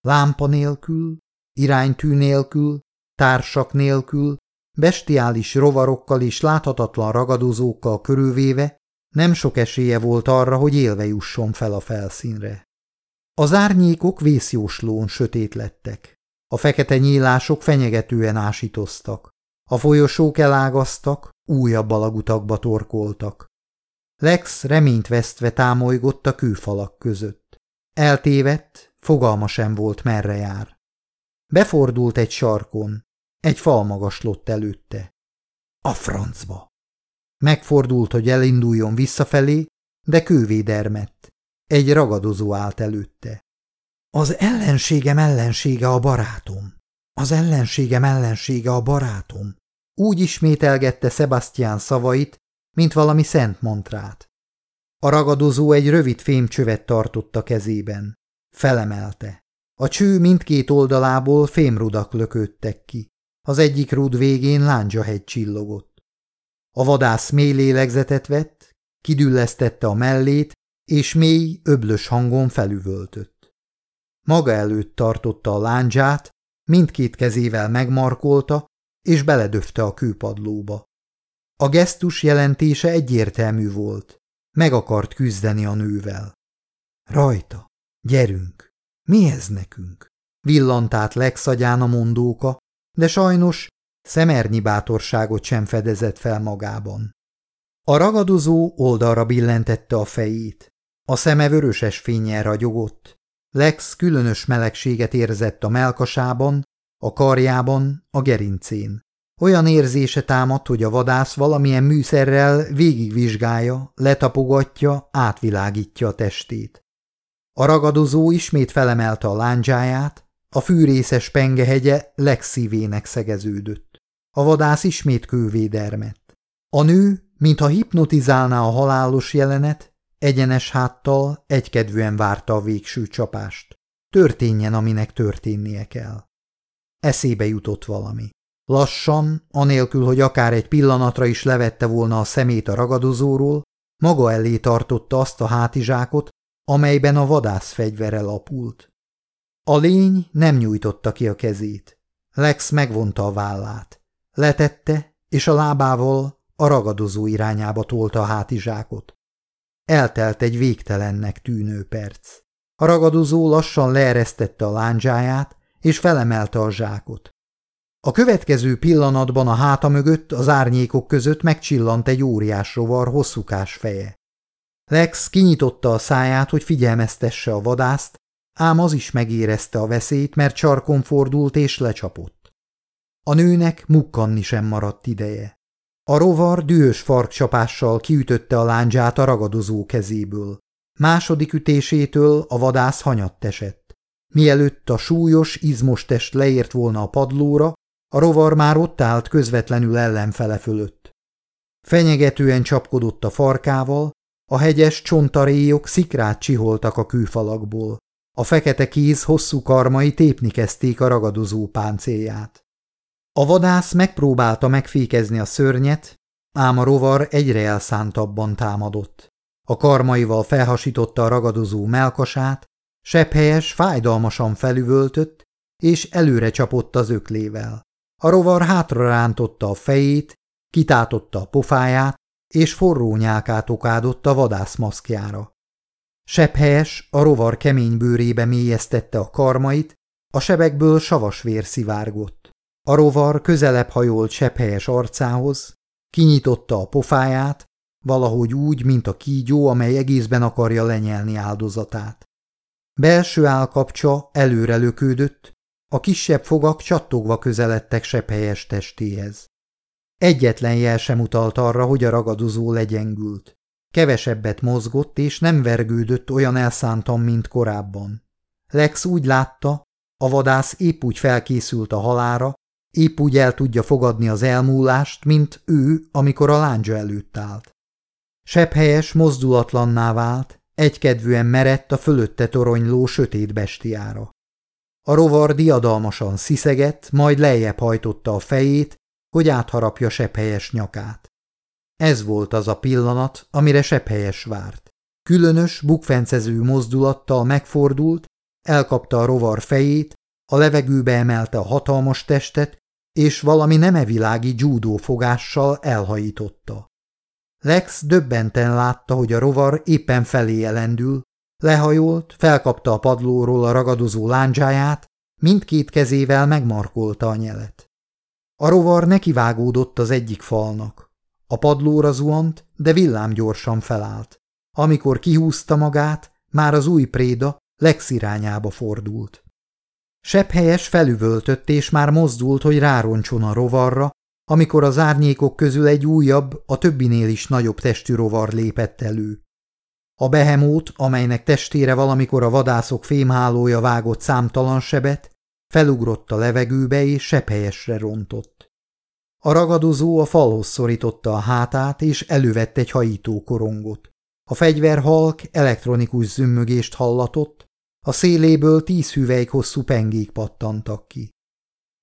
Lámpa nélkül, iránytű nélkül, társak nélkül, bestiális rovarokkal és láthatatlan ragadozókkal körülvéve nem sok esélye volt arra, hogy élve jusson fel a felszínre. Az árnyékok vészjóslón sötét lettek. A fekete nyílások fenyegetően ásítoztak. A folyosók elágaztak, újabb alagutakba torkoltak. Lex reményt vesztve támolygott a kőfalak között. Eltévedt, fogalma sem volt, merre jár. Befordult egy sarkon, egy fal magaslott előtte. A francba! Megfordult, hogy elinduljon visszafelé, de kővédermett. Egy ragadozó állt előtte. Az ellenségem ellensége a barátom. Az ellenségem ellensége a barátom. Úgy ismételgette Sebastian szavait, mint valami szent mantrát. A ragadozó egy rövid fémcsövet tartott a kezében. Felemelte. A cső mindkét oldalából fémrudak lököttek ki. Az egyik rud végén lándzsahegy csillogott. A vadász mély lélegzetet vett, kidüllesztette a mellét, és mély, öblös hangon felüvöltött. Maga előtt tartotta a lándzsát, mindkét kezével megmarkolta, és beledöfte a kőpadlóba. A gesztus jelentése egyértelmű volt. Meg akart küzdeni a nővel. Rajta, gyerünk, mi ez nekünk? Villant át Lex agyán a mondóka, de sajnos szemernyi bátorságot sem fedezett fel magában. A ragadozó oldalra billentette a fejét. A szeme vöröses fényen ragyogott. Lex különös melegséget érzett a melkasában, a karjában, a gerincén. Olyan érzése támadt, hogy a vadász valamilyen műszerrel végigvizsgálja, letapogatja, átvilágítja a testét. A ragadozó ismét felemelte a lándzsáját, a fűrészes pengehegye legszívének szegeződött. A vadász ismét kővédermett. A nő, mintha hipnotizálná a halálos jelenet, egyenes háttal egykedvűen várta a végső csapást. Történjen, aminek történnie kell. Eszébe jutott valami. Lassan, anélkül, hogy akár egy pillanatra is levette volna a szemét a ragadozóról, maga elé tartotta azt a hátizsákot, amelyben a vadász fegyvere lapult. A lény nem nyújtotta ki a kezét. Lex megvonta a vállát. Letette, és a lábával a ragadozó irányába tolta a hátizsákot. Eltelt egy végtelennek tűnő perc. A ragadozó lassan leeresztette a lándzsáját, és felemelte a zsákot. A következő pillanatban a háta mögött, az árnyékok között megcsillant egy óriás rovar hosszúkás feje. Lex kinyitotta a száját, hogy figyelmeztesse a vadászt, ám az is megérezte a veszélyt, mert csarkon fordult és lecsapott. A nőnek mukkanni sem maradt ideje. A rovar dühös farkcsapással kiütötte a lándzsát a ragadozó kezéből. Második ütésétől a vadász hanyatt esett. Mielőtt a súlyos, izmos test leért volna a padlóra, a rovar már ott állt közvetlenül ellenfele fölött. Fenyegetően csapkodott a farkával, a hegyes csontaréjok szikrát csiholtak a kőfalakból. A fekete kéz hosszú karmai tépni kezdték a ragadozó páncélját. A vadász megpróbálta megfékezni a szörnyet, ám a rovar egyre elszántabban támadott. A karmaival felhasította a ragadozó melkasát, sepphelyes fájdalmasan felüvöltött, és előre csapott az öklével. A rovar hátra rántotta a fejét, kitátotta a pofáját, és forró nyákát okádott a vadász maszkjára. Sepphelyes a rovar kemény bőrébe mélyeztette a karmait, a sebekből savas vér szivárgott. A rovar közelebb hajolt sepphelyes arcához, kinyitotta a pofáját, valahogy úgy, mint a kígyó, amely egészben akarja lenyelni áldozatát. Belső állkapcsa előre lökődött, a kisebb fogak csattogva közeledtek sepphelyes testéhez. Egyetlen jel sem utalt arra, hogy a ragadozó legyengült. Kevesebbet mozgott, és nem vergődött olyan elszántan, mint korábban. Lex úgy látta, a vadász épp úgy felkészült a halára, épp úgy el tudja fogadni az elmúlást, mint ő, amikor a láncsa előtt állt. Sepphelyes mozdulatlanná vált, egykedvűen merett a fölötte toronyló sötét bestiára. A rovar diadalmasan sziszegett, majd lejjebb hajtotta a fejét, hogy átharapja sepphelyes nyakát. Ez volt az a pillanat, amire sepphelyes várt. Különös, bukfencező mozdulattal megfordult, elkapta a rovar fejét, a levegőbe emelte a hatalmas testet, és valami nemevilági judó fogással elhajította. Lex döbbenten látta, hogy a rovar éppen felé elendül, lehajolt, felkapta a padlóról a ragadozó lándzsáját, mindkét kezével megmarkolta a nyelet. A rovar nekivágódott az egyik falnak. A padlóra zuhant, de villám gyorsan felállt. Amikor kihúzta magát, már az új préda Lex irányába fordult. Sepphelyes felüvöltött, és már mozdult, hogy rároncson a rovarra, amikor az árnyékok közül egy újabb, a többinél is nagyobb testű rovar lépett elő. A behemót, amelynek testére valamikor a vadászok fémhálója vágott számtalan sebet, felugrott a levegőbe és sepphelyesre rontott. A ragadozó a falhoz szorította a hátát, és elővett egy hajító korongot. A fegyver halk elektronikus zümmögést hallatott, a széléből tíz hüvelyk hosszú pengék pattantak ki.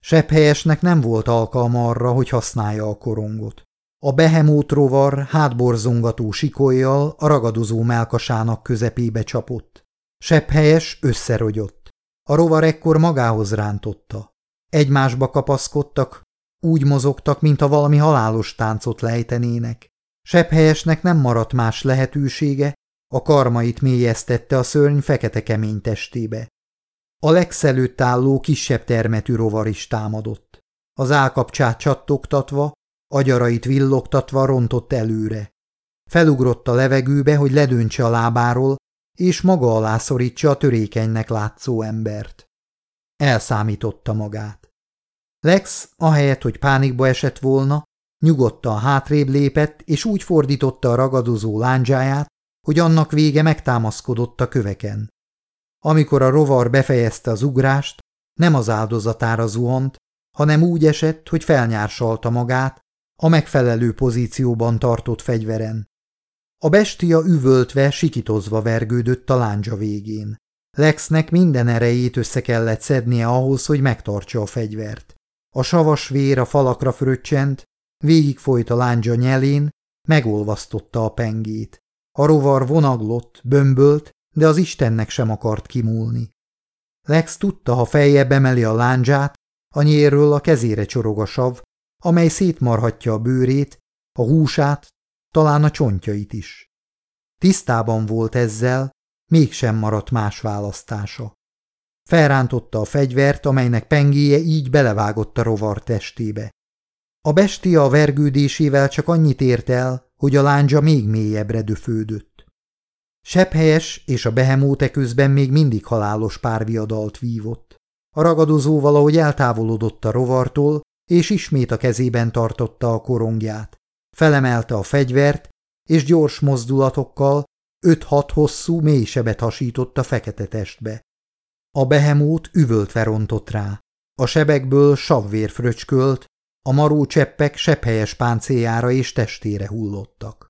Sepphelyesnek nem volt alkalma arra, hogy használja a korongot. A behemót rovar hátborzongató sikolyjal a ragadozó melkasának közepébe csapott. Sepphelyes összerogyott. A rovar ekkor magához rántotta. Egymásba kapaszkodtak, úgy mozogtak, mintha valami halálos táncot lejtenének. Sepphelyesnek nem maradt más lehetősége, a karmait mélyeztette a szörny fekete kemény testébe. A legszelőtt álló kisebb termetű rovar is támadott. Az állkapcsát csattogtatva, agyarait villogtatva rontott előre. Felugrott a levegőbe, hogy ledöntse a lábáról, és maga alá szorítsa a törékenynek látszó embert. Elszámította magát. Lex, ahelyett, hogy pánikba esett volna, nyugodtan hátrébb lépett, és úgy fordította a ragadozó lándzsáját, hogy annak vége megtámaszkodott a köveken. Amikor a rovar befejezte az ugrást, nem az áldozatára zuhant, hanem úgy esett, hogy felnyársalta magát, a megfelelő pozícióban tartott fegyveren. A bestia üvöltve, sikitozva vergődött a láncsa végén. Lexnek minden erejét össze kellett szednie ahhoz, hogy megtartsa a fegyvert. A savas vér a falakra fröccsent, végigfolyt a láncsa nyelén, megolvasztotta a pengét. A rovar vonaglott, bömbölt, de az Istennek sem akart kimúlni. Lex tudta, ha feljebb emeli a láncsát, a nyérről a kezére csorog a sav, amely szétmarhatja a bőrét, a húsát, talán a csontjait is. Tisztában volt ezzel, mégsem maradt más választása. Felrántotta a fegyvert, amelynek pengéje így belevágott a rovar testébe. A bestia a vergődésével csak annyit ért el, hogy a lándzsa még mélyebbre döfődött. Sepphelyes és a behemóte közben még mindig halálos párviadalt vívott. A ragadozó valahogy eltávolodott a rovartól, és ismét a kezében tartotta a korongját. Felemelte a fegyvert, és gyors mozdulatokkal öt-hat hosszú mély sebet hasított a fekete testbe. A behemót üvöltve rontott rá. A sebekből savvér fröcskölt, a maró cseppek sebhelyes páncéljára és testére hullottak.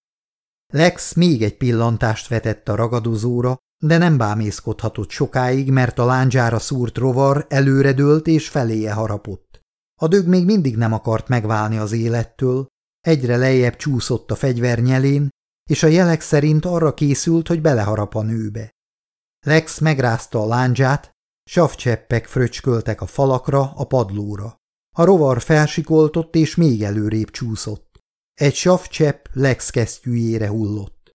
Lex még egy pillantást vetett a ragadozóra, de nem bámészkodhatott sokáig, mert a lándzsára szúrt rovar előredőlt és feléje harapott. A dög még mindig nem akart megválni az élettől, egyre lejjebb csúszott a fegyver nyelén, és a jelek szerint arra készült, hogy beleharap a nőbe. Lex megrázta a lándzsát, savcseppek fröcsköltek a falakra, a padlóra. A rovar felsikoltott és még előrébb csúszott. Egy savcsepp Lex kesztyűjére hullott.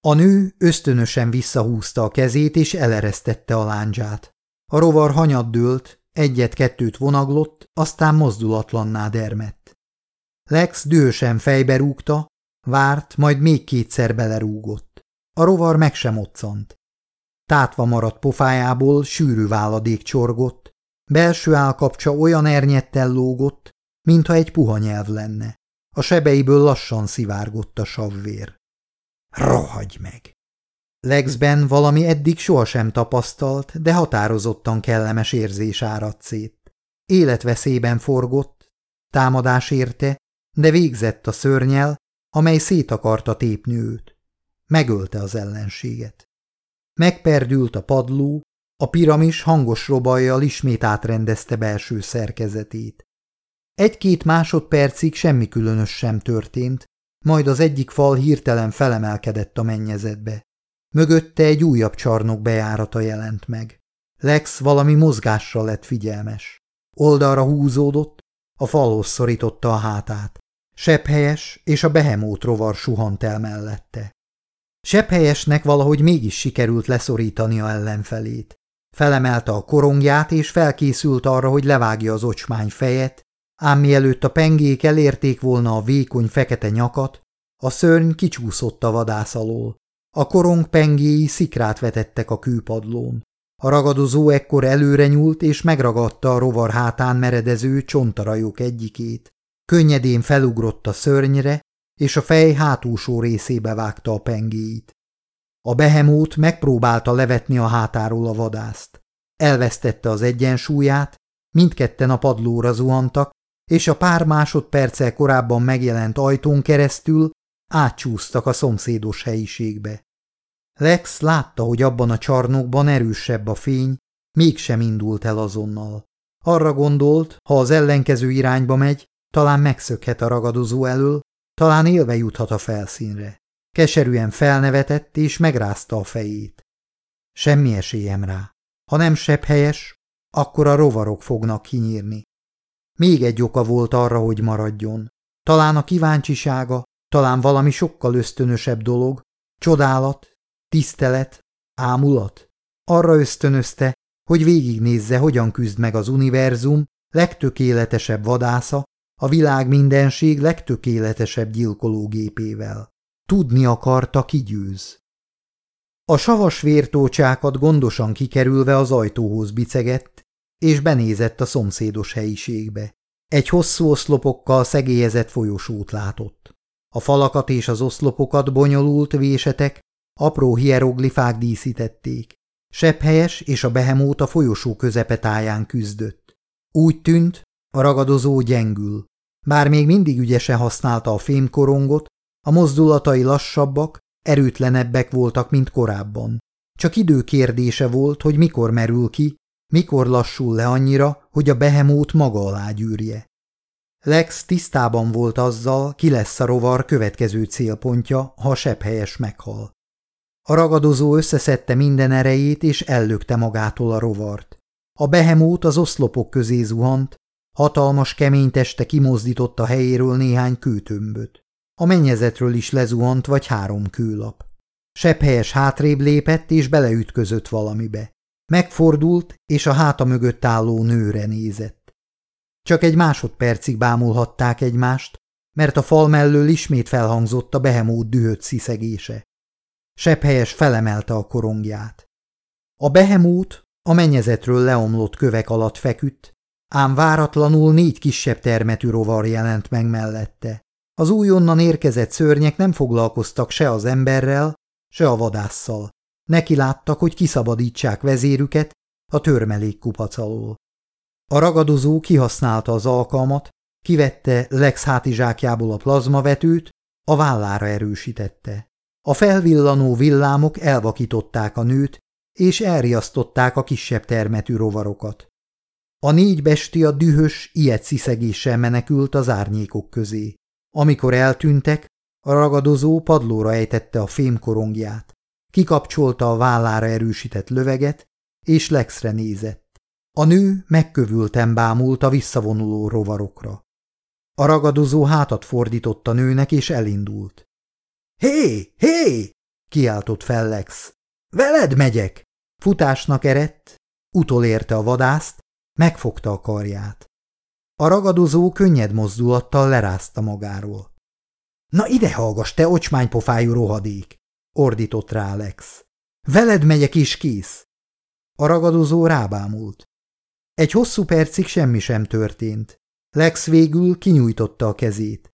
A nő ösztönösen visszahúzta a kezét és eleresztette a lándzsát. A rovar hanyat dőlt, egyet-kettőt vonaglott, aztán mozdulatlanná dermett. Lex dühösen fejbe rúgta, várt, majd még kétszer belerúgott. A rovar meg sem moccant. Tátva maradt pofájából sűrű váladék csorgott, belső állkapcsa olyan ernyettel lógott, mintha egy puha nyelv lenne. A sebeiből lassan szivárgott a savvér. Rohagy meg! Lexben valami eddig sohasem tapasztalt, de határozottan kellemes érzés áradt szét. Életveszélyben forgott, támadás érte, de végzett a szörnyel, amely szét akarta tépni őt. Megölte az ellenséget. Megperdült a padló, a piramis hangos robajjal ismét átrendezte belső szerkezetét. Egy-két másodpercig semmi különös sem történt, majd az egyik fal hirtelen felemelkedett a mennyezetbe. Mögötte egy újabb csarnok bejárata jelent meg. Lex valami mozgással lett figyelmes. Oldalra húzódott, a falhoz szorította a hátát. Sepphelyes és a behemót rovar suhant el mellette. Sepphelyesnek valahogy mégis sikerült leszorítani a ellenfelét. Felemelte a korongját, és felkészült arra, hogy levágja az ocsmány fejet, ám mielőtt a pengék elérték volna a vékony fekete nyakat, a szörny kicsúszott a vadász alól. A korong pengéi szikrát vetettek a kőpadlón. A ragadozó ekkor előre nyúlt, és megragadta a rovar hátán meredező csontarajok egyikét. Könnyedén felugrott a szörnyre, és a fej hátulsó részébe vágta a pengéit. A behemót megpróbálta levetni a hátáról a vadászt. Elvesztette az egyensúlyát, mindketten a padlóra zuhantak, és a pár másodperccel korábban megjelent ajtón keresztül átcsúsztak a szomszédos helyiségbe. Lex látta, hogy abban a csarnokban erősebb a fény, mégsem indult el azonnal. Arra gondolt, ha az ellenkező irányba megy, talán megszökhet a ragadozó elől, talán élve juthat a felszínre. Keserűen felnevetett és megrázta a fejét. Semmi esélyem rá. Ha nem sebb helyes, akkor a rovarok fognak kinyírni. Még egy oka volt arra, hogy maradjon. Talán a kíváncsisága, talán valami sokkal ösztönösebb dolog, csodálat, tisztelet, ámulat. Arra ösztönözte, hogy végignézze, hogyan küzd meg az univerzum, legtökéletesebb vadásza, a világ mindenség legtökéletesebb gyilkológépével. Tudni akarta, ki győz. A savas vértócsákat gondosan kikerülve az ajtóhoz bicegett, és benézett a szomszédos helyiségbe. Egy hosszú oszlopokkal szegélyezett folyosót látott. A falakat és az oszlopokat bonyolult vésetek, apró hieroglifák díszítették. Sepphelyes és a behemót a folyosó közepetáján küzdött. Úgy tűnt, a ragadozó gyengül. Bár még mindig ügyesen használta a fémkorongot, a mozdulatai lassabbak, erőtlenebbek voltak, mint korábban. Csak idő kérdése volt, hogy mikor merül ki, mikor lassul le annyira, hogy a behemót maga alá gyűrje. Lex tisztában volt azzal, ki lesz a rovar következő célpontja, ha a helyes meghal. A ragadozó összeszedte minden erejét, és ellökte magától a rovart. A behemót az oszlopok közé zuhant, hatalmas kemény teste kimozdította helyéről néhány kőtömböt. A mennyezetről is lezuhant vagy három kőlap. helyes hátrébb lépett, és beleütközött valamibe. Megfordult, és a háta mögött álló nőre nézett. Csak egy másodpercig bámulhatták egymást, mert a fal mellől ismét felhangzott a behemót dühött sziszegése. Sepphelyes felemelte a korongját. A behemót a mennyezetről leomlott kövek alatt feküdt, ám váratlanul négy kisebb termetű rovar jelent meg mellette. Az újonnan érkezett szörnyek nem foglalkoztak se az emberrel, se a vadásszal. Neki láttak, hogy kiszabadítsák vezérüket a törmelék kupac alól. A ragadozó kihasználta az alkalmat, kivette Lex hátizsákjából a plazmavetőt, a vállára erősítette. A felvillanó villámok elvakították a nőt, és elriasztották a kisebb termetű rovarokat. A négy bestia dühös, ilyet sziszegéssel menekült az árnyékok közé. Amikor eltűntek, a ragadozó padlóra ejtette a fémkorongját. Kikapcsolta a vállára erősített löveget, és Lexre nézett. A nő megkövülten bámult a visszavonuló rovarokra. A ragadozó hátat fordított a nőnek, és elindult. Hé, hé! kiáltott fel Lex. Veled megyek! Futásnak erett, utolérte a vadászt, megfogta a karját. A ragadozó könnyed mozdulattal lerázta magáról. Na ide hallgass, te ocsmánypofájú rohadék! Ordított rá Lex. Veled megyek is kész! A ragadozó rábámult. Egy hosszú percig semmi sem történt. Lex végül kinyújtotta a kezét.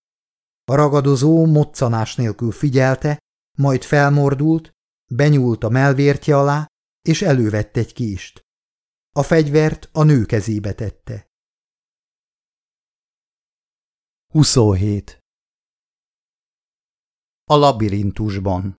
A ragadozó moccanás nélkül figyelte, majd felmordult, benyúlt a melvértje alá, és elővette egy kést. A fegyvert a nő kezébe tette. 27. A labirintusban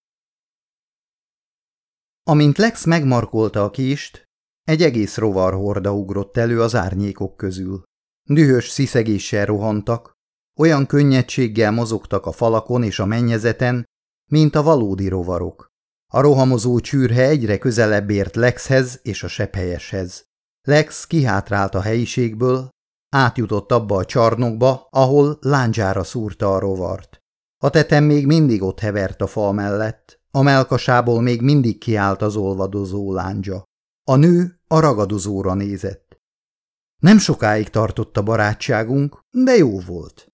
Amint Lex megmarkolta a kést, egy egész rovarhorda ugrott elő az árnyékok közül. Dühös sziszegéssel rohantak, olyan könnyedséggel mozogtak a falakon és a mennyezeten, mint a valódi rovarok. A rohamozó csűrhe egyre közelebb ért Lexhez és a sepphelyeshez. Lex kihátrált a helyiségből, átjutott abba a csarnokba, ahol lándzsára szúrta a rovart. A tetem még mindig ott hevert a fal mellett, a melkasából még mindig kiállt az olvadozó lándzsa. A nő a ragadozóra nézett. Nem sokáig tartott a barátságunk, de jó volt.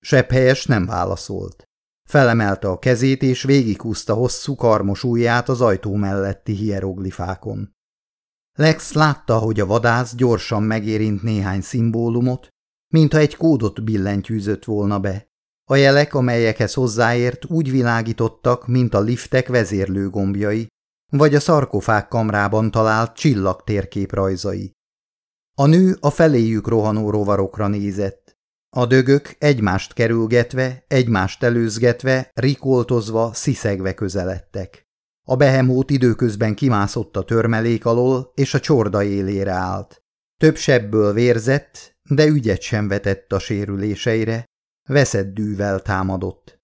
Sepphelyes nem válaszolt. Felemelte a kezét, és végighúzta hosszú karmos ujját az ajtó melletti hieroglifákon. Lex látta, hogy a vadász gyorsan megérint néhány szimbólumot, mintha egy kódot billentyűzött volna be. A jelek, amelyekhez hozzáért, úgy világítottak, mint a liftek vezérlőgombjai, vagy a szarkofág kamrában talált csillag térképrajzai. A nő a feléjük rohanó rovarokra nézett. A dögök egymást kerülgetve, egymást előzgetve, rikoltozva, sziszegve közeledtek. A behemót időközben kimászott a törmelék alól, és a csorda élére állt. Több sebből vérzett, de ügyet sem vetett a sérüléseire, veszett dűvel támadott.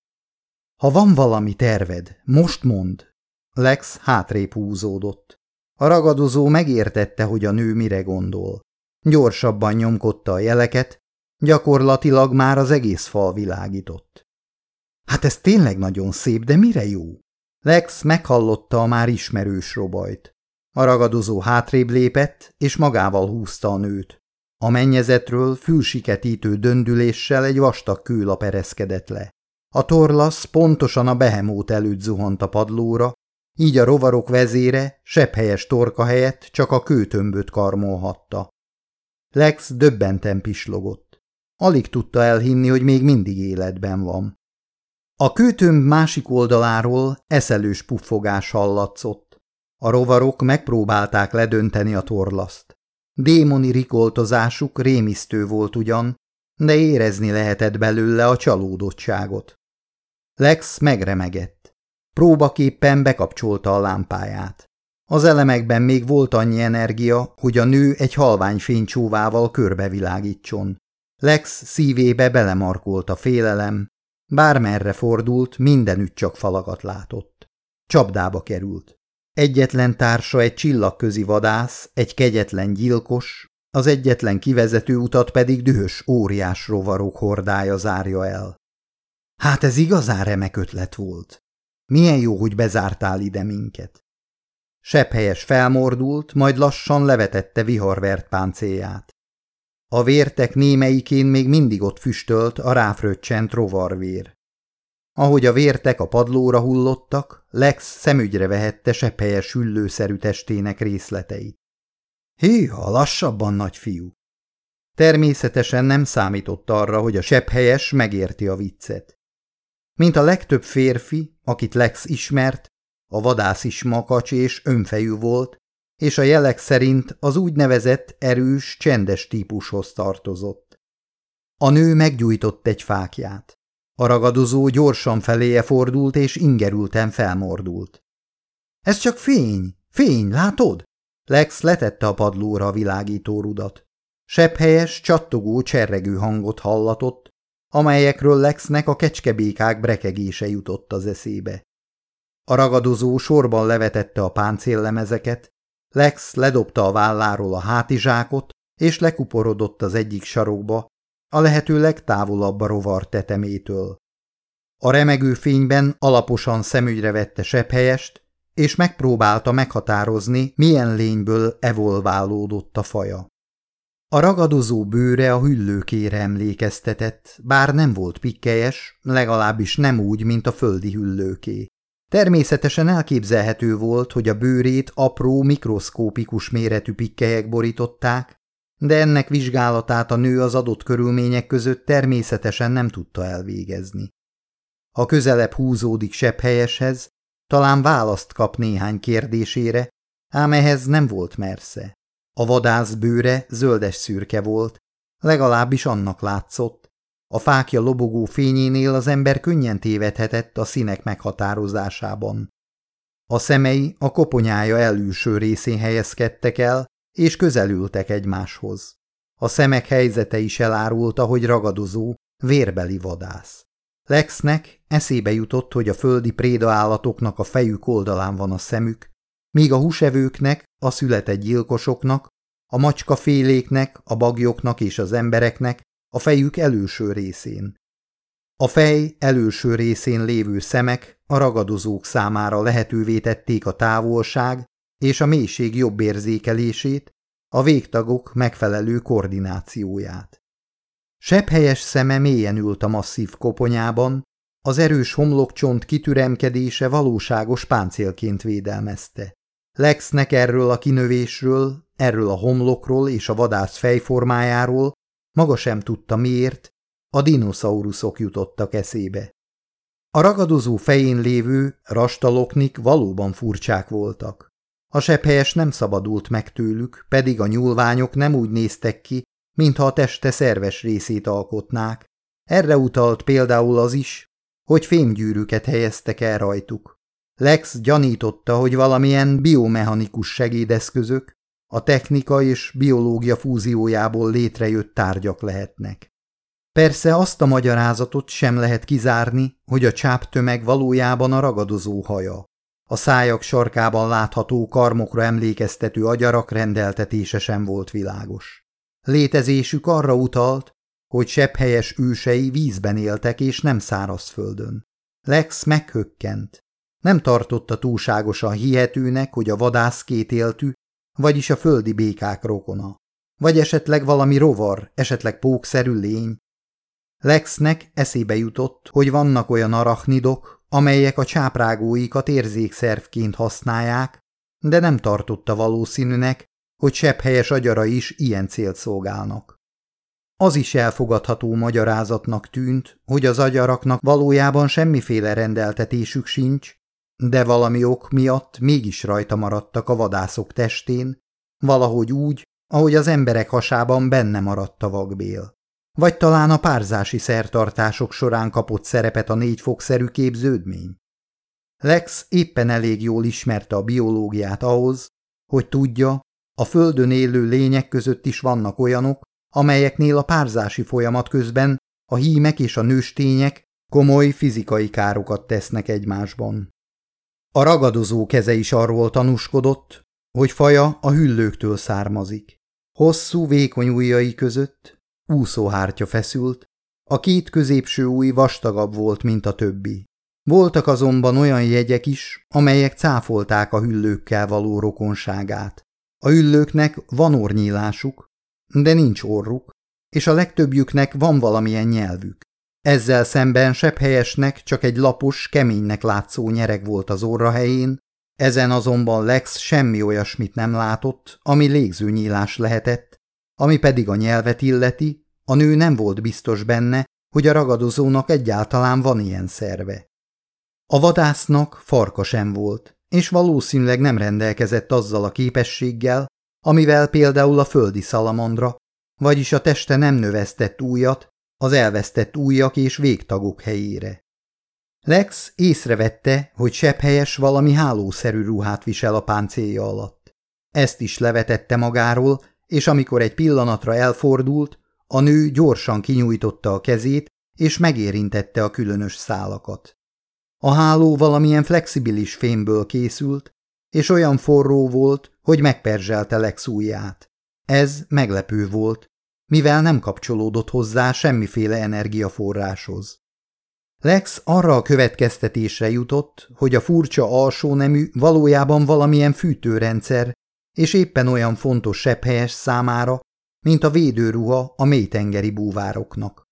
Ha van valami terved, most mond. Lex hátrébb húzódott. A ragadozó megértette, hogy a nő mire gondol. Gyorsabban nyomkodta a jeleket, Gyakorlatilag már az egész fal világított. Hát ez tényleg nagyon szép, de mire jó? Lex meghallotta a már ismerős robajt. A ragadozó hátrébb lépett, és magával húzta a nőt. A mennyezetről fülsiketítő döndüléssel egy vastag kőlap ereszkedett le. A torlasz pontosan a behemót előtt zuhant a padlóra, így a rovarok vezére sepphelyes torka helyett csak a kőtömböt karmolhatta. Lex döbbenten pislogott. Alig tudta elhinni, hogy még mindig életben van. A kőtömb másik oldaláról eszelős puffogás hallatszott. A rovarok megpróbálták ledönteni a torlaszt. Démoni rikoltozásuk rémisztő volt ugyan, de érezni lehetett belőle a csalódottságot. Lex megremegett. Próbaképpen bekapcsolta a lámpáját. Az elemekben még volt annyi energia, hogy a nő egy halvány fénycsóvával körbevilágítson. Lex szívébe belemarkolt a félelem, bármerre fordult, mindenütt csak falakat látott. Csapdába került. Egyetlen társa egy csillagközi vadász, egy kegyetlen gyilkos, az egyetlen kivezető utat pedig dühös óriás rovarok hordája zárja el. Hát ez igazán remek ötlet volt. Milyen jó, hogy bezártál ide minket. Sepphelyes felmordult, majd lassan levetette viharvert páncélját. A vértek némeikén még mindig ott füstölt a ráfröccsent rovarvér. Ahogy a vértek a padlóra hullottak, Lex szemügyre vehette sepphelyes hüllőszerű testének részleteit. Hűha, lassabban, nagyfiú! Természetesen nem számított arra, hogy a sepphelyes megérti a viccet. Mint a legtöbb férfi, akit Lex ismert, a vadász is makacs és önfejű volt, és a jelek szerint az úgynevezett erős, csendes típushoz tartozott. A nő meggyújtott egy fákját. A ragadozó gyorsan feléje fordult és ingerülten felmordult. – Ez csak fény, fény, látod? Lex letette a padlóra a világító rudat. Sepphelyes, csattogó, cserregő hangot hallatott, amelyekről Lexnek a kecskebékák brekegése jutott az eszébe. A ragadozó sorban levetette a páncéllemezeket, Lex ledobta a válláról a hátizsákot, és lekuporodott az egyik sarokba, a lehető legtávolabb a rovar tetemétől. A remegő fényben alaposan szemügyre vette sepphelyest, és megpróbálta meghatározni, milyen lényből evolválódott a faja. A ragadozó bőre a hüllőkére emlékeztetett, bár nem volt pikkelyes, legalábbis nem úgy, mint a földi hüllőké. Természetesen elképzelhető volt, hogy a bőrét apró, mikroszkópikus méretű pikkelyek borították, de ennek vizsgálatát a nő az adott körülmények között természetesen nem tudta elvégezni. Ha közelebb húzódik sebb helyeshez, talán választ kap néhány kérdésére, ám ehhez nem volt mersze. A vadász bőre zöldes szürke volt, legalábbis annak látszott. A fákja lobogó fényénél az ember könnyen tévedhetett a színek meghatározásában. A szemei a koponyája előső részén helyezkedtek el, és közelültek egymáshoz. A szemek helyzete is elárulta, hogy ragadozó, vérbeli vadász. Lexnek eszébe jutott, hogy a földi préda állatoknak a fejük oldalán van a szemük, míg a húsevőknek, a született gyilkosoknak, a macskaféléknek, a bagyoknak és az embereknek a fejük előső részén. A fej előső részén lévő szemek a ragadozók számára lehetővé tették a távolság és a mélység jobb érzékelését, a végtagok megfelelő koordinációját. Sepphelyes szeme mélyen ült a masszív koponyában, az erős homlokcsont kitüremkedése valóságos páncélként védelmezte. Lexnek erről a kinövésről, erről a homlokról és a vadász fejformájáról maga sem tudta miért, a dinoszauruszok jutottak eszébe. A ragadozó fején lévő rastaloknik valóban furcsák voltak. A sepphelyes nem szabadult meg tőlük, pedig a nyúlványok nem úgy néztek ki, mintha a teste szerves részét alkotnák. Erre utalt például az is, hogy fémgyűrűket helyeztek el rajtuk. Lex gyanította, hogy valamilyen biomechanikus segédeszközök, a technika és biológia fúziójából létrejött tárgyak lehetnek. Persze azt a magyarázatot sem lehet kizárni, hogy a csáptömeg valójában a ragadozó haja. A szájak sarkában látható karmokra emlékeztető agyarak rendeltetése sem volt világos. Létezésük arra utalt, hogy sepphelyes ősei vízben éltek és nem szárazföldön. Lex meghökkent. Nem tartotta túlságosan hihetőnek, hogy a vadász kétéltű, vagyis a földi békák rokona. Vagy esetleg valami rovar, esetleg pókszerű lény? Lexnek eszébe jutott, hogy vannak olyan arachnidok, amelyek a csáprágóikat érzékszervként használják, de nem tartotta valószínűnek, hogy helyes agyara is ilyen célt szolgálnak. Az is elfogadható magyarázatnak tűnt, hogy az agyaraknak valójában semmiféle rendeltetésük sincs, de valami ok miatt mégis rajta maradtak a vadászok testén, valahogy úgy, ahogy az emberek hasában benne maradt a vakbél. Vagy talán a párzási szertartások során kapott szerepet a négyfokszerű képződmény. Lex éppen elég jól ismerte a biológiát ahhoz, hogy tudja, a földön élő lények között is vannak olyanok, amelyeknél a párzási folyamat közben a hímek és a nőstények komoly fizikai károkat tesznek egymásban. A ragadozó keze is arról tanúskodott, hogy faja a hüllőktől származik. Hosszú, vékony ujjai között úszóhártya feszült, a két középső új vastagabb volt, mint a többi. Voltak azonban olyan jegyek is, amelyek cáfolták a hüllőkkel való rokonságát. A hüllőknek van ornyílásuk, de nincs orruk, és a legtöbbjüknek van valamilyen nyelvük. Ezzel szemben helyesnek csak egy lapos, keménynek látszó nyereg volt az orra helyén, ezen azonban Lex semmi olyasmit nem látott, ami légzőnyílás lehetett, ami pedig a nyelvet illeti, a nő nem volt biztos benne, hogy a ragadozónak egyáltalán van ilyen szerve. A vadásznak farka sem volt, és valószínűleg nem rendelkezett azzal a képességgel, amivel például a földi szalamandra, vagyis a teste nem növesztett újat, az elvesztett újak és végtagok helyére. Lex észrevette, hogy sebhelyes valami hálószerű ruhát visel a páncélja alatt. Ezt is levetette magáról, és amikor egy pillanatra elfordult, a nő gyorsan kinyújtotta a kezét, és megérintette a különös szálakat. A háló valamilyen flexibilis fémből készült, és olyan forró volt, hogy megperzselte Lex ujját. Ez meglepő volt, mivel nem kapcsolódott hozzá semmiféle energiaforráshoz. Lex arra a következtetésre jutott, hogy a furcsa alsó nemű valójában valamilyen fűtőrendszer, és éppen olyan fontos sebhelyes számára, mint a védőruha a mélytengeri búvároknak.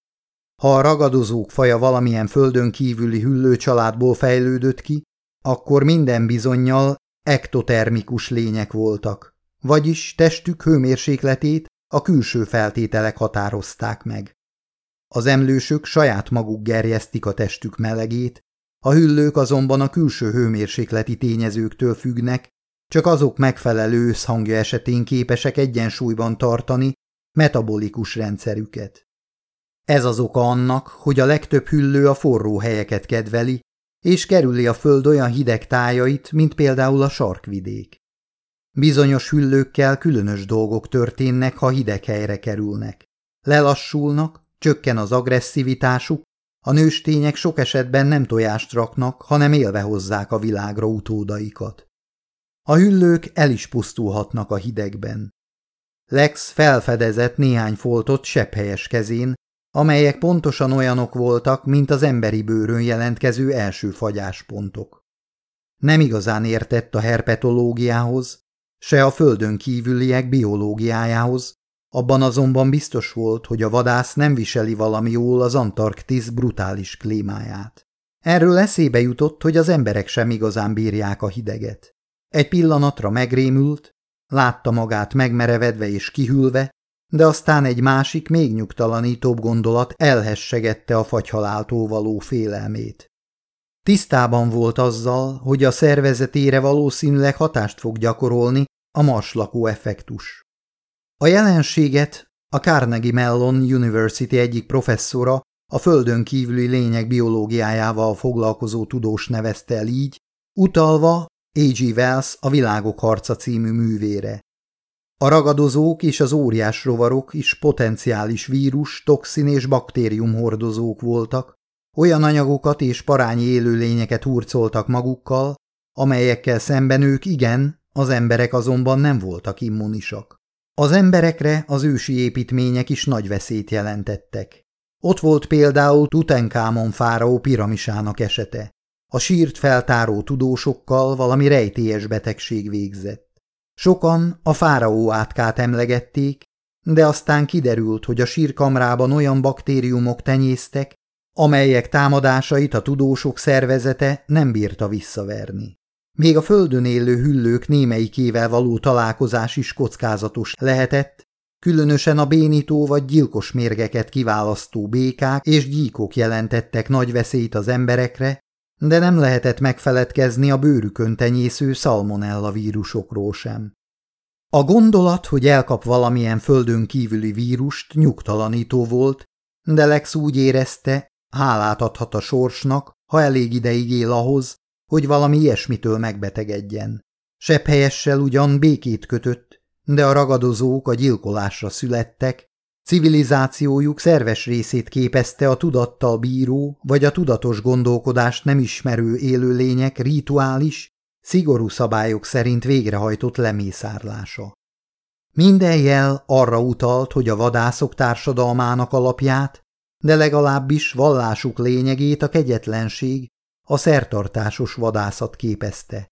Ha a ragadozók faja valamilyen földön kívüli hüllőcsaládból fejlődött ki, akkor minden bizonyal ektotermikus lények voltak, vagyis testük hőmérsékletét a külső feltételek határozták meg. Az emlősök saját maguk gerjesztik a testük melegét, a hüllők azonban a külső hőmérsékleti tényezőktől függnek, csak azok megfelelő összhangja esetén képesek egyensúlyban tartani metabolikus rendszerüket. Ez az oka annak, hogy a legtöbb hüllő a forró helyeket kedveli, és kerüli a föld olyan hideg tájait, mint például a sarkvidék. Bizonyos hüllőkkel különös dolgok történnek, ha hideg helyre kerülnek. Lelassulnak, csökken az agresszivitásuk, a nőstények sok esetben nem tojást raknak, hanem élve hozzák a világra utódaikat. A hüllők el is pusztulhatnak a hidegben. Lex felfedezett néhány foltot sepphelyes kezén, amelyek pontosan olyanok voltak, mint az emberi bőrön jelentkező első fagyáspontok. Nem igazán értett a herpetológiához, se a földön kívüliek biológiájához, abban azonban biztos volt, hogy a vadász nem viseli valami jól az Antarktisz brutális klímáját. Erről eszébe jutott, hogy az emberek sem igazán bírják a hideget. Egy pillanatra megrémült, látta magát megmerevedve és kihűlve, de aztán egy másik, még nyugtalanítóbb gondolat elhessegette a fagyhaláltól való félelmét. Tisztában volt azzal, hogy a szervezetére valószínűleg hatást fog gyakorolni a marslakó effektus. A jelenséget a Carnegie Mellon University egyik professzora, a földön kívüli lények biológiájával foglalkozó tudós nevezte el így, utalva A.G. Wells a Világok harca című művére. A ragadozók és az óriás rovarok is potenciális vírus, toxin és baktérium hordozók voltak, olyan anyagokat és parányi élőlényeket hurcoltak magukkal, amelyekkel szemben ők igen, az emberek azonban nem voltak immunisak. Az emberekre az ősi építmények is nagy veszélyt jelentettek. Ott volt például Tutenkámon fáraó piramisának esete. A sírt feltáró tudósokkal valami rejtélyes betegség végzett. Sokan a fáraó átkát emlegették, de aztán kiderült, hogy a sírkamrában olyan baktériumok tenyésztek, amelyek támadásait a tudósok szervezete nem bírta visszaverni. Még a földön élő hüllők némelyikével való találkozás is kockázatos lehetett, különösen a bénító vagy gyilkos mérgeket kiválasztó békák és gyíkok jelentettek nagy veszélyt az emberekre, de nem lehetett megfeledkezni a bőrükön tenyésző szalmonella vírusokról sem. A gondolat, hogy elkap valamilyen földön kívüli vírust, nyugtalanító volt, de Lex úgy érezte, hálát adhat a sorsnak, ha elég ideig él ahhoz, hogy valami ilyesmitől megbetegedjen. Sebb ugyan békét kötött, de a ragadozók a gyilkolásra születtek, civilizációjuk szerves részét képezte a tudattal bíró vagy a tudatos gondolkodást nem ismerő élőlények rituális, szigorú szabályok szerint végrehajtott lemészárlása. Minden jel arra utalt, hogy a vadászok társadalmának alapját, de legalábbis vallásuk lényegét a kegyetlenség, a szertartásos vadászat képezte.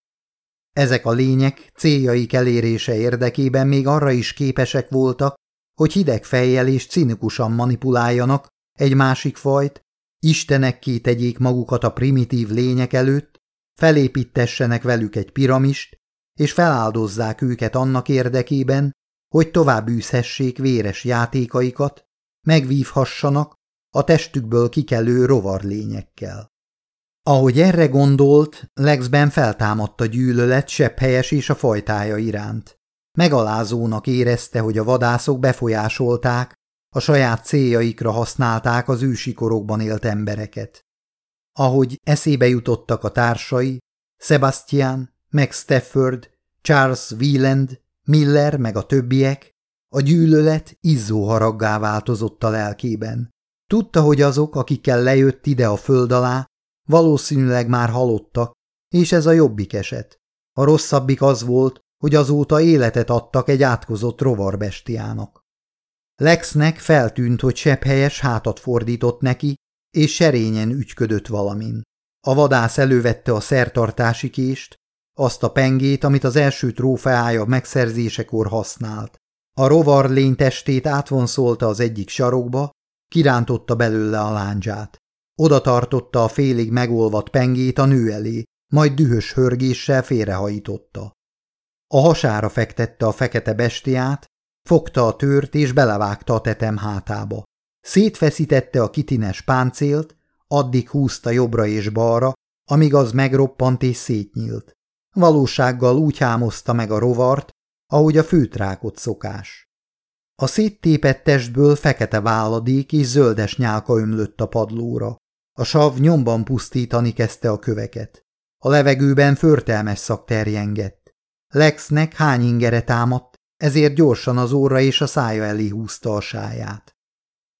Ezek a lények céljaik elérése érdekében még arra is képesek voltak, hogy hideg fejjel és cinikusan manipuláljanak egy másik fajt, istenekké tegyék magukat a primitív lények előtt, felépítessenek velük egy piramist, és feláldozzák őket annak érdekében, hogy tovább űzhessék véres játékaikat, megvívhassanak a testükből kikelő rovarlényekkel. Ahogy erre gondolt, Lexben feltámadt a gyűlölet helyes és a fajtája iránt. Megalázónak érezte, hogy a vadászok befolyásolták, a saját céljaikra használták az ősikorokban élt embereket. Ahogy eszébe jutottak a társai, Sebastian, meg Stafford, Charles Wieland, Miller meg a többiek, a gyűlölet izzó haraggá változott a lelkében. Tudta, hogy azok, akikkel lejött ide a föld alá, valószínűleg már halottak, és ez a jobbik eset. A rosszabbik az volt, hogy azóta életet adtak egy átkozott rovarbestiának. Lexnek feltűnt, hogy helyes hátat fordított neki, és serényen ügyködött valamin. A vadász elővette a szertartási kést, azt a pengét, amit az első trófeája megszerzésekor használt. A rovar lény testét átvonszolta az egyik sarokba, kirántotta belőle a láncsát. Oda tartotta a félig megolvadt pengét a nő elé, majd dühös hörgéssel félrehajította. A hasára fektette a fekete bestiát, fogta a tört és belevágta a tetem hátába. Szétfeszítette a kitines páncélt, addig húzta jobbra és balra, amíg az megroppant és szétnyílt. Valósággal úgy hámozta meg a rovart, ahogy a főtrákot szokás. A széttépett testből fekete váladék és zöldes nyálka ömlött a padlóra. A sav nyomban pusztítani kezdte a köveket. A levegőben förtelmes szak terjengett. Lexnek hány ingere támadt, ezért gyorsan az óra és a szája elé húzta a sáját.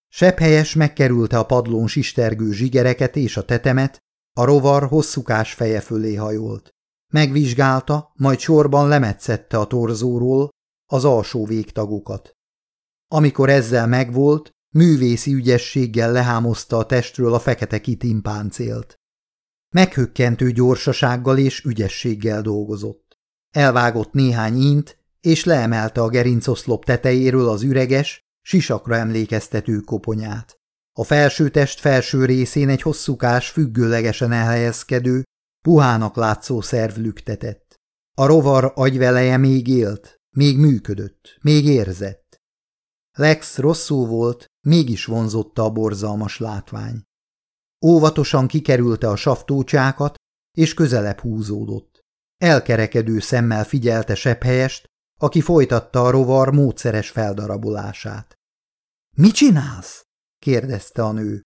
Sepphelyes megkerülte a padlón sistergő zsigereket és a tetemet, a rovar hosszúkás feje fölé hajolt. Megvizsgálta, majd sorban lemetszette a torzóról az alsó végtagokat. Amikor ezzel megvolt, művészi ügyességgel lehámozta a testről a fekete kitimpáncélt. Meghökkentő gyorsasággal és ügyességgel dolgozott. Elvágott néhány int, és leemelte a gerincoszlop tetejéről az üreges, sisakra emlékeztető koponyát. A felső test felső részén egy hosszúkás, függőlegesen elhelyezkedő, puhának látszó szerv lüktetett. A rovar agyveleje még élt, még működött, még érzett. Lex rosszul volt, mégis vonzotta a borzalmas látvány. Óvatosan kikerülte a saftócsákat, és közelebb húzódott. Elkerekedő szemmel figyelte sepphelyest, aki folytatta a rovar módszeres feldarabolását. – Mi csinálsz? – kérdezte a nő.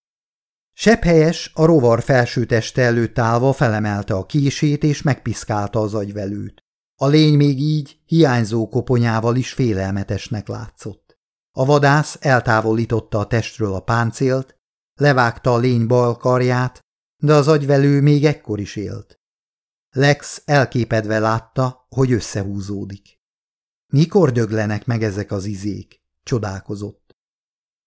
Sepphelyes a rovar felső teste előtt állva felemelte a kését és megpiszkálta az agyvelőt. A lény még így, hiányzó koponyával is félelmetesnek látszott. A vadász eltávolította a testről a páncélt, levágta a lény bal karját, de az agyvelő még ekkor is élt. Lex elképedve látta, hogy összehúzódik. Mikor döglenek meg ezek az izék? Csodálkozott.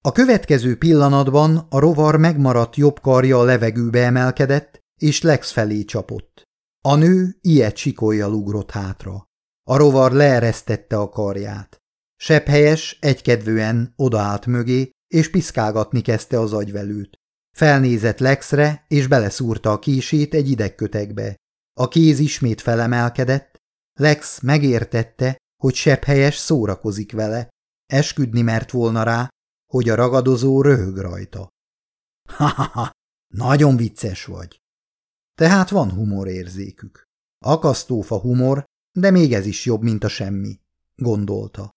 A következő pillanatban a rovar megmaradt jobb karja a levegőbe emelkedett, és Lex felé csapott. A nő ilyet sikolyjal ugrott hátra. A rovar leeresztette a karját. Sepphelyes egykedvűen odaállt mögé, és piszkálgatni kezdte az agyvelőt. Felnézett Lexre, és beleszúrta a kését egy idegkötekbe. A kéz ismét felemelkedett, Lex megértette, hogy sepphelyes szórakozik vele, esküdni mert volna rá, hogy a ragadozó röhög rajta. (laughs) Ha-ha-ha, nagyon vicces vagy. Tehát van humorérzékük. Akasztófa humor, de még ez is jobb, mint a semmi, gondolta.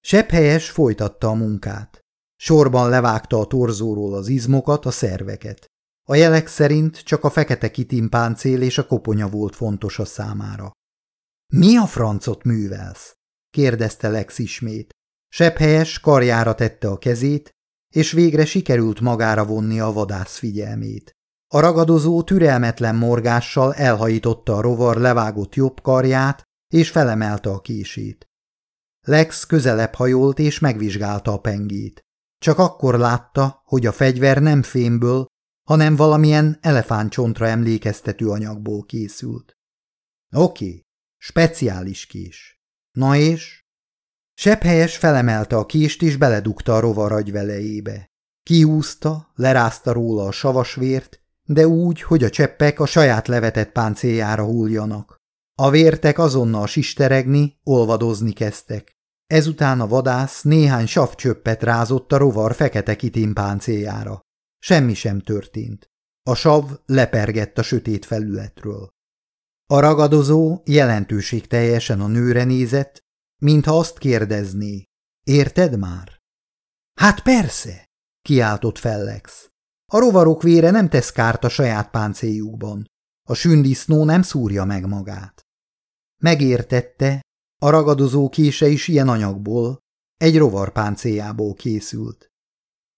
Sepphelyes folytatta a munkát. Sorban levágta a torzóról az izmokat, a szerveket. A jelek szerint csak a fekete kitimpáncél és a koponya volt fontos a számára. – Mi a francot művelsz? – kérdezte Lex ismét. Sepphelyes karjára tette a kezét, és végre sikerült magára vonni a vadász figyelmét. A ragadozó türelmetlen morgással elhajította a rovar levágott jobb karját, és felemelte a kését. Lex közelebb hajolt és megvizsgálta a pengét. Csak akkor látta, hogy a fegyver nem fémből, hanem valamilyen elefántcsontra emlékeztető anyagból készült. Oké, speciális kés. Na és? Sepphelyes felemelte a kést és beledugta a rovar agyvelejébe. Kihúzta, lerázta róla a savasvért, de úgy, hogy a cseppek a saját levetett páncéljára hulljanak. A vértek azonnal sisteregni, olvadozni kezdtek. Ezután a vadász néhány savcsöppet rázott a rovar fekete kitimpáncéljára. Semmi sem történt. A sav lepergett a sötét felületről. A ragadozó jelentőség teljesen a nőre nézett, mintha azt kérdezné. Érted már? Hát persze, kiáltott Fellex. A rovarok vére nem tesz kárt a saját páncéljukban. A sündisznó nem szúrja meg magát. Megértette, a ragadozó kése is ilyen anyagból, egy rovar páncéljából készült.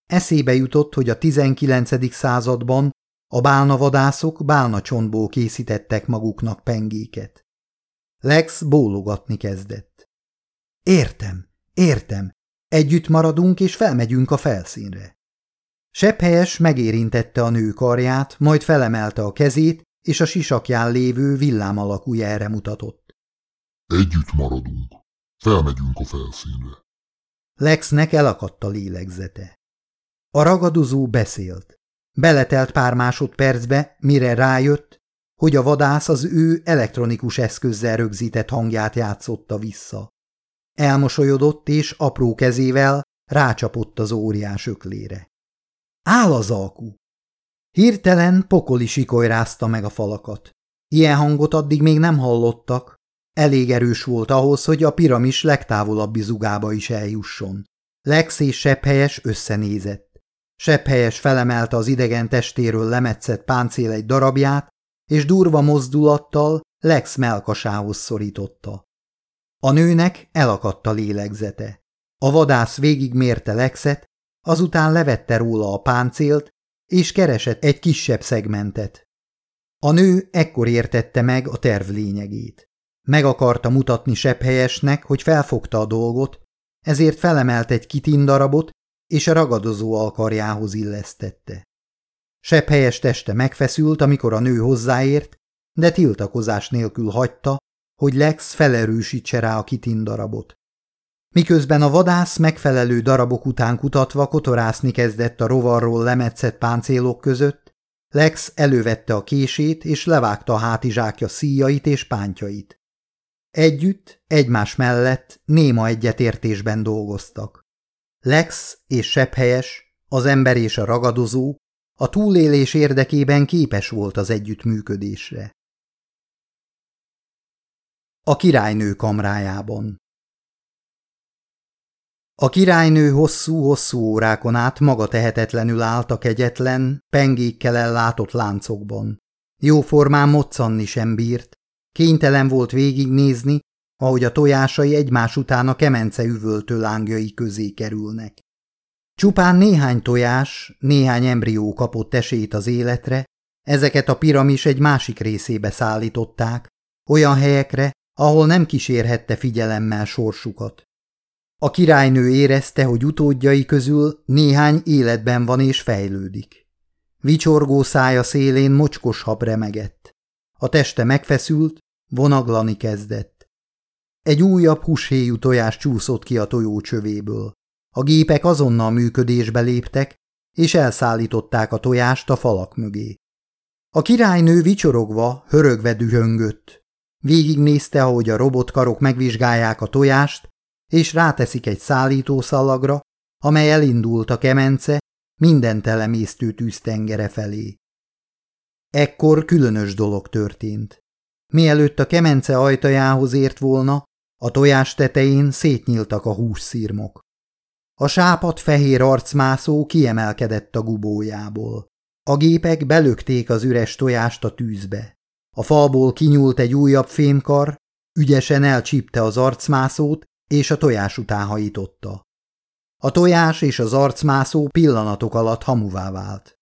Eszébe jutott, hogy a 19. században a bálnavadászok bálnacsontból készítettek maguknak pengéket. Lex bólogatni kezdett. Értem, értem, együtt maradunk és felmegyünk a felszínre. Sepphelyes megérintette a nő karját, majd felemelte a kezét, és a sisakján lévő villám alakú jelre mutatott. Együtt maradunk. Felmegyünk a felszínre. Lexnek elakadt a lélegzete. A ragadozó beszélt. Beletelt pár másodpercbe, mire rájött, hogy a vadász az ő elektronikus eszközzel rögzített hangját játszotta vissza. Elmosolyodott, és apró kezével rácsapott az óriás öklére. Áll az alkú! Hirtelen pokoli sikoly rázta meg a falakat. Ilyen hangot addig még nem hallottak. Elég erős volt ahhoz, hogy a piramis legtávolabbi zugába is eljusson. Lex és Sepphelyes összenézett. Sepphelyes felemelte az idegen testéről lemetszett páncél egy darabját, és durva mozdulattal Lex melkasához szorította. A nőnek elakadt a lélegzete. A vadász végigmérte Lexet, azután levette róla a páncélt, és keresett egy kisebb szegmentet. A nő ekkor értette meg a terv lényegét. Meg akarta mutatni sepphelyesnek, hogy felfogta a dolgot, ezért felemelt egy kitindarabot, és a ragadozó alkarjához illesztette. Sepphelyes teste megfeszült, amikor a nő hozzáért, de tiltakozás nélkül hagyta, hogy Lex felerősítse rá a kitindarabot. Miközben a vadász megfelelő darabok után kutatva kotorászni kezdett a rovarról lemetszett páncélok között, Lex elővette a kését és levágta a hátizsákja szíjait és pántjait. Együtt, egymás mellett néma egyetértésben dolgoztak. Lex és Sepphelyes, az ember és a ragadozó a túlélés érdekében képes volt az együttműködésre. A királynő kamrájában A királynő hosszú-hosszú órákon át maga tehetetlenül állt a kegyetlen, pengékkel ellátott láncokban. Jóformán moccanni sem bírt, kénytelen volt végignézni, ahogy a tojásai egymás után a kemence üvöltő lángjai közé kerülnek. Csupán néhány tojás, néhány embrió kapott esélyt az életre, ezeket a piramis egy másik részébe szállították, olyan helyekre, ahol nem kísérhette figyelemmel sorsukat. A királynő érezte, hogy utódjai közül néhány életben van és fejlődik. Vicsorgó szája szélén mocskos hab remegett. A teste megfeszült, vonaglani kezdett. Egy újabb húshéjú tojás csúszott ki a tojó csövéből. A gépek azonnal működésbe léptek, és elszállították a tojást a falak mögé. A királynő vicsorogva, hörögve dühöngött. Végignézte, ahogy a robotkarok megvizsgálják a tojást, és ráteszik egy szállítószalagra, amely elindult a kemence minden telemésztő tűztengere felé. Ekkor különös dolog történt. Mielőtt a kemence ajtajához ért volna, a tojás tetején szétnyíltak a hússzírmok. A sápat fehér arcmászó kiemelkedett a gubójából. A gépek belökték az üres tojást a tűzbe. A falból kinyúlt egy újabb fémkar, ügyesen elcsípte az arcmászót, és a tojás után hajította. A tojás és az arcmászó pillanatok alatt hamuvá vált.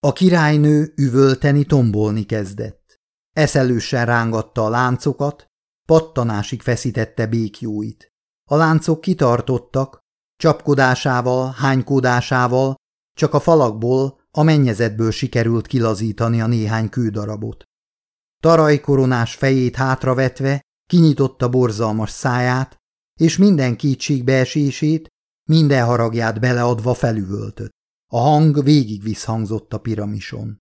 A királynő üvölteni, tombolni kezdett. Eszelősen rángatta a láncokat, pattanásig feszítette békjóit. A láncok kitartottak, csapkodásával, hánykódásával, csak a falakból, a mennyezetből sikerült kilazítani a néhány kődarabot. Tarajkoronás fejét hátravetve kinyitotta borzalmas száját, és minden kétségbeesését, minden haragját beleadva felüvöltött. A hang végig visszhangzott a piramison.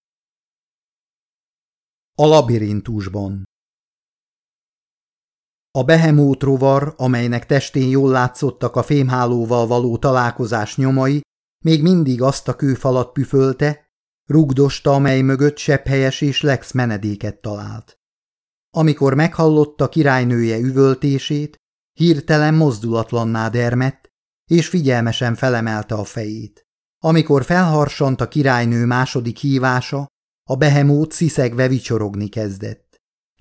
A labirintusban A behemót rovar, amelynek testén jól látszottak a fémhálóval való találkozás nyomai, még mindig azt a kőfalat püfölte, rugdosta, amely mögött sepphelyes és Lex menedéket talált. Amikor meghallotta királynője üvöltését, hirtelen mozdulatlanná dermett, és figyelmesen felemelte a fejét. Amikor felharsant a királynő második hívása, a behemót sziszegve vicsorogni kezdett.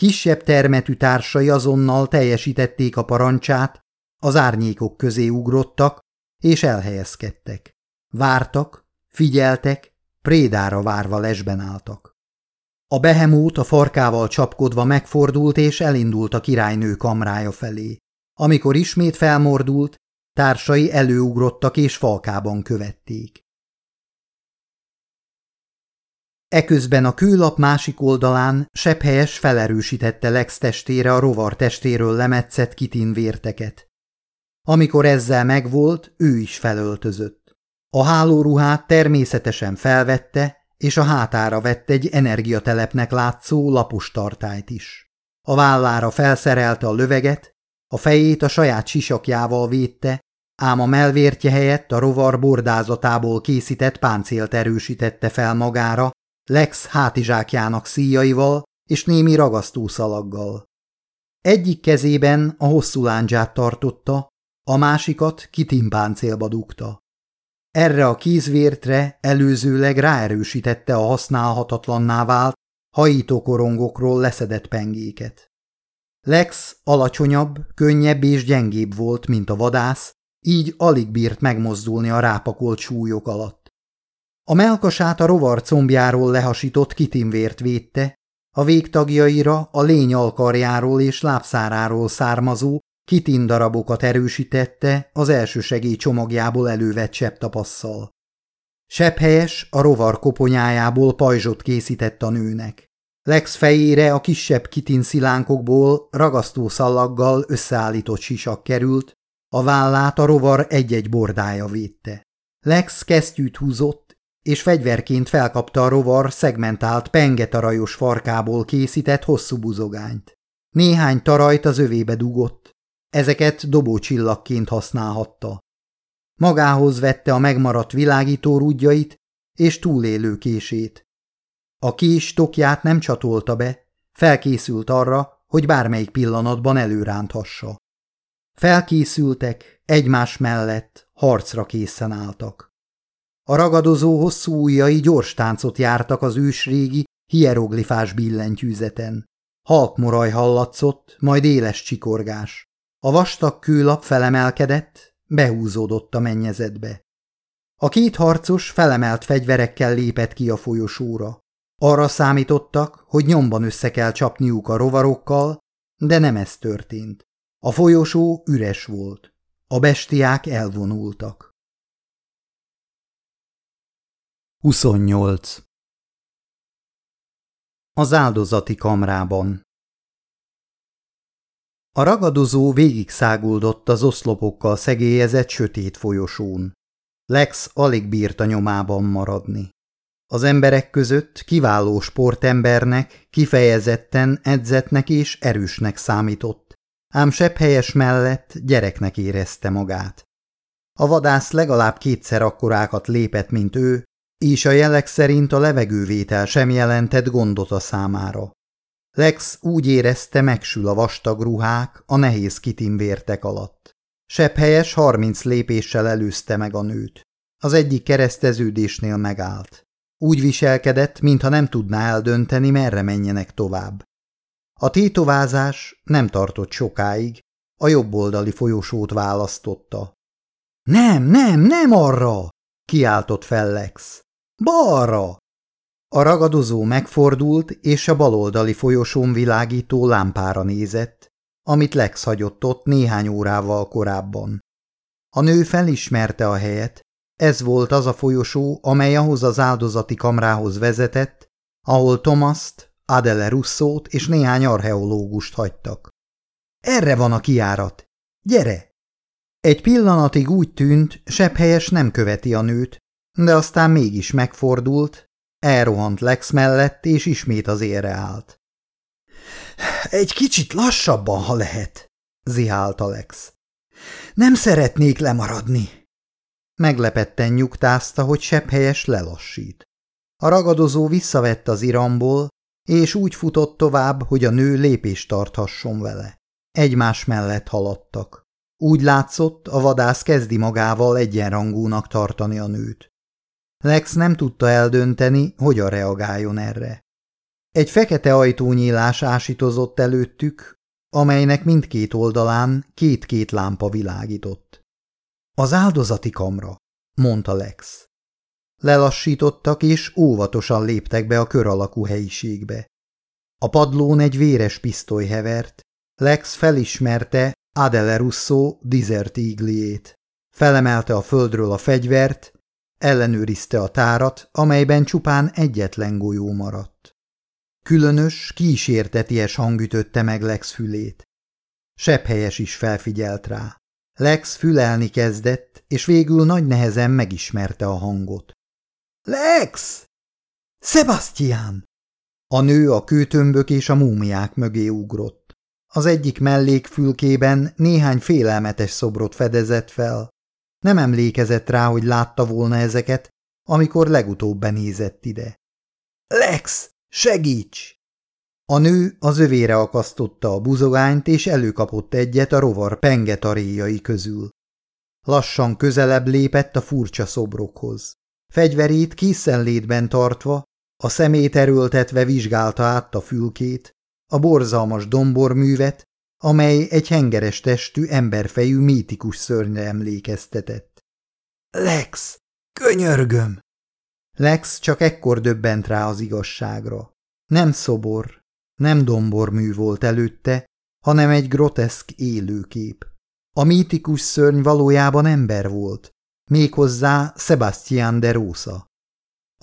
Kisebb termetű társai azonnal teljesítették a parancsát, az árnyékok közé ugrottak, és elhelyezkedtek. Vártak, figyeltek, prédára várva lesben álltak. A behemót a farkával csapkodva megfordult és elindult a királynő kamrája felé. Amikor ismét felmordult, társai előugrottak és falkában követték. Eközben a kőlap másik oldalán sepphelyes felerősítette Lex testére a rovar testéről lemetszett kitin vérteket. Amikor ezzel megvolt, ő is felöltözött. A hálóruhát természetesen felvette, és a hátára vett egy energiatelepnek látszó lapos tartályt is. A vállára felszerelte a löveget, a fejét a saját sisakjával védte, ám a melvértje helyett a rovar bordázatából készített páncélt erősítette fel magára, Lex hátizsákjának szíjaival és némi ragasztószalaggal. Egyik kezében a hosszú láncsát tartotta, a másikat kitimpáncélba dugta. Erre a kézvértre előzőleg ráerősítette a használhatatlanná vált, hajítókorongokról leszedett pengéket. Lex alacsonyabb, könnyebb és gyengébb volt, mint a vadász, így alig bírt megmozdulni a rápakolt súlyok alatt. A melkasát a rovar combjáról lehasított kitimvért védte, a végtagjaira a lény alkarjáról és lábszáráról származó kitin darabokat erősítette az első segély csomagjából elővett septapasszal. Sepphelyes a rovar koponyájából pajzsot készített a nőnek. Lex fejére a kisebb kitin szilánkokból ragasztó szallaggal összeállított sisak került, a vállát a rovar egy-egy bordája védte. Lex kesztyűt húzott, és fegyverként felkapta a rovar szegmentált pengetarajos farkából készített hosszú buzogányt. Néhány tarajt az övébe dugott, ezeket dobócsillagként használhatta. Magához vette a megmaradt világító rúdjait és túlélőkését. A kés tokját nem csatolta be, felkészült arra, hogy bármelyik pillanatban előránthassa. Felkészültek, egymás mellett, harcra készen álltak. A ragadozó hosszú ujjai gyors táncot jártak az ősrégi, hieroglifás billentyűzeten. Halkmoraj hallatszott, majd éles csikorgás. A vastag kőlap felemelkedett, behúzódott a mennyezetbe. A két harcos felemelt fegyverekkel lépett ki a folyosóra. Arra számítottak, hogy nyomban össze kell csapniuk a rovarokkal, de nem ez történt. A folyosó üres volt. A bestiák elvonultak. 28. Az áldozati kamrában A ragadozó végig száguldott az oszlopokkal szegélyezett sötét folyosón. Lex alig bírta nyomában maradni. Az emberek között kiváló sportembernek, kifejezetten edzetnek és erősnek számított, ám sebb helyes mellett gyereknek érezte magát. A vadász legalább kétszer akkorákat lépett, mint ő, és a jelek szerint a levegővétel sem jelentett gondot a számára. Lex úgy érezte, megsül a vastag ruhák a nehéz kitimbértek alatt. Sebb helyes harminc lépéssel előzte meg a nőt. Az egyik kereszteződésnél megállt. Úgy viselkedett, mintha nem tudná eldönteni, merre menjenek tovább. A tétovázás nem tartott sokáig, a jobboldali folyosót választotta. – Nem, nem, nem arra! – kiáltott fel Lex. – Balra! A ragadozó megfordult, és a baloldali folyosón világító lámpára nézett, amit Lex hagyott ott néhány órával korábban. A nő felismerte a helyet, ez volt az a folyosó, amely ahhoz az áldozati kamrához vezetett, ahol Thomas-t, Adele Russzót és néhány archeológust hagytak. Erre van a kiárat. Gyere! Egy pillanatig úgy tűnt, helyes nem követi a nőt, de aztán mégis megfordult, elrohant Lex mellett, és ismét az ére állt. Egy kicsit lassabban, ha lehet, zihált Alex. Nem szeretnék lemaradni. Meglepetten nyugtázta, hogy helyes lelassít. A ragadozó visszavett az iramból, és úgy futott tovább, hogy a nő lépést tarthasson vele. Egymás mellett haladtak. Úgy látszott, a vadász kezdi magával egyenrangúnak tartani a nőt. Lex nem tudta eldönteni, hogyan reagáljon erre. Egy fekete ajtónyílás ásítozott előttük, amelynek mindkét oldalán két-két lámpa világított. Az áldozati kamra, mondta Lex. Lelassítottak, és óvatosan léptek be a kör alakú helyiségbe. A padlón egy véres pisztoly hevert, Lex felismerte Adele Russo Desert Eagle-jét. Felemelte a földről a fegyvert, ellenőrizte a tárat, amelyben csupán egyetlen golyó maradt. Különös, kísérteties hang ütötte meg Lex fülét. helyes is felfigyelt rá. Lex fülelni kezdett, és végül nagy nehezen megismerte a hangot. – Lex! – Sebastian! A nő a kőtömbök és a múmiák mögé ugrott. Az egyik mellékfülkében néhány félelmetes szobrot fedezett fel. Nem emlékezett rá, hogy látta volna ezeket, amikor legutóbb benézett ide. – Lex, segíts! A nő az övére akasztotta a buzogányt, és előkapott egyet a rovar pengetaréjai közül. Lassan közelebb lépett a furcsa szobrokhoz. Fegyverét készenlétben tartva, a szemét erőltetve vizsgálta át a fülkét, a borzalmas domborművet, amely egy hengeres testű, emberfejű mítikus szörnyre emlékeztetett. Lex, könyörgöm! Lex csak ekkor döbbent rá az igazságra. Nem szobor, nem dombormű volt előtte, hanem egy groteszk élőkép. A mítikus szörny valójában ember volt, méghozzá Sebastian de Rosa.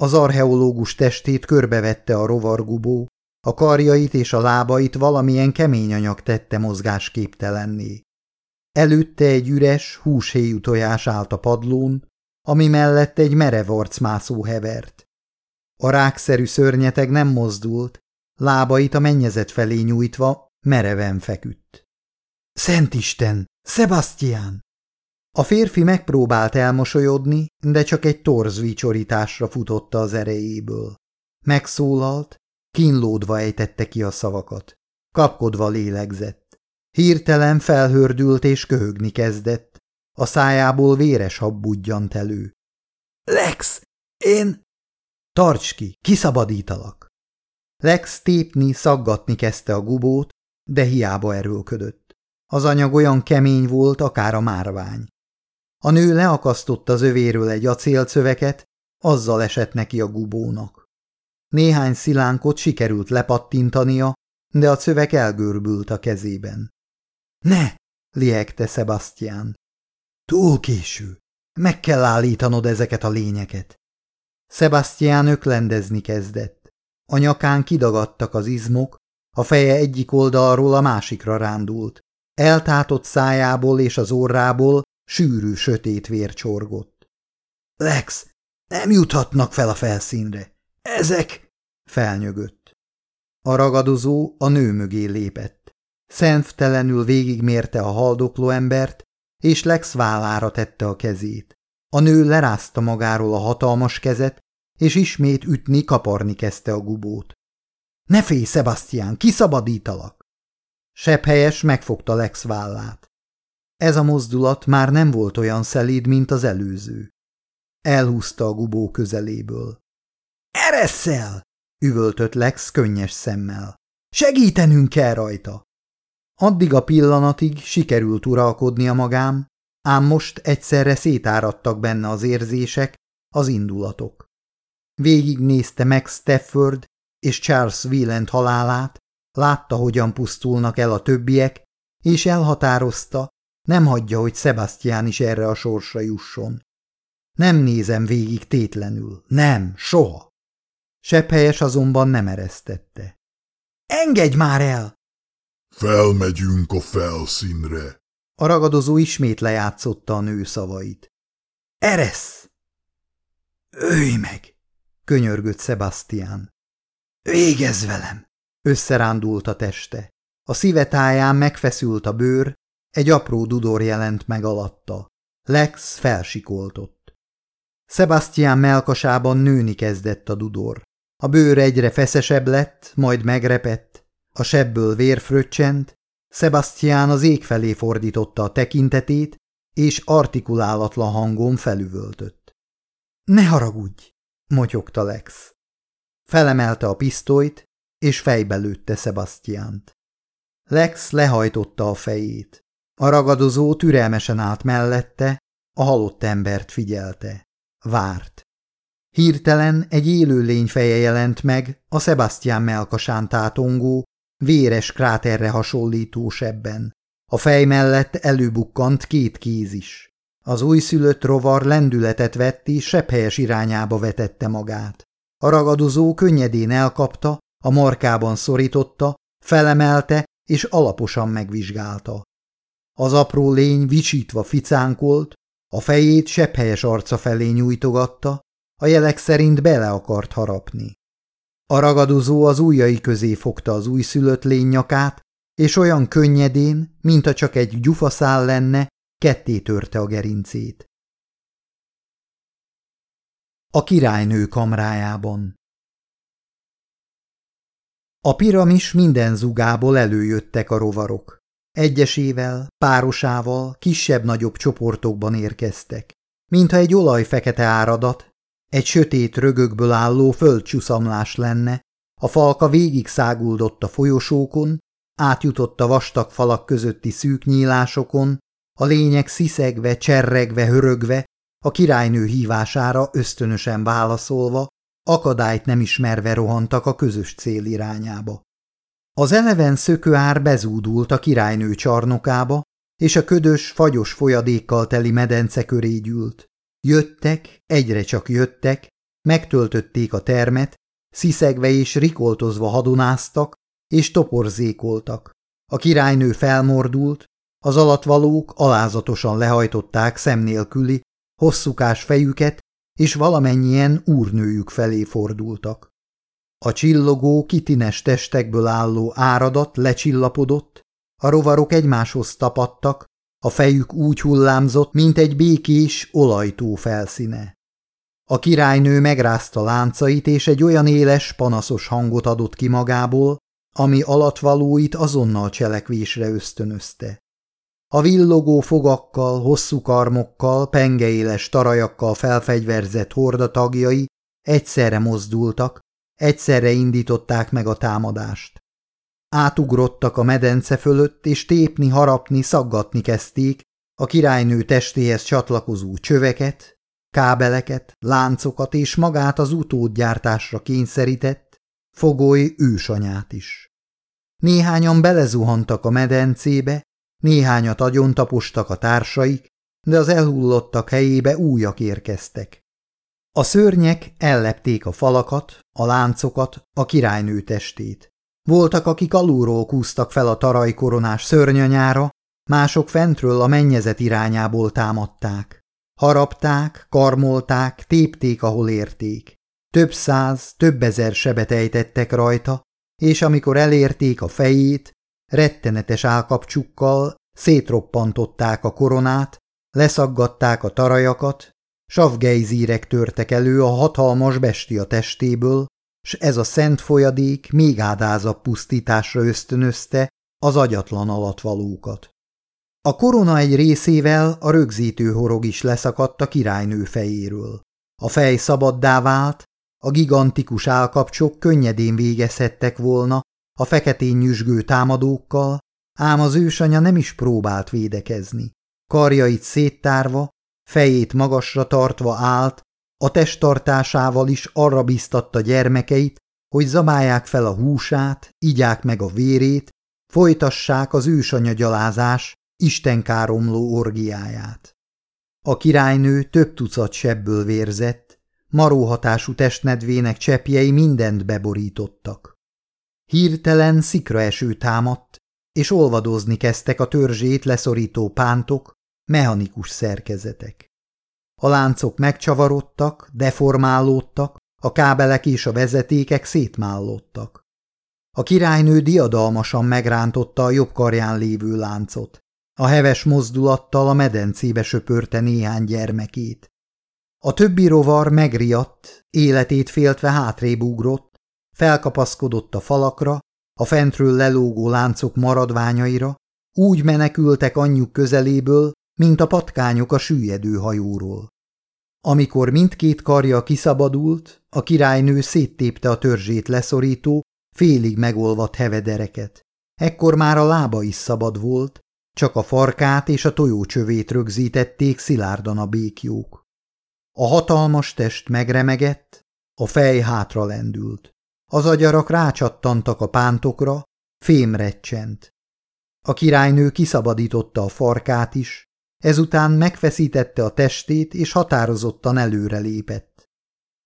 Az archeológus testét körbevette a rovargubó, a karjait és a lábait valamilyen kemény anyag tette mozgásképtelenné. Előtte egy üres, húshéjú tojás állt a padlón, ami mellett egy merev arcmászó hevert. A rákszerű szörnyeteg nem mozdult, lábait a mennyezet felé nyújtva mereven feküdt. Szentisten! Sebastian! A férfi megpróbált elmosolyodni, de csak egy torz vicsorításra futotta az erejéből. Megszólalt, kínlódva ejtette ki a szavakat. Kapkodva lélegzett. Hirtelen felhördült és köhögni kezdett. A szájából véres hab budjant elő. – Lex, én… – Tarts ki, kiszabadítalak! Lex tépni, szaggatni kezdte a gubót, de hiába erőlködött. Az anyag olyan kemény volt, akár a márvány. A nő leakasztott az övéről egy acélcöveket, azzal esett neki a gubónak. Néhány szilánkot sikerült lepattintania, de a cövek elgörbült a kezében. – Ne! – liegte Sebastian. – Túl késő. Meg kell állítanod ezeket a lényeket. Sebastian öklendezni kezdett. A nyakán kidagadtak az izmok, a feje egyik oldalról a másikra rándult. Eltátott szájából és az orrából sűrű sötét vér csorgott. Lex, nem juthatnak fel a felszínre. Ezek... felnyögött. A ragadozó a nő mögé lépett. Szenvtelenül végigmérte a haldokló embert, és Lex vállára tette a kezét. A nő lerázta magáról a hatalmas kezet, és ismét ütni, kaparni kezdte a gubót. – Ne félj, Sebastian, kiszabadítalak! helyes megfogta Lex vállát. Ez a mozdulat már nem volt olyan szelíd, mint az előző. Elhúzta a gubó közeléből. – Eresszel! – üvöltött Lex könnyes szemmel. – Segítenünk kell rajta! Addig a pillanatig sikerült uralkodnia magám, ám most egyszerre szétáradtak benne az érzések, az indulatok. Végignézte meg Stafford és Charles Wieland halálát, látta, hogyan pusztulnak el a többiek, és elhatározta, nem hagyja, hogy Sebastian is erre a sorsra jusson. Nem nézem végig tétlenül, nem, soha. Sepphelyes azonban nem eresztette. Engedj már el! Felmegyünk a felszínre. A ragadozó ismét lejátszotta a nő szavait. Eresz! Őj meg! könyörgött Sebastian. Végezz velem! Összerándult a teste. A szívetáján megfeszült a bőr, egy apró dudor jelent meg alatta. Lex felsikoltott. Sebastian melkasában nőni kezdett a dudor. A bőr egyre feszesebb lett, majd megrepett, a sebből vér fröccsent, Sebastian az ég felé fordította a tekintetét, és artikulálatlan hangon felüvöltött. – Ne haragudj! – motyogta Lex. Felemelte a pisztolyt, és fejbe lőtte Sebastiánt. Lex lehajtotta a fejét. A ragadozó türelmesen állt mellette, a halott embert figyelte. Várt. Hirtelen egy élő lény feje jelent meg a Sebastian melkasán tátongó, véres kráterre hasonlító sebben. A fej mellett előbukkant két kéz is. Az újszülött rovar lendületet vett és sepphelyes irányába vetette magát. A ragadozó könnyedén elkapta, a markában szorította, felemelte és alaposan megvizsgálta. Az apró lény vicsítva ficánkolt, a fejét sepphelyes arca felé nyújtogatta, a jelek szerint bele akart harapni. A ragadozó az ujjai közé fogta az újszülött lény nyakát, és olyan könnyedén, mintha csak egy gyufaszál lenne, ketté törte a gerincét. A királynő kamrájában A piramis minden zugából előjöttek a rovarok. Egyesével, párosával, kisebb-nagyobb csoportokban érkeztek. Mintha egy olajfekete áradat, egy sötét rögökből álló földcsúszamlás lenne, a falka végig száguldott a folyosókon, átjutott a vastag falak közötti szűk nyílásokon, a lények sziszegve, cserregve, hörögve, a királynő hívására ösztönösen válaszolva, akadályt nem ismerve rohantak a közös cél irányába. Az eleven szökőár bezúdult a királynő csarnokába, és a ködös, fagyos folyadékkal teli medence köré gyűlt. Jöttek, egyre csak jöttek, megtöltötték a termet, sziszegve és rikoltozva hadonáztak, és toporzékoltak. A királynő felmordult, az alatvalók alázatosan lehajtották szemnélküli, hosszúkás fejüket, és valamennyien úrnőjük felé fordultak. A csillogó, kitines testekből álló áradat lecsillapodott, a rovarok egymáshoz tapadtak, a fejük úgy hullámzott, mint egy békés, olajtó felszíne. A királynő megrázta láncait, és egy olyan éles, panaszos hangot adott ki magából, ami alatvalóit azonnal cselekvésre ösztönözte. A villogó fogakkal, hosszú karmokkal, pengeéles tarajakkal felfegyverzett horda tagjai egyszerre mozdultak, egyszerre indították meg a támadást. Átugrottak a medence fölött, és tépni, harapni, szaggatni kezdték a királynő testéhez csatlakozó csöveket, kábeleket, láncokat és magát az utódgyártásra kényszerített, fogoly ősanyát is. Néhányan belezuhantak a medencébe, néhányat agyontapostak a társaik, de az elhullottak helyébe újak érkeztek. A szörnyek ellepték a falakat, a láncokat, a királynő testét. Voltak, akik alulról kúztak fel a tarajkoronás szörnyanyára, mások fentről a mennyezet irányából támadták. Harapták, karmolták, tépték, ahol érték. Több száz, több ezer sebet ejtettek rajta, és amikor elérték a fejét, rettenetes állkapcsukkal szétroppantották a koronát, leszaggatták a tarajakat, savgejzírek törtek elő a hatalmas bestia testéből, s ez a szent folyadék még ádázabb pusztításra ösztönözte az agyatlan alatvalókat. A korona egy részével a rögzítő horog is leszakadt a királynő fejéről. A fej szabaddá vált, a gigantikus állkapcsok könnyedén végezhettek volna a feketén nyüzsgő támadókkal, ám az ősanya nem is próbált védekezni. Karjait széttárva, fejét magasra tartva állt, a testtartásával is arra biztatta gyermekeit, hogy zabálják fel a húsát, igyák meg a vérét, folytassák az ősanya gyalázás, istenkáromló orgiáját. A királynő több tucat sebből vérzett, maróhatású testnedvének csepjei mindent beborítottak. Hirtelen szikraeső támadt, és olvadozni kezdtek a törzsét leszorító pántok, mechanikus szerkezetek. A láncok megcsavarodtak, deformálódtak, a kábelek és a vezetékek szétmállottak. A királynő diadalmasan megrántotta a jobb karján lévő láncot. A heves mozdulattal a medencébe söpörte néhány gyermekét. A többi rovar megriadt, életét féltve hátrébb ugrott, felkapaszkodott a falakra, a fentről lelógó láncok maradványaira, úgy menekültek anyjuk közeléből, mint a patkányok a süllyedő hajóról. Amikor mindkét karja kiszabadult, a királynő széttépte a törzsét leszorító, félig megolvadt hevedereket. Ekkor már a lába is szabad volt, csak a farkát és a tojócsövét rögzítették szilárdan a békjók. A hatalmas test megremegett, a fej hátra lendült. Az agyarak rácsattantak a pántokra, fém recsent. A királynő kiszabadította a farkát is, ezután megfeszítette a testét és határozottan előrelépett.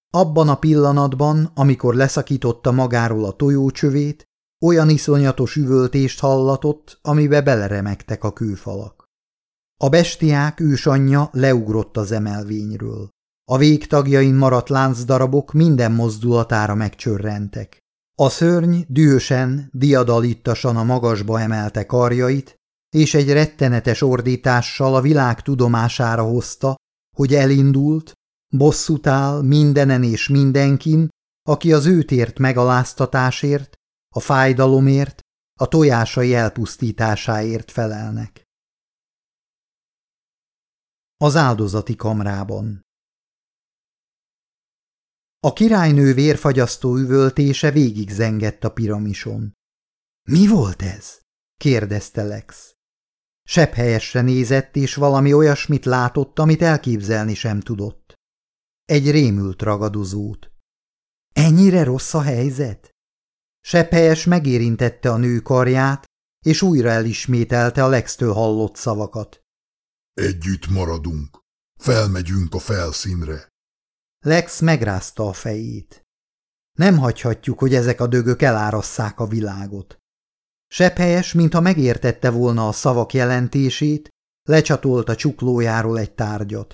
Abban a pillanatban, amikor leszakította magáról a tojócsövét, olyan iszonyatos üvöltést hallatott, amibe beleremegtek a kőfalak. A bestiák ősanyja leugrott az emelvényről. A végtagjain maradt láncdarabok minden mozdulatára megcsörrentek. A szörny dühösen, diadalittasan a magasba emelte karjait, és egy rettenetes ordítással a világ tudomására hozta, hogy elindult, bosszút áll mindenen és mindenkin, aki az őt ért megaláztatásért, a fájdalomért, a tojásai elpusztításáért felelnek. Az áldozati kamrában A királynő vérfagyasztó üvöltése végig zengett a piramison. – Mi volt ez? – kérdezte Lex. Sebb helyesre nézett, és valami olyasmit látott, amit elképzelni sem tudott. Egy rémült ragadozót. – Ennyire rossz a helyzet? Sepphelyes megérintette a nő karját, és újra elismételte a legsztől hallott szavakat. Együtt maradunk. Felmegyünk a felszínre. Lex megrázta a fejét. Nem hagyhatjuk, hogy ezek a dögök elárasszák a világot. Sepphelyes, mintha megértette volna a szavak jelentését, lecsatolt a csuklójáról egy tárgyat.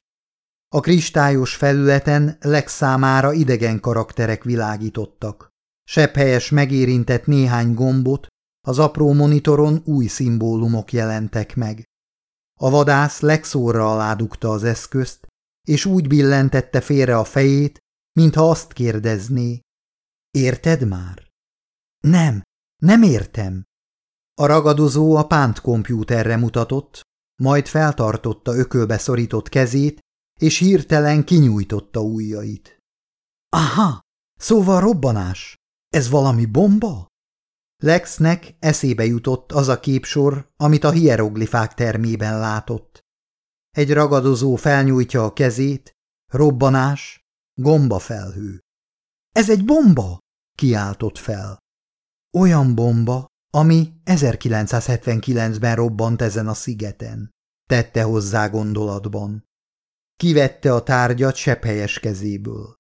A kristályos felületen Lex számára idegen karakterek világítottak. Sepphelyes megérintett néhány gombot, az apró monitoron új szimbólumok jelentek meg. A vadász legszórra alá dugta az eszközt, és úgy billentette félre a fejét, mintha azt kérdezné. Érted már? Nem, nem értem. A ragadozó a pánt kompjúterre mutatott, majd feltartotta ökölbe szorított kezét, és hirtelen kinyújtotta ujjait. Aha, szóval robbanás. Ez valami bomba? Lexnek eszébe jutott az a képsor, amit a hieroglifák termében látott. Egy ragadozó felnyújtja a kezét, robbanás, gombafelhő. Ez egy bomba! kiáltott fel. Olyan bomba, ami 1979-ben robbant ezen a szigeten, tette hozzá gondolatban. Kivette a tárgyat sepphelyes kezéből.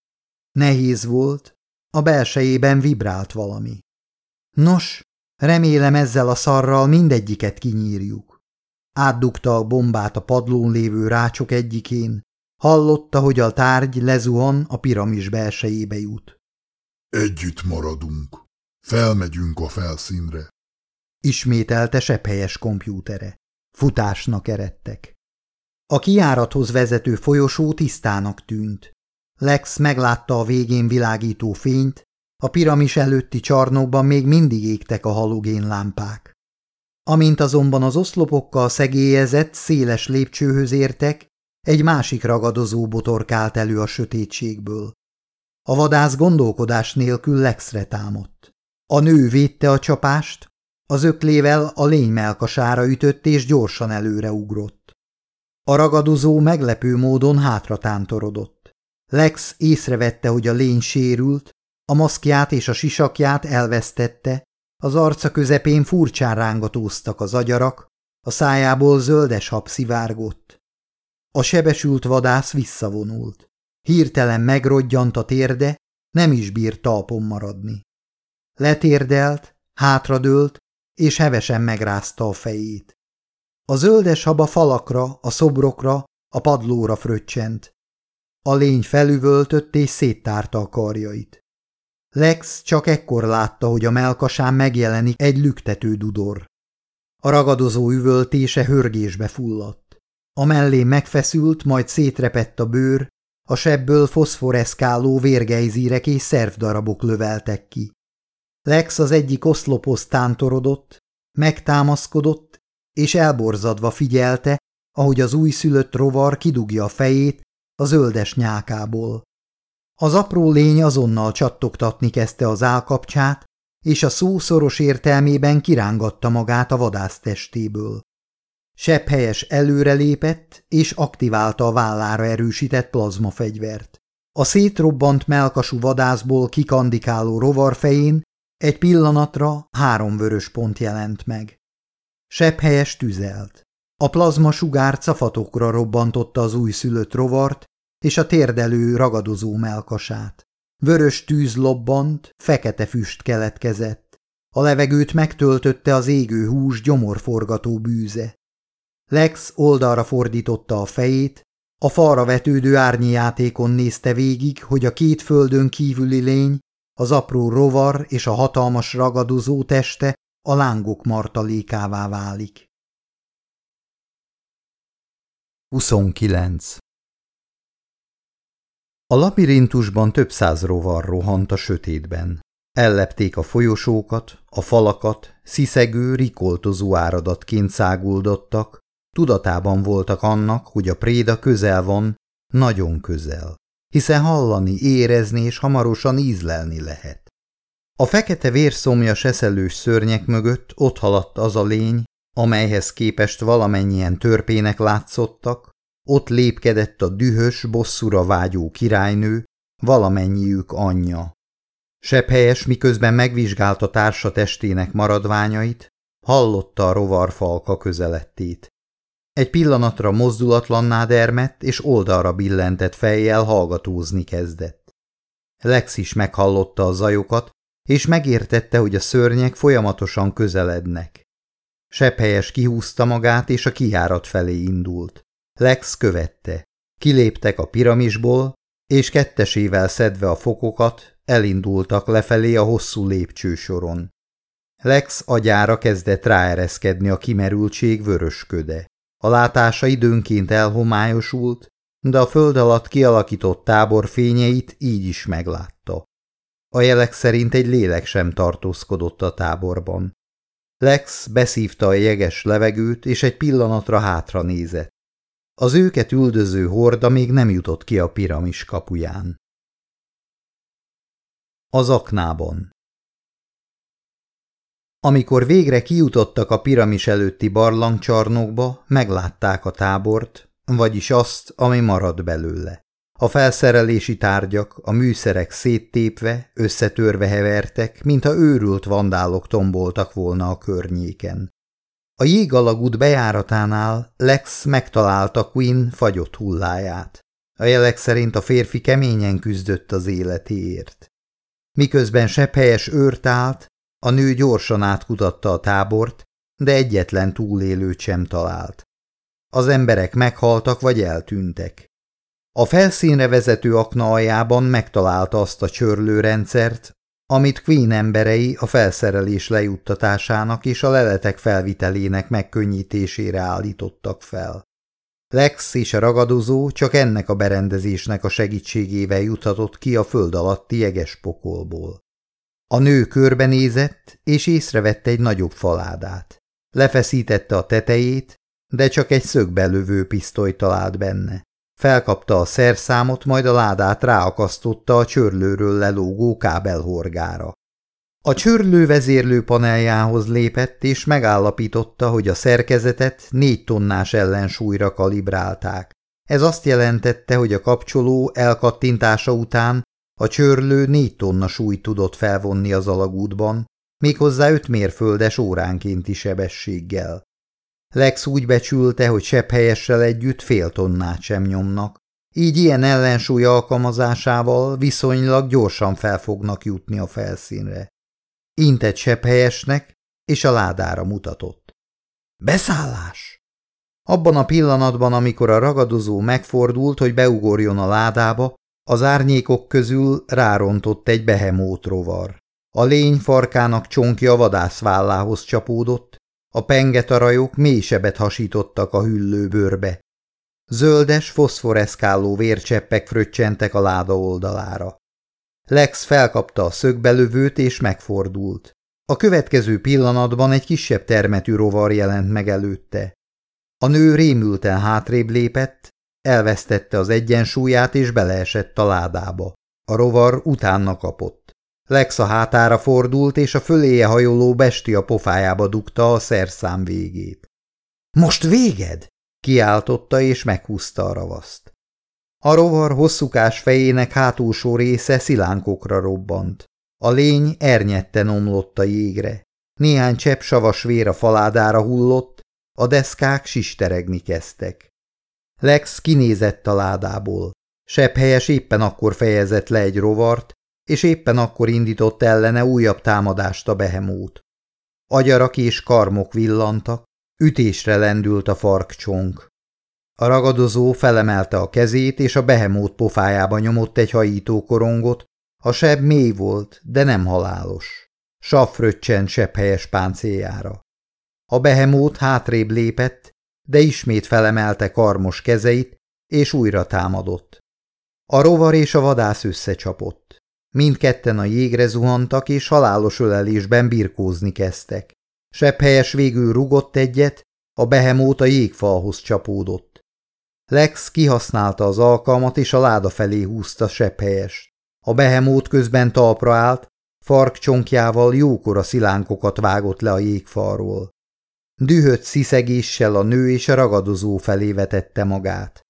Nehéz volt, a belsejében vibrált valami. Nos, remélem ezzel a szarral mindegyiket kinyírjuk. átdugta a bombát a padlón lévő rácsok egyikén, hallotta, hogy a tárgy lezuhan, a piramis belsejébe jut. Együtt maradunk. Felmegyünk a felszínre. Ismételte sepphelyes kompjútere. Futásnak eredtek. A kiárathoz vezető folyosó tisztának tűnt. Lex meglátta a végén világító fényt, a piramis előtti csarnokban még mindig égtek a halogén lámpák. Amint azonban az oszlopokkal szegélyezett, széles lépcsőhöz értek, egy másik ragadozó botorkált elő a sötétségből. A vadász gondolkodás nélkül Lexre támadt. A nő védte a csapást, az öklével a lény melkasára ütött és gyorsan előre ugrott. A ragadozó meglepő módon hátra tántorodott. Lex észrevette, hogy a lény sérült, a maszkját és a sisakját elvesztette, az arca közepén furcsán rángatóztak az agyarak, a szájából zöldes hab szivárgott. A sebesült vadász visszavonult. Hirtelen megrodjant a térde, nem is bírt talpon maradni. Letérdelt, hátradőlt, és hevesen megrázta a fejét. A zöldes haba falakra, a szobrokra, a padlóra fröccsent. A lény felüvöltött és széttárta a karjait. Lex csak ekkor látta, hogy a melkasán megjelenik egy lüktető dudor. A ragadozó üvöltése hörgésbe fulladt. A mellé megfeszült, majd szétrepett a bőr, a sebből foszforeszkáló vérgejzírek és szervdarabok löveltek ki. Lex az egyik oszlophoz tántorodott, megtámaszkodott, és elborzadva figyelte, ahogy az újszülött rovar kidugja a fejét a zöldes nyákából. Az apró lény azonnal csattogtatni kezdte az állkapcsát, és a szó szoros értelmében kirángatta magát a vadász testéből. Sebb helyes előrelépett, és aktiválta a vállára erősített plazmafegyvert. A szétrobbant melkasú vadászból kikandikáló rovar fején egy pillanatra három vörös pont jelent meg. Sebb helyes tüzelt. A plazma sugár cafatokra robbantotta az újszülött rovart és a térdelő ragadozó melkasát. Vörös tűz lobbant, fekete füst keletkezett. A levegőt megtöltötte az égő hús gyomorforgató bűze. Lex oldalra fordította a fejét, a falra vetődő árnyi játékon nézte végig, hogy a két földön kívüli lény, az apró rovar és a hatalmas ragadozó teste a lángok martalékává válik. 29. A labirintusban több száz rovar rohant a sötétben. Ellepték a folyosókat, a falakat, sziszegő, rikoltozó áradatként száguldottak, tudatában voltak annak, hogy a préda közel van, nagyon közel, hiszen hallani, érezni és hamarosan ízlelni lehet. A fekete vérszomja seszelős szörnyek mögött ott haladt az a lény, amelyhez képest valamennyien törpének látszottak, ott lépkedett a dühös, bosszúra vágyó királynő, valamennyiük anyja. helyes, miközben megvizsgálta társa testének maradványait, hallotta a rovarfalka közelettét. Egy pillanatra mozdulatlanná dermett, és oldalra billentett fejjel hallgatózni kezdett. Lex is meghallotta a zajokat, és megértette, hogy a szörnyek folyamatosan közelednek. Sepphelyes kihúzta magát, és a kiárat felé indult. Lex követte. Kiléptek a piramisból, és kettesével szedve a fokokat, elindultak lefelé a hosszú lépcsősoron. Lex agyára kezdett ráereszkedni a kimerültség vörösköde. A látása időnként elhomályosult, de a föld alatt kialakított tábor fényeit így is meglátta. A jelek szerint egy lélek sem tartózkodott a táborban. Lex beszívta a jeges levegőt, és egy pillanatra hátra nézett. Az őket üldöző horda még nem jutott ki a piramis kapuján. Az aknában Amikor végre kijutottak a piramis előtti barlangcsarnokba, meglátták a tábort, vagyis azt, ami maradt belőle. A felszerelési tárgyak, a műszerek széttépve, összetörve hevertek, mintha őrült vandálok tomboltak volna a környéken. A jégalagút bejáratánál Lex megtalálta Quinn fagyott hulláját. A jelek szerint a férfi keményen küzdött az életéért. Miközben sepphelyes őrt állt, a nő gyorsan átkutatta a tábort, de egyetlen túlélőt sem talált. az emberek meghaltak vagy eltűntek. A felszínre vezető akna aljában megtalálta azt a csörlőrendszert, amit Queen emberei a felszerelés lejuttatásának és a leletek felvitelének megkönnyítésére állítottak fel. Lex és a ragadozó csak ennek a berendezésnek a segítségével juthatott ki a föld alatti jeges pokolból. A nő körbenézett, és észrevette egy nagyobb faládát. Lefeszítette a tetejét, de csak egy szögbelövő pisztoly talált benne. Felkapta a szerszámot, majd a ládát ráakasztotta a csörlőről lelógó kábelhorgára. A csörlő vezérlő paneljához lépett, és megállapította, hogy a szerkezetet négy tonnás ellensúlyra kalibrálták. Ez azt jelentette, hogy a kapcsoló elkattintása után a csörlő négy tonna súlyt tudott felvonni az alagútban, méghozzá öt mérföldes óránkénti sebességgel. Lex úgy becsülte, hogy sebb helyessel együtt fél tonnát sem nyomnak, így ilyen ellensúly alkalmazásával viszonylag gyorsan fel fognak jutni a felszínre. Intett sebb helyesnek, és a ládára mutatott. Beszállás! Abban a pillanatban, amikor a ragadozó megfordult, hogy beugorjon a ládába, az árnyékok közül rárontott egy behemót rovar. A lény farkának csonkja vadászvállához csapódott, a pengetarajok mély sebet hasítottak a hüllőbőrbe. Zöldes, foszforeszkáló vércseppek fröccsentek a láda oldalára. Lex felkapta a szögbelövőt és megfordult. A következő pillanatban egy kisebb termetű rovar jelent meg előtte. A nő rémülten hátrébb lépett, elvesztette az egyensúlyát és beleesett a ládába. A rovar utána kapott. Lex a hátára fordult, és a föléje hajoló bestia pofájába dugta a szerszám végét. – Most véged? – kiáltotta, és meghúzta a ravaszt. A rovar hosszúkás fejének hátulsó része szilánkokra robbant. A lény ernyetten omlott a jégre. Néhány csepp savas vér a faládára hullott, a deszkák sisteregni kezdtek. Lex kinézett a ládából. Sebb helyes éppen akkor fejezett le egy rovart, és éppen akkor indított ellene újabb támadást a behemót. Agyarak és karmok villantak, ütésre lendült a farkcsonk. A ragadozó felemelte a kezét, és a behemót pofájába nyomott egy hajító korongot, a seb mély volt, de nem halálos. Sav fröccsent helyes páncéljára. A behemót hátrébb lépett, de ismét felemelte karmos kezeit, és újra támadott. A rovar és a vadász összecsapott. Mindketten a jégre zuhantak, és halálos ölelésben birkózni kezdtek. helyes végül rugott egyet, a behemót a jégfalhoz csapódott. Lex kihasználta az alkalmat, és a láda felé húzta sepphelyest. A behemót közben talpra állt, farkcsonkjával jókora szilánkokat vágott le a jégfalról. Dühött sziszegéssel a nő és a ragadozó felé vetette magát.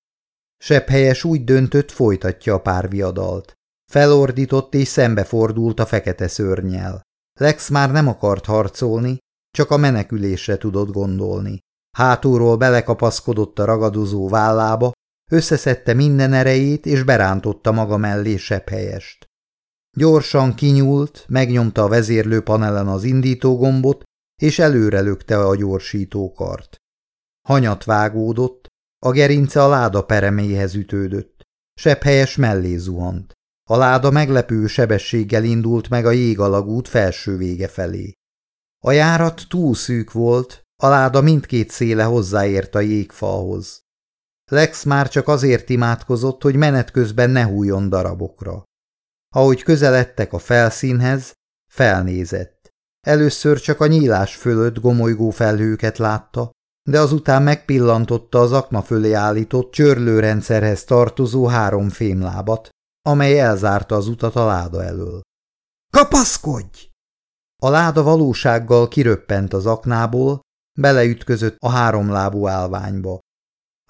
Sepphelyes úgy döntött, folytatja a párviadalt. Felordított és szembefordult a fekete szörnyel. Lex már nem akart harcolni, csak a menekülésre tudott gondolni. Hátulról belekapaszkodott a ragadozó vállába, összeszedte minden erejét, és berántotta maga mellé helyest. Gyorsan kinyúlt, megnyomta a vezérlő panelen az indítógombot, és előre lökte a gyorsítókart. Hanyat vágódott, a gerince a láda pereméhez ütődött. helyes mellé zuhant. A láda meglepő sebességgel indult meg a jégalagút felső vége felé. A járat túl szűk volt, a láda mindkét széle hozzáért a jégfalhoz. Lex már csak azért imádkozott, hogy menet közben ne hújjon darabokra. Ahogy közeledtek a felszínhez, felnézett. Először csak a nyílás fölött gomolygó felhőket látta, de azután megpillantotta az akna fölé állított csörlőrendszerhez tartozó három fémlábat, amely elzárta az utat a láda elől. Kapaszkodj! A láda valósággal kiröppent az aknából, beleütközött a háromlábú állványba.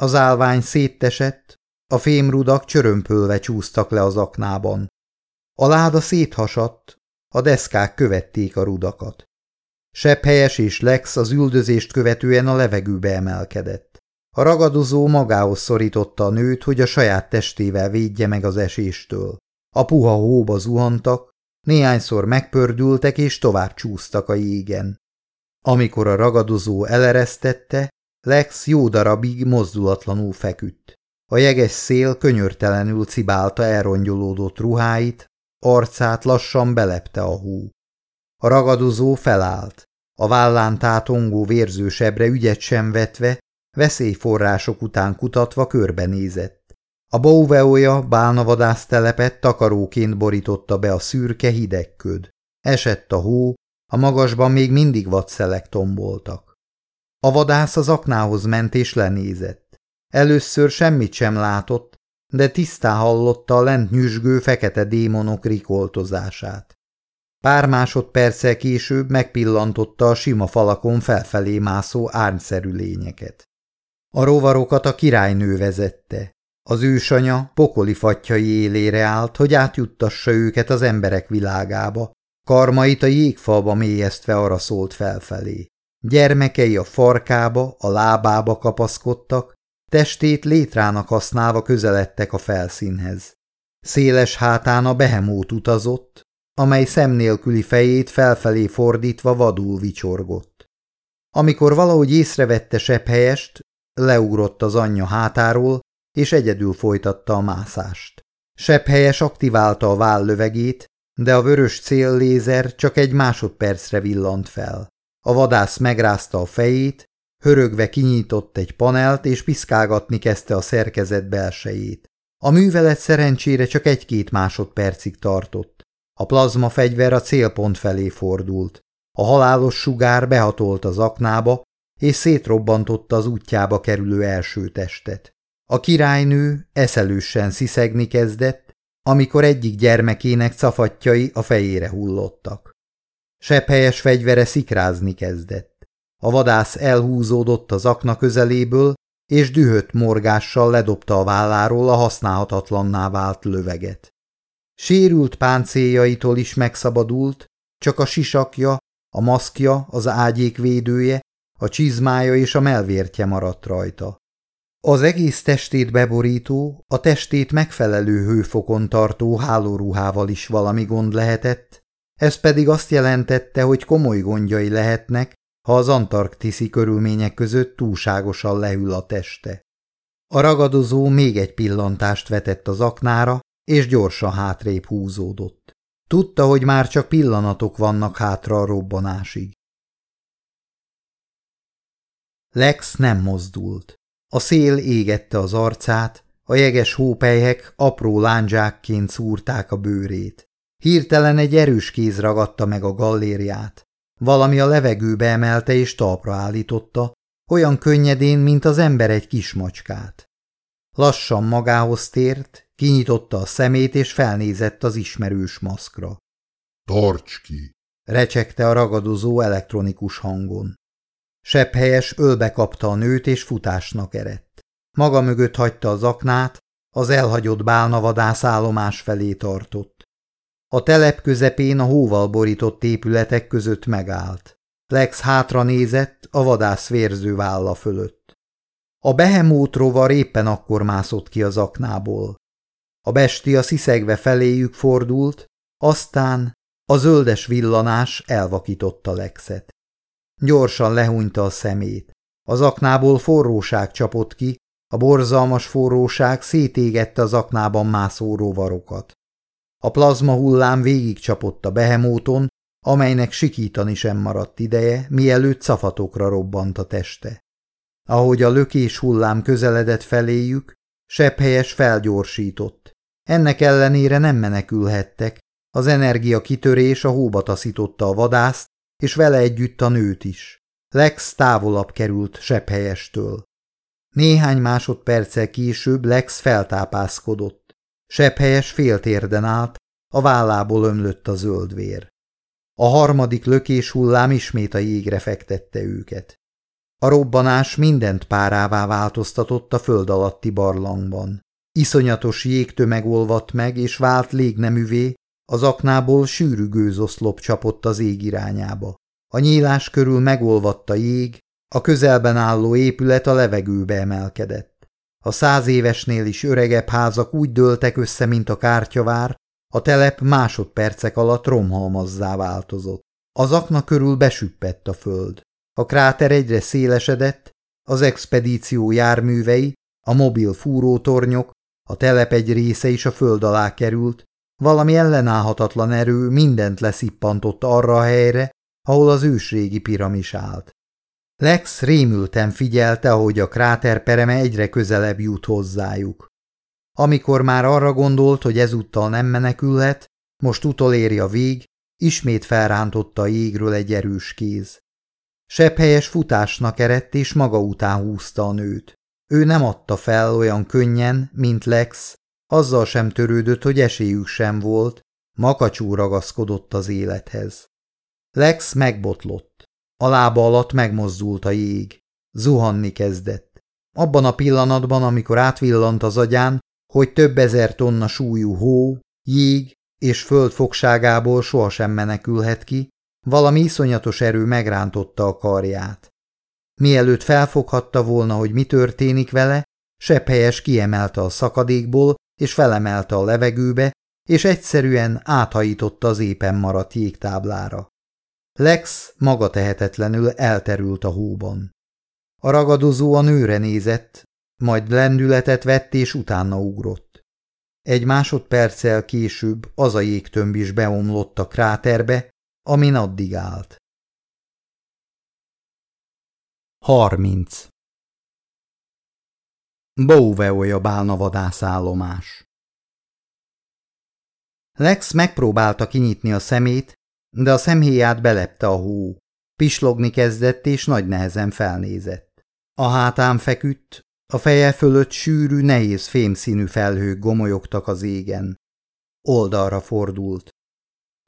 Az állvány széttesett, a fémrudak csörömpölve csúsztak le az aknában. A láda széthasadt, a deszkák követték a rudakat. helyes és Lex az üldözést követően a levegőbe emelkedett. A ragadozó magához szorította a nőt, hogy a saját testével védje meg az eséstől. A puha hóba zuhantak, néhányszor megpördültek és tovább csúsztak a jégen. Amikor a ragadozó eleresztette, Lex jó darabig mozdulatlanul feküdt. A jeges szél könyörtelenül cibálta elrongyolódott ruháit, arcát lassan belepte a hú. A ragadozó felállt. A vállán tátongó vérzősebre ügyet sem vetve, veszélyforrások után kutatva körbenézett. A bóveója bálnavadásztelepet takaróként borította be a szürke hideg köd. Esett a hó, a magasban még mindig vadszelek tomboltak. A vadász az aknához ment és lenézett. Először semmit sem látott, de tisztán hallotta a lent nyüzsgő fekete démonok rikoltozását. Pár másodperccel később megpillantotta a sima falakon felfelé mászó árnyszerű lényeket. A rovarokat a királynő vezette. Az ősanya pokoli fattyai élére állt, hogy átjuttassa őket az emberek világába. Karmait a jégfalba mélyeztve arra szólt felfelé. Gyermekei a farkába, a lábába kapaszkodtak, testét létrának használva közeledtek a felszínhez. Széles hátán a behemót utazott, amely szemnélküli fejét felfelé fordítva vadul vicsorgott. Amikor valahogy észrevette sepphelyest, leugrott az anyja hátáról, és egyedül folytatta a mászást. Sepphelyes aktiválta a vállövegét, de a vörös céllézer csak egy másodpercre villant fel. A vadász megrázta a fejét, hörögve kinyított egy panelt, és piszkálgatni kezdte a szerkezet belsejét. A művelet szerencsére csak egy-két másodpercig tartott. A plazma fegyver a célpont felé fordult. A halálos sugár behatolt az aknába, és szétrobbantotta az útjába kerülő első testet. A királynő eszelősen sziszegni kezdett, amikor egyik gyermekének cafatjai a fejére hullottak. Sepphelyes fegyvere szikrázni kezdett. A vadász elhúzódott az akna közeléből, és dühött morgással ledobta a válláról a használhatatlanná vált löveget. Sérült páncéljaitól is megszabadult, csak a sisakja, a maszkja, az ágyék védője, a csizmája és a melvértje maradt rajta. Az egész testét beborító, a testét megfelelő hőfokon tartó hálóruhával is valami gond lehetett, ez pedig azt jelentette, hogy komoly gondjai lehetnek, ha az antarktiszi körülmények között túlságosan lehűl a teste. A ragadozó még egy pillantást vetett az aknára, és gyorsan hátrébb húzódott. Tudta, hogy már csak pillanatok vannak hátra a robbanásig. Lex nem mozdult. A szél égette az arcát, a jeges hópelyhek apró lándzsákként szúrták a bőrét. Hirtelen egy erős kéz ragadta meg a gallériát. Valami a levegőbe emelte és talpra állította, olyan könnyedén, mint az ember egy kismacskát. Lassan magához tért, kinyitotta a szemét és felnézett az ismerős maszkra. – Tarts ki! – recsegte a ragadozó elektronikus hangon. Sepphelyes ölbe kapta a nőt és futásnak erett. Maga mögött hagyta az aknát, az elhagyott bálnavadász állomás felé tartott. A telep közepén a hóval borított épületek között megállt. Lex hátra nézett a vadász vérző válla fölött. A behemót rovar éppen akkor mászott ki az aknából. A bestia sziszegve feléjük fordult, aztán a zöldes villanás elvakította Lexet. Gyorsan lehúnyta a szemét. Az aknából forróság csapott ki, a borzalmas forróság szétégette az aknában mászó rovarokat. A plazma hullám végigcsapott a behemóton, amelynek sikítani sem maradt ideje, mielőtt szafatokra robbant a teste. Ahogy a lökés hullám közeledett feléjük, sepphelyes felgyorsított. Ennek ellenére nem menekülhettek, az energia kitörés a hóba taszította a vadászt, és vele együtt a nőt is. Lex távolabb került sepphelyestől. Néhány másodperccel később Lex feltápászkodott. Sepphelyes féltérden állt, a vállából ömlött a zöld vér. A harmadik lökés hullám ismét a jégre fektette őket. A robbanás mindent párává változtatott a föld alatti barlangban. Iszonyatos jégtömeg olvadt meg, és vált légneművé, az aknából sűrű gőzoszlop csapott az ég irányába. A nyílás körül megolvadt a jég, a közelben álló épület a levegőbe emelkedett. A száz évesnél is öregebb házak úgy dőltek össze, mint a kártyavár, a telep másodpercek alatt romhalmazzá változott. Az akna körül besüppett a föld. A kráter egyre szélesedett, az expedíció járművei, a mobil fúrótornyok, a telep egy része is a föld alá került, valami ellenállhatatlan erő mindent leszippantott arra a helyre, ahol az ősrégi piramis állt. Lex rémülten figyelte, ahogy a kráter pereme egyre közelebb jut hozzájuk. Amikor már arra gondolt, hogy ezúttal nem menekülhet, most utoléri a vég, ismét felrántotta a jégről egy erős kéz. Sepphelyes futásnak erett és maga után húzta a nőt. Ő nem adta fel olyan könnyen, mint Lex, azzal sem törődött, hogy esélyük sem volt, makacsú ragaszkodott az élethez. Lex megbotlott. A lába alatt megmozdult a jég. Zuhanni kezdett. Abban a pillanatban, amikor átvillant az agyán, hogy több ezer tonna súlyú hó, jég és föld fogságából sohasem menekülhet ki, valami iszonyatos erő megrántotta a karját. Mielőtt felfoghatta volna, hogy mi történik vele, helyes kiemelte a szakadékból, és felemelte a levegőbe, és egyszerűen áthajította az éppen maradt jégtáblára. Lex maga tehetetlenül elterült a hóban. A ragadozó a nőre nézett, majd lendületet vett és utána ugrott. Egy másodperccel később az a jégtömb is beomlott a kráterbe, amin addig állt. 30. Bóveolja bálna vadászállomás Lex megpróbálta kinyitni a szemét, de a szemhéját belepte a hó. Pislogni kezdett, és nagy nehezen felnézett. A hátán feküdt, a feje fölött sűrű, nehéz fémszínű felhők gomolyogtak az égen. Oldalra fordult.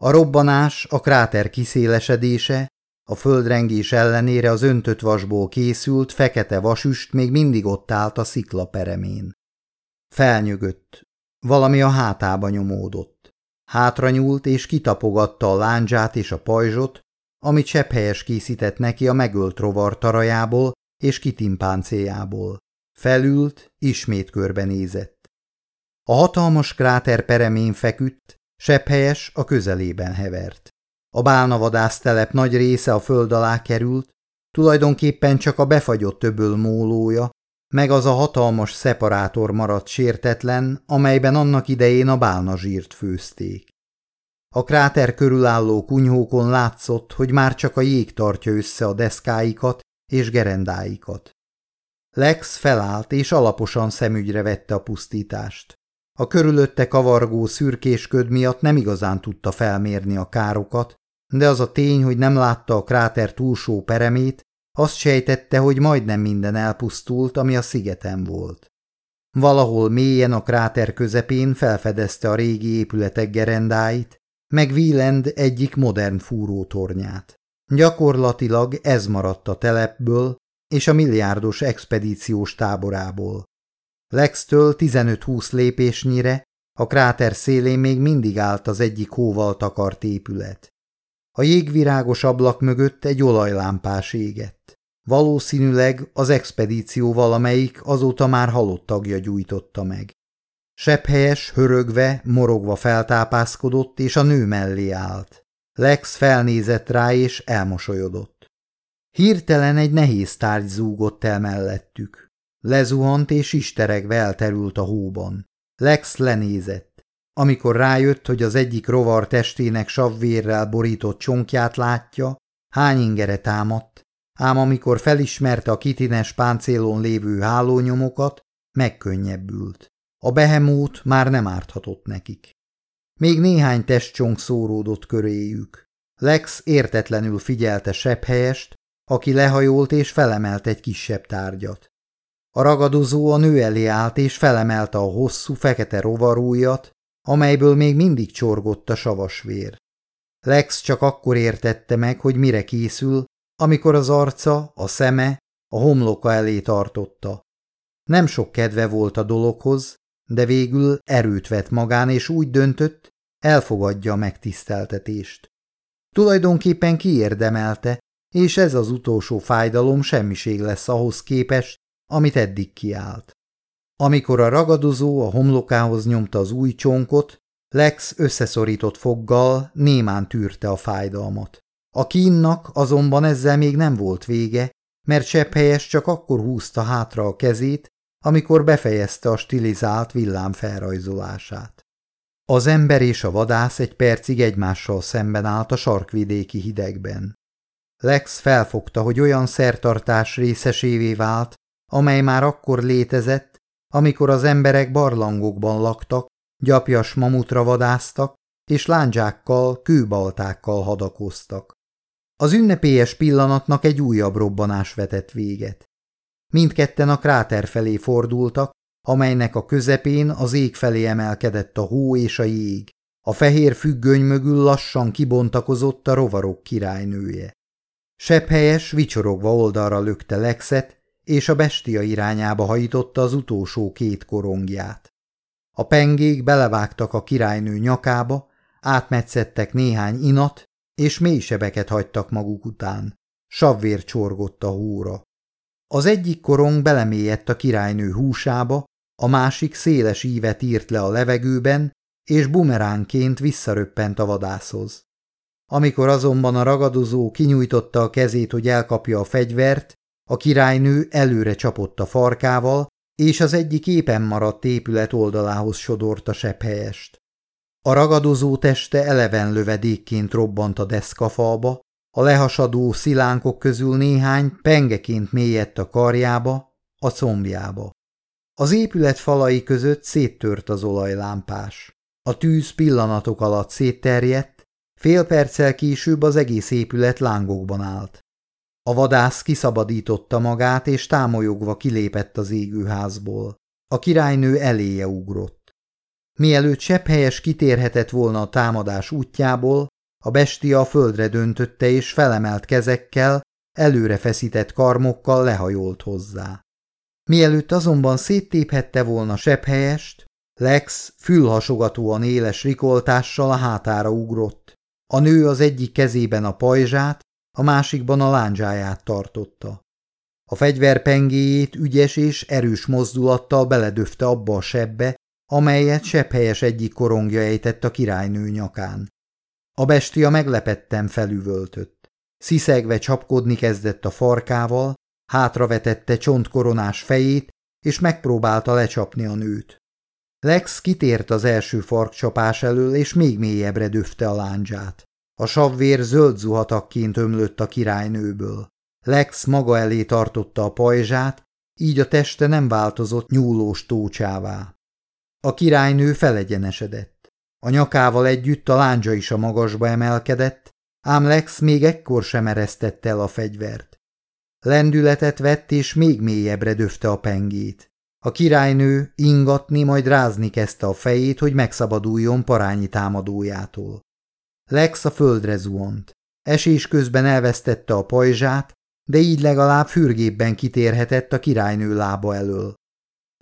A robbanás, a kráter kiszélesedése, a földrengés ellenére az öntött vasból készült fekete vasüst még mindig ott állt a szikla peremén. Felnyögött. Valami a hátába nyomódott. Hátra nyúlt és kitapogatta a láncsát és a pajzsot, amit sepphelyes készített neki a megölt rovar tarajából és kitimpáncéjából. Felült, ismét körbenézett. A hatalmas kráter peremén feküdt, sepphelyes a közelében hevert. A bálnavadásztelep nagy része a föld alá került, tulajdonképpen csak a befagyott többől mólója, meg az a hatalmas szeparátor maradt sértetlen, amelyben annak idején a bálnazsírt főzték. A kráter körülálló kunyhókon látszott, hogy már csak a jég tartja össze a deszkáikat és gerendáikat. Lex felállt és alaposan szemügyre vette a pusztítást. A körülötte kavargó szürkésköd miatt nem igazán tudta felmérni a károkat, de az a tény, hogy nem látta a kráter túlsó peremét, azt sejtette, hogy majdnem minden elpusztult, ami a szigeten volt. Valahol mélyen a kráter közepén felfedezte a régi épületek gerendáit, meg Wieland egyik modern fúrótornyát. Gyakorlatilag ez maradt a telepből és a milliárdos expedíciós táborából. Lextől 15-20 lépésnyire a kráter szélén még mindig állt az egyik hóval takart épület. A jégvirágos ablak mögött egy olajlámpás égett. Valószínűleg az expedíció valamelyik azóta már halott tagja gyújtotta meg. Sepphelyes, hörögve, morogva feltápászkodott, és a nő mellé állt. Lex felnézett rá, és elmosolyodott. Hirtelen egy nehéz tárgy zúgott el mellettük. Lezuhant, és isteregve elterült a hóban. Lex lenézett. Amikor rájött, hogy az egyik rovar testének savvérrel borított csonkját látja, hány ingere támadt, ám amikor felismerte a kitines páncélon lévő hálónyomokat, megkönnyebbült. A behemót már nem árthatott nekik. Még néhány testcsonk szóródott köréjük. Lex értetlenül figyelte sepphelyest, aki lehajolt és felemelt egy kisebb tárgyat. A ragadozó a nő elé állt és felemelte a hosszú, fekete rovarújat, amelyből még mindig csorgott a savas vér. Lex csak akkor értette meg, hogy mire készül, amikor az arca, a szeme, a homloka elé tartotta. Nem sok kedve volt a dologhoz, de végül erőt vett magán, és úgy döntött, elfogadja a megtiszteltetést. Tulajdonképpen kiérdemelte, és ez az utolsó fájdalom semmiség lesz ahhoz képest, amit eddig kiállt. Amikor a ragadozó a homlokához nyomta az új csonkot, Lex összeszorított foggal némán tűrte a fájdalmat. A kínnak azonban ezzel még nem volt vége, mert Sepphelyes csak akkor húzta hátra a kezét, amikor befejezte a stilizált villám felrajzolását. Az ember és a vadász egy percig egymással szemben állt a sarkvidéki hidegben. Lex felfogta, hogy olyan szertartás részesévé vált, amely már akkor létezett, amikor az emberek barlangokban laktak, gyapjas mamutra vadáztak, és lándzsákkal, kőbaltákkal hadakoztak. Az ünnepélyes pillanatnak egy újabb robbanás vetett véget. Mindketten a kráter felé fordultak, amelynek a közepén az ég felé emelkedett a hó és a jég. A fehér függöny mögül lassan kibontakozott a rovarok királynője. Sepphelyes vicsorogva oldalra lökte Lexet, és a bestia irányába hajította az utolsó két korongját. A pengék belevágtak a királynő nyakába, átmetszettek néhány inat, és mély sebeket hagytak maguk után. Savvér csorgott a hóra. Az egyik korong belemélyedt a királynő húsába, a másik széles ívet írt le a levegőben, és bumeránként visszaröppent a vadászhoz. Amikor azonban a ragadozó kinyújtotta a kezét, hogy elkapja a fegyvert, a királynő előre csapott a farkával, és az egyik éppen maradt épület oldalához sodort a helyest. A ragadozó teste eleven lövedékként robbant a deszkafalba, a lehasadó szilánkok közül néhány pengeként mélyedt a karjába, a combjába. Az épület falai között széttört az olajlámpás. A tűz pillanatok alatt szétterjedt, fél perccel később az egész épület lángokban állt. A vadász kiszabadította magát, és támolyogva kilépett az égőházból. A királynő eléje ugrott. Mielőtt sepphelyes kitérhetett volna a támadás útjából, a bestia a földre döntötte, és felemelt kezekkel, előre feszített karmokkal lehajolt hozzá. Mielőtt azonban széttéphette volna sepphelyest, Lex fülhasogatóan éles rikoltással a hátára ugrott. A nő az egyik kezében a pajzsát, a másikban a lándzsáját tartotta. A fegyver pengéjét ügyes és erős mozdulattal beledöfte abba a sebbe, amelyet sepphelyes egyik korongja ejtett a királynő nyakán. A bestia meglepetten felüvöltött. Sziszegve csapkodni kezdett a farkával, hátravetette csontkoronás fejét, és megpróbálta lecsapni a nőt. Lex kitért az első farkcsapás elől, és még mélyebbre döfte a láncsát. A savvér zöld zuhatakként ömlött a királynőből. Lex maga elé tartotta a pajzsát, így a teste nem változott nyúlós tócsává. A királynő felegyenesedett. A nyakával együtt a láncsa is a magasba emelkedett, ám Lex még ekkor sem eresztette el a fegyvert. Lendületet vett, és még mélyebbre döfte a pengét. A királynő ingatni, majd rázni kezdte a fejét, hogy megszabaduljon parányi támadójától. Lex a földre zuhant. Esés közben elvesztette a pajzsát, de így legalább fürgébben kitérhetett a királynő lába elől.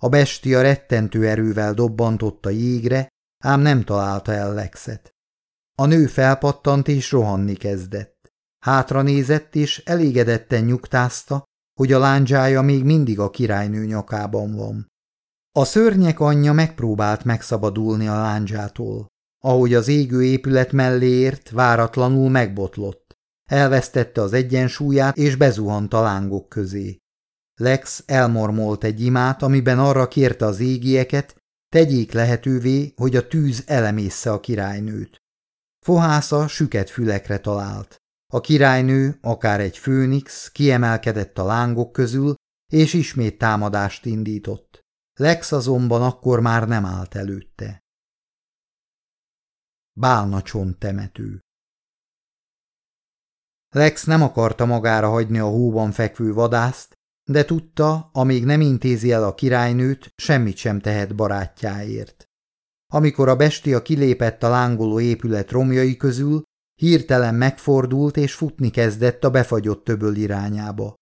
A bestia rettentő erővel dobbantotta jégre, ám nem találta el Lexet. A nő felpattant és rohanni kezdett. Hátra nézett és elégedetten nyugtázta, hogy a lándzsája még mindig a királynő nyakában van. A szörnyek anyja megpróbált megszabadulni a lándzsától. Ahogy az égő épület mellé ért, váratlanul megbotlott. Elvesztette az egyensúlyát, és bezuhant a lángok közé. Lex elmormolt egy imát, amiben arra kérte az égieket, tegyék lehetővé, hogy a tűz elemésze a királynőt. Fohásza süket fülekre talált. A királynő, akár egy főnix, kiemelkedett a lángok közül, és ismét támadást indított. Lex azonban akkor már nem állt előtte. Bálna temető Lex nem akarta magára hagyni a hóban fekvő vadászt, de tudta, amíg nem intézi el a királynőt, semmit sem tehet barátjáért. Amikor a bestia kilépett a lángoló épület romjai közül, hirtelen megfordult és futni kezdett a befagyott töböl irányába.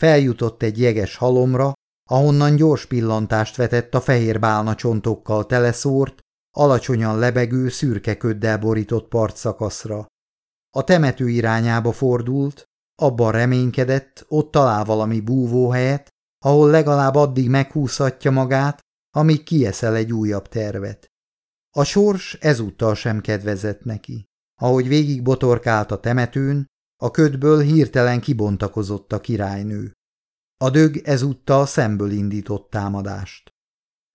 Feljutott egy jeges halomra, ahonnan gyors pillantást vetett a fehér bálna csontokkal teleszórt, alacsonyan lebegő szürke köddel borított partszakaszra. A temető irányába fordult, abban reménykedett, ott talál valami búvóhelyet, ahol legalább addig meghúzhatja magát, amíg kieszel egy újabb tervet. A sors ezúttal sem kedvezett neki. Ahogy végig botorkált a temetőn, a ködből hirtelen kibontakozott a királynő. A dög ezúttal szemből indított támadást.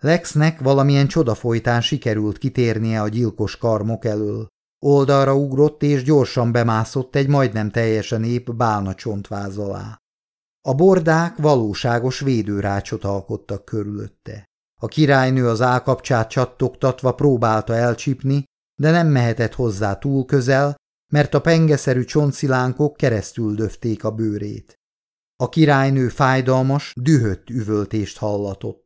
Lexnek valamilyen csoda folytán sikerült kitérnie a gyilkos karmok elől. Oldalra ugrott és gyorsan bemászott egy majdnem teljesen épp bálna csontváz alá. A bordák valóságos védőrácsot alkottak körülötte. A királynő az állkapcsát csattogtatva próbálta elcsipni, de nem mehetett hozzá túl közel, mert a pengeszerű csontszilánkok keresztül döfték a bőrét. A királynő fájdalmas, dühött üvöltést hallatott.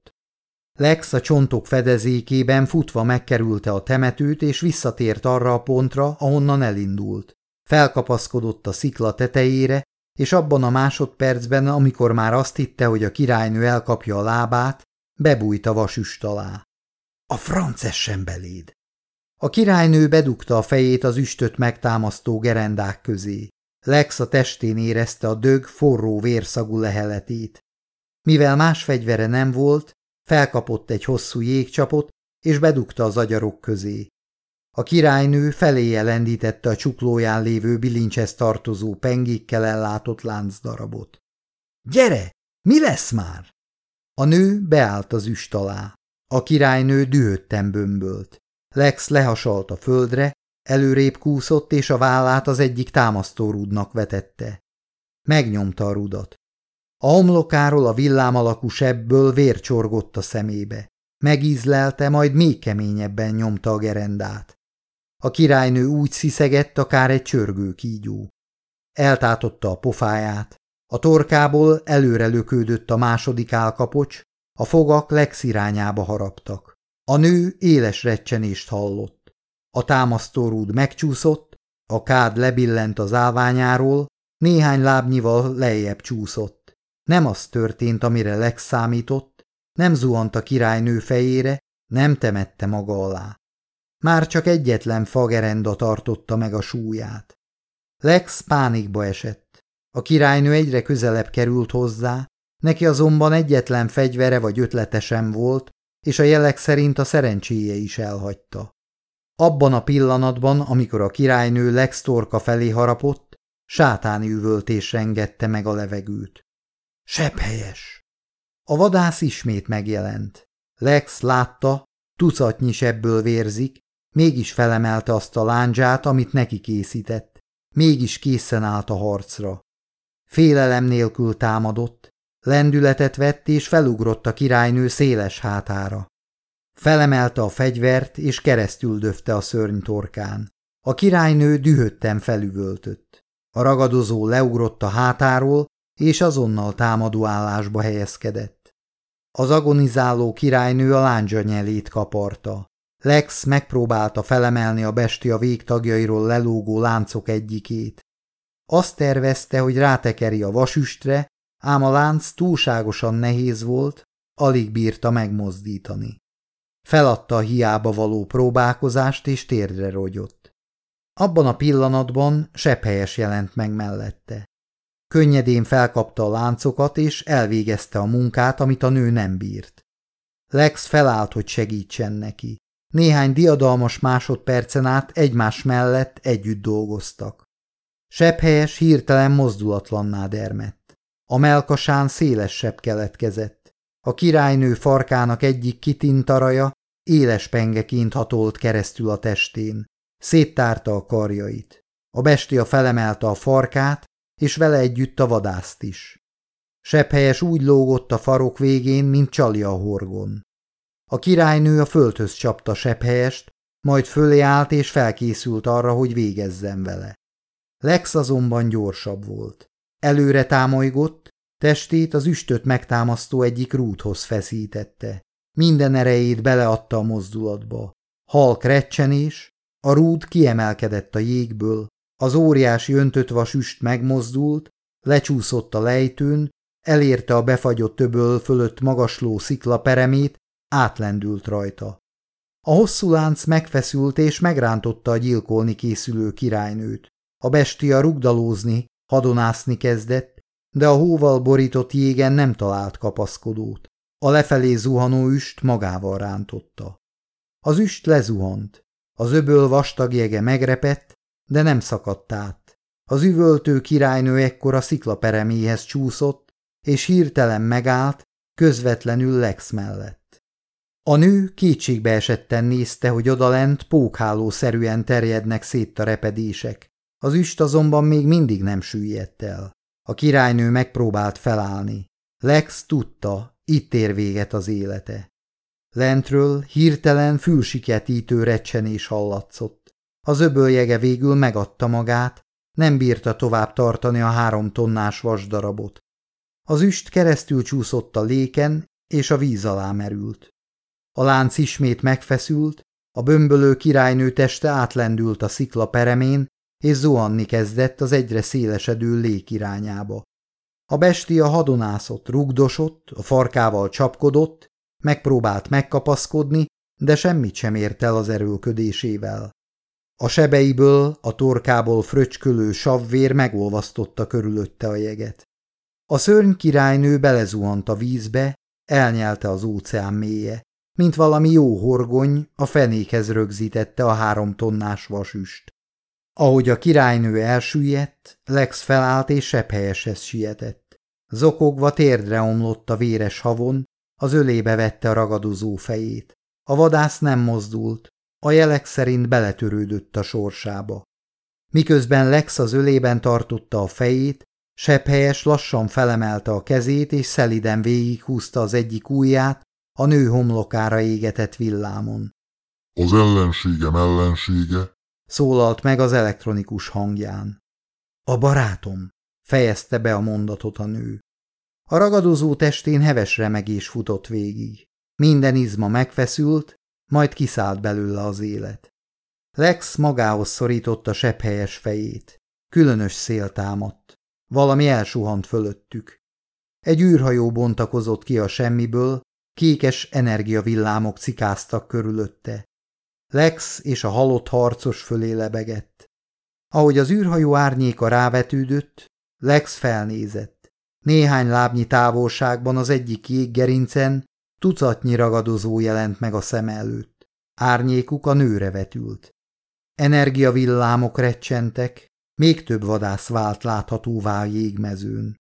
Lex a csontok fedezékében futva megkerülte a temetőt, és visszatért arra a pontra, ahonnan elindult. Felkapaszkodott a szikla tetejére, és abban a másodpercben, amikor már azt hitte, hogy a királynő elkapja a lábát, bebújt a vasüst alá. A francessen beléd! A királynő bedugta a fejét az üstöt megtámasztó gerendák közé. Lex a testén érezte a dög forró vérszagú leheletét. Mivel más fegyvere nem volt, felkapott egy hosszú jégcsapot, és bedugta az agyarok közé. A királynő feléje lendítette a csuklóján lévő bilincshez tartozó pengikkel ellátott láncdarabot. – Gyere! Mi lesz már? A nő beállt az üst alá. A királynő dühötten bömbölt. Lex lehasalt a földre, előrébb kúszott, és a vállát az egyik támasztórúdnak vetette. Megnyomta a rudat. A homlokáról a villám alakú sebből vér csorgott a szemébe. Megízlelte, majd még keményebben nyomta a gerendát. A királynő úgy sziszegett, akár egy csörgő kígyó. Eltátotta a pofáját. A torkából előre lökődött a második álkapocs, a fogak Lex irányába haraptak. A nő éles recsenést hallott. A támasztórúd megcsúszott, a kád lebillent az állványáról, néhány lábnyival lejjebb csúszott. Nem az történt, amire Lex számított, nem zuhant a királynő fejére, nem temette maga alá. Már csak egyetlen fagerenda tartotta meg a súlyát. Lex pánikba esett. A királynő egyre közelebb került hozzá, neki azonban egyetlen fegyvere vagy ötlete sem volt, és a jelek szerint a szerencséje is elhagyta. Abban a pillanatban, amikor a királynő Lex torka felé harapott, sátáni üvöltés rengette meg a levegőt. Sebb helyes! A vadász ismét megjelent. Lex látta, tucatnyi sebből vérzik, mégis felemelte azt a lándzsát, amit neki készített. Mégis készen állt a harcra. Félelem nélkül támadott, lendületet vett és felugrott a királynő széles hátára. Felemelte a fegyvert és keresztül döfte a szörny torkán. A királynő dühötten felüvöltött. A ragadozó leugrott a hátáról, és azonnal támadó állásba helyezkedett. Az agonizáló királynő a lándzsa kaparta. Lex megpróbálta felemelni a bestia végtagjairól lelógó láncok egyikét. Azt tervezte, hogy rátekeri a vasüstre, ám a lánc túlságosan nehéz volt, alig bírta megmozdítani. Feladta a hiába való próbálkozást, és térdre rogyott. Abban a pillanatban sepphelyes jelent meg mellette. Könnyedén felkapta a láncokat, és elvégezte a munkát, amit a nő nem bírt. Lex felállt, hogy segítsen neki. Néhány diadalmas másodpercen át egymás mellett együtt dolgoztak. Sepphelyes hirtelen mozdulatlanná dermett. A melkasán szélesebb keletkezett. A királynő farkának egyik kitintaraja éles pengeként hatolt keresztül a testén. Széttárta a karjait. A bestia felemelte a farkát, és vele együtt a vadászt is. Sepphelyes úgy lógott a farok végén, mint csali a horgon. A királynő a földhöz csapta sepphelyest, majd fölé állt és felkészült arra, hogy végezzen vele. Lex azonban gyorsabb volt. Előre támolygott, testét az üstöt megtámasztó egyik rúthoz feszítette. Minden erejét beleadta a mozdulatba. Halk recsenés, a rúd kiemelkedett a jégből, az óriási öntött vasüst megmozdult, lecsúszott a lejtőn, elérte a befagyott töböl fölött magasló szikla peremét, átlendült rajta. A hosszú lánc megfeszült és megrántotta a gyilkolni készülő királynőt. A bestia rugdalózni, hadonászni kezdett, de a hóval borított jégen nem talált kapaszkodót. A lefelé zuhanó üst magával rántotta. Az üst lezuhant. Az öböl vastag jege megrepett, de nem szakadt át. Az üvöltő királynő ekkor a sziklapereméhez csúszott, és hirtelen megállt, közvetlenül Lex mellett. A nő kétségbe esetten nézte, hogy odalent pókhálószerűen terjednek szét a repedések. Az üst azonban még mindig nem süllyedt el. A királynő megpróbált felállni. Lex tudta, itt ér véget az élete. Lentről hirtelen fülsiketítő recsenés hallatszott. Az öböljege végül megadta magát, nem bírta tovább tartani a három tonnás vasdarabot. Az üst keresztül csúszott a léken, és a víz alá merült. A lánc ismét megfeszült, a bömbölő királynő teste átlendült a szikla peremén, és zuhanni kezdett az egyre szélesedő lék irányába. A bestia hadonászott, rugdosott, a farkával csapkodott, megpróbált megkapaszkodni, de semmit sem ért el az erőlködésével. A sebeiből, a torkából fröcskölő savvér megolvasztotta körülötte a jeget. A szörny királynő belezuhant a vízbe, elnyelte az óceán mélye, mint valami jó horgony a fenékhez rögzítette a három tonnás vasüst. Ahogy a királynő elsüllyedt, Lex felállt és sepphelyeshez sietett. Zokogva térdre omlott a véres havon, az ölébe vette a ragadozó fejét. A vadász nem mozdult, a jelek szerint beletörődött a sorsába. Miközben Lex az ölében tartotta a fejét, Sepphelyes lassan felemelte a kezét, és szeliden végighúzta az egyik ujját a nő homlokára égetett villámon. Az ellenségem ellensége, szólalt meg az elektronikus hangján. A barátom, fejezte be a mondatot a nő. A ragadozó testén heves remegés futott végig. Minden izma megfeszült, majd kiszállt belőle az élet. Lex magához szorította sepphelyes fejét. Különös szél támadt. Valami elsuhant fölöttük. Egy űrhajó bontakozott ki a semmiből, kékes energiavillámok cikáztak körülötte. Lex és a halott harcos fölé lebegett. Ahogy az űrhajó árnyéka rávetődött, Lex felnézett. Néhány lábnyi távolságban az egyik jéggerincen tucatnyi ragadozó jelent meg a szem előtt. Árnyékuk a nőre vetült. Energiavillámok recsentek, még több vadász vált láthatóvá a jégmezőn.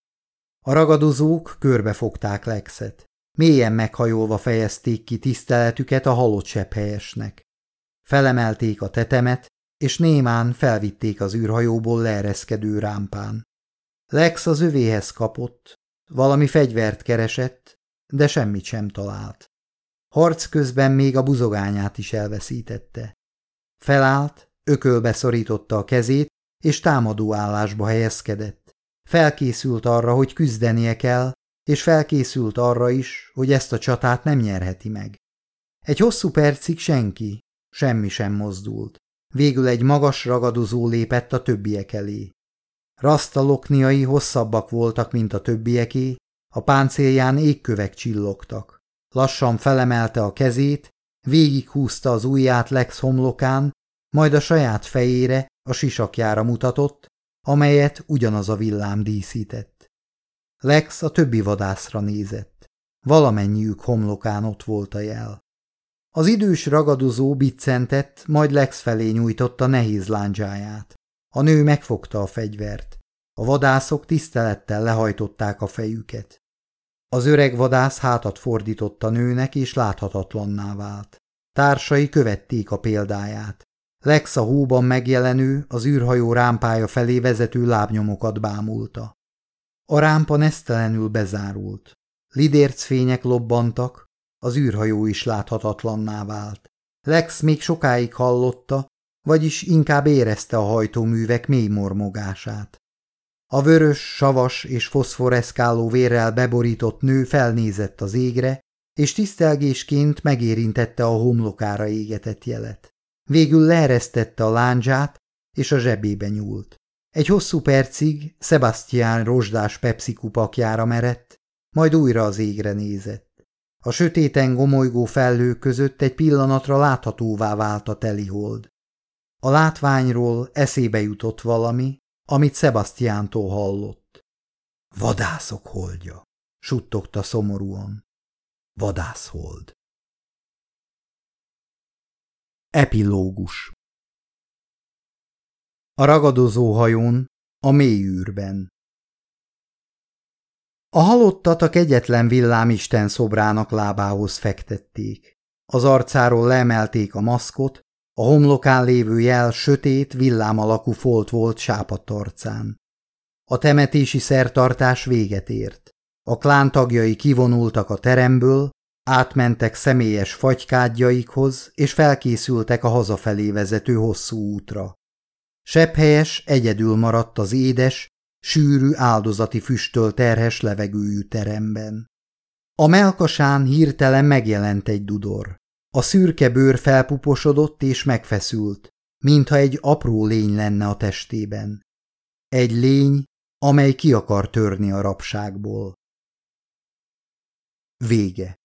A ragadozók körbefogták Lexet. Mélyen meghajolva fejezték ki tiszteletüket a halott helyesnek. Felemelték a tetemet, és némán felvitték az űrhajóból leereszkedő rámpán. Lex az övéhez kapott, valami fegyvert keresett, de semmit sem talált. Harc közben még a buzogányát is elveszítette. Felállt, ökölbe szorította a kezét, és támadó állásba helyezkedett. Felkészült arra, hogy küzdenie kell, és felkészült arra is, hogy ezt a csatát nem nyerheti meg. Egy hosszú percig senki, semmi sem mozdult. Végül egy magas ragadozó lépett a többiek elé. Raszta lokniai hosszabbak voltak, mint a többieké, a páncélján égkövek csillogtak. Lassan felemelte a kezét, végighúzta az ujját Lex homlokán, majd a saját fejére, a sisakjára mutatott, amelyet ugyanaz a villám díszített. Lex a többi vadászra nézett. Valamennyiük homlokán ott volt a jel. Az idős ragadozó biccentett, majd Lex felé nyújtotta nehéz lándzsáját. A nő megfogta a fegyvert. A vadászok tisztelettel lehajtották a fejüket. Az öreg vadász hátat fordított a nőnek, és láthatatlanná vált. Társai követték a példáját. Lex a hóban megjelenő, az űrhajó rámpája felé vezető lábnyomokat bámulta. A rámpa nesztelenül bezárult. Lidércfények lobbantak, az űrhajó is láthatatlanná vált. Lex még sokáig hallotta, vagyis inkább érezte a hajtóművek mély mormogását. A vörös, savas és foszforeszkáló vérrel beborított nő felnézett az égre, és tisztelgésként megérintette a homlokára égetett jelet. Végül leeresztette a láncsát, és a zsebébe nyúlt. Egy hosszú percig Sebastian rozsdás Pepsi kupakjára merett, majd újra az égre nézett. A sötéten gomolygó fellők között egy pillanatra láthatóvá vált a telihold. A látványról eszébe jutott valami, amit Sebastiántól hallott. Vadászok holdja, suttogta szomorúan. Vadászhold. Epilógus A ragadozó hajón, a mély űrben A halottat a kegyetlen villámisten szobrának lábához fektették. Az arcáról leemelték a maszkot, a homlokán lévő jel sötét, villám alakú folt volt sápadt arcán. A temetési szertartás véget ért. A klán tagjai kivonultak a teremből, átmentek személyes fagykádjaikhoz, és felkészültek a hazafelé vezető hosszú útra. Sepphelyes egyedül maradt az édes, sűrű áldozati füstöl terhes levegőjű teremben. A melkasán hirtelen megjelent egy dudor. A szürke bőr felpuposodott és megfeszült, mintha egy apró lény lenne a testében. Egy lény, amely ki akar törni a rabságból. Vége